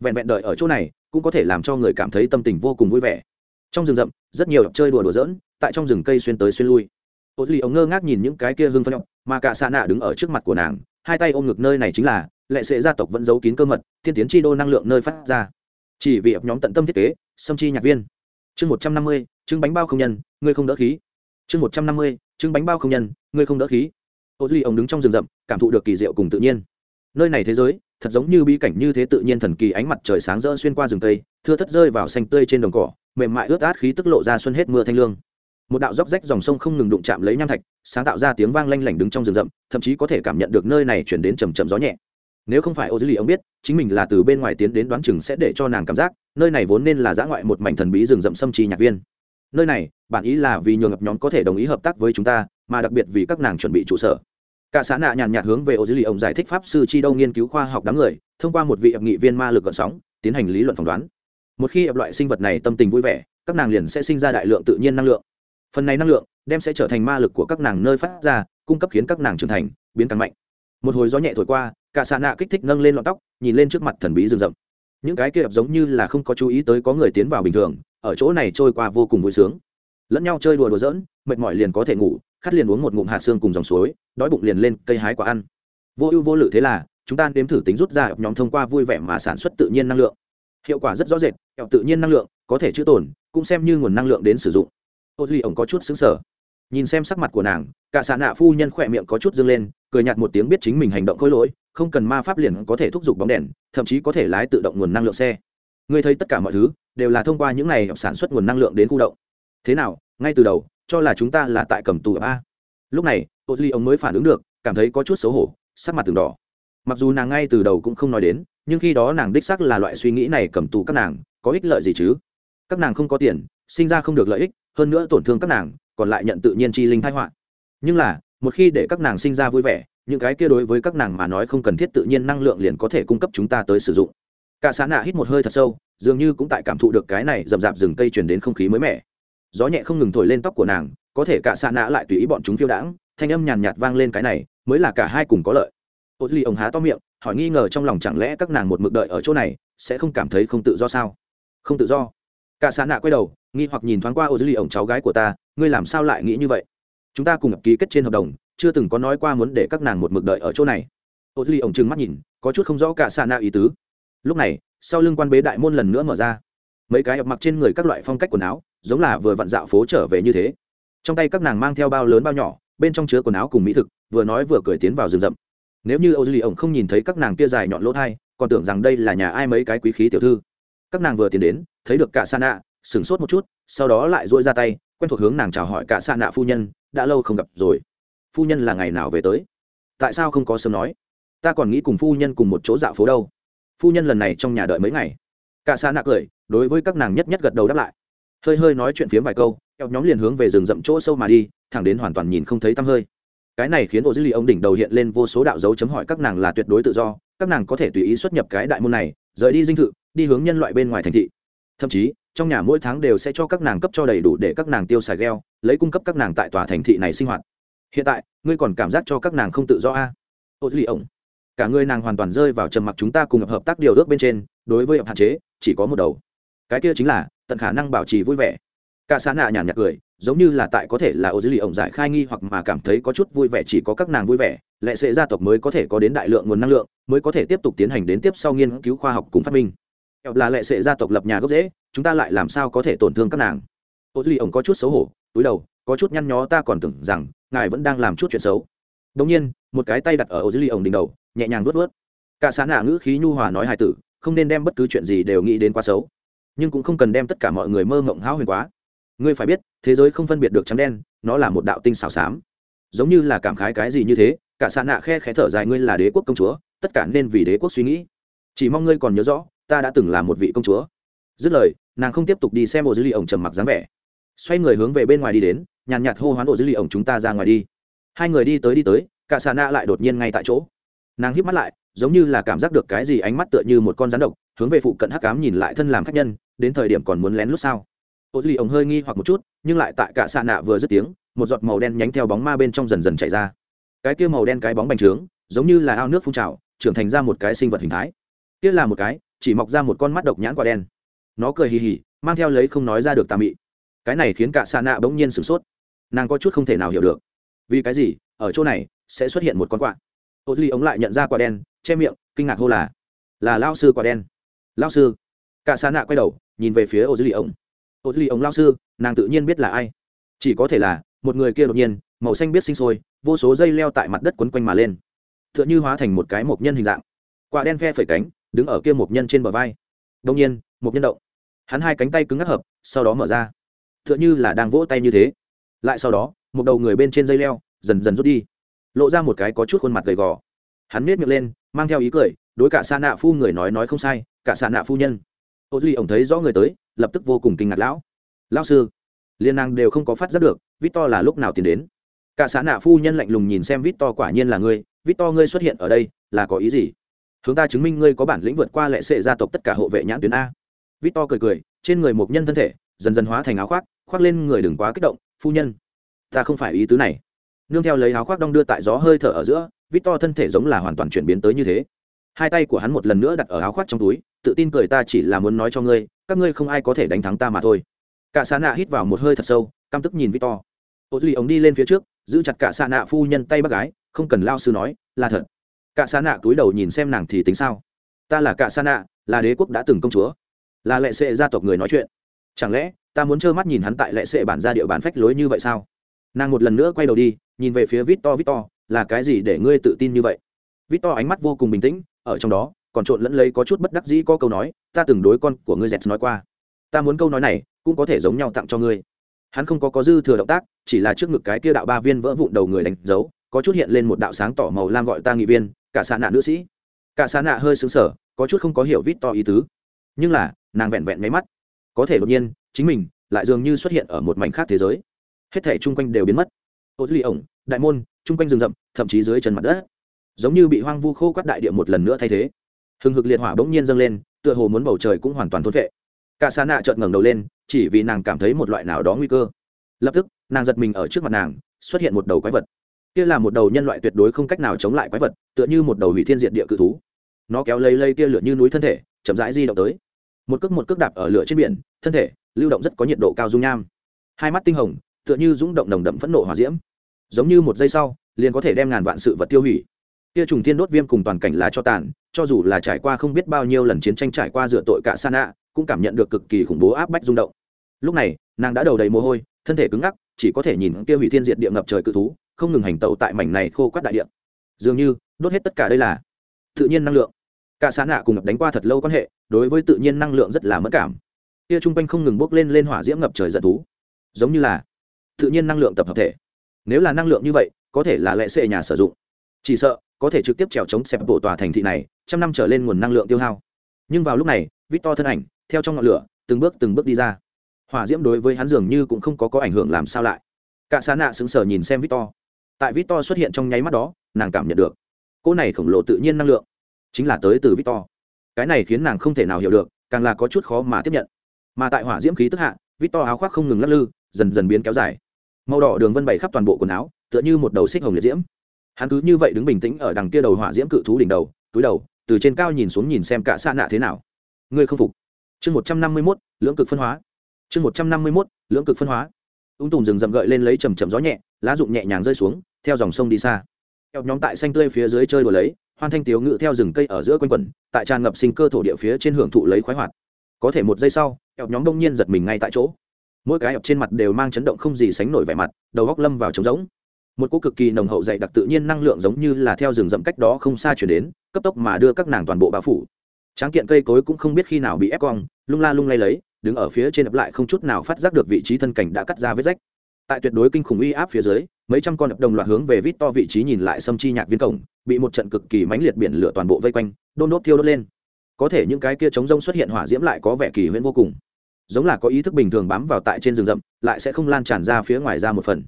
Vẹn vẹn đợi ở chỗ này, cũng có thể làm cho người cảm thấy tâm tình vô cùng vui vẻ. Trong rừng rậm, rất nhiều chơi đùa đùa giỡn, tại trong rừng cây xuyên tới xuyên lui. Ô duy ống ngơ ngác nhìn những cái kia hưng phân mà cả xa nạ đứng ở trước mặt của nàng hai tay ôm ngực nơi này chính là, lệ sệ gia tộc vẫn giấu kín cơ mật tiên tiến chi đô năng lượng nơi phát ra. Chỉ vì nhóm tận tâm thiết kế sâm chi nhạc viên. Chương một trăm năm mươi, trứng bánh bao không nhân, ngươi không đỡ khí. Chương một trăm năm mươi, trứng bánh bao không nhân, ngươi không đỡ khí. Ô duy ông đứng trong rừng rậm, cảm thụ được kỳ diệu cùng tự nhiên. Nơi này thế giới, thật giống như bí cảnh như thế tự nhiên thần kỳ ánh mặt trời sáng rỡ xuyên qua rừng tây thưa thất rơi vào xanh tươi trên đồng cỏ, mềm mại ướt át khí tức lộ ra xuân hết mưa thanh lương một đạo dốc rách dòng sông không ngừng đụng chạm lấy nham thạch, sáng tạo ra tiếng vang lanh lảnh đứng trong rừng rậm, thậm chí có thể cảm nhận được nơi này chuyển đến trầm trầm gió nhẹ. Nếu không phải ô dư lì ông biết, chính mình là từ bên ngoài tiến đến đoán chừng sẽ để cho nàng cảm giác, nơi này vốn nên là giã ngoại một mảnh thần bí rừng rậm xâm trì nhạc viên. Nơi này bản ý là vì nhường ngập nhóm có thể đồng ý hợp tác với chúng ta, mà đặc biệt vì các nàng chuẩn bị trụ sở. Cả xã nạ nhàn nhạt hướng về ô dư lì ông giải thích pháp sư chi đâu nghiên cứu khoa học đám người, thông qua một vị ập nghị viên ma lực gợn sóng, tiến hành lý luận phỏng đoán. Một khi ập loại sinh vật này tâm tình vui vẻ, các nàng liền sẽ sinh ra đại lượng tự nhiên năng lượng phần này năng lượng đem sẽ trở thành ma lực của các nàng nơi phát ra, cung cấp khiến các nàng trưởng thành, biến càng mạnh. Một hồi gió nhẹ thổi qua, cả xà nạ kích thích nâng lên lọn tóc, nhìn lên trước mặt thần bí rừng rậm. Những cái kia giống như là không có chú ý tới có người tiến vào bình thường, ở chỗ này trôi qua vô cùng vui sướng. Lẫn nhau chơi đùa đùa giỡn, mệt mỏi liền có thể ngủ, khát liền uống một ngụm hạt xương cùng dòng suối, đói bụng liền lên cây hái quả ăn. Vô ưu vô lự thế là, chúng ta nếm thử tính rút ra nhóm thông qua vui vẻ mà sản xuất tự nhiên năng lượng. Hiệu quả rất rõ rệt kẹo tự nhiên năng lượng có thể chữ tồn cũng xem như nguồn năng lượng đến sử dụng ô duy ổng có chút xứng sở. Nhìn xem sắc mặt của nàng, cả xà nạ phu nhân khỏe miệng có chút dâng lên, cười nhạt một tiếng biết chính mình hành động khôi lỗi, không cần ma pháp liền có thể thúc giục bóng đèn, thậm chí có thể lái tự động nguồn năng lượng xe. Ngươi thấy tất cả mọi thứ, đều là thông qua những này sản xuất nguồn năng lượng đến khu động. Thế nào, ngay từ đầu, cho là chúng ta là tại cầm tù a lúc này, ô duy ổng mới phản ứng được, cảm thấy có chút xấu hổ, sắc mặt từng đỏ. Mặc dù nàng ngay từ đầu cũng không nói đến, nhưng khi đó nàng đích sắc là loại suy nghĩ này cầm tù các nàng, có ích lợi gì chứ? Các nàng không có tiền, sinh ra không được lợi ích hơn nữa tổn thương các nàng, còn lại nhận tự nhiên chi linh thái họa. Nhưng là, một khi để các nàng sinh ra vui vẻ, những cái kia đối với các nàng mà nói không cần thiết tự nhiên năng lượng liền có thể cung cấp chúng ta tới sử dụng. Cả xã nạ hít một hơi thật sâu, dường như cũng tại cảm thụ được cái này rậm rạp rừng cây truyền đến không khí mới mẻ. Gió nhẹ không ngừng thổi lên tóc của nàng, có thể cả xã nạ lại tùy ý bọn chúng phiêu đãng, thanh âm nhàn nhạt vang lên cái này, mới là cả hai cùng có lợi. Ô duy ông há to miệng, hỏi nghi ngờ trong lòng chẳng lẽ các nàng một mực đợi ở chỗ này, sẽ không cảm thấy không tự do sao? Không tự do. Cả xã nạ quay đầu nghi hoặc nhìn thoáng qua ô Ly ổng cháu gái của ta, ngươi làm sao lại nghĩ như vậy? Chúng ta cùng ký kết trên hợp đồng, chưa từng có nói qua muốn để các nàng một mực đợi ở chỗ này. Ô Ly ổng trừng mắt nhìn, có chút không rõ cả xa na ý tứ. Lúc này, sau lưng quan bế đại môn lần nữa mở ra. Mấy cái ập mặc trên người các loại phong cách quần áo, giống là vừa vặn dạo phố trở về như thế. Trong tay các nàng mang theo bao lớn bao nhỏ, bên trong chứa quần áo cùng mỹ thực, vừa nói vừa cười tiến vào rừng rậm. Nếu như âu duy ổng không nhìn thấy các nàng kia dài nhọn lỗ thai, còn tưởng rằng đây là nhà ai mấy cái quý khí tiểu thư. Các nàng vừa tiến đến, thấy được cả sa nạ sửng sốt một chút, sau đó lại dội ra tay, quen thuộc hướng nàng chào hỏi cả sa nạ phu nhân, đã lâu không gặp rồi. Phu nhân là ngày nào về tới? Tại sao không có sớm nói? Ta còn nghĩ cùng phu nhân cùng một chỗ dạo phố đâu. Phu nhân lần này trong nhà đợi mấy ngày. Cả sa nạ cười, đối với các nàng nhất nhất gật đầu đáp lại. Hơi hơi nói chuyện phiếm vài câu eo nhóm liền hướng về rừng rậm chỗ sâu mà đi, thẳng đến hoàn toàn nhìn không thấy tăm hơi. Cái này khiến ô dư lì ông đỉnh đầu hiện lên vô số đạo dấu chấm hỏi các nàng là tuyệt đối tự do, các nàng có thể tùy ý xuất nhập cái đại môn này, rời đi dinh thự, đi hướng nhân loại bên ngoài thành thị. Thậm chí trong nhà mỗi tháng đều sẽ cho các nàng cấp cho đầy đủ để các nàng tiêu xài gheo, lấy cung cấp các nàng tại tòa thành thị này sinh hoạt. Hiện tại, ngươi còn cảm giác cho các nàng không tự do a? À? ô duy lì ông cả người nàng hoàn toàn rơi vào trầm mặc chúng ta cùng hợp tác điều ước bên trên, đối với hợp hạn chế, chỉ có một đầu. Cái kia chính là, tận khả năng bảo trì vui vẻ. Cả xã nạ nhàn nhạt cười, giống như là tại có thể là ô dư lì ổng giải khai nghi hoặc mà cảm thấy có chút vui vẻ chỉ có các nàng vui vẻ lệ sệ gia tộc mới có thể có đến đại lượng nguồn năng lượng, mới có thể tiếp tục tiến hành đến tiếp sau nghiên cứu khoa học cùng phát minh là lệ sệ gia tộc lập nhà gốc dễ chúng ta lại làm sao có thể tổn thương các nàng? Ô Duy ổng có chút xấu hổ, túi đầu, có chút nhăn nhó ta còn tưởng rằng ngài vẫn đang làm chút chuyện xấu. Đông nhiên, một cái tay đặt ở ô Duy ổng đỉnh đầu, nhẹ nhàng vuốt vuốt. Cả xã nạ ngữ khí nhu hòa nói hài tử, không nên đem bất cứ chuyện gì đều nghĩ đến quá xấu. Nhưng cũng không cần đem tất cả mọi người mơ mộng hão huyền quá. Ngươi phải biết, thế giới không phân biệt được trắng đen, nó là một đạo tinh xảo xám. Giống như là cảm khái cái gì như thế, cả xã nạ khe khẽ thở dài, ngươi là đế quốc công chúa, tất cả nên vì đế quốc suy nghĩ. Chỉ mong ngươi còn nhớ rõ ta đã từng là một vị công chúa. Dứt lời, nàng không tiếp tục đi xem ô dư ly ổng trầm mặc dáng vẻ. Xoay người hướng về bên ngoài đi đến, nhàn nhạt hô hoán ô dư ly ổng chúng ta ra ngoài đi. Hai người đi tới đi tới, cả xà nạ lại đột nhiên ngay tại chỗ. Nàng híp mắt lại, giống như là cảm giác được cái gì ánh mắt tựa như một con rắn độc, hướng về phụ cận hắc cám nhìn lại thân làm khách nhân, đến thời điểm còn muốn lén lút sao. Ô duy ổng hơi nghi hoặc một chút, nhưng lại tại cả xà nạ vừa dứt tiếng, một giọt màu đen nhánh theo bóng ma bên trong dần dần chạy ra. Cái kia màu đen cái bóng bành trướng, giống như là ao nước phun trào, trưởng thành ra một cái sinh vật hình thái. Kia là một cái chỉ mọc ra một con mắt độc nhãn quả đen. Nó cười hì hì, mang theo lấy không nói ra được tà mị. Cái này khiến cả xa nạ bỗng nhiên sửng sốt. Nàng có chút không thể nào hiểu được. Vì cái gì? Ở chỗ này sẽ xuất hiện một con quạ. Ô duy ống lại nhận ra quả đen, che miệng, kinh ngạc hô là là lao sư quả đen. Lao sư. Cả xa nạ quay đầu, nhìn về phía ô duy ống. Ô duy ống lao sư, nàng tự nhiên biết là ai. Chỉ có thể là một người kia đột nhiên, màu xanh biết sinh sôi, vô số dây leo tại mặt đất quấn quanh mà lên. T h ư ợ n h ư hóa thành một cái mộc nhân hình dạng. Quả đen phe phẩy cánh đứng ở kia một nhân trên bờ vai. Đông nhiên, một nhân động. Hắn hai cánh tay cứng ngắc hợp, sau đó mở ra. T h ư ợ n h ư là đang vỗ tay như thế. Lại sau đó, một đầu người bên trên dây leo, dần dần rút đi. Lộ ra một cái có chút khuôn mặt gầy gò. Hắn nết miệng lên, mang theo ý cười, đối cả xa nạ phu người nói nói không sai, cả xa nạ phu nhân. Ô duy ổng thấy rõ người tới, lập tức vô cùng kinh ngạc lão. Lão sư, liên năng đều không có phát giác được vít to là lúc nào tiến đến. Cả xã nạ phu nhân lạnh lùng nhìn xem vít to quả nhiên là ngươi vít to ngươi xuất hiện ở đây, là có ý gì? Hướng ta chứng minh ngươi có bản lĩnh vượt qua lệ sệ gia tộc tất cả hộ vệ nhãn tuyến a. Vít to cười cười, trên người một nhân thân thể, dần dần hóa thành áo khoác khoác lên người đừng quá kích động, phu nhân, ta không phải ý tứ này. Nương theo lấy áo khoác đong đưa tại gió hơi thở ở giữa vít to thân thể giống là hoàn toàn chuyển biến tới như thế. Hai tay của hắn một lần nữa đặt ở áo khoác trong túi, tự tin cười ta chỉ là muốn nói cho ngươi, các ngươi không ai có thể đánh thắng ta mà thôi. Cả xa nạ hít vào một hơi thật sâu, căm tức nhìn victor. Ô duy ống đi lên phía trước, giữ chặt cả xa nạ phu nhân tay bác gái, không cần lao sư nói, là thật cả xa nạ túi đầu nhìn xem nàng thì tính sao? Ta là cả xa nạ, là đế quốc đã từng công chúa. Là lệ sệ gia tộc người nói chuyện. Chẳng lẽ, ta muốn trơ mắt nhìn hắn tại lệ sệ bản ra địa bàn phách lối như vậy sao? Nàng một lần nữa quay đầu đi, nhìn về phía victor victor, là cái gì để ngươi tự tin như vậy? Victor ánh mắt vô cùng bình tĩnh, ở trong đó, còn trộn lẫn lấy có chút bất đắc dĩ có câu nói, ta từng đối con của ngươi dẹt nói qua. Ta muốn câu nói này cũng có thể giống nhau tặng cho ngươi. Hắn không có có dư thừa động tác, chỉ là trước ngực cái kia đạo ba viên vỡ vụn đầu người đánh dấu, có chút hiện lên một đạo sáng tỏ màu lam gọi ta nghị viên cả xa nạ nữ sĩ. Cả xa nạ hơi xứng sở có chút không có hiểu vít to ý tứ. Nhưng là, nàng vẹn vẹn máy mắt. Có thể đột nhiên, chính mình lại dường như xuất hiện ở một mảnh khác thế giới. Hết thể chung quanh đều biến mất. Ô duy ổng, đại môn, chung quanh rừng rậm, thậm chí dưới chân mặt đất. Giống như bị hoang vu khô quát đại địa một lần nữa thay thế. Hừng hực liệt hỏa bỗng nhiên dâng lên, tựa hồ muốn bầu trời cũng hoàn toàn thốt vệ cả xa nạ chợt ngẩng đầu lên, chỉ vì nàng cảm thấy một loại nào đó nguy cơ. Lập tức, nàng giật mình ở trước mặt nàng, xuất hiện một đầu quái vật kia là một đầu nhân loại tuyệt đối không cách nào chống lại quái vật, tựa như một đầu hủy thiên diệt địa cự thú. Nó kéo lây lây kia lửa như núi thân thể, chậm rãi di động tới. Một cước một cước đạp ở lửa trên biển, thân thể lưu động rất có nhiệt độ cao dung nham. Hai mắt tinh hồng, tựa như rúng động nồng đậm phẫn nộ hòa diễm. Giống như một giây sau, liền có thể đem ngàn vạn sự vật tiêu hủy. Kia trùng thiên đốt viêm cùng toàn cảnh lá cho tàn, cho dù là trải qua không biết bao nhiêu lần chiến tranh trải qua dựa tội cả sa nạ cũng cảm nhận được cực kỳ khủng bố áp bách rung động. Lúc này, nàng đã đầu đầy mồ hôi, thân thể cứng ngắc, chỉ có thể nhìn kia hủy thiên diệt địa ngập trời cự thú không ngừng hành tẩu tại mảnh này khô quát đại địa. Dường như, đốt hết tất cả đây là tự nhiên năng lượng. Cả xã nạ cùng ngập đánh qua thật lâu quan hệ, đối với tự nhiên năng lượng rất là mất cảm. Kia trung quanh không ngừng bốc lên lên hỏa diễm ngập trời giận thú. Giống như là tự nhiên năng lượng tập hợp thể. Nếu là năng lượng như vậy, có thể là lệ xệ nhà sử dụng. Chỉ sợ, có thể trực tiếp trèo chống xẹp bộ tòa thành thị này, trăm năm trở lên nguồn năng lượng tiêu hao. Nhưng vào lúc này vít to thân ảnh, theo trong ngọn lửa, từng bước từng bước đi ra. Hỏa diễm đối với hắn dường như cũng không có có ảnh hưởng làm sao lại. Cả xa nạ sững sờ nhìn xem vít to tại vít to xuất hiện trong nháy mắt đó, nàng cảm nhận được, cô này khổng lồ tự nhiên năng lượng, chính là tới từ vít to cái này khiến nàng không thể nào hiểu được, càng là có chút khó mà tiếp nhận. Mà tại hỏa diễm khí tức hạ vít to áo khoác không ngừng lắc lư, dần dần biến kéo dài. Màu đỏ đường vân bày khắp toàn bộ quần áo, tựa như một đầu xích hồng liệt diễm. Hắn cứ như vậy đứng bình tĩnh ở đằng kia đầu hỏa diễm cự thú đỉnh đầu, túi đầu, từ trên cao nhìn xuống nhìn xem cả xa nạ thế nào. Ngươi không phục. Chương một trăm năm mươi mốt, lưỡng cực phân hóa. Chương một trăm năm mươi mốt, lưỡng cực phân hóa. Ung tùm rừng rậm gợi lên lấy trầm trầm gió nhẹ lá rụng nhẹ nhàng rơi xuống, theo dòng sông đi xa. Eo nhóm tại xanh tươi phía dưới chơi đùa lấy, hoan thanh tiếu ngự theo rừng cây ở giữa quanh quẩn, tại tràn ngập sinh cơ thổ địa phía trên hưởng thụ lấy khoái hoạt. Có thể một giây sau eo nhóm đông nhiên giật mình ngay tại chỗ. Mỗi cái ập trên mặt đều mang chấn động không gì sánh nổi vẻ mặt, đầu góc lâm vào trống rỗng. Một cô cực kỳ nồng hậu dày đặc tự nhiên năng lượng giống như là theo rừng rậm cách đó không xa chuyển đến, cấp tốc mà đưa các nàng toàn bộ bao phủ. Tráng kiện cây cối cũng không biết khi nào bị ép cong, lung la lung lay lấy, đứng ở phía trên ập lại không chút nào phát giác được vị trí thân cảnh đã cắt ra vết rách tại tuyệt đối kinh khủng uy áp phía dưới, mấy trăm con ập đồng loạt hướng về vít to vị trí nhìn lại xâm chi nhạc viên cổng, bị một trận cực kỳ mãnh liệt biển lửa toàn bộ vây quanh, đôn đốt thiêu đốt lên. Có thể những cái kia chống rông xuất hiện hỏa diễm lại có vẻ kỳ huyễn vô cùng. Giống là có ý thức bình thường bám vào tại trên rừng rậm, lại sẽ không lan tràn ra phía ngoài ra một phần.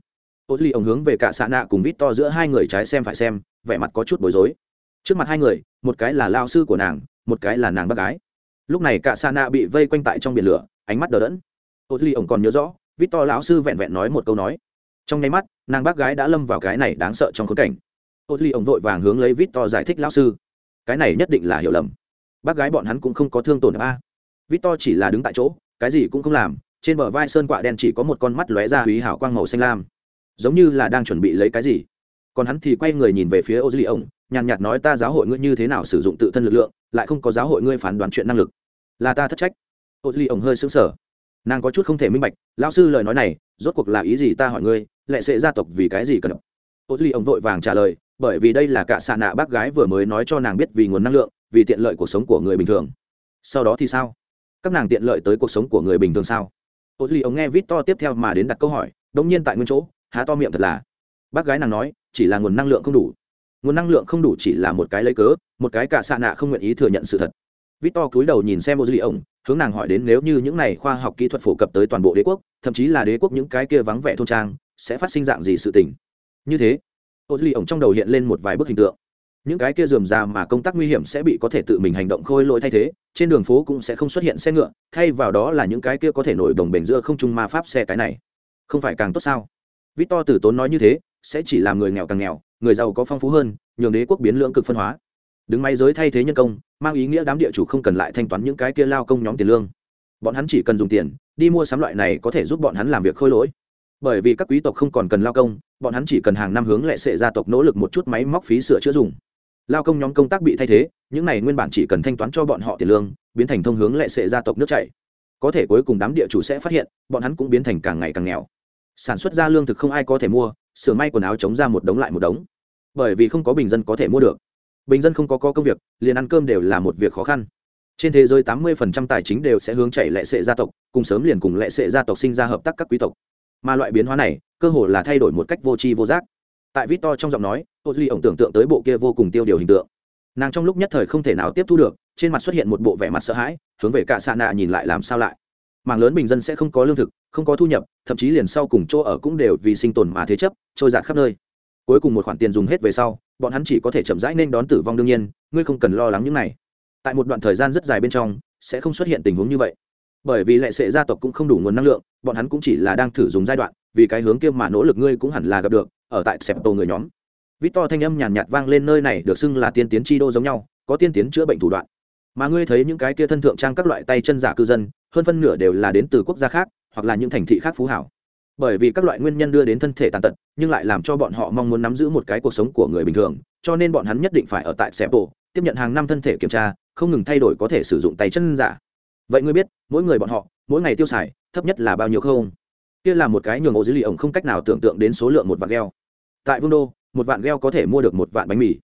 Ô duy ổng hướng về cả xạ nạ cùng vít to giữa hai người trái xem phải xem, vẻ mặt có chút bối rối. Trước mặt hai người, một cái là lao sư của nàng, một cái là nàng bác gái. Lúc này cả xạ nạ bị vây quanh tại trong biển lửa, ánh mắt đờ đẫn. Ô duy ổng còn nhớ rõ vít to lão sư vẹn vẹn nói một câu nói. Trong nháy mắt, nàng bác gái đã lâm vào cái này đáng sợ trong khốn cảnh. Ô duy ông vội vàng hướng lấy vít to giải thích lão sư. Cái này nhất định là hiểu lầm. Bác gái bọn hắn cũng không có thương tổn a. Vít to chỉ là đứng tại chỗ, cái gì cũng không làm, trên bờ vai sơn quạ đen chỉ có một con mắt lóe ra húy hảo quang màu xanh lam. Giống như là đang chuẩn bị lấy cái gì. Còn hắn thì quay người nhìn về phía ô duy ổng nhàn nhạt nói ta giáo hội ngươi như thế nào sử dụng tự thân lực lượng, lại không có giáo hội ngươi phán đoán chuyện năng lực. Là ta thất trách. Ô duy ổng hơi sững sờ nàng có chút không thể minh bạch lao sư lời nói này, rốt cuộc là ý gì ta hỏi ngươi lại sẽ gia tộc vì cái gì cần ô duy ông vội vàng trả lời, bởi vì đây là cả xạ nạ bác gái vừa mới nói cho nàng biết vì nguồn năng lượng, vì tiện lợi cuộc sống của người bình thường. Sau đó thì sao? Các nàng tiện lợi tới cuộc sống của người bình thường sao? Ô duy ông nghe vít to tiếp theo mà đến đặt câu hỏi đông nhiên tại nguyên chỗ, há to miệng thật là. Bác gái nàng nói, chỉ là nguồn năng lượng không đủ. Nguồn năng lượng không đủ chỉ là một cái lấy cớ, một cái cả xạ nạ không nguyện ý thừa nhận sự thật. Victor cúi đầu nhìn xem ô ổng hướng nàng hỏi đến nếu như những này khoa học kỹ thuật phổ cập tới toàn bộ đế quốc, thậm chí là đế quốc những cái kia vắng vẻ thôn trang, sẽ phát sinh dạng gì sự tình? Như thế ô ổng trong đầu hiện lên một vài bức hình tượng. Những cái kia rườm rà mà công tác nguy hiểm sẽ bị có thể tự mình hành động khôi lỗi thay thế, trên đường phố cũng sẽ không xuất hiện xe ngựa, thay vào đó là những cái kia có thể nổi đồng bền giữa không trung ma pháp xe cái này. Không phải càng tốt sao? Victor Tử tốn nói như thế, sẽ chỉ làm người nghèo càng nghèo, người giàu có phong phú hơn, nhường đế quốc biến lưỡng cực phân hóa đứng máy giới thay thế nhân công, mang ý nghĩa đám địa chủ không cần lại thanh toán những cái kia lao công nhóm tiền lương. Bọn hắn chỉ cần dùng tiền, đi mua sắm loại này có thể giúp bọn hắn làm việc khôi lỗi. Bởi vì các quý tộc không còn cần lao công, bọn hắn chỉ cần hàng năm hướng lệ sệ gia tộc nỗ lực một chút máy móc phí sửa chữa dùng. Lao công nhóm công tác bị thay thế, những này nguyên bản chỉ cần thanh toán cho bọn họ tiền lương, biến thành thông hướng lệ sệ gia tộc nước chảy. Có thể cuối cùng đám địa chủ sẽ phát hiện, bọn hắn cũng biến thành càng ngày càng nghèo. Sản xuất ra lương thực không ai có thể mua, sửa may quần áo chống ra một đống lại một đống. Bởi vì không có bình dân có thể mua được bình dân không có, có công việc liền ăn cơm đều là một việc khó khăn. Trên thế giới tám mươi phần trăm tài chính đều sẽ hướng chạy lệ sệ gia tộc cùng sớm liền cùng lệ sệ gia tộc sinh ra hợp tác các quý tộc. Mà loại biến hóa này cơ hồ là thay đổi một cách vô tri vô giác. Tại vít to trong giọng nói ô duy ổng tưởng tượng tới bộ kia vô cùng tiêu điều hình tượng. Nàng trong lúc nhất thời không thể nào tiếp thu được trên mặt xuất hiện một bộ vẻ mặt sợ hãi hướng về cả xạ nạ nhìn lại làm sao lại. Mảng lớn bình dân sẽ không có lương thực không có thu nhập thậm chí liền sau cùng chỗ ở cũng đều vì sinh tồn mà thế chấp trôi giạt khắp nơi. Cuối cùng một khoản tiền dùng hết về sau bọn hắn chỉ có thể chậm rãi nên đón tử vong đương nhiên, ngươi không cần lo lắng những này. Tại một đoạn thời gian rất dài bên trong, sẽ không xuất hiện tình huống như vậy. Bởi vì lệ sệ gia tộc cũng không đủ nguồn năng lượng, bọn hắn cũng chỉ là đang thử dùng giai đoạn, vì cái hướng kia mà nỗ lực ngươi cũng hẳn là gặp được, ở tại sẹp tổ người nhóm. Vít to thanh âm nhàn nhạt vang lên nơi này được xưng là tiên tiến chi đô giống nhau, có tiên tiến chữa bệnh thủ đoạn. Mà ngươi thấy những cái kia thân thượng trang các loại tay chân giả cư dân, hơn phân nửa đều là đến từ quốc gia khác, hoặc là những thành thị khác phú hảo bởi vì các loại nguyên nhân đưa đến thân thể tàn tật, nhưng lại làm cho bọn họ mong muốn nắm giữ một cái cuộc sống của người bình thường, cho nên bọn hắn nhất định phải ở tại xe bộ, tiếp nhận hàng năm thân thể kiểm tra, không ngừng thay đổi có thể sử dụng tay chân giả. Vậy ngươi biết, mỗi người bọn họ, mỗi ngày tiêu xài, thấp nhất là bao nhiêu không? Kia là một cái nhường ổ dữ liệu ổng không cách nào tưởng tượng đến số lượng một vạn gheo. Tại vương đô, một vạn gheo có thể mua được một vạn bánh mì.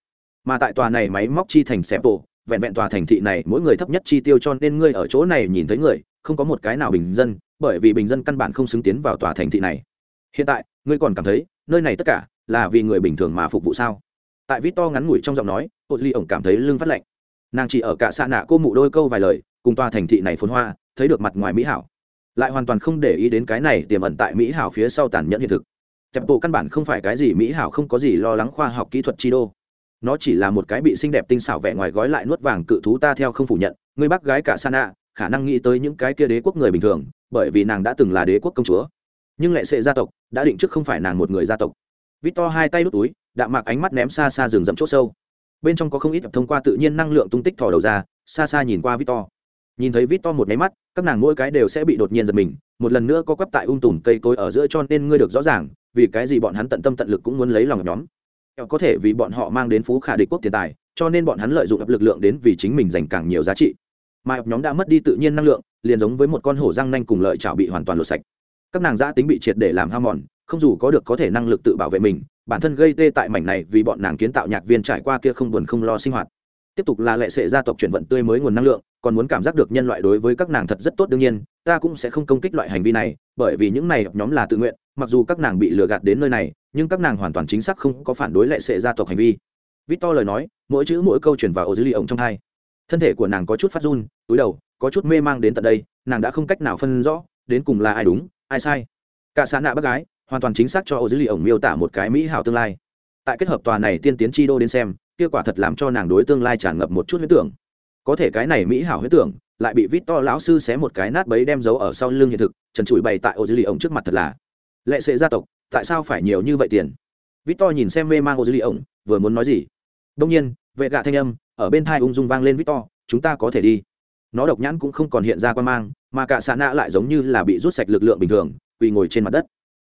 Mà tại tòa này máy móc chi thành xe bộ, vẹn vẹn tòa thành thị này mỗi người thấp nhất chi tiêu cho nên ngươi ở chỗ này nhìn thấy người không có một cái nào bình dân, bởi vì bình dân căn bản không xứng tiến vào tòa thành thị này. Hiện tại, ngươi còn cảm thấy, nơi này tất cả là vì người bình thường mà phục vụ sao? Tại vít to ngắn ngủi trong giọng nói ô ly ổng cảm thấy lưng phát lạnh. Nàng chỉ ở cả xa nạ cô mụ đôi câu vài lời, cùng tòa thành thị này phồn hoa, thấy được mặt ngoài mỹ hảo. Lại hoàn toàn không để ý đến cái này tiềm ẩn tại mỹ hảo phía sau tàn nhẫn hiện thực. Chẹp bộ căn bản không phải cái gì mỹ hảo không có gì lo lắng khoa học kỹ thuật chi đô. Nó chỉ là một cái bị xinh đẹp tinh xảo vẻ ngoài gói lại nuốt vàng cự thú ta theo không phủ nhận người bác gái cả sana khả năng nghĩ tới những cái kia đế quốc người bình thường, bởi vì nàng đã từng là đế quốc công chúa. Nhưng lệ sệ gia tộc đã định trước không phải nàng một người gia tộc. Vít to hai tay đút túi, đạm mạc ánh mắt ném xa xa rừng rậm c h ỗ sâu. Bên trong có không ít thông qua tự nhiên năng lượng tung tích thò đầu ra, xa xa nhìn qua vít to nhìn thấy vít to một nháy mắt, các nàng mỗi cái đều sẽ bị đột nhiên giật mình, một lần nữa có quắp tại ung tùm cây cối ở giữa cho nên ngươi được rõ ràng, vì cái gì bọn hắn tận tâm tận lực cũng muốn lấy lòng nhóm. Có thể vì bọn họ mang đến phú khả địch quốc tiền tài, cho nên bọn hắn lợi dụng ập lực lượng đến vì chính mình dành càng nhiều giá trị mà ập nhóm đã mất đi tự nhiên năng lượng, liền giống với một con hổ răng nanh cùng lợi chảo bị hoàn toàn lột sạch. Các nàng giã tính bị triệt để làm ham mòn, không dù có được có thể năng lực tự bảo vệ mình, bản thân gây tê tại mảnh này vì bọn nàng kiến tạo nhạc viên trải qua kia không buồn không lo sinh hoạt. Tiếp tục là lệ sệ gia tộc chuyển vận tươi mới nguồn năng lượng, còn muốn cảm giác được nhân loại đối với các nàng thật rất tốt đương nhiên, ta cũng sẽ không công kích loại hành vi này, bởi vì những này nhóm là tự nguyện, mặc dù các nàng bị lừa gạt đến nơi này, nhưng các nàng hoàn toàn chính xác không có phản đối lệ sệ gia tộc hành vi. Victor lời nói, mỗi chữ mỗi câu chuyển vào ô dữ liệu trong hai thân thể của nàng có chút phát run, túi đầu, có chút mê mang đến tận đây, nàng đã không cách nào phân rõ, đến cùng là ai đúng, ai sai. Cả xã nạ bác gái, hoàn toàn chính xác cho ô dữ liệu miêu tả một cái mỹ hảo tương lai. Tại kết hợp tòa này tiên tiến chi đô đến xem kết quả thật làm cho nàng đối tương lai tràn ngập một chút huyết tưởng. Có thể cái này mỹ hảo huyết tưởng, lại bị vít to lão sư xé một cái nát bấy đem giấu ở sau lưng hiện thực, trần trụi bày tại ô dữ liệu trước mặt thật là. Lệ sệ gia tộc, tại sao phải nhiều như vậy tiền? Vít to nhìn xem mê mang ô dữ liệu vừa muốn nói gì? Đông nhiên vệ gạ thanh âm, ở bên thai ung dung vang lên vít to chúng ta có thể đi. Nó độc nhãn cũng không còn hiện ra quan mang, mà cả xạ nạ lại giống như là bị rút sạch lực lượng bình thường, quỳ ngồi trên mặt đất.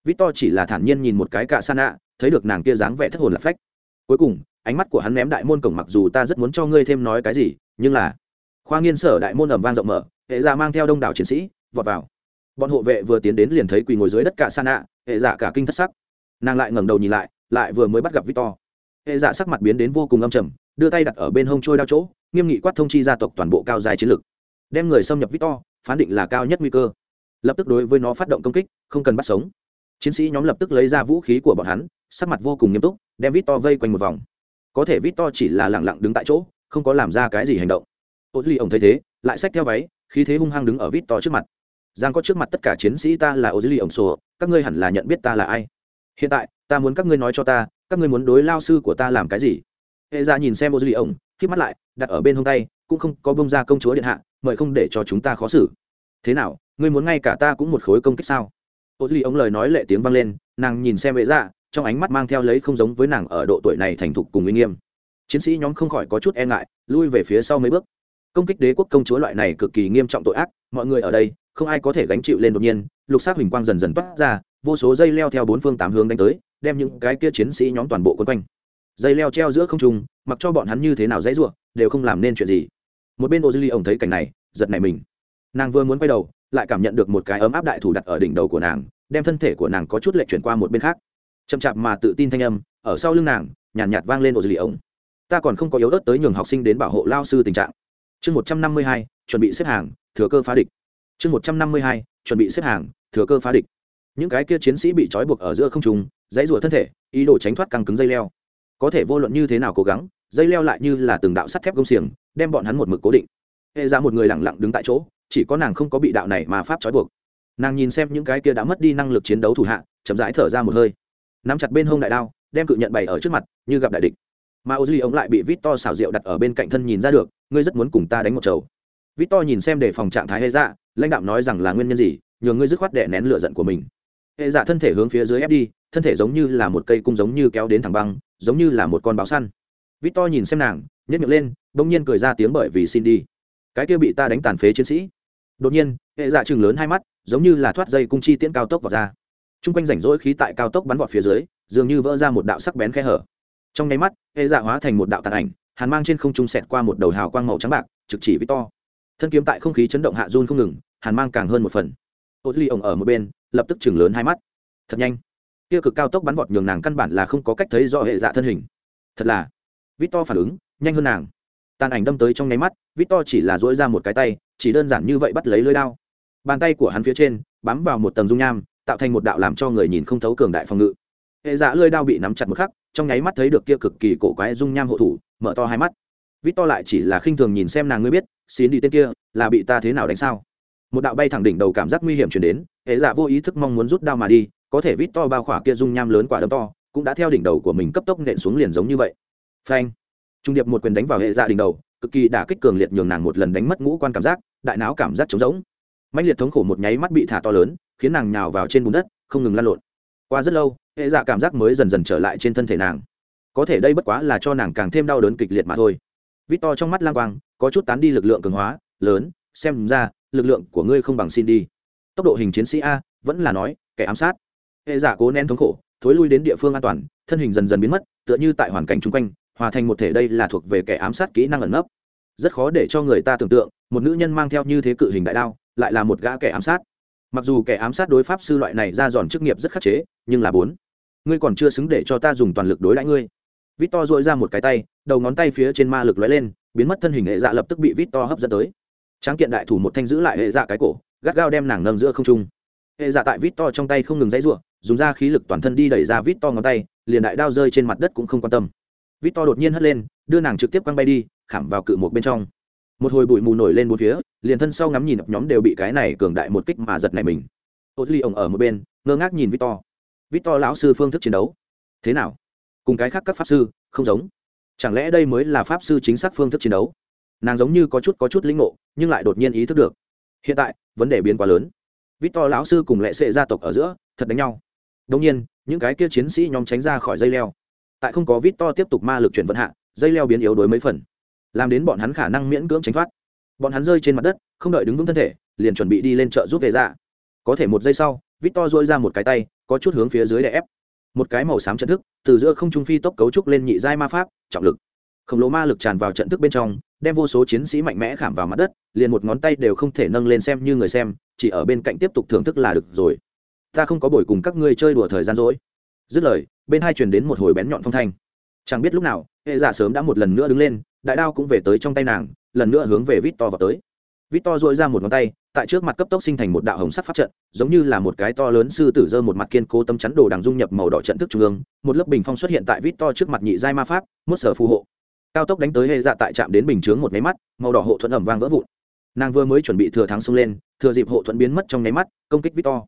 Vít to chỉ là thản nhiên nhìn một cái cả xạ nạ, thấy được nàng kia dáng vẻ thất hồn lạc phách. Cuối cùng, ánh mắt của hắn ném đại môn cổng mặc dù ta rất muốn cho ngươi thêm nói cái gì, nhưng là khoa nghiên sở đại môn ẩm vang rộng mở, hệ giả mang theo đông đảo chiến sĩ, vọt vào. Bọn hộ vệ vừa tiến đến liền thấy quỳ ngồi dưới đất cả san nạ, hệ giả cả kinh thất sắc. Nàng lại ngẩng đầu nhìn lại lại vừa mới bắt gặp victor. Hệ giả sắc mặt biến đến vô cùng âm trầm đưa tay đặt ở bên hông trôi đao chỗ, nghiêm nghị quát thông chi gia tộc toàn bộ cao dài chiến lược đem người xâm nhập victor, phán định là cao nhất nguy cơ. Lập tức đối với nó phát động công kích, không cần bắt sống. Chiến sĩ nhóm lập tức lấy ra vũ khí của bọn hắn, sắc mặt vô cùng nghiêm túc, đem victor vây quanh một vòng. Có thể victor chỉ là lẳng lặng đứng tại chỗ, không có làm ra cái gì hành động. Ô duy ổng thấy thế, lại xách theo váy, khí thế hung hăng đứng ở victor trước mặt. Giang có trước mặt tất cả chiến sĩ ta là ô duy ổng sổ, các ngươi hẳn là nhận biết ta là ai. Hiện tại, ta muốn các ngươi nói cho ta, các ngươi muốn đối lao sư của ta làm cái gì? Hệ ra dạ nhìn xem ô lì ổng k mắt lại, đặt ở bên hông tay, cũng không có bông ra công chúa điện hạ, mời không để cho chúng ta khó xử. Thế nào, ngươi muốn ngay cả ta cũng một khối công kích sao? Ô lì ổng lời nói lệ tiếng vang lên, nàng nhìn xem hệ ra dạ, trong ánh mắt mang theo lấy không giống với nàng ở độ tuổi này thành thục cùng uy nghiêm. Chiến sĩ nhóm không khỏi có chút e ngại, lui về phía sau mấy bước. Công kích đế quốc công chúa loại này cực kỳ nghiêm trọng tội ác, mọi người ở đây, không ai có thể gánh chịu lên đột nhiên, lục xác huỳnh quang dần dần toát ra, vô số dây leo theo bốn phương tám hướng đánh tới, đem những cái kia chiến sĩ nhóm toàn bộ quân quanh dây leo treo giữa không trung mặc cho bọn hắn như thế nào dãy ruộng đều không làm nên chuyện gì. Một bên ô dư ly ổng thấy cảnh này giật nảy mình. Nàng vừa muốn quay đầu lại cảm nhận được một cái ấm áp đại thủ đặt ở đỉnh đầu của nàng đem thân thể của nàng có chút lệ chuyển qua một bên khác. Chậm chạp mà tự tin thanh âm ở sau lưng nàng nhàn nhạt, nhạt vang lên ô dư ly ổng ta còn không có yếu ớt tới nhường học sinh đến bảo hộ lao sư tình trạng. Chương một trăm năm mươi hai chuẩn bị xếp hàng thừa cơ phá địch. Chương một trăm năm mươi hai chuẩn bị xếp hàng thừa cơ phá địch. Những cái kia chiến sĩ bị trói buộc ở giữa không trùng dãy rủa thân thể ý đồ tránh thoát căng cứng dây leo có thể vô luận như thế nào cố gắng, dây leo lại như là từng đạo sắt thép công xiềng, đem bọn hắn một mực cố định. Hệ ra một người lẳng lặng đứng tại chỗ, chỉ có nàng không có bị đạo này mà pháp trói buộc. Nàng nhìn xem những cái kia đã mất đi năng lực chiến đấu thủ hạ, chậm rãi thở ra một hơi. Nắm chặt bên hông đại đao, đem cự nhận bày ở trước mặt, như gặp đại địch. Mà ô duy ông lại bị vít to xảo rượu đặt ở bên cạnh thân nhìn ra được, ngươi rất muốn cùng ta đánh một chầu. Vít to nhìn xem để phòng trạng thái hệ dạ lãnh đạo nói rằng là nguyên nhân gì, nhờ ngươi dứt khoát đè nén lửa giận của mình. Hệ dạ thân thể hướng phía dưới ép đi, thân thể giống như là một cây cung giống như kéo đến thẳng băng giống như là một con báo săn. Vít to nhìn xem nàng nhét miệng lên đột nhiên cười ra tiếng bởi vì xin đi. Cái kia bị ta đánh tàn phế chiến sĩ. Đột nhiên, hệ dạ chừng lớn hai mắt, giống như là thoát dây cung chi tiễn cao tốc vào ra. T r u n g quanh rảnh rỗi khí tại cao tốc bắn vọt phía dưới, dường như vỡ ra một đạo sắc bén khe hở. Trong nháy mắt, hệ dạ hóa thành một đạo tàn ảnh, hàn mang trên không trung sẹt qua một đầu hào quang màu trắng bạc, trực chỉ vít to thân kiếm tại không khí chấn động hạ run không ngừng, hàn mang càng hơn một phần. Ô duy ổng ở một bên, lập tức chừng lớn hai mắt. Thật nhanh kia cực cao tốc bắn vọt nhường nàng căn bản là không có cách thấy rõ hệ dạ thân hình. Thật là. Vít to phản ứng, nhanh hơn nàng. Tàn ảnh đâm tới trong nháy mắt vít to chỉ là dỗi ra một cái tay, chỉ đơn giản như vậy bắt lấy lưới đao. Bàn tay của hắn phía trên, bám vào một tầng dung nham, tạo thành một đạo làm cho người nhìn không thấu cường đại phòng ngự. Hệ dạ lưới đao bị nắm chặt một khắc, trong nháy mắt thấy được kia cực kỳ cổ quái dung nham hộ thủ, mở to hai mắt. Vít to lại chỉ là khinh thường nhìn xem nàng ngươi biết xin đi tên kia, là bị ta thế nào đánh sao? Một đạo bay thẳng đỉnh đầu cảm giác nguy hiểm chuyển đến, hệ dạ vô ý thức mong muốn rút đao mà đi có thể vít to bao khỏa kia dung nham lớn quả đấm to, cũng đã theo đỉnh đầu của mình cấp tốc nện xuống liền giống như vậy. Phanh! Trung điệp một quyền đánh vào hệ dạ đỉnh đầu, cực kỳ đả kích cường liệt nhường nàng một lần đánh mất ngũ quan cảm giác, đại não cảm giác trống rỗng. Mạnh liệt thống khổ một nháy mắt bị thả to lớn, khiến nàng nhào vào trên bùn đất, không ngừng lăn lộn. Qua rất lâu, hệ dạ cảm giác mới dần dần trở lại trên thân thể nàng. Có thể đây bất quá là cho nàng càng thêm đau đớn kịch liệt mà thôi. Vít to trong mắt lang quang, có chút tán đi lực lượng cường hóa, lớn, xem ra, lực lượng của ngươi không bằng xin đi. Tốc độ hình chiến sĩ a, vẫn là nói, kẻ ám sát hệ giả cố nén thống khổ, thối lui đến địa phương an toàn, thân hình dần dần biến mất, tựa như tại hoàn cảnh chung quanh, hòa thành một thể đây là thuộc về kẻ ám sát kỹ năng ẩn nấp. Rất khó để cho người ta tưởng tượng, một nữ nhân mang theo như thế cự hình đại đao, lại là một gã kẻ ám sát. Mặc dù kẻ ám sát đối pháp sư loại này ra giòn chức nghiệp rất khắc chế, nhưng là bốn. Ngươi còn chưa xứng để cho ta dùng toàn lực đối đãi ngươi. Vít to dội ra một cái tay, đầu ngón tay phía trên ma lực lóe lên, biến mất thân hình hệ dạ lập tức bị vít to hấp dẫn tới. Tráng kiện đại thủ một thanh giữ lại hệ dạ cái cổ, gắt gao đem nàng nâng giữa không trung hệ dạ tại vít to trong tay không ngừng dãy r u ộ dùng ra khí lực toàn thân đi đẩy ra vít to ngón tay, liền đại đao rơi trên mặt đất cũng không quan tâm. Vít to đột nhiên hất lên, đưa nàng trực tiếp quăng bay đi, khảm vào cự một bên trong. Một hồi bụi mù nổi lên bốn phía, liền thân sau ngắm nhìn nhóm đều bị cái này cường đại một kích mà giật này mình. Ô duy ổng ở một bên, ngơ ngác nhìn vít to. Vít to lão sư phương thức chiến đấu. Thế nào? Cùng cái khác các pháp sư, không giống. Chẳng lẽ đây mới là pháp sư chính xác phương thức chiến đấu? Nàng giống như có chút có chút lĩnh ngộ, nhưng lại đột nhiên ý thức được. Hiện tại, vấn đề biến quá lớn vít to lão sư cùng lệ sệ gia tộc ở giữa, thật đánh nhau. Đông nhiên, những cái kia chiến sĩ nhóm tránh ra khỏi dây leo. Tại không có vít to tiếp tục ma lực chuyển vận hạ, dây leo biến yếu đối mấy phần. Làm đến bọn hắn khả năng miễn cưỡng tránh thoát. Bọn hắn rơi trên mặt đất, không đợi đứng vững thân thể, liền chuẩn bị đi lên chợ giúp về ra dạ. có thể một giây sau vít to dôi ra một cái tay, có chút hướng phía dưới để ép. Một cái màu xám trận thức, từ giữa không trung phi tốc cấu trúc lên nhị giai ma pháp, trọng lực. Khổng lồ ma lực tràn vào trận thức bên trong, đem vô số chiến sĩ mạnh mẽ khảm vào mặt đất, liền một ngón tay đều không thể nâng lên xem như người xem chỉ ở bên cạnh tiếp tục thưởng thức là được rồi. Ta không có buổi cùng các ngươi chơi đùa thời gian rỗi. Dứt lời, bên hai truyền đến một hồi bén nhọn phong thanh. Chẳng biết lúc nào, hệ giả sớm đã một lần nữa đứng lên, đại đao cũng về tới trong tay nàng, lần nữa hướng về vít to vào tới. Victor dội ra một ngón tay, tại trước mặt cấp tốc sinh thành một đạo hồng sắc pháp trận, giống như là một cái to lớn sư tử dơ một mặt kiên cố tâm chắn đồ đằng dung nhập màu đỏ trận thức trung ương, một lớp bình phong xuất hiện tại victor trước mặt nhị giai ma pháp, mốt sở phù hộ. Cao tốc đánh tới hệ dạ tại trạm đến bình chướng một máy mắt, màu đỏ hộ thuẫn ẩm vang vỡ vụn nàng vừa mới chuẩn bị thừa thắng xông lên, thừa dịp hộ thuẫn biến mất trong nháy mắt, công kích victor.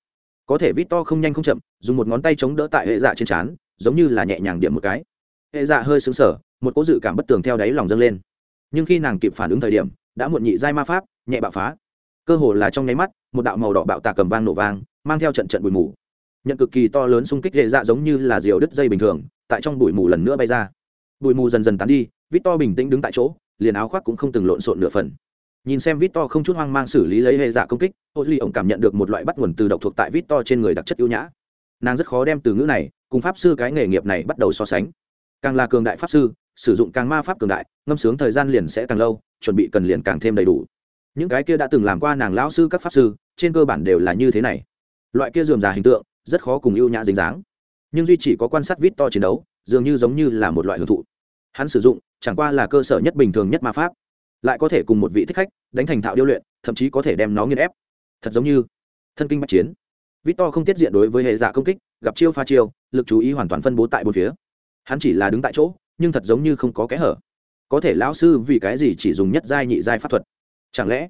Có thể victor không nhanh không chậm, dùng một ngón tay chống đỡ tại hệ dạ trên trán, giống như là nhẹ nhàng điểm một cái. Hệ dạ hơi xứng sở một cỗ dự cảm bất tường theo đáy lòng dâng lên. Nhưng khi nàng kịp phản ứng thời điểm, đã muộn nhị giai ma pháp, nhẹ bạo phá. Cơ hồ là trong nháy mắt, một đạo màu đỏ bạo tà cầm vang nổ vang, mang theo trận trận bụi mù. Nhận cực kỳ to lớn xung kích hệ dạ giống như là diều đứt dây bình thường, tại trong bụi mù lần nữa bay ra. Bụi mù dần dần tán đi vít to bình tĩnh đứng tại chỗ, liền áo khoác cũng không từng lộn xộn nửa phần nhìn xem vít to không chút hoang mang xử lý lấy hệ dạ công kích ô duy ổng cảm nhận được một loại bắt nguồn từ độc thuộc tại vít to trên người đặc chất ưu nhã. Nàng rất khó đem từ ngữ này cùng pháp sư cái nghề nghiệp này bắt đầu so sánh. Càng là cường đại pháp sư, sử dụng càng ma pháp cường đại, ngâm sướng thời gian liền sẽ càng lâu, chuẩn bị cần liền càng thêm đầy đủ. Những cái kia đã từng làm qua nàng lão sư các pháp sư, trên cơ bản đều là như thế này. Loại kia dườm già hình tượng, rất khó cùng ưu nhã dính dáng. Nhưng duy chỉ có quan sát vít to chiến đấu, dường như giống như là một loại hưởng thụ. Hắn sử dụng, chẳng qua là cơ sở nhất bình thường nhất ma pháp lại có thể cùng một vị thích khách đánh thành thạo điêu luyện, thậm chí có thể đem nó nghiên ép. Thật giống như thân kinh bạch chiến. Victor không tiết diện đối với hệ giả công kích, gặp chiêu pha chiêu, lực chú ý hoàn toàn phân bố tại bốn phía. Hắn chỉ là đứng tại chỗ, nhưng thật giống như không có kẽ hở. Có thể lão sư vì cái gì chỉ dùng nhất giai nhị giai pháp thuật? Chẳng lẽ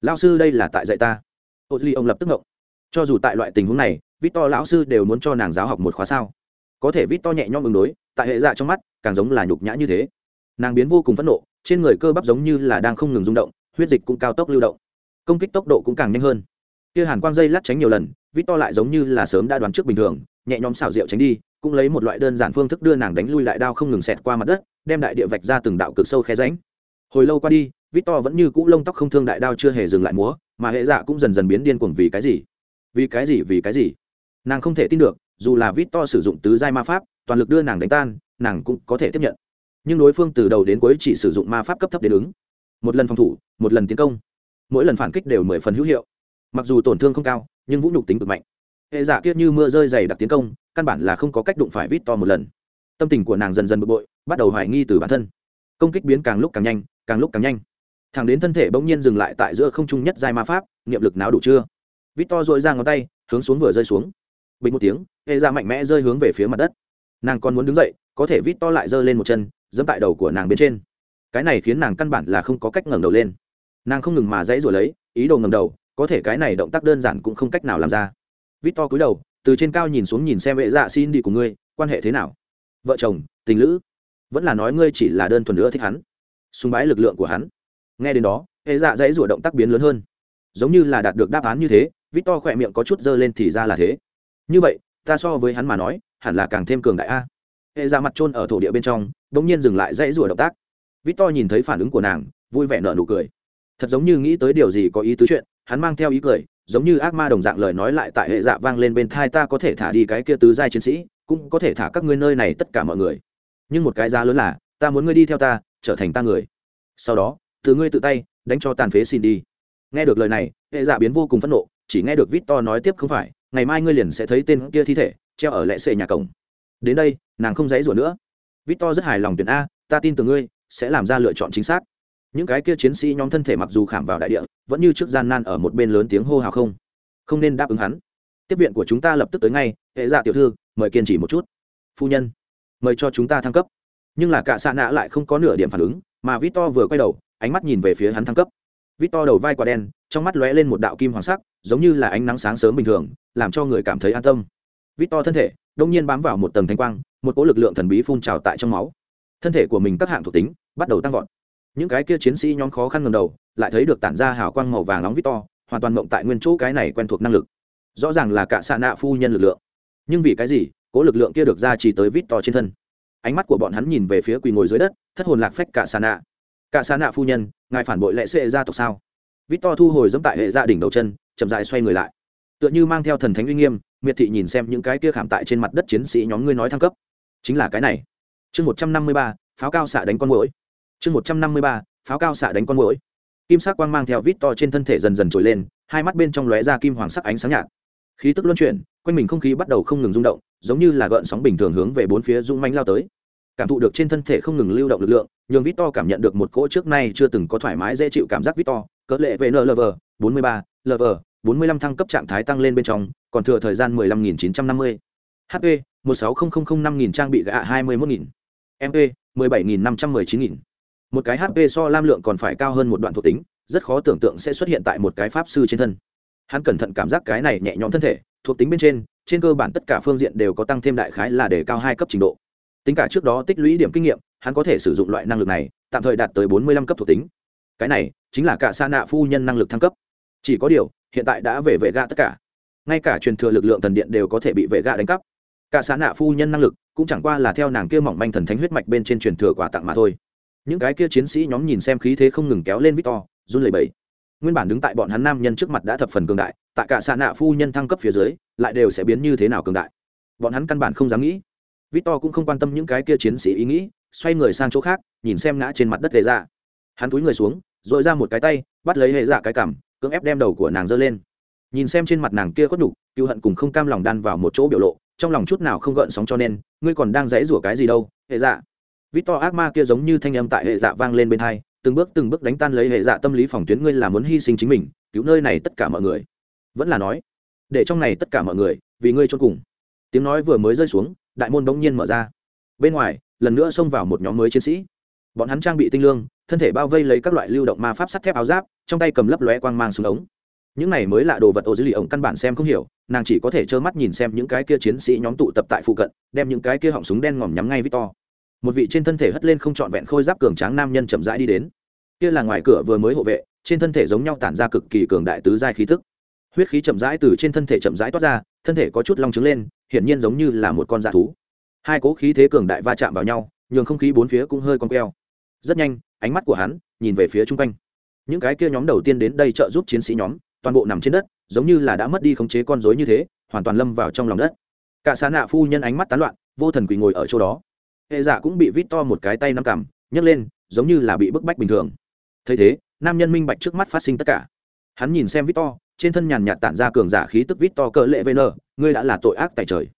lão sư đây là tại dạy ta? Ô duy ông lập tức ngộng. Cho dù tại loại tình huống này, victor lão sư đều muốn cho nàng giáo học một khóa sao? Có thể victor nhẹ nhõm ứng đối, tại hệ dạ trong mắt, càng giống là nhục nhã như thế. Nàng biến vô cùng phẫn nộ trên người cơ bắp giống như là đang không ngừng rung động, huyết dịch cũng cao tốc lưu động. Công kích tốc độ cũng càng nhanh hơn. Kia hàn quang dây lát tránh nhiều lần, vít to lại giống như là sớm đã đoán trước bình thường, nhẹ nhõm xảo diệu tránh đi, cũng lấy một loại đơn giản phương thức đưa nàng đánh lui lại đao không ngừng xẹt qua mặt đất, đem đại địa vạch ra từng đạo cực sâu khe ránh hồi lâu qua đi, vít to vẫn như cũ lông tóc không thương đại đao chưa hề dừng lại múa, mà hệ dạ cũng dần dần biến điên cuồng vì cái gì? Vì cái gì, vì cái gì? Nàng không thể tin được, dù là vít to sử dụng tứ giai ma pháp, toàn lực đưa nàng đánh tan, nàng cũng có thể tiếp nhận nhưng đối phương từ đầu đến cuối chỉ sử dụng ma pháp cấp thấp đến ứng. Một lần phòng thủ, một lần tiến công. Mỗi lần phản kích đều mười phần hữu hiệu. Mặc dù tổn thương không cao, nhưng vũ nhục tính cực mạnh. Hệ giả kiết như mưa rơi dày đặc tiến công, căn bản là không có cách đụng phải vít to một lần. Tâm tình của nàng dần dần bực bội, bắt đầu hoài nghi từ bản thân. Công kích biến càng lúc càng nhanh, càng lúc càng nhanh. Thẳng đến thân thể bỗng nhiên dừng lại tại giữa không trung nhất giai ma pháp, niệm lực náo đủ chưa? Vít to dội ra ngón tay, hướng xuống vừa rơi xuống. Bình một tiếng, hệ giả mạnh mẽ rơi hướng về phía mặt đất nàng còn muốn đứng dậy, có thể vít to lại giơ lên một chân dẫm tại đầu của nàng bên trên. Cái này khiến nàng căn bản là không có cách ngẩng đầu lên. Nàng không ngừng mà dãy rồi lấy, ý đồ ngẩng đầu, có thể cái này động tác đơn giản cũng không cách nào làm ra. Vít to cúi đầu, từ trên cao nhìn xuống nhìn xem vệ dạ xin đi của ngươi, quan hệ thế nào? Vợ chồng, tình lữ, vẫn là nói ngươi chỉ là đơn thuần nữa thích hắn súng bái lực lượng của hắn. Nghe đến đó hệ dạ dãy rủa động tác biến lớn hơn. Giống như là đạt được đáp án như thế, vít to khỏe miệng có chút dơ lên thì ra là thế. Như vậy, ta so với hắn mà nói hẳn là càng thêm cường đại a. Hệ ra mặt trôn ở thổ địa bên trong đ ỗ n g nhiên dừng lại dãy rủa động tác. Vít to nhìn thấy phản ứng của nàng, vui vẻ nợ nụ cười. Thật giống như nghĩ tới điều gì có ý tứ chuyện, hắn mang theo ý cười, giống như ác ma đồng dạng lời nói lại tại hệ dạ vang lên bên thai ta có thể thả đi cái kia tứ giai chiến sĩ, cũng có thể thả các ngươi nơi này tất cả mọi người. Nhưng một cái giá lớn là, ta muốn ngươi đi theo ta, trở thành ta người. Sau đó, từ ngươi tự tay, đánh cho tàn phế xin đi. Nghe được lời này, hệ dạ biến vô cùng phẫn nộ, chỉ nghe được vít to nói tiếp không phải, ngày mai ngươi liền sẽ thấy tên kia thi thể treo ở lệ xệ nhà cổng. Đến đây, nàng không dãy rủa nữa. Vít to rất hài lòng tuyển a, ta tin từ ngươi, sẽ làm ra lựa chọn chính xác. Những cái kia chiến sĩ nhóm thân thể mặc dù khảm vào đại địa, vẫn như trước gian nan ở một bên lớn tiếng hô hào không. Không nên đáp ứng hắn. Tiếp viện của chúng ta lập tức tới ngay, hệ dạ tiểu thư, mời kiên trì một chút. Phu nhân, mời cho chúng ta thăng cấp. Nhưng là cả xạ nạ lại không có nửa điểm phản ứng, mà vít to vừa quay đầu, ánh mắt nhìn về phía hắn thăng cấp. Vít to đầu vai quả đen, trong mắt lóe lên một đạo kim hoàng sắc, giống như là ánh nắng sáng sớm bình thường, làm cho người cảm thấy an tâm vít to thân thể, đông nhiên bám vào một tầng thanh quang, một cỗ lực lượng thần bí phun trào tại trong máu. Thân thể của mình các hạng thuộc tính bắt đầu tăng vọt. Những cái kia chiến sĩ nhóm khó khăn ngầm đầu, lại thấy được tản ra hào quang màu vàng nóng vít to, hoàn toàn mộng tại nguyên chỗ cái này quen thuộc năng lực. Rõ ràng là cả xạ nạ phu nhân lực lượng. Nhưng vì cái gì cố lực lượng kia được ra chỉ tới vít to trên thân? Ánh mắt của bọn hắn nhìn về phía quỳ ngồi dưới đất, thất hồn lạc phách cả xà nạ. Cả xà nạ phu nhân, ngài phản bội lệ sệ gia tộc sao? Vít to thu hồi dẫm tại hệ gia đình đầu chân, chậm dại xoay người lại. Tựa như mang theo thần thánh uy nghiêm miệt thị nhìn xem những cái kia khảm tại trên mặt đất chiến sĩ nhóm ngươi nói thăng cấp. Chính là cái này. Chương một trăm năm mươi ba, pháo cao xạ đánh con mũi chương một trăm năm mươi ba, pháo cao xạ đánh con mũi kim sắc quang mang theo vít to trên thân thể dần dần trồi lên, hai mắt bên trong lóe ra kim hoàng sắc ánh sáng nhạt. Khí tức luân chuyển, quanh mình không khí bắt đầu không ngừng rung động, giống như là gợn sóng bình thường hướng về bốn phía rung manh lao tới. Cảm thụ được trên thân thể không ngừng lưu động lực lượng, nhường vít to cảm nhận được một cỗ trước nay chưa từng có thoải mái dễ chịu cảm giác vít to. Cỡ lệ về nlv bốn mươi ba lv bốn mươi lăm thăng cấp trạng thái tăng lên bên trong, còn thừa thời gian mười lăm nghìn chín trăm năm mươi. Hp một sáu không không không năm nghìn trang bị gạ hai mươi một nghìn. Mp mười bảy nghìn năm trăm mười chín nghìn. Một cái hp so lam lượng còn phải cao hơn một đoạn thuộc tính, rất khó tưởng tượng sẽ xuất hiện tại một cái pháp sư trên thân. Hắn cẩn thận cảm giác cái này nhẹ nhõm thân thể, thuộc tính bên trên trên cơ bản tất cả phương diện đều có tăng thêm đại khái là để cao hai cấp trình độ. Tính cả trước đó tích lũy điểm kinh nghiệm, hắn có thể sử dụng loại năng lực này, tạm thời đạt tới bốn mươi lăm cấp thuộc tính. Cái này chính là cả sa nạ phu nhân năng lực thăng cấp. Chỉ có điều hiện tại đã về vệ gạ tất cả. Ngay cả truyền thừa lực lượng thần điện đều có thể bị vệ gạ đánh cắp. Cả xã nạ phu nhân năng lực cũng chẳng qua là theo nàng kia mỏng manh thần thánh huyết mạch bên trên truyền thừa quà tặng mà thôi. Những cái kia chiến sĩ nhóm nhìn xem khí thế không ngừng kéo lên victor, run lẩy bẩy. Nguyên bản đứng tại bọn hắn nam nhân trước mặt đã thập phần cường đại, tại cả xã nạ phu nhân thăng cấp phía dưới, lại đều sẽ biến như thế nào cường đại? Bọn hắn căn bản không dám nghĩ. Victor cũng không quan tâm những cái kia chiến sĩ ý nghĩ, xoay người sang chỗ khác, nhìn xem ngã trên mặt đất hề dạ. Hắn túi người xuống dội ra một cái tay, bắt lấy hệ dạ cái cằm cưỡng ép đem đầu của nàng giơ lên. Nhìn xem trên mặt nàng kia có đủ, cựu hận cùng không cam lòng đan vào một chỗ biểu lộ trong lòng chút nào không gợn sóng cho nên ngươi còn đang dãy rủa cái gì đâu hệ dạ. Victor ác ma kia giống như thanh âm tại hệ dạ vang lên bên hai từng bước từng bước đánh tan lấy hệ dạ tâm lý phòng tuyến ngươi là muốn hy sinh chính mình cứu nơi này tất cả mọi người. Vẫn là nói để trong này tất cả mọi người vì ngươi cho cùng. Tiếng nói vừa mới rơi xuống đại môn bỗng nhiên mở ra. Bên ngoài lần nữa xông vào một nhóm mới chiến sĩ bọn hắn trang bị tinh lương, thân thể bao vây lấy các loại lưu động ma pháp sắt thép áo giáp, trong tay cầm lấp lóe quang mang xuống ống. Những này mới là đồ vật ô dữ liệu ổng căn bản xem không hiểu, nàng chỉ có thể trơ mắt nhìn xem những cái kia chiến sĩ nhóm tụ tập tại phụ cận, đem những cái kia họng súng đen ngòm nhắm ngay victor. Một vị trên thân thể hất lên không trọn vẹn khôi giáp cường tráng nam nhân chậm rãi đi đến. Kia là ngoài cửa vừa mới hộ vệ, trên thân thể giống nhau tản ra cực kỳ cường đại tứ giai khí tức. Huyết khí chậm rãi từ trên thân thể chậm rãi toát ra, thân thể có chút long trứng lên, hiển nhiên giống như là một con dạ thú. Hai cố khí thế cường đại va chạm vào nhau, nhường không khí bốn phía cũng hơi con keo rất nhanh, ánh mắt của hắn nhìn về phía chung quanh. Những cái kia nhóm đầu tiên đến đây trợ giúp chiến sĩ nhóm, toàn bộ nằm trên đất, giống như là đã mất đi khống chế con rối như thế, hoàn toàn lâm vào trong lòng đất. Cả xà nạ phu nhân ánh mắt tán loạn, vô thần quỳ ngồi ở chỗ đó. Hệ giả cũng bị vít to một cái tay nắm cằm, nhấc lên, giống như là bị bức bách bình thường. Thấy thế, nam nhân minh bạch trước mắt phát sinh tất cả. Hắn nhìn xem vít to, trên thân nhàn nhạt tản ra cường giả khí tức vít to cỡ lệ vn ngươi đã là tội ác tại trời,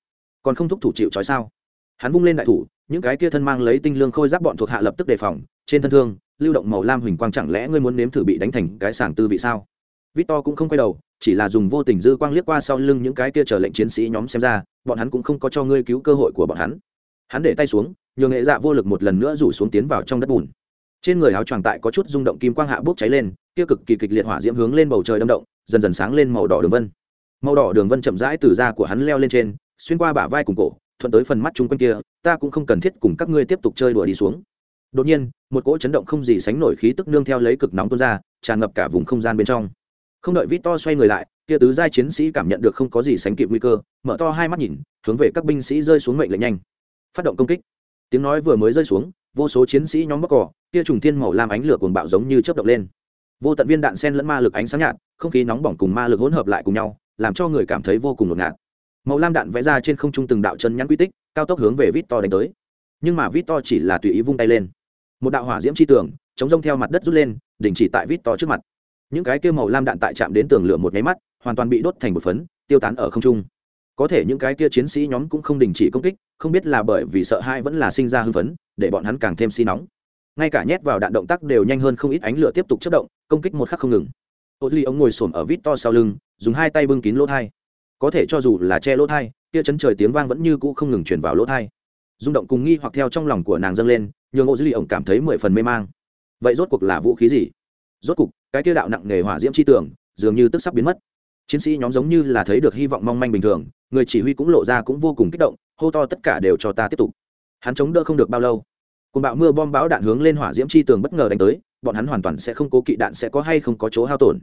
còn không thúc thủ chịu trói sao? Hắn vung lên đại thủ những cái kia thân mang lấy tinh lương khôi giáp bọn thuộc hạ lập tức đề phòng, trên thân thương, lưu động màu lam huỳnh quang chẳng lẽ ngươi muốn nếm thử bị đánh thành cái sàng tư vị sao? Victor cũng không quay đầu, chỉ là dùng vô tình dư quang liếc qua sau lưng những cái kia chờ lệnh chiến sĩ nhóm xem ra, bọn hắn cũng không có cho ngươi cứu cơ hội của bọn hắn. Hắn để tay xuống, nhường nghệ dạ vô lực một lần nữa rủ xuống tiến vào trong đất bùn. Trên người áo choàng tại có chút rung động kim quang hạ bốc cháy lên, kia cực kỳ kịch liệt hỏa diễm hướng lên bầu trời đâm động, dần dần sáng lên màu đỏ đường vân. Màu đỏ đường vân chậm rãi từ da của hắn leo lên trên, xuyên qua bả vai cùng cổ thuận tới phần mắt chung quanh kia, ta cũng không cần thiết cùng các ngươi tiếp tục chơi đùa đi xuống. Đột nhiên, một cỗ chấn động không gì sánh nổi khí tức nương theo lấy cực nóng tuôn ra, tràn ngập cả vùng không gian bên trong. Không đợi vít to xoay người lại, kia tứ giai chiến sĩ cảm nhận được không có gì sánh kịp nguy cơ, mở to hai mắt nhìn, hướng về các binh sĩ rơi xuống mệnh lệnh nhanh. Phát động công kích. Tiếng nói vừa mới rơi xuống, vô số chiến sĩ nhóm bóc cỏ, kia trùng thiên màu lam ánh lửa cuồng bạo giống như chớp động lên. Vô tận viên đạn sen lẫn ma lực ánh sáng nhạt, không khí nóng bỏng cùng ma lực hỗn hợp lại cùng nhau, làm cho người cảm thấy vô cùng ngột ngạt màu lam đạn vẽ ra trên không trung từng đạo chân nhắn quy tích, cao tốc hướng về vít to đánh tới. Nhưng mà vít to chỉ là tùy ý vung tay lên. Một đạo hỏa diễm chi tưởng chống rông theo mặt đất rút lên, đình chỉ tại vít to trước mặt. Những cái kia màu lam đạn tại chạm đến tường lửa một nháy mắt, hoàn toàn bị đốt thành một phấn, tiêu tán ở không trung. Có thể những cái kia chiến sĩ nhóm cũng không đình chỉ công kích, không biết là bởi vì sợ hai vẫn là sinh ra hưng phấn, để bọn hắn càng thêm si nóng. Ngay cả nhét vào đạn động tác đều nhanh hơn không ít, ánh lửa tiếp tục chất động, công kích một khắc không ngừng. Ô duy ông ngồi xổm ở vít to sau lưng, dùng hai tay bưng kín lỗ thai có thể cho dù là che lỗ thai, kia chấn trời tiếng vang vẫn như cũ không ngừng truyền vào lỗ thai. Rung động cùng nghi hoặc theo trong lòng của nàng dâng lên, nhường ô lì ông cảm thấy mười phần mê mang. Vậy rốt cuộc là vũ khí gì? Rốt cuộc cái kia đạo nặng nề hỏa diễm chi tưởng, dường như tức sắp biến mất. Chiến sĩ nhóm giống như là thấy được hy vọng mong manh bình thường, người chỉ huy cũng lộ ra cũng vô cùng kích động, hô to tất cả đều cho ta tiếp tục. Hắn chống đỡ không được bao lâu. Cùng bạo mưa bom bão đạn hướng lên hỏa diễm chi tường bất ngờ đánh tới, bọn hắn hoàn toàn sẽ không cố kỵ đạn sẽ có hay không có chỗ hao tổn.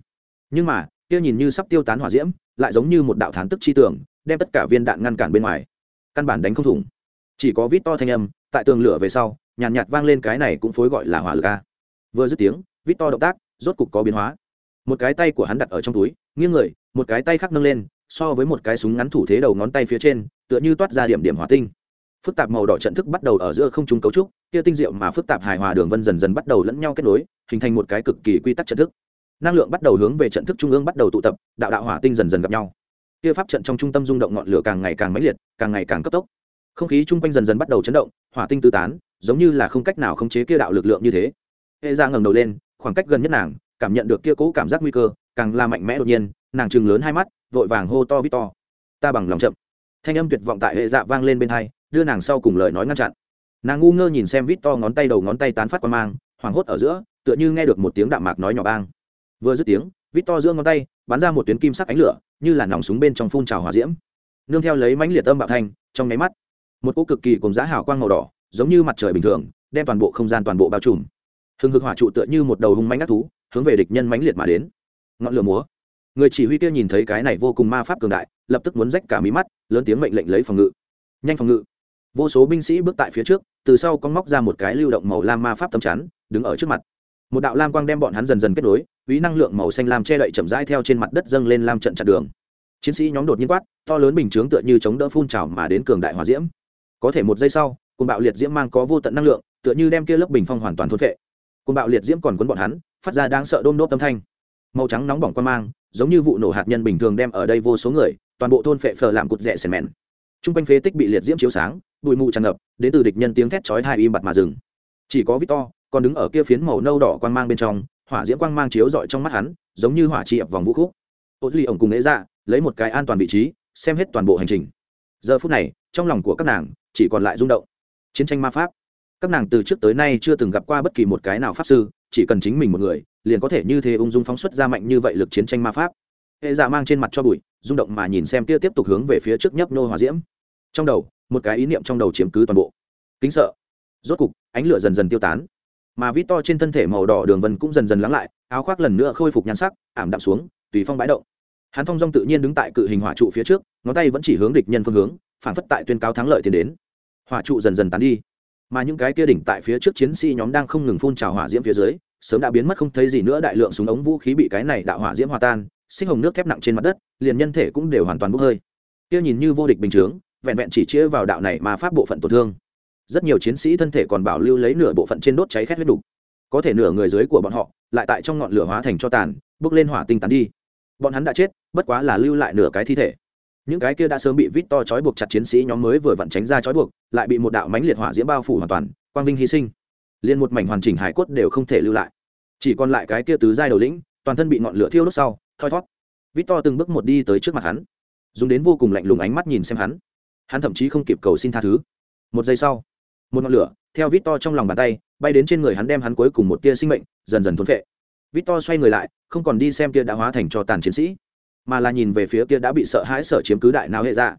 Nhưng mà kia nhìn như sắp tiêu tán hỏa diễm lại giống như một đạo thán tức chi tường đem tất cả viên đạn ngăn cản bên ngoài. Căn bản đánh không thủng. Chỉ có vít to thanh âm tại tường lửa về sau nhàn nhạt, nhạt vang lên cái này cũng phối gọi là hỏa lực a. Vừa dứt tiếng vít to động tác rốt cục có biến hóa. Một cái tay của hắn đặt ở trong túi nghiêng người một cái tay khác nâng lên so với một cái súng ngắn thủ thế đầu ngón tay phía trên tựa như toát ra điểm điểm hỏa tinh. Phức tạp màu đỏ trận thức bắt đầu ở giữa không trung cấu trúc kia tinh diệu mà phức tạp hài hòa đường vân dần dần bắt đầu lẫn nhau kết nối hình thành một cái cực kỳ quy tắc trận thức năng lượng bắt đầu hướng về trận thức trung ương bắt đầu tụ tập, đạo đạo hỏa tinh dần dần gặp nhau. Kia pháp trận trong trung tâm rung động ngọn lửa càng ngày càng mãnh liệt, càng ngày càng cấp tốc. Không khí chung quanh dần dần bắt đầu chấn động, hỏa tinh tứ tán, giống như là không cách nào khống chế kia đạo lực lượng như thế. Hệ ra ngẩng đầu lên, khoảng cách gần nhất nàng, cảm nhận được kia cố cảm giác nguy cơ, càng là mạnh mẽ đột nhiên, nàng chừng lớn hai mắt, vội vàng hô to vít to. Ta bằng lòng chậm. Thanh âm tuyệt vọng tại hệ dạ vang lên bên hai, đưa nàng sau cùng lời nói ngăn chặn. Nàng ngu ngơ nhìn xem vít to ngón tay đầu ngón tay tán phát qua mang, hoảng hốt ở giữa, tựa như nghe được một tiếng đạm mạc nói nhỏ bang vừa dứt tiếng, vít to giữa ngón tay, bắn ra một tuyến kim sắc ánh lửa, như là nòng súng bên trong phun trào hỏa diễm. Nương theo lấy mãnh liệt âm bạo thanh, trong nháy mắt, một cỗ cực kỳ cùng giá hào quang màu đỏ, giống như mặt trời bình thường, đem toàn bộ không gian toàn bộ bao trùm. Hừng hực hỏa trụ tựa như một đầu hung mãnh ác thú, hướng về địch nhân mãnh liệt mà đến. Ngọn lửa múa. Người chỉ huy kia nhìn thấy cái này vô cùng ma pháp cường đại, lập tức muốn rách cả mí mắt, lớn tiếng mệnh lệnh lấy phòng ngự. Nhanh phòng ngự. Vô số binh sĩ bước tại phía trước, từ sau con móc ra một cái lưu động màu lam ma pháp tấm chắn, đứng ở trước mặt một đạo lam quang đem bọn hắn dần dần kết nối ví năng lượng màu xanh lam che đậy chậm rãi theo trên mặt đất dâng lên lam trận chặn đường. Chiến sĩ nhóm đột nhiên quát, to lớn bình chướng tựa như chống đỡ phun trào mà đến cường đại hòa diễm. Có thể một giây sau cùng bạo liệt diễm mang có vô tận năng lượng, tựa như đem kia lớp bình phong hoàn toàn thốt vệ cùng bạo liệt diễm còn cuốn bọn hắn, phát ra đáng sợ đôm đốt âm thanh. Màu trắng nóng bỏng quan mang, giống như vụ nổ hạt nhân bình thường đem ở đây vô số người, toàn bộ thôn phệ phở làm cụt rẻ sèn mèn Trung quanh phế tích bị liệt diễm chiếu sáng, bụi mù tràn ngập, đến từ địch nhân tiếng thét chói tai im bặt mà dừng. Chỉ có victor còn đứng ở kia phiến màu nâu đỏ quang mang bên trong, hỏa diễm quang mang chiếu rọi trong mắt hắn, giống như hỏa chi ập vòng vũ khúc. Ô duy ổng cùng ế Dạ lấy một cái an toàn vị trí, xem hết toàn bộ hành trình. Giờ phút này, trong lòng của các nàng chỉ còn lại rung động. Chiến tranh ma pháp. Các nàng từ trước tới nay chưa từng gặp qua bất kỳ một cái nào pháp sư, chỉ cần chính mình một người, liền có thể như thế ung dung phóng xuất ra mạnh như vậy lực chiến tranh ma pháp. Hệ dạ mang trên mặt cho bụi, rung động mà nhìn xem kia tiếp tục hướng về phía trước nhấp nô hòa diễm. Trong đầu, một cái ý niệm trong đầu chiếm cứ toàn bộ. Kính sợ. Rốt cục, ánh lửa dần dần tiêu tán mà vít to trên thân thể màu đỏ đường vân cũng dần dần lắng lại, áo khoác lần nữa khôi phục nhan sắc, ảm đạm xuống, tùy phong bãi động. Hắn thong dong tự nhiên đứng tại cự hình hỏa trụ phía trước, ngón tay vẫn chỉ hướng địch nhân phương hướng, phản phất tại tuyên cáo thắng lợi tiến đến. Hỏa trụ dần dần tán đi. Mà những cái kia đỉnh tại phía trước chiến sĩ nhóm đang không ngừng phun trào hỏa diễm phía dưới, sớm đã biến mất không thấy gì nữa, đại lượng súng ống vũ khí bị cái này đạo hỏa diễm hòa tan, xích hồng nước thép nặng trên mặt đất, liền nhân thể cũng đều hoàn toàn bốc hơi. Kia nhìn như vô địch bình chướng, vẹn vẹn chỉ chia vào đạo này mà pháp bộ phận tổn thương rất nhiều chiến sĩ thân thể còn bảo lưu lấy nửa bộ phận trên đốt cháy khét huyết đục. Có thể nửa người dưới của bọn họ, lại tại trong ngọn lửa hóa thành cho tàn, bước lên hỏa tinh tán đi. Bọn hắn đã chết, bất quá là lưu lại nửa cái thi thể. Những cái kia đã sớm bị vít to trói buộc chặt chiến sĩ nhóm mới vừa vặn tránh ra trói buộc, lại bị một đạo mánh liệt hỏa diễm bao phủ hoàn toàn, quang vinh hy sinh. Liền một mảnh hoàn chỉnh hải cốt đều không thể lưu lại. Chỉ còn lại cái kia tứ giai đầu lĩnh, toàn thân bị ngọn lửa thiêu đốt sau, thoi thót vít to từng bước một đi tới trước mặt hắn. Dùng đến vô cùng lạnh lùng ánh mắt nhìn xem hắn. Hắn thậm chí không kịp cầu xin tha thứ. Một giây sau một ngọn lửa, theo vít to trong lòng bàn tay, bay đến trên người hắn đem hắn cuối cùng một tia sinh mệnh, dần dần thốn phệ. Vít to xoay người lại, không còn đi xem kia đã hóa thành cho tàn chiến sĩ, mà là nhìn về phía kia đã bị sợ hãi sợ chiếm cứ đại nào hệ ra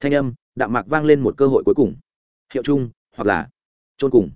thanh âm, đạm mạc vang lên một cơ hội cuối cùng. Hiệu chung, hoặc là trôn cùng.